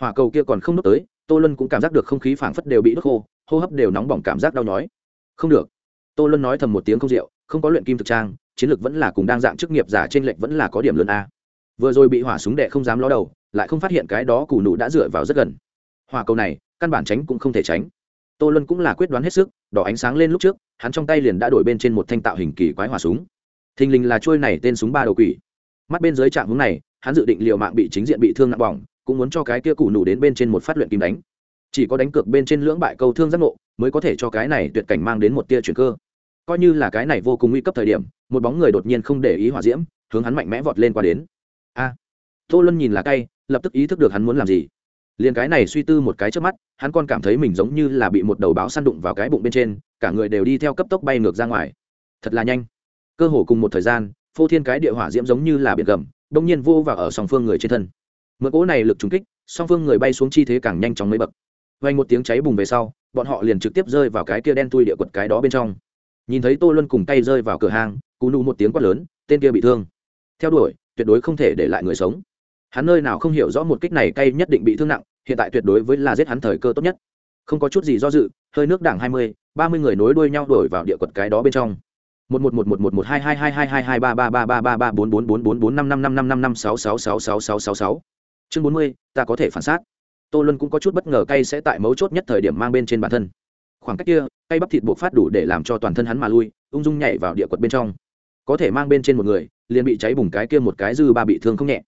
Hỏa cầu kia còn không đốt tới, tô luân cũng cảm giác được không khí phảng phất đều bị đốt khô hô hấp đều nóng bỏng cảm giác đau nhói. Không được. Tô luân nói thầm một tiếng không rượu, không có luyện kim thực trang, chiến lược vẫn là cùng đang dạng chức nghiệp giả trên lệnh vẫn là có điểm lớn a. Vừa rồi bị hỏa súng đệ không dám ló đầu, lại không phát hiện cái đó cù nụ đã dựa vào rất gần. Hỏa cầu này, căn bản tránh cũng không thể tránh. Tô luân cũng là quyết đoán hết sức, đỏ ánh sáng lên lúc trước, hắn trong tay liền đã đổi bên trên một thanh tạo hình kỳ quái hỏa súng. Thình lình là trôi này tên súng ba đầu quỷ. Mắt bên dưới trạm hướng này, hắn dự định liệu mạng bị chính diện bị thương nặng bỏng, cũng muốn cho cái kia cù nụ đến bên trên một phát luyện kim đánh chỉ có đánh cược bên trên lưỡng bại câu thương giác ngộ, mới có thể cho cái này tuyệt cảnh mang đến một tia chuyển cơ. Coi như là cái này vô cùng nguy cấp thời điểm, một bóng người đột nhiên không để ý hỏa diễm, hướng hắn mạnh mẽ vọt lên qua đến. A. Tô luân nhìn là cay, lập tức ý thức được hắn muốn làm gì. Liền cái này suy tư một cái trước mắt, hắn còn cảm thấy mình giống như là bị một đầu báo săn đụng vào cái bụng bên trên, cả người đều đi theo cấp tốc bay ngược ra ngoài. Thật là nhanh. Cơ hồ cùng một thời gian, phô thiên cái địa hỏa diễm giống như là biển gầm đông nhiên vô vào ở song phương người trên thân. Mượn cỗ này lực trúng kích, song phương người bay xuống chi thế càng nhanh chóng mấy bậc vay một tiếng cháy bùng về sau, bọn họ liền trực tiếp rơi vào cái kia đen tui địa quật cái đó bên trong. Nhìn thấy tô luân cùng tay rơi vào cửa hàng cú nụ một tiếng quát lớn, tên kia bị thương. Theo đuổi, tuyệt đối không thể để lại người sống. Hắn nơi nào không hiểu rõ một kích này cay nhất định bị thương nặng, hiện tại tuyệt đối với là giết hắn thời cơ tốt nhất. Không có chút gì do dự, hơi nước đảng hai mươi, ba mươi người nối đuôi nhau đổi vào địa quật cái đó bên trong. Một một một một một một hai hai hai hai hai hai ba ba ba ba ba ba bốn bốn bốn bốn bốn năm năm năm năm năm năm sáu sáu sáu sáu sáu sáu sáu. Chương bốn mươi, ta có thể phản xác tô luân cũng có chút bất ngờ cay sẽ tại mấu chốt nhất thời điểm mang bên trên bản thân. Khoảng cách kia, cay bắp thịt buộc phát đủ để làm cho toàn thân hắn mà lui, ung dung nhảy vào địa quật bên trong. Có thể mang bên trên một người, liền bị cháy bùng cái kia một cái dư ba bị thương không nhẹ.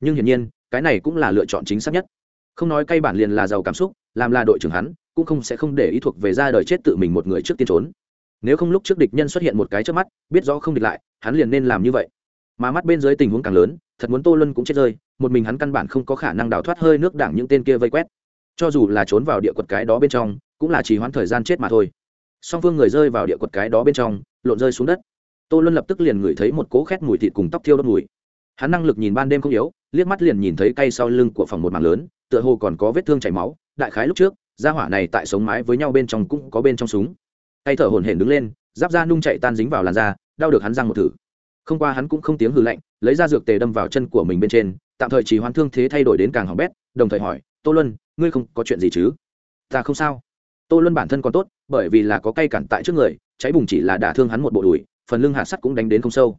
Nhưng hiển nhiên, cái này cũng là lựa chọn chính xác nhất. Không nói cay bản liền là giàu cảm xúc, làm là đội trưởng hắn, cũng không sẽ không để ý thuộc về ra đời chết tự mình một người trước tiên trốn. Nếu không lúc trước địch nhân xuất hiện một cái trước mắt, biết rõ không địch lại, hắn liền nên làm như vậy. Mà mắt bên dưới tình huống càng lớn thật muốn tô lân cũng chết rơi, một mình hắn căn bản không có khả năng đào thoát hơi nước đảng những tên kia vây quét. Cho dù là trốn vào địa quật cái đó bên trong, cũng là chỉ hoãn thời gian chết mà thôi. Song phương người rơi vào địa quật cái đó bên trong, lộn rơi xuống đất. Tô luân lập tức liền ngửi thấy một cố khét mùi thịt cùng tóc thiêu đốt mùi. Hắn năng lực nhìn ban đêm không yếu, liếc mắt liền nhìn thấy cây sau lưng của phòng một mảng lớn, tựa hồ còn có vết thương chảy máu, đại khái lúc trước, gia hỏa này tại sống mái với nhau bên trong cũng có bên trong súng. Tay thở hổn hển đứng lên, giáp da nung chạy tan dính vào làn da, đau được hắn răng một thử. Không qua hắn cũng không tiếng hư lạnh lấy ra dược tề đâm vào chân của mình bên trên, tạm thời chỉ hoãn thương thế thay đổi đến càng hỏng bét, đồng thời hỏi, tô luân, ngươi không có chuyện gì chứ? Ta không sao. Tô luân bản thân còn tốt, bởi vì là có cây cản tại trước người, cháy bùng chỉ là đả thương hắn một bộ đùi, phần lưng hạ sắt cũng đánh đến không sâu.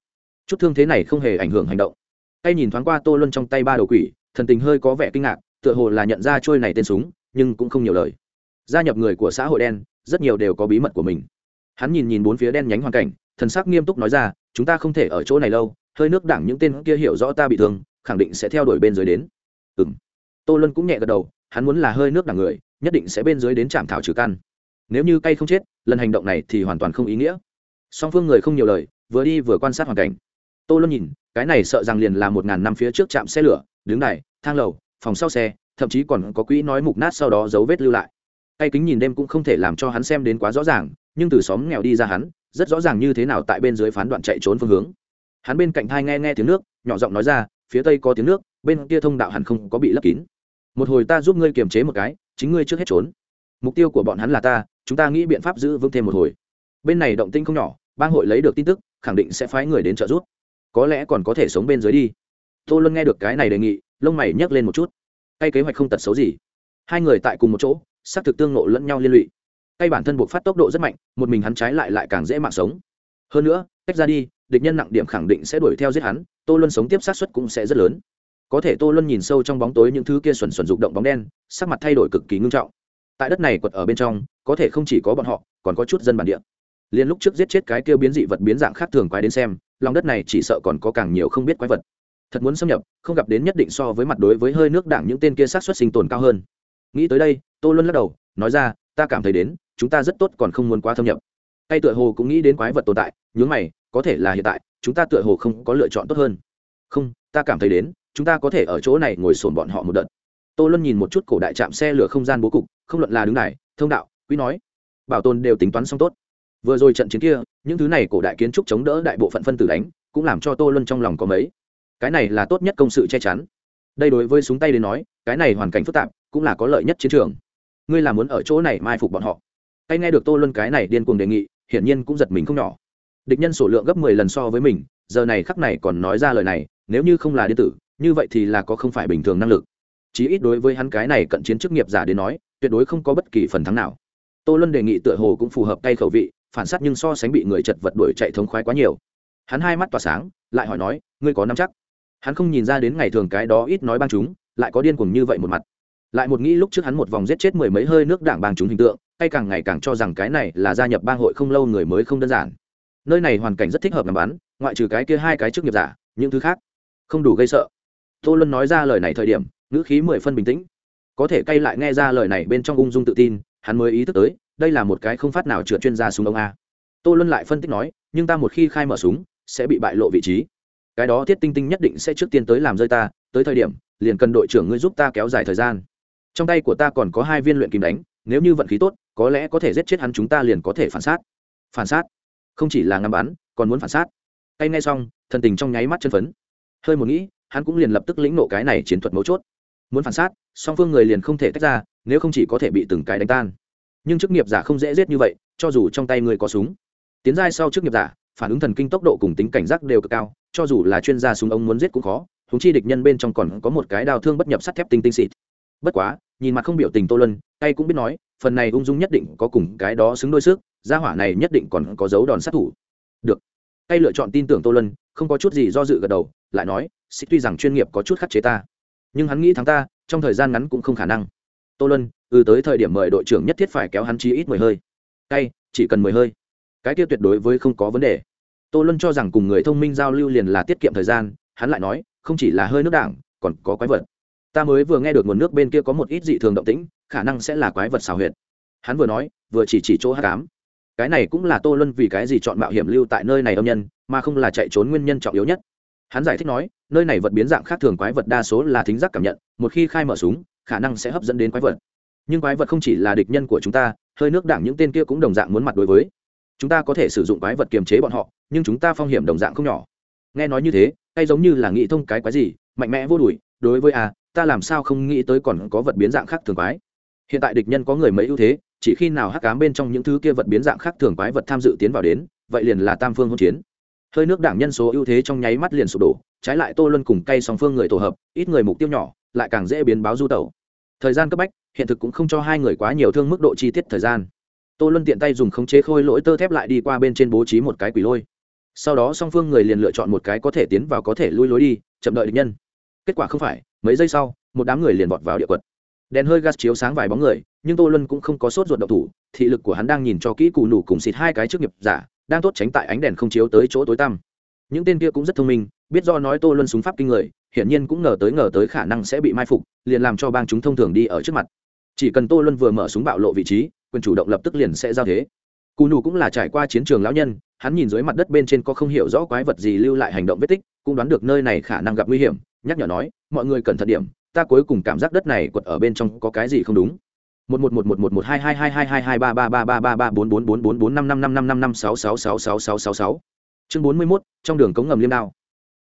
Chút thương thế này không hề ảnh hưởng hành động. Cay nhìn thoáng qua tô luân trong tay ba đầu quỷ, thần tình hơi có vẻ kinh ngạc, tựa hồ là nhận ra trôi này tên súng, nhưng cũng không nhiều lời. Gia nhập người của xã hội đen, rất nhiều đều có bí mật của mình. Hắn nhìn nhìn bốn phía đen nhánh hoàn cảnh thần sắc nghiêm túc nói ra, chúng ta không thể ở chỗ này lâu, hơi nước đảng những tên kia hiểu rõ ta bị thương, khẳng định sẽ theo đuổi bên dưới đến. Ừ m tô luân cũng nhẹ gật đầu, hắn muốn là hơi nước đảng người, nhất định sẽ bên dưới đến trạm thảo trừ căn. Nếu như cây không chết, lần hành động này thì hoàn toàn không ý nghĩa. Song phương người không nhiều lời, vừa đi vừa quan sát hoàn cảnh. Tô luân nhìn, cái này sợ rằng liền là một ngàn năm phía trước trạm xe lửa, đứng đài thang lầu, phòng sau xe, thậm chí còn có quỹ nói mục nát sau đó dấu vết lưu lại. Tay kính nhìn đêm cũng không thể làm cho hắn xem đến quá rõ ràng, nhưng từ xóm nghèo đi ra hắn rất rõ ràng như thế nào tại bên dưới phán đoạn chạy trốn phương hướng. Hắn bên cạnh thai nghe nghe tiếng nước, nhỏ giọng nói ra, phía tây có tiếng nước, bên kia thông đạo hẳn không có bị lấp kín. Một hồi ta giúp ngươi kiềm chế một cái, chính ngươi trước hết trốn. Mục tiêu của bọn hắn là ta, chúng ta nghĩ biện pháp giữ vững thêm một hồi. Bên này động tinh không nhỏ, bang hội lấy được tin tức, khẳng định sẽ phái người đến trợ giúp. Có lẽ còn có thể sống bên dưới đi. Tô luân nghe được cái này đề nghị, lông mày nhấc lên một chút. Tay kế hoạch không tật xấu gì. Hai người tại cùng một chỗ, xác thực tương nộ lẫn nhau liên lụy tay bản thân buộc phát tốc độ rất mạnh, một mình hắn trái lại lại càng dễ mạng sống. Hơn nữa, tách ra đi, địch nhân nặng điểm khẳng định sẽ đuổi theo giết hắn, tô luân sống tiếp sát xuất cũng sẽ rất lớn. Có thể tô luân nhìn sâu trong bóng tối những thứ kia xuẩn xuẩn rụng động bóng đen, sắc mặt thay đổi cực kỳ ngưng trọng. Tại đất này quật ở bên trong, có thể không chỉ có bọn họ, còn có chút dân bản địa. Liên lúc trước giết chết cái kia biến dị vật biến dạng khác thường quái đến xem, lòng đất này chỉ sợ còn có càng nhiều không biết quái vật. Thật muốn xâm nhập, không gặp đến nhất định so với mặt đối với hơi nước đảng những tên kia sát xuất sinh tồn cao hơn. Nghĩ tới đây, tô luân lắc đầu, nói ra, ta cảm thấy đến chúng ta rất tốt còn không muốn quá thâm nhập. Tay tựa hồ cũng nghĩ đến quái vật tồn tại, nhướng mày, có thể là hiện tại, chúng ta tựa hồ không có lựa chọn tốt hơn. Không, ta cảm thấy đến, chúng ta có thể ở chỗ này ngồi sồn bọn họ một đợt. Tô luân nhìn một chút cổ đại trạm xe lửa không gian bố cục, không luận là đứng này thông đạo, quý nói. Bảo tồn đều tính toán xong tốt. Vừa rồi trận chiến kia, những thứ này cổ đại kiến trúc chống đỡ đại bộ phận phân tử đánh, cũng làm cho tô luân trong lòng có mấy. Cái này là tốt nhất công sự che chắn. Đây đối với súng tay đến nói, cái này hoàn cảnh phức tạp, cũng là có lợi nhất chiến trường. Ngươi là muốn ở chỗ này mai phục bọn họ tay nghe được tô luân cái này điên cuồng đề nghị, hiển nhiên cũng giật mình không nhỏ. Địch nhân số lượng gấp mười lần so với mình, giờ này khắc này còn nói ra lời này, nếu như không là điện tử, như vậy thì là có không phải bình thường năng lực. Chí ít đối với hắn cái này cận chiến chức nghiệp giả đến nói, tuyệt đối không có bất kỳ phần thắng nào. Tô luân đề nghị tựa hồ cũng phù hợp tay khẩu vị, phản s á t nhưng so sánh bị người chật vật đuổi chạy thống khoái quá nhiều. Hắn hai mắt tỏa sáng, lại hỏi nói, ngươi có nắm chắc? Hắn không nhìn ra đến ngày thường cái đó ít nói bang chúng, lại có điên cuồng như vậy một mặt. Lại một nghĩ lúc trước hắn một vòng giết chết mười mấy hơi nước đảng bang chúng hình tượng hay càng ngày càng cho rằng cái này là gia nhập bang hội không lâu người mới không đơn giản. Nơi này hoàn cảnh rất thích hợp làm bắn ngoại trừ cái kia hai cái chức nghiệp giả, những thứ khác, không đủ gây sợ. Tô luân nói ra lời này thời điểm, ngữ khí mười phân bình tĩnh. Có thể cay lại nghe ra lời này bên trong ung dung tự tin, hắn mới ý thức tới, đây là một cái không phát nào trượt chuyên gia súng ông a. Tô luân lại phân tích nói, nhưng ta một khi khai mở súng, sẽ bị bại lộ vị trí. Cái đó thiết tinh tinh nhất định sẽ trước tiên tới làm rơi ta, tới thời điểm, liền cần đội trưởng ngươi giúp ta kéo dài thời gian. Trong tay của ta còn có hai viên luyện kim đánh nếu như vận khí tốt, có lẽ có thể giết chết hắn chúng ta liền có thể phản sát. Phản sát? Không chỉ là ngắm bắn, còn muốn phản sát. Tay ngay xong, thần tình trong nháy mắt chân phấn. Hơi một nghĩ, hắn cũng liền lập tức lĩnh nộ cái này chiến thuật mấu chốt. Muốn phản sát, song phương người liền không thể tách ra, nếu không chỉ có thể bị từng cái đánh tan. Nhưng chức nghiệp giả không dễ giết như vậy, cho dù trong tay người có súng. Tiến giai sau chức nghiệp giả, phản ứng thần kinh tốc độ cùng tính cảnh giác đều cực cao, cho dù là chuyên gia súng ống muốn giết cũng khó húng chi địch nhân bên trong còn có một cái đào thương bất nhập sắt thép tinh tinh xịt bất quá, nhìn mặt không biểu tình tô lân tay cũng biết nói, phần này ung dung nhất định có cùng cái đó xứng đôi sức gia hỏa này nhất định còn có dấu đòn sát thủ. Được. Tay lựa chọn tin tưởng tô lân không có chút gì do dự gật đầu, lại nói sĩ tuy rằng chuyên nghiệp có chút khắc chế ta, nhưng hắn nghĩ thắng ta, trong thời gian ngắn cũng không khả năng. Tô lân ừ tới thời điểm mời đội trưởng nhất thiết phải kéo hắn chi ít mười hơi. Tay, chỉ cần mười hơi. Cái kia tuyệt đối với không có vấn đề. Tô lân cho rằng cùng người thông minh giao lưu liền là tiết kiệm thời gian, hắn lại nói, không chỉ là hơi nước đảng, còn có quái vật ta mới vừa nghe được nguồn nước bên kia có một ít dị thường động tĩnh, khả năng sẽ là quái vật xào huyệt. Hắn vừa nói, vừa chỉ chỉ chỗ hát cám cái này cũng là tô luân vì cái gì chọn mạo hiểm lưu tại nơi này âm nhân, mà không là chạy trốn nguyên nhân trọng yếu nhất. Hắn giải thích nói, nơi này vật biến dạng khác thường quái vật đa số là thính giác cảm nhận, một khi khai mở súng, khả năng sẽ hấp dẫn đến quái vật. Nhưng quái vật không chỉ là địch nhân của chúng ta, hơi nước đảng những tên kia cũng đồng dạng muốn mặt đối với. Chúng ta có thể sử dụng quái vật kiềm chế bọn họ, nhưng chúng ta phong hiểm đồng dạng không nhỏ. Nghe nói như thế hay giống như là nghĩ thông cái quái gì, mạnh mẽ vô đùi đối với a ta làm sao không nghĩ tới còn có vật biến dạng khác thường quái. Hiện tại địch nhân có người mấy ưu thế, chỉ khi nào hắc cám bên trong những thứ kia vật biến dạng khác thường quái vật tham dự tiến vào đến, vậy liền là tam phương hỗn chiến. Hơi nước đảng nhân số ưu thế trong nháy mắt liền sụp đổ, trái lại tô luân cùng cay song phương người tổ hợp, ít người mục tiêu nhỏ, lại càng dễ biến báo du tẩu. Thời gian cấp bách, hiện thực cũng không cho hai người quá nhiều thương mức độ chi tiết thời gian. Tô luân tiện tay dùng khống chế khôi lỗi tơ thép lại đi qua bên trên bố trí một cái quỷ lôi. Sau đó song phương người liền lựa chọn một cái có thể tiến vào có thể lui lối đi, chậm đợi địch nhân. Kết quả không phải mấy giây sau, một đám người liền vọt vào địa quật. Đèn hơi gas chiếu sáng vài bóng người, nhưng tô luân cũng không có sốt ruột độc thủ, thị lực của hắn đang nhìn cho kỹ cù nủ cùng xịt hai cái trước nghiệp giả, đang tốt tránh tại ánh đèn không chiếu tới chỗ tối tăm. Những tên kia cũng rất thông minh, biết do nói tô luân súng pháp kinh người, hiển nhiên cũng ngờ tới ngờ tới khả năng sẽ bị mai phục, liền làm cho bang chúng thông thường đi ở trước mặt. Chỉ cần tô luân vừa mở súng bạo lộ vị trí, quyền chủ động lập tức liền sẽ giao thế. Cù nủ cũng là trải qua chiến trường lão nhân, hắn nhìn dưới mặt đất bên trên có không hiểu rõ quái vật gì lưu lại hành động vết tích, cũng đoán được nơi này khả năng gặp nguy hiểm nhắc nhở nói, mọi người cẩn thận điểm, ta cuối cùng cảm giác đất này quật ở bên trong có cái gì không đúng. Một một một một một một hai hai hai hai hai hai ba ba ba ba ba ba bốn bốn bốn bốn bốn năm năm năm năm năm năm sáu sáu sáu sáu sáu sáu sáu. Chương bốn mươi mốt, trong đường cống ngầm liêm đao.